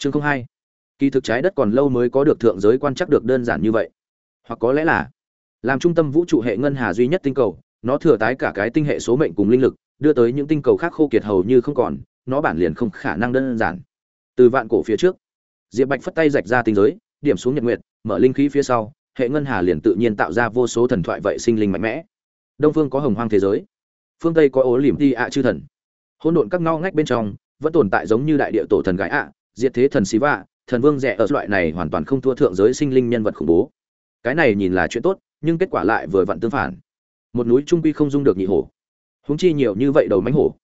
chương không hai. Kỳ thực trái đất còn lâu mới có được thượng giới quan chắc được đơn giản như vậy. Hoặc có lẽ là làm trung tâm vũ trụ hệ ngân hà duy nhất tinh cầu, nó thừa tái cả cái tinh hệ số mệnh cùng linh lực, đưa tới những tinh cầu khác khô kiệt hầu như không còn, nó bản liền không khả năng đơn giản. Từ vạn cổ phía trước, diệp bạch phất tay rạch ra tinh giới, điểm xuống nhật nguyệt, mở linh khí phía sau, hệ ngân hà liền tự nhiên tạo ra vô số thần thoại vậy sinh linh mạnh mẽ. Đông phương có hồng hoang thế giới, phương tây có ố liềm đi ạ chư thần. Hỗn độn các ngao ngách bên trong, vẫn tồn tại giống như đại địa tổ thần gái ạ diệt thế thần xí vạ, thần vương rẻ ở loại này hoàn toàn không thua thượng giới sinh linh nhân vật khủng bố. Cái này nhìn là chuyện tốt, nhưng kết quả lại vừa vặn tương phản. Một núi trung quy không dung được nhị hổ. Húng chi nhiều như vậy đầu mánh hổ.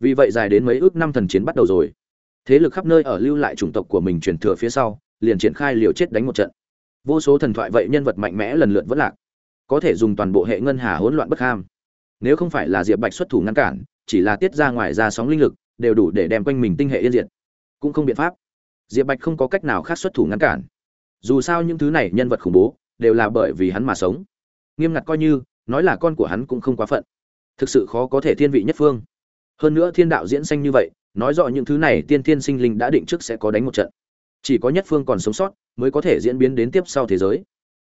Vì vậy dài đến mấy ước năm thần chiến bắt đầu rồi. Thế lực khắp nơi ở lưu lại chủng tộc của mình truyền thừa phía sau, liền triển khai liều chết đánh một trận. Vô số thần thoại vậy nhân vật mạnh mẽ lần lượt vất lạc. Có thể dùng toàn bộ hệ ngân hà hỗn loạn bất ham. Nếu không phải là diệp bạch xuất thủ ngăn cản, chỉ là tiết ra ngoài ra sóng linh lực, đều đủ để đem quanh mình tinh hệ yên diệt cũng không biện pháp. Diệp bạch không có cách nào khác xuất thủ ngăn cản. Dù sao những thứ này nhân vật khủng bố đều là bởi vì hắn mà sống. Nghiêm ngặt coi như, nói là con của hắn cũng không quá phận. Thực sự khó có thể thiên vị nhất phương. Hơn nữa thiên đạo diễn sanh như vậy, nói rõ những thứ này tiên thiên sinh linh đã định trước sẽ có đánh một trận. Chỉ có nhất phương còn sống sót mới có thể diễn biến đến tiếp sau thế giới.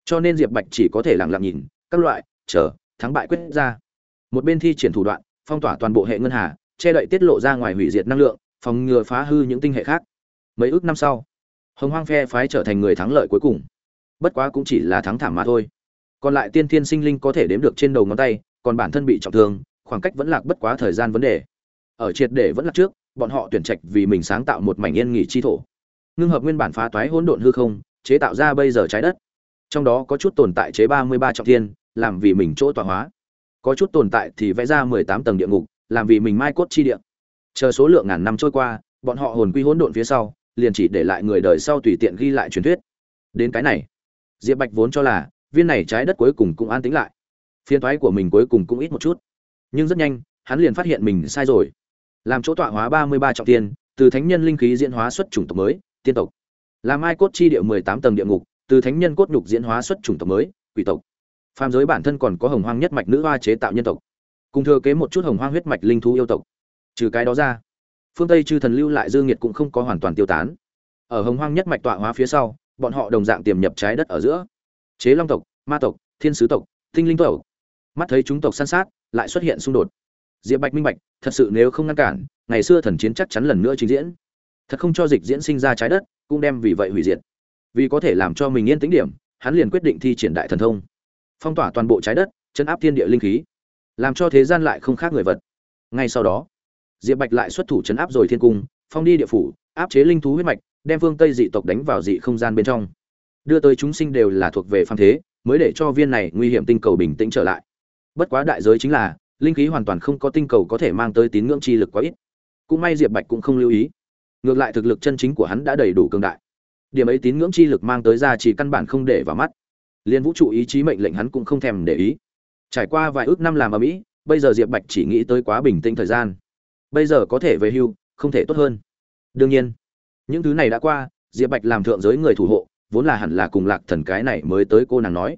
Cho nên diệp bạch chỉ có thể lặng lặng nhìn, các loại, chờ, thắng bại quyết ra. Một bên thi triển thủ đoạn, phong tỏa toàn bộ hệ ngân hà, che đậy tiết lộ ra ngoài hủy diệt năng lượng phòng ngừa phá hư những tinh hệ khác. Mấy ước năm sau, hồng hoang phe phái trở thành người thắng lợi cuối cùng. Bất quá cũng chỉ là thắng thảm mà thôi. Còn lại tiên thiên sinh linh có thể đếm được trên đầu ngón tay, còn bản thân bị trọng thương, khoảng cách vẫn lạc bất quá thời gian vấn đề. Ở triệt để vẫn lạc trước, bọn họ tuyển trạch vì mình sáng tạo một mảnh yên nghỉ chi thổ. Ngưng hợp nguyên bản phá toái hỗn độn hư không, chế tạo ra bây giờ trái đất. Trong đó có chút tồn tại chế ba mươi ba trọng thiên, làm vì mình chỗ tọa hóa. Có chút tồn tại thì vẽ ra mười tám tầng địa ngục, làm vì mình mai cốt chi địa chờ số lượng ngàn năm trôi qua, bọn họ hồn quy hỗn độn phía sau, liền chỉ để lại người đời sau tùy tiện ghi lại truyền thuyết. Đến cái này, diệp bạch vốn cho là, viên này trái đất cuối cùng cũng an tĩnh lại. Phiên thoái của mình cuối cùng cũng ít một chút. Nhưng rất nhanh, hắn liền phát hiện mình sai rồi. Làm chỗ tọa hóa ba mươi ba trọng tiên, từ thánh nhân linh khí diễn hóa xuất chủng tộc mới, tiên tộc. Làm ai cốt chi địa mười tám tầng địa ngục, từ thánh nhân cốt nhục diễn hóa xuất chủng tộc mới, quỷ tộc. Phàm giới bản thân còn có hồng hoang nhất mạch nữ hoa chế tạo nhân tộc. Cùng thừa kế một chút hồng hoang huyết mạch linh thú yêu tộc trừ cái đó ra, phương tây chư thần lưu lại dương nhiệt cũng không có hoàn toàn tiêu tán. Ở hồng hoang nhất mạch tọa hóa phía sau, bọn họ đồng dạng tiềm nhập trái đất ở giữa. Chế long tộc, ma tộc, thiên sứ tộc, tinh linh tộc. Mắt thấy chúng tộc san sát, lại xuất hiện xung đột. Diệp bạch minh bạch, thật sự nếu không ngăn cản, ngày xưa thần chiến chắc chắn lần nữa trình diễn. Thật không cho dịch diễn sinh ra trái đất, cũng đem vì vậy hủy diệt. Vì có thể làm cho mình yên tĩnh điểm, hắn liền quyết định thi triển đại thần thông. Phong tỏa toàn bộ trái đất, chấn áp thiên địa linh khí, làm cho thế gian lại không khác người vật. Ngay sau đó diệp bạch lại xuất thủ chấn áp rồi thiên cung, phong đi địa phủ, áp chế linh thú huyết mạch, đem phương tây dị tộc đánh vào dị không gian bên trong. Đưa tới chúng sinh đều là thuộc về phan thế, mới để cho viên này nguy hiểm tinh cầu bình tĩnh trở lại. Bất quá đại giới chính là, linh khí hoàn toàn không có tinh cầu có thể mang tới tín ngưỡng chi lực quá ít. Cũng may diệp bạch cũng không lưu ý. Ngược lại thực lực chân chính của hắn đã đầy đủ cường đại. Điểm ấy tín ngưỡng chi lực mang tới ra chỉ căn bản không để vào mắt. Liên vũ trụ ý chí mệnh lệnh hắn cũng không thèm để ý. Trải qua vài ước năm làm ở mỹ, bây giờ diệp bạch chỉ nghĩ tới quá bình tĩnh thời gian bây giờ có thể về hưu, không thể tốt hơn. Đương nhiên, những thứ này đã qua, diệp bạch làm thượng giới người thủ hộ, vốn là hẳn là cùng lạc thần cái này mới tới cô nàng nói.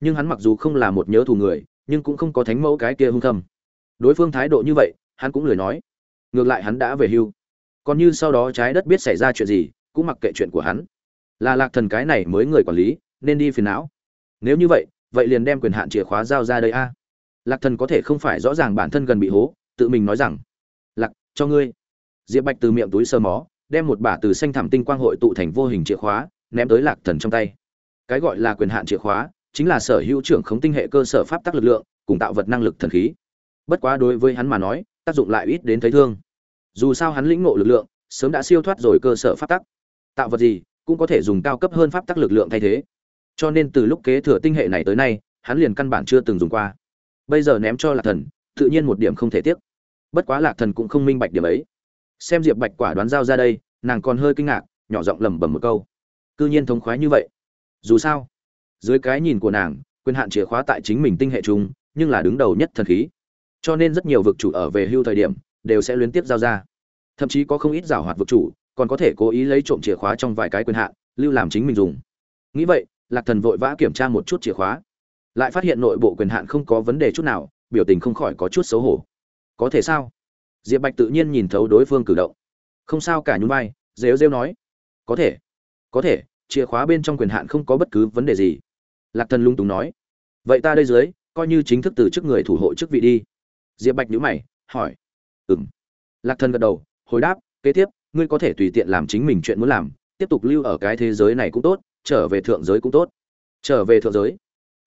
Nhưng hắn mặc dù không là một nhớ thù người, nhưng cũng không có thánh mẫu cái kia hung thâm. Đối phương thái độ như vậy, hắn cũng lười nói. Ngược lại hắn đã về hưu. Còn như sau đó trái đất biết xảy ra chuyện gì, cũng mặc kệ chuyện của hắn. Là lạc thần cái này mới người quản lý, nên đi phiền não. Nếu như vậy vậy liền đem quyền hạn chìa khóa giao ra đây a. Lạc thần có thể không phải rõ ràng bản thân gần bị hố, tự mình nói rằng cho ngươi. Diệp bạch từ miệng túi sơ mó, đem một bả từ xanh thảm tinh quang hội tụ thành vô hình chìa khóa, ném tới lạc thần trong tay. Cái gọi là quyền hạn chìa khóa, chính là sở hữu trưởng khống tinh hệ cơ sở pháp tắc lực lượng, cùng tạo vật năng lực thần khí. Bất quá đối với hắn mà nói, tác dụng lại ít đến thấy thương. Dù sao hắn lĩnh ngộ lực lượng, sớm đã siêu thoát rồi cơ sở pháp tắc. Tạo vật gì, cũng có thể dùng cao cấp hơn pháp tắc lực lượng thay thế. Cho nên từ lúc kế thừa tinh hệ này tới nay, hắn liền căn bản chưa từng dùng qua. Bây giờ ném cho lạc thần, tự nhiên một điểm không thể tiếc bất quá lạc thần cũng không minh bạch điểm ấy. Xem diệp bạch quả đoán giao ra đây, nàng còn hơi kinh ngạc, nhỏ giọng lẩm bẩm một câu. Cư nhiên thống khoái như vậy. Dù sao, dưới cái nhìn của nàng, quyền hạn chìa khóa tại chính mình tinh hệ chung nhưng là đứng đầu nhất thần khí. Cho nên rất nhiều vực chủ ở về hưu thời điểm, đều sẽ liên tiếp giao ra. Thậm chí có không ít giảo hoạt vực chủ, còn có thể cố ý lấy trộm chìa khóa trong vài cái quyền hạn, lưu làm chính mình dùng. Nghĩ vậy, lạc thần vội vã kiểm tra một chút chìa khóa. Lại phát hiện nội bộ quyền hạn không có vấn đề chút nào, biểu tình không khỏi có chút xấu hổ có thể sao? Diệp bạch tự nhiên nhìn thấu đối phương cử động. Không sao cả nhún vai, rêu rêu nói. Có thể có thể, chìa khóa bên trong quyền hạn không có bất cứ vấn đề gì. Lạc thần lung túng nói. Vậy ta đây dưới, coi như chính thức từ chức người thủ hộ chức vị đi. Diệp bạch nhữ mày, hỏi. Ừng lạc thần gật đầu, hồi đáp, kế tiếp, ngươi có thể tùy tiện làm chính mình chuyện muốn làm, tiếp tục lưu ở cái thế giới này cũng tốt, trở về thượng giới cũng tốt. Trở về thượng giới?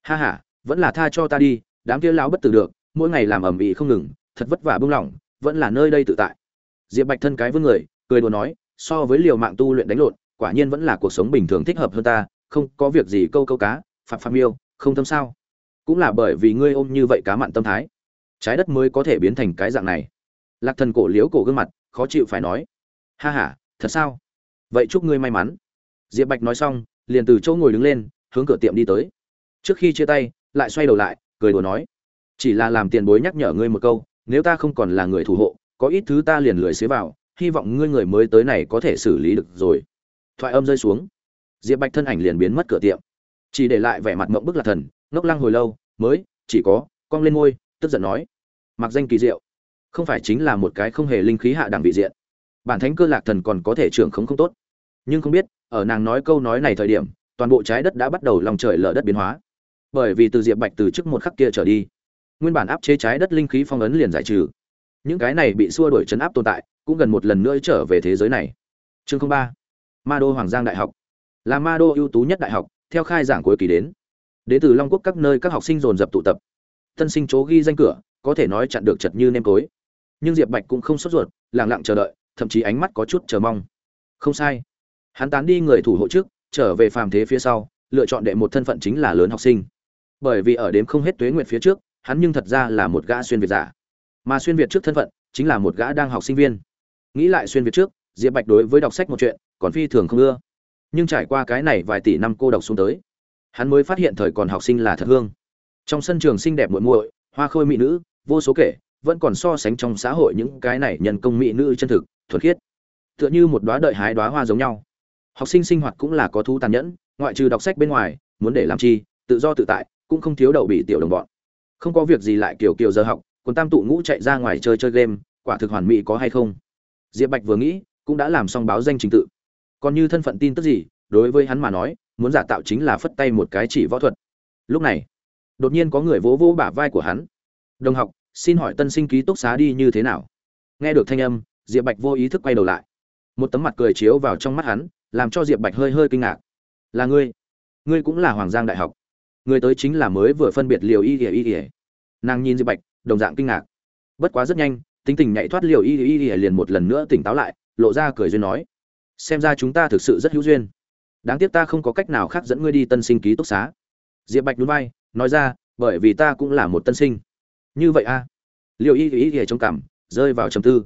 Ha h a vẫn là tha cho ta đi, đám kia lão bất tử được, mỗi ngày làm ầm ĩ không ngừng thật vất vả buông lỏng, vẫn là nơi đây tự tại. Diệp bạch thân cái vương người, cười đùa nói, so với liều mạng tu luyện đánh lộn, quả nhiên vẫn là cuộc sống bình thường thích hợp hơn ta, không có việc gì câu câu cá, phạm phạm yêu, không tâm sao. Cũng là bởi vì ngươi ôm như vậy cá mặn tâm thái, trái đất mới có thể biến thành cái dạng này. Lạc thần cổ liếu cổ gương mặt, khó chịu phải nói, ha h a thật sao? Vậy chúc ngươi may mắn. Diệp bạch nói xong, liền từ chỗ ngồi đứng lên, hướng cửa tiệm đi tới. Trước khi chia tay, lại xoay đầu lại, cười đùa nói, chỉ là làm tiền bối nhắc nhở ngươi một câu nếu ta không còn là người thủ hộ, có ít thứ ta liền lười xế vào, hy vọng ngươi người mới tới này có thể xử lý được rồi. Thoại âm rơi xuống. Diệp bạch thân ảnh liền biến mất cửa tiệm. Chỉ để lại vẻ mặt mộng bức lạc thần, ngốc lăng hồi lâu, mới, chỉ có, cong lên môi, tức giận nói. Mặc danh kỳ diệu. Không phải chính là một cái không hề linh khí hạ đẳng vị diện. Bản thánh cơ lạc thần còn có thể trưởng không không tốt. Nhưng không biết, ở nàng nói câu nói này thời điểm, toàn bộ trái đất đã bắt đầu lòng trời lở đất biến hóa. Bởi vì từ diệp bạch từ trước một khắc kia trở đi nguyên bản áp chế trái đất linh khí phong ấn liền giải trừ. Những cái này bị xua đuổi chấn áp tồn tại, cũng gần một lần nữa trở về thế giới này. Chương ba. Ma đô hoàng giang đại học. Là ma đô ưu tú nhất đại học, theo khai giảng cuối kỳ đến. Đến từ long quốc các nơi các học sinh dồn dập tụ tập. Tân sinh chỗ ghi danh cửa, có thể nói chặn được chật như nêm tối. Nhưng diệp bạch cũng không sốt ruột lẳng lặng chờ đợi, thậm chí ánh mắt có chút chờ mong. Không sai. Hắn tán đi người thủ hộ trước, trở về phàm thế phía sau, lựa chọn đệ một thân phận chính là lớn học sinh. Bởi vì ở đếm không hết tuế nguyện phía trước hắn nhưng thật ra là một gã xuyên việt giả. Mà xuyên việt trước thân phận, chính là một gã đang học sinh viên. Nghĩ lại xuyên việt trước, diệp bạch đối với đọc sách một chuyện, còn phi thường không ưa. Nhưng trải qua cái này vài tỷ năm cô đọc xuống tới, hắn mới phát hiện thời còn học sinh là thật hương. Trong sân trường xinh đẹp muội muội, hoa khôi mỹ nữ, vô số kể, vẫn còn so sánh trong xã hội những cái này nhân công mỹ nữ chân thực, thuần khiết. Tựa như một đóa đợi hái đóa hoa giống nhau. Học sinh sinh hoạt cũng là có thú tàn nhẫn, ngoại trừ đọc sách bên ngoài, muốn để làm chi, tự do tự tại, cũng không thiếu đậu bị tiểu đồng bọn không có việc gì lại kiểu kiểu giờ học, còn tam tụ ngũ chạy ra ngoài chơi chơi game, quả thực hoàn mỹ có hay không? Diệp bạch vừa nghĩ, cũng đã làm xong báo danh trình tự. Còn như thân phận tin tức gì, đối với hắn mà nói, muốn giả tạo chính là phất tay một cái chỉ võ thuật. Lúc này, đột nhiên có người vỗ vỗ bả vai của hắn. Đồng học, xin hỏi tân sinh ký túc xá đi như thế nào? Nghe được thanh âm, diệp bạch vô ý thức quay đầu lại. Một tấm mặt cười chiếu vào trong mắt hắn, làm cho diệp bạch hơi hơi kinh ngạc. Là ngươi. Ngươi cũng là hoàng giang đại học người tới chính là mới vừa phân biệt liều y ỉa y ỉa nàng nhìn diệp bạch đồng dạng kinh ngạc. Bất quá rất nhanh tính tình nhạy thoát liều y ỉa y ỉa liền một lần nữa tỉnh táo lại lộ ra cười duyên nói. Xem ra chúng ta thực sự rất hữu duyên. Đáng tiếc ta không có cách nào khác dẫn ngươi đi tân sinh ký túc xá. Diệp bạch núi bay nói ra bởi vì ta cũng là một tân sinh. Như vậy a à? liệu y y y trong cảm rơi vào trầm tư.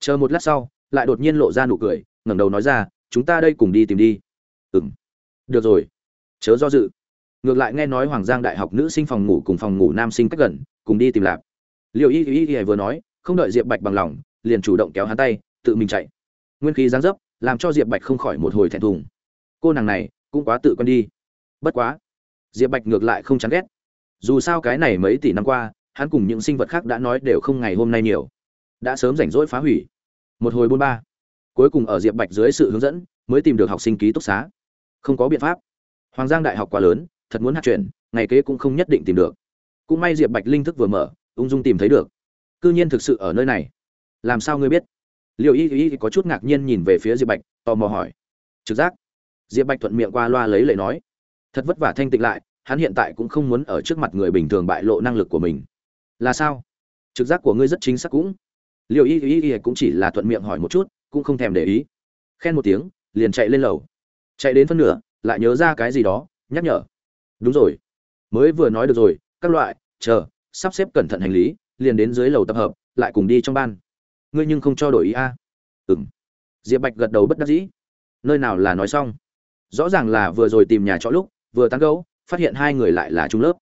Chờ một lát sau lại đột nhiên lộ ra nụ cười ngẩng đầu nói ra chúng ta đây cùng đi tìm đi. Ừm, được rồi. Chớ do dự ngược lại nghe nói hoàng giang đại học nữ sinh phòng ngủ cùng phòng ngủ nam sinh cách gần, cùng đi tìm lạp. Liệu y y y vừa nói, không đợi diệp bạch bằng lòng, liền chủ động kéo hắn tay, tự mình chạy. Nguyên khí giáng dấp, làm cho diệp bạch không khỏi một hồi thẹn thùng. Cô nàng này, cũng quá tự quen đi. Bất quá, diệp bạch ngược lại không chán ghét. Dù sao cái này mấy tỷ năm qua, hắn cùng những sinh vật khác đã nói đều không ngày hôm nay nhiều. Đã sớm rảnh rỗi phá hủy. Một hồi bôn ba. Cuối cùng ở diệp bạch dưới sự hướng dẫn, mới tìm được học sinh ký túc xá. Không có biện pháp. Hoàng giang đại học quá lớn thật muốn hạt chuyển, ngày kế cũng không nhất định tìm được. Cũng may diệp bạch linh thức vừa mở, ung dung tìm thấy được. Cư nhiên thực sự ở nơi này. Làm sao ngươi biết? Liệu y y có chút ngạc nhiên nhìn về phía diệp bạch, tò mò hỏi. Trực giác. Diệp bạch thuận miệng qua loa lấy lệ nói. Thật vất vả thanh tịnh lại, hắn hiện tại cũng không muốn ở trước mặt người bình thường bại lộ năng lực của mình. Là sao? Trực giác của ngươi rất chính xác cũng. Liệu y y y cũng chỉ là thuận miệng hỏi một chút, cũng không thèm để ý. Khen một tiếng, liền chạy lên lầu. Chạy đến phân nửa, lại nhớ ra cái gì đó, nhắc nhở đúng rồi. Mới vừa nói được rồi, các loại, chờ, sắp xếp cẩn thận hành lý, liền đến dưới lầu tập hợp, lại cùng đi trong ban. Ngươi nhưng không cho đổi ý a? À? ừ m diệp bạch gật đầu bất đắc dĩ. Nơi nào là nói xong? Rõ ràng là vừa rồi tìm nhà trọ lúc, vừa tán gấu phát hiện hai người lại là trung lớp.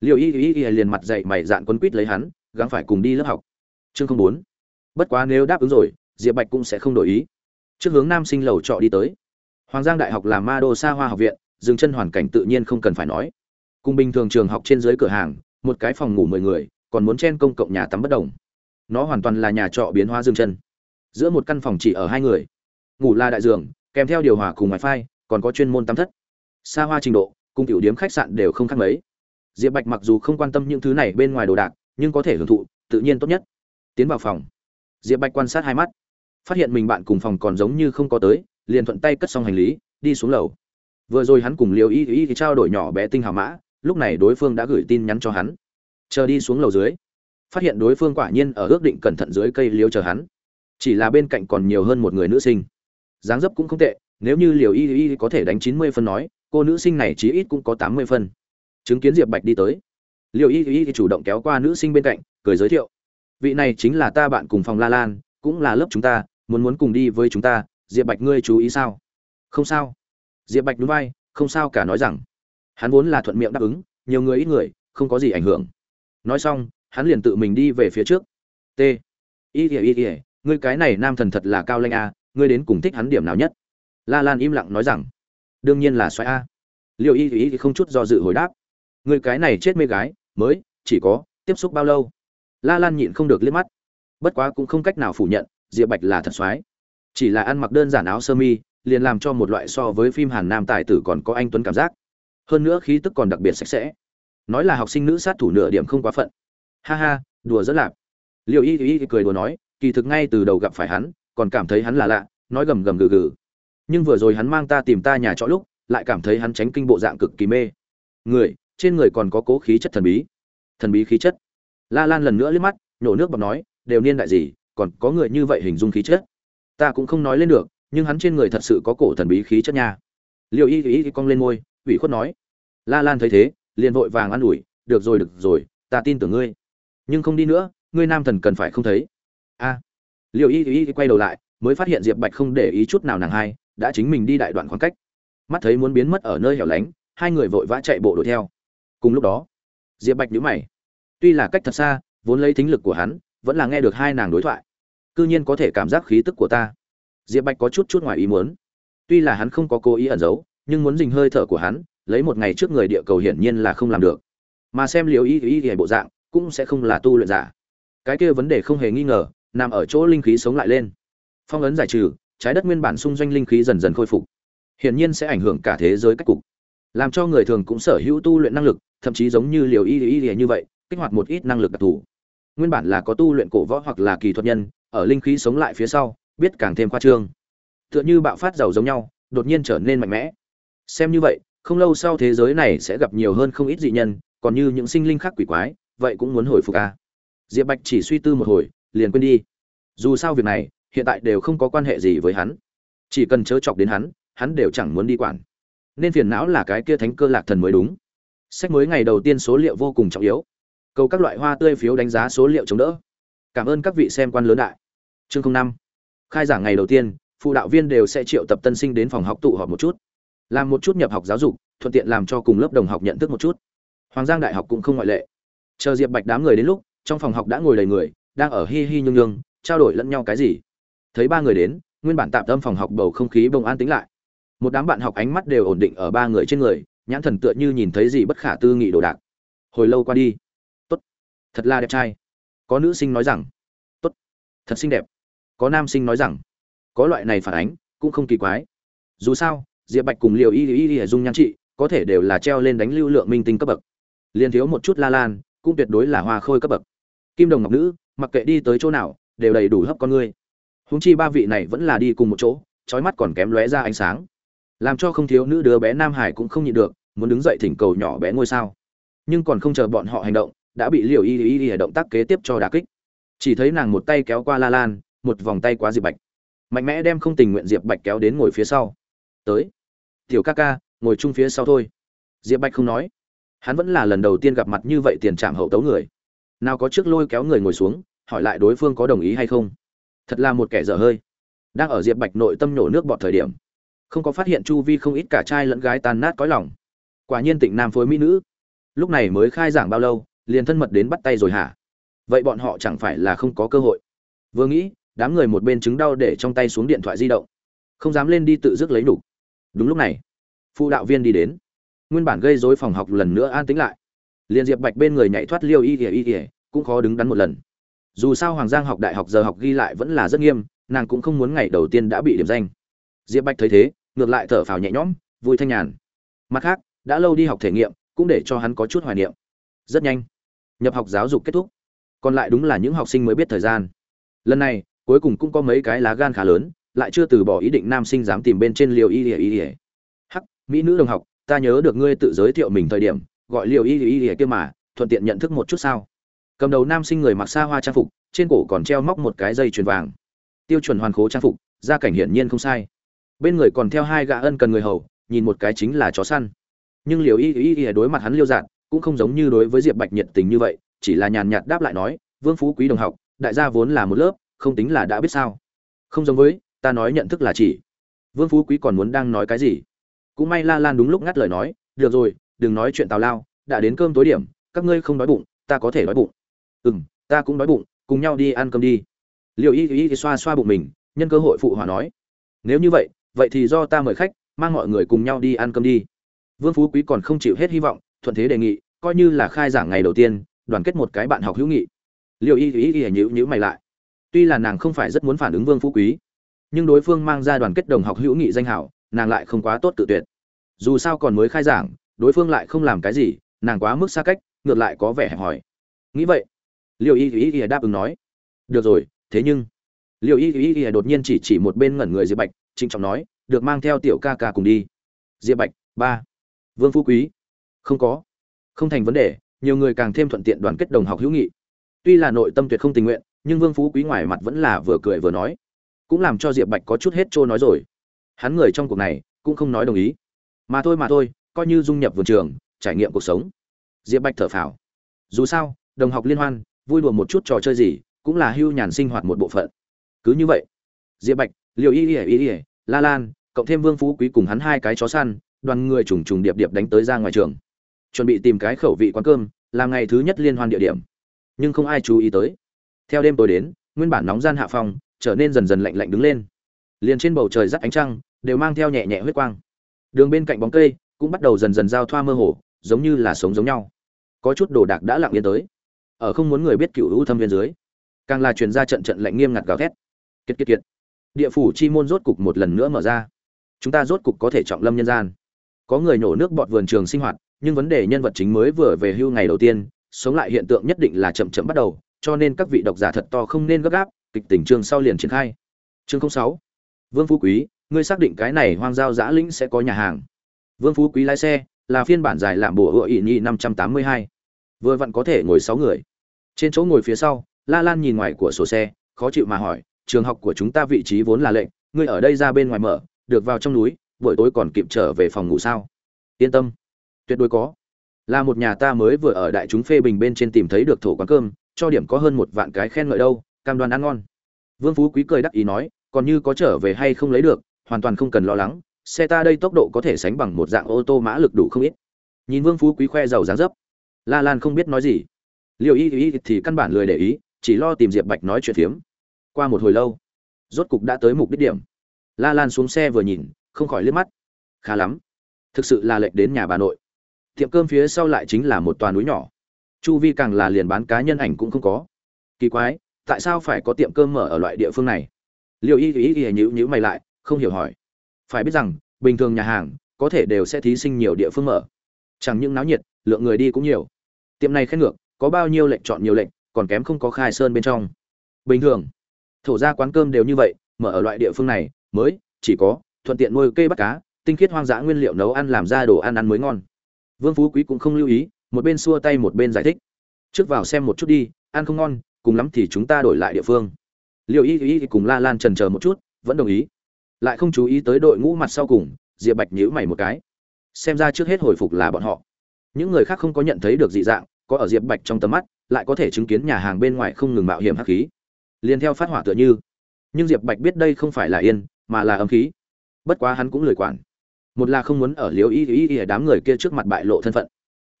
Liệu y y y liền mặt dậy mày dạn quấn quýt lấy hắn, gắng phải cùng đi lớp học. Chương không bốn. Bất quá nếu đáp ứng rồi, diệp bạch cũng sẽ không đổi ý. Trước hướng nam sinh lầu trọ đi tới. Hoàng giang đại học là ma đô xa hoa học viện dừng chân hoàn cảnh tự nhiên không cần phải nói. Cùng bình thường trường học trên dưới cửa hàng, một cái phòng ngủ mười người, còn muốn chen công cộng nhà tắm bất đồng. Nó hoàn toàn là nhà trọ biến hóa dừng chân. Giữa một căn phòng chỉ ở hai người. Ngủ là đại giường, kèm theo điều hòa cùng wifi, còn có chuyên môn tắm thất. Xa hoa trình độ, cùng tiểu điếm khách sạn đều không khác mấy. Diệp bạch mặc dù không quan tâm những thứ này bên ngoài đồ đạc, nhưng có thể hưởng thụ, tự nhiên tốt nhất. Tiến vào phòng. Diệp bạch quan sát hai mắt. Phát hiện mình bạn cùng phòng còn giống như không có tới, liền thuận tay cất xong hành lý, đi xuống lầu vừa rồi hắn cùng liều y y thì trao đổi nhỏ bé tinh hào mã, lúc này đối phương đã gửi tin nhắn cho hắn. Chờ đi xuống lầu dưới, phát hiện đối phương quả nhiên ở ước định cẩn thận dưới cây liêu chờ hắn. Chỉ là bên cạnh còn nhiều hơn một người nữ sinh. Dáng dấp cũng không tệ, nếu như liều y y có thể đánh chín mươi phân nói, cô nữ sinh này chí ít cũng có tám mươi phân. Chứng kiến diệp bạch đi tới liều y y chủ động kéo qua nữ sinh bên cạnh, cười giới thiệu. Vị này chính là ta bạn cùng phòng la lan, cũng là lớp chúng ta, muốn muốn cùng đi với chúng ta, diệp bạch ngươi chú ý sao? Không sao diệp bạch núi vai, không sao cả nói rằng, hắn vốn là thuận miệng đáp ứng, nhiều người ít người, không có gì ảnh hưởng. Nói xong, hắn liền tự mình đi về phía trước. T. Y ỉa y ỉa ngươi cái này nam thần thật là cao lanh a, ngươi đến cùng thích hắn điểm nào nhất? La lan im lặng nói rằng, đương nhiên là xoáy a. Liệu y y không chút do dự hồi đáp, ngươi cái này chết mê gái, mới, chỉ có, tiếp xúc bao lâu? La lan nhịn không được liếc mắt. Bất quá cũng không cách nào phủ nhận, diệp bạch là thật xoáy chỉ là ăn mặc đơn giản áo sơ mi liền làm cho một loại so với phim hàn nam tài tử còn có anh tuấn cảm giác. Hơn nữa khí tức còn đặc biệt sạch sẽ. Nói là học sinh nữ sát thủ nửa điểm không quá phận. Ha ha, đùa rất lạp. Liệu y y cười đùa nói, kỳ thực ngay từ đầu gặp phải hắn, còn cảm thấy hắn là lạ, nói gầm gầm gừ gừ. Nhưng vừa rồi hắn mang ta tìm ta nhà trọ lúc, lại cảm thấy hắn tránh kinh bộ dạng cực kỳ mê. Người, trên người còn có cố khí chất thần bí. Thần bí khí chất. La lan lần nữa liếc mắt, nhổ nước bọt nói, đều niên đại gì, còn có người như vậy hình dung khí chất. Ta cũng không nói lên được nhưng hắn trên người thật sự có cổ thần bí khí chất nha. Liệu y y cong lên môi ủy khuất nói la lan thấy thế liền vội vàng an ủi được rồi được rồi ta tin tưởng ngươi. Nhưng không đi nữa ngươi nam thần cần phải không thấy. A. À, liệu y y quay đầu lại mới phát hiện diệp bạch không để ý chút nào nàng hai đã chính mình đi đại đoạn khoảng cách. Mắt thấy muốn biến mất ở nơi hẻo lánh hai người vội vã chạy bộ đuổi theo. Cùng lúc đó diệp bạch nhíu mày. Tuy là cách thật xa vốn lấy thính lực của hắn vẫn là nghe được hai nàng đối thoại. Cư nhiên có thể cảm giác khí tức của ta diệp bạch có chút chút ngoài ý muốn. Tuy là hắn không có cố ý ẩn giấu, nhưng muốn dình hơi thở của hắn, lấy một ngày trước người địa cầu hiển nhiên là không làm được. Mà xem Liễu y y y bộ dạng, cũng sẽ không là tu luyện giả. Cái kia vấn đề không hề nghi ngờ, nằm ở chỗ linh khí sống lại lên. Phong ấn giải trừ, trái đất nguyên bản xung doanh linh khí dần dần khôi phục. Hiển nhiên sẽ ảnh hưởng cả thế giới cách cục. Làm cho người thường cũng sở hữu tu luyện năng lực, thậm chí giống như liều y y y như vậy, kích hoạt một ít năng lực đặc thù. Nguyên bản là có tu luyện cổ võ hoặc là kỳ thuật nhân, ở linh khí sống lại phía sau biết càng thêm khoa trương. Tựa như bạo phát giàu giống nhau, đột nhiên trở nên mạnh mẽ. Xem như vậy, không lâu sau thế giới này sẽ gặp nhiều hơn không ít dị nhân, còn như những sinh linh khác quỷ quái, vậy cũng muốn hồi phục à? diệp bạch chỉ suy tư một hồi, liền quên đi. Dù sao việc này, hiện tại đều không có quan hệ gì với hắn. Chỉ cần chớ chọc đến hắn hắn đều chẳng muốn đi quản. Nên phiền não là cái kia thánh cơ lạc thần mới đúng. Sách mới ngày đầu tiên số liệu vô cùng trọng yếu. Cầu các loại hoa tươi phiếu đánh giá số liệu chống đỡ. Cảm ơn các vị xem quan lớn đại. Chương năm khai giảng ngày đầu tiên, phụ đạo viên đều sẽ triệu tập tân sinh đến phòng học tụ họp một chút. Làm một chút nhập học giáo dục, thuận tiện làm cho cùng lớp đồng học nhận thức một chút. Hoàng giang đại học cũng không ngoại lệ. Chờ diệp bạch đám người đến lúc, trong phòng học đã ngồi đầy người, đang ở hi hi nhung nhung, trao đổi lẫn nhau cái gì. Thấy ba người đến, nguyên bản tạm tâm phòng học bầu không khí bông an tính lại. Một đám bạn học ánh mắt đều ổn định ở ba người trên người, nhãn thần tựa như nhìn thấy gì bất khả tư nghị đồ đạc. Hồi lâu qua đi. Tốt. Thật là đẹp trai. Có nữ sinh nói rằng. Tốt. Thật xinh đẹp có nam sinh nói rằng, có loại này phản ánh, cũng không kỳ quái. Dù sao, diệp bạch cùng liều y y y dung nhan trị có thể đều là treo lên đánh lưu lượng minh tinh cấp bậc. Liền thiếu một chút la lan, cũng tuyệt đối là hoa khôi cấp bậc. Kim đồng ngọc nữ, mặc kệ đi tới chỗ nào, đều đầy đủ hấp con ngươi. Húng chi ba vị này vẫn là đi cùng một chỗ trói mắt còn kém lóe ra ánh sáng. Làm cho không thiếu nữ đứa bé nam hải cũng không nhịn được, muốn đứng dậy thỉnh cầu nhỏ bé ngôi sao. Nhưng còn không chờ bọn họ hành động, đã bị liều y y y động tác kế tiếp cho đà kích. Chỉ thấy nàng một tay kéo qua la lan một vòng tay quá diệp bạch. Mạnh mẽ đem không tình nguyện diệp bạch kéo đến ngồi phía sau. Tới, tiểu ca ca, ngồi chung phía sau thôi. Diệp bạch không nói. Hắn vẫn là lần đầu tiên gặp mặt như vậy tiền trạm hậu tấu người. Nào có trước lôi kéo người ngồi xuống, hỏi lại đối phương có đồng ý hay không. Thật là một kẻ dở hơi. Đang ở diệp bạch nội tâm nhổ nước bọt thời điểm, không có phát hiện chu vi không ít cả trai lẫn gái tan nát cõi lòng. Quả nhiên tịnh nam phối mỹ nữ. Lúc này mới khai giảng bao lâu, liền thân mật đến bắt tay rồi hả? Vậy bọn họ chẳng phải là không có cơ hội. Vừa nghĩ đám người một bên chứng đau để trong tay xuống điện thoại di động. Không dám lên đi tự dứt lấy đủ. đúng lúc này, phụ đạo viên đi đến. Nguyên bản gây rối phòng học lần nữa an tĩnh lại. Liền diệp bạch bên người nhảy thoát liêu y ỉa y ỉa cũng khó đứng đắn một lần. Dù sao hoàng giang học đại học giờ học ghi lại vẫn là rất nghiêm, nàng cũng không muốn ngày đầu tiên đã bị điểm danh. Diệp bạch thấy thế, ngược lại thở phào nhẹ nhõm, vui thanh nhàn. Mặt khác, đã lâu đi học thể nghiệm, cũng để cho hắn có chút hoài niệm. Rất nhanh, nhập học giáo dục kết thúc. Còn lại đúng là những học sinh mới biết thời gian. Lần này cuối cùng cũng có mấy cái lá gan khá lớn, lại chưa từ bỏ ý định nam sinh dám tìm bên trên liều y ỉa y ỉa hắc, mỹ nữ đồng học, ta nhớ được ngươi tự giới thiệu mình thời điểm, gọi liều y y ỉa kia mà, thuận tiện nhận thức một chút sao? Cầm đầu nam sinh người mặc xa hoa trang phục, trên cổ còn treo móc một cái dây chuyền vàng. Tiêu chuẩn hoàn khố trang phục, gia cảnh hiển nhiên không sai. Bên người còn theo hai gã ân cần người hầu, nhìn một cái chính là chó săn. Nhưng liều y y y đối mặt hắn liêu dạn cũng không giống như đối với diệp bạch nhiệt tình như vậy, chỉ là nhàn nhạt đáp lại nói, vương phú quý đồng học, đại gia vốn là một lớp không tính là đã biết sao? Không giống với, ta nói nhận thức là chỉ. Vương phú quý còn muốn đang nói cái gì? Cũng may la lan đúng lúc ngắt lời nói, được rồi, đừng nói chuyện tào lao, đã đến cơm tối điểm, các ngươi không đói bụng, ta có thể đói bụng. Ừ m ta cũng đói bụng, cùng nhau đi ăn cơm đi. Liệu y y xoa xoa bụng mình, nhân cơ hội phụ hòa nói, nếu như vậy vậy thì do ta mời khách, mang mọi người cùng nhau đi ăn cơm đi. Vương phú quý còn không chịu hết hy vọng, thuận thế đề nghị, coi như là khai giảng ngày đầu tiên, đoàn kết một cái bạn học hữu nghị. Liệu y y y nhữ nhữ mày lại tuy là nàng không phải rất muốn phản ứng vương phú quý, nhưng đối phương mang ra đoàn kết đồng học hữu nghị danh hảo, nàng lại không quá tốt tự tuyệt. Dù sao còn mới khai giảng, đối phương lại không làm cái gì, nàng quá mức xa cách, ngược lại có vẻ hẹp hòi. Nghĩ vậy liệu y y y đáp ứng nói, được rồi, thế nhưng liệu y y y đột nhiên chỉ chỉ một bên ngẩn người diệp bạch, trịnh trọng nói, được mang theo tiểu ca ca cùng đi. Diệp bạch, ba. Vương phú quý? Không có. Không thành vấn đề, nhiều người càng thêm thuận tiện đoàn kết đồng học hữu nghị. Tuy là nội tâm tuyệt không tình nguyện nhưng vương phú quý ngoài mặt vẫn là vừa cười vừa nói. Cũng làm cho diệp bạch có chút hết trôi nói rồi. Hắn người trong cuộc này, cũng không nói đồng ý. Mà thôi mà thôi, coi như dung nhập vườn trường, trải nghiệm cuộc sống. Diệp bạch thở phào. Dù sao, đồng học liên hoan, vui đùa một chút trò chơi gì, cũng là hưu nhàn sinh hoạt một bộ phận. Cứ như vậy. Diệp bạch liều y ỉa y, la lan, cộng thêm vương phú quý cùng hắn hai cái chó săn, đoàn người trùng trùng điệp điệp đánh tới ra ngoài trường. Chuẩn bị tìm cái khẩu vị quán cơm, làm ngày thứ nhất liên hoan địa điểm. Nhưng không ai chú ý tới theo đêm tối đến, nguyên bản nóng gian hạ phòng trở nên dần dần lạnh lạnh đứng lên. Liền trên bầu trời rắc ánh trăng, đều mang theo nhẹ nhẹ huyết quang. Đường bên cạnh bóng cây, cũng bắt đầu dần dần giao thoa mơ hồ, giống như là sống giống nhau. Có chút đồ đạc đã lặng yên tới. Ở không muốn người biết cựu hữu thâm viên dưới, càng là truyền ra trận trận lạnh nghiêm ngặt gào thét. Kiệt kiệt kiệt. Địa phủ chi môn rốt cục một lần nữa mở ra. Chúng ta rốt cục có thể trọng lâm nhân gian. Có người nổ nước bọt vườn trường sinh hoạt, nhưng vấn đề nhân vật chính mới vừa về hưu ngày đầu tiên, sống lại hiện tượng nhất định là chậm chậm bắt đầu cho nên các vị độc giả thật to không nên gấp gáp, kịch tình chương sau liền triển khai. Chương 06 vương phú quý, ngươi xác định cái này hoang giao giã lĩnh sẽ có nhà hàng. Vương phú quý lái xe, là phiên bản dài làm bổ ựa ỉ nhị 582. vừa vặn có thể ngồi sáu người. Trên chỗ ngồi phía sau, la lan nhìn ngoài của sổ xe, khó chịu mà hỏi, trường học của chúng ta vị trí vốn là lệnh, ngươi ở đây ra bên ngoài mở, được vào trong núi, buổi tối còn kịp trở về phòng ngủ sao? Yên tâm. Tuyệt đối có. Là một nhà ta mới vừa ở đại chúng phê bình bên trên tìm thấy được thổ quán cơm cho điểm có hơn một vạn cái khen ngợi đâu, cam đoan ăn ngon. Vương phú quý cười đắc ý nói, còn như có trở về hay không lấy được, hoàn toàn không cần lo lắng, xe ta đây tốc độ có thể sánh bằng một dạng ô tô mã lực đủ không ít. Nhìn vương phú quý khoe giàu dáng dấp. La lan không biết nói gì. Liệu y y thì căn bản lười để ý, chỉ lo tìm diệp bạch nói chuyện phiếm. Qua một hồi lâu, rốt cục đã tới mục đích điểm. La lan xuống xe vừa nhìn, không khỏi liếc mắt. Khá lắm. Thực sự là lệnh đến nhà bà nội. Tiệm cơm phía sau lại chính là một toà núi nhỏ chu vi càng là liền bán cá nhân ảnh cũng không có. Kỳ quái, tại sao phải có tiệm cơm mở ở loại địa phương này? Liệu y y y nhữ nhữ mày lại, không hiểu hỏi. Phải biết rằng, bình thường nhà hàng, có thể đều sẽ thí sinh nhiều địa phương mở. Chẳng những náo nhiệt, lượng người đi cũng nhiều. Tiệm này khen ngược, có bao nhiêu lệnh chọn nhiều lệnh, còn kém không có khai sơn bên trong. Bình thường, thổ ra quán cơm đều như vậy, mở ở loại địa phương này, mới, chỉ có, thuận tiện nuôi cây bắt cá, tinh khiết hoang dã nguyên liệu nấu ăn làm ra đồ ăn ăn mới ngon. Vương phú quý cũng không lưu ý một bên xua tay một bên giải thích. Trước vào xem một chút đi, ăn không ngon, cùng lắm thì chúng ta đổi lại địa phương. Liệu y y cùng la lan trần chờ một chút, vẫn đồng ý. Lại không chú ý tới đội ngũ mặt sau cùng, diệp bạch nhíu mày một cái. Xem ra trước hết hồi phục là bọn họ. Những người khác không có nhận thấy được dị dạng, có ở diệp bạch trong tầm mắt, lại có thể chứng kiến nhà hàng bên ngoài không ngừng mạo hiểm hắc khí. Liền theo phát hỏa tựa như. Nhưng diệp bạch biết đây không phải là yên, mà là âm khí. Bất quá hắn cũng lười quản. Một là không muốn ở liều y y y đám người kia trước mặt bại lộ thân phận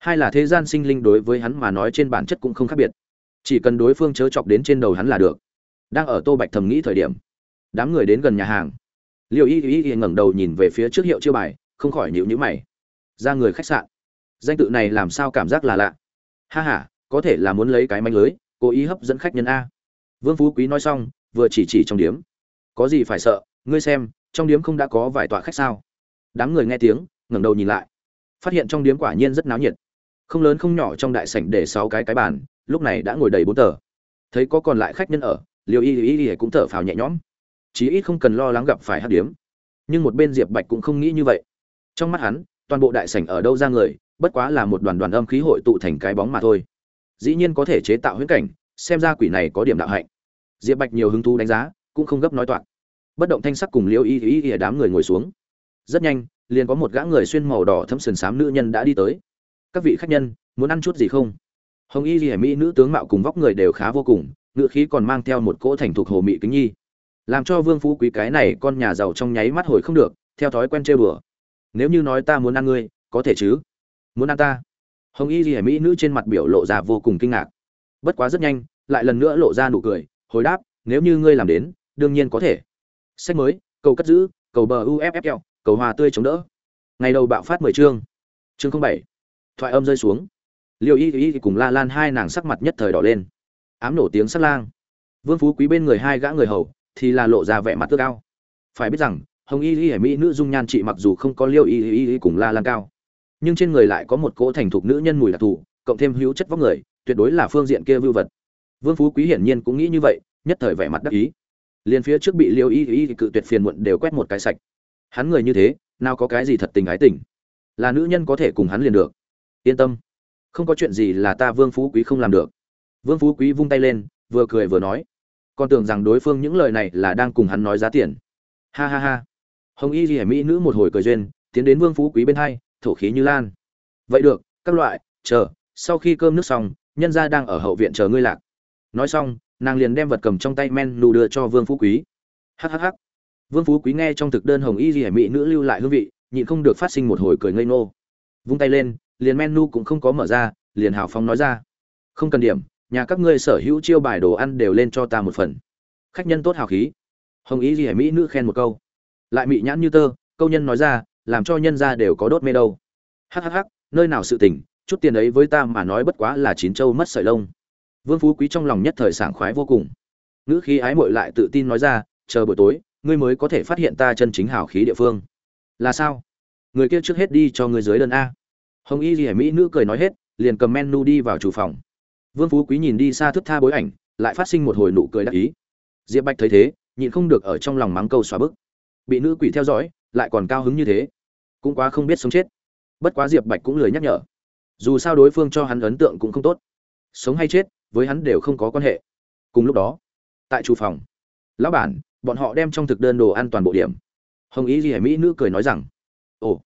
hai là thế gian sinh linh đối với hắn mà nói trên bản chất cũng không khác biệt. Chỉ cần đối phương chớ chọc đến trên đầu hắn là được. Đang ở tô bạch thầm nghĩ thời điểm, đám người đến gần nhà hàng. Liệu y y y ngẩng đầu nhìn về phía trước hiệu chiêu bài, không khỏi nhịu nhữ mày. Ra người khách sạn. Danh tự này làm sao cảm giác là lạ? Ha h a có thể là muốn lấy cái manh lưới, cố ý hấp dẫn khách nhân a. Vương phú quý nói xong, vừa chỉ chỉ trong điếm. Có gì phải sợ, ngươi xem, trong điếm không đã có vài tọa khách sao? Đám người nghe tiếng, ngẩng đầu nhìn lại. Phát hiện trong điếm quả nhiên rất náo nhiệt không lớn không nhỏ trong đại sảnh để sáu cái cái bàn, lúc này đã ngồi đầy bốn tờ. Thấy có còn lại khách nhân ở liều y y y cũng thở phào nhẹ nhõm. Chí ít không cần lo lắng gặp phải hát điếm. Nhưng một bên diệp bạch cũng không nghĩ như vậy. Trong mắt hắn, toàn bộ đại sảnh ở đâu ra người, bất quá là một đoàn đoàn âm khí hội tụ thành cái bóng mà thôi. Dĩ nhiên có thể chế tạo huyễn cảnh, xem ra quỷ này có điểm đạo hạnh. Diệp bạch nhiều hứng thú đánh giá, cũng không gấp nói toạc. Bất động thanh sắc cùng liêu y y y đám người ngồi xuống. Rất nhanh, liền có một gã người xuyên màu đỏ thấm sườn xám nữ nhân đã đi tới các vị khách nhân, muốn ăn chút gì không? Hồng y ghi mỹ nữ tướng mạo cùng vóc người đều khá vô cùng, ngựa khí còn mang theo một cỗ thành thục hồ mị kính nhi. Làm cho vương phú quý cái này con nhà giàu trong nháy mắt hồi không được, theo thói quen chơi bừa nếu như nói ta muốn ăn ngươi, có thể chứ? Muốn ăn ta? Hồng y ghi mỹ nữ trên mặt biểu lộ ra vô cùng kinh ngạc. Bất quá rất nhanh, lại lần nữa lộ ra nụ cười, hồi đáp, nếu như ngươi làm đến, đương nhiên có thể. Sách mới, cầu cất giữ, cầu bờ uffl cầu hòa tươi chống đỡ. Ngày đầu bạo phát mười chương. Chương không bảy thoại âm rơi xuống. Liệu y y cùng la lan hai nàng sắc mặt nhất thời đỏ lên. Ám nổ tiếng sắt lang. Vương phú quý bên người hai gã người hầu thì là lộ ra vẻ mặt tước cao phải biết rằng, hồng y y mỹ nữ dung nhan chị mặc dù không có liêu y y y cùng la lan cao, nhưng trên người lại có một cỗ thành thục nữ nhân mùi đặc thù, cộng thêm hữu chất vóc người, tuyệt đối là phương diện kia vưu vật. Vương phú quý hiển nhiên cũng nghĩ như vậy, nhất thời vẻ mặt đắc ý. Liền phía trước bị liêu y y cự tuyệt phiền muộn đều quét một cái sạch. Hắn người như thế, nào có cái gì thật tình ái tình? Là nữ nhân có thể cùng hắn liền được yên tâm. Không có chuyện gì là ta vương phú quý không làm được. Vương phú quý vung tay lên, vừa cười vừa nói. Con tưởng rằng đối phương những lời này là đang cùng hắn nói giá tiền. Ha ha ha. Hồng y ghi mỹ nữ một hồi cười duyên, tiến đến vương phú quý bên hai, thổ khí như lan. Vậy được, các loại, chờ, sau khi cơm nước xong, nhân gia đang ở hậu viện chờ ngươi lạc. Nói xong, nàng liền đem vật cầm trong tay men nù đưa cho vương phú quý. Hhh vương phú quý nghe trong thực đơn hồng y ghi mỹ nữ lưu lại hương vị, nhịn không được phát sinh một hồi cười ngây ngô. Vung tay lên liền menu cũng không có mở ra, liền hào phóng nói ra. Không cần điểm, nhà các ngươi sở hữu chiêu bài đồ ăn đều lên cho ta một phần. Khách nhân tốt hào khí. Hồng ý gì hải mỹ nữ khen một câu. Lại mị nhãn như tơ, câu nhân nói ra, làm cho nhân ra đều có đốt mê đâu. Hhh nơi nào sự tỉnh chút tiền ấy với ta mà nói bất quá là chín châu mất sợi lông. Vương phú quý trong lòng nhất thời sảng khoái vô cùng. Nữ khí ái mội lại tự tin nói ra, chờ buổi tối, ngươi mới có thể phát hiện ta chân chính hào khí địa phương. Là sao? Người kia trước hết đi cho người dưới đơn a hồng y ghi mỹ nữ cười nói hết, liền cầm menu đi vào chủ phòng. Vương phú quý nhìn đi xa thức tha bối ảnh, lại phát sinh một hồi nụ cười đắc ý. Diệp bạch thấy thế, nhịn không được ở trong lòng mắng câu xóa bức. Bị nữ quỷ theo dõi, lại còn cao hứng như thế. Cũng quá không biết sống chết. Bất quá diệp bạch cũng lười nhắc nhở. Dù sao đối phương cho hắn ấn tượng cũng không tốt. Sống hay chết, với hắn đều không có quan hệ. Cùng lúc đó, tại chủ phòng, lão bản, bọn họ đem trong thực đơn đồ ăn toàn bộ điểm. Hồng ý gì hải mỹ nữ cười nói rằng, ồ,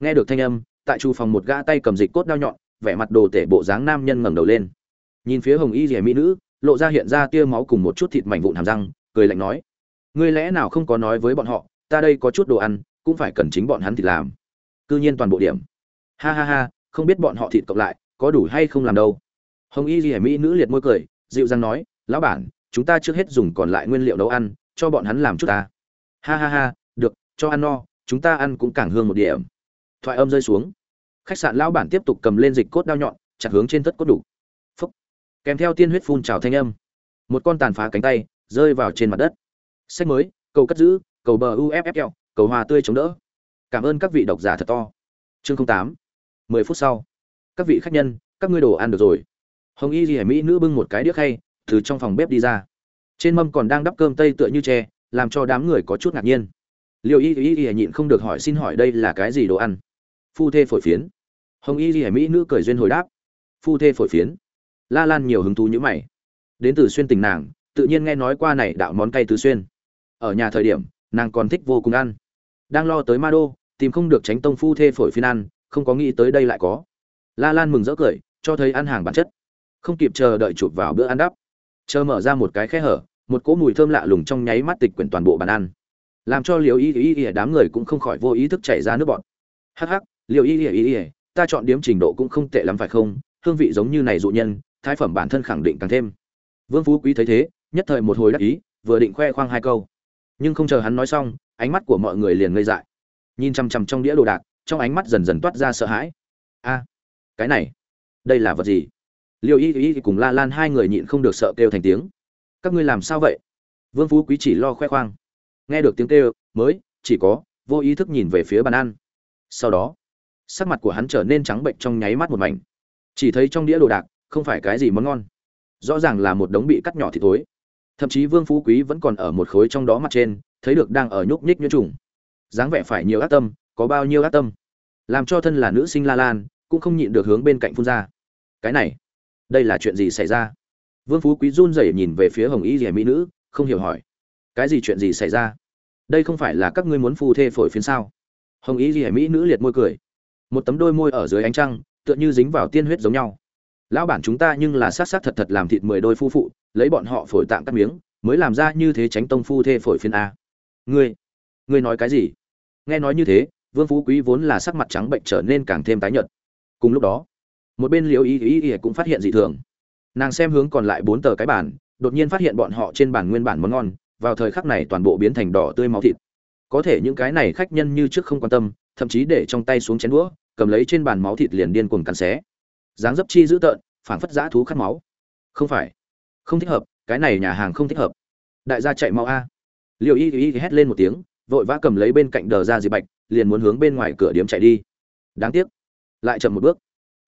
nghe được thanh âm tại chủ phòng một gã tay cầm dịch cốt đao nhọn, vẻ mặt đồ tể bộ dáng nam nhân ngẩng đầu lên. Nhìn phía hồng y rìa mỹ nữ, lộ ra hiện ra tia máu cùng một chút thịt mảnh vụn hàm răng, cười lạnh nói, ngươi lẽ nào không có nói với bọn họ, ta đây có chút đồ ăn, cũng phải cần chính bọn hắn thịt làm. Cư nhiên toàn bộ điểm. Ha ha ha, không biết bọn họ thịt cộng lại, có đủ hay không làm đâu. Hồng y rìa mỹ nữ liệt môi cười, dịu dàng nói, lão bản, chúng ta trước hết dùng còn lại nguyên liệu nấu ăn, cho bọn hắn làm chút ta. Ha ha ha, được, cho ăn no, chúng ta ăn cũng càng hương một điểm. Thoại âm rơi xuống khách sạn lão bản tiếp tục cầm lên dịch cốt đao nhọn, chặt hướng trên tất cốt đủ. Phúc. kèm theo tiên huyết phun trào thanh âm. Một con tàn phá cánh tay rơi vào trên mặt đất. Sách mới, cầu cất giữ, cầu bờ uffl cầu hòa tươi chống đỡ. Cảm ơn các vị độc giả thật to. Chương tám. Mười phút sau. Các vị khách nhân, các ngươi đồ ăn được rồi. Hồng y hải mỹ nữ bưng một cái đĩa khay, từ trong phòng bếp đi ra. Trên mâm còn đang đắp cơm tây tựa như tre, làm cho đám người có chút ngạc nhiên. Liệu y y y nhịn không được hỏi xin hỏi đây là cái gì đồ ăn? Phu thê phổi phiến hồng y ghi mỹ nữ cười duyên hồi đáp. Phu thê phổi phiến. La lan nhiều hứng thú như mày. Đến từ xuyên tình nàng, tự nhiên nghe nói qua này đạo món cay tứ xuyên. Ở nhà thời điểm, nàng còn thích vô cùng ăn. Đang lo tới ma đô, tìm không được tránh tông phu thê phổi phiến ăn, không có nghĩ tới đây lại có. La lan mừng rỡ cười, cho thấy ăn hàng bản chất. Không kịp chờ đợi chụp vào bữa ăn đắp. Chờ mở ra một cái khe hở, một cỗ mùi thơm lạ lùng trong nháy mắt tịch quyển toàn bộ bàn ăn. Làm cho liều y y y đám người cũng không khỏi vô ý thức chảy ra nước bọt. Hắc hắc liều y y y ta chọn điểm trình độ cũng không tệ lắm phải không? Hương vị giống như này dụ nhân, thái phẩm bản thân khẳng định càng thêm. Vương phú quý thấy thế, nhất thời một hồi đắc ý, vừa định khoe khoang hai câu. Nhưng không chờ hắn nói xong, ánh mắt của mọi người liền ngây dại. Nhìn chằm chằm trong đĩa đồ đạc, trong ánh mắt dần dần toát ra sợ hãi. A, cái này, đây là vật gì? Liêu y y cùng la lan hai người nhịn không được sợ kêu thành tiếng. Các ngươi làm sao vậy? Vương phú quý chỉ lo khoe khoang. Nghe được tiếng kêu, mới, chỉ có, vô ý thức nhìn về phía bàn ăn. Sau đó sắc mặt của hắn trở nên trắng bệnh trong nháy mắt một mảnh. Chỉ thấy trong đĩa đồ đạc, không phải cái gì món ngon. Rõ ràng là một đống bị cắt nhỏ thì thối. Thậm chí vương phú quý vẫn còn ở một khối trong đó mặt trên, thấy được đang ở nhúc nhích nhuyễn trùng. Dáng vẻ phải nhiều ác tâm, có bao nhiêu ác tâm? Làm cho thân là nữ sinh la lan, cũng không nhịn được hướng bên cạnh phun ra. Cái này, đây là chuyện gì xảy ra? Vương phú quý run rẩy nhìn về phía hồng y rẻ mỹ nữ, không hiểu hỏi. Cái gì chuyện gì xảy ra? Đây không phải là các ngươi muốn phu thê phổi phiến sao? Hồng y rẻ mỹ nữ liệt môi cười một tấm đôi môi ở dưới ánh trăng, tựa như dính vào tiên huyết giống nhau. Lão bản chúng ta nhưng là sát sát thật thật làm thịt mười đôi phu phụ, lấy bọn họ phổi tạng cắt miếng, mới làm ra như thế tránh tông phu thê phổi phiên a. Ngươi ngươi nói cái gì? Nghe nói như thế, vương phú quý vốn là sắc mặt trắng bệnh trở nên càng thêm tái nhợt. Cùng lúc đó, một bên liễu ý ý ý cũng phát hiện dị thường. Nàng xem hướng còn lại bốn tờ cái bản đột nhiên phát hiện bọn họ trên bản nguyên bản món ngon, vào thời khắc này toàn bộ biến thành đỏ tươi máu thịt có thể những cái này khách nhân như trước không quan tâm, thậm chí để trong tay xuống chén đũa, cầm lấy trên bàn máu thịt liền điên cuồng cắn xé. Dáng dấp chi dữ tợn, phảng phất dã thú khát máu. Không phải. Không thích hợp, cái này nhà hàng không thích hợp. Đại gia chạy mau a. Liệu y y hét lên một tiếng, vội vã cầm lấy bên cạnh đờ ra dịp bạch, liền muốn hướng bên ngoài cửa điếm chạy đi. Đáng tiếc. Lại chậm một bước.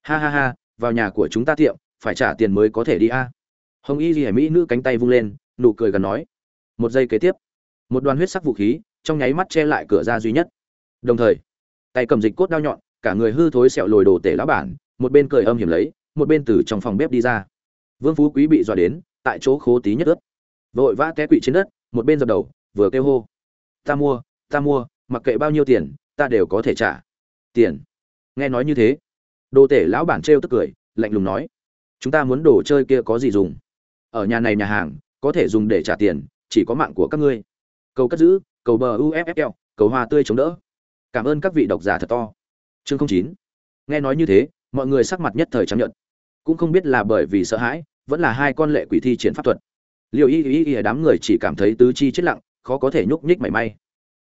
Ha ha ha, vào nhà của chúng ta tiệm, phải trả tiền mới có thể đi a. Hồng y ghi mỹ nữ cánh tay vung lên, nụ cười gần nói. Một giây kế tiếp, một đoàn huyết sắc vũ khí trong nháy mắt che lại cửa ra duy nhất. Đồng thời, tay cầm dịch cốt đao nhọn, cả người hư thối sẹo lồi đồ tể lão bản, một bên cười âm hiểm lấy, một bên từ trong phòng bếp đi ra. Vương phú quý bị dọa đến, tại chỗ khố tí nhất ướt. Vội vã té quỵ trên đất, một bên dập đầu, vừa kêu hô. Ta mua ta mua, mặc kệ bao nhiêu tiền, ta đều có thể trả. Tiền? Nghe nói như thế, đồ tể lão bản trêu tức cười, lạnh lùng nói. Chúng ta muốn đồ chơi kia có gì dùng? Ở nhà này nhà hàng, có thể dùng để trả tiền, chỉ có mạng của các ngươi. Câu cất giữ cầu bờ uffl cầu hoa tươi chống đỡ. Cảm ơn các vị độc giả thật to. Chương chín. Nghe nói như thế, mọi người sắc mặt nhất thời chấp nhận cũng không biết là bởi vì sợ hãi, vẫn là hai con lệ quỷ thi triển pháp thuật. Liệu y y y đám người chỉ cảm thấy tứ chi chết lặng, khó có thể nhúc nhích mảy may.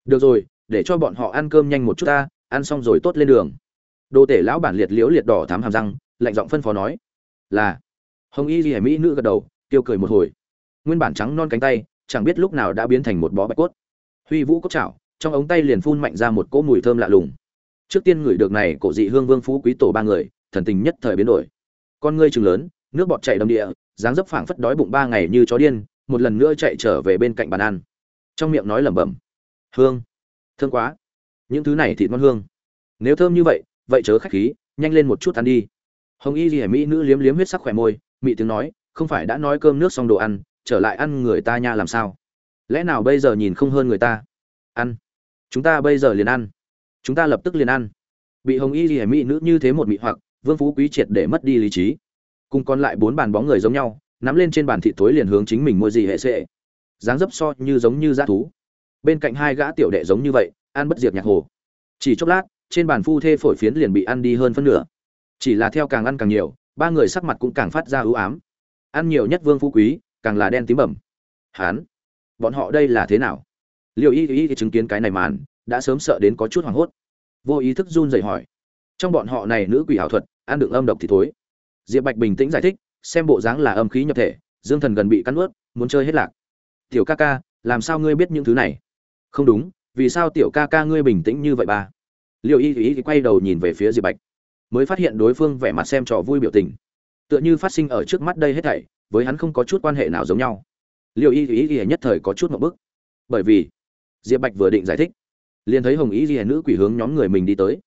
Được rồi, để cho bọn họ ăn cơm nhanh một chút ta, ăn xong rồi tốt lên đường. Đồ tể lão bản liệt liễu liệt đỏ thám hàm răng, lạnh giọng phân phó nói. Là. Hồng y y mỹ nữ gật đầu tiêu cười một hồi. Nguyên bản trắng non cánh tay, chẳng biết lúc nào đã biến thành một bó bạch cốt huy vũ cốc chảo, trong ống tay liền phun mạnh ra một cỗ mùi thơm lạ lùng. Trước tiên ngửi được này cổ dị hương vương phú quý tổ ba người, thần tình nhất thời biến đổi. Con ngươi trừng lớn, nước bọt chảy đầm địa, dáng dấp phảng phất đói bụng ba ngày như chó điên, một lần nữa chạy trở về bên cạnh bàn ăn. Trong miệng nói lẩm bẩm, hương thương quá. Những thứ này thịt ngon hương. Nếu thơm như vậy vậy chớ khách khí, nhanh lên một chút ăn đi. Hồng y ghi mỹ nữ liếm liếm huyết sắc khỏe môi, mị tiếng nói, không phải đã nói cơm nước xong đồ ăn, trở lại ăn người ta nha làm sao? Lẽ nào bây giờ nhìn không hơn người ta? Ăn. Chúng ta bây giờ liền ăn. Chúng ta lập tức liền ăn. Bị hồng y ghi mỹ nữ như thế một mị hoặc, vương phú quý triệt để mất đi lý trí. Cùng còn lại bốn bàn bóng người giống nhau, nắm lên trên bàn thị tối liền hướng chính mình mua gì hệ sệ. Dáng dấp so như giống như dã thú. Bên cạnh hai gã tiểu đệ giống như vậy, ăn bất diệt nhạc hồ. Chỉ chốc lát, trên bàn phu thê phổi phiến liền bị ăn đi hơn phân nửa. Chỉ là theo càng ăn càng nhiều, ba người sắc mặt cũng càng phát ra ưu ám. Ăn nhiều nhất vương phú quý, càng là đen tím bẩm. Hán bọn họ đây là thế nào? Liệu y y chứng kiến cái này màn, đã sớm sợ đến có chút hoảng hốt. Vô ý thức run rẩy hỏi. Trong bọn họ này nữ quỷ ảo thuật, ăn được âm độc thì thối. Diệp bạch bình tĩnh giải thích, xem bộ dáng là âm khí nhập thể, dương thần gần bị cắn ướt muốn chơi hết lạc. Tiểu ca ca, làm sao ngươi biết những thứ này? Không đúng, vì sao tiểu ca ca ngươi bình tĩnh như vậy ba? Liệu y y quay đầu nhìn về phía diệp bạch, mới phát hiện đối phương vẻ mặt xem trò vui biểu tình. Tựa như phát sinh ở trước mắt đây hết thảy, với hắn không có chút quan hệ nào giống nhau liệu y y y nhất thời có chút một bức. Bởi vì, diệp bạch vừa định giải thích, liền thấy hồng y y nữ quỷ hướng nhóm người mình đi tới.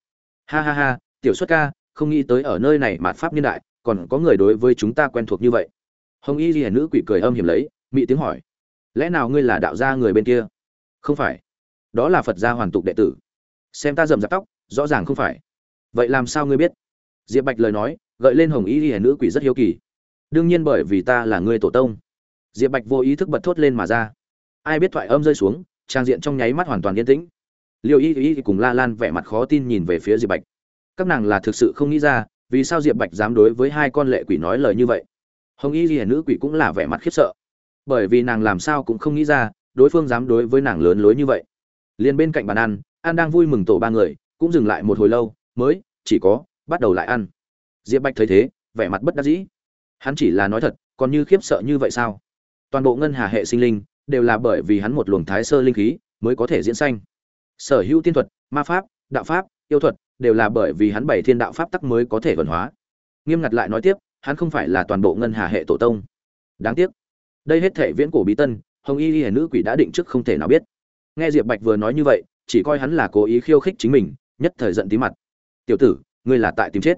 Ha ha ha, tiểu xuất ca, không nghĩ tới ở nơi này mạt pháp niên đại, còn có người đối với chúng ta quen thuộc như vậy. Hồng y ghi nữ quỷ cười âm hiểm lấy, mị tiếng hỏi, lẽ nào ngươi là đạo gia người bên kia? Không phải, đó là phật gia hoàn tục đệ tử. Xem ta dầm rạp tóc, rõ ràng không phải. Vậy làm sao ngươi biết? Diệp bạch lời nói, gợi lên hồng y ghi nữ quỷ rất hiếu kỳ. Đương nhiên bởi vì ta là người tổ tông diệp bạch vô ý thức bật thốt lên mà ra. Ai biết thoại âm rơi xuống, trang diện trong nháy mắt hoàn toàn yên tĩnh. Liệu y y cùng la lan vẻ mặt khó tin nhìn về phía diệp bạch. Các nàng là thực sự không nghĩ ra, vì sao diệp bạch dám đối với hai con lệ quỷ nói lời như vậy? Hồng y ghi nữ quỷ cũng là vẻ mặt khiếp sợ. Bởi vì nàng làm sao cũng không nghĩ ra, đối phương dám đối với nàng lớn lối như vậy. Liền bên cạnh bàn ăn, an đang vui mừng tổ ba người, cũng dừng lại một hồi lâu, mới, chỉ có, bắt đầu lại ăn. Diệp bạch thấy thế, vẻ mặt bất đắc dĩ. Hắn chỉ là nói thật, còn như khiếp sợ như vậy sao? Toàn bộ ngân hà hệ sinh linh đều là bởi vì hắn một luồng thái sơ linh khí mới có thể diễn sanh. Sở hữu tiên thuật, ma pháp, đạo pháp, yêu thuật đều là bởi vì hắn bảy thiên đạo pháp tắc mới có thể vận hóa. Nghiêm ngặt lại nói tiếp, hắn không phải là toàn bộ ngân hà hệ tổ tông. Đáng tiếc, đây hết thể viễn cổ bí tân, hồng y y nữ quỷ đã định trước không thể nào biết. Nghe diệp bạch vừa nói như vậy, chỉ coi hắn là cố ý khiêu khích chính mình, nhất thời giận tí mặt. Tiểu tử, ngươi là tại tìm chết.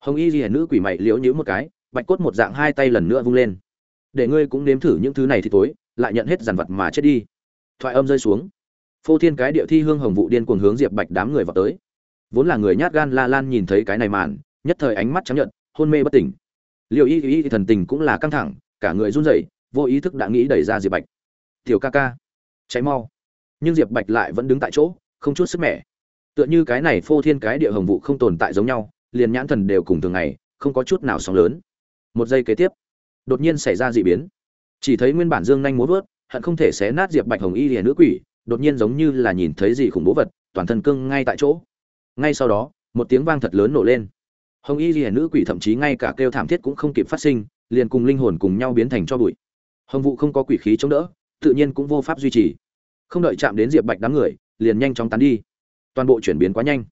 Hồng y y nữ quỷ mày liễu nhữ một cái, bạch cốt một dạng hai tay lần nữa vung lên để ngươi cũng nếm thử những thứ này thì tối, lại nhận hết dàn vật mà chết đi. Thoại âm rơi xuống. Phô thiên cái địa thi hương hồng vụ điên cuồng hướng diệp bạch đám người vào tới. Vốn là người nhát gan la lan nhìn thấy cái này màn, nhất thời ánh mắt chấm nhận hôn mê bất tỉnh. Liệu y y thần tình cũng là căng thẳng, cả người run rẩy, vô ý thức đã nghĩ đẩy ra diệp bạch. Tiểu ca ca cháy mau. Nhưng diệp bạch lại vẫn đứng tại chỗ, không chút sức mẻ. Tựa như cái này phô thiên cái địa hồng vụ không tồn tại giống nhau, liền nhãn thần đều cùng thường ngày, không có chút nào sóng lớn. Một giây kế tiếp đột nhiên xảy ra dị biến. Chỉ thấy nguyên bản dương nhanh muốn vớt, hận không thể xé nát diệp bạch hồng y liền nữ quỷ, đột nhiên giống như là nhìn thấy gì khủng bố vật, toàn thân cưng ngay tại chỗ. Ngay sau đó, một tiếng vang thật lớn nổ lên. Hồng y liền nữ quỷ thậm chí ngay cả kêu thảm thiết cũng không kịp phát sinh, liền cùng linh hồn cùng nhau biến thành cho bụi. Hồng vụ không có quỷ khí chống đỡ, tự nhiên cũng vô pháp duy trì. Không đợi chạm đến diệp bạch đám người, liền nhanh chóng tán đi. Toàn bộ chuyển biến quá nhanh.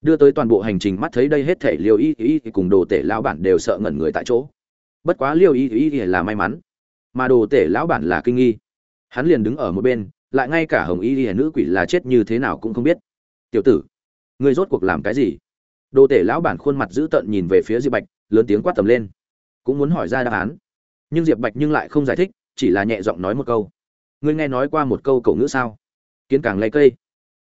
Đưa tới toàn bộ hành trình mắt thấy đây hết thể liều y y cùng đồ tể lão bản đều sợ ngẩn người tại chỗ bất quá liều y y là may mắn. Mà đồ tể lão bản là kinh nghi. Hắn liền đứng ở một bên, lại ngay cả hồng y y nữ quỷ là chết như thế nào cũng không biết. Tiểu tử người rốt cuộc làm cái gì? Đồ tể lão bản khuôn mặt dữ tợn nhìn về phía diệp bạch, lớn tiếng quát tầm lên. Cũng muốn hỏi ra đáp án. Nhưng diệp bạch nhưng lại không giải thích, chỉ là nhẹ giọng nói một câu. Ngươi nghe nói qua một câu cậu ngữ sao? Kiến càng lấy cây.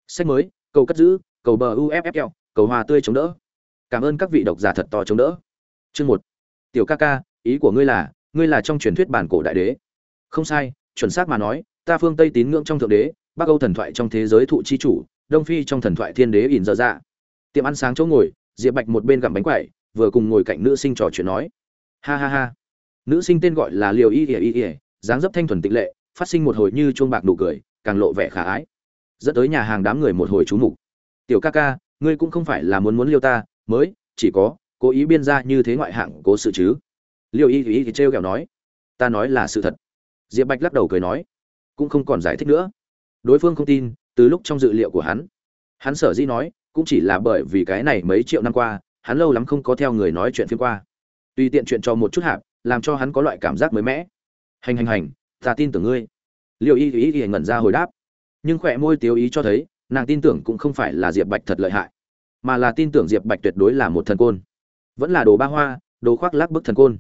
Sách mới, cầu cất giữ, cầu bờ uffl cầu hoa tươi chống đỡ. Cảm ơn các vị độc giả thật to chống đỡ. Chương một. Tiểu ca ca ý của ngươi là ngươi là trong truyền thuyết bản cổ đại đế. Không sai, chuẩn xác mà nói, ta phương tây tín ngưỡng trong thượng đế, bắc âu thần thoại trong thế giới thụ chi chủ, đông phi trong thần thoại thiên đế ỉn dở dạ. Tiệm ăn sáng chỗ ngồi, diệp bạch một bên gặm bánh quẩy, vừa cùng ngồi cạnh nữ sinh trò chuyện nói. Ha ha ha. Nữ sinh tên gọi là liều y ỉa y ỉa dáng dấp thanh thuần tịnh lệ, phát sinh một hồi như chuông bạc nụ cười, càng lộ vẻ khả ái. Dẫn tới nhà hàng đám người một hồi chú mục. Tiểu ca ca, ngươi cũng không phải là muốn muốn liêu ta, mới, chỉ có, cố ý biên ra như thế ngoại hạng cố sự chứ liêu y y thì trêu kẹo nói, ta nói là sự thật. Diệp bạch lắc đầu cười nói, cũng không còn giải thích nữa. Đối phương không tin, từ lúc trong dự liệu của hắn hắn sở dĩ nói, cũng chỉ là bởi vì cái này mấy triệu năm qua, hắn lâu lắm không có theo người nói chuyện phim qua. Tùy tiện chuyện cho một chút hạp, làm cho hắn có loại cảm giác mới mẻ. Hành hành hành, ta tin tưởng ngươi. Liệu y y thì ngẩn ra hồi đáp. Nhưng khỏe môi tiếu ý cho thấy, nàng tin tưởng cũng không phải là diệp bạch thật lợi hại, mà là tin tưởng diệp bạch tuyệt đối là một thần côn. Vẫn là đồ ba hoa, đồ khoác lác bức thần côn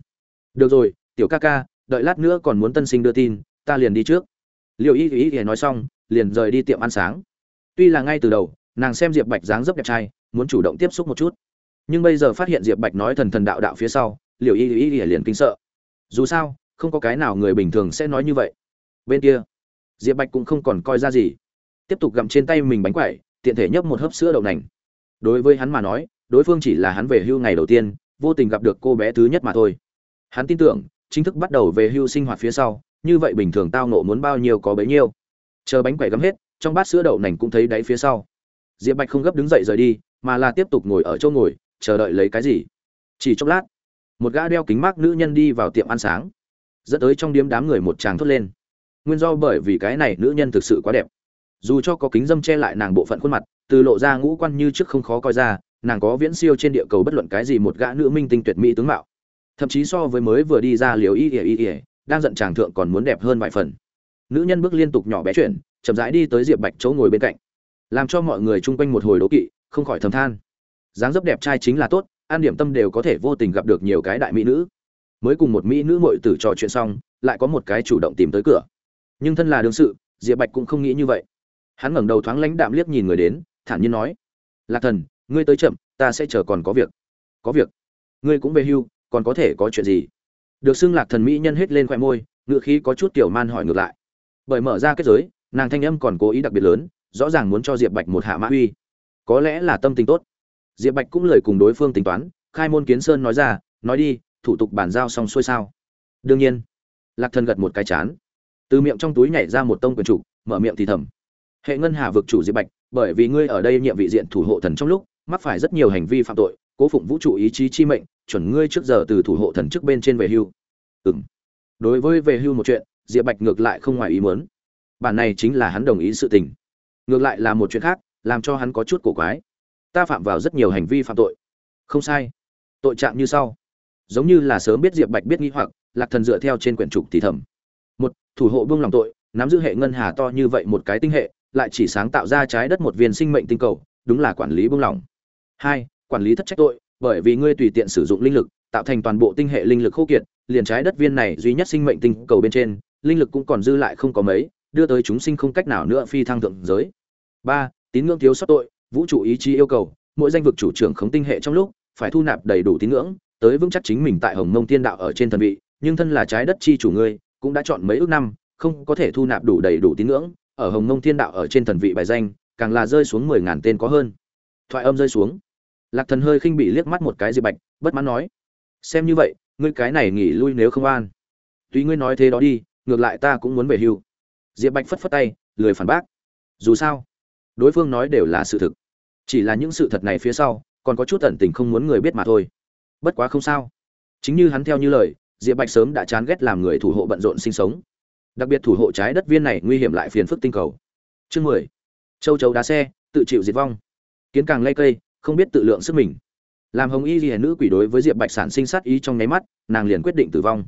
được rồi, tiểu ca ca, đợi lát nữa còn muốn tân sinh đưa tin, ta liền đi trước. Liệu y ý ý nói xong, liền rời đi tiệm ăn sáng. Tuy là ngay từ đầu, nàng xem diệp bạch dáng dấp đẹp trai, muốn chủ động tiếp xúc một chút. Nhưng bây giờ phát hiện diệp bạch nói thần thần đạo đạo phía sau liệu y ý ý liền kinh sợ. Dù sao, không có cái nào người bình thường sẽ nói như vậy. Bên kia, diệp bạch cũng không còn coi ra gì. Tiếp tục gặm trên tay mình bánh quẩy, tiện thể nhấp một hớp sữa đậu nành. Đối với hắn mà nói, đối phương chỉ là hắn về hưu ngày đầu tiên, vô tình gặp được cô bé thứ nhất mà thôi hắn tin tưởng, chính thức bắt đầu về hưu sinh hoạt phía sau, như vậy bình thường tao nộ muốn bao nhiêu có bấy nhiêu. Chờ bánh quẩy gắm hết, trong bát sữa đậu nành cũng thấy đáy phía sau. Diệp bạch không gấp đứng dậy rời đi, mà là tiếp tục ngồi ở chỗ ngồi, chờ đợi lấy cái gì. Chỉ chốc lát, một gã đeo kính mát nữ nhân đi vào tiệm ăn sáng. Dẫn tới trong điếm đám người một tràng thốt lên. Nguyên do bởi vì cái này nữ nhân thực sự quá đẹp. Dù cho có kính dâm che lại nàng bộ phận khuôn mặt, từ lộ ra ngũ quan như trước không khó coi ra, nàng có viễn siêu trên địa cầu bất luận cái gì một gã nữ minh tinh tuyệt mỹ tướng mạo thậm chí so với mới vừa đi ra liều y ỉa y ỉa đang giận chàng thượng còn muốn đẹp hơn vài phần. Nữ nhân bước liên tục nhỏ bé chuyển, chậm rãi đi tới diệp bạch chỗ ngồi bên cạnh, làm cho mọi người chung quanh một hồi đố kỵ, không khỏi thầm than. Dáng dấp đẹp trai chính là tốt, an điểm tâm đều có thể vô tình gặp được nhiều cái đại mỹ nữ. Mới cùng một mỹ nữ mội tử trò chuyện xong, lại có một cái chủ động tìm tới cửa. Nhưng thân là đương sự, diệp bạch cũng không nghĩ như vậy. Hắn ngẩng đầu thoáng lãnh đạm liếc nhìn người đến, thản nhiên nói, lạc thần, ngươi tới chậm, ta sẽ chờ còn có việc. Có việc? Ngươi cũng về hưu còn có thể có chuyện gì? Được xưng lạc thần mỹ nhân hết lên khoe môi ngựa khí có chút tiểu man hỏi ngược lại. Bởi mở ra kết giới, nàng thanh âm còn cố ý đặc biệt lớn, rõ ràng muốn cho diệp bạch một hạ mã uy. Có lẽ là tâm tình tốt. Diệp bạch cũng lời cùng đối phương tính toán, khai môn kiến sơn nói ra, nói đi, thủ tục bàn giao xong xuôi sao? Đương nhiên. Lạc thần gật một cái chán. Từ miệng trong túi nhảy ra một tông quyền trục mở miệng thì thầm. Hệ ngân hà vực chủ diệp bạch, bởi vì ngươi ở đây nhiệm vị diện thủ hộ thần trong lúc, mắc phải rất nhiều hành vi phạm tội cố phụng vũ trụ ý chí chi mệnh, chuẩn ngươi trước giờ từ thủ hộ thần chức bên trên về hưu. Ừng đối với về hưu một chuyện, diệp bạch ngược lại không ngoài ý muốn. Bản này chính là hắn đồng ý sự tình. Ngược lại là một chuyện khác, làm cho hắn có chút cổ quái. Ta phạm vào rất nhiều hành vi phạm tội. Không sai. Tội trạng như sau. Giống như là sớm biết diệp bạch biết nghi hoặc, lạc thần dựa theo trên quyển trục thì thầm. Một, thủ hộ buông lòng tội, nắm giữ hệ ngân hà to như vậy một cái tinh hệ, lại chỉ sáng tạo ra trái đất một viên sinh mệnh tinh cầu, đúng là quản lý buông lỏng hai quản lý thất trách tội, bởi vì ngươi tùy tiện sử dụng linh lực, tạo thành toàn bộ tinh hệ linh lực khô kiệt, liền trái đất viên này duy nhất sinh mệnh tinh cầu bên trên, linh lực cũng còn dư lại không có mấy, đưa tới chúng sinh không cách nào nữa phi thăng thượng giới. Ba, tín ngưỡng thiếu sót tội, vũ trụ ý chí yêu cầu, mỗi danh vực chủ trưởng khống tinh hệ trong lúc, phải thu nạp đầy đủ tín ngưỡng, tới vững chắc chính mình tại hồng mông tiên đạo ở trên thần vị, nhưng thân là trái đất chi chủ ngươi, cũng đã chọn mấy ước năm, không có thể thu nạp đủ đầy đủ tín ngưỡng, ở hồng mông tiên đạo ở trên thần vị bài danh, càng là rơi xuống mười ngàn tên có hơn. Thoại âm rơi xuống lạc thần hơi khinh bị liếc mắt một cái diệp bạch, bất mãn nói, xem như vậy, ngươi cái này nghỉ lui nếu không an tuy ngươi nói thế đó đi, ngược lại ta cũng muốn về hưu. Diệp bạch phất phất tay, lười phản bác. Dù sao, đối phương nói đều là sự thực. Chỉ là những sự thật này phía sau, còn có chút tận tình không muốn người biết mà thôi. Bất quá không sao. Chính như hắn theo như lời, diệp bạch sớm đã chán ghét làm người thủ hộ bận rộn sinh sống. Đặc biệt thủ hộ trái đất viên này nguy hiểm lại phiền phức tinh cầu. Chương mười. Châu chấu đá xe, tự chịu diệt vong. Kiến càng lây cây không biết tự lượng sức mình. Làm hồng y ghi nữ quỷ đối với diệp bạch sản sinh sát ý trong nháy mắt, nàng liền quyết định tử vong.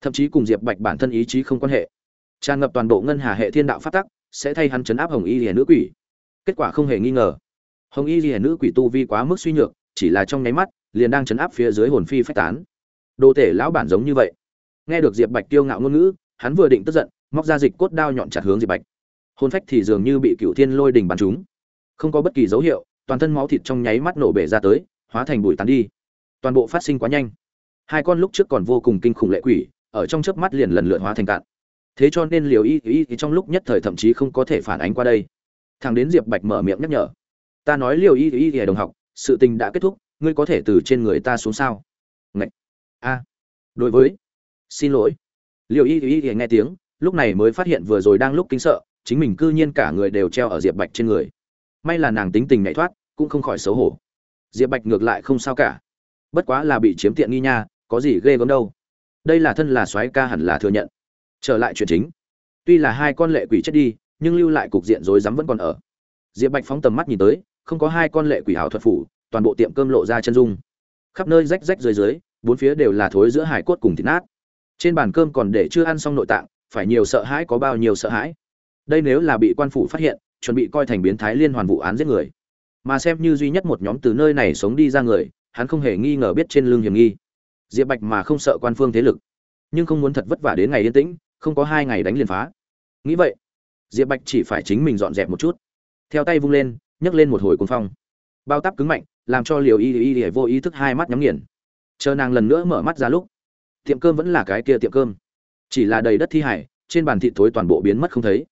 Thậm chí cùng diệp bạch bản thân ý chí không quan hệ. Tràn ngập toàn bộ ngân hà hệ thiên đạo phát tắc, sẽ thay hắn chấn áp hồng y ghi nữ quỷ. Kết quả không hề nghi ngờ. Hồng y ghi nữ quỷ tu vi quá mức suy nhược, chỉ là trong nháy mắt, liền đang chấn áp phía dưới hồn phi phách tán. Đồ tể lão bản giống như vậy. Nghe được diệp bạch tiêu ngạo ngôn ngữ, hắn vừa định tức giận, móc ra dịch cốt đao nhọn chặt hướng diệp bạch. Hồn phách thì dường như bị cựu thiên lôi đình bắn trúng. Không có bất kỳ dấu hiệu toàn thân máu thịt trong nháy mắt nổ bể ra tới, hóa thành bụi tán đi. Toàn bộ phát sinh quá nhanh. Hai con lúc trước còn vô cùng kinh khủng lệ quỷ, ở trong chớp mắt liền lần lượt hóa thành cạn. Thế cho nên liều y y trong lúc nhất thời thậm chí không có thể phản ánh qua đây. Thằng đến diệp bạch mở miệng nhắc nhở. Ta nói liều y y y đồng học, sự tình đã kết thúc, ngươi có thể từ trên người ta xuống sao? Ngậy! a. Đối với. Xin lỗi. Liều y y y nghe tiếng, lúc này mới phát hiện vừa rồi đang lúc kinh sợ, chính mình cư nhiên cả người đều treo ở diệp bạch trên người may là nàng tính tình nhảy thoát, cũng không khỏi xấu hổ. Diệp bạch ngược lại không sao cả. Bất quá là bị chiếm tiện nghi nha, có gì ghê gớm đâu. Đây là thân là soái ca hẳn là thừa nhận. Trở lại chuyện chính. Tuy là hai con lệ quỷ chết đi, nhưng lưu lại cục diện rối rắm vẫn còn ở. Diệp bạch phóng tầm mắt nhìn tới, không có hai con lệ quỷ hảo thuật phủ, toàn bộ tiệm cơm lộ ra chân dung. Khắp nơi rách rách dưới dưới bốn phía đều là thối giữa hải cốt cùng thịt nát. Trên bàn cơm còn để chưa ăn xong nội tạng, phải nhiều sợ hãi có bao nhiêu sợ hãi. Đây nếu là bị quan phủ phát hiện chuẩn bị coi thành biến thái liên hoàn vụ án giết người. Mà xem như duy nhất một nhóm từ nơi này sống đi ra người, hắn không hề nghi ngờ biết trên lưng hiểm nghi. Diệp bạch mà không sợ quan phương thế lực, nhưng không muốn thật vất vả đến ngày yên tĩnh, không có hai ngày đánh liền phá. Nghĩ vậy, diệp bạch chỉ phải chính mình dọn dẹp một chút. Theo tay vung lên, nhấc lên một hồi cuồng phong. Bao tắp cứng mạnh, làm cho liều y y y vô ý thức hai mắt nhắm nghiền. Chờ nàng lần nữa mở mắt ra lúc, tiệm cơm vẫn là cái kia tiệm cơm. Chỉ là đầy đất thi hải, trên bàn thịt thối toàn bộ biến mất không thấy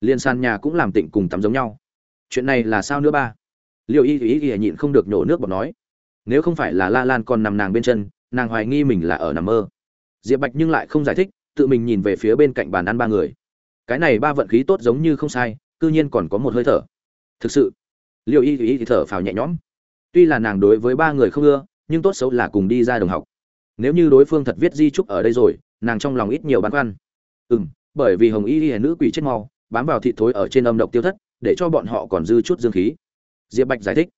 liên san nhà cũng làm tịnh cùng tắm giống nhau. Chuyện này là sao nữa ba? Liệu y y y nhịn không được nhổ nước bọt nói. Nếu không phải là la lan còn nằm nàng bên chân, nàng hoài nghi mình là ở nằm mơ. Diệp bạch nhưng lại không giải thích, tự mình nhìn về phía bên cạnh bàn ăn ba người. Cái này ba vận khí tốt giống như không sai, cư nhiên còn có một hơi thở. Thực sự liệu y y thì thở phào nhẹ nhõm. Tuy là nàng đối với ba người không ưa, nhưng tốt xấu là cùng đi ra đồng học. Nếu như đối phương thật viết di trúc ở đây rồi, nàng trong lòng ít nhiều băn khoăn. Ừ m bởi vì hồng y y nữ quỷ chết mau bám vào thịt thối ở trên âm độc tiêu thất, để cho bọn họ còn dư chút dương khí. Diệp bạch giải thích,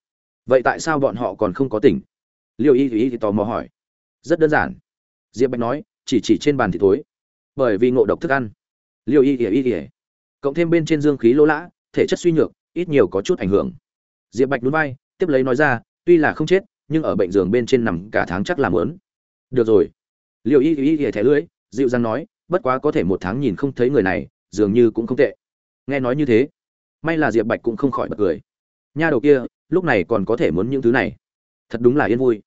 vậy tại sao bọn họ còn không có tỉnh? Liêu y y thì tò mò hỏi. Rất đơn giản. Diệp bạch nói, chỉ chỉ trên bàn thịt thối, bởi vì ngộ độc thức ăn. Liêu y y y cộng thêm bên trên dương khí lỗ lã, thể chất suy nhược, ít nhiều có chút ảnh hưởng. Diệp bạch núi bay tiếp lấy nói ra, tuy là không chết, nhưng ở bệnh giường bên trên nằm cả tháng chắc làm lớn được rồi. Liêu y y y thẻ lưới dịu dàng nói, bất quá có thể một tháng nhìn không thấy người này, dường như cũng không tệ nghe nói như thế, may là diệp bạch cũng không khỏi bật cười. Nha đầu kia, lúc này còn có thể muốn những thứ này. Thật đúng là yên vui.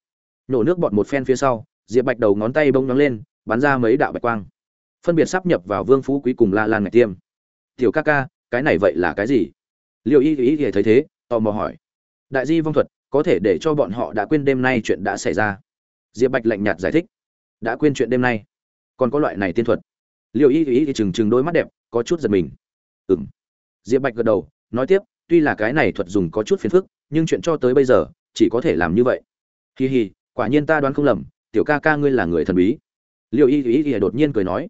Nổ nước bọt một phen phía sau, diệp bạch đầu ngón tay bông nhóng lên, bắn ra mấy đạo bạch quang. Phân biệt sắp nhập vào vương phú quý cùng la lan ngạch tiêm. Tiểu ca ca, cái này vậy là cái gì? Liệu y y thì thấy thế, tò mò hỏi. Đại di vong thuật, có thể để cho bọn họ đã quên đêm nay chuyện đã xảy ra. Diệp bạch lạnh nhạt giải thích. Đã quên chuyện đêm nay. Còn có loại này tiên thuật. Liệu y y thì chừng chừng đôi mắt đẹp, có chút giật mình. Ừm. diệp bạch gật đầu, nói tiếp, tuy là cái này thuật dùng có chút phiền phức, nhưng chuyện cho tới bây giờ, chỉ có thể làm như vậy. Hi hi, quả nhiên ta đoán không lầm, tiểu ca ca ngươi là người thần bí. Liêu y y y đột nhiên cười nói,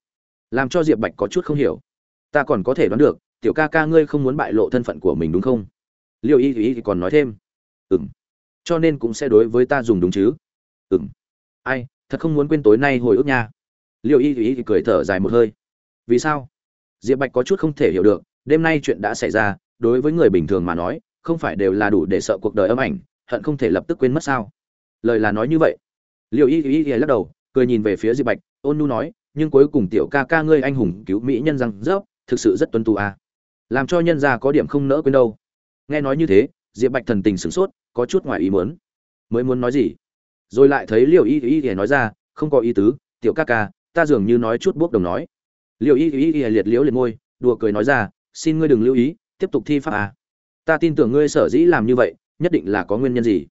làm cho diệp bạch có chút không hiểu. Ta còn có thể đoán được, tiểu ca ca ngươi không muốn bại lộ thân phận của mình đúng không? Liêu y y còn nói thêm, ừm, cho nên cũng sẽ đối với ta dùng đúng chứ. Ừm. Ai, thật không muốn quên tối nay hồi ức nha. Liêu y y cười thở dài một hơi. Vì sao? Diệp bạch có chút không thể hiểu được, đêm nay chuyện đã xảy ra, đối với người bình thường mà nói, không phải đều là đủ để sợ cuộc đời âm ảnh, hận không thể lập tức quên mất sao? Lời là nói như vậy. Liêu y y y lắc đầu, cười nhìn về phía diệp bạch, ôn nu nói, nhưng cuối cùng tiểu ca ca ngươi anh hùng cứu mỹ nhân rằng rớp, thực sự rất tuân tu à. làm cho nhân gia có điểm không nỡ quên đâu. Nghe nói như thế, diệp bạch thần tình sửng sốt, có chút ngoài ý muốn. Mới muốn nói gì? Rồi lại thấy liều y y y nói ra, không có ý tứ, tiểu ca ca, ta dường như nói chút bốc đồng nói liệu y y y liệt liễu liệt môi, đùa cười nói ra, xin ngươi đừng lưu ý, tiếp tục thi pháp à. ta tin tưởng ngươi sở dĩ làm như vậy, nhất định là có nguyên nhân gì.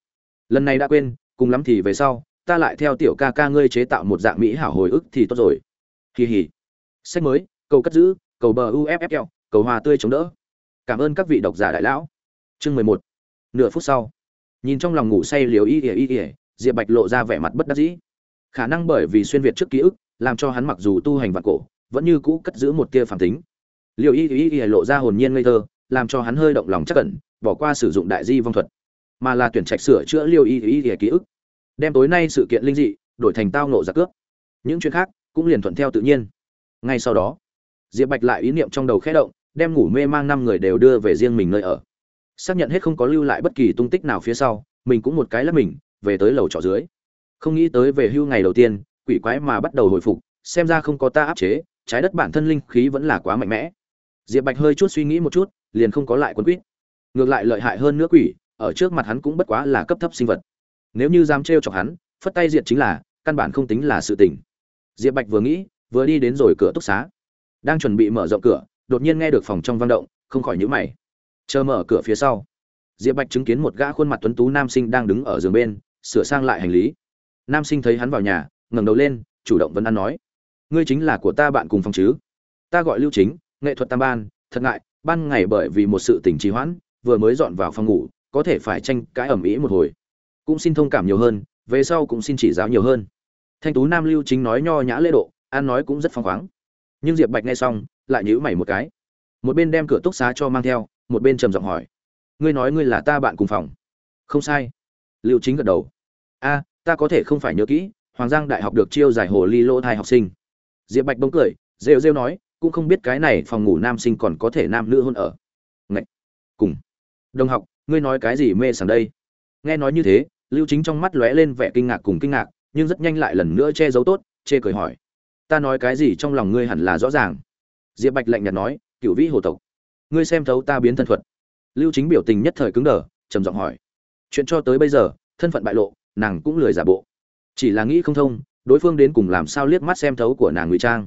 Lần này đã quên, cùng lắm thì về sau, ta lại theo tiểu ca ca ngươi chế tạo một dạng mỹ hảo hồi ức thì tốt rồi. Kỳ hỉ sách mới, cầu cất giữ, cầu bờ uffl cầu hòa tươi chống đỡ. Cảm ơn các vị độc giả đại lão. Chương mười một. Nửa phút sau, nhìn trong lòng ngủ say liều y ỉa y ỉa diệp bạch lộ ra vẻ mặt bất đắc dĩ. Khả năng bởi vì xuyên việt trước ký ức, làm cho hắn mặc dù tu hành vạn cổ vẫn như cũ cất giữ một tia phản tính. Liêu y y y lộ ra hồn nhiên ngây thơ, làm cho hắn hơi động lòng chắc cẩn bỏ qua sử dụng đại di vong thuật, mà là tuyển trạch sửa chữa liêu y y y ký ức, đem tối nay sự kiện linh dị đổi thành tao nộ giặc cướp. Những chuyện khác cũng liền thuận theo tự nhiên. Ngay sau đó, diệp bạch lại ý niệm trong đầu khẽ động, đem ngủ mê mang năm người đều đưa về riêng mình nơi ở. Xác nhận hết không có lưu lại bất kỳ tung tích nào phía sau, mình cũng một cái lắp mình, về tới lầu trọ dưới. Không nghĩ tới về hưu ngày đầu tiên, quỷ quái mà bắt đầu hồi phục, xem ra không có ta áp chế trái đất bản thân linh khí vẫn là quá mạnh mẽ. Diệp bạch hơi chút suy nghĩ một chút, liền không có lại quân quýt. Ngược lại lợi hại hơn nữa quỷ, ở trước mặt hắn cũng bất quá là cấp thấp sinh vật. Nếu như dám trêu chọc hắn, phất tay diệt chính là, căn bản không tính là sự tình. Diệp bạch vừa nghĩ, vừa đi đến rồi cửa túc xá. Đang chuẩn bị mở rộng cửa, đột nhiên nghe được phòng trong vang động, không khỏi nhíu mày. Chờ mở cửa phía sau, diệp bạch chứng kiến một gã khuôn mặt tuấn tú nam sinh đang đứng ở giường bên, sửa sang lại hành lý. Nam sinh thấy hắn vào nhà, ngẩng đầu lên, chủ động vấn an nói ngươi chính là của ta bạn cùng phòng chứ? Ta gọi lưu chính, nghệ thuật tam ban, thật ngại, ban ngày bởi vì một sự tình trì hoãn, vừa mới dọn vào phòng ngủ, có thể phải tranh cãi ẩm ĩ một hồi. Cũng xin thông cảm nhiều hơn, về sau cũng xin chỉ giáo nhiều hơn. Thanh tú nam lưu chính nói nho nhã lễ độ an nói cũng rất phăng khoáng. Nhưng diệp bạch nghe xong, lại nhíu mày một cái. Một bên đem cửa túc xá cho mang theo, một bên trầm giọng hỏi. Ngươi nói ngươi là ta bạn cùng phòng. Không sai. Lưu chính gật đầu. A, ta có thể không phải nhớ kỹ, hoàng giang đại học được chiêu giải hồ ly lô thai học sinh diệp bạch bỗng cười, rêu rêu nói, cũng không biết cái này phòng ngủ nam sinh còn có thể nam nữ hôn ở. Ngậy! cùng. Đồng học, ngươi nói cái gì mê sảng đây? Nghe nói như thế, lưu chính trong mắt lóe lên vẻ kinh ngạc cùng kinh ngạc, nhưng rất nhanh lại lần nữa che giấu tốt, chê cười hỏi. Ta nói cái gì trong lòng ngươi hẳn là rõ ràng. Diệp bạch lạnh nhạt nói, cựu vĩ hồ tộc. Ngươi xem thấu ta biến thân thuật. Lưu chính biểu tình nhất thời cứng đờ, trầm giọng hỏi. Chuyện cho tới bây giờ, thân phận bại lộ, nàng cũng lười giả bộ. Chỉ là nghĩ không thông đối phương đến cùng làm sao liếc mắt xem thấu của nàng ngụy trang.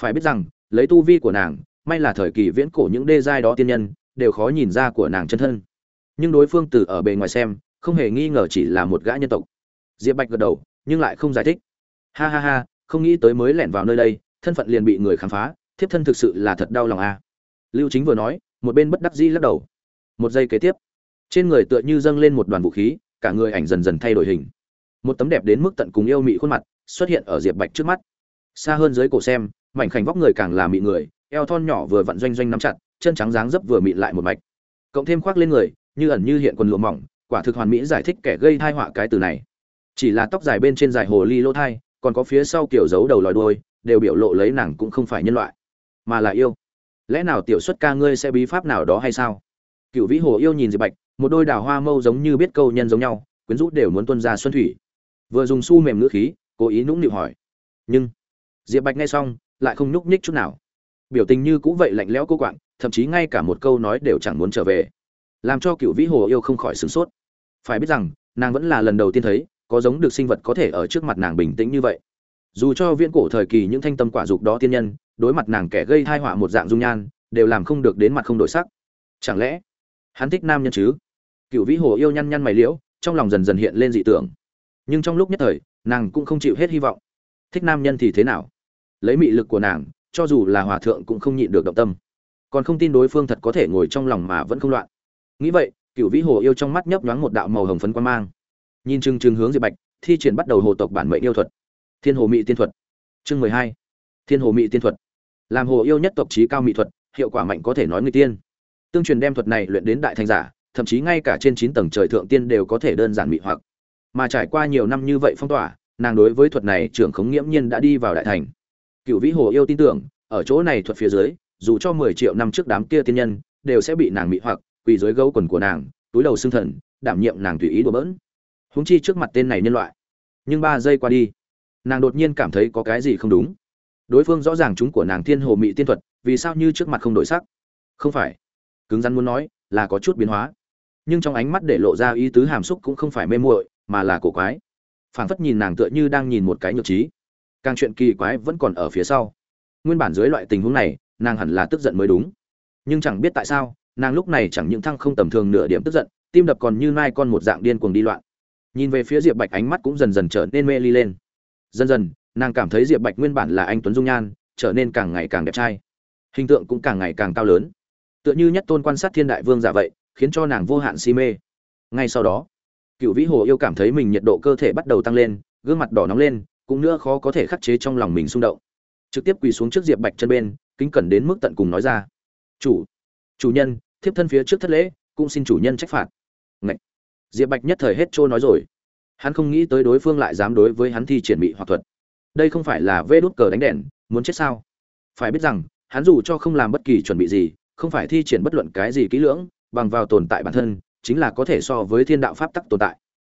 Phải biết rằng, lấy tu vi của nàng, may là thời kỳ viễn cổ những đê giai đó tiên nhân, đều khó nhìn ra của nàng chân thân. Nhưng đối phương từ ở bề ngoài xem, không hề nghi ngờ chỉ là một gã nhân tộc. Diệp bạch gật đầu, nhưng lại không giải thích. Ha ha ha, không nghĩ tới mới lẻn vào nơi đây, thân phận liền bị người khám phá, thiếp thân thực sự là thật đau lòng a lưu chính vừa nói, một bên bất đắc dĩ lắc đầu. Một giây kế tiếp, trên người tựa như dâng lên một đoàn vũ khí, cả người ảnh dần dần thay đổi hình. Một tấm đẹp đến mức tận cùng yêu mị khuôn mặt xuất hiện ở diệp bạch trước mắt. Xa hơn dưới cổ xem, mảnh khảnh vóc người càng là mị người, eo thon nhỏ vừa vặn doanh doanh nắm chặt, chân trắng dáng dấp vừa mịn lại một mạch. Cộng thêm khoác lên người, như ẩn như hiện quần lụa mỏng, quả thực hoàn mỹ giải thích kẻ gây thai họa cái từ này. Chỉ là tóc dài bên trên dài hồ ly lỗ thai, còn có phía sau kiểu dấu đầu lòi đuôi, đều biểu lộ lấy nàng cũng không phải nhân loại, mà là yêu. Lẽ nào tiểu xuất ca ngươi sẽ bí pháp nào đó hay sao? Cựu vĩ hồ yêu nhìn diệp bạch, một đôi đào hoa mâu giống như biết câu nhân giống nhau, quyến rũ đều muốn tuân ra xuân thủy. Vừa dùng su mềm ngữ khí cố ý nũng nịu hỏi. Nhưng, diệp bạch nghe xong, lại không nhúc nhích chút nào. Biểu tình như cũ vậy lạnh lẽo cô quạng, thậm chí ngay cả một câu nói đều chẳng muốn trở về. Làm cho cựu vĩ hồ yêu không khỏi sửng sốt. Phải biết rằng, nàng vẫn là lần đầu tiên thấy, có giống được sinh vật có thể ở trước mặt nàng bình tĩnh như vậy. Dù cho viễn cổ thời kỳ những thanh tâm quả dục đó tiên nhân, đối mặt nàng kẻ gây thai họa một dạng dung nhan, đều làm không được đến mặt không đổi sắc. Chẳng lẽ, hắn thích nam nhân chứ? Cựu vĩ hồ yêu nhăn nhăn mày liễu, trong lòng dần dần hiện lên dị tưởng nhưng trong lúc nhất thời, nàng cũng không chịu hết hy vọng. Thích nam nhân thì thế nào? Lấy mị lực của nàng, cho dù là hòa thượng cũng không nhịn được động tâm. Còn không tin đối phương thật có thể ngồi trong lòng mà vẫn không loạn. Nghĩ vậy cựu vĩ hồ yêu trong mắt nhấp nhoáng một đạo màu hồng phấn quan mang. Nhìn chừng chừng hướng diệp bạch, thi triển bắt đầu hồ tộc bản mệnh yêu thuật. Thiên hồ mị tiên thuật. Chương mười hai. Thiên hồ mị tiên thuật. Làm hồ yêu nhất tộc trí cao mỹ thuật, hiệu quả mạnh có thể nói người tiên. Tương truyền đem thuật này luyện đến đại thành giả, thậm chí ngay cả trên chín tầng trời thượng tiên đều có thể đơn giản mị hoặc mà trải qua nhiều năm như vậy phong tỏa, nàng đối với thuật này trưởng khống nghiễm nhiên đã đi vào đại thành. Cựu vĩ hồ yêu tin tưởng, ở chỗ này thuật phía dưới, dù cho mười triệu năm trước đám kia tiên nhân đều sẽ bị nàng mị hoặc, quỳ dưới gấu quần của nàng, túi đầu xương thần, đảm nhiệm nàng tùy ý đùa bỡn. Húng chi trước mặt tên này nhân loại. Nhưng ba giây qua đi, nàng đột nhiên cảm thấy có cái gì không đúng. Đối phương rõ ràng chúng của nàng thiên hồ mị tiên thuật, vì sao như trước mặt không đổi sắc? Không phải. Cứng rắn muốn nói là có chút biến hóa. Nhưng trong ánh mắt để lộ ra ý tứ hàm xúc cũng không phải mê muội mà là cổ quái. Phảng phất nhìn nàng tựa như đang nhìn một cái nhược trí. Càng chuyện kỳ quái vẫn còn ở phía sau. Nguyên bản dưới loại tình huống này, nàng hẳn là tức giận mới đúng. Nhưng chẳng biết tại sao, nàng lúc này chẳng những thăng không tầm thường nửa điểm tức giận, tim đập còn như mai con một dạng điên cuồng đi loạn. Nhìn về phía diệp bạch ánh mắt cũng dần dần trở nên mê ly lên. Dần dần, nàng cảm thấy diệp bạch nguyên bản là anh tuấn dung nhan, trở nên càng ngày càng đẹp trai. Hình tượng cũng càng ngày càng cao lớn. Tựa như nhất tôn quan sát thiên đại vương giả vậy, khiến cho nàng vô hạn si mê. Ngay sau đó cựu vĩ hồ yêu cảm thấy mình nhiệt độ cơ thể bắt đầu tăng lên, gương mặt đỏ nóng lên, cũng nữa khó có thể khắc chế trong lòng mình xung động. Trực tiếp quỳ xuống trước diệp bạch chân bên, kính cẩn đến mức tận cùng nói ra. Chủ chủ nhân, thiếp thân phía trước thất lễ, cũng xin chủ nhân trách phạt. Ngậy! diệp bạch nhất thời hết trôi nói rồi. Hắn không nghĩ tới đối phương lại dám đối với hắn thi triển bị hoặc thuật. Đây không phải là vê đốt cờ đánh đèn, muốn chết sao? Phải biết rằng, hắn dù cho không làm bất kỳ chuẩn bị gì, không phải thi triển bất luận cái gì kỹ lưỡng, bằng vào tồn tại bản thân chính là có thể so với thiên đạo pháp tắc tồn tại.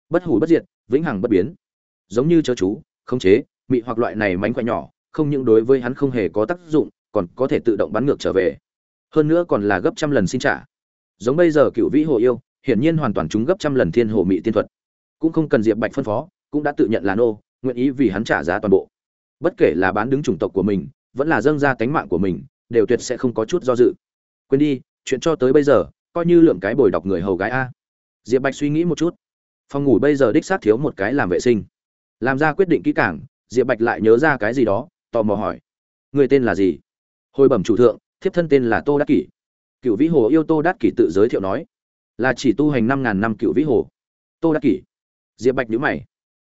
Bất hủ bất diệt, vĩnh hằng bất biến. Giống như chớ chú, khống chế, mị hoặc loại này mánh khỏe nhỏ, không những đối với hắn không hề có tác dụng, còn có thể tự động bắn ngược trở về. Hơn nữa còn là gấp trăm lần xin trả. Giống bây giờ cựu vĩ hồ yêu, hiển nhiên hoàn toàn chúng gấp trăm lần thiên hồ mị tiên thuật. Cũng không cần diệp bạch phân phó, cũng đã tự nhận là nô, nguyện ý vì hắn trả giá toàn bộ. Bất kể là bán đứng chủng tộc của mình, vẫn là dâng ra tánh mạng của mình, đều tuyệt sẽ không có chút do dự. Quên đi, chuyện cho tới bây giờ coi như lượng cái bồi đọc người hầu gái a. Diệp bạch suy nghĩ một chút. Phòng ngủ bây giờ đích xác thiếu một cái làm vệ sinh. Làm ra quyết định kỹ càng, diệp bạch lại nhớ ra cái gì đó, tò mò hỏi. Người tên là gì? Hồi bẩm chủ thượng, thiếp thân tên là tô đắc kỷ. Cựu vĩ hồ yêu tô đắc kỷ tự giới thiệu nói. Là chỉ tu hành năm ngàn năm cựu vĩ hồ. Tô đắc kỷ. Diệp bạch nhữ mày.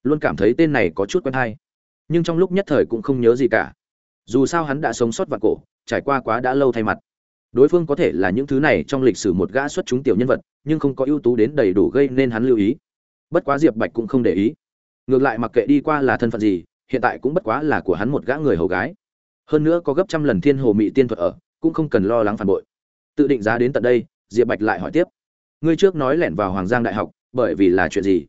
Luôn cảm thấy tên này có chút quen hay. Nhưng trong lúc nhất thời cũng không nhớ gì cả. Dù sao hắn đã sống sót vạn cổ, trải qua quá đã lâu thay mặt đối phương có thể là những thứ này trong lịch sử một gã xuất chúng tiểu nhân vật, nhưng không có ưu tú đến đầy đủ gây nên hắn lưu ý. Bất quá diệp bạch cũng không để ý. Ngược lại mặc kệ đi qua là thân phận gì, hiện tại cũng bất quá là của hắn một gã người hầu gái. Hơn nữa có gấp trăm lần thiên hồ mị tiên thuật ở, cũng không cần lo lắng phản bội. Tự định giá đến tận đây, diệp bạch lại hỏi tiếp. Ngươi trước nói lẻn vào hoàng giang đại học, bởi vì là chuyện gì?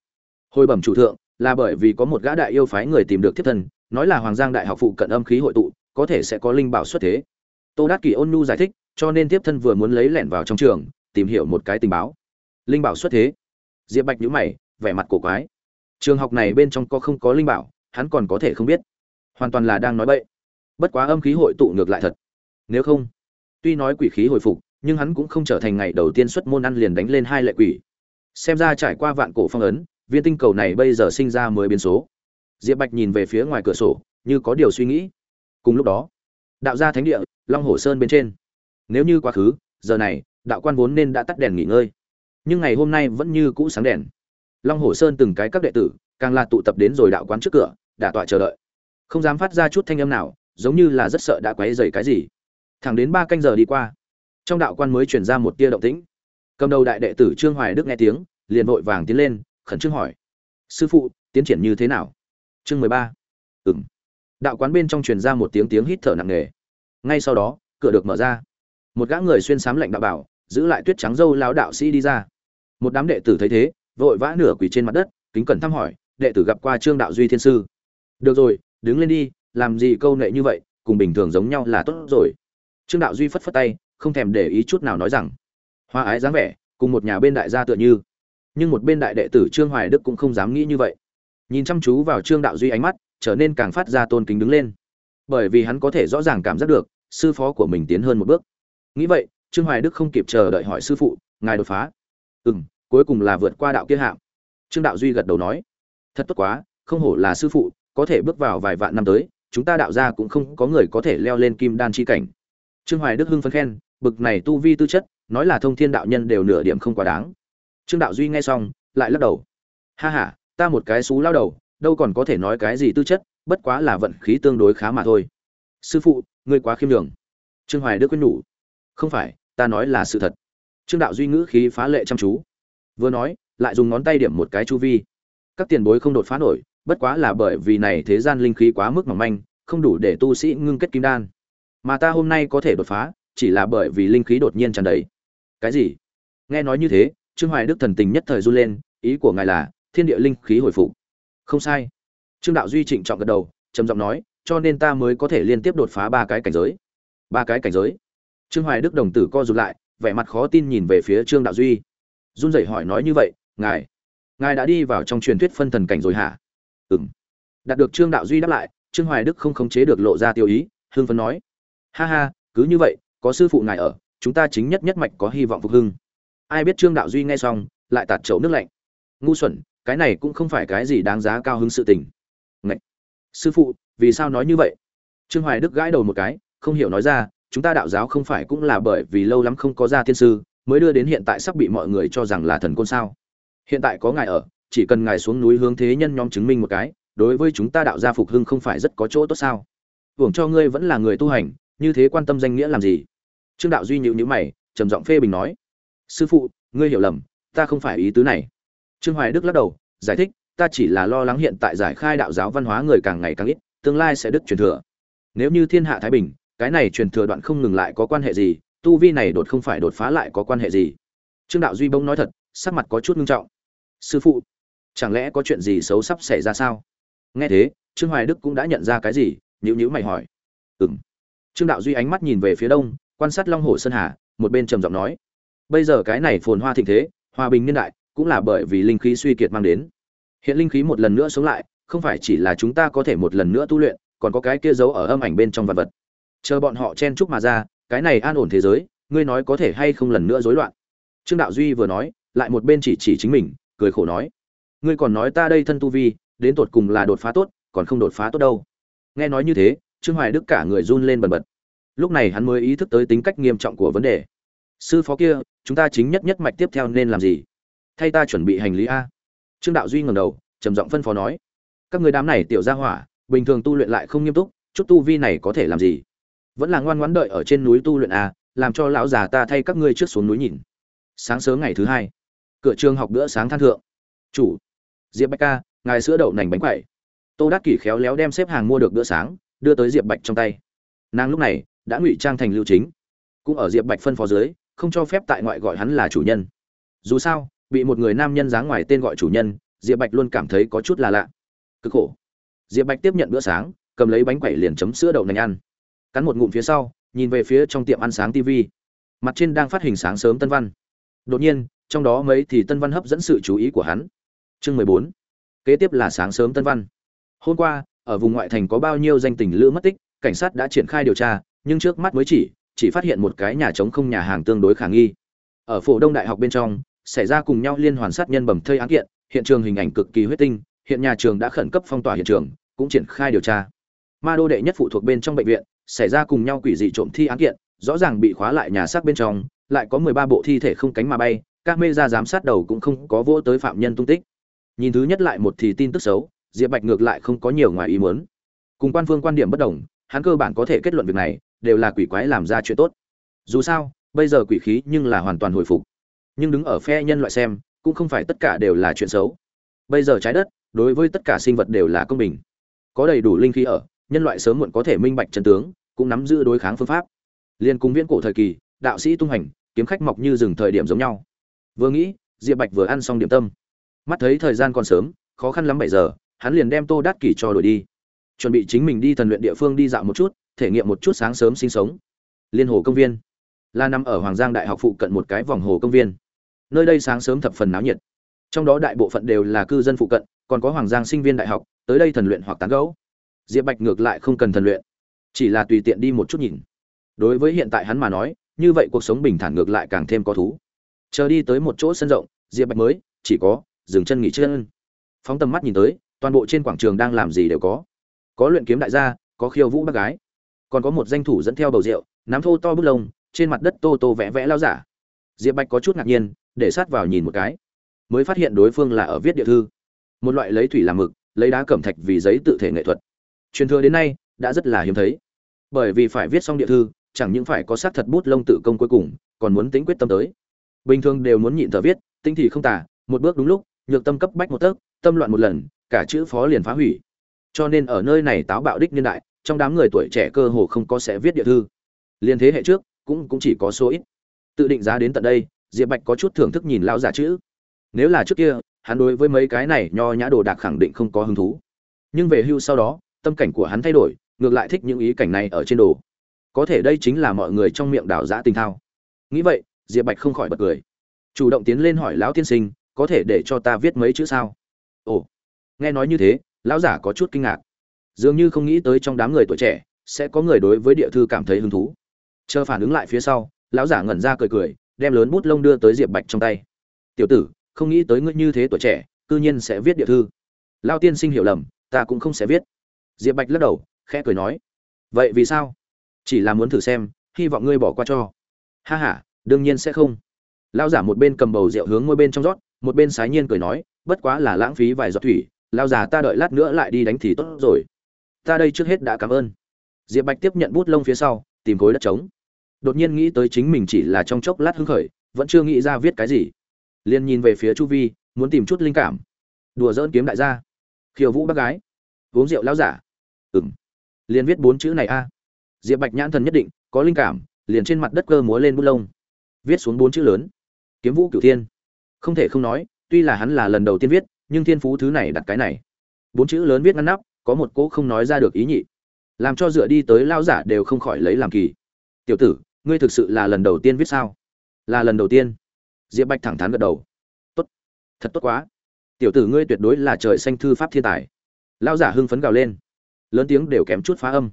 Hồi bẩm chủ thượng, là bởi vì có một gã đại yêu phái người tìm được thiết thân, nói là hoàng giang đại học phụ cận âm khí hội tụ, có thể sẽ có linh bảo xuất thế. Tô đát kỳ ôn nhu giải thích cho nên tiếp thân vừa muốn lấy lẻn vào trong trường, tìm hiểu một cái tình báo. Linh bảo xuất thế. Diệp bạch nhữ mày, vẻ mặt cổ quái. Trường học này bên trong có không có linh bảo, hắn còn có thể không biết. Hoàn toàn là đang nói bậy. Bất quá âm khí hội tụ ngược lại thật. Nếu không, tuy nói quỷ khí hồi phục, nhưng hắn cũng không trở thành ngày đầu tiên xuất môn ăn liền đánh lên hai lệ quỷ. Xem ra trải qua vạn cổ phong ấn, viên tinh cầu này bây giờ sinh ra mới biến số. Diệp bạch nhìn về phía ngoài cửa sổ, như có điều suy nghĩ. Cùng lúc đó, đạo gia thánh địa, long hồ sơn bên trên nếu như quá khứ, giờ này, đạo quan vốn nên đã tắt đèn nghỉ ngơi. Nhưng ngày hôm nay vẫn như cũ sáng đèn. Long hồ sơn từng cái các đệ tử, càng là tụ tập đến rồi đạo quán trước cửa đả tọa chờ đợi. Không dám phát ra chút thanh âm nào, giống như là rất sợ đã quấy dày cái gì. Thẳng đến ba canh giờ đi qua, trong đạo quan mới chuyển ra một tia động tĩnh. Cầm đầu đại đệ tử trương hoài đức nghe tiếng, liền vội vàng tiến lên, khẩn trương hỏi, sư phụ, tiến triển như thế nào? Chương mười ba. Ừng đạo quán bên trong truyền ra một tiếng tiếng hít thở nặng nề. Ngay sau đó, cửa được mở ra một gã người xuyên sám lệnh đạo bảo, giữ lại tuyết trắng dâu lão đạo sĩ đi ra. Một đám đệ tử thấy thế, vội vã nửa quỳ trên mặt đất, kính cẩn thăm hỏi, đệ tử gặp qua trương đạo duy thiên sư? Được rồi, đứng lên đi, làm gì câu nệ như vậy, cùng bình thường giống nhau là tốt rồi. Trương đạo duy phất phất tay, không thèm để ý chút nào nói rằng, hoa ái dáng vẻ, cùng một nhà bên đại gia tựa như. Nhưng một bên đại đệ tử trương hoài đức cũng không dám nghĩ như vậy. Nhìn chăm chú vào trương đạo duy ánh mắt, trở nên càng phát ra tôn kính đứng lên. Bởi vì hắn có thể rõ ràng cảm giác được, sư phó của mình tiến hơn một bước nghĩ vậy, trương hoài đức không kịp chờ đợi hỏi sư phụ, ngài đột phá? Ừ m cuối cùng là vượt qua đạo kia hạm trương đạo duy gật đầu nói, thật tốt quá, không hổ là sư phụ, có thể bước vào vài vạn năm tới, chúng ta đạo ra cũng không có người có thể leo lên kim đan chi cảnh. Trương hoài đức hưng phấn khen, bực này tu vi tư chất, nói là thông thiên đạo nhân đều nửa điểm không quá đáng. Trương đạo duy nghe xong, lại lắc đầu, ha ha, ta một cái xú lao đầu, đâu còn có thể nói cái gì tư chất, bất quá là vận khí tương đối khá mà thôi. Sư phụ, ngươi quá khiêm đường trương hoài đức quyết nhủ không phải, ta nói là sự thật. Trương đạo duy ngữ khí phá lệ chăm chú. Vừa nói, lại dùng ngón tay điểm một cái chu vi. Các tiền bối không đột phá nổi, bất quá là bởi vì này thế gian linh khí quá mức mỏng manh, không đủ để tu sĩ ngưng kết kim đan. Mà ta hôm nay có thể đột phá, chỉ là bởi vì linh khí đột nhiên tràn đầy. Cái gì? Nghe nói như thế, trương hoài đức thần tình nhất thời run lên, ý của ngài là, thiên địa linh khí hồi phục. Không sai. Trương đạo duy trịnh trọng gật đầu, trầm giọng nói, cho nên ta mới có thể liên tiếp đột phá ba cái cảnh giới. Ba cái cảnh giới? Trương hoài đức đồng tử co rụt lại, vẻ mặt khó tin nhìn về phía trương đạo duy. Run rẩy hỏi nói như vậy, ngài ngài đã đi vào trong truyền thuyết phân thần cảnh rồi hả? Ừm. Đạt được trương đạo duy đáp lại, trương hoài đức không khống chế được lộ ra tiêu ý, hưng phấn nói, ha ha, cứ như vậy, có sư phụ ngài ở, chúng ta chính nhất nhất mạch có hy vọng phục hưng. Ai biết trương đạo duy nghe xong, lại tạt chậu nước lạnh. Ngu xuẩn, cái này cũng không phải cái gì đáng giá cao hứng sự tình. Ngậy! sư phụ, vì sao nói như vậy? Trương hoài đức gãi đầu một cái, không hiểu nói ra chúng ta đạo giáo không phải cũng là bởi vì lâu lắm không có gia thiên sư, mới đưa đến hiện tại sắp bị mọi người cho rằng là thần côn sao? Hiện tại có ngài ở, chỉ cần ngài xuống núi hướng thế nhân nhóm chứng minh một cái, đối với chúng ta đạo gia phục hưng không phải rất có chỗ tốt sao? Hưởng cho ngươi vẫn là người tu hành, như thế quan tâm danh nghĩa làm gì? Trương đạo duy nhịu nhữ mày, trầm giọng phê bình nói. Sư phụ, ngươi hiểu lầm, ta không phải ý tứ này. Trương hoài đức lắc đầu, giải thích, ta chỉ là lo lắng hiện tại giải khai đạo giáo văn hóa người càng ngày càng ít, tương lai sẽ đứt truyền thừa. Nếu như thiên hạ thái bình cái này truyền thừa đoạn không ngừng lại có quan hệ gì, tu vi này đột không phải đột phá lại có quan hệ gì? Trương đạo duy bỗng nói thật, sắc mặt có chút nghiêm trọng. Sư phụ, chẳng lẽ có chuyện gì xấu sắp xảy ra sao? Nghe thế, trương hoài đức cũng đã nhận ra cái gì nhữ nhữ mày hỏi. Ừng trương đạo duy ánh mắt nhìn về phía đông, quan sát long hồ sơn hà, một bên trầm giọng nói. Bây giờ cái này phồn hoa thịnh thế, hòa bình niên đại, cũng là bởi vì linh khí suy kiệt mang đến. Hiện linh khí một lần nữa sống lại, không phải chỉ là chúng ta có thể một lần nữa tu luyện, còn có cái kia giấu ở âm ảnh bên trong vật vật chờ bọn họ chen chúc mà ra, cái này an ổn thế giới, ngươi nói có thể hay không lần nữa rối loạn? Trương đạo duy vừa nói, lại một bên chỉ chỉ chính mình, cười khổ nói. Ngươi còn nói ta đây thân tu vi, đến tột cùng là đột phá tốt, còn không đột phá tốt đâu. Nghe nói như thế, trương hoài đức cả người run lên bần bật. Lúc này hắn mới ý thức tới tính cách nghiêm trọng của vấn đề. Sư phó kia, chúng ta chính nhất nhất mạch tiếp theo nên làm gì? Thay ta chuẩn bị hành lý a. Trương đạo duy ngẩng đầu, trầm giọng phân phó nói. Các người đám này tiểu gia hỏa, bình thường tu luyện lại không nghiêm túc, chút tu vi này có thể làm gì? Vẫn là ngoan ngoãn đợi ở trên núi tu luyện à, làm cho lão già ta thay các ngươi trước xuống núi nhìn. Sáng sớm ngày thứ hai cửa trường học bữa sáng than thượng. Chủ diệp bạch ca ngài sữa đậu nành bánh quậy tô đắc kỷ khéo léo đem xếp hàng mua được bữa sáng đưa tới diệp bạch trong tay. Nàng lúc này đã ngụy trang thành lưu chính. Cũng ở diệp bạch phân phó dưới không cho phép tại ngoại gọi hắn là chủ nhân. Dù sao bị một người nam nhân dáng ngoài tên gọi chủ nhân diệp bạch luôn cảm thấy có chút là lạ. Cực khổ. Diệp bạch tiếp nhận bữa sáng cầm lấy bánh quẩy liền chấm sữa đậu nành ăn cắn một ngụm phía sau, nhìn về phía trong tiệm ăn sáng tv mặt trên đang phát hình sáng sớm tân văn. Đột nhiên, trong đó mấy thì tân văn hấp dẫn sự chú ý của hắn. Chương mười bốn. Kế tiếp là sáng sớm tân văn. Hôm qua, ở vùng ngoại thành có bao nhiêu danh tình lữ mất tích, cảnh sát đã triển khai điều tra, nhưng trước mắt mới chỉ chỉ phát hiện một cái nhà trống không nhà hàng tương đối khả nghi. Ở phổ đông đại học bên trong, xảy ra cùng nhau liên hoàn sát nhân bầm thây án kiện, hiện trường hình ảnh cực kỳ huyết tinh, hiện nhà trường đã khẩn cấp phong tỏa hiện trường, cũng triển khai điều tra. Ma đô đệ nhất phụ thuộc bên trong bệnh viện xảy ra cùng nhau quỷ dị trộm thi án kiện, rõ ràng bị khóa lại nhà xác bên trong, lại có mười ba bộ thi thể không cánh mà bay, các mê ra giám sát đầu cũng không có vô tới phạm nhân tung tích. Nhìn thứ nhất lại một thì tin tức xấu, diệp bạch ngược lại không có nhiều ngoài ý muốn. Cùng quan phương quan điểm bất đồng, hắn cơ bản có thể kết luận việc này, đều là quỷ quái làm ra chuyện tốt. Dù sao, bây giờ quỷ khí nhưng là hoàn toàn hồi phục. Nhưng đứng ở phe nhân loại xem, cũng không phải tất cả đều là chuyện xấu. Bây giờ trái đất, đối với tất cả sinh vật đều là công bình. Có đầy đủ linh khí ở, nhân loại sớm muộn có thể minh bạch chân tướng cũng nắm giữ đối kháng phương pháp. Liên cung viễn cổ thời kỳ, đạo sĩ tung hành, kiếm khách mọc như rừng thời điểm giống nhau. Vừa nghĩ, diệp bạch vừa ăn xong điểm tâm. Mắt thấy thời gian còn sớm, khó khăn lắm bảy giờ, hắn liền đem tô đát kỷ cho đổi đi. Chuẩn bị chính mình đi thần luyện địa phương đi dạo một chút, thể nghiệm một chút sáng sớm sinh sống. Liên hồ công viên. Là nằm ở hoàng giang đại học phụ cận một cái vòng hồ công viên. Nơi đây sáng sớm thập phần náo nhiệt. Trong đó đại bộ phận đều là cư dân phụ cận, còn có hoàng giang sinh viên đại học, tới đây thần luyện hoặc tán gấu diệp bạch ngược lại không cần thần luyện chỉ là tùy tiện đi một chút nhìn. Đối với hiện tại hắn mà nói, như vậy cuộc sống bình thản ngược lại càng thêm có thú. Chờ đi tới một chỗ sân rộng, diệp bạch mới, chỉ có, dừng chân nghỉ chân. Phóng tầm mắt nhìn tới, toàn bộ trên quảng trường đang làm gì đều có. Có luyện kiếm đại gia, có khiêu vũ bác gái. Còn có một danh thủ dẫn theo bầu rượu, nắm thô to bút lông, trên mặt đất tô tô vẽ vẽ lao giả. Diệp bạch có chút ngạc nhiên, để sát vào nhìn một cái. Mới phát hiện đối phương là ở viết địa thư. Một loại lấy thủy làm mực, lấy đá cẩm thạch vì giấy tự thể nghệ thuật. Truyền thừa đến nay đã rất là hiếm thấy. Bởi vì phải viết xong địa thư, chẳng những phải có xác thật bút lông tự công cuối cùng, còn muốn tính quyết tâm tới. Bình thường đều muốn nhịn thở viết tinh thì không tả một bước đúng lúc, nhược tâm cấp bách một tấc, tâm loạn một lần, cả chữ phó liền phá hủy. Cho nên ở nơi này táo bạo đích niên đại, trong đám người tuổi trẻ cơ hồ không có sẽ viết địa thư. Liên thế hệ trước, cũng cũng chỉ có số ít. Tự định giá đến tận đây, diệp bạch có chút thưởng thức nhìn lao giả chữ. Nếu là trước kia, hắn đối với mấy cái này nho nhã đồ đạc khẳng định không có hứng thú. Nhưng về hưu sau đó, tâm cảnh của hắn thay đổi ngược lại thích những ý cảnh này ở trên đồ. Có thể đây chính là mọi người trong miệng đảo giã tình thao. Nghĩ vậy, diệp bạch không khỏi bật cười. Chủ động tiến lên hỏi lão tiên sinh, có thể để cho ta viết mấy chữ sao? Ồ, nghe nói như thế, lão giả có chút kinh ngạc. Dường như không nghĩ tới trong đám người tuổi trẻ, sẽ có người đối với địa thư cảm thấy hứng thú. Chờ phản ứng lại phía sau, lão giả ngẩn ra cười cười, đem lớn bút lông đưa tới diệp bạch trong tay. Tiểu tử, không nghĩ tới ngươi như thế tuổi trẻ, cư nhiên sẽ viết địa thư. Lao tiên sinh hiểu lầm, ta cũng không sẽ viết. Diệp bạch lắc đầu khẽ cười nói. Vậy vì sao? Chỉ là muốn thử xem, hy vọng ngươi bỏ qua cho. Ha h a đương nhiên sẽ không. Lao giả một bên cầm bầu rượu hướng ngôi bên trong rót, một bên sái nhiên cười nói, bất quá là lãng phí vài giọt thủy lao già ta đợi lát nữa lại đi đánh thì tốt rồi. Ta đây trước hết đã cảm ơn. Diệp bạch tiếp nhận bút lông phía sau, tìm khối đất trống. Đột nhiên nghĩ tới chính mình chỉ là trong chốc lát hưng khởi, vẫn chưa nghĩ ra viết cái gì. Liền nhìn về phía chu vi, muốn tìm chút linh cảm. Đùa dỡn kiếm đại gia. Khiêu vũ bác gái. Uống rượu lão giả. Ừng liền viết bốn chữ này a. Diệp bạch nhãn thần nhất định, có linh cảm, liền trên mặt đất cơ múa lên bút lông. Viết xuống bốn chữ lớn. Kiếm vũ cửu thiên. Không thể không nói, tuy là hắn là lần đầu tiên viết, nhưng thiên phú thứ này đặt cái này. Bốn chữ lớn viết ngăn nắp, có một cỗ không nói ra được ý nhị. Làm cho dựa đi tới lao giả đều không khỏi lấy làm kỳ. Tiểu tử, ngươi thực sự là lần đầu tiên viết sao? Là lần đầu tiên. Diệp bạch thẳng thắn gật đầu. Tốt. Thật tốt quá. Tiểu tử ngươi tuyệt đối là trời xanh thư pháp thiên tài. Lao giả hưng phấn gào lên lớn tiếng đều kém chút phá âm.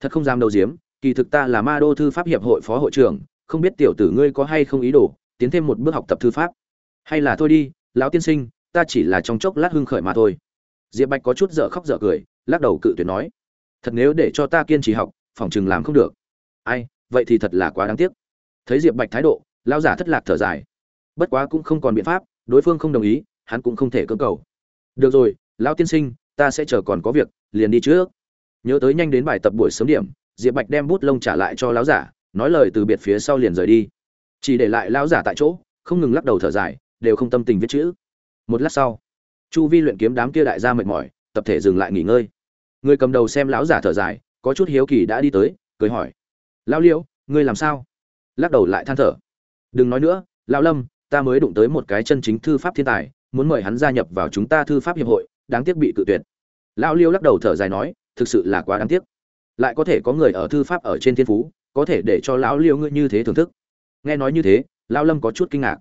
Thật không dám đầu diếm, kỳ thực ta là ma đô thư pháp hiệp hội phó hội trưởng, không biết tiểu tử ngươi có hay không ý đồ, tiến thêm một bước học tập thư pháp. Hay là thôi đi, lão tiên sinh, ta chỉ là trong chốc lát hưng khởi mà thôi. Diệp bạch có chút dở khóc dở cười, lắc đầu cự tuyệt nói. Thật nếu để cho ta kiên trì học, phòng chừng làm không được. Ai, vậy thì thật là quá đáng tiếc. Thấy diệp bạch thái độ lao giả thất lạc thở dài. Bất quá cũng không còn biện pháp, đối phương không đồng ý, hắn cũng không thể cưỡng cầu. Được rồi, lão tiên sinh, ta sẽ chờ còn có việc liền đi trước. Nhớ tới nhanh đến bài tập buổi sớm điểm, diệp bạch đem bút lông trả lại cho lão giả, nói lời từ biệt phía sau liền rời đi. Chỉ để lại lão giả tại chỗ, không ngừng lắc đầu thở dài, đều không tâm tình viết chữ. Một lát sau, chu vi luyện kiếm đám kia đại gia mệt mỏi, tập thể dừng lại nghỉ ngơi. Người cầm đầu xem lão giả thở dài, có chút hiếu kỳ đã đi tới, cười hỏi. Lão liễu, ngươi làm sao? Lắc đầu lại than thở. Đừng nói nữa, lão lâm, ta mới đụng tới một cái chân chính thư pháp thiên tài, muốn mời hắn gia nhập vào chúng ta thư pháp hiệp hội, đáng tiếc bị cự tuyệt lão liêu lắc đầu thở dài nói, thực sự là quá đáng tiếc. Lại có thể có người ở thư pháp ở trên thiên phú, có thể để cho lão liêu ngươi như thế thưởng thức. Nghe nói như thế, lão lâm có chút kinh ngạc.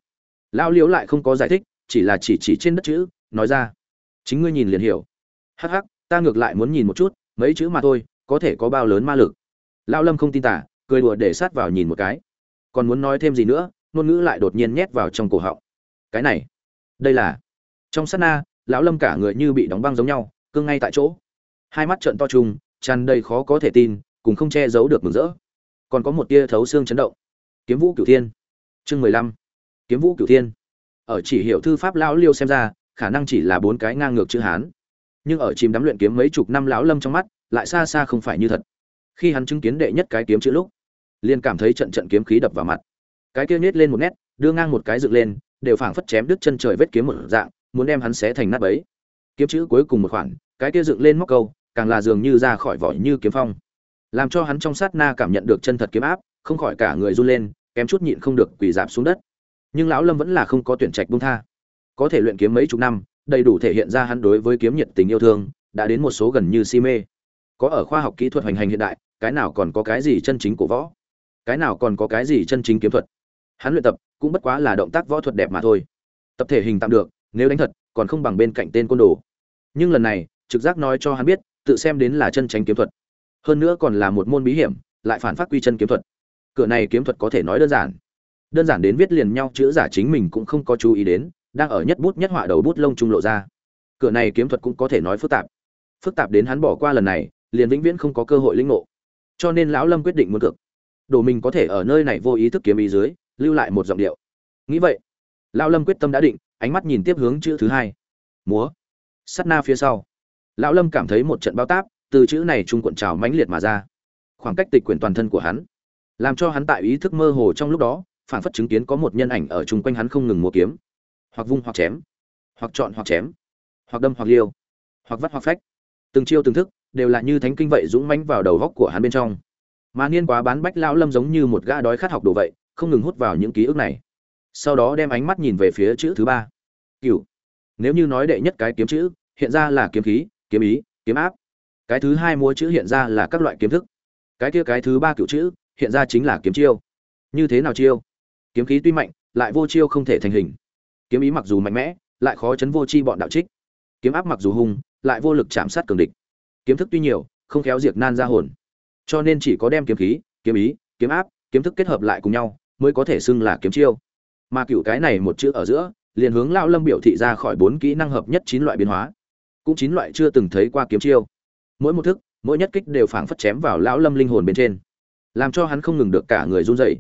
Lão liêu lại không có giải thích, chỉ là chỉ chỉ trên đất chữ, nói ra, chính ngươi nhìn liền hiểu. Hắc hắc, ta ngược lại muốn nhìn một chút, mấy chữ mà thôi, có thể có bao lớn ma lực. Lão lâm không tin tả, cười đùa để sát vào nhìn một cái. Còn muốn nói thêm gì nữa, ngôn ngữ lại đột nhiên nhét vào trong cổ họng. Cái này, đây là trong sát na, lão lâm cả người như bị đóng băng giống nhau cương ngay tại chỗ. Hai mắt trợn to trùng, tràn đầy khó có thể tin, cùng không che giấu được mừng rỡ. Còn có một tia thấu xương chấn động. Kiếm vũ cửu thiên. Chương mười lăm. Kiếm vũ cửu thiên. Ở chỉ hiệu thư pháp lão liêu xem ra, khả năng chỉ là bốn cái ngang ngược chữ hán. Nhưng ở chìm đắm luyện kiếm mấy chục năm lão lâm trong mắt, lại xa xa không phải như thật. Khi hắn chứng kiến đệ nhất cái kiếm chữ lúc, liền cảm thấy trận trận kiếm khí đập vào mặt. Cái kia nhét lên một nét, đưa ngang một cái dựng lên, đều phảng phất chém đứt chân trời vết kiếm một dạng, muốn đem hắn xé thành nát bấy kiếm chữ cuối cùng một khoản, cái kia dựng lên móc câu, càng là dường như ra khỏi vỏ như kiếm phong. Làm cho hắn trong sát na cảm nhận được chân thật kiếm áp, không khỏi cả người run lên, kém chút nhịn không được quỳ dạp xuống đất. Nhưng lão lâm vẫn là không có tuyển trạch buông tha. Có thể luyện kiếm mấy chục năm, đầy đủ thể hiện ra hắn đối với kiếm nhiệt tình yêu thương, đã đến một số gần như si mê. Có ở khoa học kỹ thuật hành hành hiện đại, cái nào còn có cái gì chân chính của võ? Cái nào còn có cái gì chân chính kiếm thuật? Hắn luyện tập cũng bất quá là động tác võ thuật đẹp mà thôi. Tập thể hình tạm được, nếu đánh thật còn không bằng bên cạnh tên côn đồ. Nhưng lần này, trực giác nói cho hắn biết, tự xem đến là chân tránh kiếm thuật. Hơn nữa còn là một môn bí hiểm, lại phản phát quy chân kiếm thuật. Cửa này kiếm thuật có thể nói đơn giản. Đơn giản đến viết liền nhau, chữ giả chính mình cũng không có chú ý đến, đang ở nhất bút nhất họa đầu bút lông trung lộ ra. Cửa này kiếm thuật cũng có thể nói phức tạp. Phức tạp đến hắn bỏ qua lần này, liền vĩnh viễn không có cơ hội lĩnh ngộ. Cho nên lão lâm quyết định muốn cược. Đồ mình có thể ở nơi này vô ý thức kiếm ý dưới, lưu lại một giọng điệu. Nghĩ vậy, lão lâm quyết tâm đã định ánh mắt nhìn tiếp hướng chữ thứ hai. Múa. Sắt na phía sau. Lão lâm cảm thấy một trận bao táp, từ chữ này trung cuộn trào mãnh liệt mà ra. Khoảng cách tịch quyển toàn thân của hắn, làm cho hắn tại ý thức mơ hồ trong lúc đó, phản phất chứng kiến có một nhân ảnh ở chung quanh hắn không ngừng mua kiếm. Hoặc vung hoặc chém. Hoặc chọn hoặc chém. Hoặc đâm hoặc liêu. Hoặc vắt hoặc phách. Từng chiêu từng thức, đều là như thánh kinh vậy dũng mãnh vào đầu góc của hắn bên trong. Mà niên quá bán bách lão lâm giống như một gã đói khát học đồ vậy, không ngừng hút vào những ký ức này. Sau đó đem ánh mắt nhìn về phía chữ thứ ba cựu nếu như nói đệ nhất cái kiếm chữ, hiện ra là kiếm khí, kiếm ý, kiếm áp. Cái thứ hai múa chữ hiện ra là các loại kiếm thức. Cái kia cái thứ ba cựu chữ, hiện ra chính là kiếm chiêu. Như thế nào chiêu? Kiếm khí tuy mạnh, lại vô chiêu không thể thành hình. Kiếm ý mặc dù mạnh mẽ, lại khó chấn vô chi bọn đạo trích. Kiếm áp mặc dù hung, lại vô lực chạm sát cường địch. Kiếm thức tuy nhiều, không khéo diệt nan ra hồn. Cho nên chỉ có đem kiếm khí, kiếm ý, kiếm áp, kiếm thức kết hợp lại cùng nhau, mới có thể xưng là kiếm chiêu. Mà cựu cái này một chữ ở giữa liền hướng lão lâm biểu thị ra khỏi bốn kỹ năng hợp nhất chín loại biến hóa. Cũng chín loại chưa từng thấy qua kiếm chiêu. Mỗi một thức, mỗi nhất kích đều phảng phất chém vào lão lâm linh hồn bên trên, làm cho hắn không ngừng được cả người run rẩy.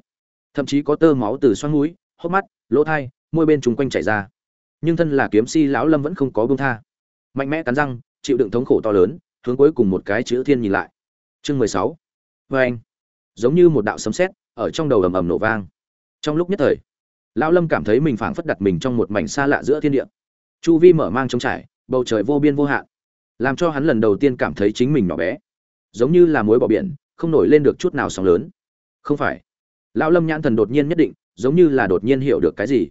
Thậm chí có tơ máu từ xoang mũi, hốc mắt, lỗ thai, môi bên chung quanh chảy ra. Nhưng thân là kiếm si, lão lâm vẫn không có buông tha. Mạnh mẽ cắn răng, chịu đựng thống khổ to lớn, hướng cuối cùng một cái chữ thiên nhìn lại. Chương mười sáu. Vê anh giống như một đạo sấm sét, ở trong đầu ầm ầm nổ vang. Trong lúc nhất thời lão lâm cảm thấy mình phảng phất đặt mình trong một mảnh xa lạ giữa thiên địa. Chu vi mở mang trống trải, bầu trời vô biên vô hạn, làm cho hắn lần đầu tiên cảm thấy chính mình nhỏ bé. Giống như là muối bỏ biển, không nổi lên được chút nào sóng lớn. Không phải. Lão lâm nhãn thần đột nhiên nhất định, giống như là đột nhiên hiểu được cái gì.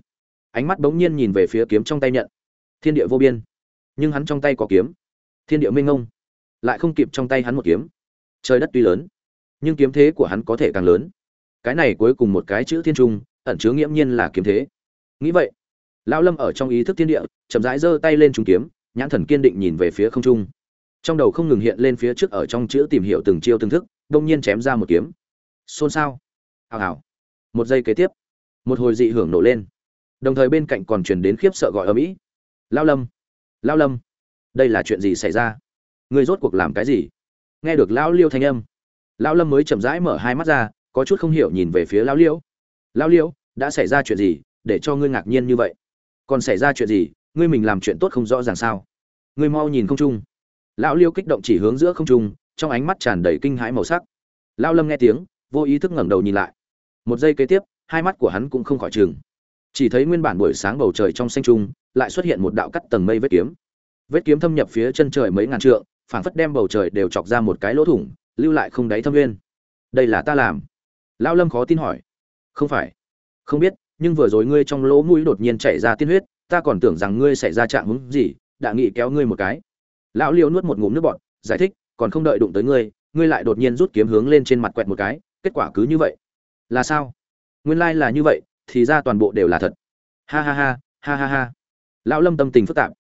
Ánh mắt bỗng nhiên nhìn về phía kiếm trong tay nhận. Thiên địa vô biên. Nhưng hắn trong tay có kiếm. Thiên địa minh ngông lại không kịp trong tay hắn một kiếm. Trời đất tuy lớn, nhưng kiếm thế của hắn có thể càng lớn. Cái này cuối cùng một cái chữ thiên trung ẩn chứa nghiễm nhiên là kiếm thế. Nghĩ vậy, lão lâm ở trong ý thức thiên địa, chậm rãi giơ tay lên trúng kiếm, nhãn thần kiên định nhìn về phía không trung. Trong đầu không ngừng hiện lên phía trước ở trong chữ tìm hiểu từng chiêu từng thức, đông nhiên chém ra một kiếm. Xôn xao. Hào hào. Một giây kế tiếp, một hồi dị hưởng nổ lên. Đồng thời bên cạnh còn truyền đến khiếp sợ gọi ở mỹ lao lâm lao lâm, đây là chuyện gì xảy ra? Người rốt cuộc làm cái gì? Nghe được lão liêu thanh âm, lão lâm mới chậm rãi mở hai mắt ra, có chút không hiểu nhìn về phía lão liêu lão liêu đã xảy ra chuyện gì để cho ngươi ngạc nhiên như vậy? Còn xảy ra chuyện gì, ngươi mình làm chuyện tốt không rõ ràng sao? Ngươi mau nhìn không trung. Lão liêu kích động chỉ hướng giữa không trung, trong ánh mắt tràn đầy kinh hãi màu sắc. Lão lâm nghe tiếng, vô ý thức ngẩng đầu nhìn lại. Một giây kế tiếp, hai mắt của hắn cũng không khỏi chừng chỉ thấy nguyên bản buổi sáng bầu trời trong xanh trung, lại xuất hiện một đạo cắt tầng mây vết kiếm. Vết kiếm thâm nhập phía chân trời mấy ngàn trượng, phảng phất đem bầu trời đều chọc ra một cái lỗ thủng, lưu lại không đáy thâm nguyên. Đây là ta làm. Lão lâm khó tin hỏi không phải. Không biết, nhưng vừa rồi ngươi trong lỗ mũi đột nhiên chảy ra tiên huyết, ta còn tưởng rằng ngươi xảy ra trạng hứng gì, đã nghị kéo ngươi một cái. Lão liêu nuốt một ngụm nước bọt, giải thích, còn không đợi đụng tới ngươi ngươi lại đột nhiên rút kiếm hướng lên trên mặt quẹt một cái, kết quả cứ như vậy. Là sao? Nguyên lai là như vậy, thì ra toàn bộ đều là thật. Ha ha ha ha ha ha. Lão lâm tâm tình phức tạp.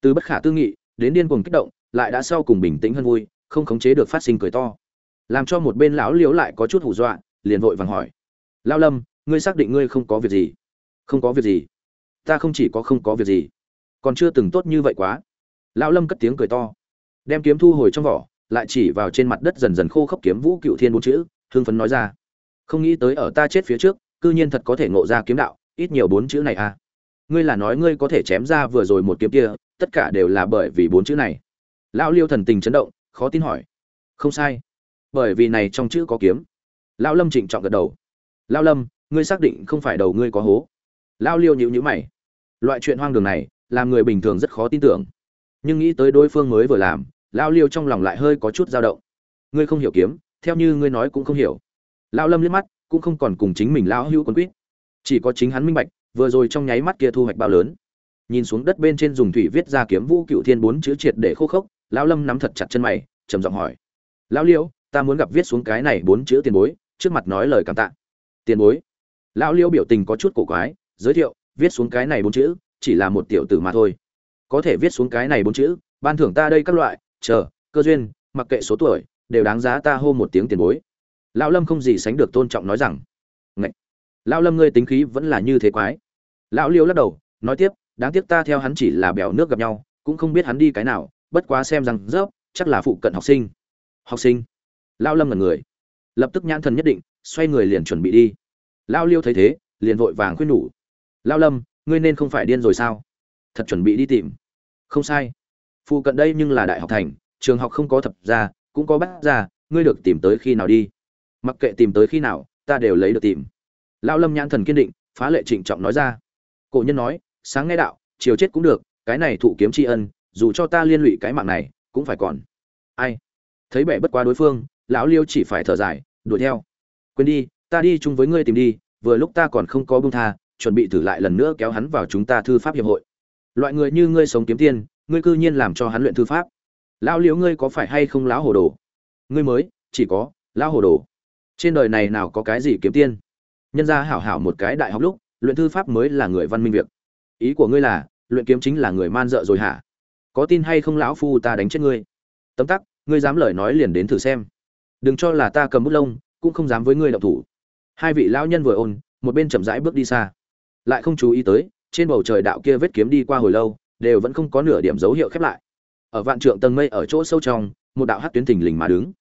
Từ bất khả tư nghị, đến điên cuồng kích động, lại đã sau cùng bình tĩnh hơn vui, không khống chế được phát sinh cười to. Làm cho một bên lão liếu lại có chút hù dọa, liền vội vàng hỏi lão lâm, ngươi xác định ngươi không có việc gì? Không có việc gì. Ta không chỉ có không có việc gì, còn chưa từng tốt như vậy quá. Lão lâm cất tiếng cười to, đem kiếm thu hồi trong vỏ, lại chỉ vào trên mặt đất dần dần khô khốc kiếm vũ cựu thiên bốn chữ thương phấn nói ra. Không nghĩ tới ở ta chết phía trước, cư nhiên thật có thể ngộ ra kiếm đạo, ít nhiều bốn chữ này à. Ngươi là nói ngươi có thể chém ra vừa rồi một kiếm kia, tất cả đều là bởi vì bốn chữ này. Lão liêu thần tình chấn động, khó tin hỏi. Không sai. Bởi vì này trong chữ có kiếm. Lão lâm trịnh trọng gật đầu lão lâm ngươi xác định không phải đầu ngươi có hố. Lão liêu nhíu nhữ mày. Loại chuyện hoang đường này làm người bình thường rất khó tin tưởng. Nhưng nghĩ tới đối phương mới vừa làm lão liêu trong lòng lại hơi có chút dao động. Ngươi không hiểu kiếm theo như ngươi nói cũng không hiểu. Lão lâm liếc mắt cũng không còn cùng chính mình lão hữu quân quýt. Chỉ có chính hắn minh bạch vừa rồi trong nháy mắt kia thu hoạch bao lớn. Nhìn xuống đất bên trên dùng thủy viết ra kiếm vũ cựu thiên bốn chữ triệt để khô khốc lão lâm nắm thật chặt chân mày trầm giọng hỏi. Lão Liêu, ta muốn gặp viết xuống cái này bốn chữ tiền bối trước mặt nói lời cảm tạ tiền bối. Lão liêu biểu tình có chút cổ quái, giới thiệu, viết xuống cái này bốn chữ, chỉ là một tiểu tử mà thôi. Có thể viết xuống cái này bốn chữ, ban thưởng ta đây các loại, chờ, cơ duyên, mặc kệ số tuổi, đều đáng giá ta hô một tiếng tiền bối. Lão lâm không gì sánh được tôn trọng nói rằng, Ngậy! lão lâm ngươi tính khí vẫn là như thế quái. Lão liêu lắc đầu, nói tiếp, đáng tiếc ta theo hắn chỉ là bèo nước gặp nhau, cũng không biết hắn đi cái nào, bất quá xem rằng rớp, chắc là phụ cận học sinh. Học sinh? Lão lâm là người. Lập tức nhãn thần nhất định xoay người liền chuẩn bị đi. Lao liêu thấy thế, liền vội vàng khuyên nhủ. Lao lâm, ngươi nên không phải điên rồi sao? Thật chuẩn bị đi tìm. Không sai. Phụ cận đây nhưng là đại học thành, trường học không có thập ra cũng có bắt ra ngươi được tìm tới khi nào đi? Mặc kệ tìm tới khi nào, ta đều lấy được tìm. Lão lâm nhãn thần kiên định, phá lệ trịnh trọng nói ra. Cổ nhân nói, sáng nghe đạo, chiều chết cũng được, cái này thụ kiếm tri ân, dù cho ta liên lụy cái mạng này, cũng phải còn. Ai? Thấy bệ bất quá đối phương, lão liêu chỉ phải thở dài, đuổi theo quên đi, ta đi chung với ngươi tìm đi, vừa lúc ta còn không có bông tha, chuẩn bị thử lại lần nữa kéo hắn vào chúng ta thư pháp hiệp hội. Loại người như ngươi sống kiếm tiền, ngươi cư nhiên làm cho hắn luyện thư pháp. Lão liếu ngươi có phải hay không lão hồ đồ? Ngươi mới, chỉ có, lão hồ đồ. Trên đời này nào có cái gì kiếm tiên nhân ra hảo hảo một cái đại học lúc, luyện thư pháp mới là người văn minh việc. Ý của ngươi là, luyện kiếm chính là người man dợ rồi hả? Có tin hay không lão phu ta đánh chết ngươi? Tấm tắc, ngươi dám lời nói liền đến thử xem. Đừng cho là ta cầm bút lông cũng không dám với ngươi động thủ. Hai vị lão nhân vừa ôn, một bên chậm rãi bước đi xa. Lại không chú ý tới, trên bầu trời đạo kia vết kiếm đi qua hồi lâu, đều vẫn không có nửa điểm dấu hiệu khép lại. Ở vạn trượng tầng mây ở chỗ sâu trong, một đạo hát tuyến thình lình mà đứng.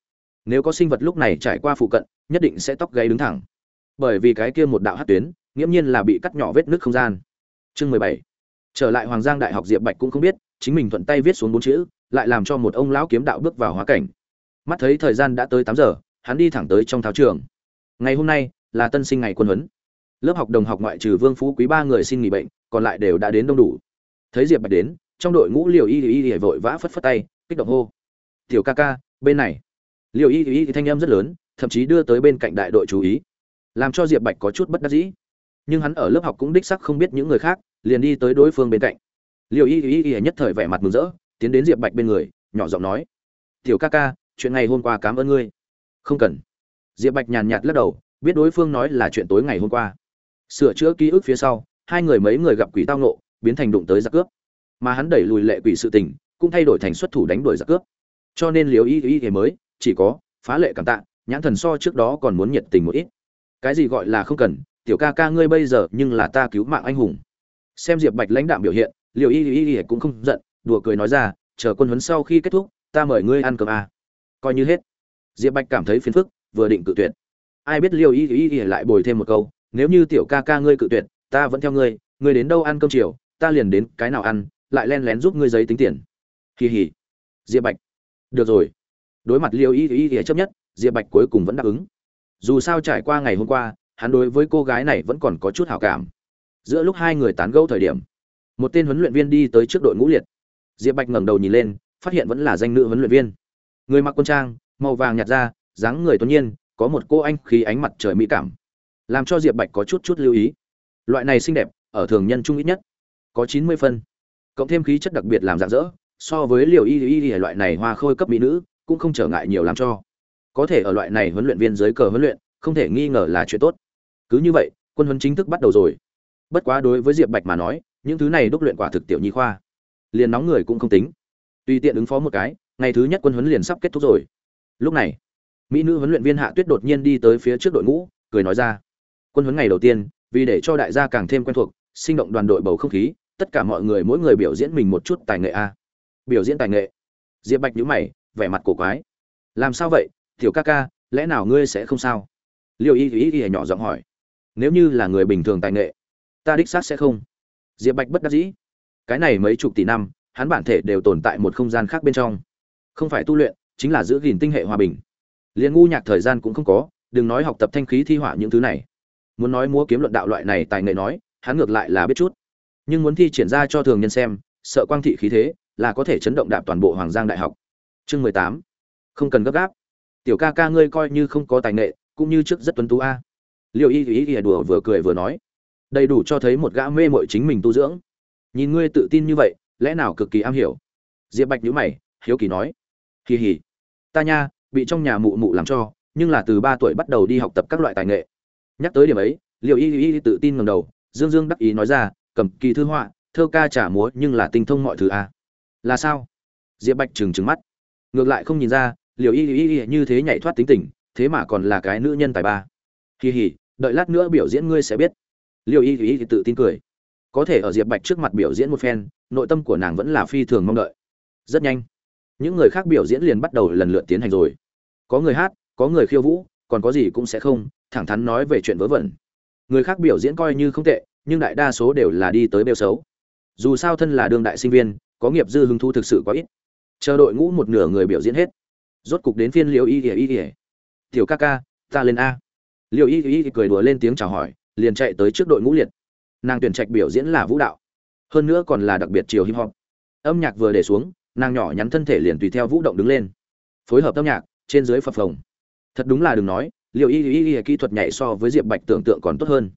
Nếu có sinh vật lúc này trải qua phụ cận, nhất định sẽ tóc gáy đứng thẳng. Bởi vì cái kia một đạo hát tuyến, nghiễm nhiên là bị cắt nhỏ vết nước không gian. Chương mười bảy. Trở lại hoàng giang đại học diệp bạch cũng không biết, chính mình thuận tay viết xuống bốn chữ, lại làm cho một ông lão kiếm đạo bước vào hóa cảnh. Mắt thấy thời gian đã tới tám giờ hắn đi thẳng tới trong thao trường. Ngày hôm nay là tân sinh ngày quân huấn. Lớp học đồng học ngoại trừ vương phú quý ba người xin nghỉ bệnh, còn lại đều đã đến đông đủ. Thấy diệp bạch đến, trong đội ngũ liều y y y vội vã phất phất tay, kích động hô. Tiểu ca ca, bên này. Liều y y thanh âm rất lớn, thậm chí đưa tới bên cạnh đại đội chú ý. Làm cho diệp bạch có chút bất đắc dĩ. Nhưng hắn ở lớp học cũng đích sắc không biết những người khác, liền đi tới đối phương bên cạnh. Liều y y y nhất thời vẻ mặt mừng rỡ, tiến đến diệp bạch bên người, nhỏ giọng nói. Tiểu ca ca, chuyện ngày hôm qua cảm ơn ngươi không cần. Diệp bạch nhàn nhạt lắc đầu, biết đối phương nói là chuyện tối ngày hôm qua. Sửa chữa ký ức phía sau, hai người mấy người gặp quỷ tao nộ biến thành đụng tới giặc cướp. Mà hắn đẩy lùi lệ quỷ sự tình, cũng thay đổi thành xuất thủ đánh đuổi giặc cướp. Cho nên liều y ý thế mới, chỉ có, phá lệ cảm tạ, nhãn thần so trước đó còn muốn nhiệt tình một ít. Cái gì gọi là không cần, tiểu ca ca ngươi bây giờ nhưng là ta cứu mạng anh hùng. Xem diệp bạch lãnh đạm biểu hiện liều y y y cũng không giận, đùa cười nói ra, chờ quân huấn sau khi kết thúc, ta mời ngươi ăn cơm à. coi như hết diệp bạch cảm thấy phiền phức, vừa định cự tuyệt. Ai biết Liêu y y y lại bồi thêm một câu, nếu như tiểu ca ca ngươi cự tuyệt, ta vẫn theo ngươi ngươi đến đâu ăn cơm chiều, ta liền đến cái nào ăn, lại len lén giúp ngươi giấy tính tiền. Kỳ hỉ diệp bạch. Được rồi. Đối mặt Liêu y y y chấp nhất, diệp bạch cuối cùng vẫn đáp ứng. Dù sao trải qua ngày hôm qua, hắn đối với cô gái này vẫn còn có chút hảo cảm. Giữa lúc hai người tán gẫu thời điểm, một tên huấn luyện viên đi tới trước đội ngũ liệt. Diệp bạch ngẩng đầu nhìn lên, phát hiện vẫn là danh nữ huấn luyện viên. Người mặc quân trang màu vàng nhạt ra, dáng người tuấn nhiên, có một cô anh khí ánh mặt trời mỹ cảm. Làm cho diệp bạch có chút chút lưu ý. Loại này xinh đẹp, ở thường nhân trung ít nhất, có chín mươi phân. Cộng thêm khí chất đặc biệt làm dạng dỡ so với liều y y y loại này hoa khôi cấp mỹ nữ, cũng không trở ngại nhiều làm cho. Có thể ở loại này huấn luyện viên dưới cờ huấn luyện, không thể nghi ngờ là chuyện tốt. Cứ như vậy, quân huấn chính thức bắt đầu rồi. Bất quá đối với diệp bạch mà nói, những thứ này đúc luyện quả thực tiểu nhi khoa. Liền nóng người cũng không tính. Tùy tiện ứng phó một cái, ngày thứ nhất quân huấn liền sắp kết thúc rồi lúc này, mỹ nữ huấn luyện viên hạ tuyết đột nhiên đi tới phía trước đội ngũ, cười nói ra, quân huấn ngày đầu tiên, vì để cho đại gia càng thêm quen thuộc, sinh động đoàn đội bầu không khí, tất cả mọi người mỗi người biểu diễn mình một chút tài nghệ a. Biểu diễn tài nghệ? Diệp bạch nhữ mày, vẻ mặt cổ quái. Làm sao vậy? Tiểu ca ca, lẽ nào ngươi sẽ không sao? Liệu y y y nhỏ giọng hỏi. Nếu như là người bình thường tài nghệ, ta đích xác sẽ không. Diệp bạch bất đắc dĩ. Cái này mấy chục tỷ năm, hắn bản thể đều tồn tại một không gian khác bên trong. Không phải tu luyện chính là giữ gìn tinh hệ hòa bình. Liền ngu nhạc thời gian cũng không có, đừng nói học tập thanh khí thi họa những thứ này. Muốn nói múa kiếm luận đạo loại này tài nghệ nói, hắn ngược lại là biết chút. Nhưng muốn thi triển ra cho thường nhân xem, sợ quang thị khí thế, là có thể chấn động đạp toàn bộ hoàng giang đại học. Chương mười tám. Không cần gấp gáp. Tiểu ca ca ngươi coi như không có tài nghệ, cũng như trước rất tuấn tú a. Liệu y ý ý đùa vừa cười vừa nói. Đầy đủ cho thấy một gã mê mội chính mình tu dưỡng. Nhìn ngươi tự tin như vậy, lẽ nào cực kỳ am hiểu? Diệp bạch nhữ mày, hiếu kỳ nói. Kỳ hỉ ta nha, bị trong nhà mụ mụ làm cho, nhưng là từ ba tuổi bắt đầu đi học tập các loại tài nghệ. Nhắc tới điểm ấy liệu y y tự tin ngầm đầu, dương dương đắc ý nói ra, cầm kỳ thư họa, thơ ca trả múa nhưng là tinh thông mọi thứ à? là sao? Diệp bạch trừng trừng mắt. Ngược lại không nhìn ra liệu y y y như thế nhảy thoát tính tình, thế mà còn là cái nữ nhân tài ba. Kỳ hỉ đợi lát nữa biểu diễn ngươi sẽ biết. Liệu y y tự tin cười. Có thể ở diệp bạch trước mặt biểu diễn một phen, nội tâm của nàng vẫn là phi thường mong đợi. Rất nhanh những người khác biểu diễn liền bắt đầu lần lượt tiến hành rồi. Có người hát, có người khiêu vũ, còn có gì cũng sẽ không, thẳng thắn nói về chuyện vớ vẩn. Người khác biểu diễn coi như không tệ, nhưng đại đa số đều là đi tới bêu xấu. Dù sao thân là đương đại sinh viên, có nghiệp dư hứng thu thực sự quá ít. Chờ đội ngũ một nửa người biểu diễn hết. Rốt cục đến phiên liều y ỉa y ỉa tiểu ca ca, ta lên a. Liều y y cười đùa lên tiếng chào hỏi, liền chạy tới trước đội ngũ liệt. Nàng tuyển trạch biểu diễn là vũ đạo. Hơn nữa còn là đặc biệt chiều hip hop. Âm nhạc vừa để xuống nàng nhỏ nhắn thân thể liền tùy theo vũ động đứng lên, phối hợp âm nhạc trên dưới phập phồng. Thật đúng là đừng nói liệu y y y kỹ thuật nhảy so với diệp bạch tưởng tượng còn tốt hơn.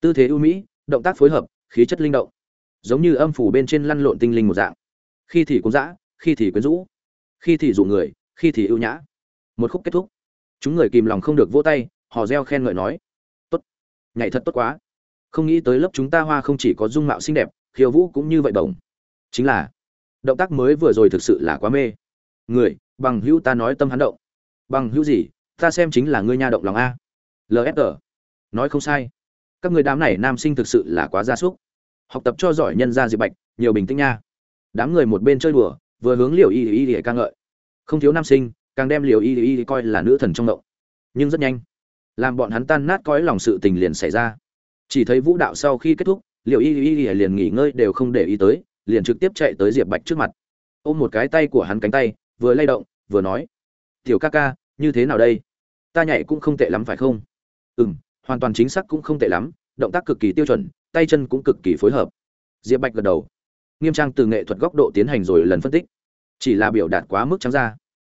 Tư thế ưu mỹ, động tác phối hợp, khí chất linh động, giống như âm phủ bên trên lăn lộn tinh linh một dạng. Khi thì cũng dã, khi thì quyến rũ, khi thì dụ người, khi thì ưu nhã. Một khúc kết thúc. Chúng người kìm lòng không được vỗ tay họ reo khen ngợi nói, tốt, nhảy thật tốt quá. Không nghĩ tới lớp chúng ta hoa không chỉ có dung mạo xinh đẹp, khiêu vũ cũng như vậy bổng. Chính là động tác mới vừa rồi thực sự là quá mê. Người, bằng hữu ta nói tâm hắn động. Bằng hữu gì? Ta xem chính là ngươi nha động lòng a. Lsg nói không sai. Các người đám này nam sinh thực sự là quá gia súc. Học tập cho giỏi nhân gia diệp bạch, nhiều bình tĩnh nha. Đám người một bên chơi đùa, vừa hướng liều y y y ca ngợi. Không thiếu nam sinh, càng đem liều y y coi là nữ thần trong động. Nhưng rất nhanh, làm bọn hắn tan nát cõi lòng sự tình liền xảy ra. Chỉ thấy vũ đạo sau khi kết thúc liều y y y liền nghỉ ngơi đều không để ý tới liền trực tiếp chạy tới diệp bạch trước mặt. Ôm một cái tay của hắn cánh tay, vừa lay động, vừa nói, tiểu ca ca, như thế nào đây? Ta nhảy cũng không tệ lắm phải không? Ừ m hoàn toàn chính xác cũng không tệ lắm, động tác cực kỳ tiêu chuẩn, tay chân cũng cực kỳ phối hợp. Diệp bạch gật đầu. Nghiêm trang từ nghệ thuật góc độ tiến hành rồi lần phân tích. Chỉ là biểu đạt quá mức trắng ra.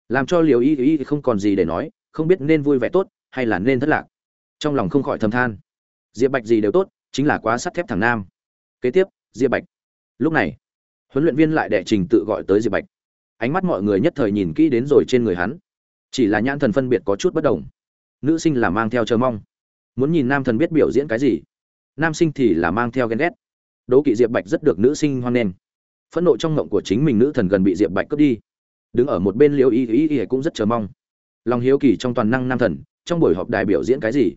Làm cho liều y y không còn gì để nói, không biết nên vui vẻ tốt hay là nên thất lạc. Trong lòng không khỏi thầm than. Diệp bạch gì đều tốt, chính là quá sắt thép thằng nam. Kế tiếp, diệp bạch lúc này, huấn luyện viên lại đệ trình tự gọi tới diệp bạch. Ánh mắt mọi người nhất thời nhìn kỹ đến rồi trên người hắn. Chỉ là nhãn thần phân biệt có chút bất đồng. Nữ sinh là mang theo chờ mong. Muốn nhìn nam thần biết biểu diễn cái gì, nam sinh thì là mang theo ghen ghét. Đố kỵ diệp bạch rất được nữ sinh hoan nghênh. Phẫn nộ trong ngộng của chính mình nữ thần gần bị diệp bạch cướp đi. Đứng ở một bên liễu y y y cũng rất chờ mong. Lòng hiếu kỳ trong toàn năng nam thần, trong buổi họp đài biểu diễn cái gì?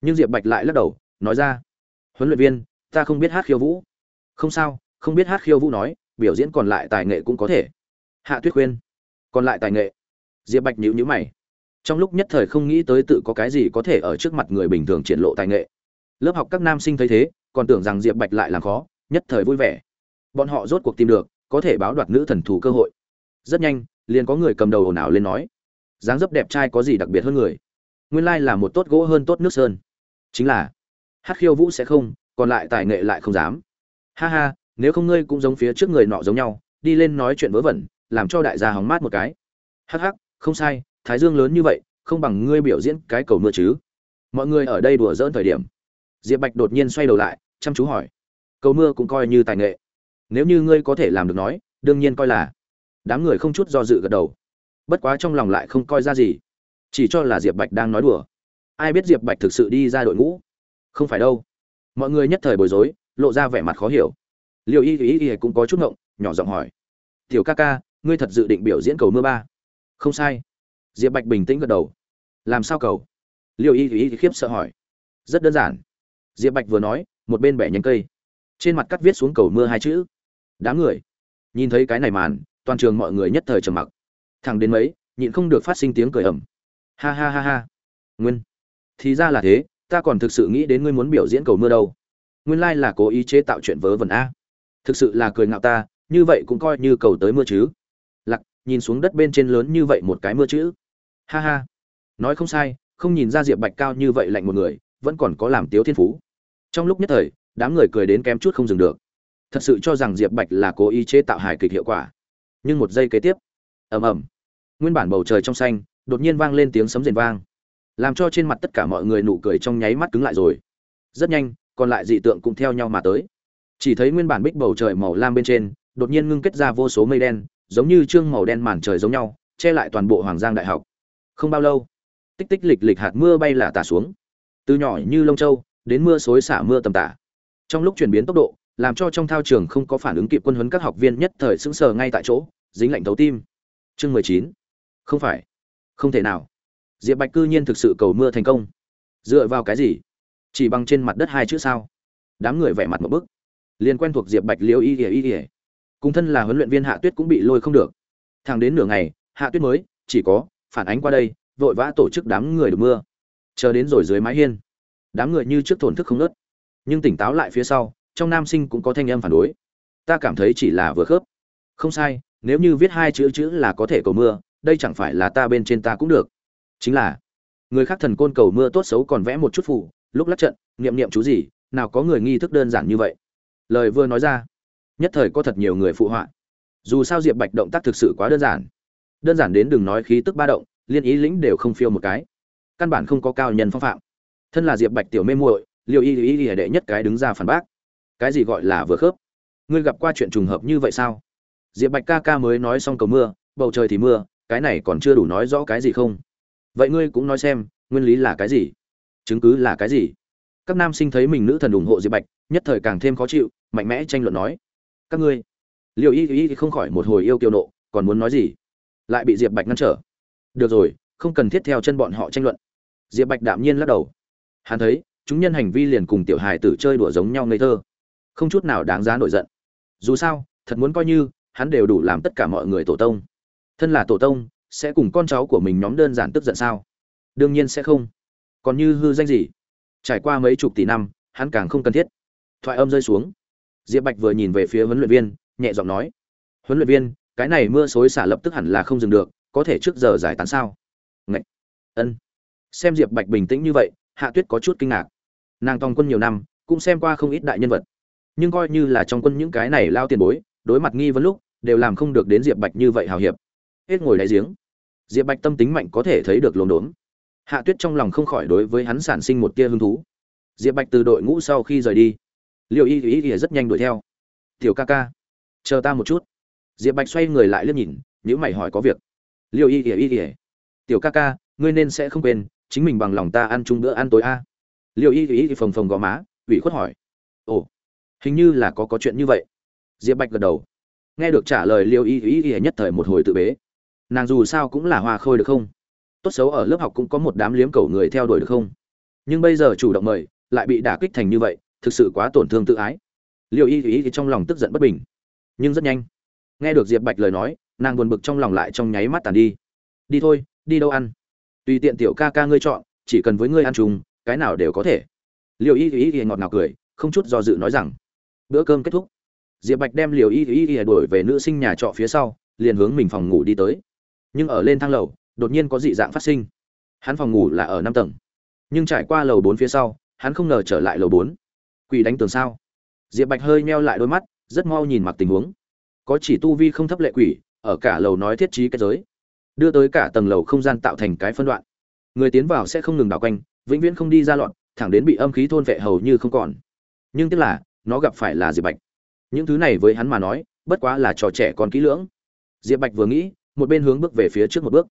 Nhưng diệp bạch lại lắc đầu, nói ra, huấn luyện viên, ta không biết hát khiêu vũ. Không sao không biết hát khiêu vũ nói, biểu diễn còn lại tài nghệ cũng có thể. Hạ tuyết khuyên, còn lại tài nghệ. Diệp bạch nhữ nhữ mày. Trong lúc nhất thời không nghĩ tới tự có cái gì có thể ở trước mặt người bình thường triển lộ tài nghệ. Lớp học các nam sinh thấy thế, còn tưởng rằng diệp bạch lại làm khó, nhất thời vui vẻ. Bọn họ rốt cuộc tìm được, có thể báo đoạt nữ thần thủ cơ hội. Rất nhanh, liền có người cầm đầu ồn ào lên nói. Dáng dấp đẹp trai có gì đặc biệt hơn người? Nguyên lai là một tốt gỗ hơn tốt nước sơn. Chính là, hát khiêu vũ sẽ không, còn lại tài nghệ lại không dám. Ha ha nếu không ngươi cũng giống phía trước người nọ giống nhau, đi lên nói chuyện vớ vẩn, làm cho đại gia hóng mát một cái. Hắc hắc, không sai, thái dương lớn như vậy, không bằng ngươi biểu diễn cái cầu mưa chứ. Mọi người ở đây đùa dỡn thời điểm. Diệp bạch đột nhiên xoay đầu lại, chăm chú hỏi. Cầu mưa cũng coi như tài nghệ. Nếu như ngươi có thể làm được nói, đương nhiên coi là. Đám người không chút do dự gật đầu. Bất quá trong lòng lại không coi ra gì. Chỉ cho là diệp bạch đang nói đùa. Ai biết diệp bạch thực sự đi ra đội ngũ? Không phải đâu. Mọi người nhất thời bối rối, lộ ra vẻ mặt khó hiểu liệu y y y cũng có chút ngộng, nhỏ giọng hỏi. Tiểu ca ca, ngươi thật dự định biểu diễn cầu mưa ba? Không sai. Diệp bạch bình tĩnh gật đầu. Làm sao cầu? Liệu y y khiếp sợ hỏi. Rất đơn giản. Diệp bạch vừa nói, một bên bẻ nhánh cây. Trên mặt cắt viết xuống cầu mưa hai chữ. Đám người. Nhìn thấy cái này màn, toàn trường mọi người nhất thời trầm mặc. Thẳng đến mấy, nhịn không được phát sinh tiếng cười ầm. Ha ha ha ha. Nguyên. Thì ra là thế, ta còn thực sự nghĩ đến ngươi muốn biểu diễn cầu mưa đâu. Nguyên lai là cố ý chế tạo chuyện vớ vẩn a thực sự là cười ngạo ta, như vậy cũng coi như cầu tới mưa chứ. Lặc nhìn xuống đất bên trên lớn như vậy một cái mưa chữ. Ha ha. Nói không sai, không nhìn ra diệp bạch cao như vậy lạnh một người, vẫn còn có làm tiếu thiên phú. Trong lúc nhất thời, đám người cười đến kém chút không dừng được. Thật sự cho rằng diệp bạch là cố ý chế tạo hài kịch hiệu quả. Nhưng một giây kế tiếp, ầm ầm. Nguyên bản bầu trời trong xanh, đột nhiên vang lên tiếng sấm rền vang. Làm cho trên mặt tất cả mọi người nụ cười trong nháy mắt cứng lại rồi. Rất nhanh, còn lại dị tượng cũng theo nhau mà tới chỉ thấy nguyên bản bích bầu trời màu lam bên trên, đột nhiên ngưng kết ra vô số mây đen, giống như trương màu đen màn trời giống nhau, che lại toàn bộ hoàng giang đại học. Không bao lâu, tích tích lịch lịch hạt mưa bay là tả xuống. Từ nhỏ như lông châu, đến mưa xối xả mưa tầm tả. Trong lúc chuyển biến tốc độ, làm cho trong thao trường không có phản ứng kịp quân huấn các học viên nhất thời sững sờ ngay tại chỗ, dính lạnh thấu tim. Chương mười chín. Không phải. Không thể nào. Diệp bạch cư nhiên thực sự cầu mưa thành công. Dựa vào cái gì? Chỉ bằng trên mặt đất hai chữ sao? Đám người vẻ mặt một bức liền quen thuộc diệp bạch liêu y ỉa y ỉa cùng thân là huấn luyện viên hạ tuyết cũng bị lôi không được. Thẳng đến nửa ngày, hạ tuyết mới, chỉ có, phản ánh qua đây, vội vã tổ chức đám người được mưa. Chờ đến rồi dưới mái hiên, đám người như trước thổn thức không nớt. Nhưng tỉnh táo lại phía sau, trong nam sinh cũng có thanh âm phản đối. Ta cảm thấy chỉ là vừa khớp. Không sai, nếu như viết hai chữ chữ là có thể cầu mưa, đây chẳng phải là ta bên trên ta cũng được. Chính là, người khác thần côn cầu mưa tốt xấu còn vẽ một chút phủ lúc lắc trận, niệm niệm chú gì, nào có người nghi thức đơn giản như vậy lời vừa nói ra, nhất thời có thật nhiều người phụ họa. Dù sao diệp bạch động tác thực sự quá đơn giản. Đơn giản đến đừng nói khí tức ba động, liên ý lĩnh đều không phiêu một cái. Căn bản không có cao nhân phong phạm. Thân là diệp bạch tiểu mê muội liều y y y đệ nhất cái đứng ra phản bác. Cái gì gọi là vừa khớp? Ngươi gặp qua chuyện trùng hợp như vậy sao? Diệp bạch ca ca mới nói xong cầu mưa, bầu trời thì mưa, cái này còn chưa đủ nói rõ cái gì không? Vậy ngươi cũng nói xem, nguyên lý là cái gì? Chứng cứ là cái gì? Các nam sinh thấy mình nữ thần ủng hộ diệp bạch, nhất thời càng thêm khó chịu, mạnh mẽ tranh luận nói, các ngươi? Liệu y y không khỏi một hồi yêu kiêu nộ, còn muốn nói gì? Lại bị diệp bạch ngăn trở. Được rồi, không cần thiết theo chân bọn họ tranh luận. Diệp bạch đạm nhiên lắc đầu. Hắn thấy, chúng nhân hành vi liền cùng tiểu hài tử chơi đùa giống nhau ngây thơ. Không chút nào đáng giá nổi giận. Dù sao, thật muốn coi như, hắn đều đủ làm tất cả mọi người tổ tông. Thân là tổ tông, sẽ cùng con cháu của mình nhóm đơn giản tức giận sao? Đương nhiên sẽ không. Còn như hư danh gì? Trải qua mấy chục tỷ năm, hắn càng không cần thiết. Thoại âm rơi xuống. Diệp bạch vừa nhìn về phía huấn luyện viên, nhẹ giọng nói, huấn luyện viên, cái này mưa xối xả lập tức hẳn là không dừng được, có thể trước giờ giải tán sao? Ngậy! ân. Xem diệp bạch bình tĩnh như vậy, hạ tuyết có chút kinh ngạc. Nàng tòng quân nhiều năm, cũng xem qua không ít đại nhân vật. Nhưng coi như là trong quân những cái này lao tiền bối, đối mặt nghi vấn lúc, đều làm không được đến diệp bạch như vậy hào hiệp. Hết ngồi đáy giếng. Diệp bạch tâm tính mạnh có thể thấy được lồn đốn hạ tuyết trong lòng không khỏi đối với hắn sản sinh một tia hứng thú. Diệp bạch từ đội ngũ sau khi rời đi Liêu y Y ý rất nhanh đuổi theo. Tiểu ca ca chờ ta một chút. Diệp bạch xoay người lại liếc nhìn nếu mày hỏi có việc. Liêu y Y Y, tiểu ca ca ngươi nên sẽ không quên chính mình bằng lòng ta ăn chung bữa ăn tối a. Liệu y Y phồng phồng gò má ủy khuất hỏi. Ồ hình như là có có chuyện như vậy. Diệp bạch gật đầu. Nghe được trả lời liêu y y y nhất thời một hồi tự bế. Nàng dù sao cũng là hoa khôi được không? Tốt xấu ở lớp học cũng có một đám liếm cầu người theo đuổi được không? Nhưng bây giờ chủ động mời, lại bị đả kích thành như vậy, thực sự quá tổn thương tự ái. Liêu y y trong lòng tức giận bất bình, nhưng rất nhanh. Nghe được diệp bạch lời nói, nàng buồn bực trong lòng lại trong nháy mắt tàn đi. Đi thôi, đi đâu ăn? Tùy tiện tiểu ca ca ngươi chọn, chỉ cần với ngươi ăn chung, cái nào đều có thể. Liêu y y y ngọt ngào cười, không chút do dự nói rằng, bữa cơm kết thúc. Diệp bạch đem liều y y y đổi về nữ sinh nhà trọ phía sau, liền hướng mình phòng ngủ đi tới. Nhưng ở lên thang lầu đột nhiên có dị dạng phát sinh. Hắn phòng ngủ là ở năm tầng. Nhưng trải qua lầu bốn phía sau, hắn không ngờ trở lại lầu bốn. Quỷ đánh tường sao? Diệp bạch hơi meo lại đôi mắt, rất mau nhìn mặc tình huống. Có chỉ tu vi không thấp lệ quỷ, ở cả lầu nói thiết trí cái giới. Đưa tới cả tầng lầu không gian tạo thành cái phân đoạn. Người tiến vào sẽ không ngừng đảo quanh, vĩnh viễn không đi ra loạn, thẳng đến bị âm khí thôn vệ hầu như không còn. Nhưng tiếc là, nó gặp phải là diệp bạch. Những thứ này với hắn mà nói, bất quá là trò trẻ còn kỹ lưỡng. Diệp bạch vừa nghĩ, một bên hướng bước về phía trước một bước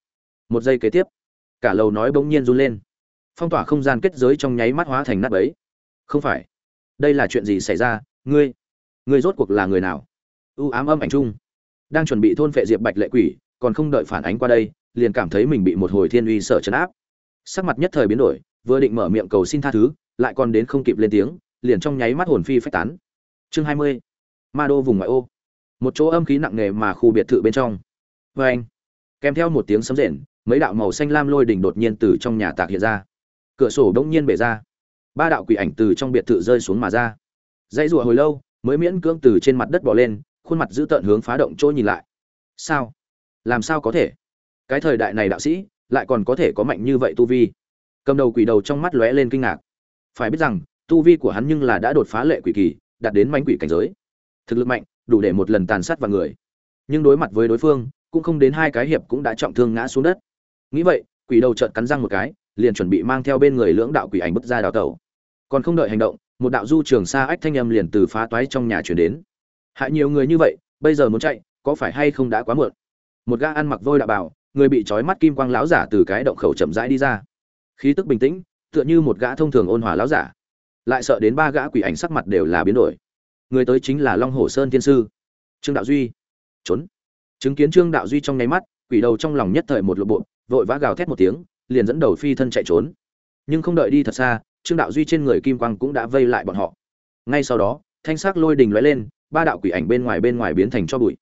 một giây kế tiếp, cả lầu nói bỗng nhiên run lên. Phong tỏa không gian kết giới trong nháy mắt hóa thành nát ấy không phải, đây là chuyện gì xảy ra? Ngươi ngươi rốt cuộc là người nào? U ám âm ảnh chung, đang chuẩn bị thôn phệ diệp bạch lệ quỷ, còn không đợi phản ánh qua đây, liền cảm thấy mình bị một hồi thiên uy sợ chấn áp. Sắc mặt nhất thời biến đổi, vừa định mở miệng cầu xin tha thứ, lại còn đến không kịp lên tiếng, liền trong nháy mắt hồn phi phách tán. Chương hai mươi, ma đô vùng ngoại ô. Một chỗ âm khí nặng nề mà khu biệt thự bên trong. Vê anh. Kèm theo một tiếng sấm rền mấy đạo màu xanh lam lôi đỉnh đột nhiên từ trong nhà tạc hiện ra. Cửa sổ đông nhiên bể ra. Ba đạo quỷ ảnh từ trong biệt thự rơi xuống mà ra. Dãy rùa hồi lâu, mới miễn cưỡng từ trên mặt đất bỏ lên, khuôn mặt giữ tợn hướng phá động chỗ nhìn lại. Sao? Làm sao có thể? Cái thời đại này đạo sĩ, lại còn có thể có mạnh như vậy tu vi. Cầm đầu quỷ đầu trong mắt lóe lên kinh ngạc. Phải biết rằng, tu vi của hắn nhưng là đã đột phá lệ quỷ kỳ, đạt đến mánh quỷ cảnh giới. Thực lực mạnh, đủ để một lần tàn sát vào người. Nhưng đối mặt với đối phương, cũng không đến hai cái hiệp cũng đã trọng thương ngã xuống đất nghĩ vậy, quỷ đầu trợn cắn răng một cái, liền chuẩn bị mang theo bên người lưỡng đạo quỷ ảnh bứt ra đào tẩu. Còn không đợi hành động, một đạo du trường xa ách thanh âm liền từ phá toái trong nhà chuyển đến. Hại nhiều người như vậy, bây giờ muốn chạy, có phải hay không đã quá muộn? Một gã ăn mặc vôi đạo bảo người bị trói mắt kim quang láo giả từ cái động khẩu chậm rãi đi ra. Khí tức bình tĩnh, tựa như một gã thông thường ôn hòa láo giả. Lại sợ đến ba gã quỷ ảnh sắc mặt đều là biến đổi. Người tới chính là long hồ sơn Thiên sư. Trương đạo duy. Trốn. Chứng kiến trương đạo duy trong nháy mắt, quỷ đầu trong lòng nhất thời một lộ bộ vội vã gào thét một tiếng, liền dẫn đầu phi thân chạy trốn. Nhưng không đợi đi thật xa, trương đạo duy trên người kim quang cũng đã vây lại bọn họ. Ngay sau đó, thanh sắc lôi đình lóe lên, ba đạo quỷ ảnh bên ngoài bên ngoài biến thành cho bụi.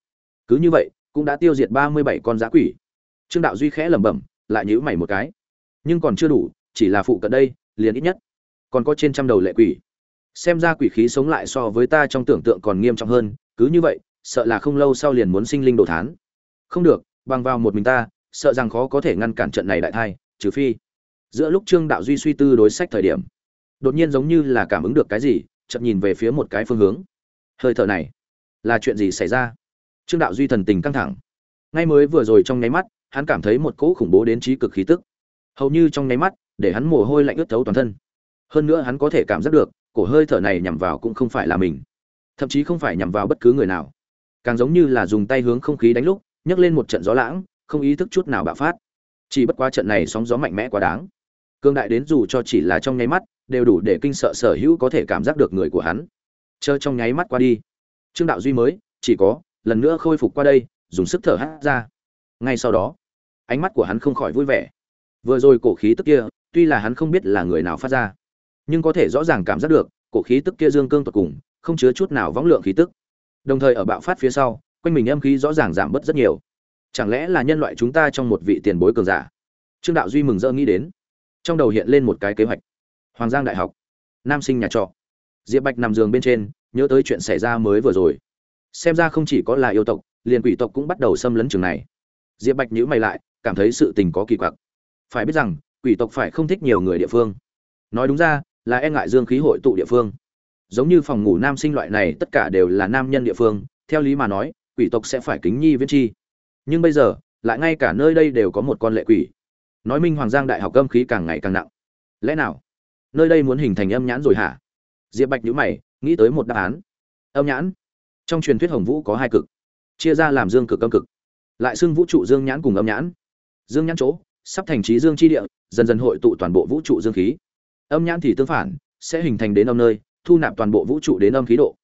Cứ như vậy, cũng đã tiêu diệt ba mươi bảy con giã quỷ. Trương đạo duy khẽ lẩm bẩm, lại nhíu mày một cái. Nhưng còn chưa đủ, chỉ là phụ cận đây, liền ít nhất còn có trên trăm đầu lệ quỷ. Xem ra quỷ khí sống lại so với ta trong tưởng tượng còn nghiêm trọng hơn, cứ như vậy, sợ là không lâu sau liền muốn sinh linh đồ thán. Không được, bằng vào một mình ta sợ rằng khó có thể ngăn cản trận này đại thai, trừ phi giữa lúc trương đạo duy suy tư đối sách thời điểm. Đột nhiên giống như là cảm ứng được cái gì chậm nhìn về phía một cái phương hướng. Hơi thở này, là chuyện gì xảy ra? Trương đạo duy thần tình căng thẳng. Ngay mới vừa rồi trong nháy mắt, hắn cảm thấy một cỗ khủng bố đến trí cực khí tức. Hầu như trong nháy mắt, để hắn mồ hôi lạnh ướt thấu toàn thân. Hơn nữa hắn có thể cảm giác được, cổ hơi thở này nhằm vào cũng không phải là mình. Thậm chí không phải nhằm vào bất cứ người nào. Càng giống như là dùng tay hướng không khí đánh lúc, nhấc lên một trận gió lãng không ý thức chút nào bạo phát. Chỉ bất quá trận này sóng gió mạnh mẽ quá đáng. Cương đại đến dù cho chỉ là trong nháy mắt, đều đủ để kinh sợ sở hữu có thể cảm giác được người của hắn. Chờ trong nháy mắt qua đi. Trương đạo duy mới, chỉ có, lần nữa khôi phục qua đây, dùng sức thở hát ra. Ngay sau đó, ánh mắt của hắn không khỏi vui vẻ. Vừa rồi cổ khí tức kia, tuy là hắn không biết là người nào phát ra, nhưng có thể rõ ràng cảm giác được, cổ khí tức kia dương cương tột cùng, không chứa chút nào võng lượng khí tức. Đồng thời ở bạo phát phía sau, quanh mình âm khí rõ ràng giảm bớt rất nhiều chẳng lẽ là nhân loại chúng ta trong một vị tiền bối cường giả? Trương đạo duy mừng rỡ nghĩ đến. Trong đầu hiện lên một cái kế hoạch. Hoàng giang đại học. Nam sinh nhà trọ. Diệp bạch nằm giường bên trên, nhớ tới chuyện xảy ra mới vừa rồi. Xem ra không chỉ có là yêu tộc, liền quỷ tộc cũng bắt đầu xâm lấn trường này. Diệp bạch nhữ mày lại, cảm thấy sự tình có kỳ quặc. Phải biết rằng, quỷ tộc phải không thích nhiều người địa phương. Nói đúng ra, là e ngại dương khí hội tụ địa phương. Giống như phòng ngủ nam sinh loại này, tất cả đều là nam nhân địa phương. Theo lý mà nói, quỷ tộc sẽ phải kính nhi viễn chi nhưng bây giờ, lại ngay cả nơi đây đều có một con lệ quỷ. Nói minh hoàng giang đại học âm khí càng ngày càng nặng. Lẽ nào? Nơi đây muốn hình thành âm nhãn rồi hả? Diệp bạch nhữ mày, nghĩ tới một đáp án. Âm nhãn? Trong truyền thuyết hồng vũ có hai cực. Chia ra làm dương cực âm cực. Lại xưng vũ trụ dương nhãn cùng âm nhãn. Dương nhãn chỗ, sắp thành trí dương chi địa, dần dần hội tụ toàn bộ vũ trụ dương khí. Âm nhãn thì tương phản, sẽ hình thành đến âm nơi, thu nạp toàn bộ vũ trụ đến âm khí độ.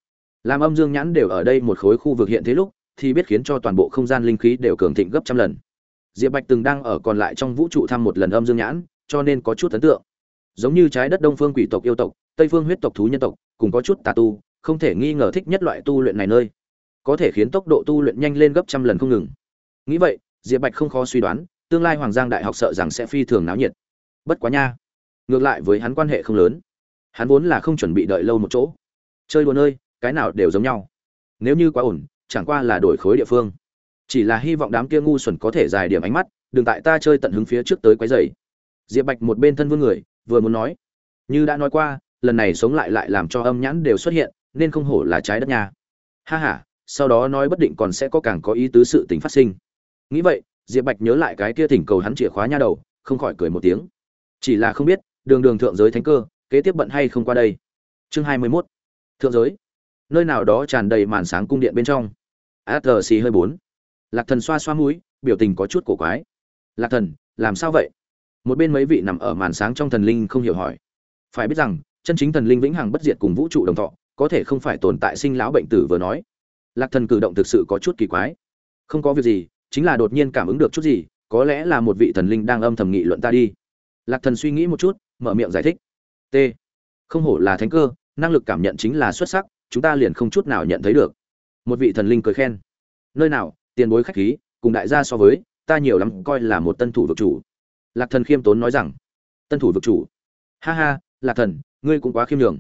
Làm âm dương nhãn đều ở đây một khối khu vực hiện thế lúc thì biết khiến cho toàn bộ không gian linh khí đều cường thịnh gấp trăm lần. Diệp bạch từng đang ở còn lại trong vũ trụ thăm một lần âm dương nhãn, cho nên có chút ấn tượng. Giống như trái đất đông phương quỷ tộc yêu tộc, tây phương huyết tộc thú nhân tộc, cùng có chút tà tu, không thể nghi ngờ thích nhất loại tu luyện này nơi. Có thể khiến tốc độ tu luyện nhanh lên gấp trăm lần không ngừng. Nghĩ vậy, diệp bạch không khó suy đoán, tương lai hoàng giang đại học sợ rằng sẽ phi thường náo nhiệt. Bất quá nha, ngược lại với hắn quan hệ không lớn. Hắn vốn là không chuẩn bị đợi lâu một chỗ. Chơi đùa nơi, cái nào đều giống nhau. Nếu như quá ổn chẳng qua là đổi khối địa phương. Chỉ là hy vọng đám kia ngu xuẩn có thể dài điểm ánh mắt, đừng tại ta chơi tận hứng phía trước tới quấy rầy. Diệp bạch một bên thân vương người, vừa muốn nói, như đã nói qua, lần này sống lại lại làm cho âm nhãn đều xuất hiện, nên không hổ là trái đất nha. Ha ha, sau đó nói bất định còn sẽ có càng có ý tứ sự tình phát sinh. Nghĩ vậy, diệp bạch nhớ lại cái kia thỉnh cầu hắn chìa khóa nha đầu, không khỏi cười một tiếng. Chỉ là không biết, đường đường thượng giới thánh cơ, kế tiếp bận hay không qua đây. Chương hai mươi mốt. Thượng giới. Nơi nào đó tràn đầy màn sáng cung điện bên trong. ATC hơi bốn. Lạc thần xoa xoa mũi, biểu tình có chút cổ quái. Lạc thần, làm sao vậy? Một bên mấy vị nằm ở màn sáng trong thần linh không hiểu hỏi. Phải biết rằng, chân chính thần linh vĩnh hằng bất diệt cùng vũ trụ đồng thọ, có thể không phải tồn tại sinh lão bệnh tử vừa nói. Lạc thần cử động thực sự có chút kỳ quái. Không có việc gì, chính là đột nhiên cảm ứng được chút gì, có lẽ là một vị thần linh đang âm thầm nghị luận ta đi. Lạc thần suy nghĩ một chút, mở miệng giải thích. T. Không hổ là thánh cơ, năng lực cảm nhận chính là xuất sắc, chúng ta liền không chút nào nhận thấy được một vị thần linh cười khen. Nơi nào, tiền bối khách khí, cùng đại gia so với, ta nhiều lắm coi là một tân thủ vực chủ. Lạc thần khiêm tốn nói rằng, tân thủ vực chủ. Ha ha, lạc thần, ngươi cũng quá khiêm nhường.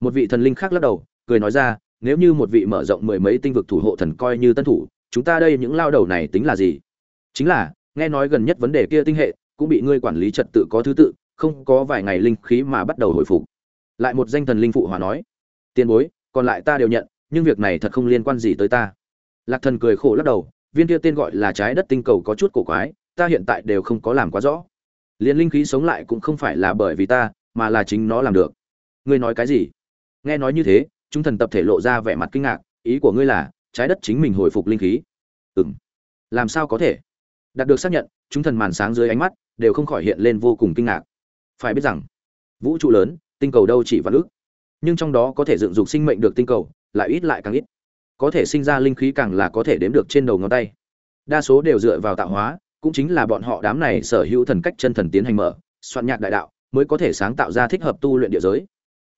Một vị thần linh khác lắc đầu, cười nói ra, nếu như một vị mở rộng mười mấy tinh vực thủ hộ thần coi như tân thủ, chúng ta đây những lao đầu này tính là gì? Chính là, nghe nói gần nhất vấn đề kia tinh hệ, cũng bị ngươi quản lý trật tự có thứ tự, không có vài ngày linh khí mà bắt đầu hồi phục. Lại một danh thần linh phụ hòa nói, tiền bối, còn lại ta đều nhận nhưng việc này thật không liên quan gì tới ta. Lạc thần cười khổ lắc đầu, viên kia tên gọi là trái đất tinh cầu có chút cổ quái, ta hiện tại đều không có làm quá rõ. Liền linh khí sống lại cũng không phải là bởi vì ta, mà là chính nó làm được. Ngươi nói cái gì? Nghe nói như thế, chúng thần tập thể lộ ra vẻ mặt kinh ngạc, ý của ngươi là, trái đất chính mình hồi phục linh khí. Ừ m làm sao có thể? Đạt được xác nhận, chúng thần màn sáng dưới ánh mắt đều không khỏi hiện lên vô cùng kinh ngạc. Phải biết rằng, vũ trụ lớn, tinh cầu đâu chỉ vạn ước. Nhưng trong đó có thể dựng dục sinh mệnh được tinh cầu lại ít lại càng ít. Có thể sinh ra linh khí càng là có thể đếm được trên đầu ngón tay. Đa số đều dựa vào tạo hóa, cũng chính là bọn họ đám này sở hữu thần cách chân thần tiến hành mở, soạn nhạc đại đạo, mới có thể sáng tạo ra thích hợp tu luyện địa giới.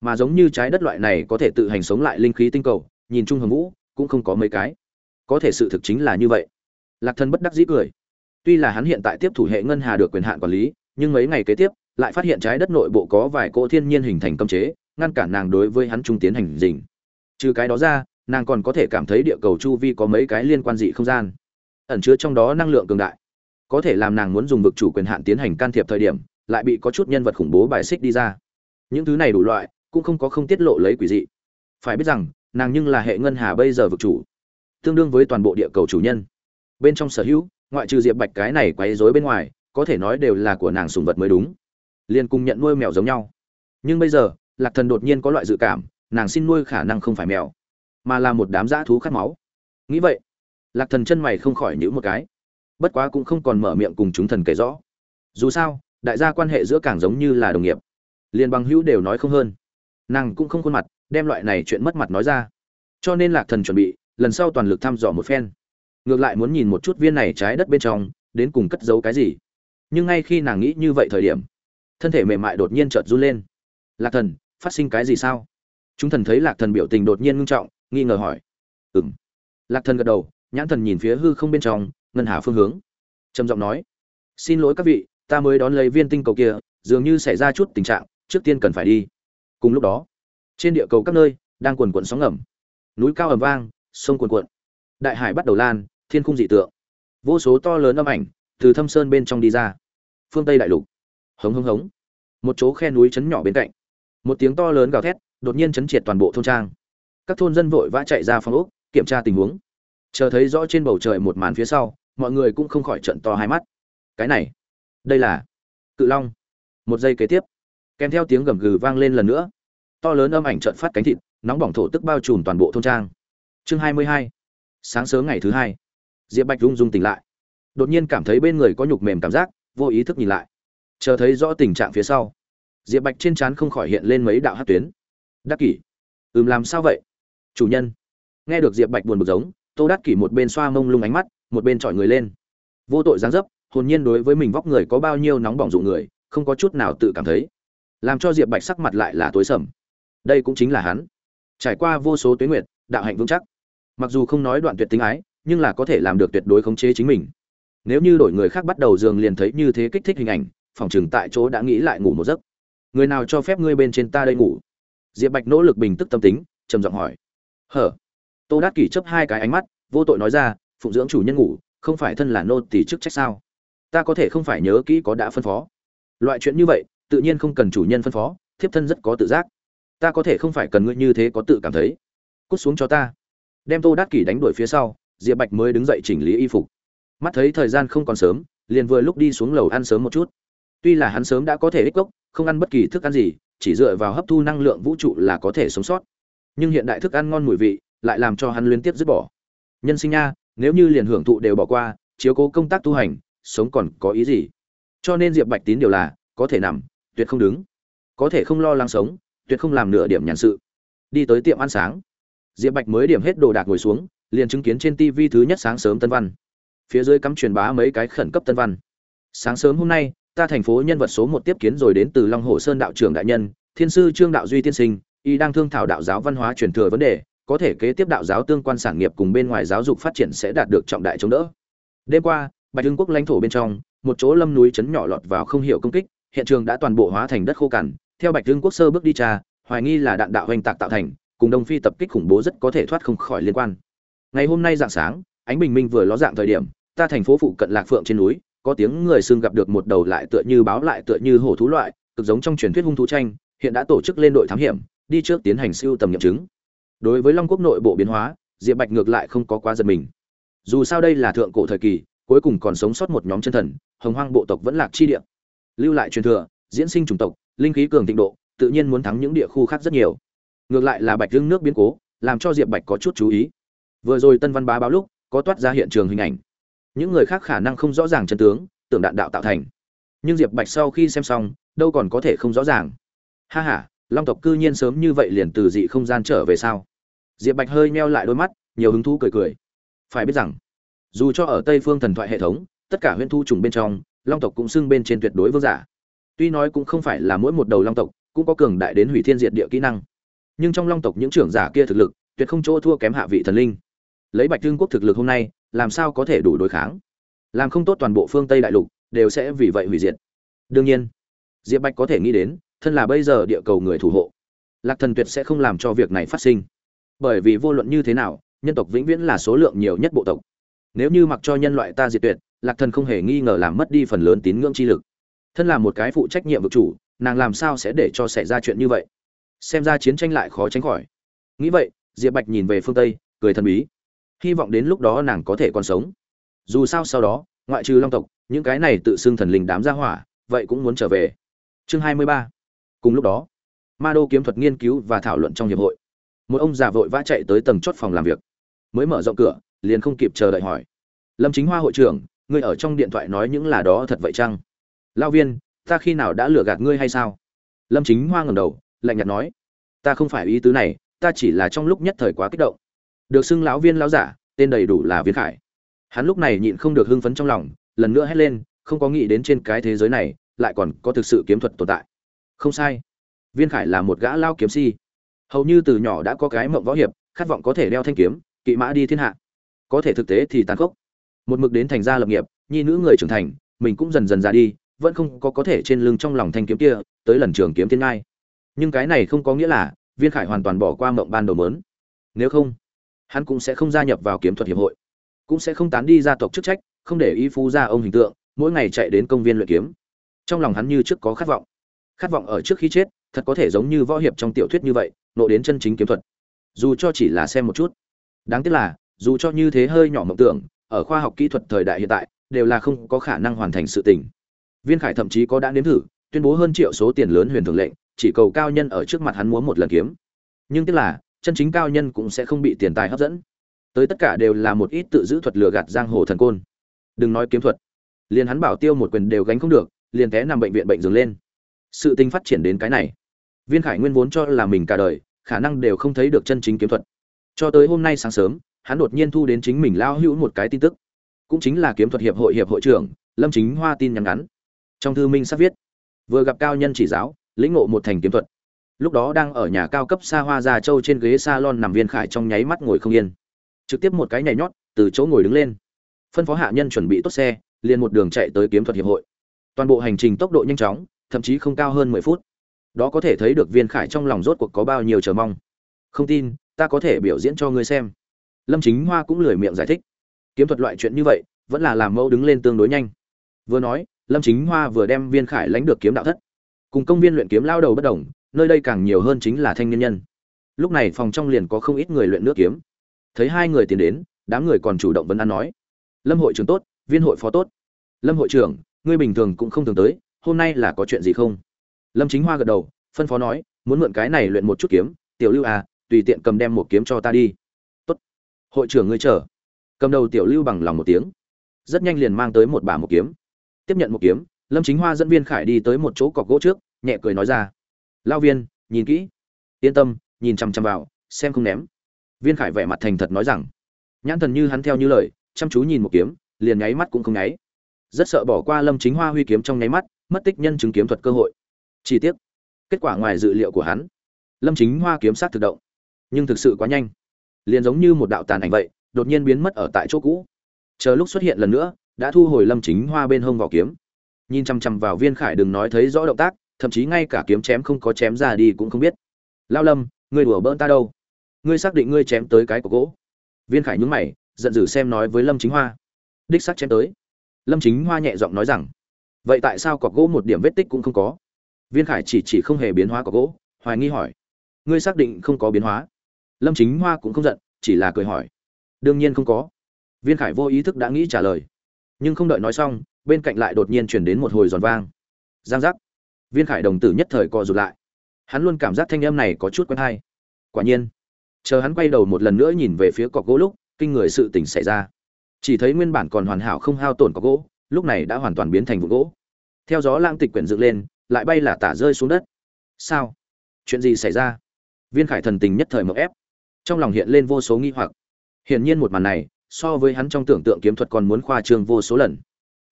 Mà giống như trái đất loại này có thể tự hành sống lại linh khí tinh cầu, nhìn chung hầm vũ, cũng không có mấy cái. Có thể sự thực chính là như vậy. Lạc thần bất đắc dĩ cười. Tuy là hắn hiện tại tiếp thủ hệ ngân hà được quyền hạn quản lý, nhưng mấy ngày kế tiếp, lại phát hiện trái đất nội bộ có vài cỗ thiên nhiên hình thành cấm chế, ngăn cản nàng đối với hắn trung tiến hành dình trừ cái đó ra, nàng còn có thể cảm thấy địa cầu chu vi có mấy cái liên quan dị không gian. Ẩn chứa trong đó năng lượng cường đại. Có thể làm nàng muốn dùng vực chủ quyền hạn tiến hành can thiệp thời điểm, lại bị có chút nhân vật khủng bố bài xích đi ra. Những thứ này đủ loại, cũng không có không tiết lộ lấy quỷ dị. Phải biết rằng, nàng nhưng là hệ ngân hà bây giờ vực chủ. Tương đương với toàn bộ địa cầu chủ nhân. Bên trong sở hữu, ngoại trừ diệp bạch cái này quấy rối bên ngoài, có thể nói đều là của nàng sùng vật mới đúng. Liền cùng nhận nuôi mèo giống nhau. Nhưng bây giờ, lạc thần đột nhiên có loại dự cảm nàng xin nuôi khả năng không phải mèo, mà là một đám dã thú khát máu. Nghĩ vậy, lạc thần chân mày không khỏi nhữ một cái. Bất quá cũng không còn mở miệng cùng chúng thần kể rõ. Dù sao, đại gia quan hệ giữa càng giống như là đồng nghiệp. Liền bằng hữu đều nói không hơn. Nàng cũng không khuôn mặt, đem loại này chuyện mất mặt nói ra. Cho nên lạc thần chuẩn bị, lần sau toàn lực thăm dò một phen. Ngược lại muốn nhìn một chút viên này trái đất bên trong, đến cùng cất giấu cái gì. Nhưng ngay khi nàng nghĩ như vậy thời điểm, thân thể mềm mại đột nhiên chợt run lên. Lạc thần, phát sinh cái gì sao? Chúng thần thấy lạc thần biểu tình đột nhiên ngưng trọng, nghi ngờ hỏi. Ừng lạc thần gật đầu, nhãn thần nhìn phía hư không bên trong, ngân hà phương hướng. Trầm giọng nói, xin lỗi các vị, ta mới đón lấy viên tinh cầu kia, dường như xảy ra chút tình trạng, trước tiên cần phải đi. Cùng lúc đó, trên địa cầu các nơi, đang quần quận sóng ngầm. Núi cao ầm vang, sông cuồn cuộn. Đại hải bắt đầu lan, thiên khung dị tượng. Vô số to lớn âm ảnh, từ thâm sơn bên trong đi ra. Phương tây đại lục. Hống hống hống. Một chỗ khe núi chấn nhỏ bên cạnh. Một tiếng to lớn gào thét đột nhiên chấn triệt toàn bộ thôn trang. Các thôn dân vội vã chạy ra phòng ốc, kiểm tra tình huống. Chờ thấy rõ trên bầu trời một màn phía sau, mọi người cũng không khỏi trận to hai mắt. Cái này, đây là cự long. Một giây kế tiếp, kèm theo tiếng gầm gừ vang lên lần nữa. To lớn âm ảnh trận phát cánh thịt, nóng bỏng thổ tức bao trùm toàn bộ thôn trang. Chương hai mươi hai, sáng sớm ngày thứ hai, diệp bạch rung rung tỉnh lại. Đột nhiên cảm thấy bên người có nhục mềm cảm giác, vô ý thức nhìn lại. Chờ thấy rõ tình trạng phía sau, diệp bạch trên trán không khỏi hiện lên mấy đạo hát tuyến đắc kỷ. Ừm, làm sao vậy? Chủ nhân. Nghe được diệp bạch buồn bực giống, tô đắc kỷ một bên xoa mông lung ánh mắt, một bên chọi người lên. Vô tội giáng dấp, hồn nhiên đối với mình vóc người có bao nhiêu nóng bỏng dụ người, không có chút nào tự cảm thấy. Làm cho diệp bạch sắc mặt lại là tối sầm. Đây cũng chính là hắn. Trải qua vô số tuyến nguyệt, đạo hạnh vững chắc. Mặc dù không nói đoạn tuyệt tính ái, nhưng là có thể làm được tuyệt đối khống chế chính mình. Nếu như đổi người khác bắt đầu giường liền thấy như thế kích thích hình ảnh, phòng chừng tại chỗ đã nghĩ lại ngủ một giấc. Người nào cho phép ngươi bên trên ta đây ngủ? Diệp bạch nỗ lực bình tức tâm tính, trầm giọng hỏi. Hở? Tô đát kỷ chấp hai cái ánh mắt, vô tội nói ra, phụng dưỡng chủ nhân ngủ, không phải thân là nô tỷ chức trách sao? Ta có thể không phải nhớ kỹ có đã phân phó. Loại chuyện như vậy, tự nhiên không cần chủ nhân phân phó, thiếp thân rất có tự giác. Ta có thể không phải cần ngươi như thế có tự cảm thấy. Cút xuống cho ta. Đem tô đát kỷ đánh đuổi phía sau, diệp bạch mới đứng dậy chỉnh lý y phục. Mắt thấy thời gian không còn sớm, liền vừa lúc đi xuống lầu ăn sớm một chút. Tuy là hắn sớm đã có thể ích gốc không ăn bất kỳ thức ăn gì, chỉ dựa vào hấp thu năng lượng vũ trụ là có thể sống sót. Nhưng hiện đại thức ăn ngon mùi vị lại làm cho hắn liên tiếp dứt bỏ. Nhân sinh nha, nếu như liền hưởng thụ đều bỏ qua, chiếu cố công tác tu hành, sống còn có ý gì? Cho nên diệp bạch tín điều là, có thể nằm, tuyệt không đứng. Có thể không lo lắng sống, tuyệt không làm nửa điểm nhàn sự. Đi tới tiệm ăn sáng. Diệp bạch mới điểm hết đồ đạc ngồi xuống, liền chứng kiến trên tv thứ nhất sáng sớm tân văn. Phía dưới cắm truyền bá mấy cái khẩn cấp tân văn. Sáng sớm hôm nay ta thành phố nhân vật số một tiếp kiến rồi đến từ long hồ sơn đạo trưởng đại nhân, thiên sư trương đạo duy tiên sinh, y đang thương thảo đạo giáo văn hóa truyền thừa vấn đề, có thể kế tiếp đạo giáo tương quan sản nghiệp cùng bên ngoài giáo dục phát triển sẽ đạt được trọng đại chống đỡ. Đêm qua, bạch hưng quốc lãnh thổ bên trong, một chỗ lâm núi chấn nhỏ lọt vào không hiểu công kích, hiện trường đã toàn bộ hóa thành đất khô cằn. Theo bạch hưng quốc sơ bước đi tra, hoài nghi là đạn đạo hoành tạc tạo thành, cùng đông phi tập kích khủng bố rất có thể thoát không khỏi liên quan. Ngày hôm nay dạng sáng, ánh bình minh vừa ló dạng thời điểm, ta thành phố phụ cận lạc phượng trên núi có tiếng người xương gặp được một đầu lại tựa như báo lại tựa như hổ thú loại, cực giống trong truyền thuyết hung thú tranh, hiện đã tổ chức lên đội thám hiểm, đi trước tiến hành siêu tầm nghiệm chứng. Đối với long quốc nội bộ biến hóa, diệp bạch ngược lại không có quá giật mình. Dù sao đây là thượng cổ thời kỳ, cuối cùng còn sống sót một nhóm chân thần, hồng hoang bộ tộc vẫn lạc chi địa. Lưu lại truyền thừa, diễn sinh chủng tộc, linh khí cường thịnh độ, tự nhiên muốn thắng những địa khu khác rất nhiều. Ngược lại là bạch dương nước biến cố, làm cho diệp bạch có chút chú ý. Vừa rồi tân văn bá báo lúc, có toát ra hiện trường hình ảnh những người khác khả năng không rõ ràng chân tướng, tưởng đạn đạo tạo thành. Nhưng diệp bạch sau khi xem xong, đâu còn có thể không rõ ràng. Ha h a long tộc cư nhiên sớm như vậy liền từ dị không gian trở về sao? Diệp bạch hơi meo lại đôi mắt, nhiều hứng thú cười cười. Phải biết rằng, dù cho ở tây phương thần thoại hệ thống, tất cả huyễn thu trùng bên trong, long tộc cũng xưng bên trên tuyệt đối vương giả. Tuy nói cũng không phải là mỗi một đầu long tộc cũng có cường đại đến hủy thiên diệt địa kỹ năng. Nhưng trong long tộc những trưởng giả kia thực lực, tuyệt không chỗ thua kém hạ vị thần linh. Lấy bạch thương quốc thực lực hôm nay làm sao có thể đủ đối kháng? Làm không tốt toàn bộ phương tây đại lục, đều sẽ vì vậy hủy diệt. Đương nhiên, diệp bạch có thể nghĩ đến, thân là bây giờ địa cầu người thủ hộ, lạc thần tuyệt sẽ không làm cho việc này phát sinh. Bởi vì vô luận như thế nào, nhân tộc vĩnh viễn là số lượng nhiều nhất bộ tộc. Nếu như mặc cho nhân loại ta diệt tuyệt, lạc thần không hề nghi ngờ làm mất đi phần lớn tín ngưỡng chi lực. Thân là một cái phụ trách nhiệm vực chủ, nàng làm sao sẽ để cho xảy ra chuyện như vậy? Xem ra chiến tranh lại khó tránh khỏi. Nghĩ vậy, diệp bạch nhìn về phương tây, cười thần bí hy vọng đến lúc đó nàng có thể còn sống. Dù sao sau đó, ngoại trừ long tộc, những cái này tự xưng thần linh đám ra hỏa, vậy cũng muốn trở về. Chương hai mươi ba. Cùng lúc đó, ma đô kiếm thuật nghiên cứu và thảo luận trong hiệp hội. Một ông già vội vã chạy tới tầng chốt phòng làm việc. Mới mở rộng cửa, liền không kịp chờ đợi hỏi. Lâm chính hoa hội trưởng, ngươi ở trong điện thoại nói những là đó thật vậy chăng? Lao viên, ta khi nào đã lừa gạt ngươi hay sao? Lâm chính hoa ngầm đầu, lạnh nhạt nói. Ta không phải ý tứ này, ta chỉ là trong lúc nhất thời quá kích động được xưng lão viên lão giả, tên đầy đủ là viên khải. Hắn lúc này nhịn không được hưng phấn trong lòng, lần nữa hét lên, không có nghĩ đến trên cái thế giới này, lại còn có thực sự kiếm thuật tồn tại. Không sai. Viên khải là một gã lao kiếm si. Hầu như từ nhỏ đã có cái mộng võ hiệp, khát vọng có thể đeo thanh kiếm, kỵ mã đi thiên hạ. Có thể thực tế thì tàn khốc. Một mực đến thành gia lập nghiệp, nhi nữ người trưởng thành, mình cũng dần dần ra đi, vẫn không có có thể trên lưng trong lòng thanh kiếm kia, tới lần trường kiếm thiên ngai. Nhưng cái này không có nghĩa là viên khải hoàn toàn bỏ qua mộng ban đầu mớn. Nếu không hắn cũng sẽ không gia nhập vào kiếm thuật hiệp hội, cũng sẽ không tán đi gia tộc chức trách, không để ý phú gia ông hình tượng, mỗi ngày chạy đến công viên luyện kiếm. Trong lòng hắn như trước có khát vọng. Khát vọng ở trước khi chết, thật có thể giống như võ hiệp trong tiểu thuyết như vậy, nộ đến chân chính kiếm thuật. Dù cho chỉ là xem một chút. Đáng tiếc là, dù cho như thế hơi nhỏ mộng tưởng, ở khoa học kỹ thuật thời đại hiện tại, đều là không có khả năng hoàn thành sự tình. Viên khải thậm chí có đã nếm thử, tuyên bố hơn triệu số tiền lớn huyền thường lệnh, chỉ cầu cao nhân ở trước mặt hắn muốn một lần kiếm. Nhưng tiếc là chân chính cao nhân cũng sẽ không bị tiền tài hấp dẫn. Tới tất cả đều là một ít tự giữ thuật lừa gạt giang hồ thần côn. Đừng nói kiếm thuật. Liền hắn bảo tiêu một quyền đều gánh không được, liền té nằm bệnh viện bệnh dừng lên. Sự tình phát triển đến cái này. Viên khải nguyên vốn cho là mình cả đời, khả năng đều không thấy được chân chính kiếm thuật. Cho tới hôm nay sáng sớm, hắn đột nhiên thu đến chính mình lao hữu một cái tin tức. Cũng chính là kiếm thuật hiệp hội hiệp hội trưởng, lâm chính hoa tin nhắn ngắn. Trong thư minh sắp viết, vừa gặp cao nhân chỉ giáo, lĩnh ngộ một thành kiếm thuật lúc đó đang ở nhà cao cấp xa hoa già châu trên ghế salon nằm viên khải trong nháy mắt ngồi không yên. Trực tiếp một cái nhảy nhót, từ chỗ ngồi đứng lên. Phân phó hạ nhân chuẩn bị tốt xe, liền một đường chạy tới kiếm thuật hiệp hội. Toàn bộ hành trình tốc độ nhanh chóng, thậm chí không cao hơn mười phút. Đó có thể thấy được viên khải trong lòng rốt cuộc có bao nhiêu chờ mong. Không tin, ta có thể biểu diễn cho ngươi xem. Lâm chính hoa cũng lười miệng giải thích. Kiếm thuật loại chuyện như vậy, vẫn là làm mẫu đứng lên tương đối nhanh. Vừa nói, lâm chính hoa vừa đem viên khải lãnh được kiếm đạo thất. Cùng công viên luyện kiếm lao đầu bất đồng nơi đây càng nhiều hơn chính là thanh niên nhân. Lúc này phòng trong liền có không ít người luyện nước kiếm. Thấy hai người tiến đến, đám người còn chủ động vấn an nói. Lâm hội trưởng tốt, viên hội phó tốt. Lâm hội trưởng, ngươi bình thường cũng không thường tới, hôm nay là có chuyện gì không? Lâm chính hoa gật đầu, phân phó nói, muốn mượn cái này luyện một chút kiếm, tiểu lưu à tùy tiện cầm đem một kiếm cho ta đi. Tốt. Hội trưởng ngươi chờ. Cầm đầu tiểu lưu bằng lòng một tiếng. Rất nhanh liền mang tới một bả một kiếm. Tiếp nhận một kiếm, lâm chính hoa dẫn viên khải đi tới một chỗ cọc gỗ trước, nhẹ cười nói ra lao viên, nhìn kỹ. Yên tâm, nhìn chằm chằm vào, xem không ném. Viên khải vẻ mặt thành thật nói rằng, nhãn thần như hắn theo như lời, chăm chú nhìn một kiếm, liền nháy mắt cũng không nháy. Rất sợ bỏ qua lâm chính hoa huy kiếm trong nháy mắt, mất tích nhân chứng kiếm thuật cơ hội. Chi tiết kết quả ngoài dự liệu của hắn, lâm chính hoa kiếm sát thực động, nhưng thực sự quá nhanh. Liền giống như một đạo tàn ảnh vậy, đột nhiên biến mất ở tại chỗ cũ. Chờ lúc xuất hiện lần nữa, đã thu hồi lâm chính hoa bên hông vỏ kiếm. Nhìn chằm chằm vào viên khải đừng nói thấy rõ động tác thậm chí ngay cả kiếm chém không có chém ra đi cũng không biết. Lao lâm, ngươi đùa bỡn ta đâu? Ngươi xác định ngươi chém tới cái của gỗ. Viên khải nhúng mày, giận dữ xem nói với lâm chính hoa. Đích xác chém tới. Lâm chính hoa nhẹ giọng nói rằng, vậy tại sao cọc gỗ một điểm vết tích cũng không có? Viên khải chỉ chỉ không hề biến hóa cọc gỗ, hoài nghi hỏi, ngươi xác định không có biến hóa? Lâm chính hoa cũng không giận, chỉ là cười hỏi, đương nhiên không có. Viên khải vô ý thức đã nghĩ trả lời, nhưng không đợi nói xong, bên cạnh lại đột nhiên chuyển đến một hồi giòn vang. Giang giác viên khải đồng tử nhất thời co rụt lại. Hắn luôn cảm giác thanh âm này có chút quen hay. Quả nhiên, chờ hắn quay đầu một lần nữa nhìn về phía cọc gỗ lúc, kinh người sự tình xảy ra. Chỉ thấy nguyên bản còn hoàn hảo không hao tổn cọc gỗ, lúc này đã hoàn toàn biến thành vụ gỗ. Theo gió lang tịch quyển dựng lên, lại bay là tả rơi xuống đất. Sao? Chuyện gì xảy ra? Viên khải thần tình nhất thời mậu ép. Trong lòng hiện lên vô số nghi hoặc. Hiển nhiên một màn này, so với hắn trong tưởng tượng kiếm thuật còn muốn khoa trương vô số lần.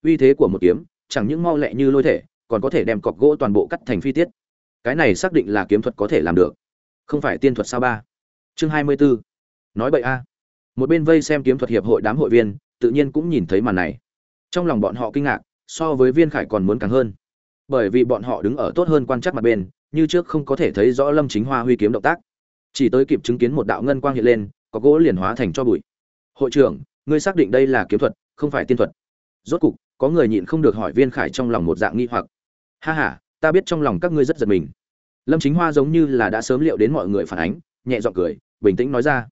Uy thế của một kiếm, chẳng những mau lẹ như lôi thể còn có thể đem cọc gỗ toàn bộ cắt thành phi tiết. Cái này xác định là kiếm thuật có thể làm được. Không phải tiên thuật sao ba? Chương hai mươi 24. nói bậy a. Một bên vây xem kiếm thuật hiệp hội đám hội viên, tự nhiên cũng nhìn thấy màn này. Trong lòng bọn họ kinh ngạc, so với viên khải còn muốn càng hơn. Bởi vì bọn họ đứng ở tốt hơn quan chắc mặt bên, như trước không có thể thấy rõ lâm chính hoa huy kiếm động tác. Chỉ tới kịp chứng kiến một đạo ngân quang hiện lên, có gỗ liền hóa thành cho bụi. Hội trưởng, ngươi xác định đây là kiếm thuật, không phải tiên thuật. Rốt cục, có người nhịn không được hỏi viên khải trong lòng một dạng nghi hoặc ha ha, ta biết trong lòng các ngươi rất giật mình. Lâm chính hoa giống như là đã sớm liệu đến mọi người phản ánh, nhẹ giọng cười, bình tĩnh nói ra.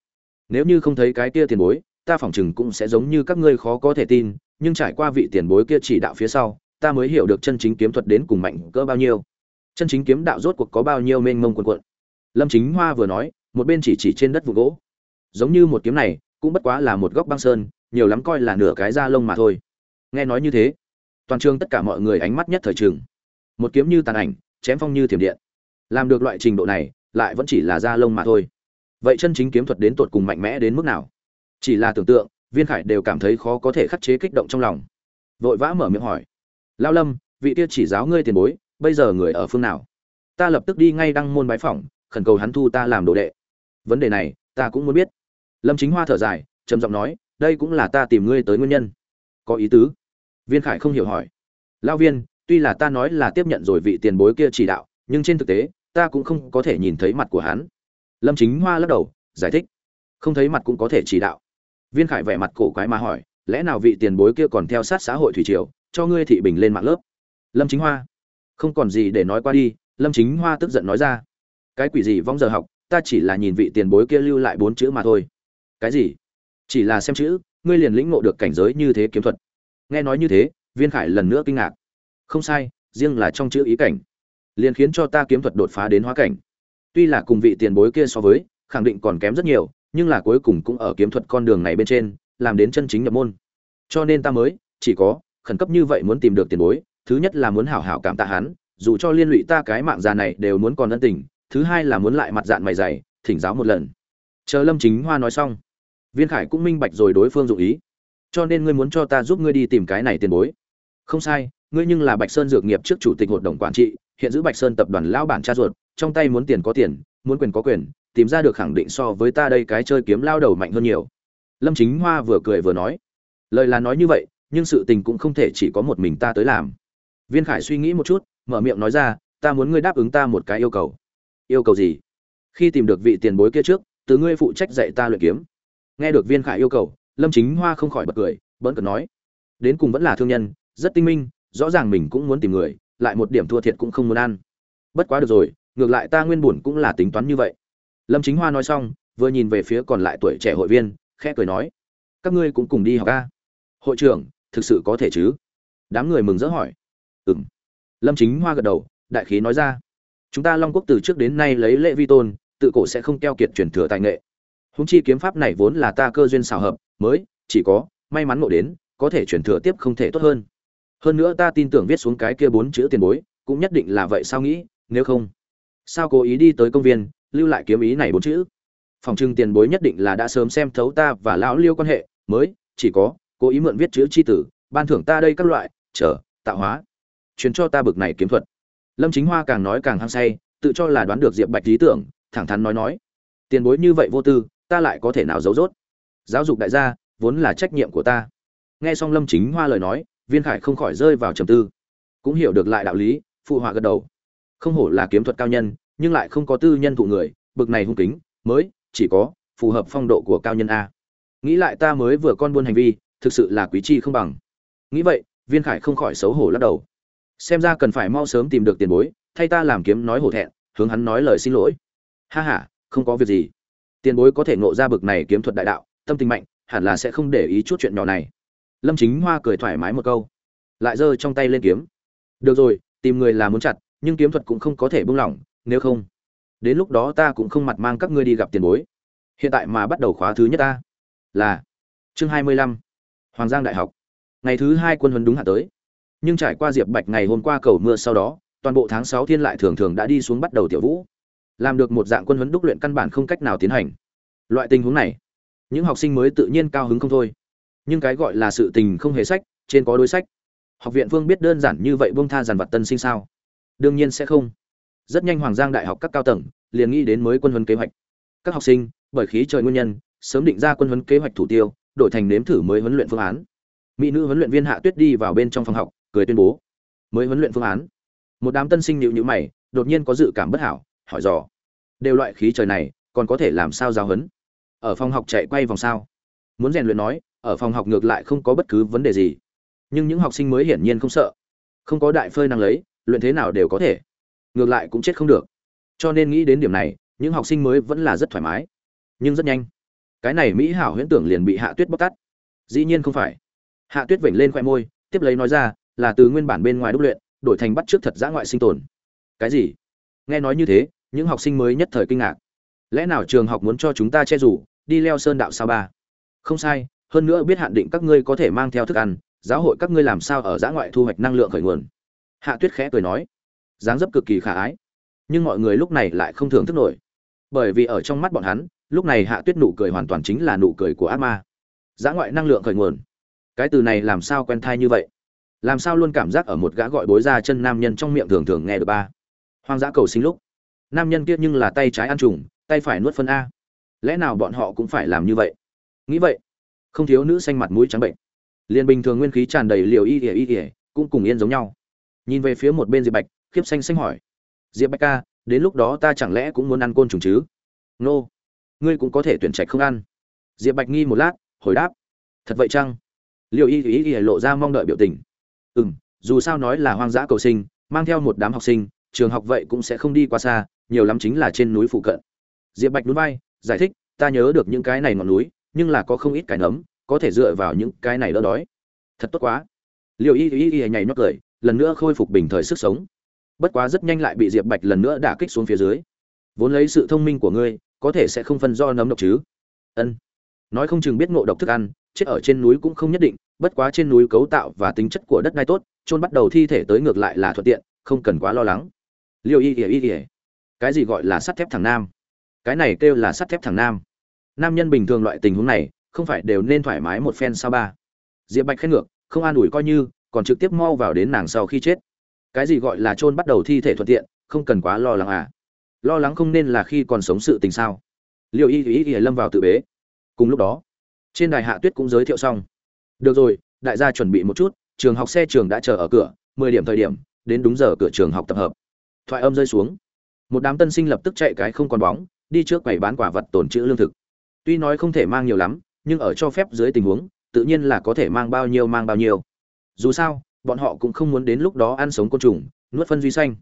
Nếu như không thấy cái kia tiền bối, ta phỏng chừng cũng sẽ giống như các ngươi khó có thể tin, nhưng trải qua vị tiền bối kia chỉ đạo phía sau, ta mới hiểu được chân chính kiếm thuật đến cùng mạnh cỡ bao nhiêu. Chân chính kiếm đạo rốt cuộc có bao nhiêu mênh mông quần quận lâm chính hoa vừa nói, một bên chỉ chỉ trên đất vụ gỗ. Giống như một kiếm này, cũng bất quá là một góc băng sơn, nhiều lắm coi là nửa cái da lông mà thôi. Nghe nói như thế, toàn trường tất cả mọi người ánh mắt nhất thời trường một kiếm như tàn ảnh, chém phong như thiểm điện. Làm được loại trình độ này, lại vẫn chỉ là da lông mà thôi. Vậy chân chính kiếm thuật đến tột cùng mạnh mẽ đến mức nào? Chỉ là tưởng tượng, viên khải đều cảm thấy khó có thể khắc chế kích động trong lòng. Vội vã mở miệng hỏi, lao lâm, vị kia chỉ giáo ngươi tiền bối, bây giờ người ở phương nào? Ta lập tức đi ngay đăng môn bái phỏng, khẩn cầu hắn thu ta làm đồ đệ. Vấn đề này, ta cũng muốn biết. Lâm chính hoa thở dài, trầm giọng nói, đây cũng là ta tìm ngươi tới nguyên nhân. Có ý tứ. Viên khải không hiểu hỏi, lao viên tuy là ta nói là tiếp nhận rồi vị tiền bối kia chỉ đạo, nhưng trên thực tế, ta cũng không có thể nhìn thấy mặt của hắn. Lâm chính hoa lắc đầu, giải thích. Không thấy mặt cũng có thể chỉ đạo. Viên khải vẻ mặt cổ quái mà hỏi, lẽ nào vị tiền bối kia còn theo sát xã hội thủy triều, cho ngươi thị bình lên mạng lớp? Lâm chính hoa, không còn gì để nói qua đi. Lâm chính hoa tức giận nói ra, cái quỷ gì vong giờ học, ta chỉ là nhìn vị tiền bối kia lưu lại bốn chữ mà thôi. Cái gì? Chỉ là xem chữ, ngươi liền lĩnh ngộ được cảnh giới như thế kiếm thuật. Nghe nói như thế, viên khải lần nữa kinh ngạc không sai, riêng là trong chữ ý cảnh, liền khiến cho ta kiếm thuật đột phá đến hóa cảnh. Tuy là cùng vị tiền bối kia so với, khẳng định còn kém rất nhiều, nhưng là cuối cùng cũng ở kiếm thuật con đường này bên trên, làm đến chân chính nhập môn. Cho nên ta mới, chỉ có, khẩn cấp như vậy muốn tìm được tiền bối, thứ nhất là muốn hảo hảo cảm tạ hắn, dù cho liên lụy ta cái mạng già này đều muốn còn ân tình, thứ hai là muốn lại mặt dạng mày dày, thỉnh giáo một lần. Chờ lâm chính hoa nói xong, viên khải cũng minh bạch rồi đối phương dụng ý. Cho nên ngươi muốn cho ta giúp ngươi đi tìm cái này tiền bối. Không sai ngươi nhưng là bạch sơn dược nghiệp trước chủ tịch hội đồng quản trị, hiện giữ bạch sơn tập đoàn lão bản cha ruột, trong tay muốn tiền có tiền, muốn quyền có quyền, tìm ra được khẳng định so với ta đây cái chơi kiếm lao đầu mạnh hơn nhiều. Lâm chính hoa vừa cười vừa nói. Lời là nói như vậy, nhưng sự tình cũng không thể chỉ có một mình ta tới làm. Viên khải suy nghĩ một chút, mở miệng nói ra, ta muốn ngươi đáp ứng ta một cái yêu cầu. Yêu cầu gì? Khi tìm được vị tiền bối kia trước, từ ngươi phụ trách dạy ta luyện kiếm. Nghe được viên khải yêu cầu, lâm chính hoa không khỏi bật cười bỗng cợt nói. Đến cùng vẫn là thương nhân, rất tinh minh rõ ràng mình cũng muốn tìm người, lại một điểm thua thiệt cũng không muốn ăn. Bất quá được rồi, ngược lại ta nguyên buồn cũng là tính toán như vậy. Lâm chính hoa nói xong, vừa nhìn về phía còn lại tuổi trẻ hội viên, khẽ cười nói, các ngươi cũng cùng đi học ca hội trưởng, thực sự có thể chứ? Đám người mừng rỡ hỏi. Ừm. lâm chính hoa gật đầu, đại khí nói ra, chúng ta long quốc từ trước đến nay lấy lễ vi tôn, tự cổ sẽ không keo kiệt truyền thừa tài nghệ. Húng chi kiếm pháp này vốn là ta cơ duyên xào hợp, mới, chỉ có, may mắn ngộ đến, có thể truyền thừa tiếp không thể tốt hơn hơn nữa ta tin tưởng viết xuống cái kia bốn chữ tiền bối, cũng nhất định là vậy sao nghĩ, nếu không, sao cố ý đi tới công viên, lưu lại kiếm ý này bốn chữ? Phòng trưng tiền bối nhất định là đã sớm xem thấu ta và lão liêu quan hệ, mới, chỉ có, cố ý mượn viết chữ chi tử, ban thưởng ta đây các loại, chờ, tạo hóa. Truyền cho ta bực này kiếm thuật. Lâm chính hoa càng nói càng hăng say, tự cho là đoán được diệp bạch lý tưởng, thẳng thắn nói nói. Tiền bối như vậy vô tư, ta lại có thể nào giấu rốt? Giáo dục đại gia, vốn là trách nhiệm của ta. Nghe xong lâm chính hoa lời nói viên khải không khỏi rơi vào trầm tư. Cũng hiểu được lại đạo lý, phụ họa gật đầu. Không hổ là kiếm thuật cao nhân, nhưng lại không có tư nhân thụ người, bực này hung kính, mới, chỉ có, phù hợp phong độ của cao nhân a. Nghĩ lại ta mới vừa con buôn hành vi, thực sự là quý chi không bằng. Nghĩ vậy, viên khải không khỏi xấu hổ lắc đầu. Xem ra cần phải mau sớm tìm được tiền bối, thay ta làm kiếm nói hổ thẹn, hướng hắn nói lời xin lỗi. Ha ha, không có việc gì. Tiền bối có thể ngộ ra bực này kiếm thuật đại đạo, tâm tình mạnh, hẳn là sẽ không để ý chút chuyện nhỏ này lâm chính hoa cười thoải mái một câu, lại giơ trong tay lên kiếm. Được rồi, tìm người là muốn chặt, nhưng kiếm thuật cũng không có thể buông lỏng, nếu không, đến lúc đó ta cũng không mặt mang các ngươi đi gặp tiền bối. Hiện tại mà bắt đầu khóa thứ nhất ta, là chương hai mươi lăm, hoàng giang đại học. Ngày thứ hai quân huấn đúng hạ tới. Nhưng trải qua diệp bạch ngày hôm qua cầu mưa sau đó, toàn bộ tháng sáu thiên lại thường thường đã đi xuống bắt đầu tiểu vũ. Làm được một dạng quân huấn đúc luyện căn bản không cách nào tiến hành. Loại tình huống này, những học sinh mới tự nhiên cao hứng không thôi nhưng cái gọi là sự tình không hề sách, trên có đối sách. Học viện vương biết đơn giản như vậy bông tha giàn vật tân sinh sao? Đương nhiên sẽ không. Rất nhanh hoàng giang đại học các cao tầng liền nghĩ đến mới quân huấn kế hoạch. Các học sinh, bởi khí trời nguyên nhân, sớm định ra quân huấn kế hoạch thủ tiêu, đổi thành nếm thử mới huấn luyện phương án. Mỹ nữ huấn luyện viên hạ tuyết đi vào bên trong phòng học, cười tuyên bố, mới huấn luyện phương án. Một đám tân sinh nhịu nhữ mày, đột nhiên có dự cảm bất hảo, hỏi dò, đều loại khí trời này, còn có thể làm sao giáo huấn? Ở phòng học chạy quay vòng sao? Muốn rèn luyện nói ở phòng học ngược lại không có bất cứ vấn đề gì. Nhưng những học sinh mới hiển nhiên không sợ. Không có đại phơi năng lấy, luyện thế nào đều có thể. Ngược lại cũng chết không được. Cho nên nghĩ đến điểm này, những học sinh mới vẫn là rất thoải mái. Nhưng rất nhanh. Cái này mỹ hảo huyễn tưởng liền bị hạ tuyết bóc tắt dĩ nhiên không phải. Hạ tuyết vểnh lên khoe môi, tiếp lấy nói ra, là từ nguyên bản bên ngoài đúc luyện, đổi thành bắt trước thật giã ngoại sinh tồn. Cái gì? Nghe nói như thế, những học sinh mới nhất thời kinh ngạc. Lẽ nào trường học muốn cho chúng ta che rủ, đi leo sơn đạo sao ba? Không sai hơn nữa biết hạn định các ngươi có thể mang theo thức ăn, giáo hội các ngươi làm sao ở giã ngoại thu hoạch năng lượng khởi nguồn. Hạ tuyết khẽ cười nói, dáng dấp cực kỳ khả ái, nhưng mọi người lúc này lại không thường thức nổi. Bởi vì ở trong mắt bọn hắn, lúc này hạ tuyết nụ cười hoàn toàn chính là nụ cười của ác ma. Giã ngoại năng lượng khởi nguồn. Cái từ này làm sao quen thai như vậy? Làm sao luôn cảm giác ở một gã gọi bối ra chân nam nhân trong miệng thường thường nghe được ba? Hoang dã cầu sinh lúc, nam nhân kia nhưng là tay trái ăn trùng, tay phải nuốt phân a. Lẽ nào bọn họ cũng phải làm như vậy? Nghĩ vậy không thiếu nữ xanh mặt mũi trắng bệnh. Liền bình thường nguyên khí tràn đầy liều y ỉa y ỉa cũng cùng yên giống nhau. Nhìn về phía một bên diệp bạch, khiếp xanh xanh hỏi. Diệp bạch ca, đến lúc đó ta chẳng lẽ cũng muốn ăn côn trùng chứ? Nô, ngươi cũng có thể tuyển trạch không ăn. Diệp bạch nghi một lát, hồi đáp. Thật vậy chăng? Liều y ý ý lộ ra mong đợi biểu tình. Ừ m dù sao nói là hoang dã cầu sinh, mang theo một đám học sinh, trường học vậy cũng sẽ không đi qua xa, nhiều lắm chính là trên núi phụ cận. Diệp bạch núi bay, giải thích, ta nhớ được những cái này ngọn núi nhưng là có không ít cái nấm, có thể dựa vào những cái này đỡ đói. Thật tốt quá. Liệu y y y nhảy nhót cười, lần nữa khôi phục bình thời sức sống. Bất quá rất nhanh lại bị diệp bạch lần nữa đả kích xuống phía dưới. Vốn lấy sự thông minh của ngươi, có thể sẽ không phân do nấm độc chứ? Ân. Nói không chừng biết ngộ độc thức ăn, chết ở trên núi cũng không nhất định, bất quá trên núi cấu tạo và tính chất của đất đai tốt trôn bắt đầu thi thể tới ngược lại là thuận tiện, không cần quá lo lắng. Liêu y y y cái gì gọi là sắt thép thằng nam? Cái này kêu là sắt thép thằng nam nam nhân bình thường loại tình huống này, không phải đều nên thoải mái một phen sao ba? Diệp bạch khen ngược, không an ủi coi như, còn trực tiếp mau vào đến nàng sau khi chết. Cái gì gọi là chôn bắt đầu thi thể thuận tiện, không cần quá lo lắng à? Lo lắng không nên là khi còn sống sự tình sao? Liệu y y y lâm vào tự bế. Cùng lúc đó, trên đài hạ tuyết cũng giới thiệu xong. Được rồi, đại gia chuẩn bị một chút, trường học xe trường đã chờ ở cửa, mười điểm thời điểm, đến đúng giờ cửa trường học tập hợp. Thoại âm rơi xuống. Một đám tân sinh lập tức chạy cái không còn bóng, đi trước quầy bán quả vật tồn trữ lương thực tuy nói không thể mang nhiều lắm, nhưng ở cho phép dưới tình huống, tự nhiên là có thể mang bao nhiêu mang bao nhiêu. Dù sao, bọn họ cũng không muốn đến lúc đó ăn sống côn trùng, nuốt phân duy xanh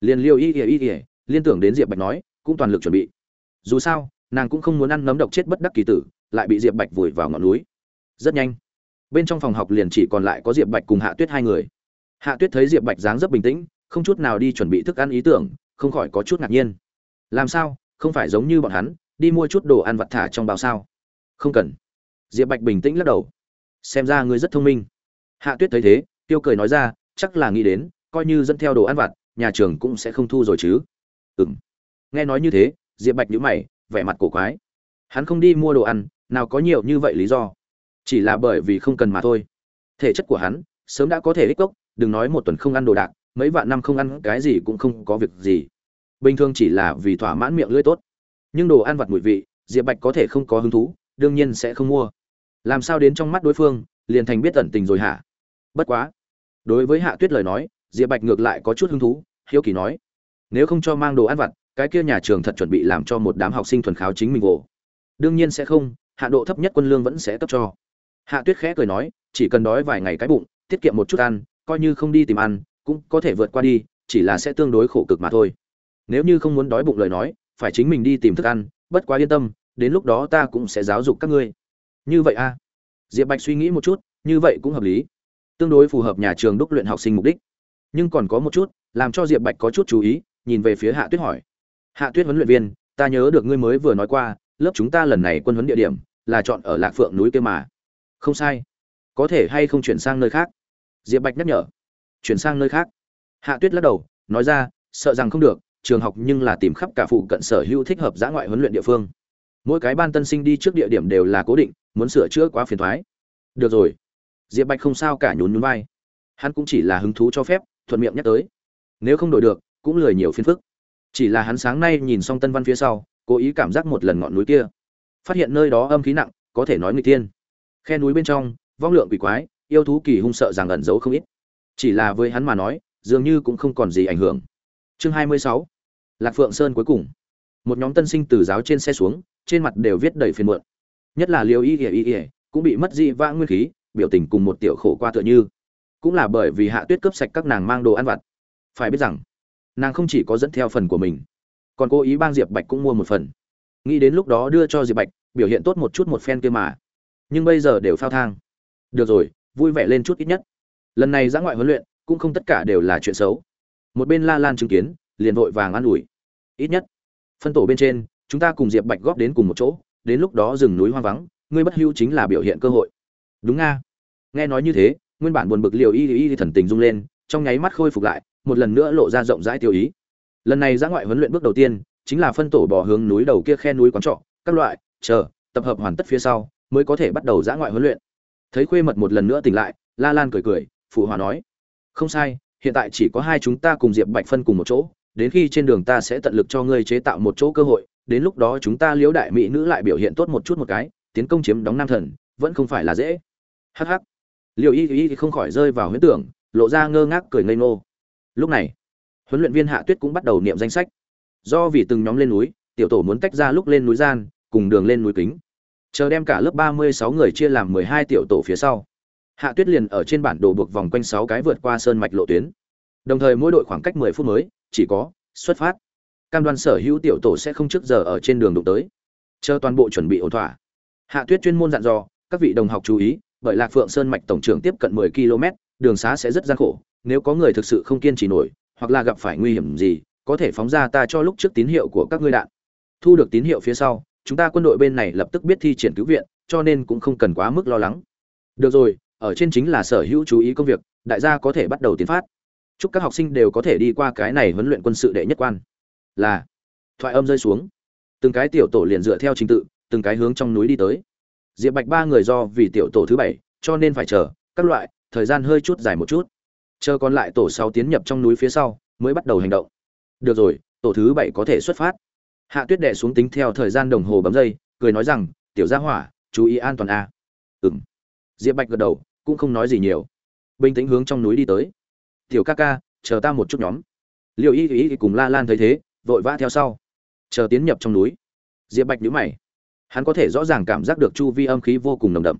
liền liêu y ỉa y ỉa liên tưởng đến diệp bạch nói, cũng toàn lực chuẩn bị. Dù sao, nàng cũng không muốn ăn nấm độc chết bất đắc kỳ tử, lại bị diệp bạch vùi vào ngọn núi. Rất nhanh, bên trong phòng học liền chỉ còn lại có diệp bạch cùng hạ tuyết hai người. Hạ tuyết thấy diệp bạch dáng rất bình tĩnh, không chút nào đi chuẩn bị thức ăn ý tưởng, không khỏi có chút ngạc nhiên. Làm sao, không phải giống như bọn hắn đi mua chút đồ ăn vặt thả trong bao sao? Không cần. Diệp bạch bình tĩnh lắc đầu. Xem ra ngươi rất thông minh. Hạ tuyết thấy thế, tiêu cười nói ra, chắc là nghĩ đến, coi như dẫn theo đồ ăn vặt, nhà trường cũng sẽ không thu rồi chứ. Ừng nghe nói như thế, diệp bạch nhữ mày, vẻ mặt cổ quái. Hắn không đi mua đồ ăn, nào có nhiều như vậy lý do. Chỉ là bởi vì không cần mà thôi. Thể chất của hắn, sớm đã có thể ích cốc đừng nói một tuần không ăn đồ đạc, mấy vạn năm không ăn cái gì cũng không có việc gì. Bình thường chỉ là vì thỏa mãn miệng lưỡi tốt nhưng đồ ăn vặt mùi vị, diệp bạch có thể không có hứng thú, đương nhiên sẽ không mua. Làm sao đến trong mắt đối phương, liền thành biết tận tình rồi hả? Bất quá. Đối với hạ tuyết lời nói, diệp bạch ngược lại có chút hứng thú, hiếu kỳ nói. Nếu không cho mang đồ ăn vặt, cái kia nhà trường thật chuẩn bị làm cho một đám học sinh thuần kháo chính mình vồ đương nhiên sẽ không, hạ độ thấp nhất quân lương vẫn sẽ cấp cho. Hạ tuyết khẽ cười nói, chỉ cần đói vài ngày cái bụng, tiết kiệm một chút ăn, coi như không đi tìm ăn, cũng có thể vượt qua đi, chỉ là sẽ tương đối khổ cực mà thôi. Nếu như không muốn đói bụng lời nói phải chính mình đi tìm thức ăn, bất quá yên tâm, đến lúc đó ta cũng sẽ giáo dục các ngươi. Như vậy a à? diệp bạch suy nghĩ một chút, như vậy cũng hợp lý, tương đối phù hợp nhà trường đúc luyện học sinh mục đích. Nhưng còn có một chút, làm cho diệp bạch có chút chú ý, nhìn về phía hạ tuyết hỏi. Hạ tuyết huấn luyện viên, ta nhớ được ngươi mới vừa nói qua, lớp chúng ta lần này quân huấn địa điểm là chọn ở lạc phượng núi kia mà. Không sai. Có thể hay không chuyển sang nơi khác? Diệp bạch nhắc nhở. Chuyển sang nơi khác. Hạ tuyết lắc đầu, nói ra, sợ rằng không được trường học nhưng là tìm khắp cả phụ cận sở hữu thích hợp giã ngoại huấn luyện địa phương. Mỗi cái ban tân sinh đi trước địa điểm đều là cố định, muốn sửa chữa quá phiền thoái. Được rồi. Diệp bạch không sao cả nhún nhún vai. Hắn cũng chỉ là hứng thú cho phép, thuận miệng nhắc tới. Nếu không đổi được, cũng lười nhiều phiền phức. Chỉ là hắn sáng nay nhìn xong tân văn phía sau, cố ý cảm giác một lần ngọn núi kia. Phát hiện nơi đó âm khí nặng, có thể nói người tiên khe núi bên trong, vong lượng quỷ quái, yêu thú kỳ hung sợ rằng ẩn giấu không ít. Chỉ là với hắn mà nói, dường như cũng không còn gì ảnh hưởng chương hai mươi sáu, lạc phượng sơn cuối cùng. Một nhóm tân sinh từ giáo trên xe xuống, trên mặt đều viết đầy phiền muộn. Nhất là liều y ỉa y ỉa cũng bị mất dị vã nguyên khí, biểu tình cùng một tiểu khổ qua tựa như. Cũng là bởi vì hạ tuyết cướp sạch các nàng mang đồ ăn vặt. Phải biết rằng, nàng không chỉ có dẫn theo phần của mình, còn cố ý bang diệp bạch cũng mua một phần. Nghĩ đến lúc đó đưa cho diệp bạch, biểu hiện tốt một chút một phen kia mà. Nhưng bây giờ đều phao thang. Được rồi, vui vẻ lên chút ít nhất. Lần này ra ngoại huấn luyện, cũng không tất cả đều là chuyện xấu một bên la lan chứng kiến, liền vội vàng an ủi. Ít nhất, phân tổ bên trên, chúng ta cùng diệp bạch góp đến cùng một chỗ, đến lúc đó rừng núi hoang vắng, ngươi bất hưu chính là biểu hiện cơ hội. Đúng nga. Nghe nói như thế, nguyên bản buồn bực liều y y thần tình rung lên, trong nháy mắt khôi phục lại, một lần nữa lộ ra rộng rãi tiêu ý. Lần này ra ngoại huấn luyện bước đầu tiên, chính là phân tổ bỏ hướng núi đầu kia khe núi quán trọ, các loại, chờ, tập hợp hoàn tất phía sau, mới có thể bắt đầu giã ngoại huấn luyện. Thấy khuê mật một lần nữa tỉnh lại, la lan cười cười, phụ hòa nói, không sai hiện tại chỉ có hai chúng ta cùng diệp bạch phân cùng một chỗ, đến khi trên đường ta sẽ tận lực cho ngươi chế tạo một chỗ cơ hội, đến lúc đó chúng ta liễu đại mỹ nữ lại biểu hiện tốt một chút một cái, tiến công chiếm đóng nam thần, vẫn không phải là dễ. Hh liệu y y không khỏi rơi vào huyễn tưởng, lộ ra ngơ ngác cười ngây ngô. Lúc này, huấn luyện viên hạ tuyết cũng bắt đầu niệm danh sách. Do vì từng nhóm lên núi, tiểu tổ muốn tách ra lúc lên núi gian, cùng đường lên núi kính. Chờ đem cả lớp ba mươi sáu người chia làm mười hai tiểu tổ phía sau hạ tuyết liền ở trên bản đồ buộc vòng quanh sáu cái vượt qua sơn mạch lộ tuyến. Đồng thời mỗi đội khoảng cách mười phút mới, chỉ có xuất phát. Cam đoan sở hữu tiểu tổ sẽ không trước giờ ở trên đường đụng tới. Chờ toàn bộ chuẩn bị ổn thỏa. Hạ tuyết chuyên môn dặn dò, các vị đồng học chú ý, bởi lạc phượng sơn mạch tổng trưởng tiếp cận mười km, đường xá sẽ rất gian khổ, nếu có người thực sự không kiên trì nổi, hoặc là gặp phải nguy hiểm gì, có thể phóng ra ta cho lúc trước tín hiệu của các ngươi đạn. Thu được tín hiệu phía sau, chúng ta quân đội bên này lập tức biết thi triển cứu viện, cho nên cũng không cần quá mức lo lắng. Được rồi ở trên chính là sở hữu chú ý công việc, đại gia có thể bắt đầu tiến phát. Chúc các học sinh đều có thể đi qua cái này huấn luyện quân sự đệ nhất quan. Là, thoại âm rơi xuống. Từng cái tiểu tổ liền dựa theo trình tự, từng cái hướng trong núi đi tới. Diệp bạch ba người do vì tiểu tổ thứ bảy, cho nên phải chờ, các loại, thời gian hơi chút dài một chút. Chờ còn lại tổ sáu tiến nhập trong núi phía sau, mới bắt đầu hành động. Được rồi, tổ thứ bảy có thể xuất phát. Hạ tuyết đệ xuống tính theo thời gian đồng hồ bấm dây, cười nói rằng, tiểu gia hỏa, chú ý an toàn a. À. ừng diệp bạch gật đầu, cũng không nói gì nhiều. Bình tĩnh hướng trong núi đi tới. Tiểu ca ca, chờ ta một chút nhóm. Liệu y y cùng la lan thấy thế, vội vã theo sau. Chờ tiến nhập trong núi. Diệp bạch nhữ mày. Hắn có thể rõ ràng cảm giác được chu vi âm khí vô cùng nồng đậm,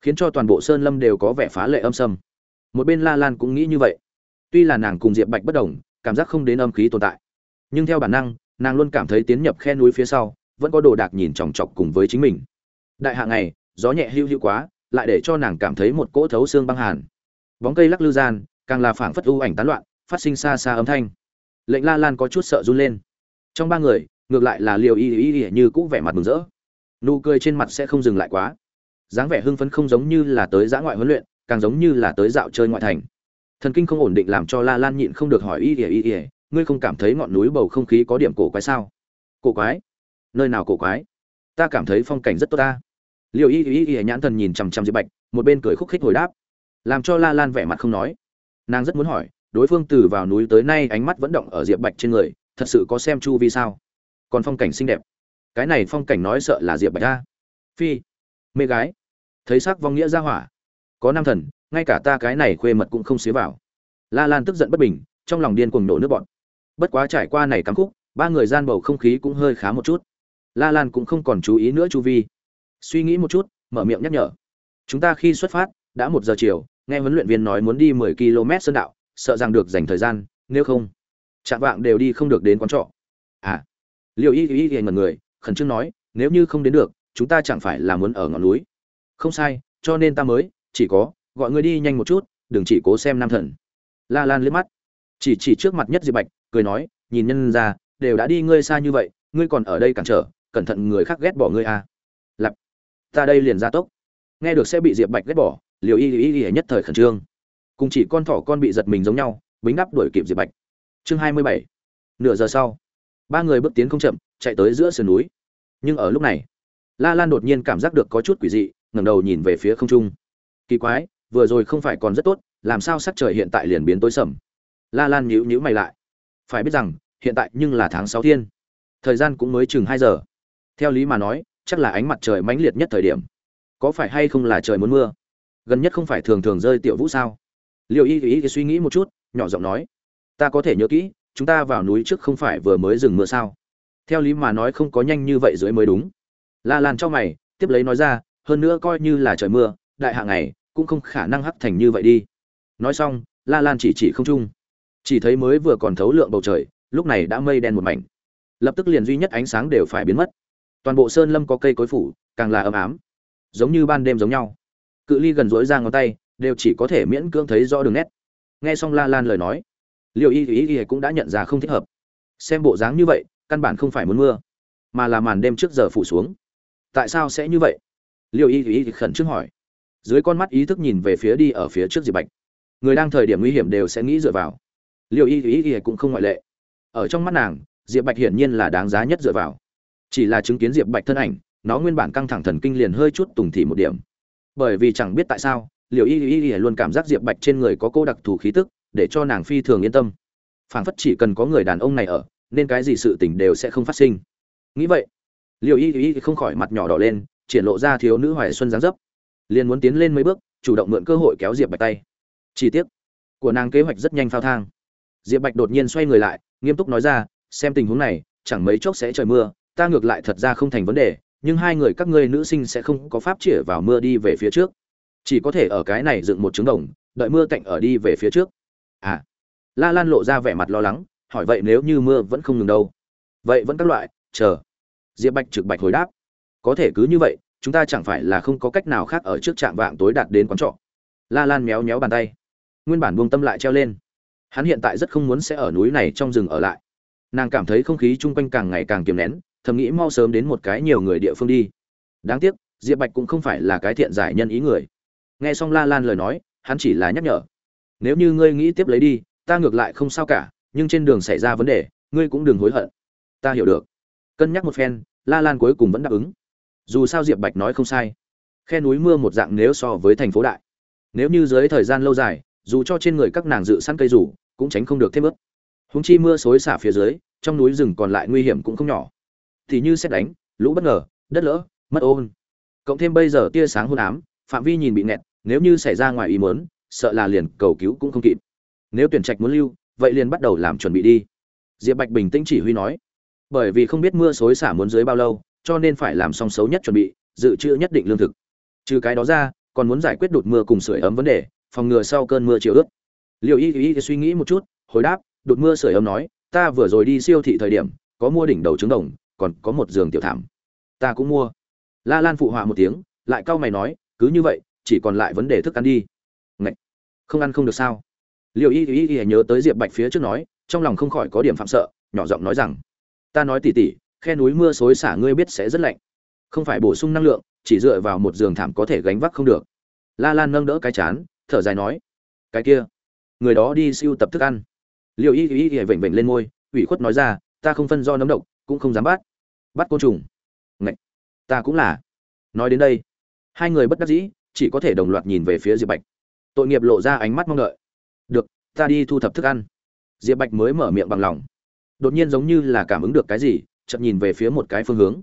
khiến cho toàn bộ sơn lâm đều có vẻ phá lệ âm sâm. Một bên la lan cũng nghĩ như vậy. Tuy là nàng cùng diệp bạch bất đồng, cảm giác không đến âm khí tồn tại. Nhưng theo bản năng, nàng luôn cảm thấy tiến nhập khe núi phía sau, vẫn có đồ đạc nhìn chòng chọc cùng với chính mình. Đại hạ này gió nhẹ hữu hữu quá lại để cho nàng cảm thấy một cỗ thấu xương băng hàn. Bóng cây lắc lư gian, càng là phảng phất u ảnh tán loạn, phát sinh xa xa âm thanh. Lệnh la lan có chút sợ run lên. Trong ba người, ngược lại là liều y y y như cũ vẻ mặt mừng rỡ. Nụ cười trên mặt sẽ không dừng lại quá. Dáng vẻ hưng phấn không giống như là tới giã ngoại huấn luyện, càng giống như là tới dạo chơi ngoại thành. Thần kinh không ổn định làm cho la lan nhịn không được hỏi y y y y, ngươi không cảm thấy ngọn núi bầu không khí có điểm cổ quái sao? Cổ quái? Nơi nào cổ quái? Ta cảm thấy phong cảnh rất tốt ta liệu y y y nhãn thần nhìn chằm chằm diệp bạch, một bên cười khúc khích hồi đáp. Làm cho la lan vẻ mặt không nói. Nàng rất muốn hỏi, đối phương từ vào núi tới nay ánh mắt vẫn động ở diệp bạch trên người, thật sự có xem chu vi sao? Còn phong cảnh xinh đẹp. Cái này phong cảnh nói sợ là diệp bạch ta phi. Mê gái. Thấy sắc vong nghĩa ra hỏa. Có nam thần, ngay cả ta cái này khuê mật cũng không xế vào. La lan tức giận bất bình, trong lòng điên cuồng nổ nước bọn bất quá trải qua này cắm khúc, ba người gian bầu không khí cũng hơi khá một chút. La lan cũng không còn chú ý nữa chu vi suy nghĩ một chút, mở miệng nhắc nhở. Chúng ta khi xuất phát, đã một giờ chiều, nghe huấn luyện viên nói muốn đi mười km sơn đạo, sợ rằng được dành thời gian, nếu không, chạm vạng đều đi không được đến quán trọ. À liệu y y y ngần người, khẩn trương nói, nếu như không đến được, chúng ta chẳng phải là muốn ở ngọn núi. Không sai, cho nên ta mới, chỉ có, gọi ngươi đi nhanh một chút, đừng chỉ cố xem nam thần. La lan liếc mắt. Chỉ chỉ trước mặt nhất diệp bạch, cười nói, nhìn nhân ra, đều đã đi ngươi xa như vậy, ngươi còn ở đây cản trở, cẩn thận người khác ghét bỏ ngươi à ta đây liền ra tốc. Nghe được sẽ bị diệp bạch ghét bỏ liều y y y nhất thời khẩn trương. Cùng chỉ con thỏ con bị giật mình giống nhau, bính đắp đuổi kịp diệp bạch. Chương hai mươi bảy. Nửa giờ sau, ba người bước tiến không chậm, chạy tới giữa sườn núi. Nhưng ở lúc này, la lan đột nhiên cảm giác được có chút quỷ dị, ngẩng đầu nhìn về phía không trung. Kỳ quái, vừa rồi không phải còn rất tốt, làm sao sắc trời hiện tại liền biến tối sầm? La lan nhíu nhíu mày lại. Phải biết rằng, hiện tại nhưng là tháng sáu thiên. Thời gian cũng mới chừng hai giờ. Theo lý mà nói chắc là ánh mặt trời mãnh liệt nhất thời điểm. Có phải hay không là trời muốn mưa? Gần nhất không phải thường thường rơi tiểu vũ sao? Liệu y ý thì suy nghĩ một chút, nhỏ giọng nói, ta có thể nhớ kỹ, chúng ta vào núi trước không phải vừa mới dừng mưa sao? Theo lý mà nói không có nhanh như vậy dưới mới đúng. La lan cho mày, tiếp lấy nói ra, hơn nữa coi như là trời mưa, đại hạ ngày, cũng không khả năng hắc thành như vậy đi. Nói xong, la lan chỉ chỉ không trung. Chỉ thấy mới vừa còn thấu lượng bầu trời, lúc này đã mây đen một mảnh. Lập tức liền duy nhất ánh sáng đều phải biến mất toàn bộ sơn lâm có cây cối phủ càng là ấm ám giống như ban đêm giống nhau cự ly gần rỗi ra ngón tay đều chỉ có thể miễn cưỡng thấy rõ đường nét nghe xong la lan lời nói liệu y y y cũng đã nhận ra không thích hợp xem bộ dáng như vậy căn bản không phải muốn mưa mà là màn đêm trước giờ phủ xuống tại sao sẽ như vậy liệu y y khẩn trương hỏi dưới con mắt ý thức nhìn về phía đi ở phía trước diệp bạch người đang thời điểm nguy hiểm đều sẽ nghĩ dựa vào liệu y y y cũng không ngoại lệ ở trong mắt nàng diệp bạch hiển nhiên là đáng giá nhất dựa vào chỉ là chứng kiến diệp bạch thân ảnh, nó nguyên bản căng thẳng thần kinh liền hơi chút tùng thị một điểm. Bởi vì chẳng biết tại sao liệu y y y luôn cảm giác diệp bạch trên người có cô đặc thù khí tức, để cho nàng phi thường yên tâm. Phảng phất chỉ cần có người đàn ông này ở, nên cái gì sự tình đều sẽ không phát sinh. Nghĩ vậy liệu y y không khỏi mặt nhỏ đỏ lên, triển lộ ra thiếu nữ hoài xuân dáng dấp. Liền muốn tiến lên mấy bước, chủ động mượn cơ hội kéo diệp bạch tay. Chi tiết của nàng kế hoạch rất nhanh phao thang. Diệp bạch đột nhiên xoay người lại, nghiêm túc nói ra, xem tình huống này, chẳng mấy chốc sẽ trời mưa ta ngược lại thật ra không thành vấn đề, nhưng hai người các ngươi nữ sinh sẽ không có pháp chĩa vào mưa đi về phía trước. Chỉ có thể ở cái này dựng một trứng đồng, đợi mưa cạnh ở đi về phía trước. À. La lan lộ ra vẻ mặt lo lắng, hỏi vậy nếu như mưa vẫn không ngừng đâu? Vậy vẫn các loại, chờ. Diệp bạch trực bạch hồi đáp. Có thể cứ như vậy, chúng ta chẳng phải là không có cách nào khác ở trước trạm vạng tối đạt đến quán trọ. La lan méo méo bàn tay. Nguyên bản buông tâm lại treo lên. Hắn hiện tại rất không muốn sẽ ở núi này trong rừng ở lại. Nàng cảm thấy không khí chung quanh càng ngày càng kiềm nén thầm nghĩ mau sớm đến một cái nhiều người địa phương đi. Đáng tiếc, diệp bạch cũng không phải là cái thiện giải nhân ý người. Nghe xong la lan lời nói, hắn chỉ là nhắc nhở. Nếu như ngươi nghĩ tiếp lấy đi, ta ngược lại không sao cả, nhưng trên đường xảy ra vấn đề, ngươi cũng đừng hối hận. Ta hiểu được. Cân nhắc một phen, la lan cuối cùng vẫn đáp ứng. Dù sao diệp bạch nói không sai. Khe núi mưa một dạng nếu so với thành phố đại. Nếu như dưới thời gian lâu dài, dù cho trên người các nàng dự săn cây rủ, cũng tránh không được thêm ướt. Húng chi mưa xối xả phía dưới, trong núi rừng còn lại nguy hiểm cũng không nhỏ thì như xét đánh, lũ bất ngờ, đất lỡ, mất ôn. Cộng thêm bây giờ tia sáng hôn ám, phạm vi nhìn bị nẹt nếu như xảy ra ngoài ý mớn sợ là liền cầu cứu cũng không kịp. Nếu tuyển trạch muốn lưu, vậy liền bắt đầu làm chuẩn bị đi. Diệp bạch bình tĩnh chỉ huy nói, bởi vì không biết mưa xối xả muốn dưới bao lâu, cho nên phải làm xong xấu nhất chuẩn bị, dự trữ nhất định lương thực. Trừ cái đó ra, còn muốn giải quyết đột mưa cùng sưởi ấm vấn đề, phòng ngừa sau cơn mưa chiều ướt. Liệu y y suy nghĩ một chút, hồi đáp, đột mưa sưởi ấm nói, ta vừa rồi đi siêu thị thời điểm, có mua đỉnh đầu trứng đồng còn có một giường tiểu thảm. Ta cũng mua. La lan phụ họa một tiếng, lại cau mày nói, cứ như vậy, chỉ còn lại vấn đề thức ăn đi. Ngậy! không ăn không được sao? Liệu y y y nhớ tới diệp bạch phía trước nói, trong lòng không khỏi có điểm phạm sợ, nhỏ giọng nói rằng, ta nói tỉ tỉ, khe núi mưa xối xả ngươi biết sẽ rất lạnh. Không phải bổ sung năng lượng, chỉ dựa vào một giường thảm có thể gánh vác không được. La lan nâng đỡ cái chán, thở dài nói, cái kia, người đó đi siêu tập thức ăn. Liệu y y y vểnh vểnh lên môi, ủy khuất nói ra, ta không phân do nấm độc cũng không dám bắt. Bắt côn trùng. Ngậy! ta cũng là. Nói đến đây, hai người bất đắc dĩ, chỉ có thể đồng loạt nhìn về phía diệp bạch. Tội nghiệp lộ ra ánh mắt mong đợi. Được, ta đi thu thập thức ăn. Diệp bạch mới mở miệng bằng lòng. Đột nhiên giống như là cảm ứng được cái gì chậm nhìn về phía một cái phương hướng.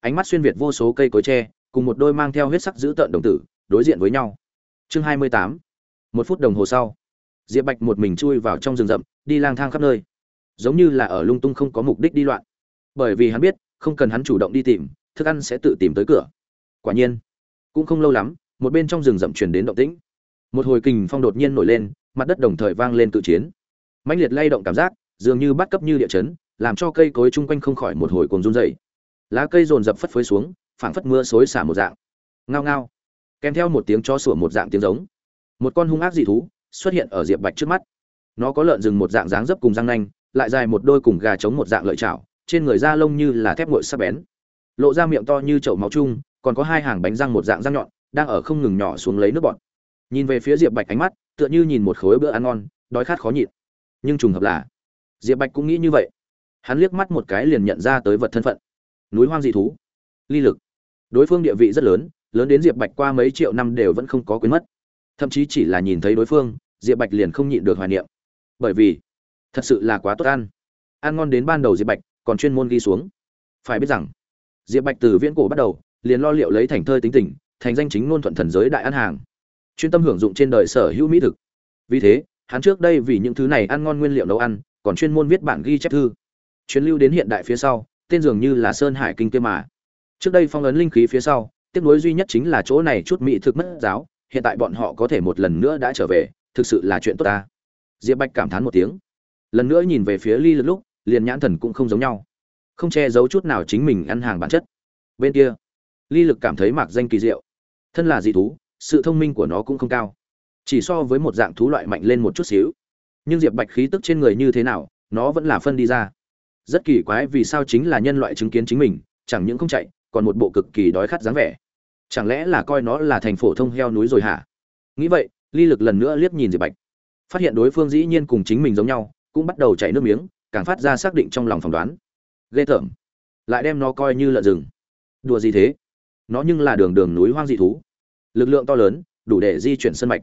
Ánh mắt xuyên việt vô số cây cối tre, cùng một đôi mang theo huyết sắc dữ tợn đồng tử, đối diện với nhau. Chương hai mươi tám. Một phút đồng hồ sau, diệp bạch một mình chui vào trong rừng rậm, đi lang thang khắp nơi. Giống như là ở lung tung không có mục đích đi loạn bởi vì hắn biết, không cần hắn chủ động đi tìm, thức ăn sẽ tự tìm tới cửa. Quả nhiên, cũng không lâu lắm, một bên trong rừng rậm truyền đến động tĩnh. Một hồi kình phong đột nhiên nổi lên, mặt đất đồng thời vang lên tự chiến. Mãnh liệt lay động cảm giác, dường như bắt cấp như địa chấn, làm cho cây cối chung quanh không khỏi một hồi cuồng run dày lá cây rồn rập phất phới xuống, phảng phất mưa xối xả một dạng. Ngao ngao, kèm theo một tiếng cho sủa một dạng tiếng giống. Một con hung ác dị thú xuất hiện ở diệp bạch trước mắt. Nó có lợn rừng một dạng dáng dấp cùng răng nanh, lại dài một đôi cùng gà trống một dạng lợi chảo trên người da lông như là thép nguội sắc bén, lộ ra miệng to như chậu máu chung, còn có hai hàng bánh răng một dạng răng nhọn, đang ở không ngừng nhỏ xuống lấy nước bọt. Nhìn về phía diệp bạch ánh mắt, tựa như nhìn một khối bữa ăn ngon, đói khát khó nhịn. Nhưng trùng hợp là, diệp bạch cũng nghĩ như vậy. Hắn liếc mắt một cái liền nhận ra tới vật thân phận. Núi hoang dị thú. Ly lực. Đối phương địa vị rất lớn lớn đến diệp bạch qua mấy triệu năm đều vẫn không có quyến mất. Thậm chí chỉ là nhìn thấy đối phương, diệp bạch liền không nhịn được hoài niệm. Bởi vì, thật sự là quá tốt ăn. Ăn ngon đến ban đầu diệp bạch còn chuyên môn ghi xuống. Phải biết rằng, diệp bạch từ viễn cổ bắt đầu, liền lo liệu lấy thành thơi tính tình, thành danh chính ngôn thuận thần giới đại ăn hàng. Chuyên tâm hưởng dụng trên đời sở hữu mỹ thực. Vì thế, hắn trước đây vì những thứ này ăn ngon nguyên liệu nấu ăn, còn chuyên môn viết bản ghi chép thư. Chuyến lưu đến hiện đại phía sau, tên dường như là sơn hải kinh kia mà. Trước đây phong ấn linh khí phía sau, tiếc nối duy nhất chính là chỗ này chút mỹ thực mất giáo, hiện tại bọn họ có thể một lần nữa đã trở về, thực sự là chuyện tốt ta. Diệp bạch cảm thán một tiếng. Lần nữa nhìn về phía ly lực lúc liền nhãn thần cũng không giống nhau. Không che giấu chút nào chính mình ăn hàng bản chất. Bên kia, ly lực cảm thấy mạc danh kỳ diệu. Thân là dị thú, sự thông minh của nó cũng không cao. Chỉ so với một dạng thú loại mạnh lên một chút xíu. Nhưng diệp bạch khí tức trên người như thế nào, nó vẫn là phân đi ra. Rất kỳ quái vì sao chính là nhân loại chứng kiến chính mình, chẳng những không chạy, còn một bộ cực kỳ đói khát dáng vẻ. Chẳng lẽ là coi nó là thành phổ thông heo núi rồi hả? Nghĩ vậy, ly lực lần nữa liếc nhìn diệp bạch. Phát hiện đối phương dĩ nhiên cùng chính mình giống nhau, cũng bắt đầu chảy nước miếng càng phát ra xác định trong lòng phỏng đoán. Ghê tởm. Lại đem nó coi như lợn rừng. Đùa gì thế? Nó nhưng là đường đường núi hoang dị thú. Lực lượng to lớn, đủ để di chuyển sân mạch.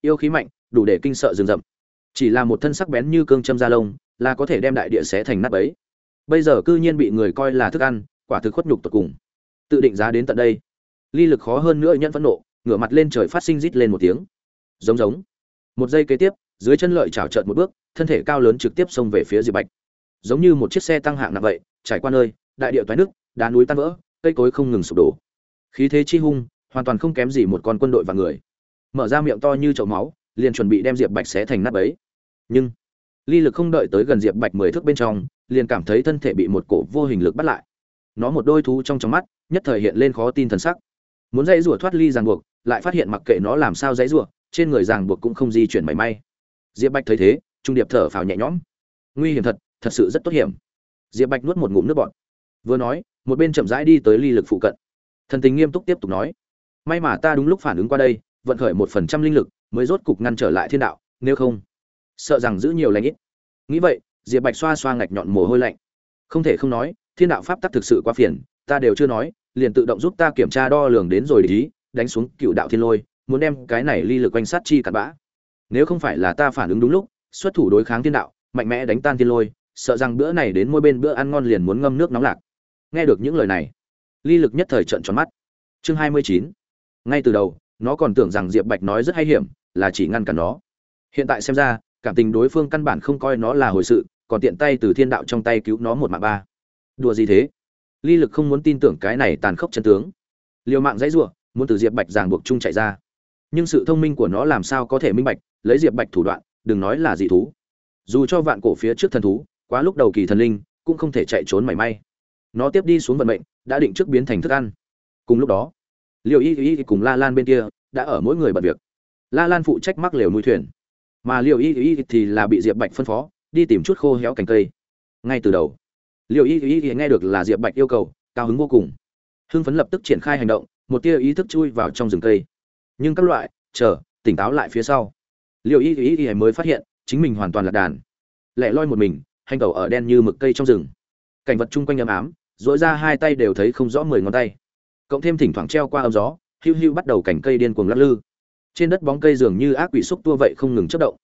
Yêu khí mạnh, đủ để kinh sợ rừng rậm. Chỉ là một thân sắc bén như cương châm da lông, là có thể đem đại địa xé thành nát ấy bây giờ cư nhiên bị người coi là thức ăn, quả thực khuất nhục tột cùng. Tự định giá đến tận đây. Ly lực khó hơn nữa nhận phẫn nộ, ngửa mặt lên trời phát sinh rít lên một tiếng. Giống giống. Một giây kế tiếp, dưới chân lợi chảo trợn một bước thân thể cao lớn trực tiếp xông về phía diệp bạch. Giống như một chiếc xe tăng hạng nặng vậy, trải qua nơi, đại địa toái nước, đá núi tan vỡ, cây cối không ngừng sụp đổ. Khí thế chi hung, hoàn toàn không kém gì một con quân đội và người. Mở ra miệng to như chậu máu, liền chuẩn bị đem diệp bạch xé thành nát bấy. Nhưng, ly lực không đợi tới gần diệp bạch mười thước bên trong, liền cảm thấy thân thể bị một cổ vô hình lực bắt lại. Nó một đôi thú trong trong mắt, nhất thời hiện lên khó tin thần sắc. Muốn dãy rủa thoát ly ràng buộc, lại phát hiện mặc kệ nó làm sao dãy rủa, trên người ràng buộc cũng không di chuyển mảy may. Diệp bạch thấy thế trung điệp thở phào nhẹ nhõm. Nguy hiểm thật thật sự rất tốt hiểm. Diệp bạch nuốt một ngụm nước bọt. Vừa nói, một bên chậm rãi đi tới ly lực phụ cận. Thần tình nghiêm túc tiếp tục nói, may mà ta đúng lúc phản ứng qua đây, vận khởi một phần trăm linh lực, mới rốt cục ngăn trở lại thiên đạo, nếu không, sợ rằng giữ nhiều lãnh ít. Nghĩ vậy, diệp bạch xoa xoa ngạch nhọn mồ hôi lạnh. Không thể không nói, thiên đạo pháp tắc thực sự quá phiền, ta đều chưa nói, liền tự động giúp ta kiểm tra đo lường đến rồi để ý, đánh xuống cựu đạo thiên lôi, muốn đem cái này ly lực quanh sát chi cặn bã. Nếu không phải là ta phản ứng đúng lúc xuất thủ đối kháng thiên đạo, mạnh mẽ đánh tan thiên lôi, sợ rằng bữa này đến môi bên bữa ăn ngon liền muốn ngâm nước nóng lạc. Nghe được những lời này, ly lực nhất thời trận tròn mắt. Chương hai mươi chín. Ngay từ đầu, nó còn tưởng rằng diệp bạch nói rất hay hiểm, là chỉ ngăn cản nó. Hiện tại xem ra, cảm tình đối phương căn bản không coi nó là hồi sự, còn tiện tay từ thiên đạo trong tay cứu nó một mạng ba. Đùa gì thế? Ly lực không muốn tin tưởng cái này tàn khốc chân tướng. Liều mạng dãy ruộng muốn từ diệp bạch ràng buộc chung chạy ra. Nhưng sự thông minh của nó làm sao có thể minh bạch, lấy diệp bạch thủ đoạn đừng nói là dị thú. Dù cho vạn cổ phía trước thần thú, quá lúc đầu kỳ thần linh, cũng không thể chạy trốn mảy may. Nó tiếp đi xuống vận mệnh, đã định trước biến thành thức ăn. Cùng lúc đó liệu y y cùng la lan bên kia đã ở mỗi người bận việc. La lan phụ trách mắc lều nuôi thuyền, mà liệu y y thì là bị diệp bạch phân phó, đi tìm chút khô héo cành cây. Ngay từ đầu liệu y y nghe được là diệp bạch yêu cầu, cao hứng vô cùng. Hưng phấn lập tức triển khai hành động, một tia ý thức chui vào trong rừng cây. Nhưng các loại, chờ, tỉnh táo lại phía sau liệu y y y mới phát hiện, chính mình hoàn toàn là đàn. Lẻ loi một mình, hành tẩu ở đen như mực cây trong rừng. Cảnh vật chung quanh ấm ám dỗi ra hai tay đều thấy không rõ mười ngón tay. Cộng thêm thỉnh thoảng treo qua âm gió hưu hưu bắt đầu cảnh cây điên cuồng lắc lư. Trên đất bóng cây dường như ác quỷ xúc tua vậy không ngừng chất động.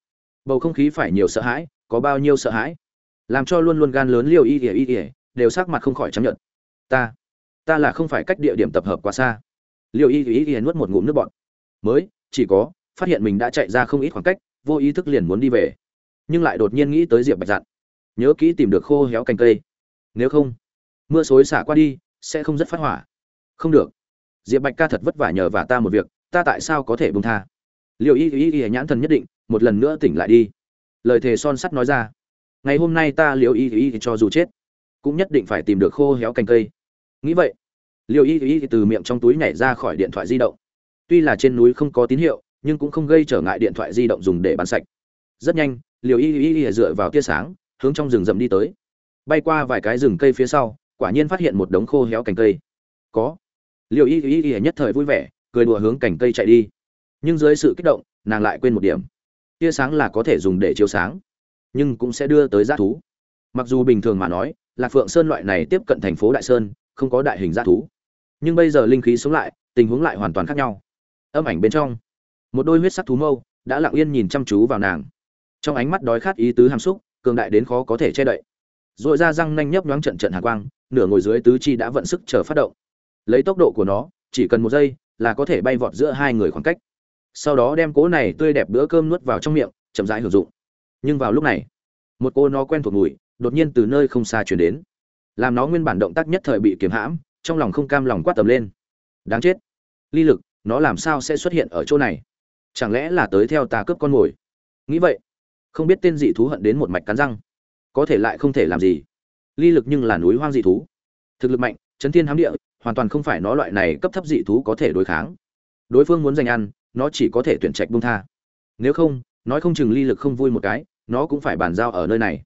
Bầu không khí phải nhiều sợ hãi, có bao nhiêu sợ hãi. Làm cho luôn luôn gan lớn liều y ỉa y ỉa đều sắc mặt không khỏi chấp nhận ta ta là không phải cách địa điểm tập hợp quá xa. Liều y y ỉa nuốt một ngụm nước bọn mới, chỉ có phát hiện mình đã chạy ra không ít khoảng cách, vô ý thức liền muốn đi về. Nhưng lại đột nhiên nghĩ tới diệp bạch dặn nhớ kỹ tìm được khô héo cành cây. Nếu không, mưa xối xả qua đi, sẽ không rất phát hỏa. Không được. Diệp bạch ca thật vất vả nhờ và ta một việc, ta tại sao có thể bông tha? Liệu y y y nhãn thần nhất định, một lần nữa tỉnh lại đi. Lời thề son sắt nói ra. Ngày hôm nay ta liệu y y cho dù chết, cũng nhất định phải tìm được khô héo cành cây. Nghĩ vậy liệu y y từ miệng trong túi nhảy ra khỏi điện thoại di động. Tuy là trên núi không có tín hiệu nhưng cũng không gây trở ngại điện thoại di động dùng để bán sạch. Rất nhanh, liều y y y dựa vào tia sáng, hướng trong rừng rậm đi tới. Bay qua vài cái rừng cây phía sau, quả nhiên phát hiện một đống khô héo cành cây. Có. Liều y y y nhất thời vui vẻ, cười đùa hướng cành cây chạy đi. Nhưng dưới sự kích động, nàng lại quên một điểm. Tia sáng là có thể dùng để chiếu sáng, nhưng cũng sẽ đưa tới g thú. Mặc dù bình thường mà nói, lạc phượng sơn loại này tiếp cận thành phố đại sơn, không có đại hình g thú. Nhưng bây giờ linh khí sống lại, tình huống lại hoàn toàn khác nhau. Âm ảnh bên trong một đôi huyết sắc thú mâu đã lặng yên nhìn chăm chú vào nàng. Trong ánh mắt đói khát ý tứ hàm xúc, cường đại đến khó có thể che đậy. Dội ra răng nanh nhấp nhoáng trận trận hạ quang, nửa ngồi dưới tứ chi đã vận sức chờ phát động. Lấy tốc độ của nó, chỉ cần một giây là có thể bay vọt giữa hai người khoảng cách. Sau đó đem cố này tươi đẹp bữa cơm nuốt vào trong miệng, chậm rãi hưởng dụng. Nhưng vào lúc này, một cô nó quen thuộc mùi đột nhiên từ nơi không xa chuyển đến. Làm nó nguyên bản động tác nhất thời bị kiếm hãm, trong lòng không cam lòng quát tầm lên. Đáng chết. Ly lực, nó làm sao sẽ xuất hiện ở chỗ này? Chẳng lẽ là tới theo ta cướp con mồi? Nghĩ vậy, không biết tên dị thú hận đến một mạch cắn răng, có thể lại không thể làm gì. Ly lực nhưng là núi hoang dị thú. Thực lực mạnh, chấn thiên hám địa, hoàn toàn không phải nó loại này cấp thấp dị thú có thể đối kháng. Đối phương muốn giành ăn, nó chỉ có thể tuyển trạch bung tha. Nếu không, nói không chừng ly lực không vui một cái, nó cũng phải bàn giao ở nơi này.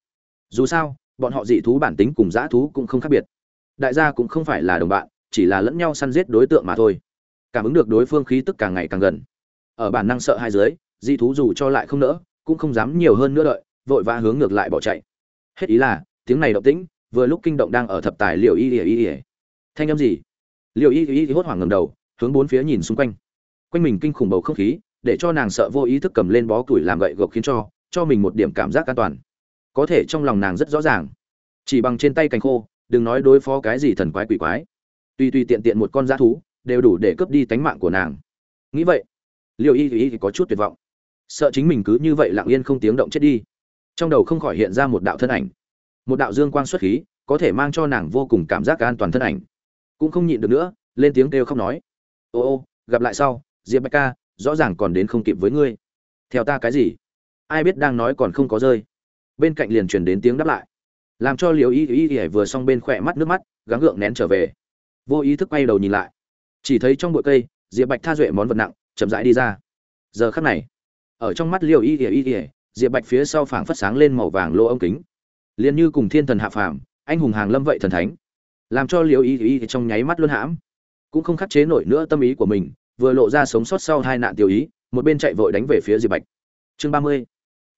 Dù sao, bọn họ dị thú bản tính cùng dã thú cũng không khác biệt. Đại gia cũng không phải là đồng bạn, chỉ là lẫn nhau săn giết đối tượng mà thôi. Cảm ứng được đối phương khí tức càng ngày càng gần ở bản năng sợ hai dưới, dị thú dù cho lại không nỡ, cũng không dám nhiều hơn nữa đợi, vội vã hướng ngược lại bỏ chạy. Hết ý là, tiếng này động tĩnh, vừa lúc kinh động đang ở thập tài liệu y ỉa y ỉa thanh âm gì? Liệu y y hốt hoảng ngầm đầu, hướng bốn phía nhìn xung quanh. Quanh mình kinh khủng bầu không khí, để cho nàng sợ vô ý thức cầm lên bó củi làm gậy gộc khiến cho cho mình một điểm cảm giác an toàn. Có thể trong lòng nàng rất rõ ràng. Chỉ bằng trên tay cành khô, đừng nói đối phó cái gì thần quái quỷ quái. Tuy tuy tiện tiện một con dã thú, đều đủ để cướp đi tánh mạng của nàng. Nghĩ vậy liệu y y có chút tuyệt vọng. Sợ chính mình cứ như vậy lặng yên không tiếng động chết đi. Trong đầu không khỏi hiện ra một đạo thân ảnh. Một đạo dương quang xuất khí, có thể mang cho nàng vô cùng cảm giác an toàn thân ảnh. Cũng không nhịn được nữa, lên tiếng kêu khóc nói. Ô ô, gặp lại sau, diệp bạch ca, rõ ràng còn đến không kịp với ngươi. Theo ta cái gì? Ai biết đang nói còn không có rơi. Bên cạnh liền truyền đến tiếng đáp lại. Làm cho liều y y y vừa xong bên khỏe mắt nước mắt, gắng gượng nén trở về. Vô ý thức quay đầu nhìn lại. Chỉ thấy trong bụi cây, diệp bạch tha duệ món vật nặng chậm rãi đi ra. Giờ khắc này, ở trong mắt liều y y ỉa diệp bạch phía sau phảng phất sáng lên màu vàng lô ống kính. Liền như cùng thiên thần hạ phàm, anh hùng hàng lâm vậy thần thánh, làm cho liều y y trong nháy mắt luôn hãm. Cũng không khắc chế nổi nữa tâm ý của mình, vừa lộ ra sống sót sau hai nạn tiêu ý, một bên chạy vội đánh về phía diệp bạch. Chương ba mươi,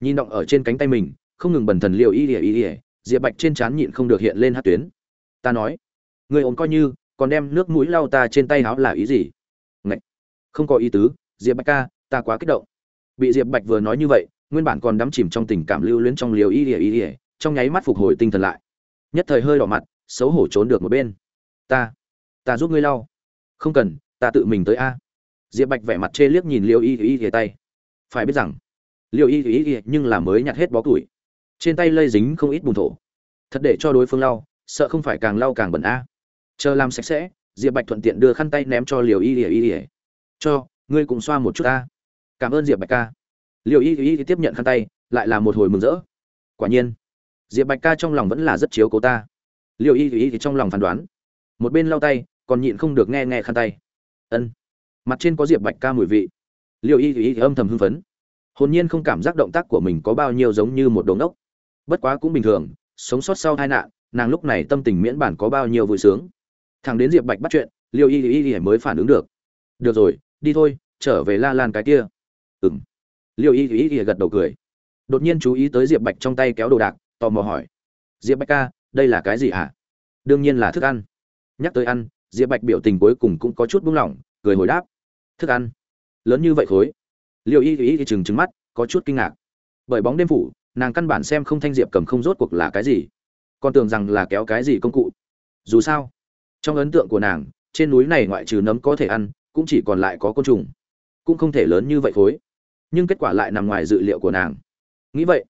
nhìn động ở trên cánh tay mình, không ngừng bần thần liều y ỉa y ỉa diệp bạch trên trán nhịn không được hiện lên hát tuyến. Ta nói, người ổn coi như, còn đem nước mũi lau ta trên tay háo là ý gì? Không có ý tứ diệp bạch ca ta quá kích động bị diệp bạch vừa nói như vậy nguyên bản còn đắm chìm trong tình cảm lưu luyến trong liều y ỉa y ỉa trong nháy mắt phục hồi tinh thần lại nhất thời hơi đỏ mặt xấu hổ trốn được một bên ta ta giúp ngươi lau không cần ta tự mình tới a diệp bạch vẻ mặt chê liếc nhìn liều y y y tay phải biết rằng liều y y ỉa nhưng là mới nhặt hết bó củi trên tay lây dính không ít bùn thổ thật để cho đối phương lau sợ không phải càng lau càng bẩn a chờ làm sạch sẽ diệp bạch thuận tiện đưa khăn tay ném cho liều y ỉa y y cho, ngươi cũng xoa một chút ta. Cảm ơn diệp bạch ca. Liệu y y tiếp nhận khăn tay, lại là một hồi mừng rỡ. Quả nhiên, diệp bạch ca trong lòng vẫn là rất chiếu cố ta. Liệu y y trong lòng phán đoán. Một bên lau tay, còn nhịn không được nghe nghe khăn tay. Ân. Mặt trên có diệp bạch ca mùi vị. Liệu y y âm thầm hưng phấn. Hồn nhiên không cảm giác động tác của mình có bao nhiêu giống như một đống ốc bất quá cũng bình thường, sống sót sau tai nạn, nàng lúc này tâm tình miễn bản có bao nhiêu vui sướng. Thằng đến diệp bạch bắt chuyện liệu y y y mới phản ứng được. Được rồi đi thôi, trở về la lan cái kia. Ừng liệu y y y gật đầu cười. Đột nhiên chú ý tới diệp bạch trong tay kéo đồ đạc, tò mò hỏi. Diệp bạch ca, đây là cái gì hả? Đương nhiên là thức ăn. Nhắc tới ăn, diệp bạch biểu tình cuối cùng cũng có chút buông lỏng, cười hồi đáp. Thức ăn? Lớn như vậy khối. Liệu y y chừng chừng mắt, có chút kinh ngạc. Bởi bóng đêm phủ, nàng căn bản xem không thanh diệp cầm không rốt cuộc là cái gì. Còn tưởng rằng là kéo cái gì công cụ. Dù sao, trong ấn tượng của nàng, trên núi này ngoại trừ nấm có thể ăn cũng chỉ còn lại có côn trùng, cũng không thể lớn như vậy khối. Nhưng kết quả lại nằm ngoài dự liệu của nàng. Nghĩ vậy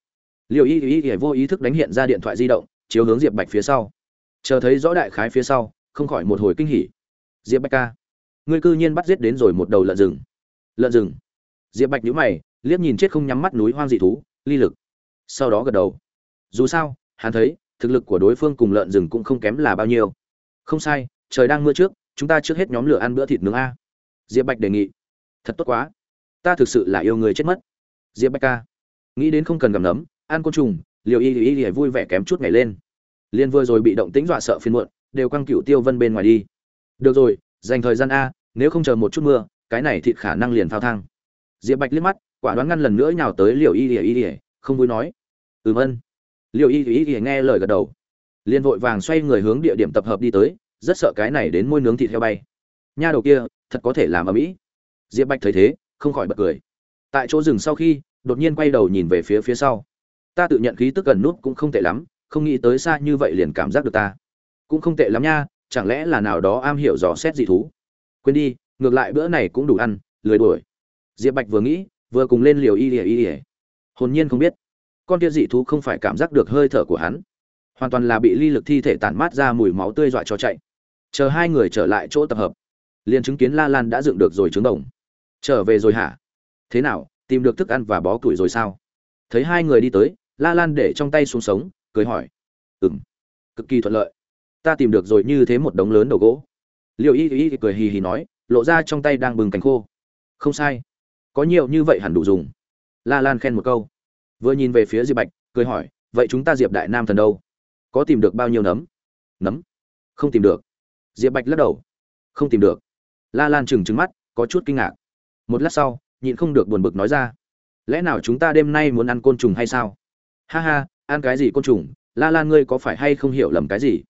liệu y y y vô ý thức đánh hiện ra điện thoại di động, chiếu hướng diệp bạch phía sau. Chờ thấy rõ đại khái phía sau, không khỏi một hồi kinh hỉ. Diệp bạch ca, ngươi cư nhiên bắt giết đến rồi một đầu lợn rừng. Lợn rừng? Diệp bạch nhíu mày, liếc nhìn chết không nhắm mắt núi hoang dị thú, ly lực. Sau đó gật đầu. Dù sao, hắn thấy, thực lực của đối phương cùng lợn rừng cũng không kém là bao nhiêu. Không sai, trời đang mưa trước, chúng ta trước hết nhóm lửa ăn bữa thịt nướng a diệp bạch đề nghị. Thật tốt quá. Ta thực sự là yêu người chết mất. Diệp bạch ca. Nghĩ đến không cần gầm nấm, ăn côn trùng liều y y y vui vẻ kém chút ngày lên. Liên vừa rồi bị động tĩnh dọa sợ phiên muộn, đều quăng cựu tiêu vân bên ngoài đi. Được rồi, dành thời gian a, nếu không chờ một chút mưa, cái này thịt khả năng liền phao thang. Diệp bạch liếc mắt, quả đoán ngăn lần nữa nhào tới liều y y y ỉa không vui nói. Ừm ân. Liều y y y nghe lời gật đầu. Liền vội vàng xoay người hướng địa điểm tập hợp đi tới, rất sợ cái này đến môi nướng thịt heo bay nha đầu kia, thật có thể làm ở mỹ. Diệp bạch thấy thế, không khỏi bật cười. Tại chỗ rừng sau khi, đột nhiên quay đầu nhìn về phía phía sau. Ta tự nhận khí tức gần nút cũng không tệ lắm, không nghĩ tới xa như vậy liền cảm giác được ta. Cũng không tệ lắm nha, chẳng lẽ là nào đó am hiểu dò xét dị thú? Quên đi, ngược lại bữa này cũng đủ ăn, lười đuổi. Diệp bạch vừa nghĩ, vừa cùng lên liều y ỉa y ỉa hồn nhiên không biết. Con kia dị thú không phải cảm giác được hơi thở của hắn. Hoàn toàn là bị ly lực thi thể tản mát ra mùi máu tươi dọa cho chạy. Chờ hai người trở lại chỗ tập hợp liền chứng kiến la lan đã dựng được rồi trứng đồng. Trở về rồi hả? Thế nào, tìm được thức ăn và bó củi rồi sao? Thấy hai người đi tới, la lan để trong tay xuống sống, cười hỏi. Ừm, cực kỳ thuận lợi. Ta tìm được rồi như thế một đống lớn đầu gỗ. Liệu y y cười hì hì nói, lộ ra trong tay đang bừng cánh khô. Không sai. Có nhiều như vậy hẳn đủ dùng. La lan khen một câu. Vừa nhìn về phía diệp bạch, cười hỏi, vậy chúng ta diệp đại nam thần đâu? Có tìm được bao nhiêu nấm? Nấm? Không tìm được. Diệp bạch lắc đầu. Không tìm được la lan trừng trừng mắt, có chút kinh ngạc. Một lát sau, nhịn không được buồn bực nói ra, lẽ nào chúng ta đêm nay muốn ăn côn trùng hay sao? Ha ha, ăn cái gì côn trùng? La lan ngươi có phải hay không hiểu lầm cái gì?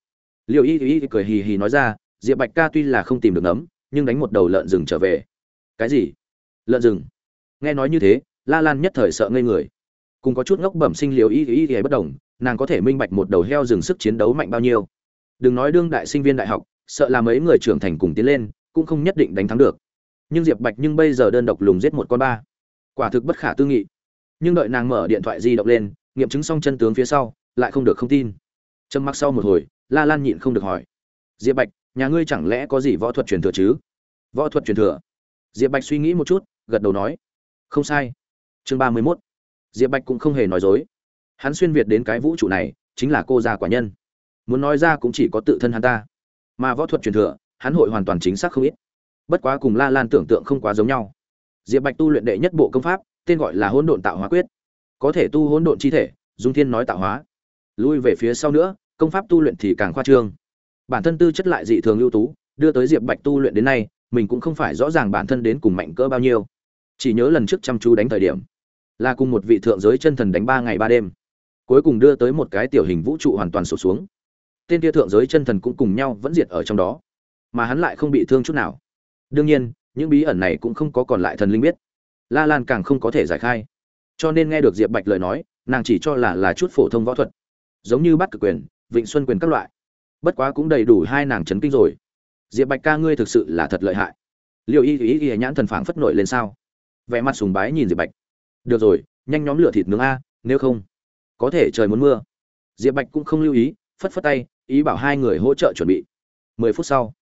Liệu y y cười hì hì nói ra, diệp bạch ca tuy là không tìm được nấm nhưng đánh một đầu lợn rừng trở về. Cái gì? Lợn rừng. Nghe nói như thế, la lan nhất thời sợ ngây người. Cùng có chút ngốc bẩm sinh liều y y y bất đồng, nàng có thể minh bạch một đầu heo rừng sức chiến đấu mạnh bao nhiêu. Đừng nói đương đại sinh viên đại học, sợ là mấy người trưởng thành cùng tiến lên cũng không nhất định đánh thắng được. Nhưng diệp bạch nhưng bây giờ đơn độc lùng giết một con ba. Quả thực bất khả tư nghị. Nhưng đợi nàng mở điện thoại di động lên, nghiệm chứng xong chân tướng phía sau, lại không được không tin. Trầm mặc sau một hồi, la lan nhịn không được hỏi. Diệp bạch, nhà ngươi chẳng lẽ có gì võ thuật truyền thừa chứ? Võ thuật truyền thừa? Diệp bạch suy nghĩ một chút, gật đầu nói. Không sai. Chương ba mươi mốt. Diệp bạch cũng không hề nói dối. Hắn xuyên việt đến cái vũ trụ này, chính là cô già quả nhân. Muốn nói ra cũng chỉ có tự thân hắn ta. Mà võ thuật truyền thừa hắn hội hoàn toàn chính xác không ít. Bất quá cùng la lan tưởng tượng không quá giống nhau. Diệp bạch tu luyện đệ nhất bộ công pháp, tên gọi là hỗn độn tạo hóa quyết. Có thể tu hỗn độn chi thể, dung thiên nói tạo hóa. Lui về phía sau nữa, công pháp tu luyện thì càng khoa trương. Bản thân tư chất lại dị thường ưu tú, đưa tới diệp bạch tu luyện đến nay, mình cũng không phải rõ ràng bản thân đến cùng mạnh cỡ bao nhiêu. Chỉ nhớ lần trước chăm chú đánh thời điểm, là cùng một vị thượng giới chân thần đánh ba ngày ba đêm. Cuối cùng đưa tới một cái tiểu hình vũ trụ hoàn toàn sụp xuống. Tên kia thượng giới chân thần cũng cùng nhau vẫn diệt ở trong đó mà hắn lại không bị thương chút nào. Đương nhiên, những bí ẩn này cũng không có còn lại thần linh biết. La lan càng không có thể giải khai. Cho nên nghe được diệp bạch lời nói, nàng chỉ cho là là chút phổ thông võ thuật. Giống như bắt cực quyền, vịnh xuân quyền các loại. Bất quá cũng đầy đủ hai nàng chấn kinh rồi. Diệp bạch ca ngươi thực sự là thật lợi hại. Liệu y ý y nhãn thần phảng phất nổi lên sao? Vẻ mặt sùng bái nhìn diệp bạch. Được rồi, nhanh nhóm lửa thịt nướng a, nếu không, có thể trời muốn mưa. Diệp bạch cũng không lưu ý, phất phất tay, ý bảo hai người hỗ trợ chuẩn bị. Mười phút sau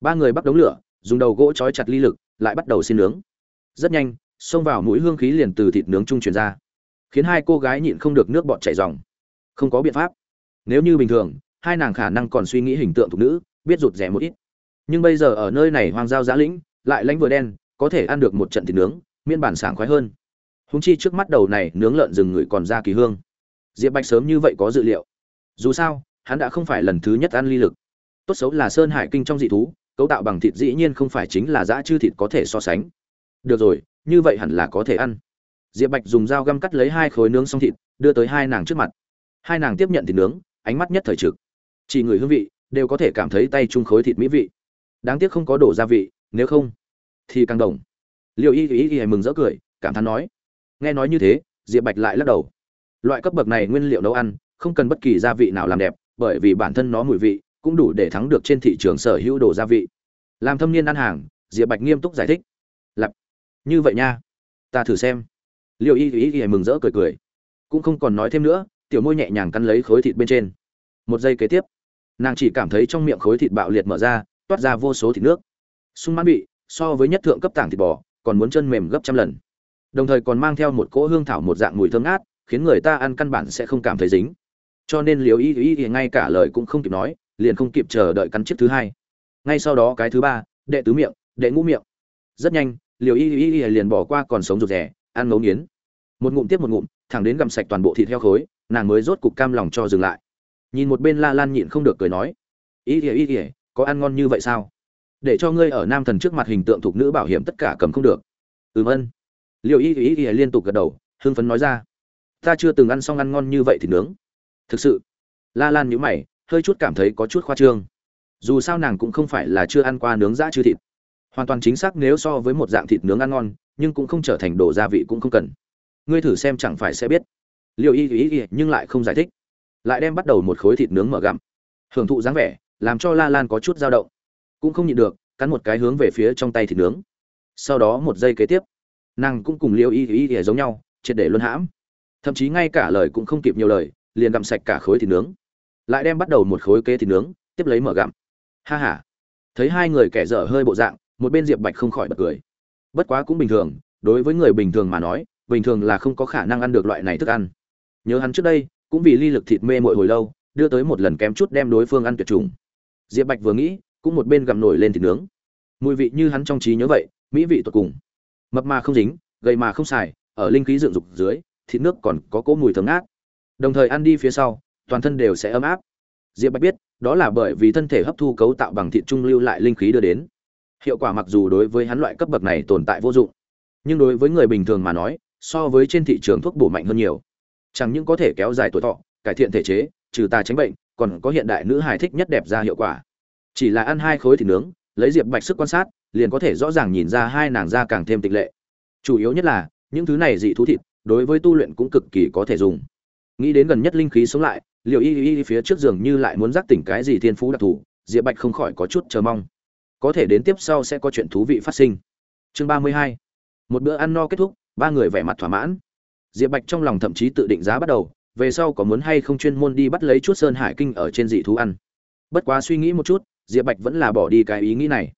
ba người bắt đống lửa, dùng đầu gỗ trói chặt ly lực, lại bắt đầu xin nướng. Rất nhanh, xông vào mũi hương khí liền từ thịt nướng trung truyền ra, khiến hai cô gái nhịn không được nước bọt chảy ròng không có biện pháp. Nếu như bình thường, hai nàng khả năng còn suy nghĩ hình tượng thục nữ, biết rụt rẻ một ít. Nhưng bây giờ ở nơi này hoang giao giã lĩnh, lại lánh vừa đen, có thể ăn được một trận thịt nướng miên bản sảng khoái hơn. Húng chi trước mắt đầu này nướng lợn rừng người còn ra kỳ hương. Diệp bạch sớm như vậy có dự liệu. Dù sao, hắn đã không phải lần thứ nhất ăn ly lực. Tốt xấu là sơn hải kinh trong dị thú cấu tạo bằng thịt dĩ nhiên không phải chính là dã chư thịt có thể so sánh. Được rồi, như vậy hẳn là có thể ăn. Diệp bạch dùng dao găm cắt lấy hai khối nướng xong thịt, đưa tới hai nàng trước mặt. Hai nàng tiếp nhận thịt nướng, ánh mắt nhất thời trực. Chỉ người hương vị, đều có thể cảm thấy tay chung khối thịt mỹ vị. Đáng tiếc không có đổ gia vị, nếu không, thì càng đồng liệu y y y mừng rỡ cười, cảm thán nói. Nghe nói như thế, diệp bạch lại lắc đầu. Loại cấp bậc này nguyên liệu nấu ăn, không cần bất kỳ gia vị nào làm đẹp, bởi vì bản thân nó mùi vị cũng đủ để thắng được trên thị trường sở hữu đồ gia vị. Làm thâm niên ăn hàng, diệp bạch nghiêm túc giải thích. Lặp như vậy nha, ta thử xem. Liệu y y y mừng rỡ cười cười. Cũng không còn nói thêm nữa, tiểu môi nhẹ nhàng cắn lấy khối thịt bên trên. Một giây kế tiếp, nàng chỉ cảm thấy trong miệng khối thịt bạo liệt mở ra, toát ra vô số thịt nước. Sung mãn bị so với nhất thượng cấp tảng thịt bò, còn muốn chân mềm gấp trăm lần. Đồng thời còn mang theo một cỗ hương thảo một dạng mùi thơm ngát, khiến người ta ăn căn bản sẽ không cảm thấy dính. Cho nên liều y y y ngay cả lời cũng không kịp nói liền không kịp chờ đợi cắn chiếc thứ hai. Ngay sau đó cái thứ ba, đệ tứ miệng, đệ ngũ miệng. Rất nhanh, liều y y y liền bỏ qua còn sống rụt rẻ ăn ngấu nghiến. Một ngụm tiếp một ngụm, thẳng đến gặm sạch toàn bộ thịt heo khối, nàng mới rốt cục cam lòng cho dừng lại. Nhìn một bên la lan nhịn không được cười nói, y y y y, có ăn ngon như vậy sao? Để cho ngươi ở nam thần trước mặt hình tượng thuộc nữ bảo hiểm tất cả cầm không được. Ừm ân Liều y y y liên tục gật đầu, hưng phấn nói ra, ta chưa từng ăn xong ăn ngon như vậy thì nướng. Thực sự? La lan nhíu mày hơi chút cảm thấy có chút khoa trương. Dù sao nàng cũng không phải là chưa ăn qua nướng dã chư thịt. Hoàn toàn chính xác nếu so với một dạng thịt nướng ăn ngon, nhưng cũng không trở thành đồ gia vị cũng không cần. Ngươi thử xem chẳng phải sẽ biết. Liệu y ý ý nhưng lại không giải thích. Lại đem bắt đầu một khối thịt nướng mở gặm. Hưởng thụ dáng vẻ, làm cho la lan có chút dao động. Cũng không nhịn được, cắn một cái hướng về phía trong tay thịt nướng. Sau đó một giây kế tiếp, nàng cũng cùng liệu y ý ý giống nhau, triệt để luân hãm. Thậm chí ngay cả lời cũng không kịp nhiều lời, liền gặm sạch cả khối thịt nướng lại đem bắt đầu một khối kế thịt nướng, tiếp lấy mở gặm. Ha ha. Thấy hai người kẻ dở hơi bộ dạng, một bên diệp bạch không khỏi bật cười. Bất quá cũng bình thường, đối với người bình thường mà nói, bình thường là không có khả năng ăn được loại này thức ăn. Nhớ hắn trước đây, cũng vì ly lực thịt mê mội hồi lâu, đưa tới một lần kém chút đem đối phương ăn tuyệt chủng. Diệp bạch vừa nghĩ, cũng một bên gặm nổi lên thịt nướng. Mùi vị như hắn trong trí nhớ vậy, mỹ vị tột cùng. Mập mà không dính, gầy mà không xài, ở linh khí dựng dục dưới, thịt nước còn có cỗ mùi thơm ngát. Đồng thời ăn đi phía sau toàn thân đều sẽ ấm áp. Diệp bạch biết, đó là bởi vì thân thể hấp thu cấu tạo bằng thịt trung lưu lại linh khí đưa đến. Hiệu quả mặc dù đối với hắn loại cấp bậc này tồn tại vô dụng, nhưng đối với người bình thường mà nói, so với trên thị trường thuốc bổ mạnh hơn nhiều. Chẳng những có thể kéo dài tuổi thọ, cải thiện thể chế, trừ tà tránh bệnh, còn có hiện đại nữ hài thích nhất đẹp ra hiệu quả. Chỉ là ăn hai khối thịt nướng, lấy diệp bạch sức quan sát, liền có thể rõ ràng nhìn ra hai nàng da càng thêm tịch lệ. Chủ yếu nhất là, những thứ này dị thú thịt, đối với tu luyện cũng cực kỳ có thể dùng. Nghĩ đến gần nhất linh khí sống lại liệu y y phía trước giường như lại muốn giác tỉnh cái gì thiên phú đặc thù, diệp bạch không khỏi có chút chờ mong. Có thể đến tiếp sau sẽ có chuyện thú vị phát sinh. Chương ba mươi hai. Một bữa ăn no kết thúc, ba người vẻ mặt thỏa mãn. Diệp bạch trong lòng thậm chí tự định giá bắt đầu, về sau có muốn hay không chuyên môn đi bắt lấy chút sơn hải kinh ở trên dị thú ăn. Bất quá suy nghĩ một chút, diệp bạch vẫn là bỏ đi cái ý nghĩ này.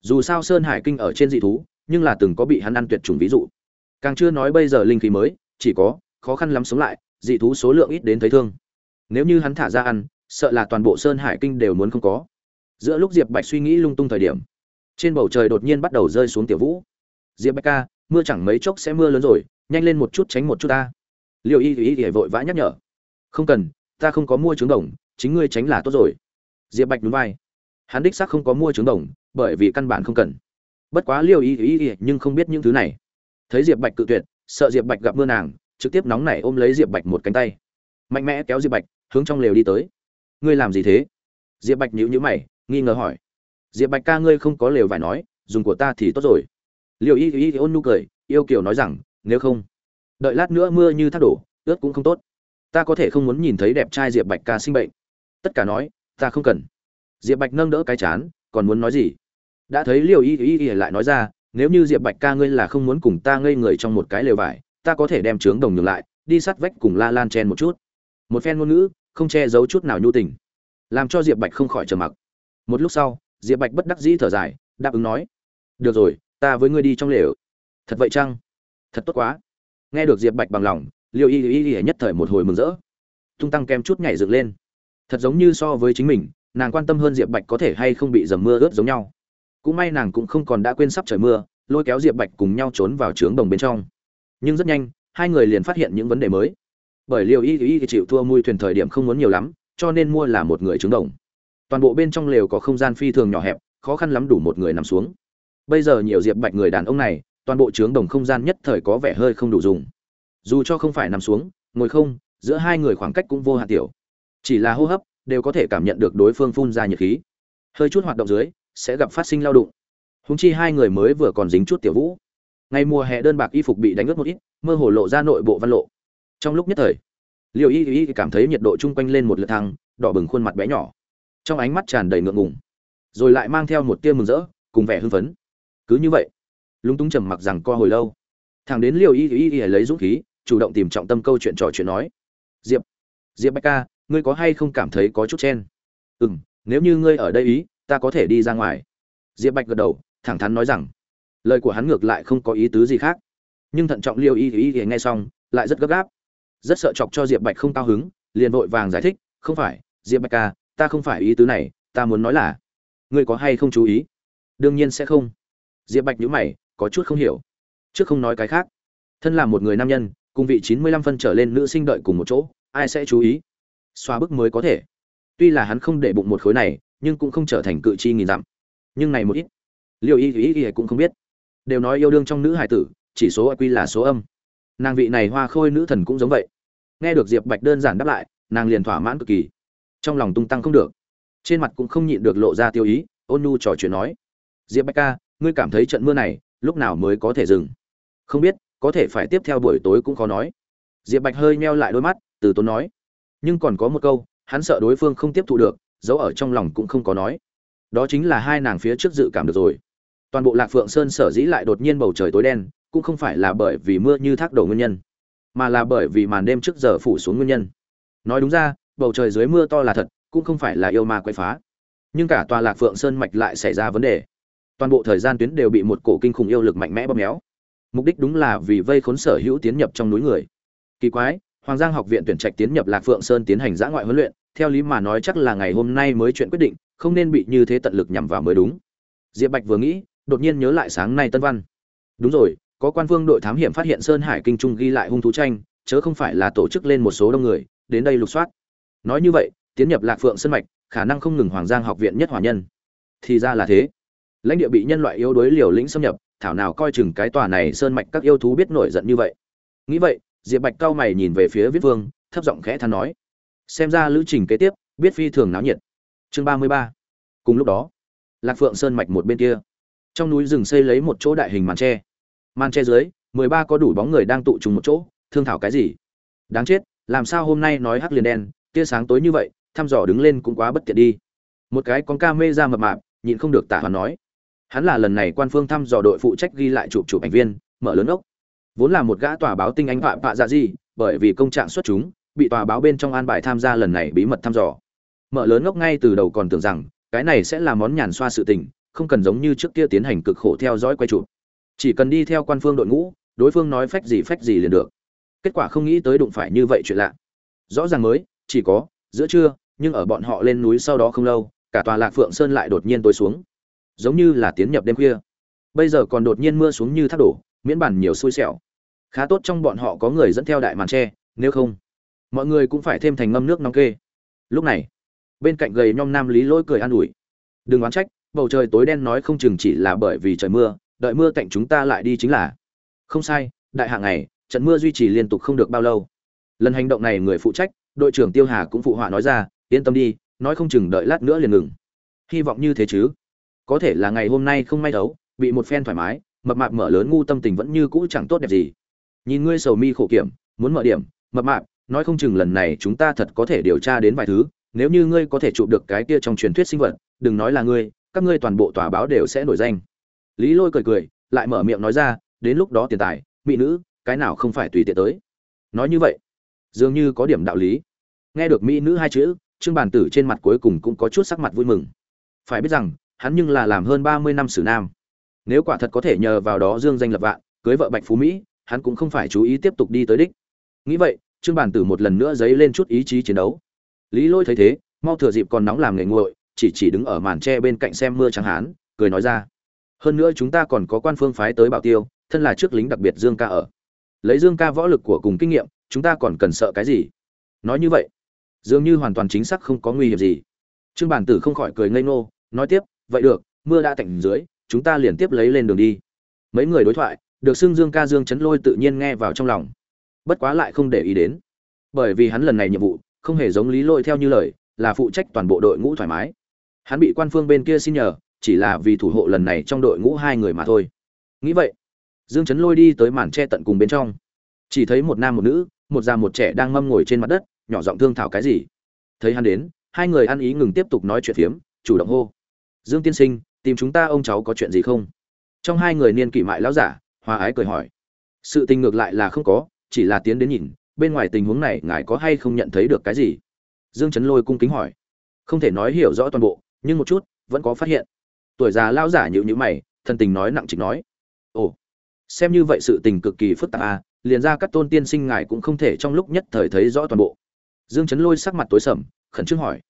Dù sao sơn hải kinh ở trên dị thú, nhưng là từng có bị hắn ăn tuyệt chủng ví dụ. Càng chưa nói bây giờ linh khí mới, chỉ có, khó khăn lắm sống lại, dị thú số lượng ít đến thấy thương nếu như hắn thả ra ăn, sợ là toàn bộ sơn hải kinh đều muốn không có. Giữa lúc diệp bạch suy nghĩ lung tung thời điểm, trên bầu trời đột nhiên bắt đầu rơi xuống tiểu vũ. Diệp bạch ca, mưa chẳng mấy chốc sẽ mưa lớn rồi, nhanh lên một chút tránh một chút ta. Liệu y y y vội vã nhắc nhở. Không cần, ta không có mua trứng đồng, chính ngươi tránh là tốt rồi. Diệp bạch núi vai. Hắn đích xác không có mua trứng đồng, bởi vì căn bản không cần. Bất quá liêu y y y nhưng không biết những thứ này. Thấy diệp bạch cự tuyệt, sợ diệp bạch gặp mưa nàng, trực tiếp nóng nảy ôm lấy diệp bạch một cánh tay. Mạnh mẽ kéo diệp bạch hướng trong lều đi tới. Ngươi làm gì thế? Diệp bạch nhíu nhíu mày, nghi ngờ hỏi. Diệp bạch ca ngươi không có lều vải nói, dùng của ta thì tốt rồi. Liệu y y ôn nhu cười, yêu kiều nói rằng, nếu không, đợi lát nữa mưa như thác đổ, ướt cũng không tốt. Ta có thể không muốn nhìn thấy đẹp trai diệp bạch ca sinh bệnh. Tất cả nói, ta không cần. Diệp bạch nâng đỡ cái chán, còn muốn nói gì? Đã thấy Liêu y y y lại nói ra, nếu như diệp bạch ca ngươi là không muốn cùng ta ngây người trong một cái lều vải, ta có thể đem trướng đồng nhường lại, đi sát vách cùng la lan chen một chút. Một phen ngôn ngữ không che giấu chút nào nhu tình. Làm cho diệp bạch không khỏi trầm mặc. Một lúc sau, diệp bạch bất đắc dĩ thở dài, đáp ứng nói, được rồi, ta với ngươi đi trong lều. Thật vậy chăng? Thật tốt quá. Nghe được diệp bạch bằng lòng liệu y y y nhất thời một hồi mừng rỡ. Tung tăng kem chút nhảy dựng lên. Thật giống như so với chính mình, nàng quan tâm hơn diệp bạch có thể hay không bị dầm mưa ướt giống nhau. Cũng may nàng cũng không còn đã quên sắp trời mưa, lôi kéo diệp bạch cùng nhau trốn vào trướng đồng bên trong. Nhưng rất nhanh, hai người liền phát hiện những vấn đề mới bởi liệu y y chịu thua mui thuyền thời điểm không muốn nhiều lắm, cho nên mua là một người trứng đồng. Toàn bộ bên trong lều có không gian phi thường nhỏ hẹp, khó khăn lắm đủ một người nằm xuống. Bây giờ nhiều diệp bạch người đàn ông này, toàn bộ trướng đồng không gian nhất thời có vẻ hơi không đủ dùng. Dù cho không phải nằm xuống, ngồi không, giữa hai người khoảng cách cũng vô hạn tiểu. Chỉ là hô hấp, đều có thể cảm nhận được đối phương phun ra nhiệt khí. Hơi chút hoạt động dưới, sẽ gặp phát sinh lao đụng. Húng chi hai người mới vừa còn dính chút tiểu vũ. Ngày mùa hè đơn bạc y phục bị đánh ướt một ít, mơ hồ lộ ra nội bộ văn lộ trong lúc nhất thời liệu y y cảm thấy nhiệt độ chung quanh lên một lượt thăng, đỏ bừng khuôn mặt bé nhỏ. Trong ánh mắt tràn đầy ngượng ngùng rồi lại mang theo một tia mừng rỡ cùng vẻ hưng phấn. Cứ như vậy lúng túng trầm mặc rằng co hồi lâu thằng đến liều y y y lấy dũng khí chủ động tìm trọng tâm câu chuyện trò chuyện nói diệp diệp bạch ca ngươi có hay không cảm thấy có chút chen? Ừ m nếu như ngươi ở đây ý ta có thể đi ra ngoài. Diệp bạch gật đầu thẳng thắn nói rằng lời của hắn ngược lại không có ý tứ gì khác. Nhưng thận trọng liêu y y y nghe xong lại rất gấp gáp rất sợ chọc cho diệp bạch không cao hứng, liền vội vàng giải thích, không phải, diệp bạch ca ta không phải ý tứ này, ta muốn nói là, ngươi có hay không chú ý? Đương nhiên sẽ không. Diệp bạch nhữ mày, có chút không hiểu. Trước không nói cái khác. Thân là một người nam nhân, cùng vị chín mươi lăm phân trở lên nữ sinh đợi cùng một chỗ, ai sẽ chú ý? Xóa bức mới có thể. Tuy là hắn không để bụng một khối này, nhưng cũng không trở thành cự chi nghìn dặm. Nhưng này một ít liệu y ý y cũng không biết. Đều nói yêu đương trong nữ hải tử, chỉ số IQ là số âm. Nàng vị này hoa khôi nữ thần cũng giống vậy nghe được diệp bạch đơn giản đáp lại, nàng liền thỏa mãn cực kỳ. Trong lòng tung tăng không được. Trên mặt cũng không nhịn được lộ ra tiêu ý, ôn nu trò chuyện nói. Diệp bạch ca, ngươi cảm thấy trận mưa này, lúc nào mới có thể dừng? Không biết, có thể phải tiếp theo buổi tối cũng khó nói. Diệp bạch hơi meo lại đôi mắt, từ tốn nói. Nhưng còn có một câu, hắn sợ đối phương không tiếp thu được, giấu ở trong lòng cũng không có nói. Đó chính là hai nàng phía trước dự cảm được rồi. Toàn bộ lạc phượng sơn sở dĩ lại đột nhiên bầu trời tối đen, cũng không phải là bởi vì mưa như thác đổ nguyên nhân mà là bởi vì màn đêm trước giờ phủ xuống nguyên nhân. Nói đúng ra bầu trời dưới mưa to là thật cũng không phải là yêu ma quay phá. Nhưng cả tòa lạc phượng sơn mạch lại xảy ra vấn đề. Toàn bộ thời gian tuyến đều bị một cổ kinh khủng yêu lực mạnh mẽ bóp méo. Mục đích đúng là vì vây khốn sở hữu tiến nhập trong núi người. Kỳ quái Hoàng Giang học viện tuyển trạch tiến nhập Lạc Phượng Sơn tiến hành giã ngoại huấn luyện, theo lý mà nói chắc là ngày hôm nay mới chuyện quyết định, không nên bị như thế tận lực nhằm vào mới đúng. Diệp Bạch vừa nghĩ, đột nhiên nhớ lại sáng nay Tân Văn. Đúng rồi, có quan vương đội thám hiểm phát hiện Sơn Hải Kinh Trung ghi lại hung thú tranh, chớ không phải là tổ chức lên một số đông người, đến đây lục soát. Nói như vậy, tiến nhập Lạc Phượng Sơn mạch, khả năng không ngừng Hoàng Giang học viện nhất hỏa nhân. Thì ra là thế. Lãnh địa bị nhân loại yếu đuối liều lĩnh xâm nhập, thảo nào coi chừng cái tòa này sơn mạch các yêu thú biết nổi giận như vậy. Nghĩ vậy, Diệp Bạch cao mày nhìn về phía Viết Vương, thấp giọng khẽ than nói: "Xem ra lữ trình kế tiếp, biết phi thường náo nhiệt." Chương ba mươi ba. Cùng lúc đó, Lạc Phượng Sơn mạch một bên kia, trong núi rừng xây lấy một chỗ đại hình màn tre. Màn che dưới, mười ba có đủ bóng người đang tụ trùng một chỗ, thương thảo cái gì? Đáng chết, làm sao hôm nay nói hắc liền đen, tia sáng tối như vậy, thăm dò đứng lên cũng quá bất tiện đi. Một cái con ca mê ra mập mạp, nhịn không được tả hoàn nói. Hắn là lần này quan phương thăm dò đội phụ trách ghi lại chụp chụp ảnh viên, mở lớn ốc vốn là một gã tòa báo tinh anh phạm vạ dạ gì bởi vì công trạng xuất chúng bị tòa báo bên trong an bài tham gia lần này bí mật thăm dò mở lớn ngốc ngay từ đầu còn tưởng rằng cái này sẽ là món nhàn xoa sự tình không cần giống như trước kia tiến hành cực khổ theo dõi quay chụp chỉ cần đi theo quan phương đội ngũ, đối phương nói phách gì phách gì liền được. Kết quả không nghĩ tới đụng phải như vậy chuyện lạ. Rõ ràng mới, chỉ có, giữa trưa, nhưng ở bọn họ lên núi sau đó không lâu, cả tòa lạc phượng sơn lại đột nhiên tối xuống. Giống như là tiến nhập đêm khuya. Bây giờ còn đột nhiên mưa xuống như thác đổ, miễn bản nhiều xui xẻo. Khá tốt trong bọn họ có người dẫn theo đại màn tre, nếu không, mọi người cũng phải thêm thành ngâm nước nóng kê. Lúc này, bên cạnh gầy nhom nam lý lỗi cười an ủi. Đừng oán trách, bầu trời tối đen nói không chừng chỉ là bởi vì trời mưa đợi mưa cạnh chúng ta lại đi chính là. Không sai, đại hạng này trận mưa duy trì liên tục không được bao lâu. Lần hành động này người phụ trách, đội trưởng tiêu hà cũng phụ họa nói ra, yên tâm đi, nói không chừng đợi lát nữa liền ngừng. Hy vọng như thế chứ. Có thể là ngày hôm nay không may đấu, bị một phen thoải mái, mập mạp mở lớn ngu tâm tình vẫn như cũ chẳng tốt đẹp gì. Nhìn ngươi sầu mi khổ kiểm, muốn mở điểm, mập mạp, nói không chừng lần này chúng ta thật có thể điều tra đến vài thứ, nếu như ngươi có thể chụp được cái kia trong truyền thuyết sinh vật, đừng nói là ngươi, các ngươi toàn bộ tòa báo đều sẽ nổi danh lý lôi cười cười, lại mở miệng nói ra, đến lúc đó tiền tài, mỹ nữ, cái nào không phải tùy tiện tới. Nói như vậy, dường như có điểm đạo lý. Nghe được mỹ nữ hai chữ, trương bản tử trên mặt cuối cùng cũng có chút sắc mặt vui mừng. Phải biết rằng, hắn nhưng là làm hơn ba mươi năm sử nam. Nếu quả thật có thể nhờ vào đó dương danh lập vạn, cưới vợ bạch phú mỹ, hắn cũng không phải chú ý tiếp tục đi tới đích. Nghĩ vậy, trương bản tử một lần nữa dấy lên chút ý chí chiến đấu. Lý lôi thấy thế, mau thừa dịp còn nóng làm nghề nguội, chỉ chỉ đứng ở màn tre bên cạnh xem mưa trắng hán, cười nói ra hơn nữa chúng ta còn có quan phương phái tới bảo tiêu, thân là trước lính đặc biệt dương ca ở. Lấy dương ca võ lực của cùng kinh nghiệm, chúng ta còn cần sợ cái gì? Nói như vậy, dường như hoàn toàn chính xác không có nguy hiểm gì. Trương bản tử không khỏi cười ngây ngô, nói tiếp, vậy được, mưa đã tạnh dưới, chúng ta liền tiếp lấy lên đường đi. Mấy người đối thoại, được xưng dương ca dương chấn lôi tự nhiên nghe vào trong lòng. Bất quá lại không để ý đến. Bởi vì hắn lần này nhiệm vụ, không hề giống lý lôi theo như lời, là phụ trách toàn bộ đội ngũ thoải mái. Hắn bị quan phương bên kia xin nhờ chỉ là vì thủ hộ lần này trong đội ngũ hai người mà thôi. Nghĩ vậy, dương chấn lôi đi tới màn tre tận cùng bên trong. Chỉ thấy một nam một nữ, một già một trẻ đang mâm ngồi trên mặt đất, nhỏ giọng thương thảo cái gì. Thấy hắn đến, hai người ăn ý ngừng tiếp tục nói chuyện phiếm, chủ động hô. Dương tiên sinh, tìm chúng ta ông cháu có chuyện gì không? Trong hai người niên kỷ mại lão giả, hòa ái cười hỏi. Sự tình ngược lại là không có, chỉ là tiến đến nhìn, bên ngoài tình huống này ngài có hay không nhận thấy được cái gì? Dương chấn lôi cung kính hỏi. Không thể nói hiểu rõ toàn bộ, nhưng một chút, vẫn có phát hiện tuổi già lão giả nhịu nhữ mày, thân tình nói nặng trịch nói. Ồ, xem như vậy sự tình cực kỳ phức tạp à liền ra các tôn tiên sinh ngài cũng không thể trong lúc nhất thời thấy rõ toàn bộ. Dương chấn lôi sắc mặt tối sầm, khẩn trương hỏi.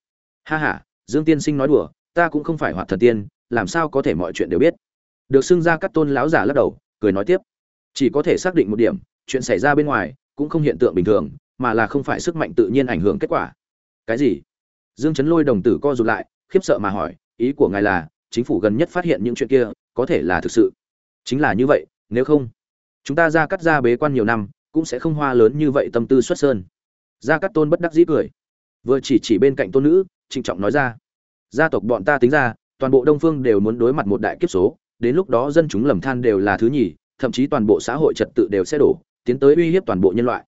Ha ha, dương tiên sinh nói đùa, ta cũng không phải hoạt thần tiên, làm sao có thể mọi chuyện đều biết. Được xưng ra các tôn lão giả lắc đầu, cười nói tiếp. Chỉ có thể xác định một điểm, chuyện xảy ra bên ngoài cũng không hiện tượng bình thường, mà là không phải sức mạnh tự nhiên ảnh hưởng kết quả. Cái gì? Dương chấn lôi đồng tử co rụt lại, khiếp sợ mà hỏi, ý của ngài là chính phủ gần nhất phát hiện những chuyện kia, có thể là thực sự. Chính là như vậy, nếu không, chúng ta ra cắt ra bế quan nhiều năm, cũng sẽ không hoa lớn như vậy tâm tư xuất sơn. Gia cắt tôn bất đắc dĩ cười. Vừa chỉ chỉ bên cạnh tôn nữ, trịnh trọng nói ra. Gia tộc bọn ta tính ra, toàn bộ đông phương đều muốn đối mặt một đại kiếp số, đến lúc đó dân chúng lầm than đều là thứ nhì, thậm chí toàn bộ xã hội trật tự đều sẽ đổ, tiến tới uy hiếp toàn bộ nhân loại.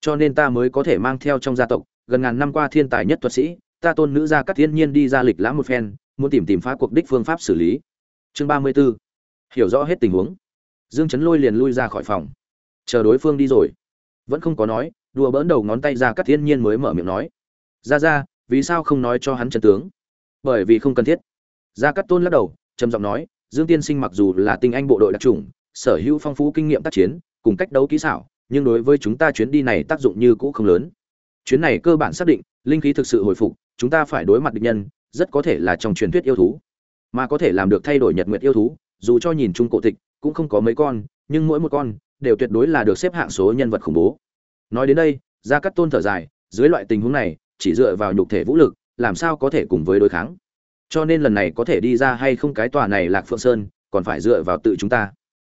Cho nên ta mới có thể mang theo trong gia tộc, gần ngàn năm qua thiên tài nhất thuật sĩ, ta tôn nữ gia các thiên nhiên đi ra lịch lãm một phen muốn tìm tìm phá cuộc đích phương pháp xử lý. Chương ba mươi 34. hiểu rõ hết tình huống. Dương chấn lôi liền lui ra khỏi phòng. Chờ đối phương đi rồi. Vẫn không có nói, đùa bỡn đầu ngón tay ra cắt thiên nhiên mới mở miệng nói. Ra ra, vì sao không nói cho hắn chân tướng? Bởi vì không cần thiết. Gia cắt tôn lắc đầu, trầm giọng nói, dương tiên sinh mặc dù là tinh anh bộ đội đặc trùng sở hữu phong phú kinh nghiệm tác chiến, cùng cách đấu kỹ xảo, nhưng đối với chúng ta chuyến đi này tác dụng như cũ không lớn. Chuyến này cơ bản xác định, linh khí thực sự hồi phục, chúng ta phải đối mặt địch nhân rất có thể là trong truyền thuyết yêu thú, mà có thể làm được thay đổi nhật nguyệt yêu thú, dù cho nhìn chung cổ tịch, cũng không có mấy con, nhưng mỗi một con đều tuyệt đối là được xếp hạng số nhân vật khủng bố. Nói đến đây, gia cắt tôn thở dài, dưới loại tình huống này, chỉ dựa vào nhục thể vũ lực, làm sao có thể cùng với đối kháng? Cho nên lần này có thể đi ra hay không cái tòa này lạc phượng sơn, còn phải dựa vào tự chúng ta.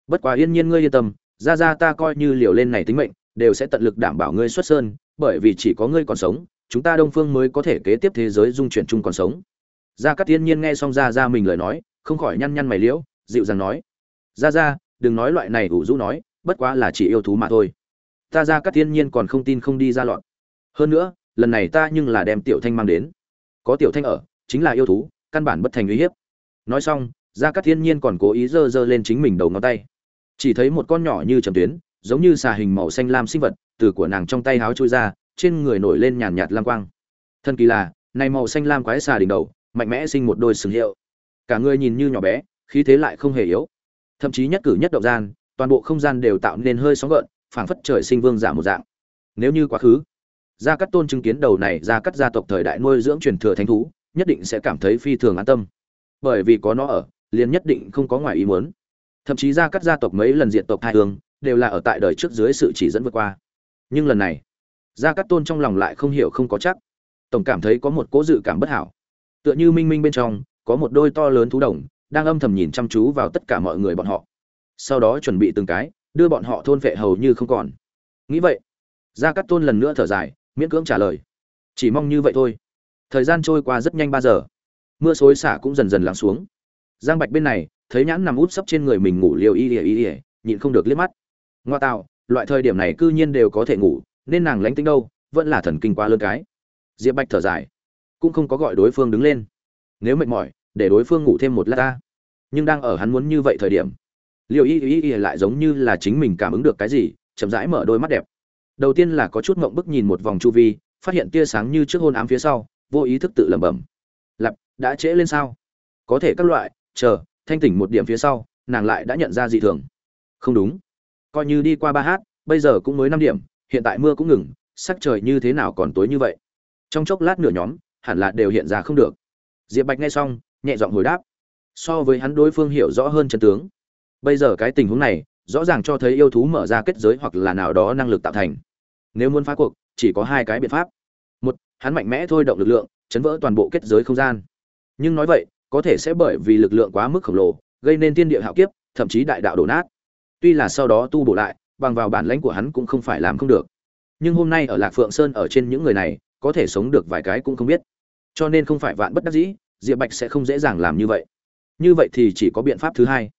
Bất quá yên nhiên ngươi yên tâm, ra ra ta coi như liều lên này tính mệnh, đều sẽ tận lực đảm bảo ngươi xuất sơn, bởi vì chỉ có ngươi còn sống chúng ta đông phương mới có thể kế tiếp thế giới dung chuyển chung còn sống. Gia cát tiên nhiên nghe xong ra ra mình lời nói, không khỏi nhăn nhăn mày liễu, dịu dàng nói ra ra đừng nói loại này ủ rũ nói, bất quá là chỉ yêu thú mà thôi. Ta ra cát tiên nhiên còn không tin không đi ra loạn. Hơn nữa, lần này ta nhưng là đem tiểu thanh mang đến. Có tiểu thanh ở, chính là yêu thú, căn bản bất thành uy hiếp. Nói xong, gia cát thiên nhiên còn cố ý giơ giơ lên chính mình đầu ngón tay. Chỉ thấy một con nhỏ như trầm tuyến, giống như xà hình màu xanh lam sinh vật, từ của nàng trong tay háo trôi ra trên người nổi lên nhàn nhạt lam quang. Thân kỳ là, này màu xanh lam quái xà đỉnh đầu, mạnh mẽ sinh một đôi sừng hiệu. Cả người nhìn như nhỏ bé, khí thế lại không hề yếu. Thậm chí nhất cử nhất động gian, toàn bộ không gian đều tạo nên hơi sóng gợn, phảng phất trời sinh vương giả một dạng. Nếu như quá khứ, gia cát tôn chứng kiến đầu này gia cát gia tộc thời đại nuôi dưỡng truyền thừa thánh thú, nhất định sẽ cảm thấy phi thường an tâm. Bởi vì có nó ở, liền nhất định không có ngoài ý muốn. Thậm chí gia cát gia tộc mấy lần diệt tộc hai hương đều là ở tại đời trước dưới sự chỉ dẫn vượt qua. Nhưng lần này gia cát tôn trong lòng lại không hiểu không có chắc. Tổng cảm thấy có một cố dự cảm bất hảo. Tựa như minh minh bên trong, có một đôi to lớn thú đồng, đang âm thầm nhìn chăm chú vào tất cả mọi người bọn họ. Sau đó chuẩn bị từng cái, đưa bọn họ thôn vệ hầu như không còn. Nghĩ vậy, gia cát tôn lần nữa thở dài, miễn cưỡng trả lời. Chỉ mong như vậy thôi. Thời gian trôi qua rất nhanh ba giờ. Mưa xối xả cũng dần dần lắng xuống. Giang bạch bên này, thấy nhãn nằm út sấp trên người mình ngủ liều y ỉa y ỉa nhịn không được liếc mắt. Ngoa tạo, loại thời điểm này cư nhiên đều có thể ngủ nên nàng lánh tính đâu, vẫn là thần kinh quá lớn cái. Diệp bạch thở dài, cũng không có gọi đối phương đứng lên. Nếu mệt mỏi, để đối phương ngủ thêm một lát ta. Nhưng đang ở hắn muốn như vậy thời điểm liệu y y y lại giống như là chính mình cảm ứng được cái gì, chậm rãi mở đôi mắt đẹp. Đầu tiên là có chút mộng bức nhìn một vòng chu vi, phát hiện tia sáng như trước hôn ám phía sau, vô ý thức tự lẩm bẩm. Lặp, đã trễ lên sao? Có thể các loại, chờ, thanh tỉnh một điểm phía sau, nàng lại đã nhận ra dị thường. Không đúng. Coi như đi qua ba hát, bây giờ cũng mới năm điểm hiện tại mưa cũng ngừng, sắc trời như thế nào còn tối như vậy? Trong chốc lát nửa nhóm, hẳn là đều hiện ra không được. Diệp bạch nghe xong, nhẹ giọng hồi đáp. So với hắn đối phương hiểu rõ hơn chân tướng. Bây giờ cái tình huống này, rõ ràng cho thấy yêu thú mở ra kết giới hoặc là nào đó năng lực tạo thành. Nếu muốn phá cuộc, chỉ có hai cái biện pháp. Một, hắn mạnh mẽ thôi động lực lượng, chấn vỡ toàn bộ kết giới không gian. Nhưng nói vậy, có thể sẽ bởi vì lực lượng quá mức khổng lồ, gây nên tiên địa hạo kiếp, thậm chí đại đạo đổ nát. Tuy là sau đó tu bổ lại bằng vào bản lãnh của hắn cũng không phải làm không được. Nhưng hôm nay ở lạc phượng sơn ở trên những người này, có thể sống được vài cái cũng không biết. Cho nên không phải vạn bất đắc dĩ, diệp bạch sẽ không dễ dàng làm như vậy. Như vậy thì chỉ có biện pháp thứ hai.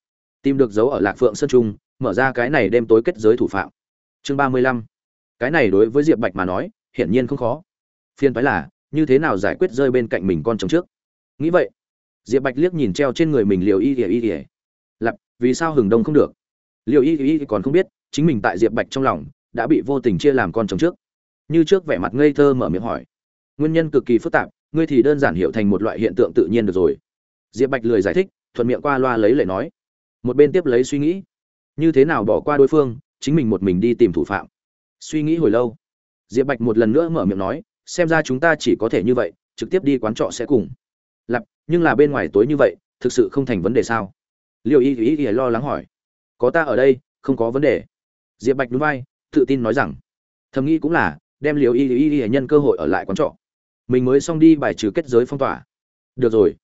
Tìm được dấu ở lạc phượng sơn trung, mở ra cái này đêm tối kết giới thủ phạm. Chương ba mươi lăm. Cái này đối với diệp bạch mà nói, hiển nhiên không khó. Phiên phái là, như thế nào giải quyết rơi bên cạnh mình con chồng trước? Nghĩ vậy, diệp bạch liếc nhìn treo trên người mình liều y ỉa y ỉa lặp vì sao hừng đông không được? Liều y y còn không biết chính mình tại diệp bạch trong lòng, đã bị vô tình chia làm con chồng trước. Như trước vẻ mặt ngây thơ mở miệng hỏi, nguyên nhân cực kỳ phức tạp, ngươi thì đơn giản hiểu thành một loại hiện tượng tự nhiên được rồi. Diệp bạch lười giải thích, thuận miệng qua loa lấy lệ nói. Một bên tiếp lấy suy nghĩ, như thế nào bỏ qua đối phương, chính mình một mình đi tìm thủ phạm? Suy nghĩ hồi lâu, diệp bạch một lần nữa mở miệng nói, xem ra chúng ta chỉ có thể như vậy, trực tiếp đi quán trọ sẽ cùng. Lặp nhưng là bên ngoài tối như vậy, thực sự không thành vấn đề sao? Liệu y ý ý lo lắng hỏi, có ta ở đây, không có vấn đề diệp bạch núi vai, tự tin nói rằng, thầm nghĩ cũng là, đem liều y y y nhân cơ hội ở lại quán trọ. Mình mới xong đi bài trừ kết giới phong tỏa. Được rồi.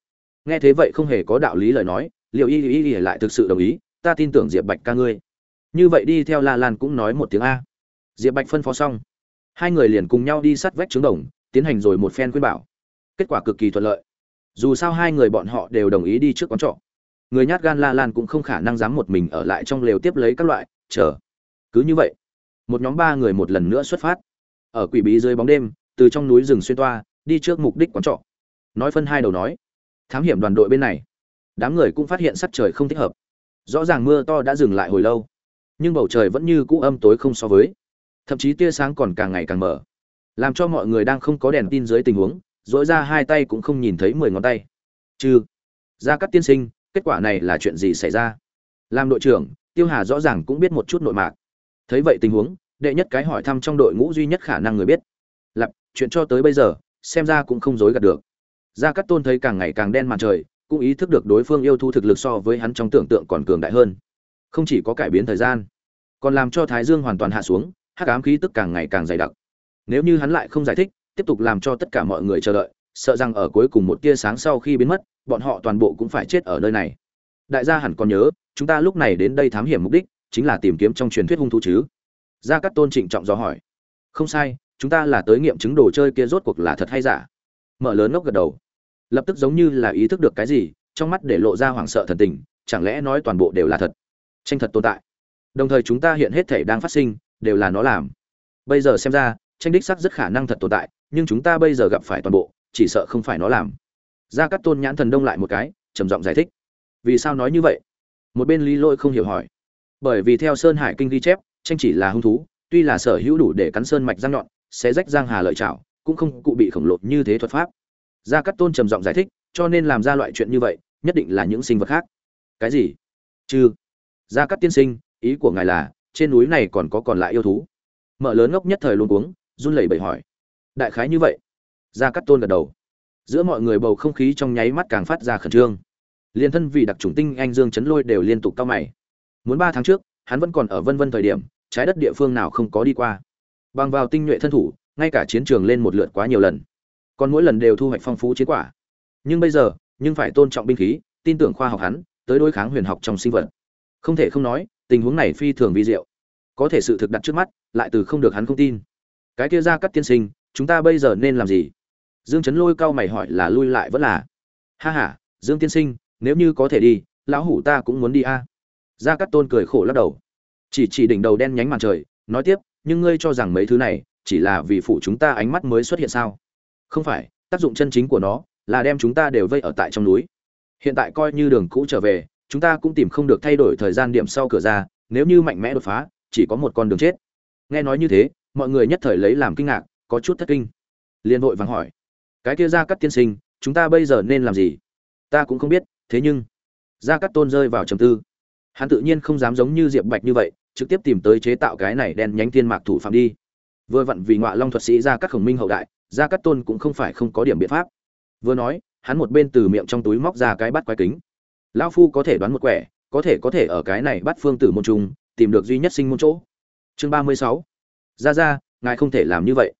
Nghe thế vậy không hề có đạo lý lời nói liệu y y y lại thực sự đồng ý, ta tin tưởng diệp bạch ca ngươi. Như vậy đi theo la lan cũng nói một tiếng a. Diệp bạch phân phó xong. Hai người liền cùng nhau đi sắt vách trứng đồng, tiến hành rồi một phen khuyên bảo. Kết quả cực kỳ thuận lợi. Dù sao hai người bọn họ đều đồng ý đi trước quán trọ. Người nhát gan la lan cũng không khả năng dám một mình ở lại trong lều tiếp lấy các loại, chờ cứ như vậy, một nhóm ba người một lần nữa xuất phát. Ở quỷ bí dưới bóng đêm, từ trong núi rừng xuyên toa, đi trước mục đích quán trọ. Nói phân hai đầu nói, thám hiểm đoàn đội bên này, đám người cũng phát hiện sắc trời không thích hợp. Rõ ràng mưa to đã dừng lại hồi lâu, nhưng bầu trời vẫn như cũ âm tối không so với. Thậm chí tia sáng còn càng ngày càng mở làm cho mọi người đang không có đèn tin dưới tình huống dỗi ra hai tay cũng không nhìn thấy mười ngón tay. Chứ ra các tiên sinh, kết quả này là chuyện gì xảy ra? Làm đội trưởng, tiêu hà rõ ràng cũng biết một chút nội mạc thấy vậy tình huống, đệ nhất cái hỏi thăm trong đội ngũ duy nhất khả năng người biết. Lặp chuyện cho tới bây giờ, xem ra cũng không dối gạt được. Gia cát tôn thấy càng ngày càng đen màn trời, cũng ý thức được đối phương yêu thu thực lực so với hắn trong tưởng tượng còn cường đại hơn. Không chỉ có cải biến thời gian, còn làm cho thái dương hoàn toàn hạ xuống, hắc ám khí tức càng ngày càng dày đặc. Nếu như hắn lại không giải thích, tiếp tục làm cho tất cả mọi người chờ đợi, sợ rằng ở cuối cùng một tia sáng sau khi biến mất, bọn họ toàn bộ cũng phải chết ở nơi này. Đại gia hẳn còn nhớ, chúng ta lúc này đến đây thám hiểm mục đích chính là tìm kiếm trong truyền thuyết hung thú chứ? Gia cát tôn trịnh trọng do hỏi. Không sai, chúng ta là tới nghiệm chứng đồ chơi kia rốt cuộc là thật hay giả. Mở lớn ngốc gật đầu. Lập tức giống như là ý thức được cái gì, trong mắt để lộ ra hoảng sợ thần tình, chẳng lẽ nói toàn bộ đều là thật? Tranh thật tồn tại. Đồng thời chúng ta hiện hết thể đang phát sinh, đều là nó làm. Bây giờ xem ra, tranh đích sắc rất khả năng thật tồn tại, nhưng chúng ta bây giờ gặp phải toàn bộ, chỉ sợ không phải nó làm. Gia cát tôn nhãn thần đông lại một cái, trầm giọng giải thích. Vì sao nói như vậy? Một bên lý lôi không hiểu hỏi bởi vì theo sơn hải kinh ghi chép, tranh chỉ là hung thú, tuy là sở hữu đủ để cắn sơn mạch răng nhọn, sẽ rách giang hà lợi chảo cũng không cụ bị khổng lồ như thế thuật pháp. Gia cát tôn trầm giọng giải thích, cho nên làm ra loại chuyện như vậy, nhất định là những sinh vật khác. Cái gì? Chứ gia cát tiên sinh, ý của ngài là, trên núi này còn có còn lại yêu thú? Mở lớn ngốc nhất thời luôn cuống, run lẩy bẩy hỏi. Đại khái như vậy. Gia cát tôn gật đầu. Giữa mọi người bầu không khí trong nháy mắt càng phát ra khẩn trương. Liên thân vì đặc trùng tinh anh dương chấn lôi đều liên tục cao mày muốn ba tháng trước, hắn vẫn còn ở vân vân thời điểm, trái đất địa phương nào không có đi qua. Bằng vào tinh nhuệ thân thủ, ngay cả chiến trường lên một lượt quá nhiều lần. Còn mỗi lần đều thu hoạch phong phú chiến quả. Nhưng bây giờ, nhưng phải tôn trọng binh khí, tin tưởng khoa học hắn, tới đối kháng huyền học trong sinh vật. Không thể không nói, tình huống này phi thường vi diệu. Có thể sự thực đặt trước mắt, lại từ không được hắn không tin. Cái kia ra cắt tiên sinh, chúng ta bây giờ nên làm gì? Dương chấn lôi cao mày hỏi là lui lại vẫn là. Ha h a dương tiên sinh, nếu như có thể đi, lão hủ ta cũng muốn đi a gia Cát tôn cười khổ lắc đầu. Chỉ chỉ đỉnh đầu đen nhánh màn trời, nói tiếp, nhưng ngươi cho rằng mấy thứ này chỉ là vì phụ chúng ta ánh mắt mới xuất hiện sao? Không phải, tác dụng chân chính của nó là đem chúng ta đều vây ở tại trong núi. Hiện tại coi như đường cũ trở về, chúng ta cũng tìm không được thay đổi thời gian điểm sau cửa ra, nếu như mạnh mẽ đột phá, chỉ có một con đường chết. Nghe nói như thế, mọi người nhất thời lấy làm kinh ngạc, có chút thất kinh. Liên vội vắng hỏi, cái kia ra cắt tiên sinh, chúng ta bây giờ nên làm gì? Ta cũng không biết, thế nhưng gia cắt tôn rơi vào trầm tư hắn tự nhiên không dám giống như diệp bạch như vậy trực tiếp tìm tới chế tạo cái này đen nhánh thiên mạc thủ phạm đi. Vừa vặn vì ngọa long thuật sĩ gia các khổng minh hậu đại gia các tôn cũng không phải không có điểm biện pháp. Vừa nói hắn một bên từ miệng trong túi móc ra cái bắt quái kính. Lão phu có thể đoán một quẻ có thể có thể ở cái này bắt phương tử môn trùng, tìm được duy nhất sinh môn chỗ. Chương ba mươi sáu. Ra ra ngài không thể làm như vậy.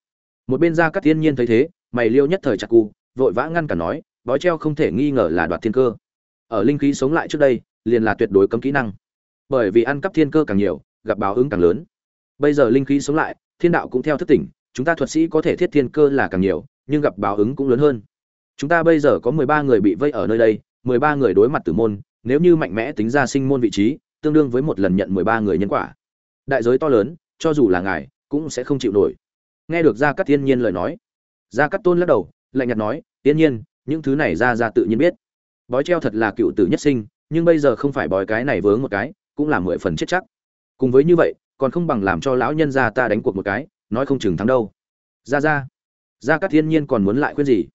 Một bên gia các thiên nhiên thấy thế mày liêu nhất thời chặt cu vội vã ngăn cả nói bói treo không thể nghi ngờ là đoạt thiên cơ. Ở linh khí sống lại trước đây liền là tuyệt đối cấm kỹ năng. Bởi vì ăn cắp thiên cơ càng nhiều, gặp báo ứng càng lớn. Bây giờ linh khí sống lại, thiên đạo cũng theo thức tỉnh, chúng ta thuật sĩ có thể thiết thiên cơ là càng nhiều, nhưng gặp báo ứng cũng lớn hơn. Chúng ta bây giờ có mười ba người bị vây ở nơi đây, mười ba người đối mặt tử môn, nếu như mạnh mẽ tính ra sinh môn vị trí, tương đương với một lần nhận mười ba người nhân quả. Đại giới to lớn, cho dù là ngài, cũng sẽ không chịu nổi. Nghe được gia cát thiên nhiên lời nói, gia cát tôn lắc đầu, lạnh nhạt nói thiên nhiên, những thứ này ra ra tự nhiên biết. Bói treo thật là cựu tử nhất sinh nhưng bây giờ không phải bói cái này vướng một cái, cũng là mười phần chết chắc. Cùng với như vậy, còn không bằng làm cho lão nhân gia ta đánh cuộc một cái, nói không chừng thắng đâu. Ra ra. Gia cát thiên nhiên còn muốn lại khuyên gì?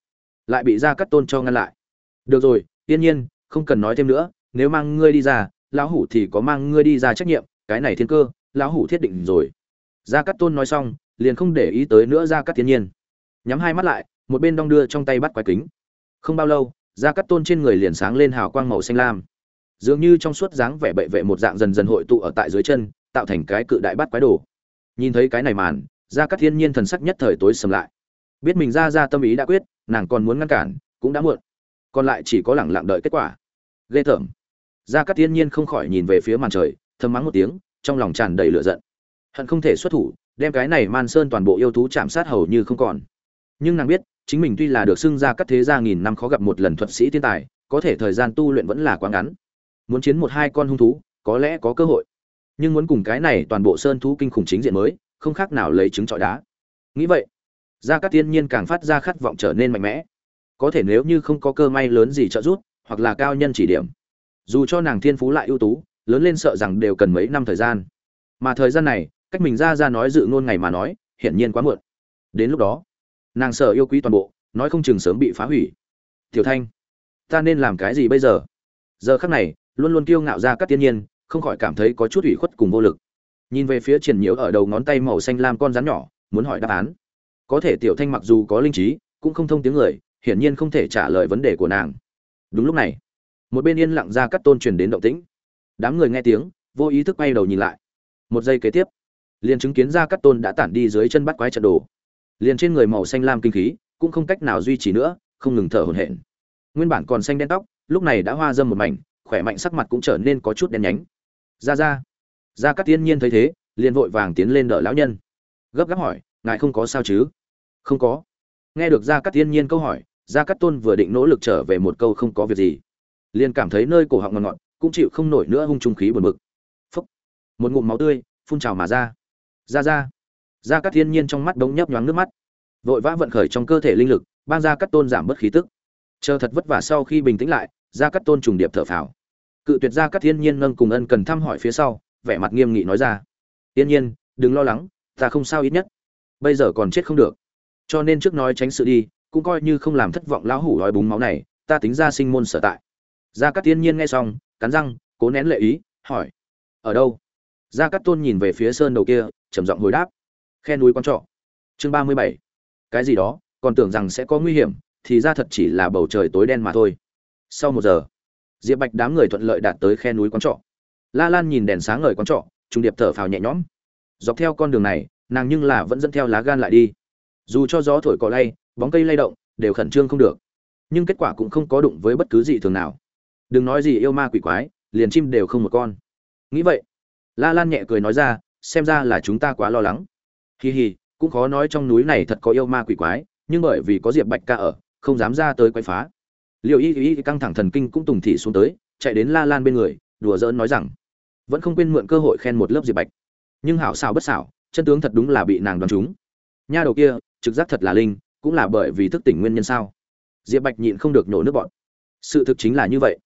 Lại bị gia cát tôn cho ngăn lại. Được rồi, thiên nhiên, không cần nói thêm nữa, nếu mang ngươi đi ra, lão hủ thì có mang ngươi đi ra trách nhiệm, cái này thiên cơ, lão hủ thiết định rồi. Gia cát tôn nói xong, liền không để ý tới nữa gia cát thiên nhiên. Nhắm hai mắt lại, một bên đong đưa trong tay bắt quái kính. Không bao lâu ra cắt tôn trên người liền sáng lên hào quang màu xanh lam dường như trong suốt dáng vẻ bệ vệ một dạng dần dần hội tụ ở tại dưới chân, tạo thành cái cự đại bắt quái đồ. Nhìn thấy cái này màn ra các thiên nhiên thần sắc nhất thời tối sầm lại. Biết mình ra ra tâm ý đã quyết, nàng còn muốn ngăn cản, cũng đã muộn. Còn lại chỉ có lẳng lặng đợi kết quả. Ghê tởm. Ra các thiên nhiên không khỏi nhìn về phía màn trời, thầm mắng một tiếng, trong lòng tràn đầy lửa giận. Hận không thể xuất thủ, đem cái này man sơn toàn bộ yêu thú chạm sát hầu như không còn. Nhưng nàng biết, chính mình tuy là được xưng ra các thế gia nghìn năm khó gặp một lần thuật sĩ thiên tài, có thể thời gian tu luyện vẫn là quá ngắn muốn chiến một hai con hung thú, có lẽ có cơ hội. Nhưng muốn cùng cái này toàn bộ sơn thú kinh khủng chính diện mới, không khác nào lấy trứng trọi đá. Nghĩ vậy, gia cát tiên nhiên càng phát ra khát vọng trở nên mạnh mẽ. Có thể nếu như không có cơ may lớn gì trợ giúp, hoặc là cao nhân chỉ điểm. Dù cho nàng thiên phú lại ưu tú, lớn lên sợ rằng đều cần mấy năm thời gian. Mà thời gian này, cách mình ra ra nói dự ngôn ngày mà nói, hiển nhiên quá muộn. Đến lúc đó, nàng sợ yêu quý toàn bộ, nói không chừng sớm bị phá hủy. Tiểu thanh, ta nên làm cái gì bây giờ? Giờ khắc này luôn luôn kiêu ngạo ra các tiên nhiên, không khỏi cảm thấy có chút ủy khuất cùng vô lực. Nhìn về phía triển nhiễu ở đầu ngón tay màu xanh lam con rắn nhỏ, muốn hỏi đáp án. Có thể tiểu thanh mặc dù có linh trí, cũng không thông tiếng người, hiển nhiên không thể trả lời vấn đề của nàng. Đúng lúc này, một bên yên lặng ra cắt tôn truyền đến động tĩnh. Đám người nghe tiếng, vô ý thức quay đầu nhìn lại. Một giây kế tiếp, liền chứng kiến ra cắt tôn đã tản đi dưới chân bắt quái trận đồ. Liền trên người màu xanh lam kinh khí, cũng không cách nào duy trì nữa, không ngừng thở hổn hển. Nguyên bản còn xanh đen tóc, lúc này đã hoa dâm một mảnh khỏe mạnh sắc mặt cũng trở nên có chút đen nhánh. Ra ra. Ra các tiên nhiên thấy thế, liền vội vàng tiến lên đỡ lão nhân. Gấp gáp hỏi, ngài không có sao chứ? Không có. Nghe được ra các tiên nhiên câu hỏi, ra các tôn vừa định nỗ lực trở về một câu không có việc gì, liền cảm thấy nơi cổ họng ngọt ngọt, cũng chịu không nổi nữa hung trung khí buồn bực. Phúc. Một ngụm máu tươi, phun trào mà ra. Ra ra. Ra các thiên nhiên trong mắt đống nhấp nhoáng nước mắt. Vội vã vận khởi trong cơ thể linh lực, ban ra các tôn giảm bớt khí tức. Chờ thật vất vả sau khi bình tĩnh lại, ra các tôn trùng điệp thở phào cự tuyệt ra các thiên nhiên nâng cùng ân cần thăm hỏi phía sau, vẻ mặt nghiêm nghị nói ra. Tiên nhiên, đừng lo lắng, ta không sao ít nhất. Bây giờ còn chết không được. Cho nên trước nói tránh sự đi, cũng coi như không làm thất vọng lão hủ đói búng máu này, ta tính ra sinh môn sở tại. Gia cát tiên nhiên nghe xong, cắn răng, cố nén lệ ý, hỏi, ở đâu? Gia cát tôn nhìn về phía sơn đầu kia, trầm giọng hồi đáp, khe núi quan trọ. Chương ba mươi bảy. Cái gì đó, còn tưởng rằng sẽ có nguy hiểm, thì ra thật chỉ là bầu trời tối đen mà thôi. Sau một giờ diệp bạch đám người thuận lợi đạt tới khe núi quán trọ. La lan nhìn đèn sáng ngời quán trọ trung điệp thở phào nhẹ nhõm. Dọc theo con đường này, nàng nhưng là vẫn dẫn theo lá gan lại đi. Dù cho gió thổi cỏ lay, bóng cây lay động, đều khẩn trương không được. Nhưng kết quả cũng không có đụng với bất cứ gì thường nào. Đừng nói gì yêu ma quỷ quái, liền chim đều không một con. Nghĩ vậy, la lan nhẹ cười nói ra, xem ra là chúng ta quá lo lắng. Hì hì cũng khó nói trong núi này thật có yêu ma quỷ quái, nhưng bởi vì có diệp bạch ca ở, không dám ra tới quay phá liệu y y căng thẳng thần kinh cũng tùng thị xuống tới, chạy đến la lan bên người, đùa giỡn nói rằng, vẫn không quên mượn cơ hội khen một lớp diệp bạch. Nhưng hảo xảo bất xảo, chân tướng thật đúng là bị nàng đoán trúng. Nha đầu kia, trực giác thật là linh, cũng là bởi vì thức tỉnh nguyên nhân sao? Diệp bạch nhịn không được nổ nước bọn sự thực chính là như vậy.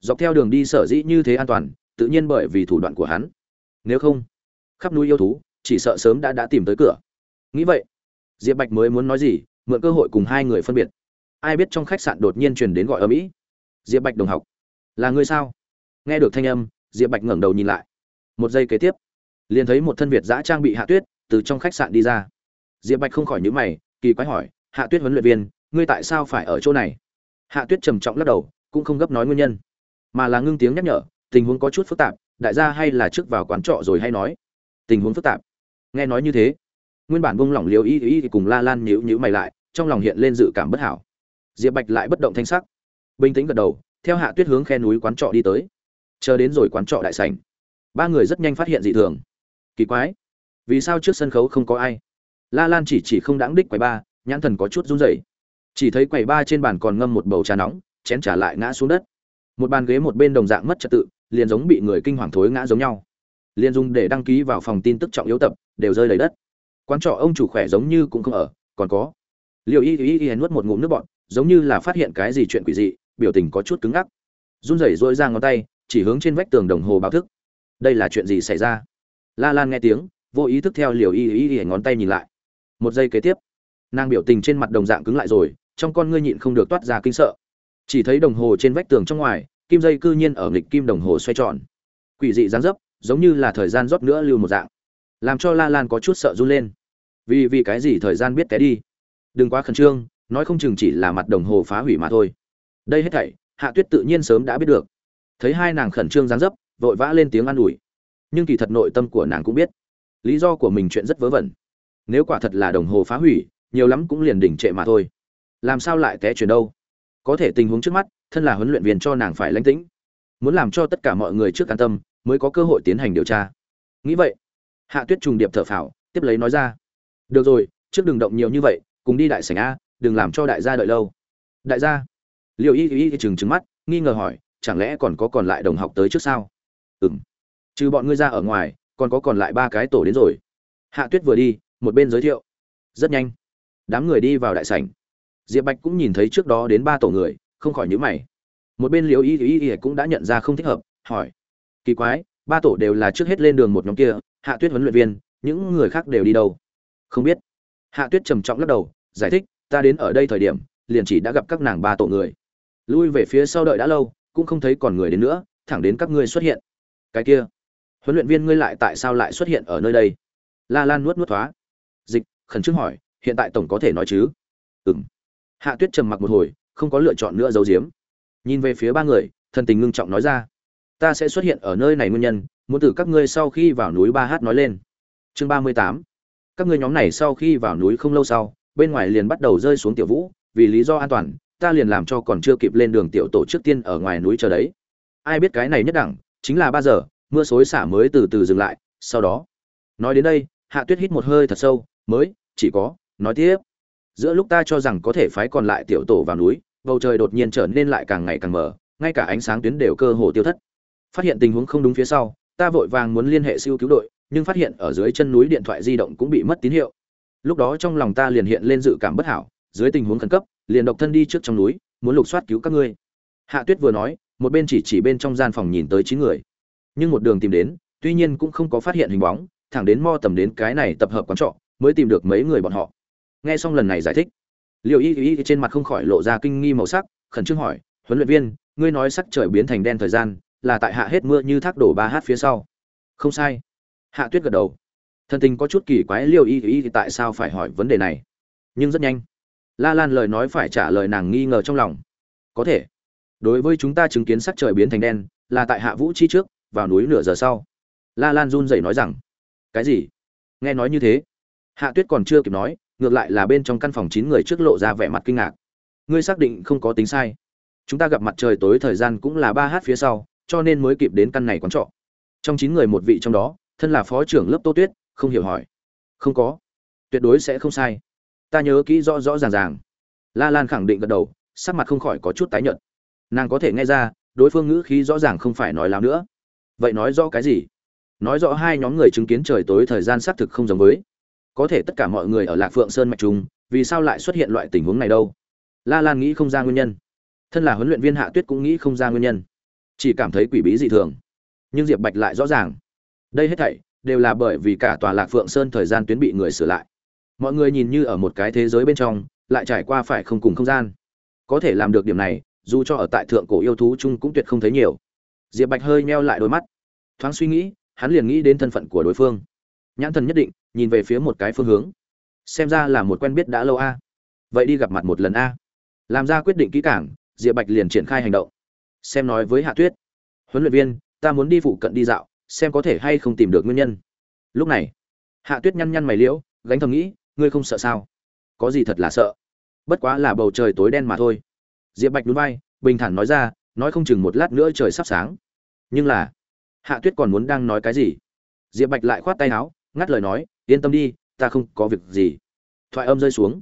Dọc theo đường đi sở dĩ như thế an toàn, tự nhiên bởi vì thủ đoạn của hắn. Nếu không, khắp núi yêu thú, chỉ sợ sớm đã đã tìm tới cửa. Nghĩ vậy, diệp bạch mới muốn nói gì, mượn cơ hội cùng hai người phân biệt ai biết trong khách sạn đột nhiên truyền đến gọi ở mỹ? Diệp bạch đồng học. Là người sao? Nghe được thanh âm, diệp bạch ngẩng đầu nhìn lại. Một giây kế tiếp, liền thấy một thân việt giã trang bị hạ tuyết từ trong khách sạn đi ra. Diệp bạch không khỏi nhữ mày, kỳ quái hỏi, hạ tuyết huấn luyện viên, ngươi tại sao phải ở chỗ này? Hạ tuyết trầm trọng lắc đầu, cũng không gấp nói nguyên nhân, mà là ngưng tiếng nhắc nhở, tình huống có chút phức tạp, đại gia hay là trước vào quán trọ rồi hay nói? Tình huống phức tạp. Nghe nói như thế, nguyên bản buông lỏng liều y y cùng la lan nhíu nhíu mày lại, trong lòng hiện lên dự cảm bất hảo diệp bạch lại bất động thanh sắc. Bình tĩnh gật đầu, theo hạ tuyết hướng khe núi quán trọ đi tới. Chờ đến rồi quán trọ đại sảnh. Ba người rất nhanh phát hiện dị thường. Kỳ quái. Vì sao trước sân khấu không có ai? La lan chỉ chỉ không đáng đích quầy ba, nhãn thần có chút run rẩy. Chỉ thấy quầy ba trên bàn còn ngâm một bầu trà nóng, chén trả lại ngã xuống đất. Một bàn ghế một bên đồng dạng mất trật tự, liền giống bị người kinh hoàng thối ngã giống nhau. Liền dùng để đăng ký vào phòng tin tức trọng yếu tập, đều rơi đầy đất. Quán trọ ông chủ khỏe giống như cũng không ở, còn có. Liệu y y y nuốt một ngụm nước bọn giống như là phát hiện cái gì chuyện quỷ dị, biểu tình có chút cứng ngắc. Run rẩy dội ra ngón tay, chỉ hướng trên vách tường đồng hồ báo thức. Đây là chuyện gì xảy ra? La lan nghe tiếng, vô ý thức theo liều y y y ngón tay nhìn lại. Một giây kế tiếp, nàng biểu tình trên mặt đồng dạng cứng lại rồi, trong con ngươi nhịn không được toát ra kinh sợ. Chỉ thấy đồng hồ trên vách tường trong ngoài, kim dây cư nhiên ở nghịch kim đồng hồ xoay tròn. Quỷ dị dáng dấp, giống như là thời gian rót nữa lưu một dạng. Làm cho la lan có chút sợ run lên. Vì vì cái gì thời gian biết té đi? Đừng quá khẩn trương nói không chừng chỉ là mặt đồng hồ phá hủy mà thôi. Đây hết thảy, hạ tuyết tự nhiên sớm đã biết được. Thấy hai nàng khẩn trương dáng dấp, vội vã lên tiếng an ủi. Nhưng kỳ thật nội tâm của nàng cũng biết. Lý do của mình chuyện rất vớ vẩn. Nếu quả thật là đồng hồ phá hủy, nhiều lắm cũng liền đỉnh trệ mà thôi. Làm sao lại té chuyển đâu? Có thể tình huống trước mắt, thân là huấn luyện viên cho nàng phải lãnh tĩnh. Muốn làm cho tất cả mọi người trước an tâm, mới có cơ hội tiến hành điều tra. Nghĩ vậy, hạ tuyết trùng điệp thở phào, tiếp lấy nói ra. Được rồi, trước đừng động nhiều như vậy, cùng đi đại sảnh a đừng làm cho đại gia đợi lâu. Đại gia? Liệu y y chừng chừng mắt, nghi ngờ hỏi, chẳng lẽ còn có còn lại đồng học tới trước sao? Ừm. Trừ bọn ngươi ra ở ngoài, còn có còn lại ba cái tổ đến rồi. Hạ tuyết vừa đi, một bên giới thiệu. Rất nhanh. Đám người đi vào đại sảnh. Diệp bạch cũng nhìn thấy trước đó đến ba tổ người, không khỏi nhữ mày. Một bên liễu y y y cũng đã nhận ra không thích hợp, hỏi. Kỳ quái, ba tổ đều là trước hết lên đường một nhóm kia, hạ tuyết huấn luyện viên, những người khác đều đi đâu? Không biết. Hạ tuyết trầm trọng lắc đầu, giải thích ta đến ở đây thời điểm, liền chỉ đã gặp các nàng ba tổ người. Lui về phía sau đợi đã lâu, cũng không thấy còn người đến nữa, thẳng đến các ngươi xuất hiện. Cái kia, huấn luyện viên ngươi lại tại sao lại xuất hiện ở nơi đây? La lan nuốt nuốt thoá. Dịch, khẩn trương hỏi, hiện tại tổng có thể nói chứ? Ừng hạ tuyết trầm mặc một hồi, không có lựa chọn nữa giấu giếm. Nhìn về phía ba người, thần tình ngưng trọng nói ra. Ta sẽ xuất hiện ở nơi này nguyên nhân, muốn từ các ngươi sau khi vào núi ba hát nói lên. Chương ba mươi tám. Các ngươi nhóm này sau khi vào núi không lâu sau bên ngoài liền bắt đầu rơi xuống tiểu vũ, vì lý do an toàn, ta liền làm cho còn chưa kịp lên đường tiểu tổ trước tiên ở ngoài núi chờ đấy. Ai biết cái này nhất đẳng, chính là ba giờ, mưa xối xả mới từ từ dừng lại, sau đó, nói đến đây, hạ tuyết hít một hơi thật sâu, mới, chỉ có, nói tiếp. Giữa lúc ta cho rằng có thể phái còn lại tiểu tổ vào núi, bầu trời đột nhiên trở nên lại càng ngày càng mở ngay cả ánh sáng tuyến đều cơ hồ tiêu thất. Phát hiện tình huống không đúng phía sau, ta vội vàng muốn liên hệ siêu cứu đội, nhưng phát hiện ở dưới chân núi điện thoại di động cũng bị mất tín hiệu lúc đó trong lòng ta liền hiện lên dự cảm bất hảo, dưới tình huống khẩn cấp, liền độc thân đi trước trong núi, muốn lục soát cứu các ngươi. Hạ tuyết vừa nói, một bên chỉ chỉ bên trong gian phòng nhìn tới chín người. Nhưng một đường tìm đến, tuy nhiên cũng không có phát hiện hình bóng, thẳng đến mo tầm đến cái này tập hợp quán trọ, mới tìm được mấy người bọn họ. Nghe xong lần này giải thích liệu y y trên mặt không khỏi lộ ra kinh nghi màu sắc, khẩn trương hỏi, huấn luyện viên, ngươi nói sắc trời biến thành đen thời gian, là tại hạ hết mưa như thác đổ ba hát phía sau. Không sai. Hạ tuyết gật đầu thần tình có chút kỳ quái liêu y y thì tại sao phải hỏi vấn đề này? Nhưng rất nhanh. La lan lời nói phải trả lời nàng nghi ngờ trong lòng. Có thể. Đối với chúng ta chứng kiến sắc trời biến thành đen, là tại hạ vũ chi trước, vào núi nửa giờ sau. La lan run rẩy nói rằng, cái gì? Nghe nói như thế? Hạ tuyết còn chưa kịp nói, ngược lại là bên trong căn phòng chín người trước lộ ra vẻ mặt kinh ngạc. Ngươi xác định không có tính sai. Chúng ta gặp mặt trời tối thời gian cũng là ba h phía sau, cho nên mới kịp đến căn này quán trọ. Trong chín người một vị trong đó, thân là phó trưởng lớp tô tuyết không hiểu hỏi. Không có. Tuyệt đối sẽ không sai. Ta nhớ kỹ rõ rõ ràng ràng. La lan khẳng định gật đầu, sắc mặt không khỏi có chút tái nhợt. Nàng có thể nghe ra, đối phương ngữ khí rõ ràng không phải nói láo nữa. Vậy nói rõ cái gì? Nói rõ hai nhóm người chứng kiến trời tối thời gian xác thực không giống với. Có thể tất cả mọi người ở lạc phượng sơn mạch trung vì sao lại xuất hiện loại tình huống này đâu? La lan nghĩ không ra nguyên nhân. Thân là huấn luyện viên hạ tuyết cũng nghĩ không ra nguyên nhân. Chỉ cảm thấy quỷ bí dị thường. Nhưng diệp bạch lại rõ ràng. Đây hết thảy đều là bởi vì cả tòa lạc phượng sơn thời gian tuyến bị người sửa lại. Mọi người nhìn như ở một cái thế giới bên trong, lại trải qua phải không cùng không gian. Có thể làm được điểm này, dù cho ở tại thượng cổ yêu thú chung cũng tuyệt không thấy nhiều. Diệp bạch hơi meo lại đôi mắt. Thoáng suy nghĩ, hắn liền nghĩ đến thân phận của đối phương. Nhãn thần nhất định, nhìn về phía một cái phương hướng. Xem ra là một quen biết đã lâu a. Vậy đi gặp mặt một lần a. Làm ra quyết định kỹ cảng diệp bạch liền triển khai hành động. Xem nói với hạ tuyết. Huấn luyện viên, ta muốn đi phụ cận đi dạo xem có thể hay không tìm được nguyên nhân. Lúc này, hạ tuyết nhăn nhăn mày liễu, gánh thầm nghĩ, ngươi không sợ sao? Có gì thật là sợ? Bất quá là bầu trời tối đen mà thôi. Diệp bạch núi bay bình thản nói ra, nói không chừng một lát nữa trời sắp sáng. Nhưng là, hạ tuyết còn muốn đang nói cái gì? Diệp bạch lại khoát tay áo, ngắt lời nói, yên tâm đi, ta không có việc gì. Thoại âm rơi xuống.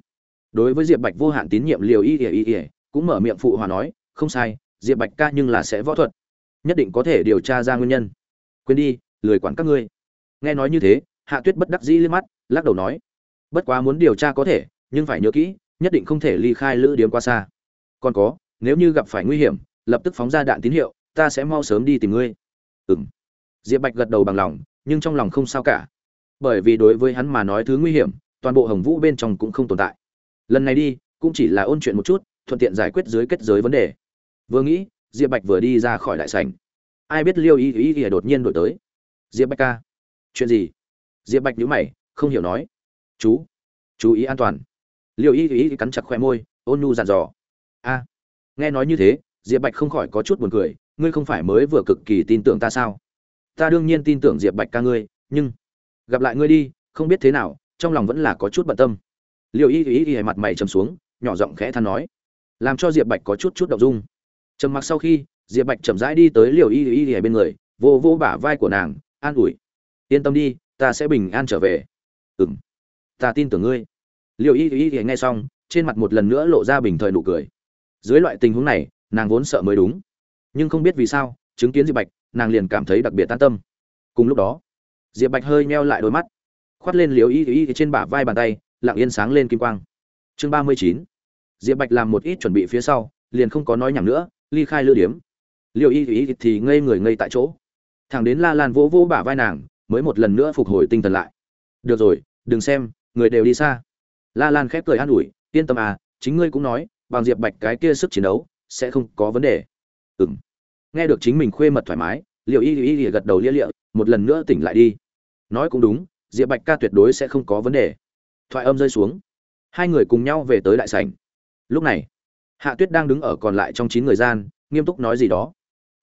Đối với diệp bạch vô hạn tín nhiệm liều y ỉa y ỉa cũng mở miệng phụ hòa nói, không sai, diệp bạch ca nhưng là sẽ võ thuật, nhất định có thể điều tra ra nguyên nhân quên đi, lười quản các ngươi. Nghe nói như thế, hạ tuyết bất đắc dĩ liếc mắt, lắc đầu nói, bất quá muốn điều tra có thể, nhưng phải nhớ kỹ, nhất định không thể ly khai lữ điếm qua xa. Còn có, nếu như gặp phải nguy hiểm, lập tức phóng ra đạn tín hiệu, ta sẽ mau sớm đi tìm ngươi. Ừng diệp bạch gật đầu bằng lòng, nhưng trong lòng không sao cả. Bởi vì đối với hắn mà nói thứ nguy hiểm, toàn bộ hồng vũ bên trong cũng không tồn tại. Lần này đi, cũng chỉ là ôn chuyện một chút, thuận tiện giải quyết dưới kết giới vấn đề. Vừa nghĩ, diệp bạch vừa đi ra khỏi đại sảnh ai biết liêu ý ý ý đột nhiên đổi tới? Diệp bạch ca. Chuyện gì? Diệp bạch nhíu mày, không hiểu nói. Chú chú ý an toàn. Liêu ý ý cắn chặt khoe môi, ôn nhu dặn dò. A, nghe nói như thế, diệp bạch không khỏi có chút buồn cười, ngươi không phải mới vừa cực kỳ tin tưởng ta sao? Ta đương nhiên tin tưởng diệp bạch ca ngươi, nhưng gặp lại ngươi đi, không biết thế nào, trong lòng vẫn là có chút bận tâm. Liệu y y y mặt mày trầm xuống, nhỏ giọng khẽ than nói. Làm cho diệp bạch có chút chút động dung. Trầm mặc sau khi diệp bạch chậm rãi đi tới liều y y y bên người, vô vô bả vai của nàng, an ủi. Yên tâm đi, ta sẽ bình an trở về. Ừng ta tin tưởng ngươi. Liều y y y nghe xong, trên mặt một lần nữa lộ ra bình thời nụ cười. Dưới loại tình huống này, nàng vốn sợ mới đúng. Nhưng không biết vì sao, chứng kiến diệp bạch, nàng liền cảm thấy đặc biệt tan tâm. Cùng lúc đó, diệp bạch hơi meo lại đôi mắt, khoát lên liều y y trên bả vai bàn tay, lặng yên sáng lên kim quang. Chương ba mươi chín, diệp bạch làm một ít chuẩn bị phía sau, liền không có nói nhảm nữa, ly khai lữ điếm. Liệu y y thì ngây người ngây tại chỗ. Thằng đến la lan vỗ vỗ bả vai nàng, mới một lần nữa phục hồi tinh thần lại. Được rồi, đừng xem, người đều đi xa. La lan khép cười an ủi, yên tâm à chính ngươi cũng nói, bằng diệp bạch cái kia sức chiến đấu, sẽ không có vấn đề. Ừng nghe được chính mình khuê mật thoải mái liệu y y y gật đầu lia lịa, một lần nữa tỉnh lại đi. Nói cũng đúng, diệp bạch ca tuyệt đối sẽ không có vấn đề. Thoại âm rơi xuống. Hai người cùng nhau về tới đại sảnh. Lúc này, hạ tuyết đang đứng ở còn lại trong chín người gian, nghiêm túc nói gì đó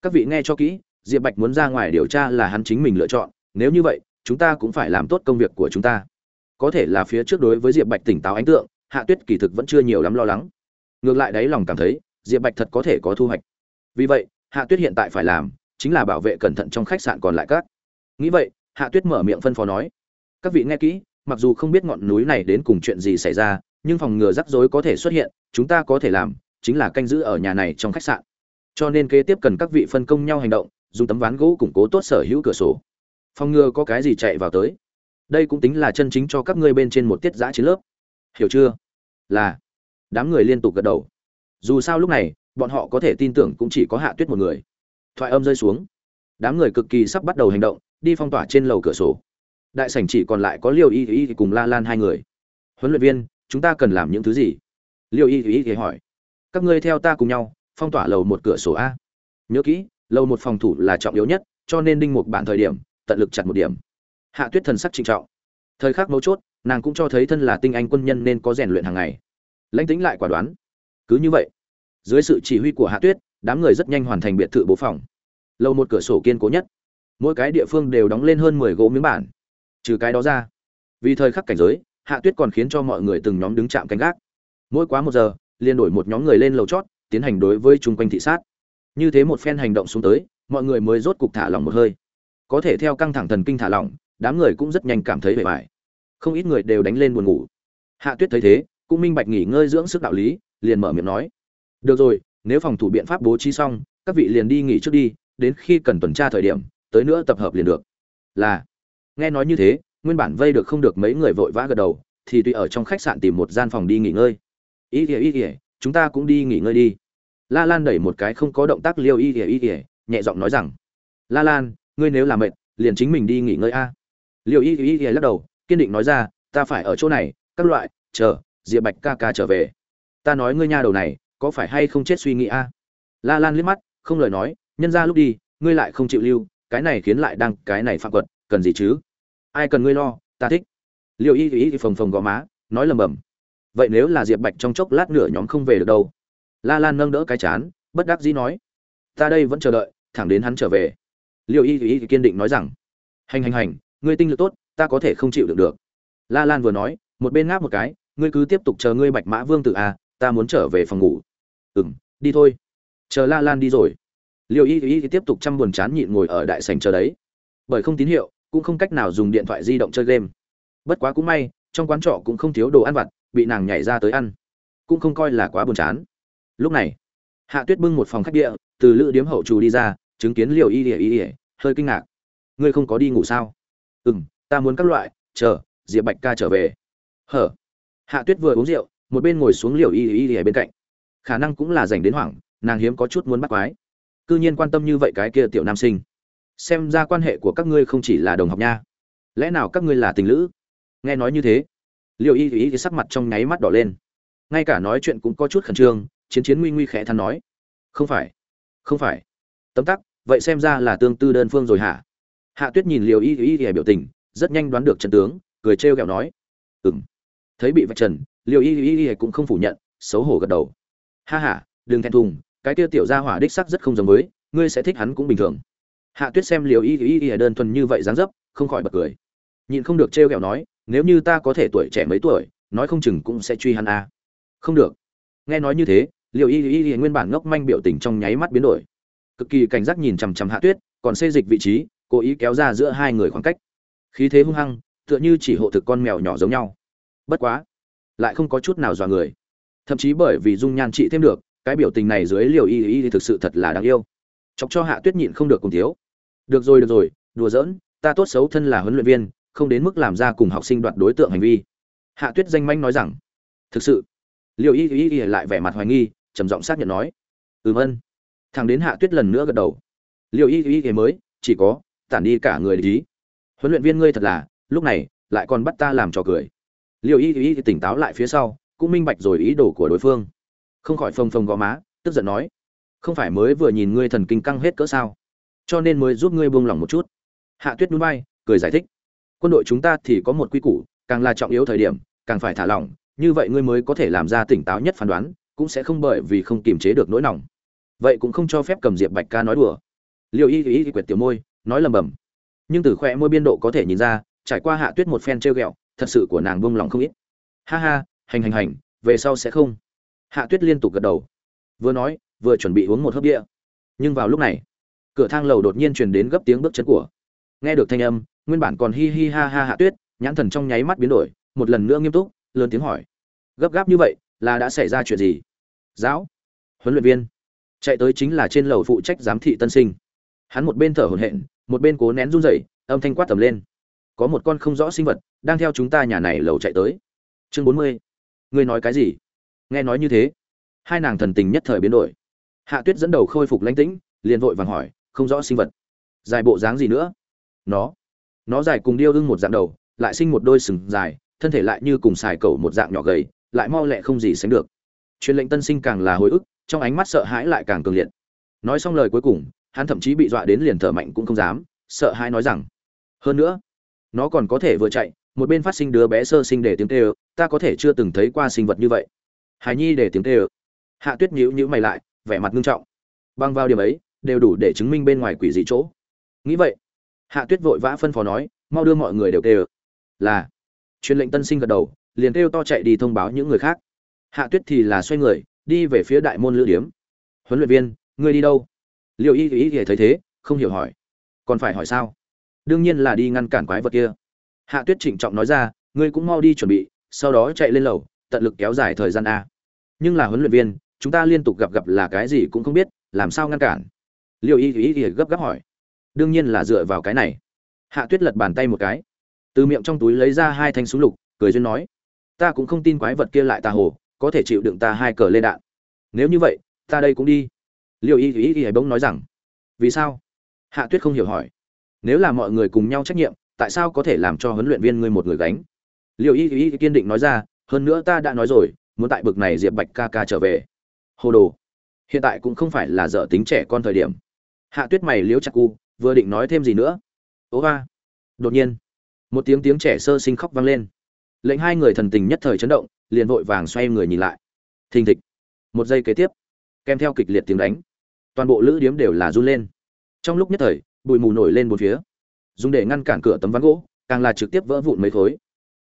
các vị nghe cho kỹ, diệp bạch muốn ra ngoài điều tra là hắn chính mình lựa chọn, nếu như vậy, chúng ta cũng phải làm tốt công việc của chúng ta. Có thể là phía trước đối với diệp bạch tỉnh táo ấn tượng, hạ tuyết kỳ thực vẫn chưa nhiều lắm lo lắng. Ngược lại đáy lòng cảm thấy, diệp bạch thật có thể có thu hoạch. Vì vậy, hạ tuyết hiện tại phải làm, chính là bảo vệ cẩn thận trong khách sạn còn lại các. Nghĩ vậy, hạ tuyết mở miệng phân phó nói, các vị nghe kỹ, mặc dù không biết ngọn núi này đến cùng chuyện gì xảy ra, nhưng phòng ngừa rắc rối có thể xuất hiện, chúng ta có thể làm, chính là canh giữ ở nhà này trong khách sạn cho nên kế tiếp cần các vị phân công nhau hành động, dùng tấm ván gỗ củng cố tốt sở hữu cửa sổ. Phòng ngừa có cái gì chạy vào tới. Đây cũng tính là chân chính cho các ngươi bên trên một tiết giã chiến lớp. Hiểu chưa? Là. Đám người liên tục gật đầu. Dù sao lúc này, bọn họ có thể tin tưởng cũng chỉ có hạ tuyết một người. Thoại âm rơi xuống. Đám người cực kỳ sắp bắt đầu hành động, đi phong tỏa trên lầu cửa sổ. Đại sảnh chỉ còn lại có liêu y y cùng la lan hai người. Huấn luyện viên, chúng ta cần làm những thứ gì? Liêu y y hỏi. Các ngươi theo ta cùng nhau phong tỏa lầu một cửa sổ a. Nhớ kỹ, lầu một phòng thủ là trọng yếu nhất, cho nên đinh một bản thời điểm, tận lực chặt một điểm. Hạ tuyết thần sắc trịnh trọng. Thời khắc mấu chốt, nàng cũng cho thấy thân là tinh anh quân nhân nên có rèn luyện hàng ngày. Lãnh tĩnh lại quả đoán. Cứ như vậy, dưới sự chỉ huy của hạ tuyết, đám người rất nhanh hoàn thành biệt thự bố phòng. Lầu một cửa sổ kiên cố nhất. Mỗi cái địa phương đều đóng lên hơn mười gỗ miếng bản. Trừ cái đó ra, vì thời khắc cảnh giới, hạ tuyết còn khiến cho mọi người từng nhóm đứng chạm canh gác. Mỗi quá một giờ, liền đổi một nhóm người lên lầu chót tiến hành đối với chung quanh thị sát. Như thế một phen hành động xuống tới, mọi người mới rốt cục thả lỏng một hơi. Có thể theo căng thẳng thần kinh thả lỏng, đám người cũng rất nhanh cảm thấy bề bài không ít người đều đánh lên buồn ngủ. Hạ tuyết thấy thế, cũng minh bạch nghỉ ngơi dưỡng sức đạo lý, liền mở miệng nói. Được rồi, nếu phòng thủ biện pháp bố trí xong, các vị liền đi nghỉ trước đi, đến khi cần tuần tra thời điểm, tới nữa tập hợp liền được. Là. Nghe nói như thế, nguyên bản vây được không được mấy người vội vã gật đầu, thì tùy ở trong khách sạn tìm một gian phòng đi nghỉ ngơi. Ý kìa ý kìa, chúng ta cũng đi nghỉ ngơi đi la lan đẩy một cái không có động tác liêu ý ỉa ý ỉa nhẹ giọng nói rằng, la lan, ngươi nếu làm mệt, liền chính mình đi nghỉ ngơi a. Liêu ý ỉa ý ỉa lắc đầu, kiên định nói ra, ta phải ở chỗ này, các loại, chờ, diệp bạch ca ca trở về. Ta nói ngươi nha đầu này, có phải hay không chết suy nghĩ a? La lan liếc mắt, không lời nói, nhân ra lúc đi, ngươi lại không chịu lưu, cái này khiến lại đang cái này phạm quật, cần gì chứ? Ai cần ngươi lo, ta thích. Liệu y y phồng phồng gò má, nói lầm bầm, vậy nếu là diệp bạch trong chốc lát nửa nhóm không về được đâu la lan nâng đỡ cái chán bất đắc dĩ nói ta đây vẫn chờ đợi thẳng đến hắn trở về. Liệu y y kiên định nói rằng hành hành hành ngươi tinh lực tốt ta có thể không chịu được được. La lan vừa nói một bên ngáp một cái ngươi cứ tiếp tục chờ ngươi bạch mã vương tự a à, ta muốn trở về phòng ngủ. Ừm đi thôi. Chờ la lan đi rồi. Liệu y y tiếp tục chăm buồn chán nhịn ngồi ở đại sành chờ đấy. Bởi không tín hiệu cũng không cách nào dùng điện thoại di động chơi game. Bất quá cũng may trong quán trọ cũng không thiếu đồ ăn vặt bị nàng nhảy ra tới ăn. Cũng không coi là quá buồn chán lúc này, hạ tuyết bưng một phòng khách địa, từ lữ điếm hậu trù đi ra, chứng kiến liều y ỉa y ỉa hơi kinh ngạc. Ngươi không có đi ngủ sao? Ừ m ta muốn các loại, chờ, diệp bạch ca trở về. Hở? Hạ tuyết vừa uống rượu, một bên ngồi xuống liều y y ỉa bên cạnh. Khả năng cũng là dành đến hoảng, nàng hiếm có chút muốn bắt quái. C ư nhiên quan tâm như vậy cái kia tiểu nam sinh. Xem ra quan hệ của các ngươi không chỉ là đồng học nha. Lẽ nào các ngươi là tình lữ? Nghe nói như thế liệu y ý thì sắc mặt trong nháy mắt đỏ lên. Ngay cả nói chuyện cũng có chút khẩn trương chiến chiến nguy nguy khẽ than nói không phải không phải tấm tắc vậy xem ra là tương tư đơn phương rồi hả hạ tuyết nhìn liều y y y biểu tình rất nhanh đoán được trận tướng cười trêu ghẹo nói ừm thấy bị vạch trần liều y y y cũng không phủ nhận xấu hổ gật đầu ha ha đừng thẹn thùng cái tiêu tiểu gia hỏa đích sắc rất không giống với ngươi sẽ thích hắn cũng bình thường hạ tuyết xem liều y y y đơn thuần như vậy dáng dấp không khỏi bật cười nhịn không được trêu ghẹo nói nếu như ta có thể tuổi trẻ mấy tuổi nói không chừng cũng sẽ truy hắn a à. không được nghe nói như thế Liệu y y y nguyên bản ngốc manh biểu tình trong nháy mắt biến đổi. Cực kỳ cảnh giác nhìn chằm chằm hạ tuyết, còn xê dịch vị trí, cố ý kéo ra giữa hai người khoảng cách. Khí thế hung hăng, tựa như chỉ hộ thực con mèo nhỏ giống nhau. Bất quá, lại không có chút nào dọa người. Thậm chí bởi vì dung nhan trị thêm được, cái biểu tình này dưới liều y y thì thực sự thật là đáng yêu. Chọc cho hạ tuyết nhịn không được cùng thiếu. Được rồi được rồi, đùa giỡn, ta tốt xấu thân là huấn luyện viên, không đến mức làm ra cùng học sinh đoạt đối tượng hành vi. Hạ tuyết danh manh nói rằng, thực sự. Liệu y y y lại vẻ mặt hoài nghi trầm giọng xác nhận nói. Ừm ân. Thằng đến hạ tuyết lần nữa gật đầu. Liệu y y mới, chỉ có, tản đi cả người lý huấn luyện viên ngươi thật là, lúc này, lại còn bắt ta làm trò cười. Liệu y y tỉnh táo lại phía sau, cũng minh bạch rồi ý đồ của đối phương. Không khỏi phồng phồng gò má, tức giận nói. Không phải mới vừa nhìn ngươi thần kinh căng hết cỡ sao? Cho nên mới giúp ngươi buông lỏng một chút. Hạ tuyết núi bay cười giải thích. Quân đội chúng ta thì có một quy củ, càng là trọng yếu thời điểm, càng phải thả lỏng, như vậy ngươi mới có thể làm ra tỉnh táo nhất phán đoán cũng sẽ không bởi vì không kiềm chế được nỗi lòng vậy cũng không cho phép cầm diệp bạch ca nói đùa. Liệu y y y quyệt tiểu môi, nói lầm bầm. Nhưng từ khoe môi biên độ có thể nhìn ra, trải qua hạ tuyết một phen trêu ghẹo, thật sự của nàng buông lòng không ít. Ha ha, hành hành hành, về sau sẽ không. Hạ tuyết liên tục gật đầu. Vừa nói, vừa chuẩn bị uống một hớp địa nhưng vào lúc này, cửa thang lầu đột nhiên truyền đến gấp tiếng bước chân của. Nghe được thanh âm, nguyên bản còn hi hi ha ha hạ tuyết, nhãn thần trong nháy mắt biến đổi, một lần nữa nghiêm túc, lớn tiếng hỏi. Gấp gáp như vậy là đã xảy ra chuyện gì? Giáo, huấn luyện viên, chạy tới chính là trên lầu phụ trách giám thị tân sinh. Hắn một bên thở hổn hển, một bên cố nén run rẩy, âm thanh quát tầm lên. Có một con không rõ sinh vật đang theo chúng ta nhà này lầu chạy tới. Chương bốn mươi. Ngươi nói cái gì? Nghe nói như thế. Hai nàng thần tình nhất thời biến đổi. Hạ tuyết dẫn đầu khôi phục lãnh tĩnh, liền vội vàng hỏi, không rõ sinh vật. Dài bộ dáng gì nữa? Nó. Nó dài cùng điêu ưng một dạng đầu, lại sinh một đôi sừng dài, thân thể lại như cùng xài cẩu một dạng nhỏ gầy lại mau lẹ không gì sánh được. Truyền lệnh tân sinh càng là hồi ức, trong ánh mắt sợ hãi lại càng cường liệt. Nói xong lời cuối cùng, hắn thậm chí bị dọa đến liền thở mạnh cũng không dám, sợ hãi nói rằng, hơn nữa, nó còn có thể vừa chạy, một bên phát sinh đứa bé sơ sinh để tiếng tê ơ ta có thể chưa từng thấy qua sinh vật như vậy. Hài nhi để tiếng tê ơ hạ tuyết nhíu nhíu mày lại, vẻ mặt nghiêm trọng. Băng vào điểm ấy, đều đủ để chứng minh bên ngoài quỷ dị chỗ. Nghĩ vậy, hạ tuyết vội vã phân phó nói, mau đưa mọi người đều tê ơ là, truyền lệnh tân sinh gật đầu liền kêu to chạy đi thông báo những người khác. Hạ tuyết thì là xoay người, đi về phía đại môn lữ điếm. Huấn luyện viên, ngươi đi đâu? Liệu y ý thì thấy thế, không hiểu hỏi. Còn phải hỏi sao? Đương nhiên là đi ngăn cản quái vật kia. Hạ tuyết trịnh trọng nói ra, ngươi cũng mau đi chuẩn bị, sau đó chạy lên lầu, tận lực kéo dài thời gian a. Nhưng là huấn luyện viên, chúng ta liên tục gặp gặp là cái gì cũng không biết, làm sao ngăn cản? Liệu y ý ý gấp gáp hỏi. Đương nhiên là dựa vào cái này. Hạ tuyết lật bàn tay một cái. Từ miệng trong túi lấy ra hai thanh súng lục, cười duyên nói ta cũng không tin quái vật kia lại ta hồ, có thể chịu đựng ta hai cờ lê đạn. Nếu như vậy, ta đây cũng đi. Liệu y y y bỗng nói rằng, vì sao? Hạ tuyết không hiểu hỏi. Nếu là mọi người cùng nhau trách nhiệm, tại sao có thể làm cho huấn luyện viên ngươi một người gánh? Liệu y y kiên định nói ra, hơn nữa ta đã nói rồi, muốn tại bực này diệp bạch ca ca trở về. Hồ đồ. Hiện tại cũng không phải là dở tính trẻ con thời điểm. Hạ tuyết mày liếu chặt cu, vừa định nói thêm gì nữa. Ố ba. đột nhiên, một tiếng tiếng trẻ sơ sinh khóc vang lên lệnh hai người thần tình nhất thời chấn động, liền vội vàng xoay người nhìn lại. Thình thịch. Một giây kế tiếp, kèm theo kịch liệt tiếng đánh, toàn bộ lữ điếm đều là run lên. Trong lúc nhất thời, bụi mù nổi lên một phía. Dùng để ngăn cản cửa tấm ván gỗ, càng là trực tiếp vỡ vụn mấy khối.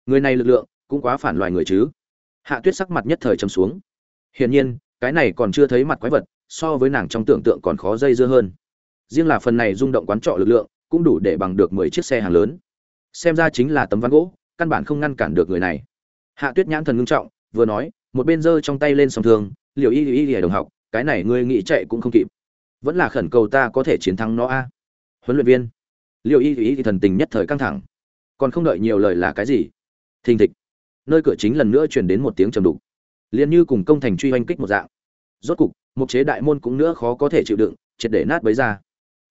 Người này lực lượng cũng quá phản loài người chứ. Hạ tuyết sắc mặt nhất thời trầm xuống. Hiển nhiên, cái này còn chưa thấy mặt quái vật, so với nàng trong tưởng tượng còn khó dây dưa hơn. Riêng là phần này rung động quán trọ lực lượng, cũng đủ để bằng được mười chiếc xe hàng lớn. Xem ra chính là tấm ván gỗ căn bản không ngăn cản được người này. Hạ tuyết nhãn thần ngưng trọng, vừa nói, một bên giơ trong tay lên song thương, liều y y y đồng học, cái này ngươi nghĩ chạy cũng không kịp. Vẫn là khẩn cầu ta có thể chiến thắng nó a. Huấn luyện viên, liều y y thì thần tình nhất thời căng thẳng. Còn không đợi nhiều lời là cái gì? Thình thịch. Nơi cửa chính lần nữa truyền đến một tiếng trầm đục. Liền như cùng công thành truy oanh kích một dạng. Rốt cục, một chế đại môn cũng nữa khó có thể chịu đựng, triệt để nát bấy ra.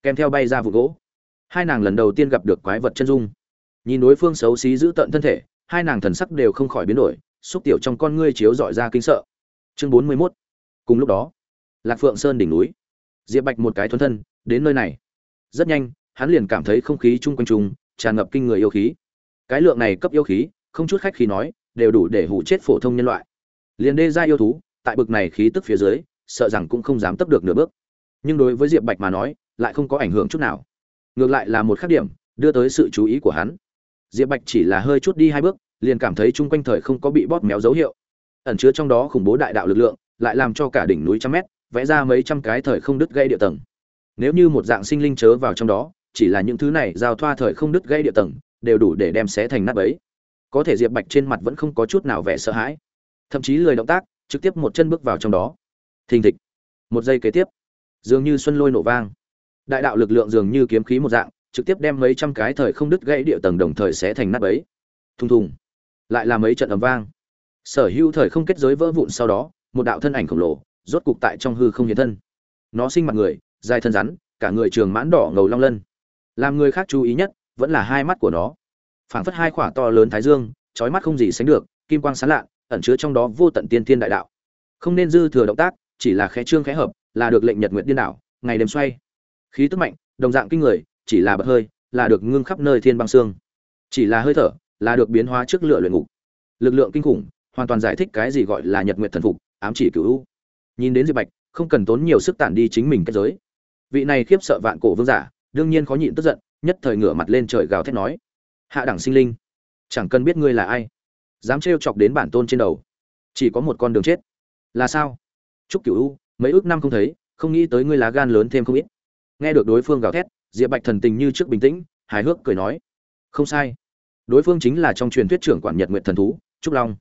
Kèm theo bay ra vụ gỗ. Hai nàng lần đầu tiên gặp được quái vật chân dung nhìn đối phương xấu xí giữ tận thân thể, hai nàng thần sắc đều không khỏi biến đổi, xúc tiểu trong con ngươi chiếu dọi ra kinh sợ. Chương bốn mươi mốt. Cùng lúc đó, lạc phượng sơn đỉnh núi. Diệp bạch một cái thuần thân, đến nơi này. Rất nhanh, hắn liền cảm thấy không khí chung quanh chung tràn ngập kinh người yêu khí. Cái lượng này cấp yêu khí, không chút khách khí nói, đều đủ để hủ chết phổ thông nhân loại. Liền đê ra yêu thú, tại bực này khí tức phía dưới, sợ rằng cũng không dám tấp được nửa bước. Nhưng đối với diệp bạch mà nói, lại không có ảnh hưởng chút nào. Ngược lại là một khắc điểm, đưa tới sự chú ý của hắn diệp bạch chỉ là hơi chút đi hai bước, liền cảm thấy chung quanh thời không có bị bóp méo dấu hiệu. Ẩn chứa trong đó khủng bố đại đạo lực lượng, lại làm cho cả đỉnh núi trăm mét, vẽ ra mấy trăm cái thời không đứt gây địa tầng. Nếu như một dạng sinh linh chớ vào trong đó, chỉ là những thứ này giao thoa thời không đứt gây địa tầng, đều đủ để đem xé thành nát bấy. Có thể diệp bạch trên mặt vẫn không có chút nào vẻ sợ hãi. Thậm chí lười động tác, trực tiếp một chân bước vào trong đó. Thình thịch. Một giây kế tiếp, dường như xuân lôi nổ vang. Đại đạo lực lượng dường như kiếm khí một dạng trực tiếp đem mấy trăm cái thời không đứt gãy địa tầng đồng thời sẽ thành nát bấy. Thùng thùng. Lại là mấy trận ầm vang. Sở hữu thời không kết giới vỡ vụn sau đó, một đạo thân ảnh khổng lồ, rốt cục tại trong hư không hiện thân. Nó sinh mặt người, dài thân rắn, cả người trường mãn đỏ ngầu long lân. Làm người khác chú ý nhất, vẫn là hai mắt của nó. Phảng phất hai khỏa to lớn thái dương trói mắt không gì sánh được, kim quang sáng lạ, ẩn chứa trong đó vô tận tiên thiên đại đạo. Không nên dư thừa động tác, chỉ là khẽ trương khẽ hợp, là được lệnh nhật nguyện điên đảo, ngày đêm xoay. Khí tức mạnh, đồng dạng kinh người chỉ là bật hơi, là được ngưng khắp nơi thiên băng xương. Chỉ là hơi thở, là được biến hóa trước lửa luyện ngục. Lực lượng kinh khủng, hoàn toàn giải thích cái gì gọi là nhật nguyện thần phục, ám chỉ cửu u. Nhìn đến diệp bạch, không cần tốn nhiều sức tản đi chính mình kết giới. Vị này khiếp sợ vạn cổ vương giả, đương nhiên khó nhịn tức giận, nhất thời ngửa mặt lên trời gào thét nói. Hạ đẳng sinh linh, chẳng cần biết ngươi là ai. Dám trêu chọc đến bản tôn trên đầu. Chỉ có một con đường chết. Là sao? Chúc cửu u, mấy ước năm không thấy, không nghĩ tới ngươi lá gan lớn thêm không ít. Nghe được đối phương gào thét diệp bạch thần tình như trước bình tĩnh, hài hước cười nói, không sai. Đối phương chính là trong truyền thuyết trưởng quản nhật nguyện thần thú, trúc long.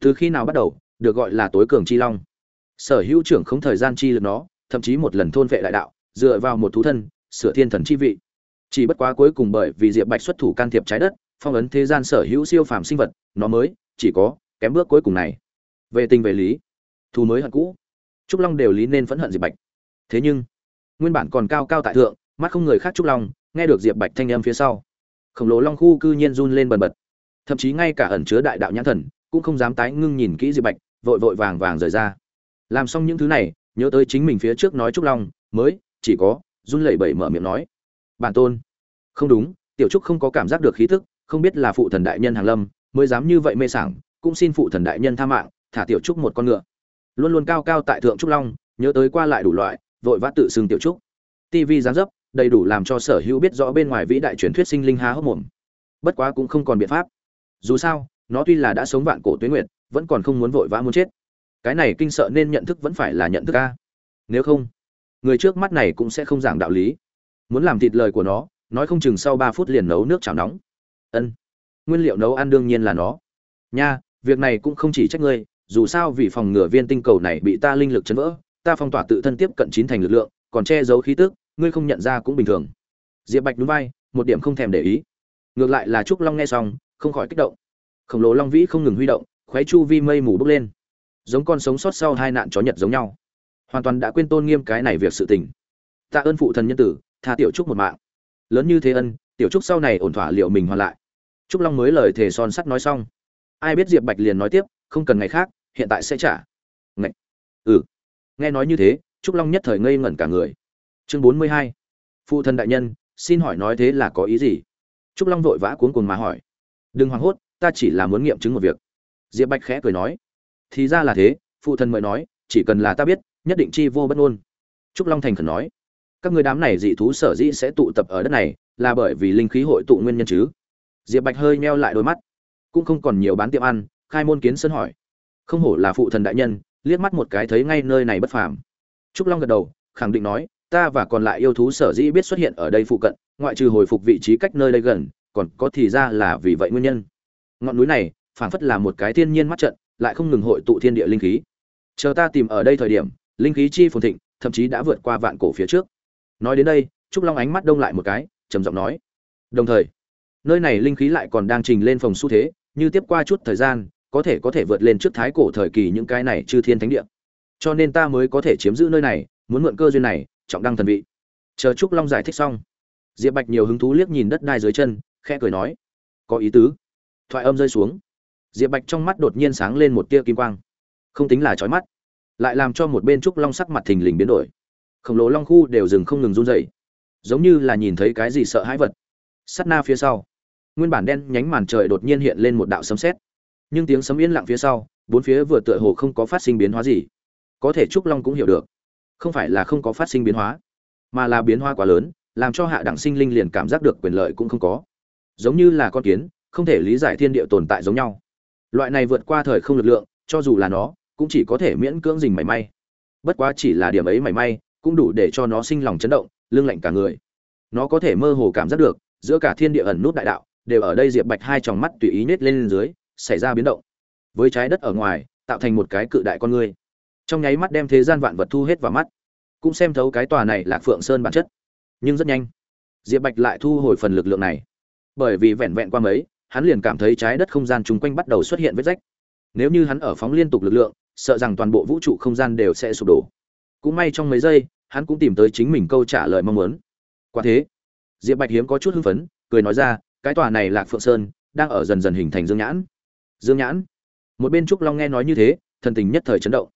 Từ khi nào bắt đầu, được gọi là tối cường chi long. Sở hữu trưởng không thời gian chi lực nó, thậm chí một lần thôn vệ đại đạo, dựa vào một thú thân, sửa thiên thần chi vị. Chỉ bất quá cuối cùng bởi vì diệp bạch xuất thủ can thiệp trái đất, phong ấn thế gian sở hữu siêu phàm sinh vật, nó mới, chỉ có, kém bước cuối cùng này. Về tình về lý thù mới hận cũ. Trúc long đều lý nên phẫn hận diệp bạch. Thế nhưng, nguyên bản còn cao cao tại thượng mắt không người khác trúc long, nghe được diệp bạch thanh âm phía sau. Khổng lồ long khu cư nhiên run lên bần bật. Thậm chí ngay cả ẩn chứa đại đạo nhãn thần, cũng không dám tái ngưng nhìn kỹ diệp bạch, vội vội vàng vàng rời ra. Làm xong những thứ này, nhớ tới chính mình phía trước nói trúc long, mới, chỉ có, run lẩy bẩy mở miệng nói. Bản tôn. Không đúng, tiểu trúc không có cảm giác được khí thức không biết là phụ thần đại nhân hàng lâm, mới dám như vậy mê sảng, cũng xin phụ thần đại nhân tha mạng, thả tiểu trúc một con ngựa. Luôn luôn cao cao tại thượng trúc long, nhớ tới qua lại đủ loại, vội vã tự xưng tiểu trúc. Tv gián dấp đầy đủ làm cho sở hữu biết rõ bên ngoài vĩ đại truyền thuyết sinh linh há hốc mồm. Bất quá cũng không còn biện pháp. Dù sao, nó tuy là đã sống vạn cổ tuyến nguyện vẫn còn không muốn vội vã muốn chết. Cái này kinh sợ nên nhận thức vẫn phải là nhận thức a. Nếu không, người trước mắt này cũng sẽ không giảng đạo lý. Muốn làm thịt lời của nó, nói không chừng sau ba phút liền nấu nước chảo nóng. Ân, nguyên liệu nấu ăn đương nhiên là nó. Nha, việc này cũng không chỉ trách ngươi, dù sao vì phòng ngừa viên tinh cầu này bị ta linh lực chấn vỡ, ta phong tỏa tự thân tiếp cận chín thành lực lượng, còn che giấu khí tức ngươi không nhận ra cũng bình thường. Diệp bạch núi vai, một điểm không thèm để ý. Ngược lại là trúc long nghe xong, không khỏi kích động. Khổng lồ long vĩ không ngừng huy động khoáy chu vi mây mù bốc lên. Giống con sống sót sau hai nạn chó nhật giống nhau. Hoàn toàn đã quên tôn nghiêm cái này việc sự tình. Tạ ơn phụ thần nhân tử, tha tiểu trúc một mạng. Lớn như thế ân, tiểu trúc sau này ổn thỏa liệu mình hoàn lại. Trúc long mới lời thề son sắt nói xong. Ai biết diệp bạch liền nói tiếp, không cần ngày khác, hiện tại sẽ trả. Ngậy. ừ. Nghe nói như thế, trúc long nhất thời ngây ngẩn cả người chương bốn mươi hai. Phụ thần đại nhân, xin hỏi nói thế là có ý gì? Trúc long vội vã cuốn cuồng mà hỏi. Đừng hoảng hốt, ta chỉ là muốn nghiệm chứng một việc. Diệp bạch khẽ cười nói. Thì ra là thế, phụ thần mời nói, chỉ cần là ta biết, nhất định chi vô bất ngôn. Trúc long thành khẩn nói. Các người đám này dị thú sở dĩ sẽ tụ tập ở đất này, là bởi vì linh khí hội tụ nguyên nhân chứ? Diệp bạch hơi meo lại đôi mắt. Cũng không còn nhiều bán tiệm ăn, khai môn kiến sơn hỏi. Không hổ là phụ thần đại nhân, liếc mắt một cái thấy ngay nơi này bất phàm. Trúc long gật đầu, khẳng định nói ta và còn lại yêu thú sở dĩ biết xuất hiện ở đây phụ cận, ngoại trừ hồi phục vị trí cách nơi đây gần, còn có thì ra là vì vậy nguyên nhân. Ngọn núi này, phảng phất là một cái thiên nhiên mắt trận, lại không ngừng hội tụ thiên địa linh khí. Chờ ta tìm ở đây thời điểm, linh khí chi phồn thịnh, thậm chí đã vượt qua vạn cổ phía trước. Nói đến đây, trúc long ánh mắt đông lại một cái, trầm giọng nói. Đồng thời, nơi này linh khí lại còn đang trình lên phòng xu thế, như tiếp qua chút thời gian, có thể có thể vượt lên trước thái cổ thời kỳ những cái này chư thiên thánh địa. Cho nên ta mới có thể chiếm giữ nơi này, muốn mượn cơ duyên này trọng đăng thần vị. Chờ trúc long giải thích xong, diệp bạch nhiều hứng thú liếc nhìn đất đai dưới chân, khẽ cười nói, có ý tứ. Thoại âm rơi xuống, diệp bạch trong mắt đột nhiên sáng lên một tia kim quang. Không tính là trói mắt, lại làm cho một bên trúc long sắc mặt thình lình biến đổi. Khổng lồ long khu đều dừng không ngừng run dậy giống như là nhìn thấy cái gì sợ hãi vật. Sắt na phía sau, nguyên bản đen nhánh màn trời đột nhiên hiện lên một đạo sấm sét. Nhưng tiếng sấm yên lặng phía sau, bốn phía vừa tựa hồ không có phát sinh biến hóa gì. Có thể trúc long cũng hiểu được không phải là không có phát sinh biến hóa, mà là biến hóa quá lớn, làm cho hạ đẳng sinh linh liền cảm giác được quyền lợi cũng không có. Giống như là con kiến, không thể lý giải thiên địa tồn tại giống nhau. Loại này vượt qua thời không lực lượng, cho dù là nó, cũng chỉ có thể miễn cưỡng dình mảy may. Bất quá chỉ là điểm ấy mảy may, cũng đủ để cho nó sinh lòng chấn động, lưng lạnh cả người. Nó có thể mơ hồ cảm giác được, giữa cả thiên địa ẩn nút đại đạo, đều ở đây diệp bạch hai tròng mắt tùy ý nết lên dưới, xảy ra biến động. Với trái đất ở ngoài, tạo thành một cái cự đại con người trong nháy mắt đem thế gian vạn vật thu hết vào mắt. Cũng xem thấu cái tòa này là phượng sơn bản chất, nhưng rất nhanh, diệp bạch lại thu hồi phần lực lượng này. Bởi vì vẹn vẹn qua mấy, hắn liền cảm thấy trái đất không gian chung quanh bắt đầu xuất hiện vết rách. Nếu như hắn ở phóng liên tục lực lượng, sợ rằng toàn bộ vũ trụ không gian đều sẽ sụp đổ. Cũng may trong mấy giây, hắn cũng tìm tới chính mình câu trả lời mong muốn. Quả thế, diệp bạch hiếm có chút hưng phấn, cười nói ra, cái tòa này lạc phượng sơn, đang ở dần dần hình thành dương nhãn. Dương nhãn? Một bên trúc long nghe nói như thế, thần tình nhất thời chấn động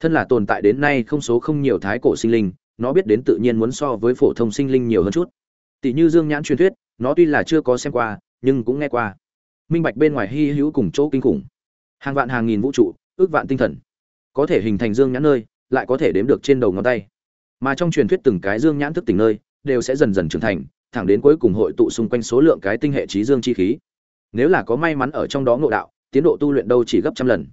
thân là tồn tại đến nay không số không nhiều thái cổ sinh linh, nó biết đến tự nhiên muốn so với phổ thông sinh linh nhiều hơn chút. Tỷ như dương nhãn truyền thuyết, nó tuy là chưa có xem qua, nhưng cũng nghe qua. Minh bạch bên ngoài hy hữu cùng chỗ kinh khủng. Hàng vạn hàng nghìn vũ trụ, ước vạn tinh thần. Có thể hình thành dương nhãn nơi, lại có thể đếm được trên đầu ngón tay. Mà trong truyền thuyết từng cái dương nhãn thức tỉnh nơi, đều sẽ dần dần trưởng thành, thẳng đến cuối cùng hội tụ xung quanh số lượng cái tinh hệ trí dương chi khí. Nếu là có may mắn ở trong đó ngộ đạo, tiến độ tu luyện đâu chỉ gấp trăm lần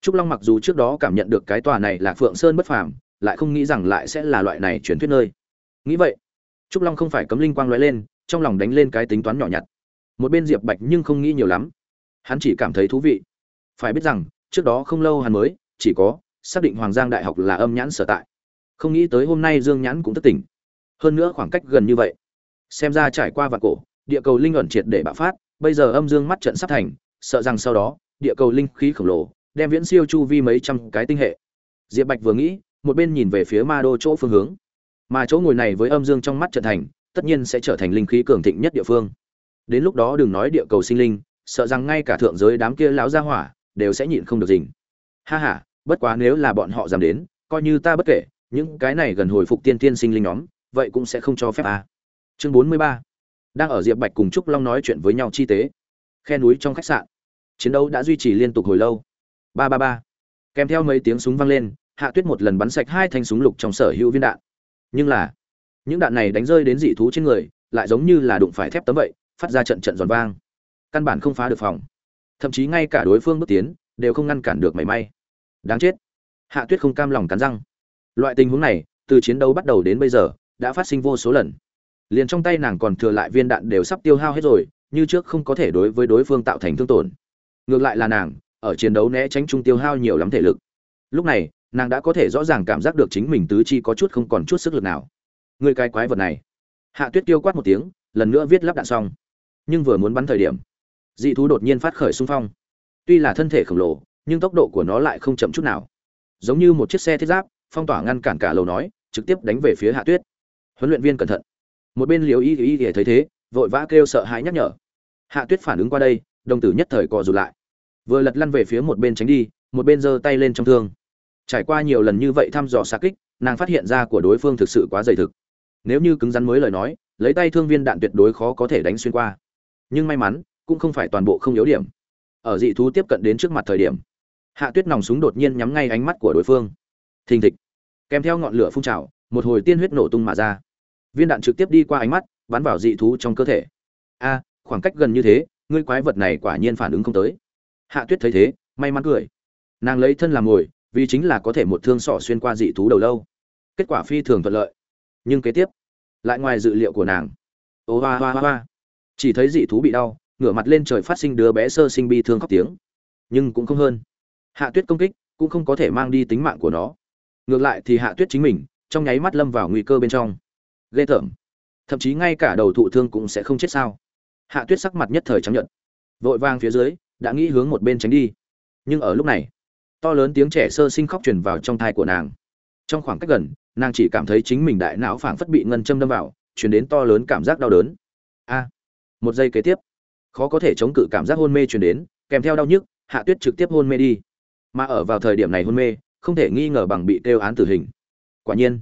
trúc long mặc dù trước đó cảm nhận được cái tòa này là phượng sơn bất phàm, lại không nghĩ rằng lại sẽ là loại này truyền thuyết nơi. Nghĩ vậy, trúc long không phải cấm linh quang lóe lên, trong lòng đánh lên cái tính toán nhỏ nhặt. Một bên diệp bạch nhưng không nghĩ nhiều lắm. Hắn chỉ cảm thấy thú vị. Phải biết rằng, trước đó không lâu hắn mới, chỉ có, xác định hoàng giang đại học là âm nhãn sở tại. Không nghĩ tới hôm nay dương nhãn cũng thất tỉnh. Hơn nữa khoảng cách gần như vậy. Xem ra trải qua vạn cổ, địa cầu linh ẩn triệt để bạo phát, bây giờ âm dương mắt trận sắp thành, sợ rằng sau đó, địa cầu linh khí khổng lồ đem viễn siêu chu vi mấy trăm cái tinh hệ. Diệp bạch vừa nghĩ, một bên nhìn về phía ma đô chỗ phương hướng. Mà chỗ ngồi này với âm dương trong mắt trận thành, tất nhiên sẽ trở thành linh khí cường thịnh nhất địa phương. Đến lúc đó đừng nói địa cầu sinh linh, sợ rằng ngay cả thượng giới đám kia láo ra hỏa đều sẽ nhịn không được dình ha ha, bất quá nếu là bọn họ dám đến, coi như ta bất kể, những cái này gần hồi phục tiên tiên sinh linh nhóm, vậy cũng sẽ không cho phép à. chương bốn mươi ba. Đang ở diệp bạch cùng trúc long nói chuyện với nhau chi tế. Khe núi trong khách sạn. Chiến đấu đã duy trì liên tục hồi lâu ba ba ba. Kèm theo mấy tiếng súng vang lên, hạ tuyết một lần bắn sạch hai thanh súng lục trong sở hữu viên đạn. Nhưng là, những đạn này đánh rơi đến dị thú trên người, lại giống như là đụng phải thép tấm vậy, phát ra trận trận giòn vang. Căn bản không phá được phòng. Thậm chí ngay cả đối phương bước tiến, đều không ngăn cản được mảy may. Đáng chết. Hạ tuyết không cam lòng cắn răng. Loại tình huống này, từ chiến đấu bắt đầu đến bây giờ, đã phát sinh vô số lần. Liền trong tay nàng còn thừa lại viên đạn đều sắp tiêu hao hết rồi, như trước không có thể đối với đối phương tạo thành thương tổn. Ngược lại là nàng ở chiến đấu né tránh trung tiêu hao nhiều lắm thể lực. Lúc này, nàng đã có thể rõ ràng cảm giác được chính mình tứ chi có chút không còn chút sức lực nào. Người cái quái vật này. Hạ tuyết tiêu quát một tiếng, lần nữa viết lắp đạn xong. Nhưng vừa muốn bắn thời điểm, dị thú đột nhiên phát khởi xung phong. Tuy là thân thể khổng lồ, nhưng tốc độ của nó lại không chậm chút nào. Giống như một chiếc xe thiết giáp, phong tỏa ngăn cản cả lầu nói, trực tiếp đánh về phía hạ tuyết. Huấn luyện viên cẩn thận. Một bên liều y y y thấy thế, vội vã kêu sợ hãi nhắc nhở. Hạ tuyết phản ứng qua đây, đồng tử nhất thời cò rụt lại vừa lật lăn về phía một bên tránh đi, một bên giơ tay lên trong thương. Trải qua nhiều lần như vậy thăm dò xa kích, nàng phát hiện ra của đối phương thực sự quá dày thực. Nếu như cứng rắn mới lời nói, lấy tay thương viên đạn tuyệt đối khó có thể đánh xuyên qua. Nhưng may mắn, cũng không phải toàn bộ không yếu điểm. Ở dị thú tiếp cận đến trước mặt thời điểm, hạ tuyết nòng súng đột nhiên nhắm ngay ánh mắt của đối phương. Thình thịch. Kèm theo ngọn lửa phun trào, một hồi tiên huyết nổ tung mà ra. Viên đạn trực tiếp đi qua ánh mắt, bắn vào dị thú trong cơ thể. A, khoảng cách gần như thế, ngươi quái vật này quả nhiên phản ứng không tới hạ tuyết thấy thế, may mắn cười. Nàng lấy thân làm ngồi, vì chính là có thể một thương sọ xuyên qua dị thú đầu lâu. Kết quả phi thường thuận lợi. Nhưng kế tiếp, lại ngoài dự liệu của nàng. Ô hoa hoa hoa chỉ thấy dị thú bị đau, ngửa mặt lên trời phát sinh đứa bé sơ sinh bi thương khóc tiếng. Nhưng cũng không hơn. Hạ tuyết công kích, cũng không có thể mang đi tính mạng của nó. Ngược lại thì hạ tuyết chính mình, trong nháy mắt lâm vào nguy cơ bên trong. Ghê tởm. Thậm chí ngay cả đầu thụ thương cũng sẽ không chết sao. Hạ tuyết sắc mặt nhất thời trắng nhận vội vang phía dưới đã nghĩ hướng một bên tránh đi. Nhưng ở lúc này, to lớn tiếng trẻ sơ sinh khóc truyền vào trong thai của nàng. Trong khoảng cách gần, nàng chỉ cảm thấy chính mình đại não phảng phất bị ngân châm đâm vào, truyền đến to lớn cảm giác đau đớn. A! Một giây kế tiếp, khó có thể chống cự cảm giác hôn mê truyền đến, kèm theo đau nhức, hạ tuyết trực tiếp hôn mê đi. Mà ở vào thời điểm này hôn mê, không thể nghi ngờ bằng bị kêu án tử hình. Quả nhiên,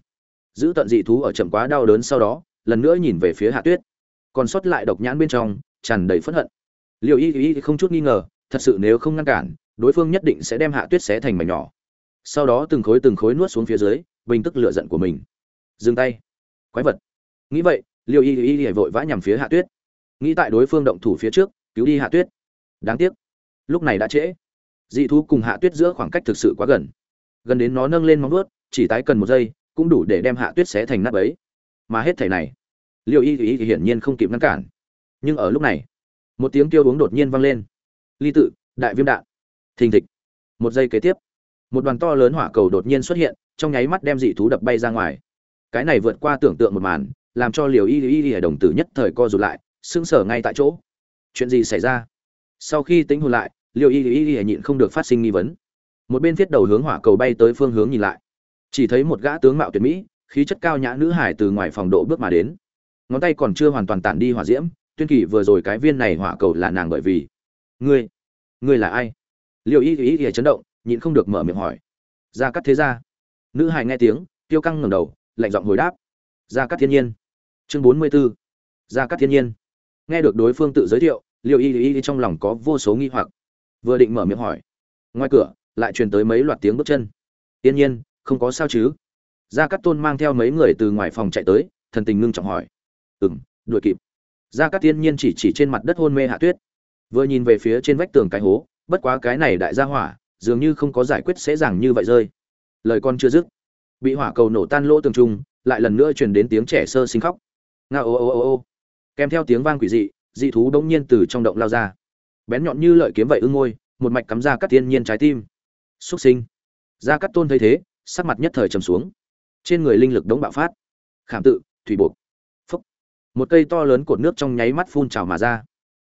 giữ tận dị thú ở chậm quá đau đớn sau đó, lần nữa nhìn về phía hạ tuyết. Còn sót lại độc nhãn bên trong, tràn đầy phẫn hận liệu y y không chút nghi ngờ, thật sự nếu không ngăn cản, đối phương nhất định sẽ đem hạ tuyết xé thành mảnh nhỏ. Sau đó từng khối từng khối nuốt xuống phía dưới, bình tức lửa giận của mình. Dừng tay. Quái vật. Nghĩ vậy liệu y y y vội vã nhằm phía hạ tuyết. Nghĩ tại đối phương động thủ phía trước, cứu đi hạ tuyết. Đáng tiếc. Lúc này đã trễ. Dị thú cùng hạ tuyết giữa khoảng cách thực sự quá gần. Gần đến nó nâng lên móng vuốt, chỉ tái cần một giây, cũng đủ để đem hạ tuyết xé thành nắp ấy mà hết thảy này liệu y y hiển nhiên không kịp ngăn cản. Nhưng ở lúc này một tiếng kêu uống đột nhiên vang lên. Ly tự, đại viêm đạn. Thình thịch. Một giây kế tiếp, một đoàn to lớn hỏa cầu đột nhiên xuất hiện, trong nháy mắt đem dị thú đập bay ra ngoài. Cái này vượt qua tưởng tượng một màn, làm cho liều y y y đồng tử nhất thời co rụt lại, sững sờ ngay tại chỗ. Chuyện gì xảy ra? Sau khi tính hồn lại liều y y y nhịn không được phát sinh nghi vấn. Một bên thiết đầu hướng hỏa cầu bay tới phương hướng nhìn lại. Chỉ thấy một gã tướng mạo tuyệt mỹ, khí chất cao nhã nữ hải từ ngoài phòng độ bước mà đến. Ngón tay còn chưa hoàn toàn tản đi hỏa diễm tuyên kỳ vừa rồi cái viên này hỏa cầu là nàng bởi vì. Ngươi ngươi là ai? Liệu y y y chấn động, nhịn không được mở miệng hỏi. Ra cắt thế ra nữ hài nghe tiếng, tiêu căng ngẩng đầu, lạnh giọng hồi đáp. Ra cắt thiên nhiên. Chương bốn mươi 44. ra cắt thiên nhiên. Nghe được đối phương tự giới thiệu liệu y y trong lòng có vô số nghi hoặc. Vừa định mở miệng hỏi. Ngoài cửa, lại truyền tới mấy loạt tiếng bước chân. Tiên nhiên, không có sao chứ? Gia cát tôn mang theo mấy người từ ngoài phòng chạy tới, thần tình ngưng trọng hỏi. Ừ m đuổi kịp gia cát tiên nhiên chỉ chỉ trên mặt đất hôn mê hạ tuyết. Vừa nhìn về phía trên vách tường cái hố, bất quá cái này đại gia hỏa, dường như không có giải quyết dễ dàng như vậy rơi. Lời con chưa dứt, bị hỏa cầu nổ tan lỗ tường trung, lại lần nữa truyền đến tiếng trẻ sơ sinh khóc. Nga ô ô ô ô kèm theo tiếng vang quỷ dị dị thú đống nhiên từ trong động lao ra. Bén nhọn như lợi kiếm vậy ưng ngôi, một mạch cắm ra cắt tiên nhiên trái tim. Xuất sinh. Ra cắt tôn thấy thế, sắc mặt nhất thời trầm xuống. Trên người linh lực đống bạo phát. Khảm tự, thủy buộc một cây to lớn cột nước trong nháy mắt phun trào mà ra.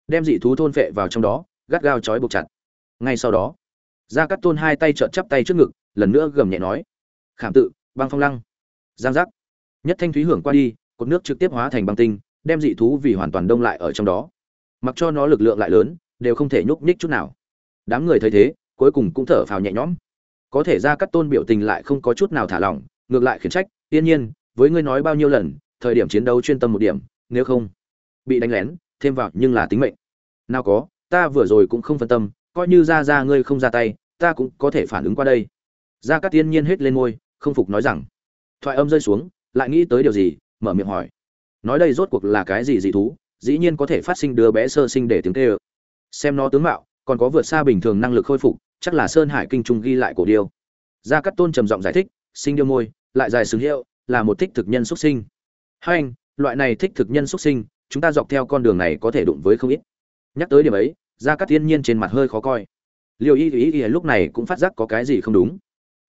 Đem dị thú thôn phệ vào trong đó, gắt gao chói buộc chặt. Ngay sau đó ra cắt tôn hai tay trợn chắp tay trước ngực, lần nữa gầm nhẹ nói, khảm tự, băng phong lăng. Giang giác. Nhất thanh thúy hưởng qua đi, cột nước trực tiếp hóa thành băng tinh, đem dị thú vì hoàn toàn đông lại ở trong đó. Mặc cho nó lực lượng lại lớn, đều không thể nhúc nhích chút nào. Đám người thấy thế, cuối cùng cũng thở phào nhẹ nhõm. Có thể ra cắt tôn biểu tình lại không có chút nào thả lỏng, ngược lại khiển trách tiên nhiên, với ngươi nói bao nhiêu lần, thời điểm chiến đấu chuyên tâm một điểm nếu không, bị đánh lén, thêm vào nhưng là tính mệnh. Nào có, ta vừa rồi cũng không phân tâm, coi như ra ra ngươi không ra tay, ta cũng có thể phản ứng qua đây. Ra các tiên nhiên hết lên môi, không phục nói rằng, thoại âm rơi xuống, lại nghĩ tới điều gì, mở miệng hỏi. Nói đây rốt cuộc là cái gì dị thú, dĩ nhiên có thể phát sinh đứa bé sơ sinh để tiếng tê ơ xem nó tướng mạo, còn có vượt xa bình thường năng lực khôi phục, chắc là sơn hải kinh trung ghi lại cổ điêu. Gia cát tôn trầm giọng giải thích, sinh điêu môi, lại dài xứng hiệu, là một thích thực nhân xuất sinh. Hai anh loại này thích thực nhân xuất sinh, chúng ta dọc theo con đường này có thể đụng với không ít. Nhắc tới điểm ấy, gia cát thiên nhiên trên mặt hơi khó coi. Liêu y y y lúc này cũng phát giác có cái gì không đúng.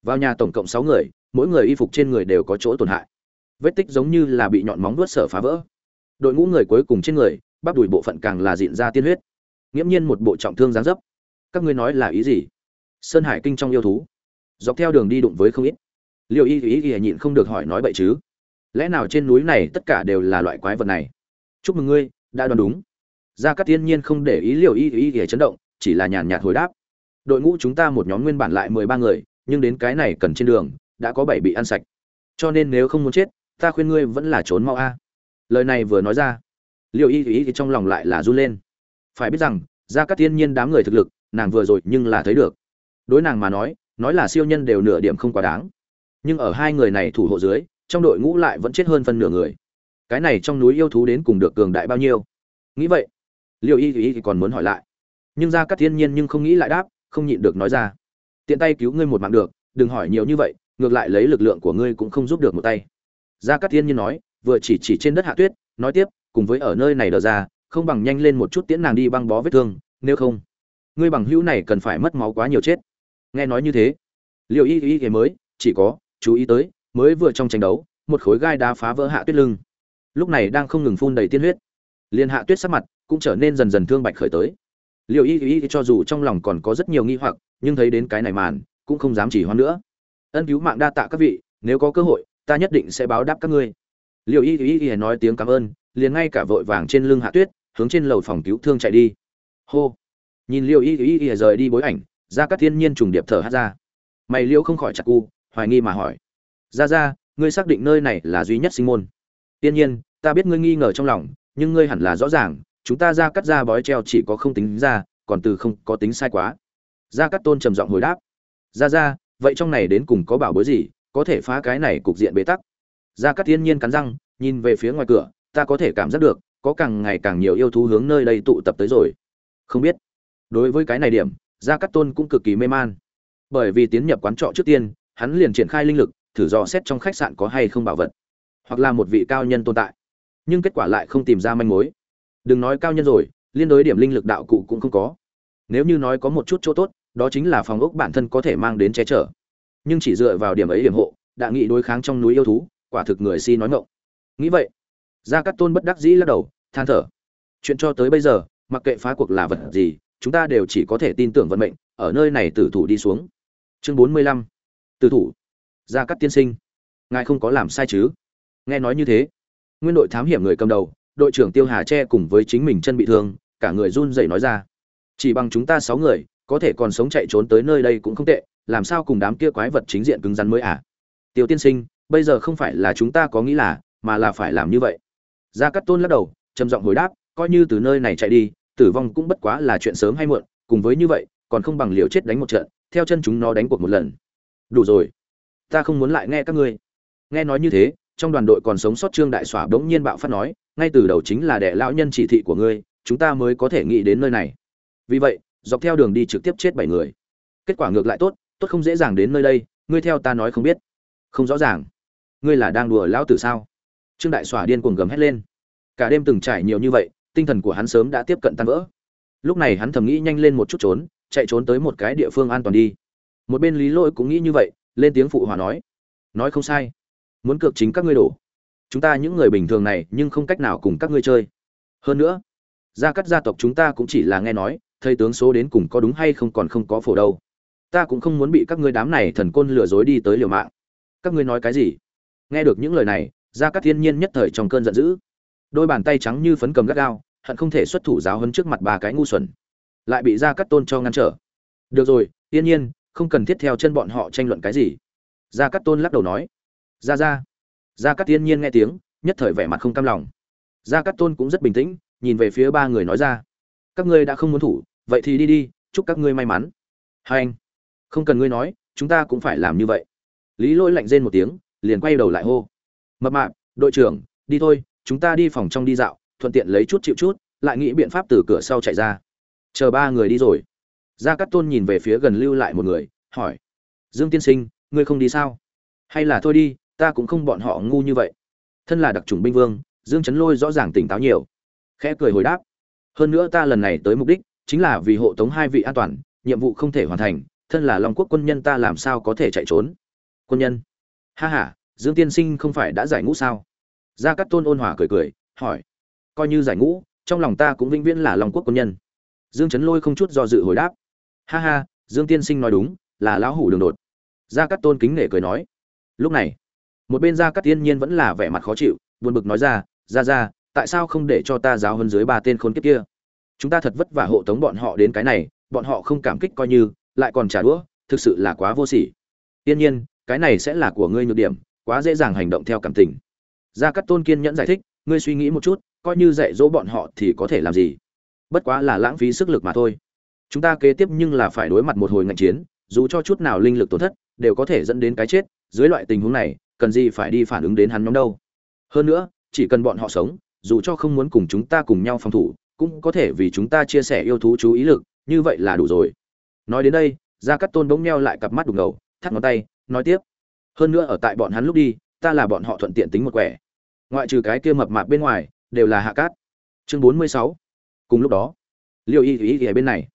Vào nhà tổng cộng sáu người, mỗi người y phục trên người đều có chỗ tổn hại. Vết tích giống như là bị nhọn móng vuốt sở phá vỡ. Đội ngũ người cuối cùng trên người, bắp đùi bộ phận càng là diện ra tiên huyết. Nghiễm nhiên một bộ trọng thương giáng dấp. Các ngươi nói là ý gì? Sơn hải kinh trong yêu thú. Dọc theo đường đi đụng với không ít. Liệu y ý y nhịn không được hỏi nói vậy chứ lẽ nào trên núi này tất cả đều là loại quái vật này? Chúc mừng ngươi, đã đoán đúng. Gia cát tiên nhiên không để ý liệu y y y chấn động, chỉ là nhàn nhạt hồi đáp. Đội ngũ chúng ta một nhóm nguyên bản lại mười ba người, nhưng đến cái này cần trên đường, đã có bảy bị ăn sạch. Cho nên nếu không muốn chết, ta khuyên ngươi vẫn là trốn mau a. Lời này vừa nói ra liệu y Y thì trong lòng lại là run lên. Phải biết rằng, Gia Cát thiên nhiên đám người thực lực, nàng vừa rồi nhưng là thấy được. Đối nàng mà nói nói là siêu nhân đều nửa điểm không quá đáng. Nhưng ở hai người này thủ hộ dưới trong đội ngũ lại vẫn chết hơn phân nửa người. Cái này trong núi yêu thú đến cùng được cường đại bao nhiêu? Nghĩ vậy liệu y thì, thì còn muốn hỏi lại. Nhưng ra các thiên nhiên nhưng không nghĩ lại đáp không nhịn được nói ra. Tiện tay cứu ngươi một mạng được đừng hỏi nhiều như vậy ngược lại lấy lực lượng của ngươi cũng không giúp được một tay. Gia cát thiên nhiên nói vừa chỉ chỉ trên đất hạ tuyết nói tiếp cùng với ở nơi này đờ ra không bằng nhanh lên một chút tiễn nàng đi băng bó vết thương nếu không ngươi bằng hữu này cần phải mất máu quá nhiều chết. Nghe nói như thế liệu y y y mới chỉ có chú ý tới mới vừa trong tranh đấu, một khối gai đá phá vỡ hạ tuyết lưng. Lúc này đang không ngừng phun đầy tiên huyết. Liên hạ tuyết sắc mặt cũng trở nên dần dần thương bạch khởi tới. Liệu y y cho dù trong lòng còn có rất nhiều nghi hoặc, nhưng thấy đến cái này màn, cũng không dám chỉ hoan nữa. Ân cứu mạng đa tạ các vị, nếu có cơ hội, ta nhất định sẽ báo đáp các ngươi. Liệu y y y nói tiếng cảm ơn, liền ngay cả vội vàng trên lưng hạ tuyết, hướng trên lầu phòng cứu thương chạy đi. Hô. Nhìn liệu y y y rời đi bối ảnh ra các thiên nhiên trùng điệp thở hát ra. Mày liêu không khỏi chặt cu, hoài nghi mà hỏi ra ra, ngươi xác định nơi này là duy nhất sinh môn. Tiên nhiên, ta biết ngươi nghi ngờ trong lòng, nhưng ngươi hẳn là rõ ràng, chúng ta ra cắt ra bói treo chỉ có không tính ra, còn từ không có tính sai quá. Ra cắt tôn trầm giọng hồi đáp. Ra ra, vậy trong này đến cùng có bảo bối gì, có thể phá cái này cục diện bế tắc? Gia cắt thiên nhiên cắn răng, nhìn về phía ngoài cửa, ta có thể cảm giác được, có càng ngày càng nhiều yêu thú hướng nơi đây tụ tập tới rồi. Không biết. Đối với cái này điểm gia cát tôn cũng cực kỳ mê man. Bởi vì tiến nhập quán trọ trước tiên, hắn liền triển khai linh lực thử dò xét trong khách sạn có hay không bảo vật, hoặc là một vị cao nhân tồn tại. Nhưng kết quả lại không tìm ra manh mối. Đừng nói cao nhân rồi, liên đối điểm linh lực đạo cụ cũng không có. Nếu như nói có một chút chỗ tốt, đó chính là phòng ốc bản thân có thể mang đến che chở. Nhưng chỉ dựa vào điểm ấy điểm hộ, đã nghị đối kháng trong núi yêu thú, quả thực người si nói ngộng nghĩ vậy, gia cát tôn bất đắc dĩ lắc đầu, than thở. Chuyện cho tới bây giờ, mặc kệ phá cuộc là vật gì, chúng ta đều chỉ có thể tin tưởng vận mệnh, ở nơi này tử thủ đi xuống. Chương bốn mươi lăm. Tử thủ gia cát tiên sinh. Ngài không có làm sai chứ? Nghe nói như thế, nguyên đội thám hiểm người cầm đầu, đội trưởng tiêu hà tre cùng với chính mình chân bị thương, cả người run rẩy nói ra. Chỉ bằng chúng ta sáu người, có thể còn sống chạy trốn tới nơi đây cũng không tệ, làm sao cùng đám kia quái vật chính diện cứng rắn mới à? Tiêu tiên sinh, bây giờ không phải là chúng ta có nghĩ là, mà là phải làm như vậy. Gia cát tôn lắc đầu, trầm giọng hồi đáp, coi như từ nơi này chạy đi, tử vong cũng bất quá là chuyện sớm hay muộn, cùng với như vậy, còn không bằng liều chết đánh một trận, theo chân chúng nó đánh cuộc một lần. Đủ rồi ta không muốn lại nghe các ngươi. Nghe nói như thế, trong đoàn đội còn sống sót trương đại xỏa bỗng nhiên bạo phát nói, ngay từ đầu chính là đệ lão nhân chỉ thị của ngươi, chúng ta mới có thể nghĩ đến nơi này. Vì vậy, dọc theo đường đi trực tiếp chết bảy người. Kết quả ngược lại tốt tốt không dễ dàng đến nơi đây, ngươi theo ta nói không biết. Không rõ ràng. Ngươi là đang đùa lão tử sao? Trương đại xỏa điên cuồng gầm hét lên. Cả đêm từng trải nhiều như vậy, tinh thần của hắn sớm đã tiếp cận tan vỡ. Lúc này hắn thầm nghĩ nhanh lên một chút trốn, chạy trốn tới một cái địa phương an toàn đi. Một bên lý lỗi cũng nghĩ như vậy lên tiếng phụ hòa nói nói không sai, muốn cược chính các ngươi đổ. Chúng ta những người bình thường này nhưng không cách nào cùng các ngươi chơi. Hơn nữa, gia cắt gia tộc chúng ta cũng chỉ là nghe nói, thầy tướng số đến cùng có đúng hay không còn không có phổ đâu. Ta cũng không muốn bị các ngươi đám này thần côn lừa dối đi tới liều mạng. Các ngươi nói cái gì? Nghe được những lời này, gia cắt thiên nhiên nhất thời trong cơn giận dữ. Đôi bàn tay trắng như phấn cầm gắt gao, hận không thể xuất thủ giáo hấn trước mặt ba cái ngu xuẩn. Lại bị gia cắt tôn cho ngăn trở. Được rồi thiên nhiên không cần thiết theo chân bọn họ tranh luận cái gì. Gia cắt tôn lắc đầu nói. Ra ra gia cắt tiên nhiên nghe tiếng, nhất thời vẻ mặt không cam lòng. Gia cắt tôn cũng rất bình tĩnh, nhìn về phía ba người nói ra. Các ngươi đã không muốn thủ, vậy thì đi đi, chúc các ngươi may mắn. Hai anh. Không cần ngươi nói, chúng ta cũng phải làm như vậy. Lý lỗi lạnh rên một tiếng, liền quay đầu lại hô. Mập mạp, đội trưởng, đi thôi, chúng ta đi phòng trong đi dạo, thuận tiện lấy chút chịu chút, lại nghĩ biện pháp từ cửa sau chạy ra. Chờ ba người đi rồi gia cát tôn nhìn về phía gần lưu lại một người, hỏi, dương tiên sinh, ngươi không đi sao? Hay là thôi đi, ta cũng không bọn họ ngu như vậy. Thân là đặc trùng binh vương, dương chấn lôi rõ ràng tỉnh táo nhiều. Khẽ cười hồi đáp, hơn nữa ta lần này tới mục đích chính là vì hộ tống hai vị an toàn, nhiệm vụ không thể hoàn thành, thân là long quốc quân nhân ta làm sao có thể chạy trốn? Quân nhân? Ha ha, dương tiên sinh không phải đã giải ngũ sao? Gia cát tôn ôn hòa cười cười, hỏi, coi như giải ngũ, trong lòng ta cũng vĩnh viễn là long quốc quân nhân. Dương trấn lôi không chút do dự hồi đáp ha ha, dương tiên sinh nói đúng, là lão hủ đường đột. Gia cát tôn kính nể cười nói. Lúc này, một bên gia cát tiên nhiên vẫn là vẻ mặt khó chịu, buồn bực nói ra ra ra tại sao không để cho ta giáo hơn dưới ba tên khốn kiếp kia? Chúng ta thật vất vả hộ tống bọn họ đến cái này, bọn họ không cảm kích coi như, lại còn trả đũa, thực sự là quá vô sỉ. Tiên nhiên, cái này sẽ là của ngươi nhược điểm, quá dễ dàng hành động theo cảm tình. Gia cát tôn kiên nhẫn giải thích, ngươi suy nghĩ một chút, coi như dạy dỗ bọn họ thì có thể làm gì? Bất quá là lãng phí sức lực mà thôi chúng ta kế tiếp nhưng là phải đối mặt một hồi ngạnh chiến, dù cho chút nào linh lực tổn thất, đều có thể dẫn đến cái chết, dưới loại tình huống này, cần gì phải đi phản ứng đến hắn nhóm đâu. Hơn nữa, chỉ cần bọn họ sống, dù cho không muốn cùng chúng ta cùng nhau phòng thủ, cũng có thể vì chúng ta chia sẻ yêu thú chú ý lực, như vậy là đủ rồi. Nói đến đây gia cát tôn bỗng neo lại cặp mắt đục ngầu, thắt ngón tay, nói tiếp. Hơn nữa ở tại bọn hắn lúc đi, ta là bọn họ thuận tiện tính một quẻ. Ngoại trừ cái kia mập mạp bên ngoài, đều là hạ cát. Chương bốn mươi sáu. Cùng lúc đó liệu y y ở bên này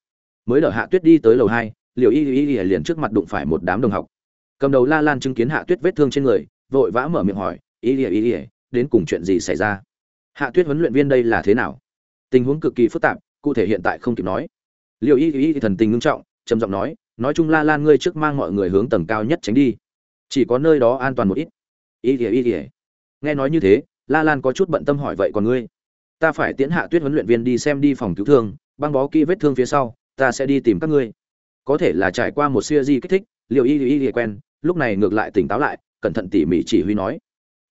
mới đỡ hạ tuyết đi tới lầu hai liệu y y y liền trước mặt đụng phải một đám đồng học. Cầm đầu la lan chứng kiến hạ tuyết vết thương trên người, vội vã mở miệng hỏi, y y y đến cùng chuyện gì xảy ra? Hạ tuyết huấn luyện viên đây là thế nào? Tình huống cực kỳ phức tạp, cụ thể hiện tại không kịp nói. Liệu y y thần tình ngưng trọng, trầm giọng nói nói chung la lan ngươi trước mang mọi người hướng tầng cao nhất tránh đi. Chỉ có nơi đó an toàn một ít. Y y y nghe nói như thế, la lan có chút bận tâm hỏi, vậy còn ngươi? Ta phải tiến hạ tuyết huấn luyện viên đi xem đi phòng cứu thương, băng bó kỹ vết thương phía sau ta sẽ đi tìm các ngươi. Có thể là trải qua một siêu di kích thích liệu y y y quen, lúc này ngược lại tỉnh táo lại, cẩn thận tỉ mỉ chỉ huy nói.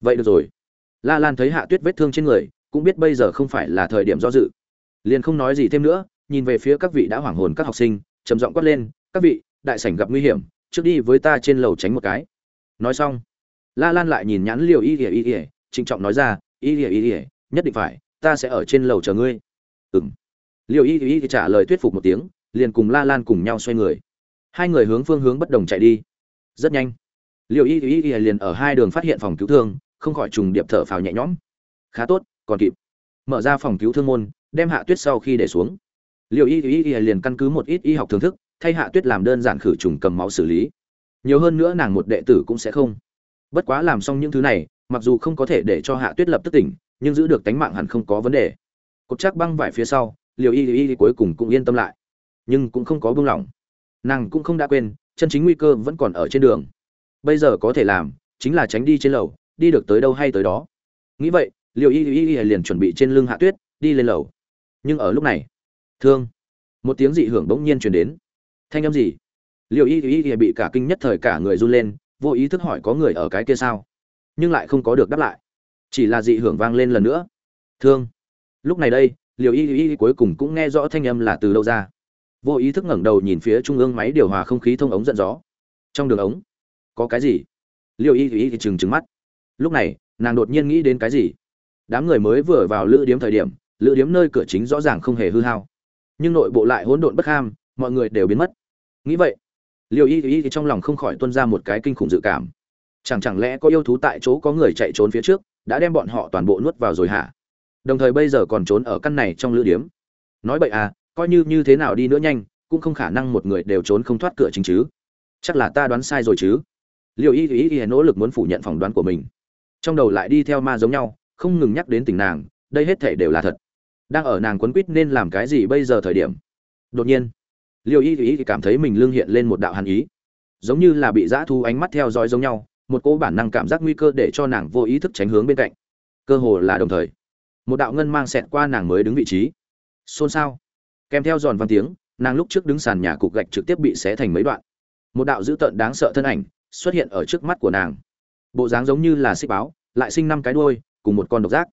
Vậy được rồi. La lan thấy hạ tuyết vết thương trên người, cũng biết bây giờ không phải là thời điểm do dự. Liền không nói gì thêm nữa, nhìn về phía các vị đã hoảng hồn các học sinh, trầm giọng quát lên, các vị, đại sảnh gặp nguy hiểm, trước đi với ta trên lầu tránh một cái. Nói xong, la lan lại nhìn nhãn liều y ỉa y ỉa trịnh trọng nói ra, y ỉa y ỉa nhất định phải, ta sẽ ở trên lầu chờ ngươi. Ừng liệu y y trả lời thuyết phục một tiếng, liền cùng la lan cùng nhau xoay người. Hai người hướng phương hướng bất đồng chạy đi. Rất nhanh liệu y y liền ở hai đường phát hiện phòng cứu thương, không khỏi trùng điệp thở phào nhẹ nhõm. Khá tốt, còn kịp. Mở ra phòng cứu thương môn, đem hạ tuyết sau khi để xuống. Liệu y y y liền căn cứ một ít y học thưởng thức, thay hạ tuyết làm đơn giản khử trùng cầm máu xử lý. Nhiều hơn nữa nàng một đệ tử cũng sẽ không. Bất quá làm xong những thứ này, mặc dù không có thể để cho hạ tuyết lập tức tỉnh, nhưng giữ được tánh mạng hẳn không có vấn đề. Cột chắc băng vải phía sau liều y y cuối cùng cũng yên tâm lại. Nhưng cũng không có buông lỏng. Nàng cũng không đã quên, chân chính nguy cơ vẫn còn ở trên đường. Bây giờ có thể làm chính là tránh đi trên lầu, đi được tới đâu hay tới đó. Nghĩ vậy, liều y y y liền chuẩn bị trên lưng hạ tuyết, đi lên lầu. Nhưng ở lúc này, thương, một tiếng dị hưởng bỗng nhiên truyền đến. Thanh âm gì? Liều y y y bị cả kinh nhất thời cả người run lên, vô ý thức hỏi có người ở cái kia sao? Nhưng lại không có được đáp lại. Chỉ là dị hưởng vang lên lần nữa. Thương, lúc này đây liều y y cuối cùng cũng nghe rõ thanh âm là từ đâu ra. Vô ý thức ngẩng đầu nhìn phía trung ương máy điều hòa không khí thông ống dẫn gió. Trong đường ống, có cái gì? Liều y y chừng chừng mắt. Lúc này, nàng đột nhiên nghĩ đến cái gì? Đám người mới vừa vào lữ điếm thời điểm, lữ điếm nơi cửa chính rõ ràng không hề hư hao. Nhưng nội bộ lại hỗn độn bất ham, mọi người đều biến mất. Nghĩ vậy, liều y y trong lòng không khỏi tuân ra một cái kinh khủng dự cảm. Chẳng chẳng lẽ có yêu thú tại chỗ có người chạy trốn phía trước, đã đem bọn họ toàn bộ nuốt vào rồi hả? Đồng thời bây giờ còn trốn ở căn này trong lữ điếm. Nói vậy à coi như như thế nào đi nữa nhanh, cũng không khả năng một người đều trốn không thoát cửa chính chứ. Chắc là ta đoán sai rồi chứ. Liệu y y y nỗ lực muốn phủ nhận phỏng đoán của mình. Trong đầu lại đi theo ma giống nhau, không ngừng nhắc đến tình nàng, đây hết thể đều là thật. Đang ở nàng quấn quýt nên làm cái gì bây giờ thời điểm? Đột nhiên liệu y y cảm thấy mình lương hiện lên một đạo hàn ý. Giống như là bị dã thu ánh mắt theo dõi giống nhau, một cỗ bản năng cảm giác nguy cơ để cho nàng vô ý thức tránh hướng bên cạnh. Cơ hồ là đồng thời một đạo ngân mang xẹt qua nàng mới đứng vị trí. Xôn xao. Kèm theo giòn văn tiếng, nàng lúc trước đứng sàn nhà cục gạch trực tiếp bị xé thành mấy đoạn. Một đạo dữ tợn đáng sợ thân ảnh xuất hiện ở trước mắt của nàng. Bộ dáng giống như là xích báo, lại sinh năm cái đuôi, cùng một con độc giác.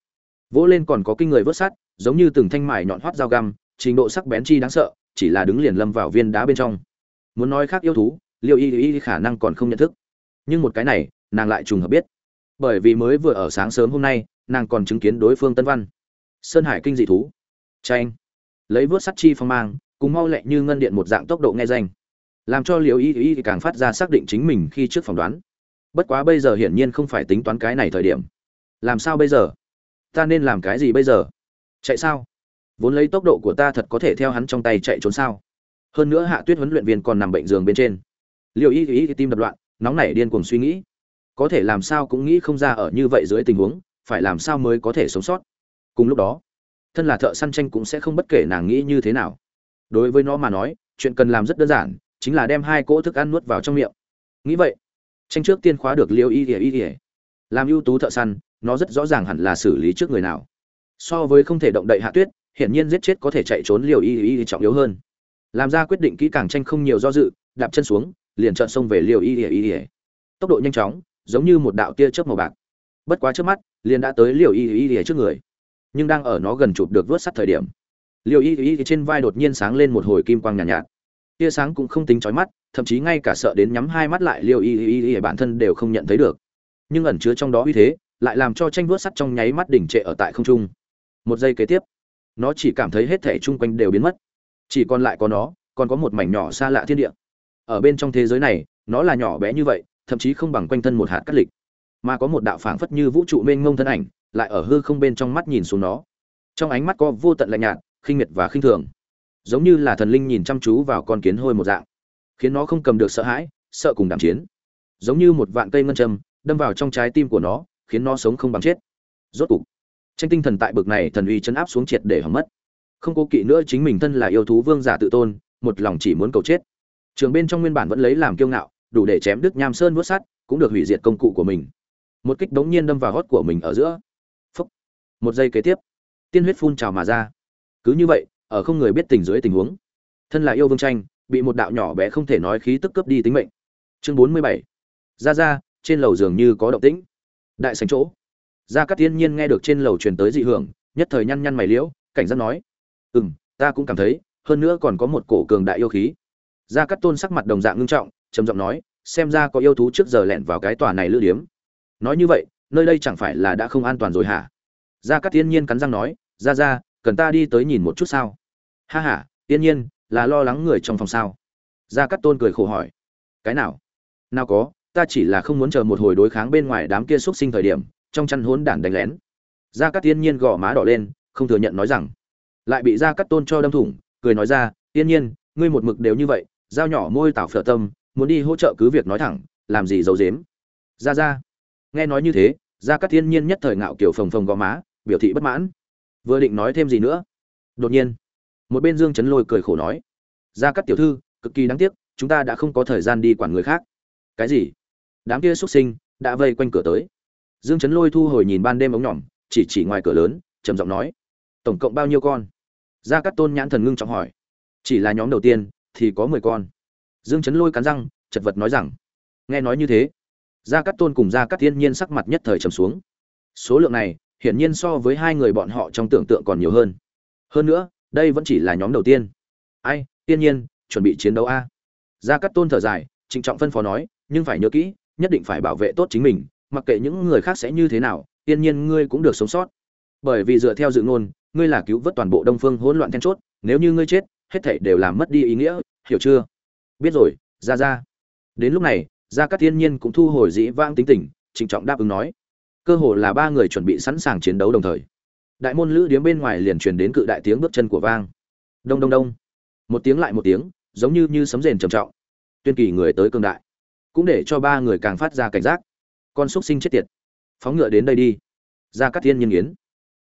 Vỗ lên còn có kinh người vớt sắt, giống như từng thanh mải nhọn hoắt dao găm, trình độ sắc bén chi đáng sợ, chỉ là đứng liền lâm vào viên đá bên trong. Muốn nói khác yêu thú liệu y y khả năng còn không nhận thức. Nhưng một cái này, nàng lại trùng hợp biết. Bởi vì mới vừa ở sáng sớm hôm nay nàng còn chứng kiến đối phương tân văn. Sơn hải kinh dị thú. Tranh lấy vớt sắt chi phong mang, cùng mau lẹ như ngân điện một dạng tốc độ nghe danh. Làm cho liều y y càng phát ra xác định chính mình khi trước phỏng đoán. Bất quá bây giờ hiển nhiên không phải tính toán cái này thời điểm. Làm sao bây giờ? Ta nên làm cái gì bây giờ? Chạy sao? Vốn lấy tốc độ của ta thật có thể theo hắn trong tay chạy trốn sao? Hơn nữa hạ tuyết huấn luyện viên còn nằm bệnh giường bên trên. Liều y y tim đập loạn, nóng nảy điên cuồng suy nghĩ. Có thể làm sao cũng nghĩ không ra ở như vậy dưới tình huống phải làm sao mới có thể sống sót? Cùng lúc đó, thân là thợ săn tranh cũng sẽ không bất kể nàng nghĩ như thế nào. Đối với nó mà nói, chuyện cần làm rất đơn giản, chính là đem hai cỗ thức ăn nuốt vào trong miệng. Nghĩ vậy, tranh trước tiên khóa được liêu y ỉa y ỉa làm ưu tú thợ săn, nó rất rõ ràng hẳn là xử lý trước người nào. So với không thể động đậy hạ tuyết, hiển nhiên giết chết có thể chạy trốn liều y y trọng yếu hơn. Làm ra quyết định kỹ càng tranh không nhiều do dự, đạp chân xuống, liền trợn xông về liều y y y. Tốc độ nhanh chóng, giống như một đạo tia chớp màu bạc bất quá trước mắt liền đã tới liều y y y trước người nhưng đang ở nó gần chụp được vớt sắt thời điểm liều y y trên vai đột nhiên sáng lên một hồi kim quang nhàn nhạt, nhạt tia sáng cũng không tính chói mắt thậm chí ngay cả sợ đến nhắm hai mắt lại liều y y y bản thân đều không nhận thấy được nhưng ẩn chứa trong đó uy thế lại làm cho tranh vớt sắt trong nháy mắt đỉnh trệ ở tại không trung một giây kế tiếp nó chỉ cảm thấy hết thể chung quanh đều biến mất chỉ còn lại có nó còn có một mảnh nhỏ xa lạ thiên địa ở bên trong thế giới này nó là nhỏ bé như vậy thậm chí không bằng quanh thân một hạt cắt lịch mà có một đạo phảng phất như vũ trụ mênh mông thân ảnh, lại ở hư không bên trong mắt nhìn xuống nó. Trong ánh mắt có vô tận lạnh nhạt, khinh miệt và khinh thường. Giống như là thần linh nhìn chăm chú vào con kiến hôi một dạng. Khiến nó không cầm được sợ hãi, sợ cùng đảm chiến. Giống như một vạn cây ngân châm, đâm vào trong trái tim của nó, khiến nó sống không bằng chết. Rốt cục, tranh tinh thần tại bực này thần uy chấn áp xuống triệt để hỏng mất. Không cố kỵ nữa chính mình thân là yêu thú vương giả tự tôn, một lòng chỉ muốn cầu chết. Trường bên trong nguyên bản vẫn lấy làm kiêu ngạo, đủ để chém đứt nham sơn vuốt sắt, cũng được hủy diệt công cụ của mình một kích đống nhiên đâm vào hót của mình ở giữa. Phúc. một giây kế tiếp, tiên huyết phun trào mà ra. Cứ như vậy, ở không người biết tình dưới tình huống, thân là yêu vương tranh, bị một đạo nhỏ bé không thể nói khí tức cướp đi tính mệnh. Chương bốn mươi bảy. Ra ra, trên lầu giường như có động tĩnh. Đại sành chỗ. Gia cát tiên nhiên nghe được trên lầu truyền tới dị hưởng, nhất thời nhăn nhăn mày liễu, cảnh giác nói ừ m ta cũng cảm thấy, hơn nữa còn có một cổ cường đại yêu khí. Gia cát tôn sắc mặt đồng dạng ngưng trọng, trầm giọng nói, xem ra có yêu thú trước giờ lẻn vào cái tòa này lữ điếm nói như vậy, nơi đây chẳng phải là đã không an toàn rồi hả? Gia cát tiên nhiên cắn răng nói ra ra cần ta đi tới nhìn một chút sao? Ha ha tiên nhiên, là lo lắng người trong phòng sao? Gia cát tôn cười khổ hỏi. Cái nào? Nào có, ta chỉ là không muốn chờ một hồi đối kháng bên ngoài đám kia xuất sinh thời điểm, trong chăn hốn đản đánh lén. Gia cát tiên nhiên gò má đỏ lên, không thừa nhận nói rằng. Lại bị gia cát tôn cho đâm thủng, cười nói ra tiên nhiên, ngươi một mực đều như vậy dao nhỏ môi tảo phở tâm, muốn đi hỗ trợ cứ việc nói thẳng, làm gì giấu giếm? Ra ra nghe nói như thế, gia cát thiên nhiên nhất thời ngạo kiểu phồng phồng gò má, biểu thị bất mãn. Vừa định nói thêm gì nữa, đột nhiên, một bên dương chấn lôi cười khổ nói, gia cát tiểu thư, cực kỳ đáng tiếc, chúng ta đã không có thời gian đi quản người khác. Cái gì? Đám kia xuất sinh đã vây quanh cửa tới. Dương chấn lôi thu hồi nhìn ban đêm ống nhỏm, chỉ chỉ ngoài cửa lớn, trầm giọng nói, tổng cộng bao nhiêu con? Gia cát tôn nhãn thần ngưng trọng hỏi, chỉ là nhóm đầu tiên thì có mười con. Dương chấn lôi cắn răng, chật vật nói rằng, nghe nói như thế gia cát tôn cùng gia cát thiên nhiên sắc mặt nhất thời trầm xuống. Số lượng này, hiển nhiên so với hai người bọn họ trong tưởng tượng còn nhiều hơn. Hơn nữa, đây vẫn chỉ là nhóm đầu tiên. Ai tiên nhiên, chuẩn bị chiến đấu a. Gia cát tôn thở dài, trịnh trọng phân phó nói, nhưng phải nhớ kỹ, nhất định phải bảo vệ tốt chính mình, mặc kệ những người khác sẽ như thế nào tiên nhiên ngươi cũng được sống sót. Bởi vì dựa theo dự ngôn, ngươi là cứu vớt toàn bộ đông phương hỗn loạn then chốt, nếu như ngươi chết, hết thảy đều làm mất đi ý nghĩa, hiểu chưa? Biết rồi ra ra đến lúc này gia cát tiên nhiên cũng thu hồi dĩ vãng tính tình, trịnh trọng đáp ứng nói. Cơ hồ là ba người chuẩn bị sẵn sàng chiến đấu đồng thời. Đại môn lữ điếm bên ngoài liền truyền đến cự đại tiếng bước chân của vang. Đông đông đông. Một tiếng lại một tiếng, giống như như sấm rền trầm trọng. Tuyên kỳ người tới cương đại. Cũng để cho ba người càng phát ra cảnh giác. Con xúc sinh chết tiệt. Phóng ngựa đến đây đi. Ra các thiên nhiên yến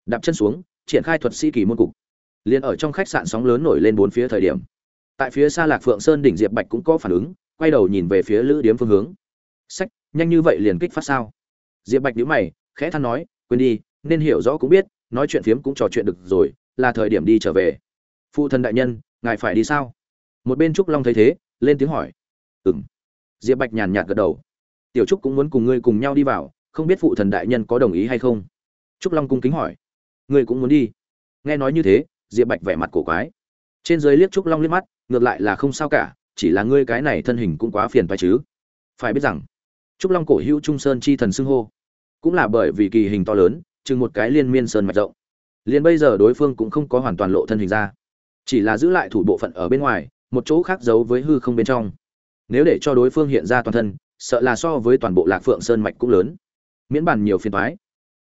đạp chân xuống, triển khai thuật sĩ kỳ môn cục. Liền ở trong khách sạn sóng lớn nổi lên bốn phía thời điểm. Tại phía xa lạc phượng sơn đỉnh diệp bạch cũng có phản ứng quay đầu nhìn về phía lữ điếm phương hướng. Sách, nhanh như vậy liền kích phát sao? Diệp bạch nhíu mày, khẽ than nói, quên đi, nên hiểu rõ cũng biết, nói chuyện phiếm cũng trò chuyện được rồi, là thời điểm đi trở về. Phụ thân đại nhân, ngài phải đi sao? Một bên trúc long thấy thế, lên tiếng hỏi. Ừ m diệp bạch nhàn nhạt gật đầu. Tiểu trúc cũng muốn cùng ngươi cùng nhau đi vào, không biết phụ thần đại nhân có đồng ý hay không? Trúc long cung kính hỏi. Ngươi cũng muốn đi. Nghe nói như thế, diệp bạch vẻ mặt cổ quái. Trên dưới liếc trúc long liếc mắt, ngược lại là không sao cả chỉ là ngươi cái này thân hình cũng quá phiền phải chứ. Phải biết rằng, trúc long cổ hữu trung sơn chi thần xưng hô, cũng là bởi vì kỳ hình to lớn, chừng một cái liên miên sơn mạch rộng. Liền bây giờ đối phương cũng không có hoàn toàn lộ thân hình ra. Chỉ là giữ lại thủ bộ phận ở bên ngoài, một chỗ khác giấu với hư không bên trong. Nếu để cho đối phương hiện ra toàn thân, sợ là so với toàn bộ lạc phượng sơn mạch cũng lớn. Miễn bàn nhiều phiền thoái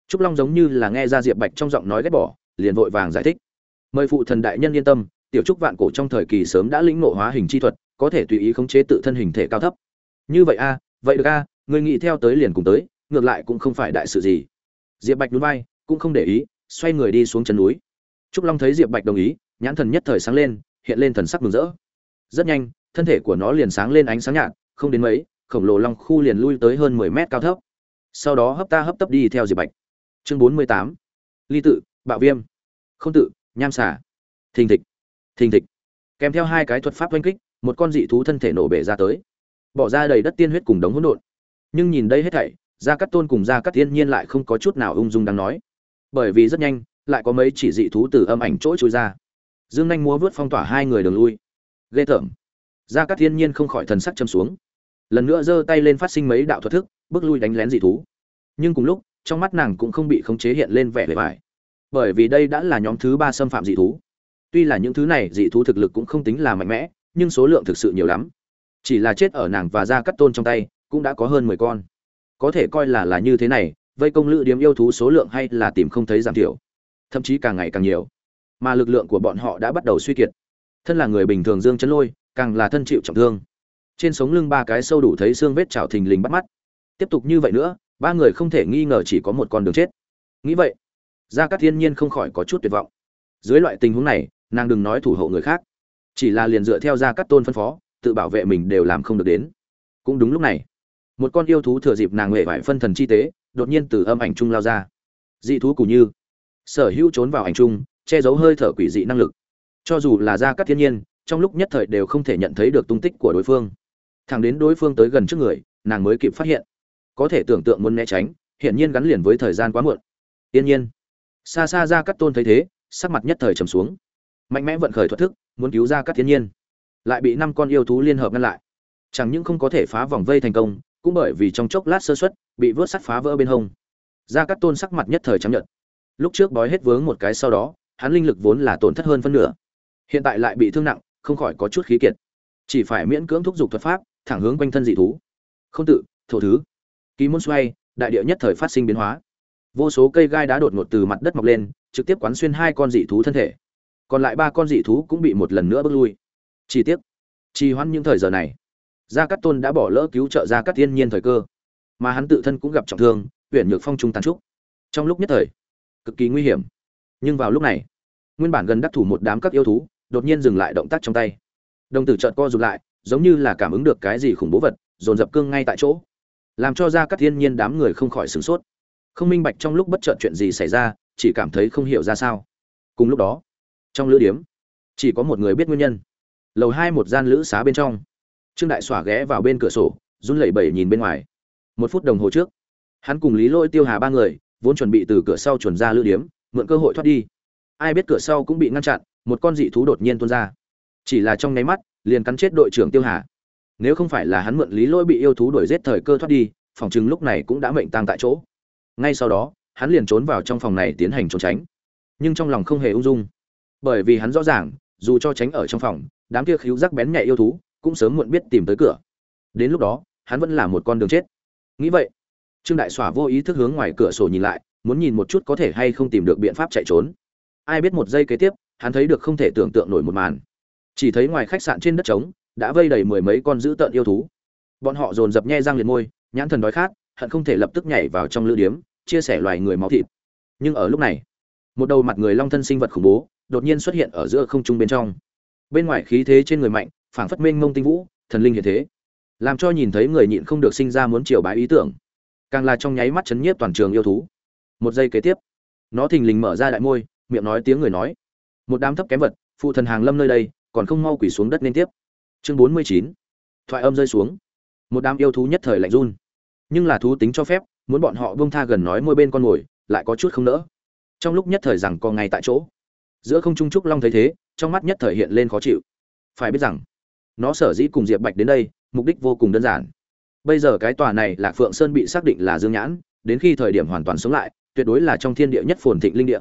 trúc long giống như là nghe ra diệp bạch trong giọng nói ghét bỏ, liền vội vàng giải thích. Mời phụ thần đại nhân yên tâm, tiểu trúc vạn cổ trong thời kỳ sớm đã lĩnh ngộ hóa hình chi thuật có thể tùy ý khống chế tự thân hình thể cao thấp. Như vậy a, vậy được a, người nghĩ theo tới liền cùng tới, ngược lại cũng không phải đại sự gì. Diệp bạch núi vai, cũng không để ý, xoay người đi xuống chân núi. Trúc long thấy diệp bạch đồng ý, nhãn thần nhất thời sáng lên, hiện lên thần sắc mừng rỡ. Rất nhanh, thân thể của nó liền sáng lên ánh sáng nhạt, không đến mấy, khổng lồ long khu liền lui tới hơn mười mét cao thấp. Sau đó hấp ta hấp tấp đi theo diệp bạch. Chương bốn mươi tám. Ly tự, bạo viêm. Không tự, nham xả thình thịch. Thình thịch. Kèm theo hai cái thuật pháp oanh kích một con dị thú thân thể nổ bể ra tới. Bỏ ra đầy đất tiên huyết cùng đống hỗn độn. Nhưng nhìn đây hết thảy, gia cát tôn cùng gia cát thiên nhiên lại không có chút nào ung dung đang nói. Bởi vì rất nhanh, lại có mấy chỉ dị thú từ âm ảnh chỗ trôi ra. Dương nhanh múa vớt phong tỏa hai người đường lui. Ghê tởm. Gia cát thiên nhiên không khỏi thần sắc châm xuống. Lần nữa giơ tay lên phát sinh mấy đạo thuật thức, bước lui đánh lén dị thú. Nhưng cùng lúc, trong mắt nàng cũng không bị khống chế hiện lên vẻ vẻ vải bởi vì đây đã là nhóm thứ ba xâm phạm dị thú. Tuy là những thứ này, dị thú thực lực cũng không tính là mạnh mẽ nhưng số lượng thực sự nhiều lắm. Chỉ là chết ở nàng và gia cắt tôn trong tay, cũng đã có hơn mười con. Có thể coi là là như thế này, vây công lữ điếm yêu thú số lượng hay là tìm không thấy giảm thiểu. Thậm chí càng ngày càng nhiều. Mà lực lượng của bọn họ đã bắt đầu suy kiệt. Thân là người bình thường dương chấn lôi, càng là thân chịu trọng thương. Trên sống lưng ba cái sâu đủ thấy xương vết chảo thình lình bắt mắt. Tiếp tục như vậy nữa, ba người không thể nghi ngờ chỉ có một con đường chết. Nghĩ vậy, gia cát thiên nhiên không khỏi có chút tuyệt vọng. Dưới loại tình huống này, nàng đừng nói thủ hộ người khác chỉ là liền dựa theo ra các tôn phân phó, tự bảo vệ mình đều làm không được đến. Cũng đúng lúc này, một con yêu thú thừa dịp nàng huệ vải phân thần chi tế, đột nhiên từ âm ảnh trung lao ra. Dị thú cù như, sở hữu trốn vào ảnh trung, che giấu hơi thở quỷ dị năng lực. Cho dù là ra các thiên nhiên, trong lúc nhất thời đều không thể nhận thấy được tung tích của đối phương. Thẳng đến đối phương tới gần trước người, nàng mới kịp phát hiện. Có thể tưởng tượng muốn né tránh, hiển nhiên gắn liền với thời gian quá muộn. Tiên nhiên, xa xa ra các tôn thấy thế, sắc mặt nhất thời trầm xuống. Mạnh mẽ vận khởi thoát thức muốn cứu ra các thiên nhiên. Lại bị năm con yêu thú liên hợp ngăn lại. Chẳng những không có thể phá vòng vây thành công, cũng bởi vì trong chốc lát sơ xuất bị vớt sắt phá vỡ bên hông. Ra cắt tôn sắc mặt nhất thời chấp nhận lúc trước bói hết vướng một cái sau đó, hắn linh lực vốn là tổn thất hơn phân nửa. Hiện tại lại bị thương nặng, không khỏi có chút khí kiệt. Chỉ phải miễn cưỡng thúc giục thuật pháp, thẳng hướng quanh thân dị thú. Không tự, thổ thứ. Ký môn xoay, đại địa nhất thời phát sinh biến hóa. Vô số cây gai đá đột ngột từ mặt đất mọc lên, trực tiếp quán xuyên hai con dị thú thân thể còn lại ba con dị thú cũng bị một lần nữa bước lui. Chi tiết trì hoãn những thời giờ này, gia cát tôn đã bỏ lỡ cứu trợ gia cát thiên nhiên thời cơ, mà hắn tự thân cũng gặp trọng thương huyện nhược phong trung tàn trúc. Trong lúc nhất thời, cực kỳ nguy hiểm. Nhưng vào lúc này, nguyên bản gần đắc thủ một đám các yêu thú, đột nhiên dừng lại động tác trong tay. Đồng tử trợn co rụt lại, giống như là cảm ứng được cái gì khủng bố vật, dồn dập cương ngay tại chỗ. Làm cho ra các thiên nhiên đám người không khỏi sửng sốt. Không minh bạch trong lúc bất chợt chuyện gì xảy ra, chỉ cảm thấy không hiểu ra sao. Cùng lúc đó trong lữ điếm. Chỉ có một người biết nguyên nhân. Lầu hai một gian lữ xá bên trong. Trương đại xỏa ghé vào bên cửa sổ, run lẩy bẩy nhìn bên ngoài. Một phút đồng hồ trước, hắn cùng lý lôi tiêu hà ba người, vốn chuẩn bị từ cửa sau chuẩn ra lữ điếm, mượn cơ hội thoát đi. Ai biết cửa sau cũng bị ngăn chặn, một con dị thú đột nhiên tuôn ra. Chỉ là trong nháy mắt, liền cắn chết đội trưởng tiêu hà. Nếu không phải là hắn mượn lý lỗi bị yêu thú đuổi giết thời cơ thoát đi, phòng chừng lúc này cũng đã mệnh tang tại chỗ. Ngay sau đó, hắn liền trốn vào trong phòng này tiến hành trốn tránh. Nhưng trong lòng không hề ung dung bởi vì hắn rõ ràng, dù cho tránh ở trong phòng, đám kia khíu rắc bén nhẹ yêu thú cũng sớm muộn biết tìm tới cửa. Đến lúc đó, hắn vẫn là một con đường chết. Nghĩ vậy, trương đại xỏa vô ý thức hướng ngoài cửa sổ nhìn lại, muốn nhìn một chút có thể hay không tìm được biện pháp chạy trốn. Ai biết một giây kế tiếp, hắn thấy được không thể tưởng tượng nổi một màn. Chỉ thấy ngoài khách sạn trên đất trống, đã vây đầy mười mấy con dữ tợn yêu thú. Bọn họ dồn dập nhe răng liền môi, nhãn thần đói khát, hận không thể lập tức nhảy vào trong lữ điếm, chia sẻ loài người máu thịt. Nhưng ở lúc này, một đầu mặt người long thân sinh vật khủng bố đột nhiên xuất hiện ở giữa không trung bên trong. Bên ngoài khí thế trên người mạnh, phảng phất mênh mông tinh vũ, thần linh hiện thế. Làm cho nhìn thấy người nhịn không được sinh ra muốn triều bái ý tưởng. Càng là trong nháy mắt chấn nhiếp toàn trường yêu thú. Một giây kế tiếp, nó thình lình mở ra đại môi, miệng nói tiếng người nói. Một đám thấp kém vật, phụ thần hàng lâm nơi đây, còn không mau quỳ xuống đất liên tiếp. Chương bốn mươi chín, thoại âm rơi xuống. Một đám yêu thú nhất thời lạnh run. Nhưng là thú tính cho phép, muốn bọn họ buông tha gần nói môi bên con ngồi, lại có chút không nỡ. Trong lúc nhất thời rằng còn ngay tại chỗ giữa không trung trúc long thấy thế, trong mắt nhất thời hiện lên khó chịu. Phải biết rằng, nó sở dĩ cùng diệp bạch đến đây, mục đích vô cùng đơn giản. Bây giờ cái tòa này lạc phượng sơn bị xác định là dương nhãn, đến khi thời điểm hoàn toàn sống lại, tuyệt đối là trong thiên địa nhất phồn thịnh linh địa.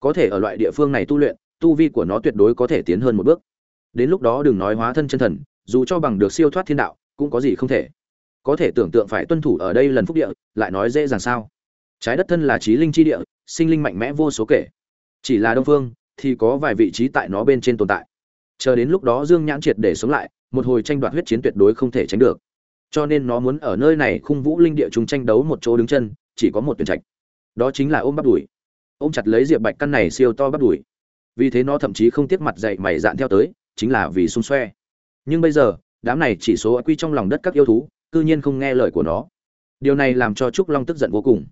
Có thể ở loại địa phương này tu luyện, tu vi của nó tuyệt đối có thể tiến hơn một bước. Đến lúc đó đừng nói hóa thân chân thần, dù cho bằng được siêu thoát thiên đạo, cũng có gì không thể. Có thể tưởng tượng phải tuân thủ ở đây lần phúc địa, lại nói dễ dàng sao? Trái đất thân là trí linh chi địa, sinh linh mạnh mẽ vô số kể. Chỉ là đông phương thì có vài vị trí tại nó bên trên tồn tại. Chờ đến lúc đó dương nhãn triệt để sống lại, một hồi tranh đoạt huyết chiến tuyệt đối không thể tránh được. Cho nên nó muốn ở nơi này khung vũ linh địa chúng tranh đấu một chỗ đứng chân, chỉ có một tuyển trạch. Đó chính là ôm bắt đùi. Ôm chặt lấy diệp bạch căn này siêu to bắt đùi. Vì thế nó thậm chí không tiếc mặt dậy mày dạn theo tới, chính là vì xung xoe. Nhưng bây giờ, đám này chỉ số quy trong lòng đất các yêu thú, cư nhiên không nghe lời của nó. Điều này làm cho trúc long tức giận vô cùng.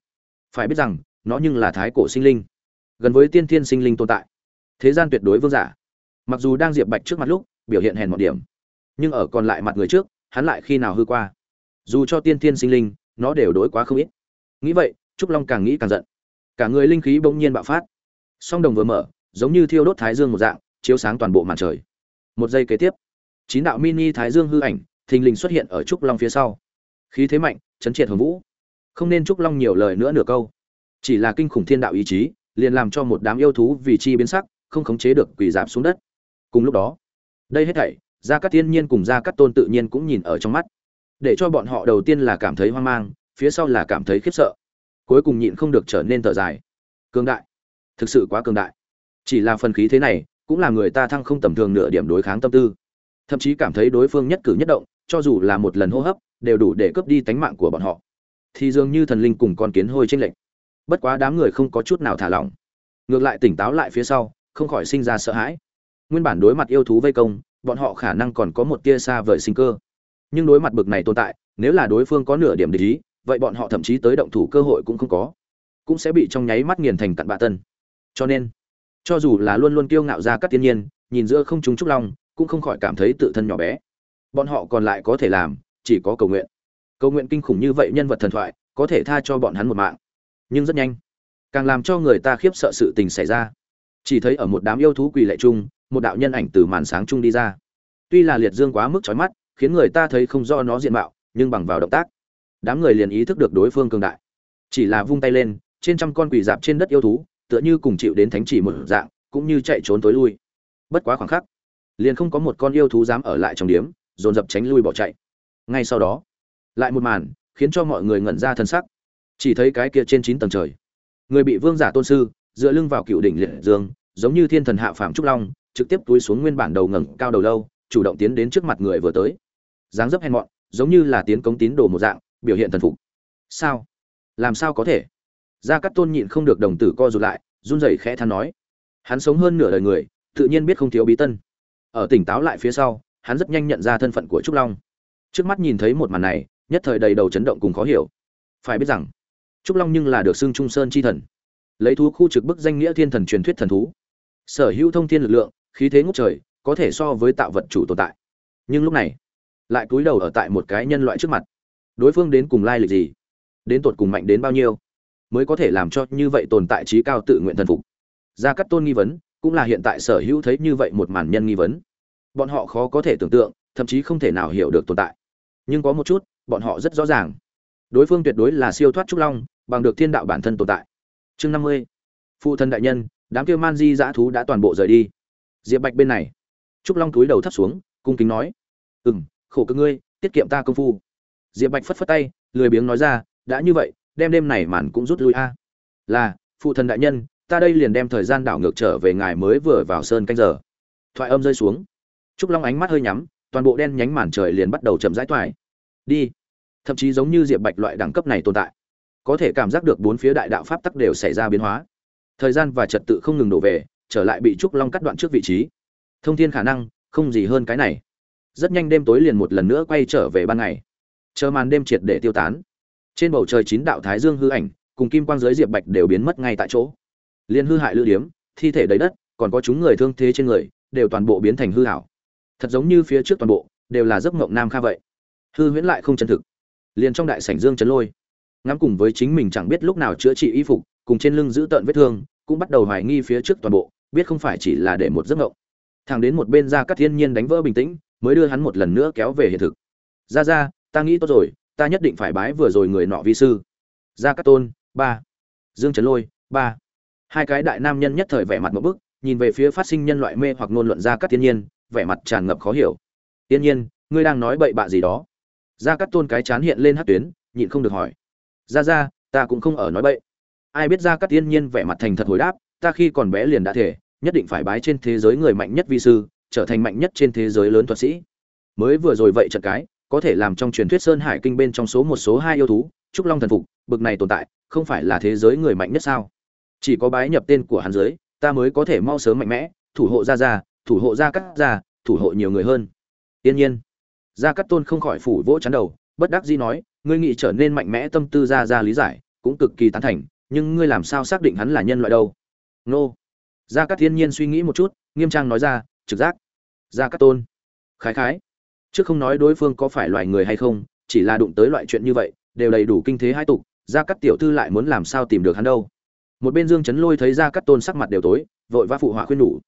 Phải biết rằng, nó nhưng là thái cổ sinh linh. Gần với tiên thiên sinh linh tồn tại thế gian tuyệt đối vương giả. Mặc dù đang diệp bạch trước mặt lúc, biểu hiện hèn một điểm, nhưng ở còn lại mặt người trước, hắn lại khi nào hư qua? Dù cho tiên thiên sinh linh, nó đều đối quá không ít. Nghĩ vậy, trúc long càng nghĩ càng giận. Cả người linh khí bỗng nhiên bạo phát. Song đồng vừa mở, giống như thiêu đốt thái dương một dạng, chiếu sáng toàn bộ màn trời. Một giây kế tiếp, chín đạo mini thái dương hư ảnh, thình lình xuất hiện ở trúc long phía sau. Khí thế mạnh, chấn triệt hồng vũ. Không nên trúc long nhiều lời nữa nửa câu. Chỉ là kinh khủng thiên đạo ý chí, liền làm cho một đám yêu thú vì chi biến sắc không khống chế được quỳ dạp xuống đất. Cùng lúc đó, đây hết thảy, gia cát thiên nhiên cùng gia cát tôn tự nhiên cũng nhìn ở trong mắt. Để cho bọn họ đầu tiên là cảm thấy hoang mang, phía sau là cảm thấy khiếp sợ. Cuối cùng nhịn không được trở nên thở dài. Cường đại. Thực sự quá cường đại. Chỉ là phần khí thế này, cũng là người ta thăng không tầm thường nửa điểm đối kháng tâm tư. Thậm chí cảm thấy đối phương nhất cử nhất động, cho dù là một lần hô hấp, đều đủ để cướp đi tánh mạng của bọn họ. Thì dường như thần linh cùng con kiến hôi tranh lệch. Bất quá đám người không có chút nào thả lỏng. Ngược lại tỉnh táo lại phía sau không khỏi sinh ra sợ hãi. Nguyên bản đối mặt yêu thú vây công, bọn họ khả năng còn có một tia xa vời sinh cơ. Nhưng đối mặt bực này tồn tại, nếu là đối phương có nửa điểm địch ý, vậy bọn họ thậm chí tới động thủ cơ hội cũng không có. Cũng sẽ bị trong nháy mắt nghiền thành cặn bạ tân. Cho nên, cho dù là luôn luôn kiêu ngạo ra các tiên nhiên, nhìn giữa không chúng trúc long, cũng không khỏi cảm thấy tự thân nhỏ bé. Bọn họ còn lại có thể làm, chỉ có cầu nguyện. Cầu nguyện kinh khủng như vậy nhân vật thần thoại, có thể tha cho bọn hắn một mạng. Nhưng rất nhanh, càng làm cho người ta khiếp sợ sự tình xảy ra chỉ thấy ở một đám yêu thú quỳ lệ chung, một đạo nhân ảnh từ màn sáng chung đi ra. Tuy là liệt dương quá mức chói mắt, khiến người ta thấy không do nó diện mạo, nhưng bằng vào động tác, đám người liền ý thức được đối phương cường đại. Chỉ là vung tay lên, trên trăm con quỳ dạp trên đất yêu thú, tựa như cùng chịu đến thánh chỉ một dạng, cũng như chạy trốn tối lui. Bất quá khoảng khắc, liền không có một con yêu thú dám ở lại trong điếm, dồn dập tránh lui bỏ chạy. Ngay sau đó, lại một màn, khiến cho mọi người ngẩn ra thân sắc. Chỉ thấy cái kia trên chín tầng trời, người bị vương giả tôn sư dựa lưng vào cựu đỉnh liệt dương, giống như thiên thần hạ phàm trúc long, trực tiếp túi xuống nguyên bản đầu ngẩng cao đầu lâu, chủ động tiến đến trước mặt người vừa tới. Dáng dấp hèn mọn, giống như là tiến cống tín đồ một dạng, biểu hiện thần phục. Sao? Làm sao có thể? Gia cát tôn nhịn không được đồng tử co rụt lại, run rẩy khẽ than nói. Hắn sống hơn nửa đời người, tự nhiên biết không thiếu bí tân. Ở tỉnh táo lại phía sau, hắn rất nhanh nhận ra thân phận của trúc long. Trước mắt nhìn thấy một màn này, nhất thời đầy đầu chấn động cùng khó hiểu. Phải biết rằng, trúc long nhưng là được xưng trung sơn chi thần lấy thú khu trực bức danh nghĩa thiên thần truyền thuyết thần thú. Sở hữu thông thiên lực lượng, khí thế ngút trời, có thể so với tạo vật chủ tồn tại. Nhưng lúc này, lại cúi đầu ở tại một cái nhân loại trước mặt. Đối phương đến cùng lai lịch gì? Đến tột cùng mạnh đến bao nhiêu? Mới có thể làm cho như vậy tồn tại trí cao tự nguyện thần phục? Gia cắt tôn nghi vấn, cũng là hiện tại sở hữu thấy như vậy một màn nhân nghi vấn. Bọn họ khó có thể tưởng tượng, thậm chí không thể nào hiểu được tồn tại. Nhưng có một chút, bọn họ rất rõ ràng. Đối phương tuyệt đối là siêu thoát trúc long, bằng được thiên đạo bản thân tồn tại chương năm mươi. Phụ thân đại nhân, đám kêu man di dã thú đã toàn bộ rời đi. Diệp bạch bên này. Trúc long túi đầu thấp xuống, cung kính nói. Ừ m khổ cơ ngươi, tiết kiệm ta công phu. Diệp bạch phất phất tay, lười biếng nói ra, đã như vậy, đem đêm này màn cũng rút lui a. Là, phụ thần đại nhân, ta đây liền đem thời gian đảo ngược trở về ngài mới vừa vào sơn canh giờ. Thoại âm rơi xuống. Trúc long ánh mắt hơi nhắm, toàn bộ đen nhánh màn trời liền bắt đầu chậm rãi toại đi. Thậm chí giống như diệp bạch loại đẳng cấp này tồn tại có thể cảm giác được bốn phía đại đạo pháp tắc đều xảy ra biến hóa. Thời gian và trật tự không ngừng đổ về, trở lại bị trúc long cắt đoạn trước vị trí. Thông thiên khả năng, không gì hơn cái này. Rất nhanh đêm tối liền một lần nữa quay trở về ban ngày. Chờ màn đêm triệt để tiêu tán. Trên bầu trời chín đạo thái dương hư ảnh, cùng kim quang giới diệp bạch đều biến mất ngay tại chỗ. Liên hư hại lữ điếm, thi thể đầy đất, còn có chúng người thương thế trên người, đều toàn bộ biến thành hư hảo. Thật giống như phía trước toàn bộ, đều là giấc mộng nam kha vậy. Hư huyễn lại không chân thực. Liền trong đại sảnh dương chấn lôi ngắm cùng với chính mình chẳng biết lúc nào chữa trị y phục, cùng trên lưng giữ tợn vết thương, cũng bắt đầu hoài nghi phía trước toàn bộ, biết không phải chỉ là để một giấc ngộng thằng đến một bên ra các thiên nhiên đánh vỡ bình tĩnh, mới đưa hắn một lần nữa kéo về hiện thực. Ra ra, ta nghĩ tốt rồi, ta nhất định phải bái vừa rồi người nọ vi sư. Gia cát tôn, ba. Dương trấn lôi, ba. Hai cái đại nam nhân nhất thời vẻ mặt một bức, nhìn về phía phát sinh nhân loại mê hoặc ngôn luận gia cát thiên nhiên, vẻ mặt tràn ngập khó hiểu. Tiên nhiên, ngươi đang nói bậy bạ gì đó? Gia cát tôn cái chán hiện lên hát tuyến, nhịn không được hỏi ra ra, ta cũng không ở nói bậy. Ai biết gia cát tiên nhiên vẻ mặt thành thật hồi đáp, ta khi còn bé liền đã thể, nhất định phải bái trên thế giới người mạnh nhất vi sư, trở thành mạnh nhất trên thế giới lớn thuật sĩ. Mới vừa rồi vậy trận cái, có thể làm trong truyền thuyết sơn hải kinh bên trong số một, số hai yêu thú, trúc long thần phục, bực này tồn tại, không phải là thế giới người mạnh nhất sao? Chỉ có bái nhập tên của hắn giới ta mới có thể mau sớm mạnh mẽ, thủ hộ gia gia, thủ hộ gia cắt gia, thủ hộ nhiều người hơn. Tiên nhiên. Gia cắt tôn không khỏi phủ vỗ chắn đầu, bất đắc dĩ nói ngươi nghĩ trở nên mạnh mẽ tâm tư ra ra lý giải, cũng cực kỳ tán thành, nhưng ngươi làm sao xác định hắn là nhân loại đâu? Nô. Gia cát thiên nhiên suy nghĩ một chút, nghiêm trang nói ra, trực giác. Gia cát tôn. Khái khái. Trước không nói đối phương có phải loài người hay không, chỉ là đụng tới loại chuyện như vậy, đều đầy đủ kinh thế hai tục, gia cát tiểu thư lại muốn làm sao tìm được hắn đâu? Một bên dương chấn lôi thấy gia cát tôn sắc mặt đều tối, vội vã phụ họa khuyên nhủ,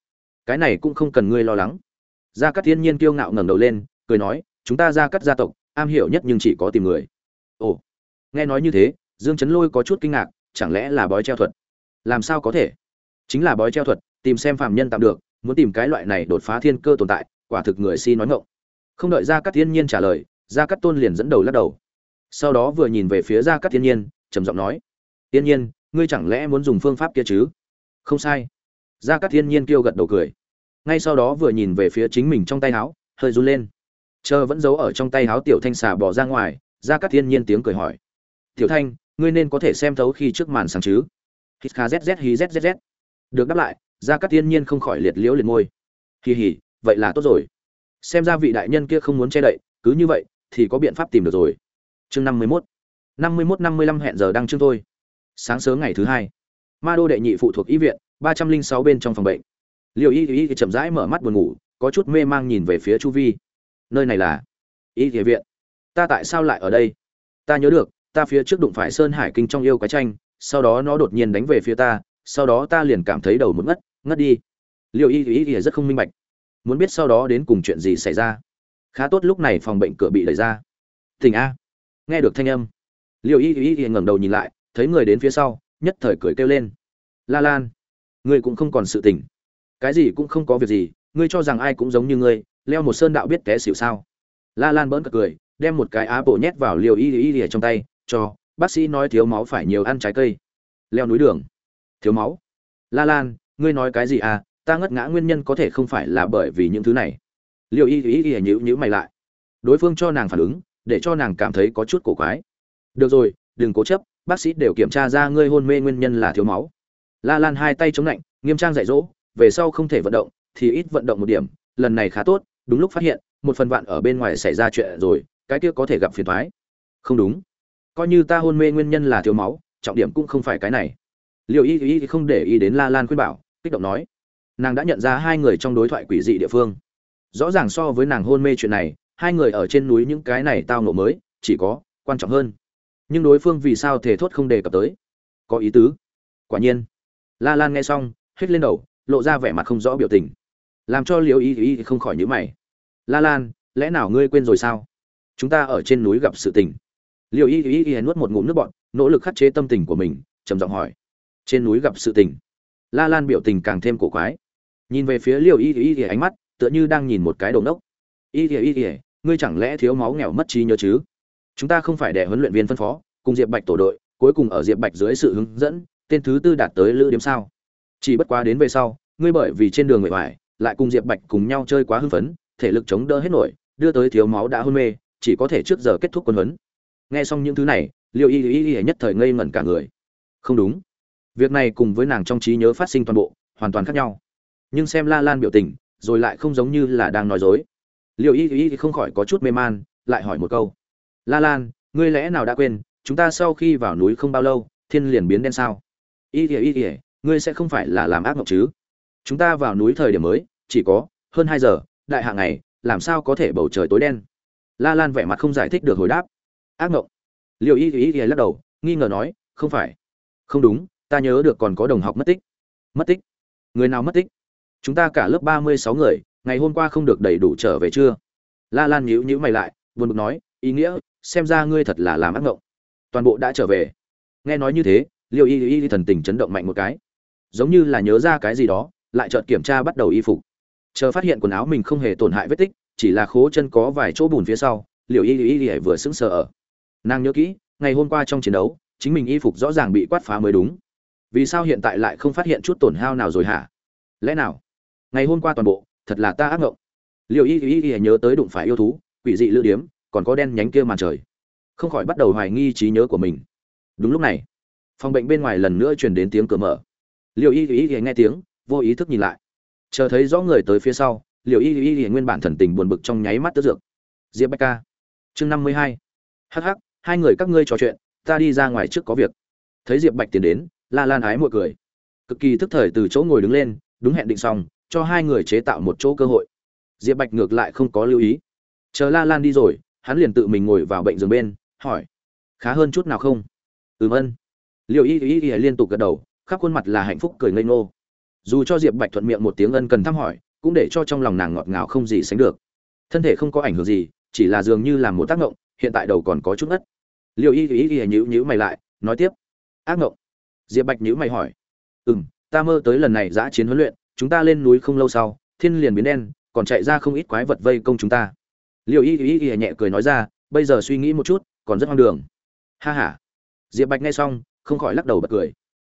cái này cũng không cần ngươi lo lắng. Gia cát thiên nhiên kiêu ngạo ngẩng đầu lên, cười nói, chúng ta gia cát gia tộc, am hiểu nhất nhưng chỉ có tìm người nghe nói như thế, dương chấn lôi có chút kinh ngạc, chẳng lẽ là bói treo thuật? Làm sao có thể? Chính là bói treo thuật, tìm xem phạm nhân tạm được, muốn tìm cái loại này đột phá thiên cơ tồn tại, quả thực người si nói ngộng không đợi Ra cát thiên nhiên trả lời Ra cát tôn liền dẫn đầu lắc đầu. Sau đó vừa nhìn về phía Ra cát thiên nhiên, trầm giọng nói thiên nhiên, ngươi chẳng lẽ muốn dùng phương pháp kia chứ? Không sai. Ra cát thiên nhiên kêu gật đầu cười. Ngay sau đó vừa nhìn về phía chính mình trong tay áo, hơi run lên. Chờ vẫn giấu ở trong tay áo tiểu thanh xà bỏ ra ngoài Ra cát thiên nhiên tiếng cười hỏi tiểu thanh, ngươi nên có thể xem thấu khi trước màn sáng chứ? Hít kha zz hí zzz được đáp lại, gia cát tiên nhiên không khỏi liệt liễu liệt môi. Hì hì, vậy là tốt rồi. Xem ra vị đại nhân kia không muốn che đậy, cứ như vậy thì có biện pháp tìm được rồi. Chương năm mươi mốt. năm mươi mốt năm mươi lăm hẹn giờ đăng chương thôi. Sáng sớm ngày thứ hai, ma đô đệ nhị phụ thuộc y viện, ba trăm linh sáu bên trong phòng bệnh. Liệu y y y chậm rãi mở mắt buồn ngủ, có chút mê mang nhìn về phía chu vi. Nơi này là? Y y viện. Ta tại sao lại ở đây? Ta nhớ được ta phía trước đụng phải sơn hải kinh trong yêu cái tranh, sau đó nó đột nhiên đánh về phía ta, sau đó ta liền cảm thấy đầu muốn ngất ngất đi. Liệu y y y rất không minh bạch. Muốn biết sau đó đến cùng chuyện gì xảy ra. Khá tốt lúc này phòng bệnh cửa bị đẩy ra. Tỉnh a. Nghe được thanh âm. Liệu y y y ngẩng đầu nhìn lại, thấy người đến phía sau, nhất thời cười kêu lên. La lan, ngươi cũng không còn sự tỉnh. Cái gì cũng không có việc gì, ngươi cho rằng ai cũng giống như ngươi, leo một sơn đạo biết té xỉu sao? La lan bỡn cười, đem một cái á bộ nhét vào liều y y y trong tay cho bác sĩ nói thiếu máu phải nhiều ăn trái cây. Leo núi đường. Thiếu máu. La lan, ngươi nói cái gì à? Ta ngất ngã nguyên nhân có thể không phải là bởi vì những thứ này. Liệu y y y nhữ nhữ mày lại. Đối phương cho nàng phản ứng, để cho nàng cảm thấy có chút cổ quái. Được rồi, đừng cố chấp, bác sĩ đều kiểm tra ra ngươi hôn mê nguyên nhân là thiếu máu. La lan hai tay chống lạnh, nghiêm trang dạy dỗ, về sau không thể vận động, thì ít vận động một điểm, lần này khá tốt, đúng lúc phát hiện, một phần vạn ở bên ngoài xảy ra chuyện rồi, cái kia có thể gặp phiền thoái không đúng coi như ta hôn mê nguyên nhân là thiếu máu, trọng điểm cũng không phải cái này. Liệu y y không để ý đến la lan khuyên bảo, kích động nói. Nàng đã nhận ra hai người trong đối thoại quỷ dị địa phương. Rõ ràng so với nàng hôn mê chuyện này, hai người ở trên núi những cái này tao nổ mới, chỉ có quan trọng hơn. Nhưng đối phương vì sao thể thốt không đề cập tới? Có ý tứ. Quả nhiên. La lan nghe xong hết lên đầu, lộ ra vẻ mặt không rõ biểu tình. Làm cho liệu y y không khỏi nhữ mày. La lan, lẽ nào ngươi quên rồi sao? Chúng ta ở trên núi gặp sự tình liều y y y nuốt một ngụm nước bọt, nỗ lực khắc chế tâm tình của mình, trầm giọng hỏi. Trên núi gặp sự tình. La lan biểu tình càng thêm cổ quái. Nhìn về phía liều y y y ánh mắt, tựa như đang nhìn một cái đồ nốc. y y y y, ngươi chẳng lẽ thiếu máu nghèo mất trí nhớ chứ? Chúng ta không phải để huấn luyện viên phân phó, cùng diệp bạch tổ đội, cuối cùng ở diệp bạch dưới sự hướng dẫn, tên thứ tư đạt tới lữ điểm sao. Chỉ bất quá đến về sau, ngươi bởi vì trên đường người hoài lại cùng diệp bạch cùng nhau chơi quá hưng phấn, thể lực chống đỡ hết nổi, đưa tới thiếu máu đã hôn mê, chỉ có thể trước giờ kết thúc quân huấn nghe xong những thứ này liệu y y y nhất thời ngây ngẩn cả người. Không đúng. Việc này cùng với nàng trong trí nhớ phát sinh toàn bộ, hoàn toàn khác nhau. Nhưng xem la lan biểu tình, rồi lại không giống như là đang nói dối. Liệu y y không khỏi có chút mê man, lại hỏi một câu. La lan, ngươi lẽ nào đã quên, chúng ta sau khi vào núi không bao lâu, thiên liền biến đen sao? Y Y y, ngươi sẽ không phải là làm ác mộng chứ? Chúng ta vào núi thời điểm mới, chỉ có hơn hai giờ, đại hạ ngày, làm sao có thể bầu trời tối đen? La lan vẻ mặt không giải thích được hồi đáp ác ngộng. Liệu y y y lắc đầu, nghi ngờ nói, không phải. Không đúng, ta nhớ được còn có đồng học mất tích. Mất tích? Người nào mất tích? Chúng ta cả lớp ba mươi sáu người, ngày hôm qua không được đầy đủ trở về chưa? La lan nhíu nhíu mày lại, buồn bực nói, ý nghĩa, xem ra ngươi thật là làm ác ngộng. Toàn bộ đã trở về. Nghe nói như thế liệu y y thần tình chấn động mạnh một cái. Giống như là nhớ ra cái gì đó, lại chợt kiểm tra bắt đầu y phục. Chờ phát hiện quần áo mình không hề tổn hại vết tích, chỉ là khố chân có vài chỗ bùn phía sau liệu y y y vừa sững sờ ở nàng nhớ kỹ, ngày hôm qua trong chiến đấu, chính mình y phục rõ ràng bị quát phá mới đúng. Vì sao hiện tại lại không phát hiện chút tổn hao nào rồi hả? Lẽ nào? Ngày hôm qua toàn bộ, thật là ta ác ngộng. Liệu y y y nhớ tới đụng phải yêu thú, quỷ dị lữ điếm, còn có đen nhánh kia màn trời. Không khỏi bắt đầu hoài nghi trí nhớ của mình. Đúng lúc này, phòng bệnh bên ngoài lần nữa truyền đến tiếng cửa mở. Liệu y y y nghe tiếng, vô ý thức nhìn lại. Chờ thấy rõ người tới phía sau liệu y y y nguyên bản thần tình buồn bực trong nháy mắt tức dược. Diệp bạch ca. Chương năm mươi hai. Hh hai người các ngươi trò chuyện, ta đi ra ngoài trước có việc. Thấy diệp bạch tiến đến, la lan ái một cười. Cực kỳ thức thời từ chỗ ngồi đứng lên, đúng hẹn định xong, cho hai người chế tạo một chỗ cơ hội. Diệp bạch ngược lại không có lưu ý. Chờ la lan đi rồi, hắn liền tự mình ngồi vào bệnh giường bên, hỏi, khá hơn chút nào không? Ừm, ân. Liệu y y y liên tục gật đầu, khắp khuôn mặt là hạnh phúc cười ngây ngô. Dù cho diệp bạch thuận miệng một tiếng ân cần thăm hỏi, cũng để cho trong lòng nàng ngọt ngào không gì sánh được. Thân thể không có ảnh hưởng gì, chỉ là dường như làm một tác động hiện tại đầu còn có chút ngất liệu y y y nhữ nhữ mày lại, nói tiếp. Ác ngộng. Diệp bạch nhữ mày hỏi. Ừ m ta mơ tới lần này giã chiến huấn luyện, chúng ta lên núi không lâu sau, thiên liền biến đen, còn chạy ra không ít quái vật vây công chúng ta. Liệu y y y nhẹ cười nói ra, bây giờ suy nghĩ một chút, còn rất hoang đường. Ha h a diệp bạch nghe xong, không khỏi lắc đầu bật cười.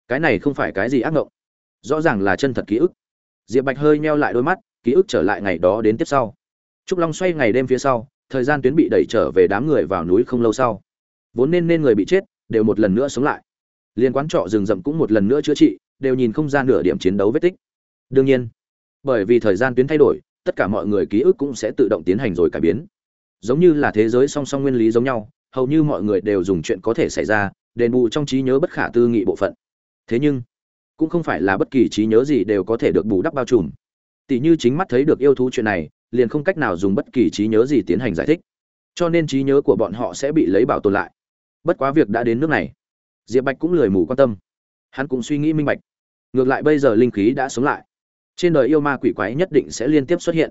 Cái này không phải cái gì ác ngộng. Rõ ràng là chân thật ký ức. Diệp bạch hơi meo lại đôi mắt, ký ức trở lại ngày đó đến tiếp sau. Trúc long xoay ngày đêm phía sau, thời gian tuyến bị đẩy trở về đám người vào núi không lâu sau vốn nên nên người bị chết, đều một lần nữa sống lại. Liên quán trọ rừng rậm cũng một lần nữa chữa trị, đều nhìn không ra nửa điểm chiến đấu vết tích. Đương nhiên, bởi vì thời gian tuyến thay đổi, tất cả mọi người ký ức cũng sẽ tự động tiến hành rồi cải biến. Giống như là thế giới song song nguyên lý giống nhau, hầu như mọi người đều dùng chuyện có thể xảy ra, đền bù trong trí nhớ bất khả tư nghị bộ phận. Thế nhưng, cũng không phải là bất kỳ trí nhớ gì đều có thể được bù đắp bao trùm. Tỷ như chính mắt thấy được yêu thú chuyện này, liền không cách nào dùng bất kỳ trí nhớ gì tiến hành giải thích. Cho nên trí nhớ của bọn họ sẽ bị lấy bảo tồn lại bất quá việc đã đến nước này. Diệp bạch cũng lười mù quan tâm. Hắn cũng suy nghĩ minh bạch. Ngược lại bây giờ linh khí đã sống lại. Trên đời yêu ma quỷ quái nhất định sẽ liên tiếp xuất hiện.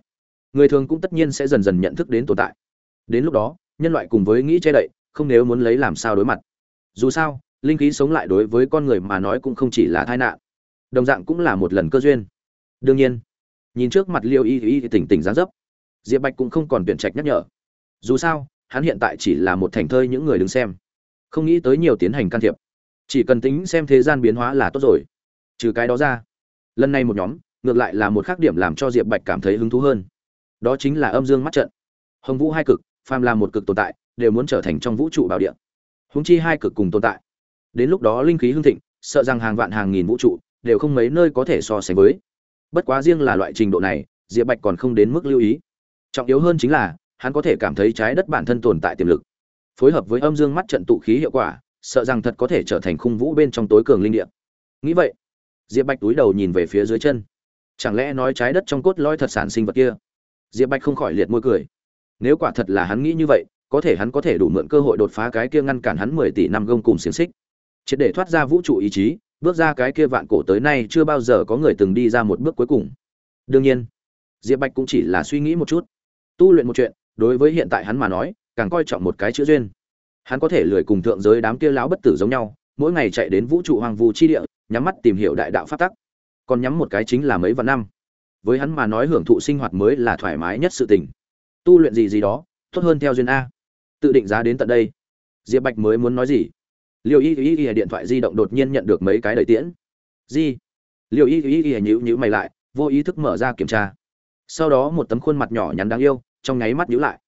Người thường cũng tất nhiên sẽ dần dần nhận thức đến tồn tại. Đến lúc đó, nhân loại cùng với nghĩ che đậy, không nếu muốn lấy làm sao đối mặt. Dù sao, linh khí sống lại đối với con người mà nói cũng không chỉ là tai nạn. Đồng dạng cũng là một lần cơ duyên. Đương nhiên, nhìn trước mặt liêu y y tỉnh tỉnh gián dấp, diệp bạch cũng không còn tuyển trạch nhắc nhở. Dù sao, hắn hiện tại chỉ là một thành thơi những người đứng xem không nghĩ tới nhiều tiến hành can thiệp. Chỉ cần tính xem thế gian biến hóa là tốt rồi. Trừ cái đó ra, lần này một nhóm, ngược lại là một khác điểm làm cho diệp bạch cảm thấy hứng thú hơn. Đó chính là âm dương mắt trận. Hồng vũ hai cực, phàm là một cực tồn tại, đều muốn trở thành trong vũ trụ bảo địa. Húng chi hai cực cùng tồn tại. Đến lúc đó linh khí hưng thịnh, sợ rằng hàng vạn hàng nghìn vũ trụ đều không mấy nơi có thể so sánh với. Bất quá riêng là loại trình độ này, diệp bạch còn không đến mức lưu ý. Trọng yếu hơn chính là, hắn có thể cảm thấy trái đất bản thân tồn tại tiềm lực phối hợp với âm dương mắt trận tụ khí hiệu quả, sợ rằng thật có thể trở thành khung vũ bên trong tối cường linh địa. Nghĩ vậy, diệp bạch túi đầu nhìn về phía dưới chân. Chẳng lẽ nói trái đất trong cốt lõi thật sản sinh vật kia? Diệp bạch không khỏi liệt môi cười. Nếu quả thật là hắn nghĩ như vậy, có thể hắn có thể đủ mượn cơ hội đột phá cái kia ngăn cản hắn mười tỷ năm gông cùng xiềng xích. Triệt để thoát ra vũ trụ ý chí, bước ra cái kia vạn cổ tới nay chưa bao giờ có người từng đi ra một bước cuối cùng. Đương nhiên, diệp bạch cũng chỉ là suy nghĩ một chút. Tu luyện một chuyện, đối với hiện tại hắn mà nói càng coi trọng một cái chữ duyên. Hắn có thể lười cùng thượng giới đám kia lão bất tử giống nhau, mỗi ngày chạy đến vũ trụ hoàng vu chi địa, nhắm mắt tìm hiểu đại đạo pháp tắc. Còn nhắm một cái chính là mấy vạn năm. Với hắn mà nói hưởng thụ sinh hoạt mới là thoải mái nhất sự tình. Tu luyện gì gì đó, tốt hơn theo duyên a. Tự định giá đến tận đây. Diệp bạch mới muốn nói gì? Liêu y y y điện thoại di động đột nhiên nhận được mấy cái đầy tiễn. Gì? Liêu y y y nhữ nhữ mày lại, vô ý thức mở ra kiểm tra. Sau đó một tấm khuôn mặt nhỏ nhắn đáng yêu, trong nháy mắt nhữ lại.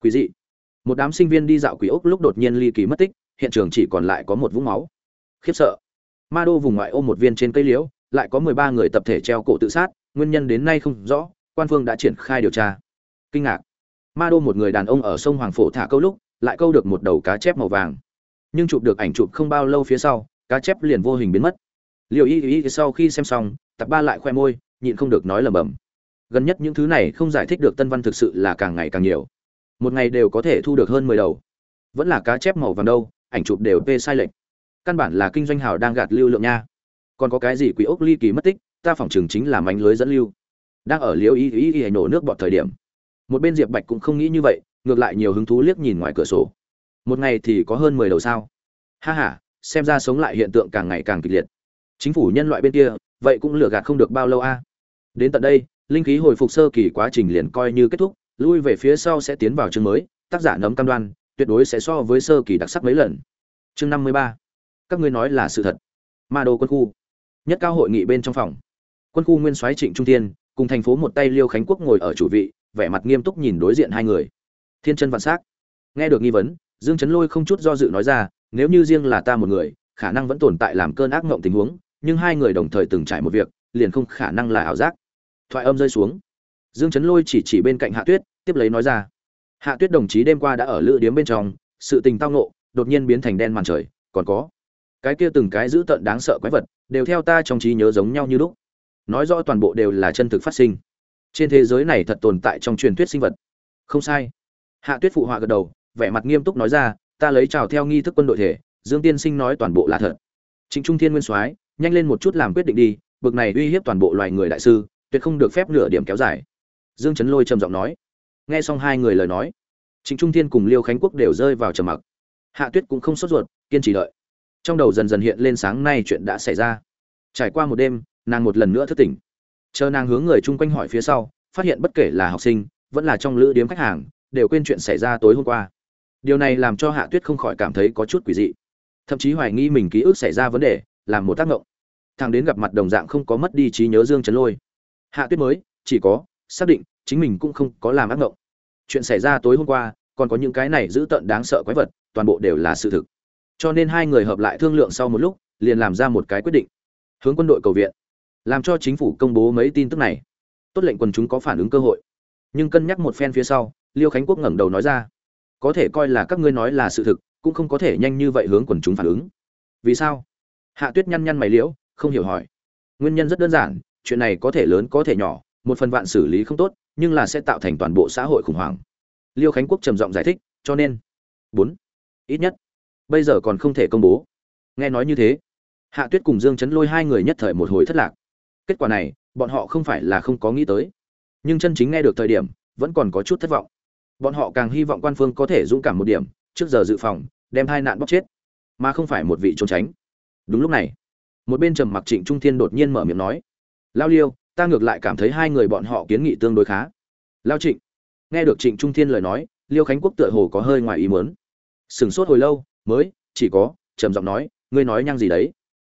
Quý dị một đám sinh viên đi dạo quỷ ốc lúc đột nhiên ly kỳ mất tích, hiện trường chỉ còn lại có một vũng máu. Khiếp sợ. Ma đô vùng ngoại ô một viên trên cây liễu, lại có mười ba người tập thể treo cổ tự sát, nguyên nhân đến nay không rõ, quan phương đã triển khai điều tra. Kinh ngạc. Ma đô một người đàn ông ở sông hoàng phổ thả câu lúc, lại câu được một đầu cá chép màu vàng. Nhưng chụp được ảnh chụp không bao lâu phía sau, cá chép liền vô hình biến mất. Liệu y y sau khi xem xong, tập ba lại khoe môi, nhịn không được nói lầm bầm gần nhất những thứ này không giải thích được tân văn thực sự là càng ngày càng nhiều một ngày đều có thể thu được hơn mười đầu. Vẫn là cá chép màu vàng đâu, ảnh chụp đều p sai lệch. Căn bản là kinh doanh hào đang gạt lưu lượng nha. Còn có cái gì quỷ ốc ly kỳ mất tích, ta phỏng trường chính là mánh lưới dẫn lưu. Đang ở liêu ý ý ý nổ nước bọt thời điểm. Một bên diệp bạch cũng không nghĩ như vậy, ngược lại nhiều hứng thú liếc nhìn ngoài cửa sổ. Một ngày thì có hơn mười đầu sao? Ha h a xem ra sống lại hiện tượng càng ngày càng kịch liệt. Chính phủ nhân loại bên kia, vậy cũng lừa gạt không được bao lâu a. Đến tận đây, linh khí hồi phục sơ kỳ quá trình liền coi như kết thúc lui về phía sau sẽ tiến vào chương mới, tác giả nấm cam đoan, tuyệt đối sẽ so với sơ kỳ đặc sắc mấy lần. Chương năm mươi ba. Các ngươi nói là sự thật. Ma đô quân khu. Nhất cao hội nghị bên trong phòng. Quân khu nguyên soái trịnh trung tiên cùng thành phố một tay liêu khánh quốc ngồi ở chủ vị, vẻ mặt nghiêm túc nhìn đối diện hai người. Thiên chân vạn s á c nghe được nghi vấn, dương chấn lôi không chút do dự nói ra, nếu như riêng là ta một người, khả năng vẫn tồn tại làm cơn ác mộng tình huống, nhưng hai người đồng thời từng trải một việc, liền không khả năng là ảo giác. Thoại âm rơi xuống dương chấn lôi chỉ chỉ bên cạnh hạ tuyết, tiếp lấy nói ra. Hạ tuyết đồng chí đêm qua đã ở lữ điếm bên trong, sự tình tao nộ đột nhiên biến thành đen màn trời, còn có. Cái kia từng cái dữ tợn đáng sợ quái vật, đều theo ta trong trí nhớ giống nhau như lúc. Nói rõ toàn bộ đều là chân thực phát sinh. Trên thế giới này thật tồn tại trong truyền thuyết sinh vật. Không sai. Hạ tuyết phụ họa gật đầu, vẻ mặt nghiêm túc nói ra, ta lấy chào theo nghi thức quân đội thể, dương tiên sinh nói toàn bộ là thật. Trịnh trung thiên nguyên soái, nhanh lên một chút làm quyết định đi, bực này uy hiếp toàn bộ loài người đại sư, tuyệt không được phép nửa điểm kéo dài dương chấn lôi trầm giọng nói. Nghe xong hai người lời nói, trịnh trung thiên cùng liêu khánh quốc đều rơi vào trầm mặc. Hạ tuyết cũng không sốt ruột, kiên trì đợi. Trong đầu dần dần hiện lên sáng nay chuyện đã xảy ra. Trải qua một đêm, nàng một lần nữa thức tỉnh. Chờ nàng hướng người chung quanh hỏi phía sau, phát hiện bất kể là học sinh, vẫn là trong lữ điếm khách hàng, đều quên chuyện xảy ra tối hôm qua. Điều này làm cho hạ tuyết không khỏi cảm thấy có chút quỷ dị. Thậm chí hoài nghi mình ký ức xảy ra vấn đề, làm một tác động thằng đến gặp mặt đồng dạng không có mất đi trí nhớ dương chấn lôi. Hạ tuyết mới, chỉ có xác định chính mình cũng không có làm ác động chuyện xảy ra tối hôm qua, còn có những cái này giữ tận đáng sợ quái vật, toàn bộ đều là sự thực. Cho nên hai người hợp lại thương lượng sau một lúc, liền làm ra một cái quyết định. Hướng quân đội cầu viện. Làm cho chính phủ công bố mấy tin tức này. Tốt lệnh quần chúng có phản ứng cơ hội. Nhưng cân nhắc một phen phía sau, liêu khánh quốc ngẩng đầu nói ra. Có thể coi là các ngươi nói là sự thực, cũng không có thể nhanh như vậy hướng quần chúng phản ứng. Vì sao? Hạ tuyết nhăn nhăn mày liễu, không hiểu hỏi. Nguyên nhân rất đơn giản, chuyện này có thể lớn có thể nhỏ một phần vạn xử lý không tốt, nhưng là sẽ tạo thành toàn bộ xã hội khủng hoảng. Liêu khánh quốc trầm giọng giải thích, cho nên, bốn, ít nhất, bây giờ còn không thể công bố. Nghe nói như thế, hạ tuyết cùng dương chấn lôi hai người nhất thời một hồi thất lạc. Kết quả này, bọn họ không phải là không có nghĩ tới, nhưng chân chính nghe được thời điểm, vẫn còn có chút thất vọng. Bọn họ càng hy vọng quan phương có thể dũng cảm một điểm, trước giờ dự phòng, đem hai nạn bóc chết, mà không phải một vị trốn tránh. Đúng lúc này, một bên trầm mặc trịnh trung thiên đột nhiên mở miệng nói, lao liêu ta ngược lại cảm thấy hai người bọn họ kiến nghị tương đối khá. Lao trịnh, nghe được trịnh trung thiên lời nói, liêu khánh quốc tựa hồ có hơi ngoài ý mớn sửng sốt hồi lâu, mới, chỉ có, trầm giọng nói, ngươi nói nhăng gì đấy?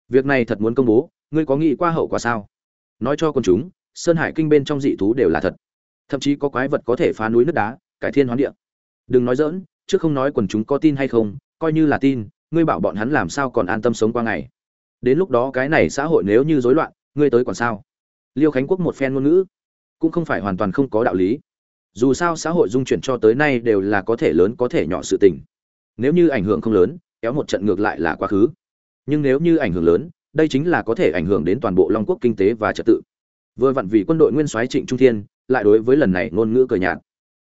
Việc này thật muốn công bố, ngươi có nghĩ qua hậu quả sao? Nói cho con chúng, sơn hải kinh bên trong dị thú đều là thật. Thậm chí có quái vật có thể phá núi nước đá, cải thiên hoán địa. Đừng nói dỡn trước không nói quần chúng có tin hay không, coi như là tin, ngươi bảo bọn hắn làm sao còn an tâm sống qua ngày. Đến lúc đó cái này xã hội nếu như rối loạn, ngươi tới còn sao? Liêu khánh quốc một phen ngôn ngữ cũng không phải hoàn toàn không có đạo lý. Dù sao xã hội dung chuyển cho tới nay đều là có thể lớn có thể nhỏ sự tình. Nếu như ảnh hưởng không lớn, kéo một trận ngược lại là quá khứ. Nhưng nếu như ảnh hưởng lớn, đây chính là có thể ảnh hưởng đến toàn bộ long quốc kinh tế và trật tự. Vừa vặn vì quân đội nguyên soái trịnh trung thiên, lại đối với lần này ngôn ngữ cờ nhạt.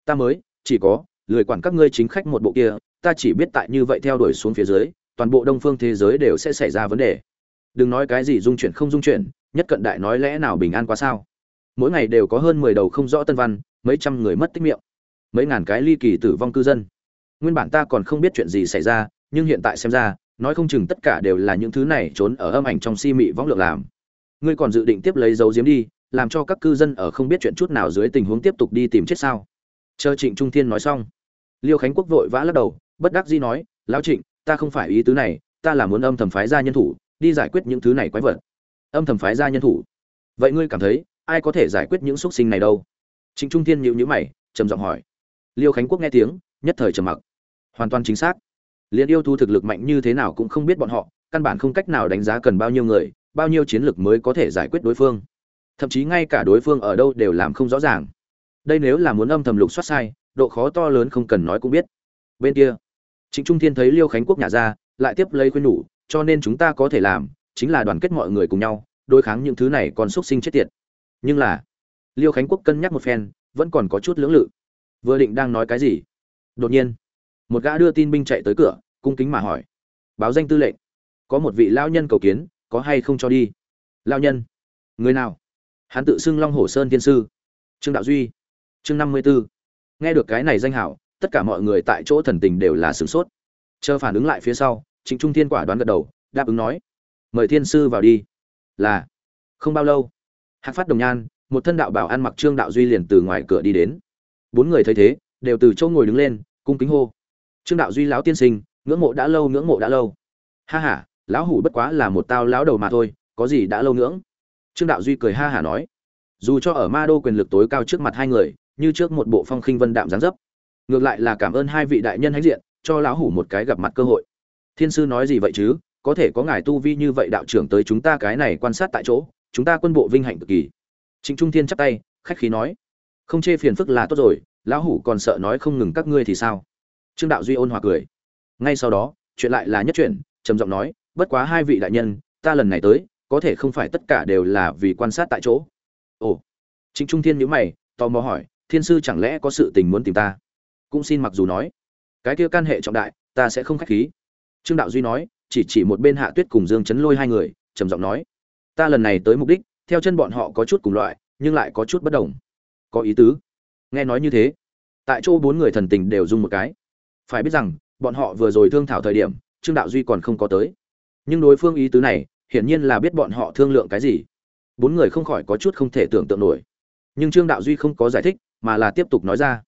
Ta mới, chỉ có, lười quản các ngươi chính khách một bộ kia, ta chỉ biết tại như vậy theo đuổi xuống phía dưới, toàn bộ đông phương thế giới đều sẽ xảy ra vấn đề. Đừng nói cái gì dung chuyển không dung chuyển nhất cận đại nói lẽ nào bình an quá sao? Mỗi ngày đều có hơn mười đầu không rõ tân văn, mấy trăm người mất tích miệng, mấy ngàn cái ly kỳ tử vong cư dân. Nguyên bản ta còn không biết chuyện gì xảy ra, nhưng hiện tại xem ra, nói không chừng tất cả đều là những thứ này trốn ở âm ảnh trong si mị võng lượng làm. Ngươi còn dự định tiếp lấy dấu diếm đi, làm cho các cư dân ở không biết chuyện chút nào dưới tình huống tiếp tục đi tìm chết sao? Chờ trịnh trung thiên nói xong, liêu khánh quốc vội vã lắc đầu, bất đắc dĩ nói, lão trịnh, ta không phải ý tứ này, ta là muốn âm thầm phái ra nhân thủ, đi giải quyết những thứ này quái vật âm thầm phái ra nhân thủ. Vậy ngươi cảm thấy, ai có thể giải quyết những xúc sinh này đâu? Trịnh trung thiên nhịu nhữ mày, trầm giọng hỏi. Liêu khánh quốc nghe tiếng, nhất thời trầm mặc. Hoàn toàn chính xác. Liền yêu thu thực lực mạnh như thế nào cũng không biết bọn họ, căn bản không cách nào đánh giá cần bao nhiêu người, bao nhiêu chiến lược mới có thể giải quyết đối phương. Thậm chí ngay cả đối phương ở đâu đều làm không rõ ràng. Đây nếu là muốn âm thầm lục soát sai, độ khó to lớn không cần nói cũng biết. Bên kia, trịnh trung thiên thấy liêu khánh quốc nhả ra, lại tiếp lấy khuyên nhủ, cho nên chúng ta có thể làm chính là đoàn kết mọi người cùng nhau, đối kháng những thứ này còn xuất sinh chết tiệt. Nhưng là, liêu khánh quốc cân nhắc một phen, vẫn còn có chút lưỡng lự. Vừa định đang nói cái gì, đột nhiên, một gã đưa tin binh chạy tới cửa, cung kính mà hỏi. Báo danh tư lệnh, có một vị lao nhân cầu kiến, có hay không cho đi? Lao nhân, người nào? Hắn tự xưng long hồ sơn thiên sư. Trương đạo duy, chương năm mươi b ố nghe được cái này danh hảo, tất cả mọi người tại chỗ thần tình đều là sửng sốt. Chờ phản ứng lại phía sau, trịnh trung thiên quả đoán gật đầu, đáp ứng nói mời thiên sư vào đi. Là, không bao lâu, hạc phát đồng nhan, một thân đạo bảo ăn mặc trương đạo duy liền từ ngoài cửa đi đến. Bốn người thấy thế, đều từ chỗ ngồi đứng lên, cung kính hô. Trương đạo duy lão tiên sinh, ngưỡng mộ đã lâu, ngưỡng mộ đã lâu. Ha ha, lão hủ bất quá là một tao lão đầu mà thôi, có gì đã lâu ngưỡng? Trương đạo duy cười ha hả nói. Dù cho ở ma đô quyền lực tối cao trước mặt hai người, như trước một bộ phong khinh vân đạm giáng dấp, ngược lại là cảm ơn hai vị đại nhân hãnh diện, cho lão hủ một cái gặp mặt cơ hội. Thiên sư nói gì vậy chứ? Có thể có ngài tu vi như vậy đạo trưởng tới chúng ta cái này quan sát tại chỗ, chúng ta quân bộ vinh hạnh cực kỳ. Trịnh trung thiên chắp tay, khách khí nói. Không chê phiền phức là tốt rồi, lão hủ còn sợ nói không ngừng các ngươi thì sao? Trương đạo duy ôn hòa cười. Ngay sau đó, chuyện lại là nhất chuyện, trầm giọng nói, bất quá hai vị đại nhân, ta lần này tới, có thể không phải tất cả đều là vì quan sát tại chỗ. Ồ. Trịnh trung thiên nhíu mày, tò mò hỏi, thiên sư chẳng lẽ có sự tình muốn tìm ta? Cũng xin mặc dù nói. Cái kia can hệ trọng đại, ta sẽ không khách khí. Trương đạo duy nói chỉ chỉ một bên hạ tuyết cùng dương chấn lôi hai người, trầm giọng nói, ta lần này tới mục đích, theo chân bọn họ có chút cùng loại, nhưng lại có chút bất đồng. Có ý tứ. Nghe nói như thế, tại chỗ bốn người thần tình đều rung một cái. Phải biết rằng, bọn họ vừa rồi thương thảo thời điểm, trương đạo duy còn không có tới. Nhưng đối phương ý tứ này, hiển nhiên là biết bọn họ thương lượng cái gì. Bốn người không khỏi có chút không thể tưởng tượng nổi. Nhưng trương đạo duy không có giải thích, mà là tiếp tục nói ra.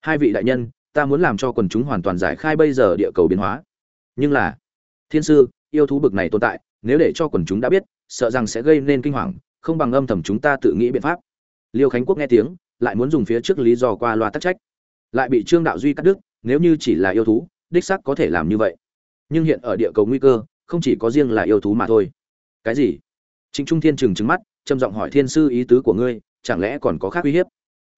Hai vị đại nhân, ta muốn làm cho quần chúng hoàn toàn giải khai bây giờ địa cầu biến hóa. Nhưng là thiên sư, yêu thú bực này tồn tại, nếu để cho quần chúng đã biết, sợ rằng sẽ gây nên kinh hoàng, không bằng âm thầm chúng ta tự nghĩ biện pháp. Liêu khánh quốc nghe tiếng, lại muốn dùng phía trước lý do qua loa tắc trách. Lại bị trương đạo duy cắt đứt, nếu như chỉ là yêu thú, đích xác có thể làm như vậy. Nhưng hiện ở địa cầu nguy cơ, không chỉ có riêng là yêu thú mà thôi. Cái gì? Trịnh trung thiên trừng trừng mắt, trầm giọng hỏi, thiên sư ý tứ của ngươi, chẳng lẽ còn có khác uy hiếp?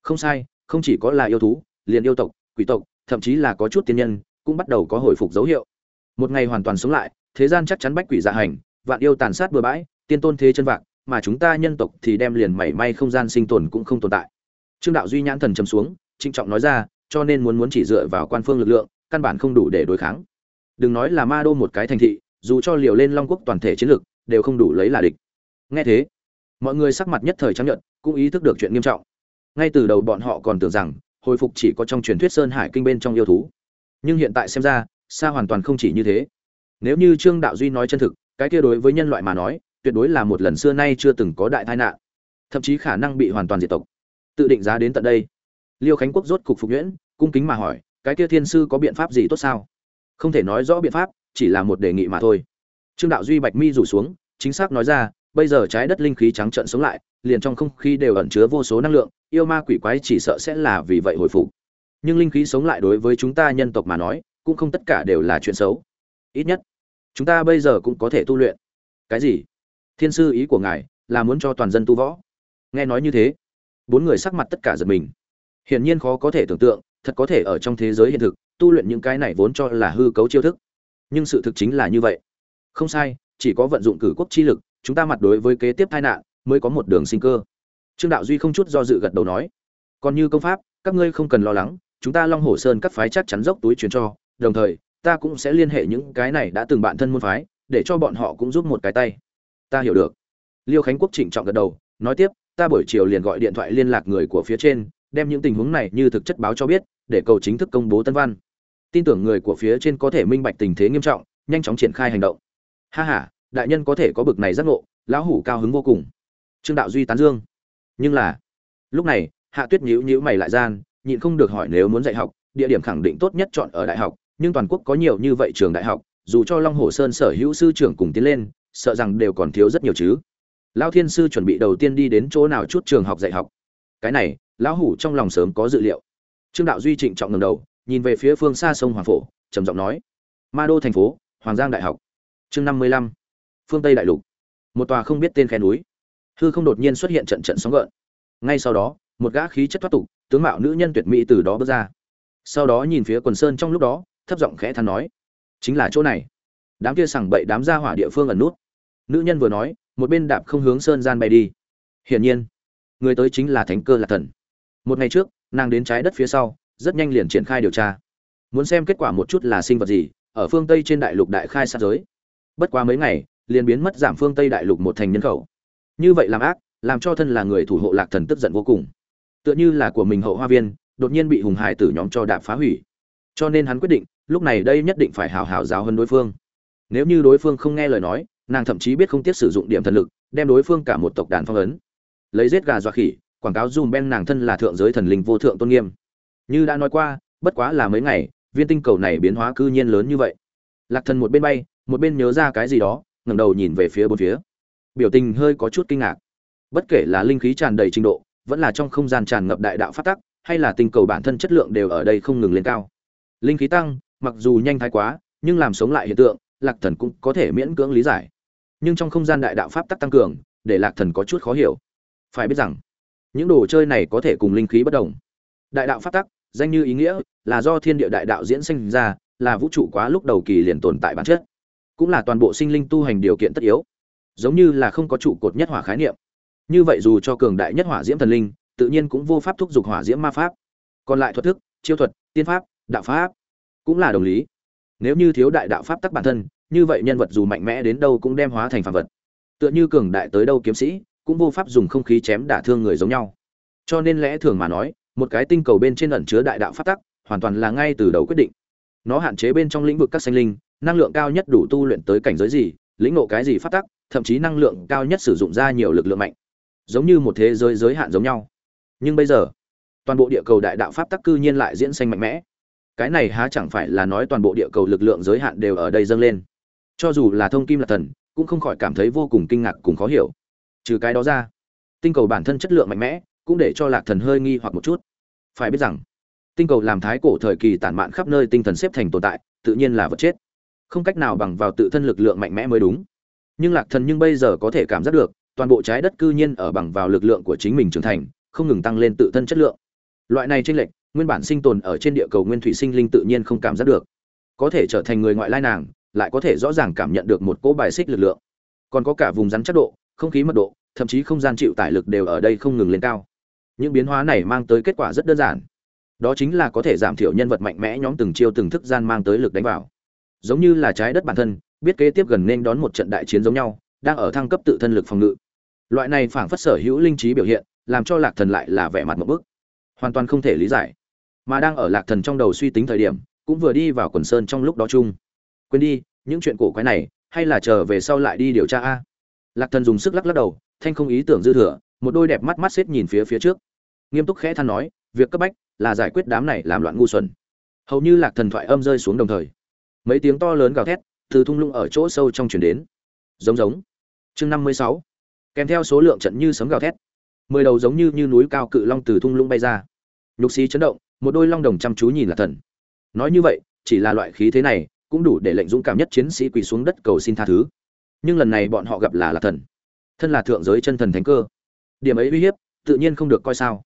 Không sai, không chỉ có là yêu thú, liền yêu tộc, quỷ tộc, thậm chí là có chút tiên nhân, cũng bắt đầu có hồi phục dấu hiệu một ngày hoàn toàn sống lại thế gian chắc chắn bách quỷ dạ hành vạn yêu tàn sát bừa bãi tiên tôn thế chân vạc mà chúng ta nhân tộc thì đem liền mảy may không gian sinh tồn cũng không tồn tại. Trương đạo duy nhãn thần trầm xuống trịnh trọng nói ra cho nên muốn muốn chỉ dựa vào quan phương lực lượng căn bản không đủ để đối kháng. Đừng nói là ma đô một cái thành thị dù cho liều lên long quốc toàn thể chiến lược, đều không đủ lấy là địch. Nghe thế mọi người sắc mặt nhất thời chấp nhận cũng ý thức được chuyện nghiêm trọng. Ngay từ đầu bọn họ còn tưởng rằng hồi phục chỉ có trong truyền thuyết sơn hải kinh bên trong yêu thú. Nhưng hiện tại xem ra xa hoàn toàn không chỉ như thế. Nếu như trương đạo duy nói chân thực, cái kia đối với nhân loại mà nói, tuyệt đối là một lần xưa nay chưa từng có đại tai nạn. Thậm chí khả năng bị hoàn toàn diệt tộc. Tự định giá đến tận đây. Liêu khánh quốc rốt cục phục nhuyễn, cung kính mà hỏi, cái kia thiên sư có biện pháp gì tốt sao? Không thể nói rõ biện pháp, chỉ là một đề nghị mà thôi. Trương đạo duy bạch mi rủ xuống, chính xác nói ra, bây giờ trái đất linh khí trắng trợn sống lại, liền trong không khí đều ẩn chứa vô số năng lượng, yêu ma quỷ quái chỉ sợ sẽ là vì vậy hồi phục. Nhưng linh khí sống lại đối với chúng ta nhân tộc mà nói cũng không tất cả đều là chuyện xấu. Ít nhất, chúng ta bây giờ cũng có thể tu luyện. Cái gì? Thiên sư ý của ngài là muốn cho toàn dân tu võ. Nghe nói như thế, bốn người sắc mặt tất cả giật mình. Hiển nhiên khó có thể tưởng tượng, thật có thể ở trong thế giới hiện thực, tu luyện những cái này vốn cho là hư cấu chiêu thức. Nhưng sự thực chính là như vậy. Không sai, chỉ có vận dụng cử quốc chi lực, chúng ta mặt đối với kế tiếp tai nạn mới có một đường sinh cơ. Trương đạo duy không chút do dự gật đầu nói, còn như công pháp, các ngươi không cần lo lắng, chúng ta long hồ sơn các phái chắc chắn dốc túi truyền cho đồng thời, ta cũng sẽ liên hệ những cái này đã từng bạn thân môn phái, để cho bọn họ cũng giúp một cái tay. Ta hiểu được. Liêu khánh quốc trịnh trọng gật đầu, nói tiếp, ta buổi chiều liền gọi điện thoại liên lạc người của phía trên, đem những tình huống này như thực chất báo cho biết, để cầu chính thức công bố tân văn. Tin tưởng người của phía trên có thể minh bạch tình thế nghiêm trọng, nhanh chóng triển khai hành động. Ha ha, đại nhân có thể có bực này giác ngộ, lão hủ cao hứng vô cùng. Trương đạo duy tán dương. Nhưng là, lúc này, hạ tuyết nhíu nhíu mày lại gian, nhịn không được hỏi nếu muốn dạy học, địa điểm khẳng định tốt nhất chọn ở đại học nhưng toàn quốc có nhiều như vậy trường đại học, dù cho long hồ sơn sở hữu sư trưởng cùng tiến lên, sợ rằng đều còn thiếu rất nhiều chứ. Lão thiên sư chuẩn bị đầu tiên đi đến chỗ nào chút trường học dạy học. Cái này, lão hủ trong lòng sớm có dự liệu. Trương đạo duy trịnh trọng ngầm đầu, nhìn về phía phương xa sông hoàng phổ, trầm giọng nói, ma đô thành phố, hoàng giang đại học. Chương năm mươi lăm, phương tây đại lục. Một tòa không biết tên khe núi. Hư không đột nhiên xuất hiện trận trận sóng gợn. Ngay sau đó, một gã khí chất thoát tục, tướng mạo nữ nhân tuyệt mỹ từ đó bước ra. Sau đó nhìn phía quần sơn trong lúc đó thấp giọng khẽ than nói, chính là chỗ này. Đám kia sẳng bậy đám ra hỏa địa phương ẩn nút. Nữ nhân vừa nói, một bên đạp không hướng sơn gian bay đi. Hiển nhiên, người tới chính là thánh cơ lạc thần. Một ngày trước, nàng đến trái đất phía sau, rất nhanh liền triển khai điều tra. Muốn xem kết quả một chút là sinh vật gì, ở phương tây trên đại lục đại khai sát giới. Bất quá mấy ngày, liền biến mất giảm phương tây đại lục một thành nhân khẩu. Như vậy làm ác, làm cho thân là người thủ hộ lạc thần tức giận vô cùng. Tựa như là của mình hậu hoa viên, đột nhiên bị hùng hải tử nhóm cho đạp phá hủy. Cho nên hắn quyết định lúc này đây nhất định phải hào hào giáo hơn đối phương. Nếu như đối phương không nghe lời nói, nàng thậm chí biết không tiếc sử dụng điểm thần lực, đem đối phương cả một tộc đàn phong ấn. Lấy giết gà dọa khỉ, quảng cáo dùm ben nàng thân là thượng giới thần linh vô thượng tôn nghiêm. Như đã nói qua, bất quá là mấy ngày, viên tinh cầu này biến hóa cư nhiên lớn như vậy. Lạc thần một bên bay, một bên nhớ ra cái gì đó, ngẩng đầu nhìn về phía bốn phía. Biểu tình hơi có chút kinh ngạc. Bất kể là linh khí tràn đầy trình độ, vẫn là trong không gian tràn ngập đại đạo phát tắc, hay là tinh cầu bản thân chất lượng đều ở đây không ngừng lên cao. Linh khí tăng mặc dù nhanh thái quá, nhưng làm sống lại hiện tượng, lạc thần cũng có thể miễn cưỡng lý giải. Nhưng trong không gian đại đạo pháp tắc tăng cường, để lạc thần có chút khó hiểu. Phải biết rằng, những đồ chơi này có thể cùng linh khí bất đồng. Đại đạo pháp tắc, danh như ý nghĩa, là do thiên địa đại đạo diễn sinh ra, là vũ trụ quá lúc đầu kỳ liền tồn tại bản chất. Cũng là toàn bộ sinh linh tu hành điều kiện tất yếu. Giống như là không có trụ cột nhất hỏa khái niệm. Như vậy dù cho cường đại nhất hỏa diễm thần linh, tự nhiên cũng vô pháp thúc giục hỏa diễm ma pháp. Còn lại thuật thức, chiêu thuật, tiên pháp, đạo pháp cũng là đồng lý. Nếu như thiếu đại đạo pháp tắc bản thân, như vậy nhân vật dù mạnh mẽ đến đâu cũng đem hóa thành phàm vật. Tựa như cường đại tới đâu kiếm sĩ, cũng vô pháp dùng không khí chém đả thương người giống nhau. Cho nên lẽ thường mà nói, một cái tinh cầu bên trên ẩn chứa đại đạo pháp tắc, hoàn toàn là ngay từ đầu quyết định. Nó hạn chế bên trong lĩnh vực các sinh linh, năng lượng cao nhất đủ tu luyện tới cảnh giới gì, lĩnh ngộ cái gì pháp tắc, thậm chí năng lượng cao nhất sử dụng ra nhiều lực lượng mạnh. Giống như một thế giới giới hạn giống nhau. Nhưng bây giờ, toàn bộ địa cầu đại đạo pháp tắc cư nhiên lại diễn sinh mạnh mẽ cái này há chẳng phải là nói toàn bộ địa cầu lực lượng giới hạn đều ở đây dâng lên. Cho dù là thông kim là thần, cũng không khỏi cảm thấy vô cùng kinh ngạc cùng khó hiểu. Trừ cái đó ra, tinh cầu bản thân chất lượng mạnh mẽ, cũng để cho lạc thần hơi nghi hoặc một chút. Phải biết rằng, tinh cầu làm thái cổ thời kỳ tản mạn khắp nơi tinh thần xếp thành tồn tại, tự nhiên là vật chết. Không cách nào bằng vào tự thân lực lượng mạnh mẽ mới đúng. Nhưng lạc thần nhưng bây giờ có thể cảm giác được, toàn bộ trái đất cư nhiên ở bằng vào lực lượng của chính mình trưởng thành, không ngừng tăng lên tự thân chất lượng. Loại này tranh lệch nguyên bản sinh tồn ở trên địa cầu nguyên thủy sinh linh tự nhiên không cảm giác được. Có thể trở thành người ngoại lai nàng, lại có thể rõ ràng cảm nhận được một cỗ bài xích lực lượng. Còn có cả vùng rắn chắc độ, không khí mật độ, thậm chí không gian chịu tải lực đều ở đây không ngừng lên cao. Những biến hóa này mang tới kết quả rất đơn giản. Đó chính là có thể giảm thiểu nhân vật mạnh mẽ nhóm từng chiêu từng thức gian mang tới lực đánh vào. Giống như là trái đất bản thân, biết kế tiếp gần nên đón một trận đại chiến giống nhau, đang ở thăng cấp tự thân lực phòng ngự. Loại này phảng phất sở hữu linh trí biểu hiện, làm cho lạc thần lại là vẻ mặt một bức. Hoàn toàn không thể lý giải mà đang ở lạc thần trong đầu suy tính thời điểm, cũng vừa đi vào quần sơn trong lúc đó chung. Quên đi, những chuyện cổ quái này, hay là chờ về sau lại đi điều tra a? Lạc thần dùng sức lắc lắc đầu, thanh không ý tưởng dư thừa, một đôi đẹp mắt mắt xếp nhìn phía phía trước. Nghiêm túc khẽ than nói, việc cấp bách là giải quyết đám này làm loạn ngu xuẩn. Hầu như lạc thần thoại âm rơi xuống đồng thời, mấy tiếng to lớn gào thét từ thung lũng ở chỗ sâu trong chuyển đến. Giống giống. Chương năm mươi sáu. Kèm theo số lượng trận như sấm gào thét, mười đầu giống như như núi cao cự long từ thung lũng bay ra. Nhục xí chấn động một đôi long đồng chăm chú nhìn là thần. Nói như vậy, chỉ là loại khí thế này cũng đủ để lệnh dũng cảm nhất chiến sĩ quỳ xuống đất cầu xin tha thứ. Nhưng lần này bọn họ gặp là lạc thần. Thân là thượng giới chân thần thánh cơ. Điểm ấy uy hiếp, tự nhiên không được coi sao.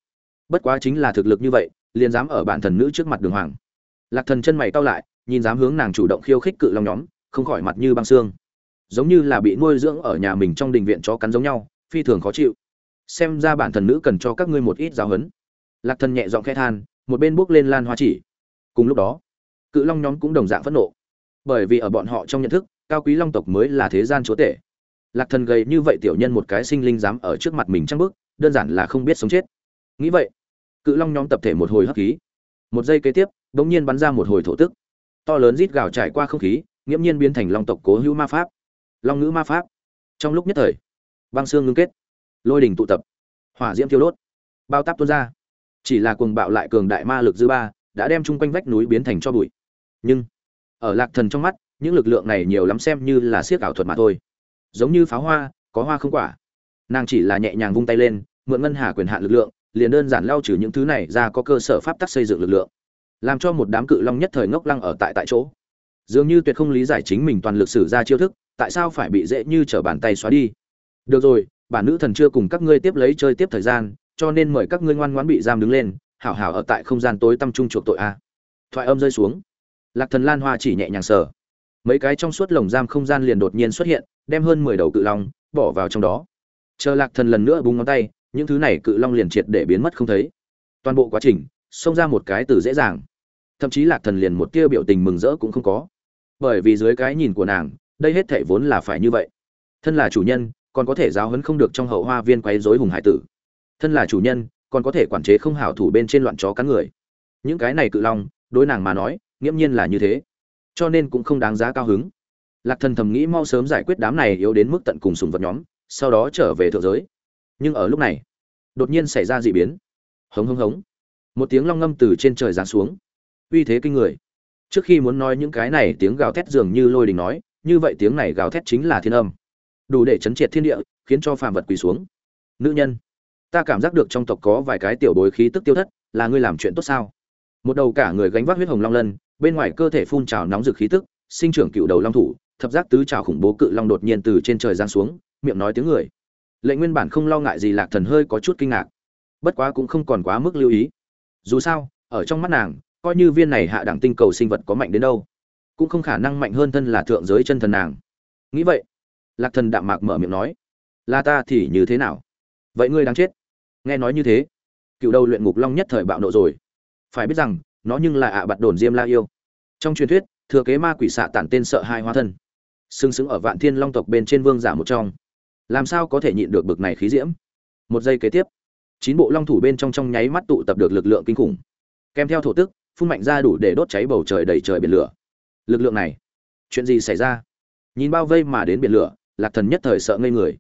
Bất quá chính là thực lực như vậy, liền dám ở bản thần nữ trước mặt đường hoàng. Lạc thần chân mày cau lại, nhìn dám hướng nàng chủ động khiêu khích cự long nhóm, không khỏi mặt như băng xương. Giống như là bị nuôi dưỡng ở nhà mình trong đình viện chó cắn giống nhau, phi thường khó chịu. Xem ra bản thần nữ cần cho các ngươi một ít giáo huấn. Lạc thần nhẹ giọng khẽ than một bên bước lên lan hoa chỉ. Cùng lúc đó, cự long nhóm cũng đồng dạng phẫn nộ. Bởi vì ở bọn họ trong nhận thức, cao quý long tộc mới là thế gian chúa tể. Lạc thần gầy như vậy tiểu nhân một cái sinh linh dám ở trước mặt mình trăng bước, đơn giản là không biết sống chết. Nghĩ vậy, cự long nhóm tập thể một hồi hấp khí. Một giây kế tiếp bỗng nhiên bắn ra một hồi thổ tức. To lớn rít gào trải qua không khí, nghiễm nhiên biến thành long tộc cố hữu ma pháp. Long ngữ ma pháp. Trong lúc nhất thời, băng xương ngưng kết. Lôi đỉnh tụ tập. Hỏa diễm thiêu đốt. Bao táp tuôn ra chỉ là cuồng bạo lại cường đại ma lực dư ba, đã đem chung quanh vách núi biến thành cho bụi. Nhưng, ở lạc thần trong mắt, những lực lượng này nhiều lắm xem như là siếc ảo thuật mà thôi. Giống như pháo hoa, có hoa không quả. Nàng chỉ là nhẹ nhàng vung tay lên, mượn ngân hà quyền hạn lực lượng, liền đơn giản lao trừ những thứ này ra có cơ sở pháp tắc xây dựng lực lượng. Làm cho một đám cự long nhất thời ngốc lăng ở tại tại chỗ. Dường như tuyệt không lý giải chính mình toàn lực sử ra chiêu thức, tại sao phải bị dễ như trở bàn tay xóa đi. Được rồi, bản nữ thần chưa cùng các ngươi tiếp lấy chơi tiếp thời gian cho nên mời các ngươi ngoan ngoãn bị giam đứng lên, hảo hảo ở tại không gian tối tăm trung chuộc tội a. Thoại âm rơi xuống. Lạc thần lan hoa chỉ nhẹ nhàng sờ. Mấy cái trong suốt lồng giam không gian liền đột nhiên xuất hiện, đem hơn mười đầu cự long bỏ vào trong đó. Chờ lạc thần lần nữa búng ngón tay, những thứ này cự long liền triệt để biến mất không thấy. Toàn bộ quá trình, xông ra một cái từ dễ dàng. Thậm chí lạc thần liền một tia biểu tình mừng rỡ cũng không có. Bởi vì dưới cái nhìn của nàng, đây hết thể vốn là phải như vậy. Thân là chủ nhân, còn có thể giáo huấn không được trong hậu hoa viên quấy rối hùng hải tử thân là chủ nhân, còn có thể quản chế không hảo thủ bên trên loạn chó cắn người. Những cái này cự long, đối nàng mà nói, nghiễm nhiên là như thế. Cho nên cũng không đáng giá cao hứng. Lạc thần thầm nghĩ mau sớm giải quyết đám này yếu đến mức tận cùng sùng vật nhóm, sau đó trở về thượng giới. Nhưng ở lúc này, đột nhiên xảy ra d ị biến. Hống hống hống. Một tiếng long ngâm từ trên trời giáng xuống. Uy thế kinh người. Trước khi muốn nói những cái này, tiếng gào thét dường như lôi đình nói, như vậy tiếng này gào thét chính là thiên âm. Đủ để chấn triệt thiên địa, khiến cho phàm vật quỳ xuống. Nữ nhân ta cảm giác được trong tộc có vài cái tiểu bối khí tức tiêu thất, là ngươi làm chuyện tốt sao? Một đầu cả người gánh vác huyết hồng long lân, bên ngoài cơ thể phun trào nóng rực khí tức, sinh trưởng cựu đầu long thủ, thập giác tứ trào khủng bố cự long đột nhiên từ trên trời giáng xuống, miệng nói tiếng người. Lệnh nguyên bản không lo ngại gì lạc thần hơi có chút kinh ngạc. Bất quá cũng không còn quá mức lưu ý. Dù sao, ở trong mắt nàng, coi như viên này hạ đẳng tinh cầu sinh vật có mạnh đến đâu, cũng không khả năng mạnh hơn thân là thượng giới chân thần nàng. Nghĩ vậy, lạc thần đạm mạc mở miệng nói, là ta thì như thế nào? Vậy ngươi đang chết nghe nói như thế, cựu đầu luyện ngục long nhất thời bạo nộ rồi. Phải biết rằng, nó nhưng là ạ à bạt đồn diêm la yêu. Trong truyền thuyết, thừa kế ma quỷ xạ tản tên sợ hai hóa thân. Sừng sững ở vạn thiên long tộc bên trên vương giả một trong. Làm sao có thể nhịn được bực này khí diễm? Một giây kế tiếp, chín bộ long thủ bên trong trong nháy mắt tụ tập được lực lượng kinh khủng. Kèm theo thổ tức, phun mạnh ra đủ để đốt cháy bầu trời đầy trời biển lửa. Lực lượng này, chuyện gì xảy ra? Nhìn bao vây mà đến biển lửa, lạc thần nhất thời sợ ngây người.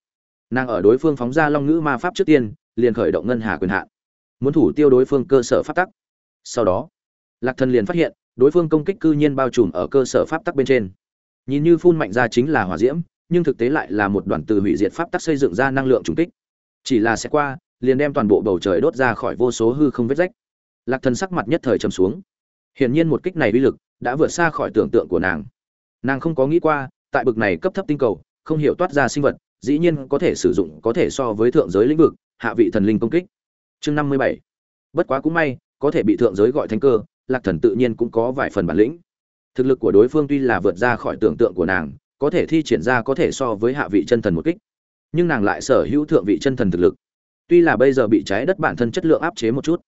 Nàng ở đối phương phóng ra long ngữ ma pháp trước tiên liền khởi động ngân hà quyền hạn. Muốn thủ tiêu đối phương cơ sở pháp tắc. Sau đó, lạc thần liền phát hiện, đối phương công kích cư nhiên bao trùm ở cơ sở pháp tắc bên trên. Nhìn như phun mạnh ra chính là hỏa diễm, nhưng thực tế lại là một đoàn từ hủy diệt pháp tắc xây dựng ra năng lượng trùng kích. Chỉ là sẽ qua, liền đem toàn bộ bầu trời đốt ra khỏi vô số hư không vết rách. Lạc thần sắc mặt nhất thời trầm xuống. Hiển nhiên một kích này uy lực đã vượt xa khỏi tưởng tượng của nàng. Nàng không có nghĩ qua, tại bực này cấp thấp tinh cầu, không hiểu toát ra sinh vật, dĩ nhiên có thể sử dụng, có thể so với thượng giới lĩnh vực hạ vị thần linh công kích. Chương năm mươi bảy. Bất quá cũng may, có thể bị thượng giới gọi thánh cơ, lạc thần tự nhiên cũng có vài phần bản lĩnh. Thực lực của đối phương tuy là vượt ra khỏi tưởng tượng của nàng, có thể thi triển ra có thể so với hạ vị chân thần một kích. Nhưng nàng lại sở hữu thượng vị chân thần thực lực. Tuy là bây giờ bị trái đất bản thân chất lượng áp chế một chút,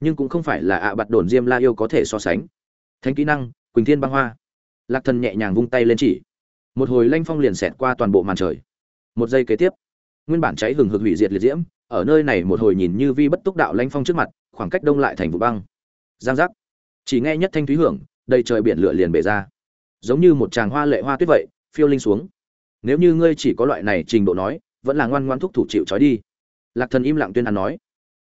nhưng cũng không phải là ạ bạt đồn diêm la yêu có thể so sánh. Thánh kỹ năng, quỳnh thiên băng hoa. Lạc thần nhẹ nhàng vung tay lên chỉ. Một hồi lanh phong liền xẹt qua toàn bộ màn trời. Một giây kế tiếp, nguyên bản cháy hừng hực hủy diệt liệt diễm ở nơi này một hồi nhìn như vi bất túc đạo lanh phong trước mặt khoảng cách đông lại thành vụ băng. Giang giác. Chỉ nghe nhất thanh thúy hưởng đầy trời biển lửa liền bể ra. Giống như một tràng hoa lệ hoa tuyết vậy phiêu linh xuống. Nếu như ngươi chỉ có loại này trình độ nói vẫn là ngoan ngoan thúc thủ chịu trói đi. Lạc thần im lặng tuyên án nói.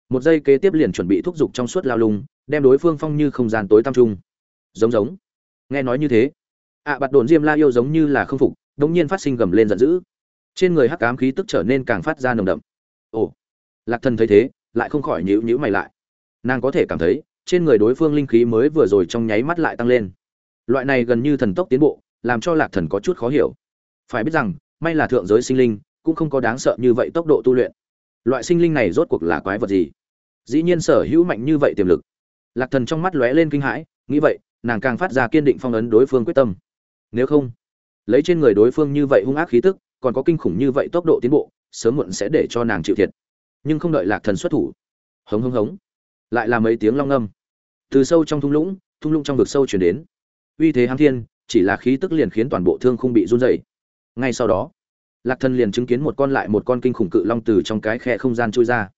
Một giây kế tiếp liền chuẩn bị thúc giục trong suốt lao lung đem đối phương phong như không gian tối tăm trung. Giống giống. Nghe nói như thế. Ạ à, bạt đồn diêm la yêu giống như là không phục đống nhiên phát sinh gầm lên giận dữ. Trên người hắc ám khí tức trở nên càng phát ra nồng đậm. Ồ lạc thần thấy thế, lại không khỏi nhíu nhíu mày lại. Nàng có thể cảm thấy, trên người đối phương linh khí mới vừa rồi trong nháy mắt lại tăng lên. Loại này gần như thần tốc tiến bộ, làm cho lạc thần có chút khó hiểu. Phải biết rằng, may là thượng giới sinh linh, cũng không có đáng sợ như vậy tốc độ tu luyện. Loại sinh linh này rốt cuộc là quái vật gì? Dĩ nhiên sở hữu mạnh như vậy tiềm lực. Lạc thần trong mắt lóe lên kinh hãi, nghĩ vậy, nàng càng phát ra kiên định phong ấn đối phương quyết tâm. Nếu không, lấy trên người đối phương như vậy hung ác khí tức, còn có kinh khủng như vậy tốc độ tiến bộ, sớm muộn sẽ để cho nàng chịu thiệt nhưng không đợi lạc thần xuất thủ. Hống hống hống. Lại là mấy tiếng long âm từ sâu trong thung lũng thung lũng trong vực sâu chuyển đến. Uy thế hám thiên, chỉ là khí tức liền khiến toàn bộ thương không bị run dày ngay sau đó, lạc thần liền chứng kiến một con lại một con kinh khủng cự long từ trong cái khe không gian trôi ra.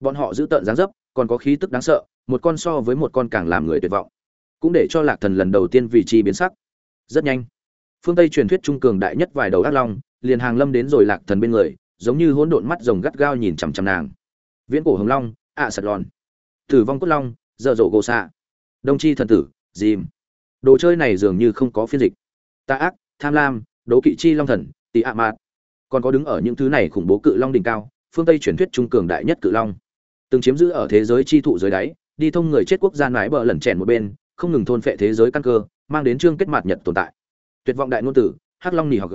Bọn họ giữ tợn dáng dấp, còn có khí tức đáng sợ, một con so với một con càng làm người tuyệt vọng. Cũng để cho lạc thần lần đầu tiên vị trí biến sắc. Rất nhanh, phương tây truyền thuyết trung cường đại nhất vài đầu ác long, liền hàng lâm đến rồi lạc thần bên người giống như hỗn độn mắt rồng gắt gao nhìn chằm chằm nàng. Viễn cổ hồng long, ạ à sật lòn. Tử vong cốt long, dở dộ gỗ xạ. Đông chi thần tử, dìm. Đồ chơi này dường như không có phiên dịch. Tà ác, tham lam, đố kỵ chi long thần tị ạ mạt. Còn có đứng ở những thứ này khủng bố cự long đỉnh cao, phương tây truyền thuyết trung cường đại nhất cự long. Từng chiếm giữ ở thế giới chi thụ dưới đáy, đi thông người chết quốc gia nãi bờ lẩn chèn một bên, không ngừng thôn phệ thế giới căn cơ, mang đến chương kết mạt nhật tồn tại. Tuyệt vọng đại ngôn tử, hắc long nỉ học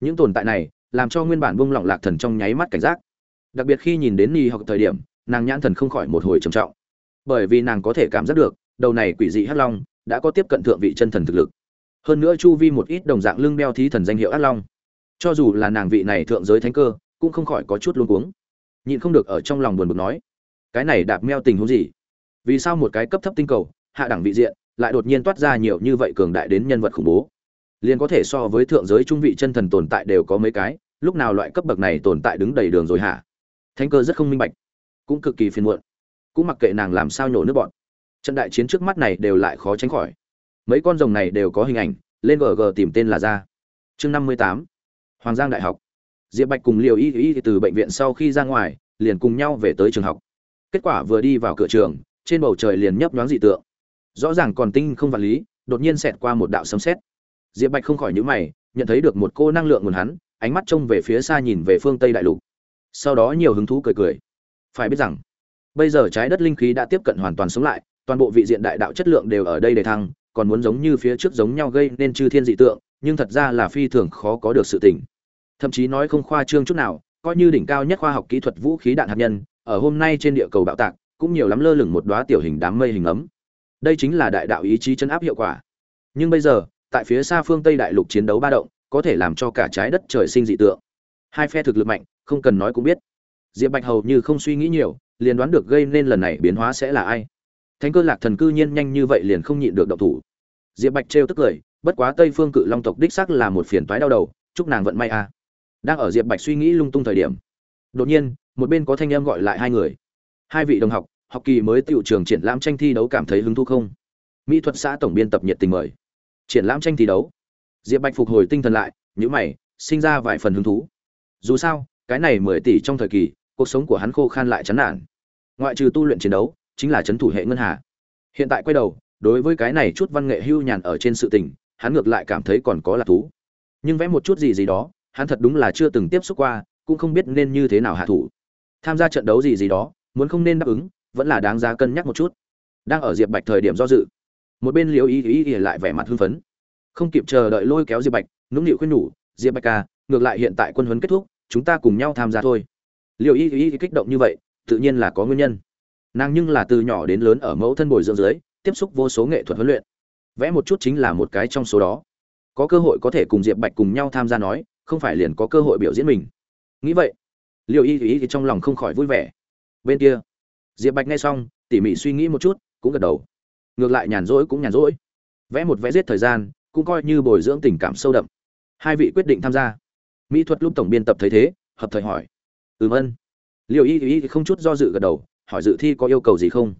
những tồn tại này làm cho nguyên bản bông lỏng lạc thần trong nháy mắt cảnh giác. Đặc biệt khi nhìn đến ni học thời điểm, nàng nhãn thần không khỏi một hồi trầm trọng. Bởi vì nàng có thể cảm giác được, đầu này quỷ dị hắc long đã có tiếp cận thượng vị chân thần thực lực. Hơn nữa chu vi một ít đồng dạng lưng đeo thí thần danh hiệu ác long. Cho dù là nàng vị này thượng giới thánh cơ, cũng không khỏi có chút luống cuống. Nhịn không được ở trong lòng buồn bực nói, cái này đạp meo tình huống gì? Vì sao một cái cấp thấp tinh cầu, hạ đẳng vị diện, lại đột nhiên toát ra nhiều như vậy cường đại đến nhân vật khủng bố? Liền có thể so với thượng giới trung vị chân thần tồn tại đều có mấy cái, lúc nào loại cấp bậc này tồn tại đứng đầy đường rồi hả? Thánh cơ rất không minh bạch, cũng cực kỳ phiền muộn. Cũng mặc kệ nàng làm sao nhổ nước bọn, trận đại chiến trước mắt này đều lại khó tránh khỏi. Mấy con rồng này đều có hình ảnh, lên gg tìm tên là ra. Chương năm mươi tám, hoàng giang đại học. Diệp bạch cùng liều y y từ bệnh viện sau khi ra ngoài, liền cùng nhau về tới trường học. Kết quả vừa đi vào cửa trường, trên bầu trời liền nhấp nhoáng dị tượng. Rõ ràng còn tinh không vật lý, đột nhiên xẹt qua một đạo sấm sét diệp bạch không khỏi nhíu mày, nhận thấy được một cô năng lượng nguồn hắn, ánh mắt trông về phía xa nhìn về phương tây đại lục. Sau đó nhiều hứng thú cười cười. Phải biết rằng, bây giờ trái đất linh khí đã tiếp cận hoàn toàn sống lại, toàn bộ vị diện đại đạo chất lượng đều ở đây để thăng, còn muốn giống như phía trước giống nhau gây nên chư thiên dị tượng, nhưng thật ra là phi thường khó có được sự tỉnh. Thậm chí nói không khoa trương chút nào, coi như đỉnh cao nhất khoa học kỹ thuật vũ khí đạn hạt nhân, ở hôm nay trên địa cầu bạo tạc, cũng nhiều lắm lơ lửng một đóa tiểu hình đám mây hình ấm. Đây chính là đại đạo ý chí chấn áp hiệu quả. Nhưng bây giờ tại phía xa phương tây đại lục chiến đấu ba động, có thể làm cho cả trái đất trời sinh dị tượng. Hai phe thực lực mạnh, không cần nói cũng biết. Diệp bạch hầu như không suy nghĩ nhiều, liền đoán được gây nên lần này biến hóa sẽ là ai. Thánh cơ lạc thần cư nhiên nhanh như vậy liền không nhịn được động thủ. Diệp bạch trêu tức cười, bất quá tây phương cự long tộc đích xác là một phiền toái đau đầu, chúc nàng vận may a. Đang ở diệp bạch suy nghĩ lung tung thời điểm, đột nhiên, một bên có thanh em gọi lại hai người. Hai vị đồng học học kỳ mới tiểu trường triển lãm tranh thi đấu cảm thấy hứng thú không? Mỹ thuật xã tổng biên tập nhiệt tình mời triển lãm tranh thi đấu. Diệp bạch phục hồi tinh thần lại nhữ mày, sinh ra vài phần hứng thú. Dù sao, cái này mười tỷ trong thời kỳ, cuộc sống của hắn khô khan lại chán nản. Ngoại trừ tu luyện chiến đấu, chính là c h ấ n thủ hệ ngân hà. Hiện tại quay đầu, đối với cái này chút văn nghệ hưu nhàn ở trên sự tình, hắn ngược lại cảm thấy còn có lạc thú. Nhưng vẽ một chút gì gì đó, hắn thật đúng là chưa từng tiếp xúc qua, cũng không biết nên như thế nào hạ thủ. Tham gia trận đấu gì gì đó, muốn không nên đáp ứng, vẫn là đáng giá cân nhắc một chút. Đang ở diệp bạch thời điểm do dự một bên liễu ý ý ý lại vẻ mặt hưng phấn. Không kịp chờ đợi lôi kéo diệp bạch nũng nịu khuyên nhủ, diệp bạch ca ngược lại hiện tại quân huấn kết thúc, chúng ta cùng nhau tham gia thôi. Liễu ý ý kích động như vậy, tự nhiên là có nguyên nhân. Nàng nhưng là từ nhỏ đến lớn ở mẫu thân bồi dưỡng dưới, tiếp xúc vô số nghệ thuật huấn luyện. Vẽ một chút chính là một cái trong số đó. Có cơ hội có thể cùng diệp bạch cùng nhau tham gia nói, không phải liền có cơ hội biểu diễn mình. Nghĩ vậy liệu y ý thì trong lòng không khỏi vui vẻ. Bên kia, diệp bạch nghe xong, tỉ mỉ suy nghĩ một chút, cũng gật đầu ngược lại nhàn rỗi cũng nhàn rỗi. Vẽ một vẽ giết thời gian, cũng coi như bồi dưỡng tình cảm sâu đậm. Hai vị quyết định tham gia. Mỹ thuật lúc tổng biên tập thấy thế, hợp thời hỏi. Ừm ân liệu y y không chút do dự gật đầu, hỏi dự thi có yêu cầu gì không?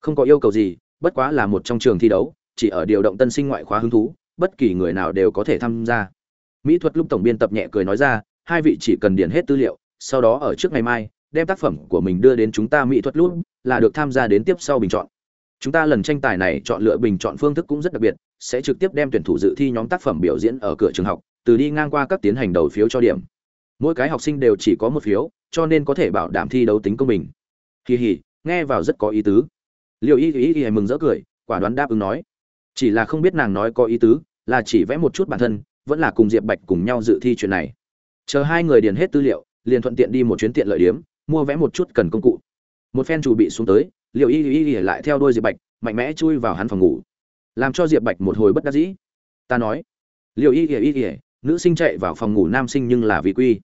Không có yêu cầu gì, bất quá là một trong trường thi đấu, chỉ ở điều động tân sinh ngoại khóa hứng thú, bất kỳ người nào đều có thể tham gia. Mỹ thuật lúc tổng biên tập nhẹ cười nói ra, hai vị chỉ cần điền hết tư liệu, sau đó ở trước ngày mai, đem tác phẩm của mình đưa đến chúng ta mỹ thuật lúc là được tham gia đến tiếp sau bình chọn chúng ta lần tranh tài này chọn lựa bình chọn phương thức cũng rất đặc biệt, sẽ trực tiếp đem tuyển thủ dự thi nhóm tác phẩm biểu diễn ở cửa trường học, từ đi ngang qua các tiến hành đầu phiếu cho điểm. Mỗi cái học sinh đều chỉ có một phiếu, cho nên có thể bảo đảm thi đấu tính công bình. Kỳ hỉ, nghe vào rất có ý tứ. Liệu y y y mừng rỡ cười, quả đoán đáp ứng nói. Chỉ là không biết nàng nói có ý tứ, là chỉ vẽ một chút bản thân, vẫn là cùng diệp bạch cùng nhau dự thi chuyện này. Chờ hai người điền hết tư liệu, liền thuận tiện đi một chuyến tiện lợi điếm mua vẽ một chút cần công cụ. Một phen chủ bị xuống tới liệu y y y lại theo đôi diệp bạch, mạnh mẽ chui vào hắn phòng ngủ, làm cho diệp bạch một hồi bất đắc dĩ. Ta nói liệu y y y nữ sinh chạy vào phòng ngủ nam sinh nhưng là vì quy.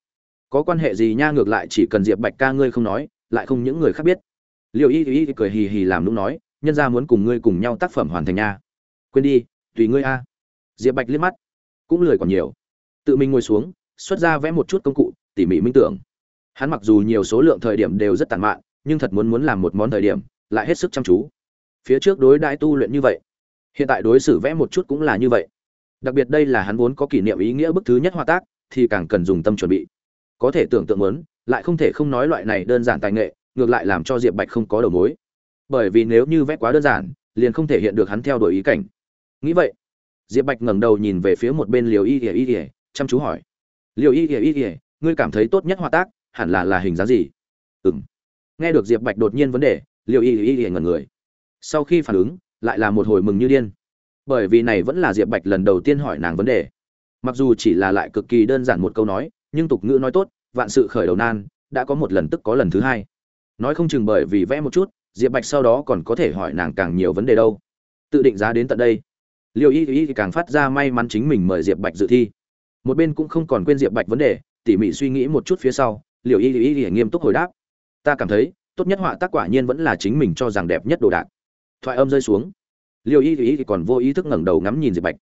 Có quan hệ gì nha, ngược lại chỉ cần diệp bạch ca ngươi không nói, lại không những người khác biết. Liệu y y cười hì hì làm lúc nói, nhân ra muốn cùng ngươi cùng nhau tác phẩm hoàn thành nha. Quên đi, tùy ngươi a. Diệp bạch liếc mắt, cũng lười còn nhiều. Tự mình ngồi xuống, xuất ra vẽ một chút công cụ, tỉ mỉ minh tưởng. Hắn mặc dù nhiều số lượng thời điểm đều rất tàn mạn, nhưng thật muốn muốn làm một món thời điểm lại hết sức chăm chú. Phía trước đối đãi tu luyện như vậy, hiện tại đối xử vẽ một chút cũng là như vậy. Đặc biệt đây là hắn vốn có kỷ niệm ý nghĩa bức thứ nhất hòa tác, thì càng cần dùng tâm chuẩn bị. Có thể tưởng tượng muốn, lại không thể không nói loại này đơn giản tài nghệ, ngược lại làm cho diệp bạch không có đầu mối. Bởi vì nếu như vẽ quá đơn giản, liền không thể hiện được hắn theo đuổi ý cảnh. Nghĩ vậy, diệp bạch ngẩng đầu nhìn về phía một bên liều y ỉa y ỉa chăm chú hỏi. Liều y ỉa y ỉa ngươi cảm thấy tốt nhất hòa tác hẳn là là hình dáng gì? Ừ m nghe được diệp bạch đột nhiên vấn đề Liệu y y y ngẩn người. Sau khi phản ứng, lại là một hồi mừng như điên. Bởi vì này vẫn là diệp bạch lần đầu tiên hỏi nàng vấn đề. Mặc dù chỉ là lại cực kỳ đơn giản một câu nói, nhưng tục ngữ nói tốt, vạn sự khởi đầu nan, đã có một lần tức có lần thứ hai. Nói không chừng bởi vì vẽ một chút, diệp bạch sau đó còn có thể hỏi nàng càng nhiều vấn đề đâu. Tự định giá đến tận đây. Liệu y y càng phát ra may mắn chính mình mời diệp bạch dự thi. Một bên cũng không còn quên diệp bạch vấn đề, tỉ mỉ suy nghĩ một chút phía sau Liệu y y y nghiêm túc hồi đáp. Ta cảm thấy tốt nhất họa tác quả nhiên vẫn là chính mình cho rằng đẹp nhất đồ đạc. Thoại âm rơi xuống. Liều y thì còn vô ý thức ngẩng đầu ngắm nhìn diệp bạch.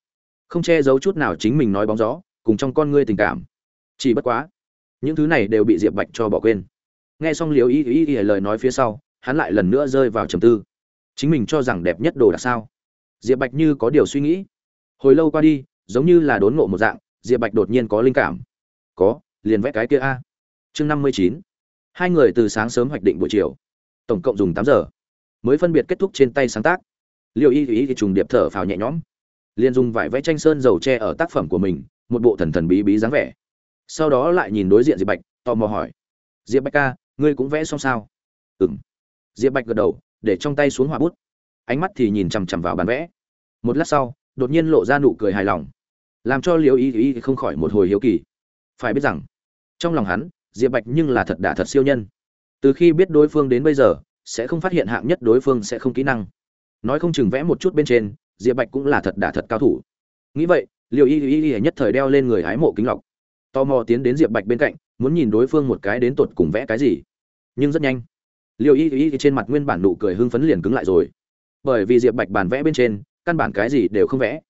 Không che giấu chút nào chính mình nói bóng gió, cùng trong con ngươi tình cảm. Chỉ bất quá, những thứ này đều bị diệp bạch cho bỏ quên. Nghe xong liều y ý y lời nói phía sau, hắn lại lần nữa rơi vào trầm tư. Chính mình cho rằng đẹp nhất đồ đạc sao? Diệp bạch như có điều suy nghĩ. Hồi lâu qua đi, giống như là đốn ngộ một dạng, diệp bạch đột nhiên có linh cảm. Có, liền vẽ cái kia a. Chương năm mươi chín hai người từ sáng sớm hoạch định buổi chiều. Tổng cộng dùng tám giờ. Mới phân biệt kết thúc trên tay sáng tác. Liệu y ý thì trùng điệp thở phào nhẹ nhõm. Liền dùng vải vẽ tranh sơn dầu tre ở tác phẩm của mình, một bộ thần thần bí bí dáng vẻ. Sau đó lại nhìn đối diện diệp bạch, tò mò hỏi. Diệp bạch ca, ngươi cũng vẽ xong sao? Ừ m diệp bạch gật đầu, để trong tay xuống hỏa bút. Ánh mắt thì nhìn chằm chằm vào bàn vẽ. Một lát sau, đột nhiên lộ ra nụ cười hài lòng. Làm cho liệu y y không khỏi một hồi hiếu kỳ. Phải biết rằng, trong lòng hắn diệp bạch nhưng là thật đả thật siêu nhân. Từ khi biết đối phương đến bây giờ, sẽ không phát hiện hạng nhất đối phương sẽ không kỹ năng. Nói không chừng vẽ một chút bên trên, diệp bạch cũng là thật đả thật cao thủ. Nghĩ vậy liệu y y y nhất thời đeo lên người hái mộ kính lọc. Tò mò tiến đến diệp bạch bên cạnh, muốn nhìn đối phương một cái đến tột cùng vẽ cái gì. Nhưng rất nhanh liệu y y trên mặt nguyên bản nụ cười hưng phấn liền cứng lại rồi. Bởi vì diệp bạch bàn vẽ bên trên, căn bản cái gì đều không vẽ.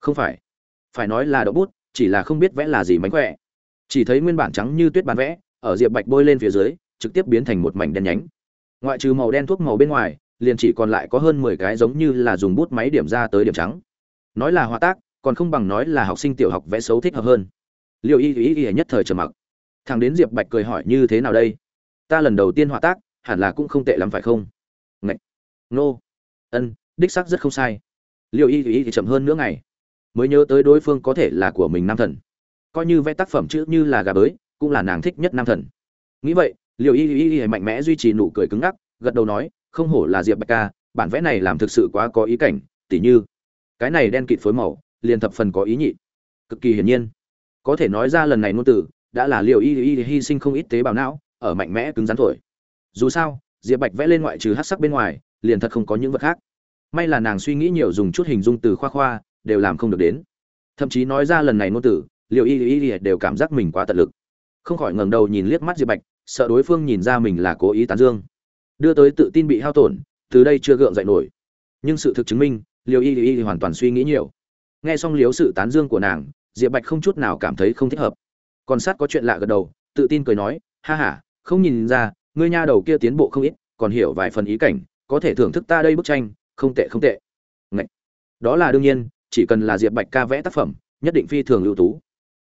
Không phải. Phải nói là đậu bút, chỉ là không biết vẽ là gì mánh khỏe. Chỉ thấy nguyên bản trắng như tuyết bàn vẽ ở diệp bạch bôi lên phía dưới, trực tiếp biến thành một mảnh đen nhánh. Ngoại trừ màu đen thuốc màu bên ngoài, liền chỉ còn lại có hơn mười cái giống như là dùng bút máy điểm ra tới điểm trắng. Nói là hòa tác, còn không bằng nói là học sinh tiểu học vẽ xấu thích hợp hơn. Liệu y y y nhất thời trầm mặc. Thằng đến diệp bạch cười hỏi như thế nào đây? Ta lần đầu tiên họa tác, hẳn là cũng không tệ lắm phải không? Ngậy! nô. Ân, đích xác rất không sai. Liệu y y thì chậm hơn nữa ngày, mới nhớ tới đối phương có thể là của mình nam thần. Coi như vẽ tác phẩm chữ như là gà bới cũng là nàng thích nhất nam thần. Nghĩ vậy liệu y y y mạnh mẽ duy trì nụ cười cứng ngắc, gật đầu nói, không hổ là diệp bạch ca, bản vẽ này làm thực sự quá có ý cảnh, tỉ như, cái này đen kịt phối màu, liền thập phần có ý nhị. Cực kỳ hiển nhiên. Có thể nói ra lần này ngôn từ, đã là liệu y y hy sinh không ít tế bào não, ở mạnh mẽ cứng rắn thổi dù sao, diệp bạch vẽ lên ngoại trừ hát sắc bên ngoài, liền thật không có những vật khác. May là nàng suy nghĩ nhiều dùng chút hình dung từ khoa khoa, đều làm không được đến. Thậm chí nói ra lần này ngôn từ liệu y y đều cảm giác mình quá tận lực không khỏi ngẩng đầu nhìn liếc mắt diệp bạch, sợ đối phương nhìn ra mình là cố ý tán dương. Đưa tới tự tin bị hao tổn, từ đây chưa gượng dậy nổi. Nhưng sự thực chứng minh liều y y hoàn toàn suy nghĩ nhiều. Nghe xong liếu sự tán dương của nàng, diệp bạch không chút nào cảm thấy không thích hợp. Còn sát có chuyện lạ gật đầu, tự tin cười nói, ha ha, không nhìn ra, ngươi nha đầu kia tiến bộ không ít, còn hiểu vài phần ý cảnh, có thể thưởng thức ta đây bức tranh, không tệ không tệ. Ngậy. đó là đương nhiên, chỉ cần là diệp bạch ca vẽ tác phẩm, nhất định phi thường ưu tú.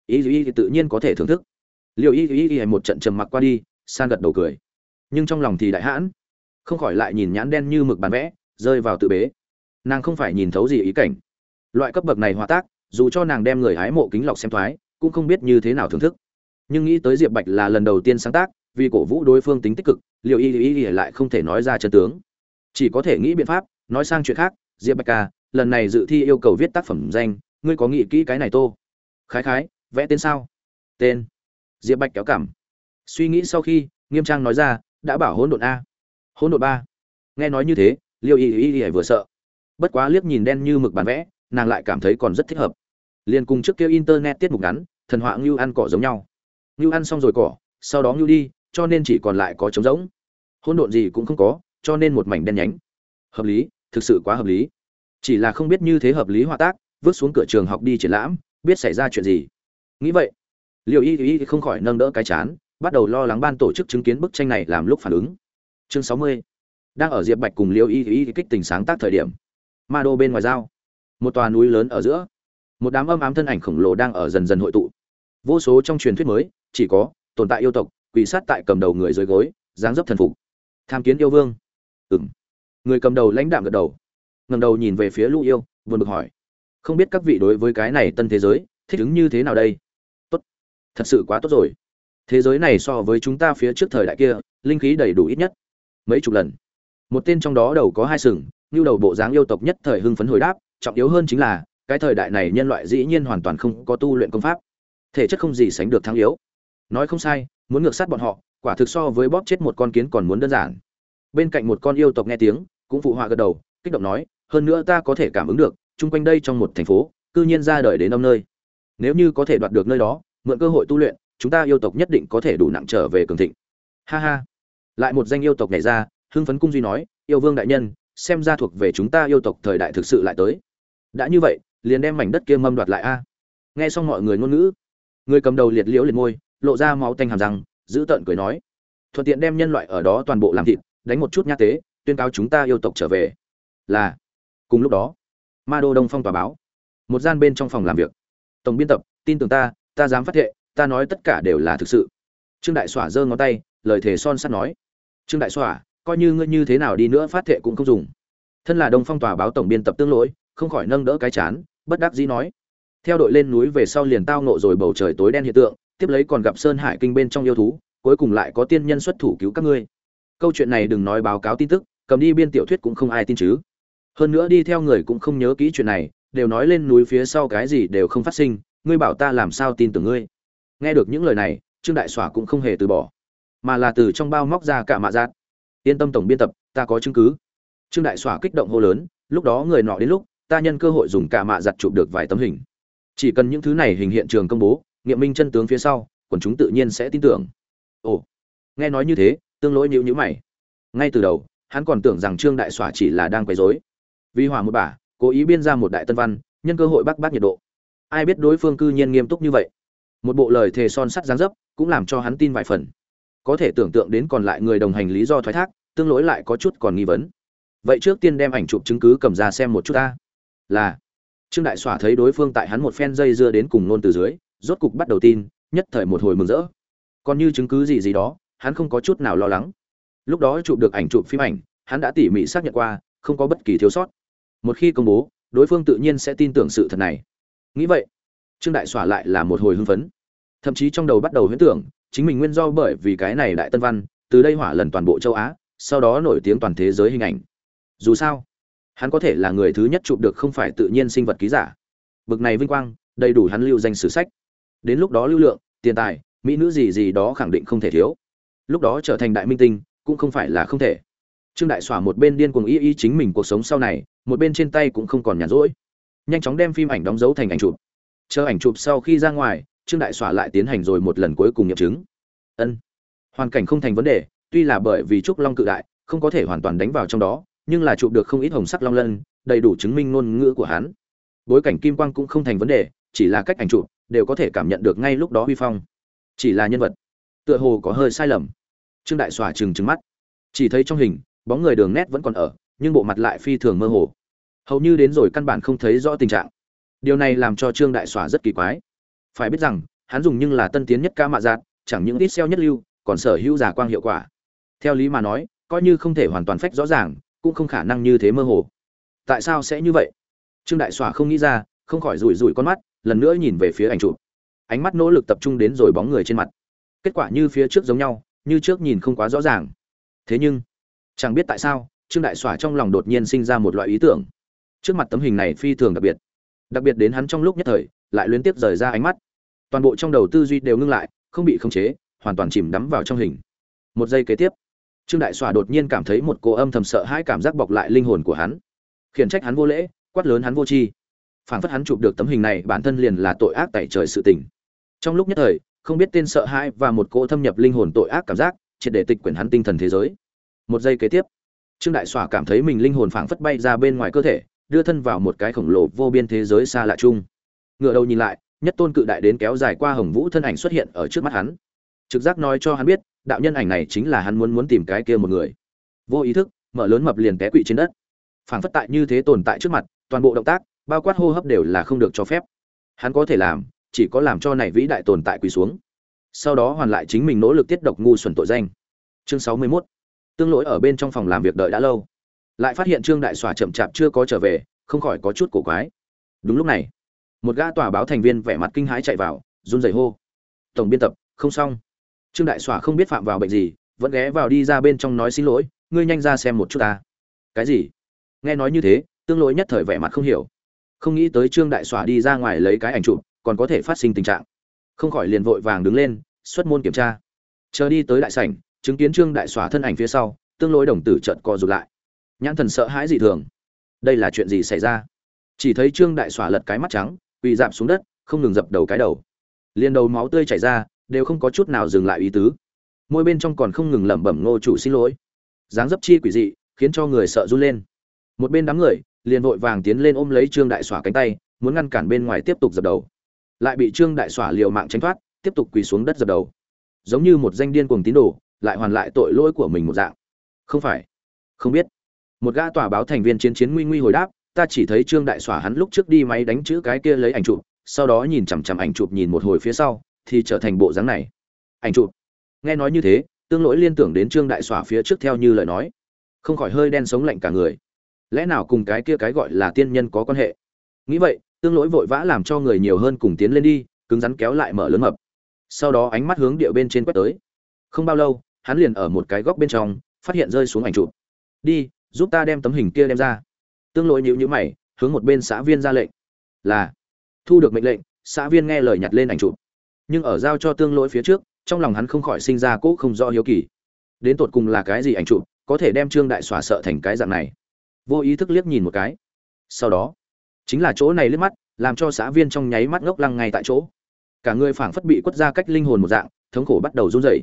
Ý y thì tự nhiên có thể thưởng thức liệu y y y một trận trầm mặc qua đi, san gật đầu cười. Nhưng trong lòng thì đại hãn. Không khỏi lại nhìn nhãn đen như mực bàn vẽ, rơi vào tự bế. Nàng không phải nhìn thấu gì ý cảnh. Loại cấp bậc này hòa tác, dù cho nàng đem người hái mộ kính lọc xem thoái, cũng không biết như thế nào thưởng thức. Nhưng nghĩ tới diệp bạch là lần đầu tiên sáng tác, vì cổ vũ đối phương tính tích cực liệu y y y lại không thể nói ra chân tướng. Chỉ có thể nghĩ biện pháp, nói sang chuyện khác, diệp bạch ca lần này dự thi yêu cầu viết tác phẩm danh, ngươi có nghĩ kỹ cái này tô? Khái khái, vẽ tên sao? Tên diệp bạch kéo cảm. Suy nghĩ sau khi, nghiêm trang nói ra, đã bảo hỗn độn a. Hỗn độn ba? Nghe nói như thế, liêu y y y vừa sợ. Bất quá liếc nhìn đen như mực bản vẽ, nàng lại cảm thấy còn rất thích hợp. Liền cùng trước kia internet tiết mục ngắn, thần họa ngưu ăn cỏ giống nhau. Ngưu ăn xong rồi cỏ, sau đó ngưu đi, cho nên chỉ còn lại có trống rỗng. Hỗn độn gì cũng không có, cho nên một mảnh đen nhánh. Hợp lý, thực sự quá hợp lý. Chỉ là không biết như thế hợp lý họa tác, vứt xuống cửa trường học đi triển lãm, biết xảy ra chuyện gì. Nghĩ vậy liệu y y không khỏi nâng đỡ cái chán, bắt đầu lo lắng ban tổ chức chứng kiến bức tranh này làm lúc phản ứng. Chương sáu mươi. Đang ở diệp bạch cùng liêu y y kích tình sáng tác thời điểm. Ma đô bên ngoài dao. một tòa núi lớn ở giữa. Một đám âm ám thân ảnh khổng lồ đang ở dần dần hội tụ. Vô số trong truyền thuyết mới, chỉ có tồn tại yêu tộc, quỷ sát tại cầm đầu người dưới gối, dáng dấp thần phục. Tham kiến yêu vương. Ừng người cầm đầu lãnh đạm gật đầu. Ngầm đầu nhìn về phía lũ yêu vừa bực hỏi. Không biết các vị đối với cái này tân thế giới, thích ứng như thế nào đây? Thật sự quá tốt rồi. Thế giới này so với chúng ta phía trước thời đại kia, linh khí đầy đủ ít nhất. Mấy chục lần. Một tên trong đó đầu có hai sừng, như đầu bộ dáng yêu tộc nhất thời hưng phấn hồi đáp, trọng yếu hơn chính là, cái thời đại này nhân loại dĩ nhiên hoàn toàn không có tu luyện công pháp. Thể chất không gì sánh được thắng yếu. Nói không sai, muốn ngược sát bọn họ, quả thực so với bóp chết một con kiến còn muốn đơn giản. Bên cạnh một con yêu tộc nghe tiếng, cũng phụ họa gật đầu, kích động nói, hơn nữa ta có thể cảm ứng được, chung quanh đây trong một thành phố, cư nhiên ra đời đến âm nơi. Nếu như có thể đoạt được nơi đó mượn cơ hội tu luyện, chúng ta yêu tộc nhất định có thể đủ nặng trở về cường thịnh. Ha ha. Lại một danh yêu tộc nhảy ra, hưng phấn cung duy nói, yêu vương đại nhân, xem ra thuộc về chúng ta yêu tộc thời đại thực sự lại tới. Đã như vậy, liền đem mảnh đất kia mâm đoạt lại a. Nghe xong mọi người ngôn ngữ, người cầm đầu liệt liễu liệt môi, lộ ra máu tanh hàm răng, giữ tợn cười nói, thuận tiện đem nhân loại ở đó toàn bộ làm thịt, đánh một chút nha tế, tuyên cáo chúng ta yêu tộc trở về. Là, cùng lúc đó, ma đô đông phong tòa báo, một gian bên trong phòng làm việc. Tổng biên tập, tin tưởng ta ta dám phát thệ, ta nói tất cả đều là thực sự. Trương đại xỏa giơ ngón tay, lời thề son sắt nói. Trương đại xỏa, coi như ngươi như thế nào đi nữa phát thệ cũng không dùng. Thân là đông phong tòa báo tổng biên tập tương lỗi, không khỏi nâng đỡ cái chán, bất đắc dĩ nói. Theo đội lên núi về sau liền tao nộ rồi bầu trời tối đen hiện tượng, tiếp lấy còn gặp sơn hải kinh bên trong yêu thú, cuối cùng lại có tiên nhân xuất thủ cứu các ngươi. Câu chuyện này đừng nói báo cáo tin tức, cầm đi biên tiểu thuyết cũng không ai tin chứ. Hơn nữa đi theo người cũng không nhớ kỹ chuyện này, đều nói lên núi phía sau cái gì đều không phát sinh ngươi bảo ta làm sao tin tưởng ngươi? Nghe được những lời này, trương đại xỏa cũng không hề từ bỏ, mà là từ trong bao móc ra cả mạ giác yên tâm tổng biên tập, ta có chứng cứ. Trương đại xỏa kích động hô lớn, lúc đó người nọ đến lúc, ta nhân cơ hội dùng cả mạ giặt chụp được vài tấm hình. Chỉ cần những thứ này hình hiện trường công bố, nghiệm minh chân tướng phía sau, quần chúng tự nhiên sẽ tin tưởng. Ồ, nghe nói như thế, tương lỗi nhữ nhữ mày. Ngay từ đầu, hắn còn tưởng rằng trương đại xỏa chỉ là đang quấy rối. Vì hòa một bà, cố ý biên ra một đại tân văn, nhân cơ hội bác bác nhiệt độ ai biết đối phương cư nhiên nghiêm túc như vậy? Một bộ lời thề son sắt giáng dấp cũng làm cho hắn tin vài phần. Có thể tưởng tượng đến còn lại người đồng hành lý do thoái thác, tương lỗi lại có chút còn nghi vấn. Vậy trước tiên đem ảnh chụp chứng cứ cầm ra xem một chút ta. Là, trương đại xỏa thấy đối phương tại hắn một phen dây dưa đến cùng nôn từ dưới, rốt cục bắt đầu tin, nhất thời một hồi mừng rỡ. Còn như chứng cứ gì gì đó, hắn không có chút nào lo lắng. Lúc đó chụp được ảnh chụp phim ảnh, hắn đã tỉ mỉ xác nhận qua, không có bất kỳ thiếu sót. Một khi công bố, đối phương tự nhiên sẽ tin tưởng sự thật này nghĩ vậy, trương đại xỏa lại là một hồi hưng phấn. Thậm chí trong đầu bắt đầu huyễn tưởng, chính mình nguyên do bởi vì cái này đại tân văn, từ đây hỏa lần toàn bộ châu á, sau đó nổi tiếng toàn thế giới hình ảnh. Dù sao, hắn có thể là người thứ nhất chụp được không phải tự nhiên sinh vật ký giả. Bực này vinh quang, đầy đủ hắn lưu danh sử sách. Đến lúc đó lưu lượng, tiền tài, mỹ nữ gì gì đó khẳng định không thể thiếu. Lúc đó trở thành đại minh tinh, cũng không phải là không thể. Trương đại xỏa một bên điên cuồng y y chính mình cuộc sống sau này, một bên trên tay cũng không còn nhàn rỗi nhanh chóng đem phim ảnh đóng dấu thành ảnh chụp. Chờ ảnh chụp sau khi ra ngoài, trương đại xỏa lại tiến hành rồi một lần cuối cùng nghiệm chứng. Ân, hoàn cảnh không thành vấn đề, tuy là bởi vì trúc long cự đại, không có thể hoàn toàn đánh vào trong đó, nhưng là chụp được không ít hồng sắc long lân, đầy đủ chứng minh ngôn ngữ của hắn. Bối cảnh kim quang cũng không thành vấn đề, chỉ là cách ảnh chụp đều có thể cảm nhận được ngay lúc đó huy phong. Chỉ là nhân vật, tựa hồ có hơi sai lầm. Trương đại xòa trừng trừng mắt. Chỉ thấy trong hình, bóng người đường nét vẫn còn ở, nhưng bộ mặt lại phi thường mơ hồ hầu như đến rồi căn bản không thấy rõ tình trạng. Điều này làm cho trương đại xòa rất kỳ quái. Phải biết rằng, hắn dùng nhưng là tân tiến nhất ca mạ giạt chẳng những ít xeo nhất lưu, còn sở hữu giả quang hiệu quả. Theo lý mà nói, coi như không thể hoàn toàn phách rõ ràng, cũng không khả năng như thế mơ hồ. Tại sao sẽ như vậy? Trương đại xòa không nghĩ ra, không khỏi rủi rủi con mắt, lần nữa nhìn về phía ảnh chụp. Ánh mắt nỗ lực tập trung đến rồi bóng người trên mặt. Kết quả như phía trước giống nhau, như trước nhìn không quá rõ ràng. Thế nhưng, chẳng biết tại sao, trương đại xòa trong lòng đột nhiên sinh ra một loại ý tưởng trước mặt tấm hình này phi thường đặc biệt. Đặc biệt đến hắn trong lúc nhất thời, lại liên tiếp rời ra ánh mắt. Toàn bộ trong đầu tư duy đều ngưng lại, không bị khống chế, hoàn toàn chìm đắm vào trong hình. Một giây kế tiếp, trương đại xòa đột nhiên cảm thấy một cô âm thầm sợ hãi cảm giác bọc lại linh hồn của hắn. Khiển trách hắn vô lễ, quát lớn hắn vô tri. Phản phất hắn chụp được tấm hình này, bản thân liền là tội ác tại trời sự tình. Trong lúc nhất thời, không biết tên sợ hãi và một cỗ thâm nhập linh hồn tội ác cảm giác, triệt để tịch quyển hắn tinh thần thế giới. Một giây kế tiếp, trương đại xòa cảm thấy mình linh hồn phảng phất bay ra bên ngoài cơ thể đưa thân vào một cái khổng lồ vô biên thế giới xa lạ chung. Ngựa đầu nhìn lại, nhất tôn cự đại đến kéo dài qua hồng vũ thân ảnh xuất hiện ở trước mắt hắn. Trực giác nói cho hắn biết, đạo nhân ảnh này chính là hắn muốn muốn tìm cái kia một người. Vô ý thức, mở lớn mập liền té quỵ trên đất. Phảng phất tại như thế tồn tại trước mặt, toàn bộ động tác, bao quát hô hấp đều là không được cho phép. Hắn có thể làm, chỉ có làm cho này vĩ đại tồn tại quỳ xuống. Sau đó hoàn lại chính mình nỗ lực tiết độc ngu xuẩn tội danh. Chương sáu mươi 61. tương lỗi ở bên trong phòng làm việc đợi đã lâu lại phát hiện trương đại xòa chậm chạp chưa có trở về, không khỏi có chút cổ quái. Đúng lúc này, một gã tòa báo thành viên vẻ mặt kinh hãi chạy vào, run rẩy hô. Tổng biên tập, không xong. Trương đại xòa không biết phạm vào bệnh gì, vẫn ghé vào đi ra bên trong nói xin lỗi, ngươi nhanh ra xem một chút ta. Cái gì? Nghe nói như thế, tương lỗi nhất thời vẻ mặt không hiểu. Không nghĩ tới trương đại xòa đi ra ngoài lấy cái ảnh chụp, còn có thể phát sinh tình trạng. Không khỏi liền vội vàng đứng lên, xuất môn kiểm tra. Chờ đi tới đại sảnh, chứng kiến trương đại xòa thân ảnh phía sau, tương lỗi đồng tử trận co rụt lại nhãn thần sợ hãi dị thường. Đây là chuyện gì xảy ra? Chỉ thấy trương đại xỏa lật cái mắt trắng, quỳ dạp xuống đất, không ngừng dập đầu cái đầu. Liền đầu máu tươi chảy ra, đều không có chút nào dừng lại ý tứ. Môi bên trong còn không ngừng lẩm bẩm ngô chủ xin lỗi. Dáng dấp chi quỷ dị, khiến cho người sợ run lên. Một bên đám người, liền vội vàng tiến lên ôm lấy trương đại xỏa cánh tay, muốn ngăn cản bên ngoài tiếp tục dập đầu. Lại bị trương đại xỏa liều mạng tránh thoát, tiếp tục quỳ xuống đất dập đầu. Giống như một danh điên cuồng tín đồ, lại hoàn lại tội lỗi của mình một dạng. Không phải. Không biết một gã tòa báo thành viên chiến chiến nguy nguy hồi đáp, ta chỉ thấy trương đại xỏa hắn lúc trước đi máy đánh chữ cái kia lấy ảnh chụp, sau đó nhìn chằm chằm ảnh chụp nhìn một hồi phía sau, thì trở thành bộ dáng này. Ảnh chụp. Nghe nói như thế, tương lỗi liên tưởng đến trương đại xỏa phía trước theo như lời nói. Không khỏi hơi đen sống lạnh cả người. Lẽ nào cùng cái kia cái gọi là tiên nhân có quan hệ? Nghĩ vậy, tương lỗi vội vã làm cho người nhiều hơn cùng tiến lên đi, cứng rắn kéo lại mở lớn mập. Sau đó ánh mắt hướng địa bên trên quét tới. Không bao lâu, hắn liền ở một cái góc bên trong, phát hiện rơi xuống ảnh chụp. Đi giúp ta đem tấm hình kia đem ra. Tương lỗi nhíu nhíu mày, hướng một bên xã viên ra lệnh. Là, thu được mệnh lệnh, xã viên nghe lời nhặt lên ảnh chụp. Nhưng ở giao cho tương lỗi phía trước, trong lòng hắn không khỏi sinh ra cỗ không do hiếu kỳ. Đến tột cùng là cái gì ảnh chụp, có thể đem trương đại xòa sợ thành cái dạng này? Vô ý thức liếc nhìn một cái. Sau đó, chính là chỗ này liếc mắt, làm cho xã viên trong nháy mắt ngốc lăng ngay tại chỗ. Cả người phảng phất bị quất ra cách linh hồn một dạng, thống khổ bắt đầu run rẩy.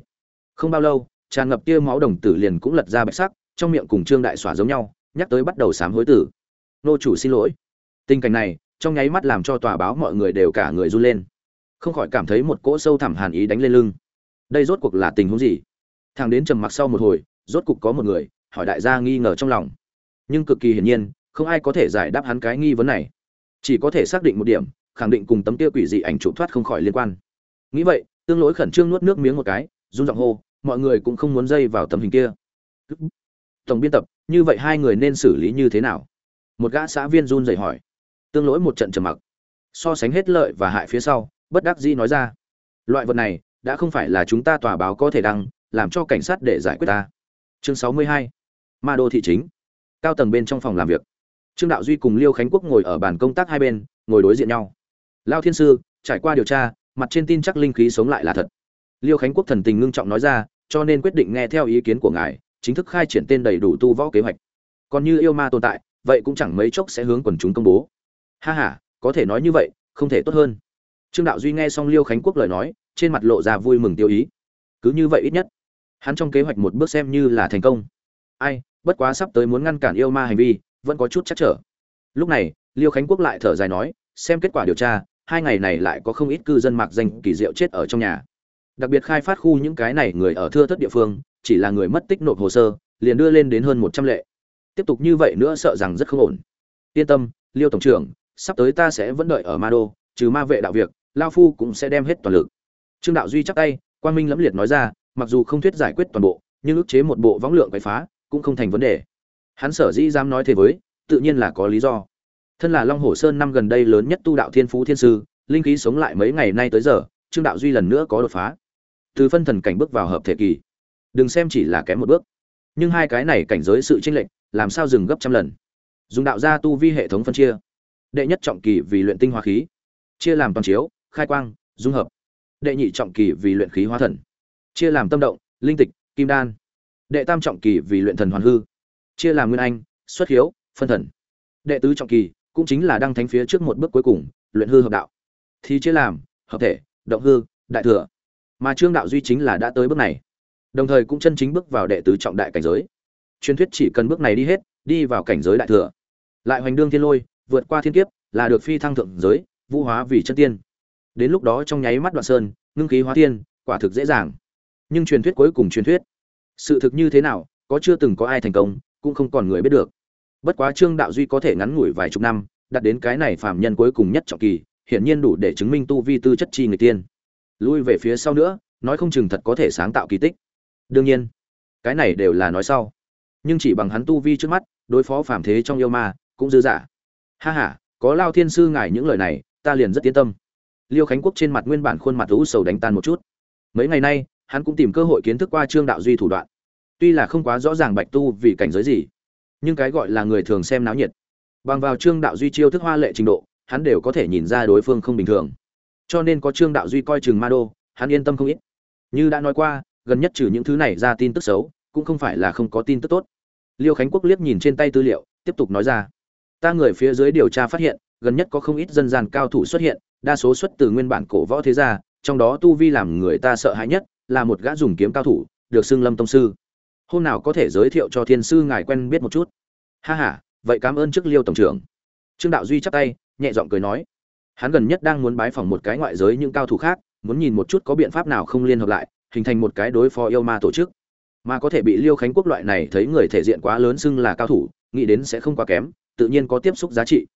Không bao lâu, tràn ngập tia máu đồng tử liền cũng lật ra bạch sắc trong miệng cùng trương đại xóa giống nhau, nhắc tới bắt đầu sám hối tử. Nô chủ xin lỗi. Tình cảnh này, trong nháy mắt làm cho tòa báo mọi người đều cả người run lên. Không khỏi cảm thấy một cỗ sâu thẳm hàn ý đánh lên lưng. Đây rốt cuộc là tình huống gì? Thằng đến trầm mặc sau một hồi, rốt cuộc có một người, hỏi đại gia nghi ngờ trong lòng. Nhưng cực kỳ hiển nhiên, không ai có thể giải đáp hắn cái nghi vấn này. Chỉ có thể xác định một điểm, khẳng định cùng tấm kia quỷ dị ảnh chụp thoát không khỏi liên quan. Nghĩ vậy, tương lỗi khẩn trương nuốt nước miếng một cái, run giọng hô, mọi người cũng không muốn dây vào tấm hình kia tổng biên tập, như vậy hai người nên xử lý như thế nào? Một gã xã viên run rẩy hỏi. Tương lỗi một trận trầm mặc. So sánh hết lợi và hại phía sau, bất đắc dĩ nói ra. Loại vật này, đã không phải là chúng ta tòa báo có thể đăng, làm cho cảnh sát để giải quyết ta. Chương sáu mươi hai. Ma đô thị chính. Cao tầng bên trong phòng làm việc. Trương đạo duy cùng liêu khánh quốc ngồi ở bàn công tác hai bên, ngồi đối diện nhau. Lao thiên sư, trải qua điều tra, mặt trên tin chắc linh khí sống lại là thật. Liêu khánh quốc thần tình ngưng trọng nói ra, cho nên quyết định nghe theo ý kiến của ngài chính thức khai triển tên đầy đủ tu võ kế hoạch. Còn như yêu ma tồn tại, vậy cũng chẳng mấy chốc sẽ hướng quần chúng công bố. Ha ha, có thể nói như vậy, không thể tốt hơn. Trương đạo duy nghe xong liêu khánh quốc lời nói, trên mặt lộ ra vui mừng tiêu ý. Cứ như vậy ít nhất, hắn trong kế hoạch một bước xem như là thành công. Ai, bất quá sắp tới muốn ngăn cản yêu ma hành vi, vẫn có chút chắc trở. Lúc này, liêu khánh quốc lại thở dài nói, xem kết quả điều tra, hai ngày này lại có không ít cư dân mạc danh kỳ diệu chết ở trong nhà. Đặc biệt khai phát khu những cái này người ở thưa thất địa phương chỉ là người mất tích nộp hồ sơ, liền đưa lên đến hơn một trăm lệ. Tiếp tục như vậy nữa sợ rằng rất không ổn. Yên tâm, liêu tổng trưởng, sắp tới ta sẽ vẫn đợi ở ma đô, trừ ma vệ đạo việc, lao phu cũng sẽ đem hết toàn lực. Trương đạo duy chắc tay quan minh lẫm liệt nói ra, mặc dù không thuyết giải quyết toàn bộ, nhưng ức chế một bộ võng lượng quậy phá cũng không thành vấn đề. Hắn sở dĩ dám nói thế với, tự nhiên là có lý do. Thân là long hồ sơn năm gần đây lớn nhất tu đạo thiên phú thiên sư, linh khí sống lại mấy ngày nay tới giờ, trương đạo duy lần nữa có đột phá. Từ phân thần cảnh bước vào hợp thể kỳ đừng xem chỉ là kém một bước. Nhưng hai cái này cảnh giới sự chênh lệch, làm sao dừng gấp trăm lần? Dùng đạo gia tu vi hệ thống phân chia. Đệ nhất trọng kỳ vì luyện tinh hoa khí. Chia làm toàn chiếu, khai quang, dung hợp. Đệ nhị trọng kỳ vì luyện khí hóa thần. Chia làm tâm động, linh tịch, kim đan. Đệ tam trọng kỳ vì luyện thần hoàn hư. Chia làm nguyên anh, xuất hiếu, phân thần. Đệ tứ trọng kỳ cũng chính là đăng thánh phía trước một bước cuối cùng, luyện hư hợp đạo. Thì chia làm, hợp thể, động hư, đại thừa. Mà trương đạo duy chính là đã tới bước này đồng thời cũng chân chính bước vào đệ tứ trọng đại cảnh giới. Truyền thuyết chỉ cần bước này đi hết đi vào cảnh giới đại thừa. Lại hoành đương thiên lôi vượt qua thiên kiếp là được phi thăng thượng giới vũ hóa vì chân tiên. Đến lúc đó trong nháy mắt đoạn sơn ngưng khí hóa tiên, quả thực dễ dàng. Nhưng truyền thuyết cuối cùng truyền thuyết sự thực như thế nào có chưa từng có ai thành công cũng không còn người biết được. Bất quá trương đạo duy có thể ngắn ngủi vài chục năm đặt đến cái này phàm nhân cuối cùng nhất trọng kỳ hiển nhiên đủ để chứng minh tu vi tư chất chi người tiên. Lui về phía sau nữa nói không chừng thật có thể sáng tạo kỳ tích đương nhiên, cái này đều là nói sau. Nhưng chỉ bằng hắn tu vi trước mắt, đối phó phàm thế trong yêu ma, cũng dư dả. Ha ha, có lao thiên sư ngài những lời này, ta liền rất yên tâm. Liêu khánh quốc trên mặt nguyên bản khuôn mặt lũ sầu đánh tan một chút. Mấy ngày nay, hắn cũng tìm cơ hội kiến thức qua trương đạo duy thủ đoạn. Tuy là không quá rõ ràng bạch tu vì cảnh giới gì, nhưng cái gọi là người thường xem náo nhiệt. Bằng vào trương đạo duy chiêu thức hoa lệ trình độ, hắn đều có thể nhìn ra đối phương không bình thường. Cho nên có trương đạo duy coi chừng ma đô, hắn yên tâm không ít. Như đã nói qua gần nhất trừ những thứ này ra tin tức xấu, cũng không phải là không có tin tức tốt. Liêu khánh quốc liếc nhìn trên tay tư liệu, tiếp tục nói ra. Ta người phía dưới điều tra phát hiện, gần nhất có không ít dân gian cao thủ xuất hiện, đa số xuất từ nguyên bản cổ võ thế gia, trong đó tu vi làm người ta sợ hãi nhất, là một gã dùng kiếm cao thủ, được xưng lâm tông sư. Hôm nào có thể giới thiệu cho thiên sư ngài quen biết một chút? Ha ha, vậy cảm ơn trước liêu tổng trưởng. Trương đạo duy chắp tay, nhẹ giọng cười nói. Hắn gần nhất đang muốn bái phỏng một cái ngoại giới những cao thủ khác, muốn nhìn một chút có biện pháp nào không liên hợp lại hình thành một cái đối phó yêu ma tổ chức. Mà có thể bị liêu khánh quốc loại này thấy người thể diện quá lớn xưng là cao thủ, nghĩ đến sẽ không quá kém, tự nhiên có tiếp xúc giá trị.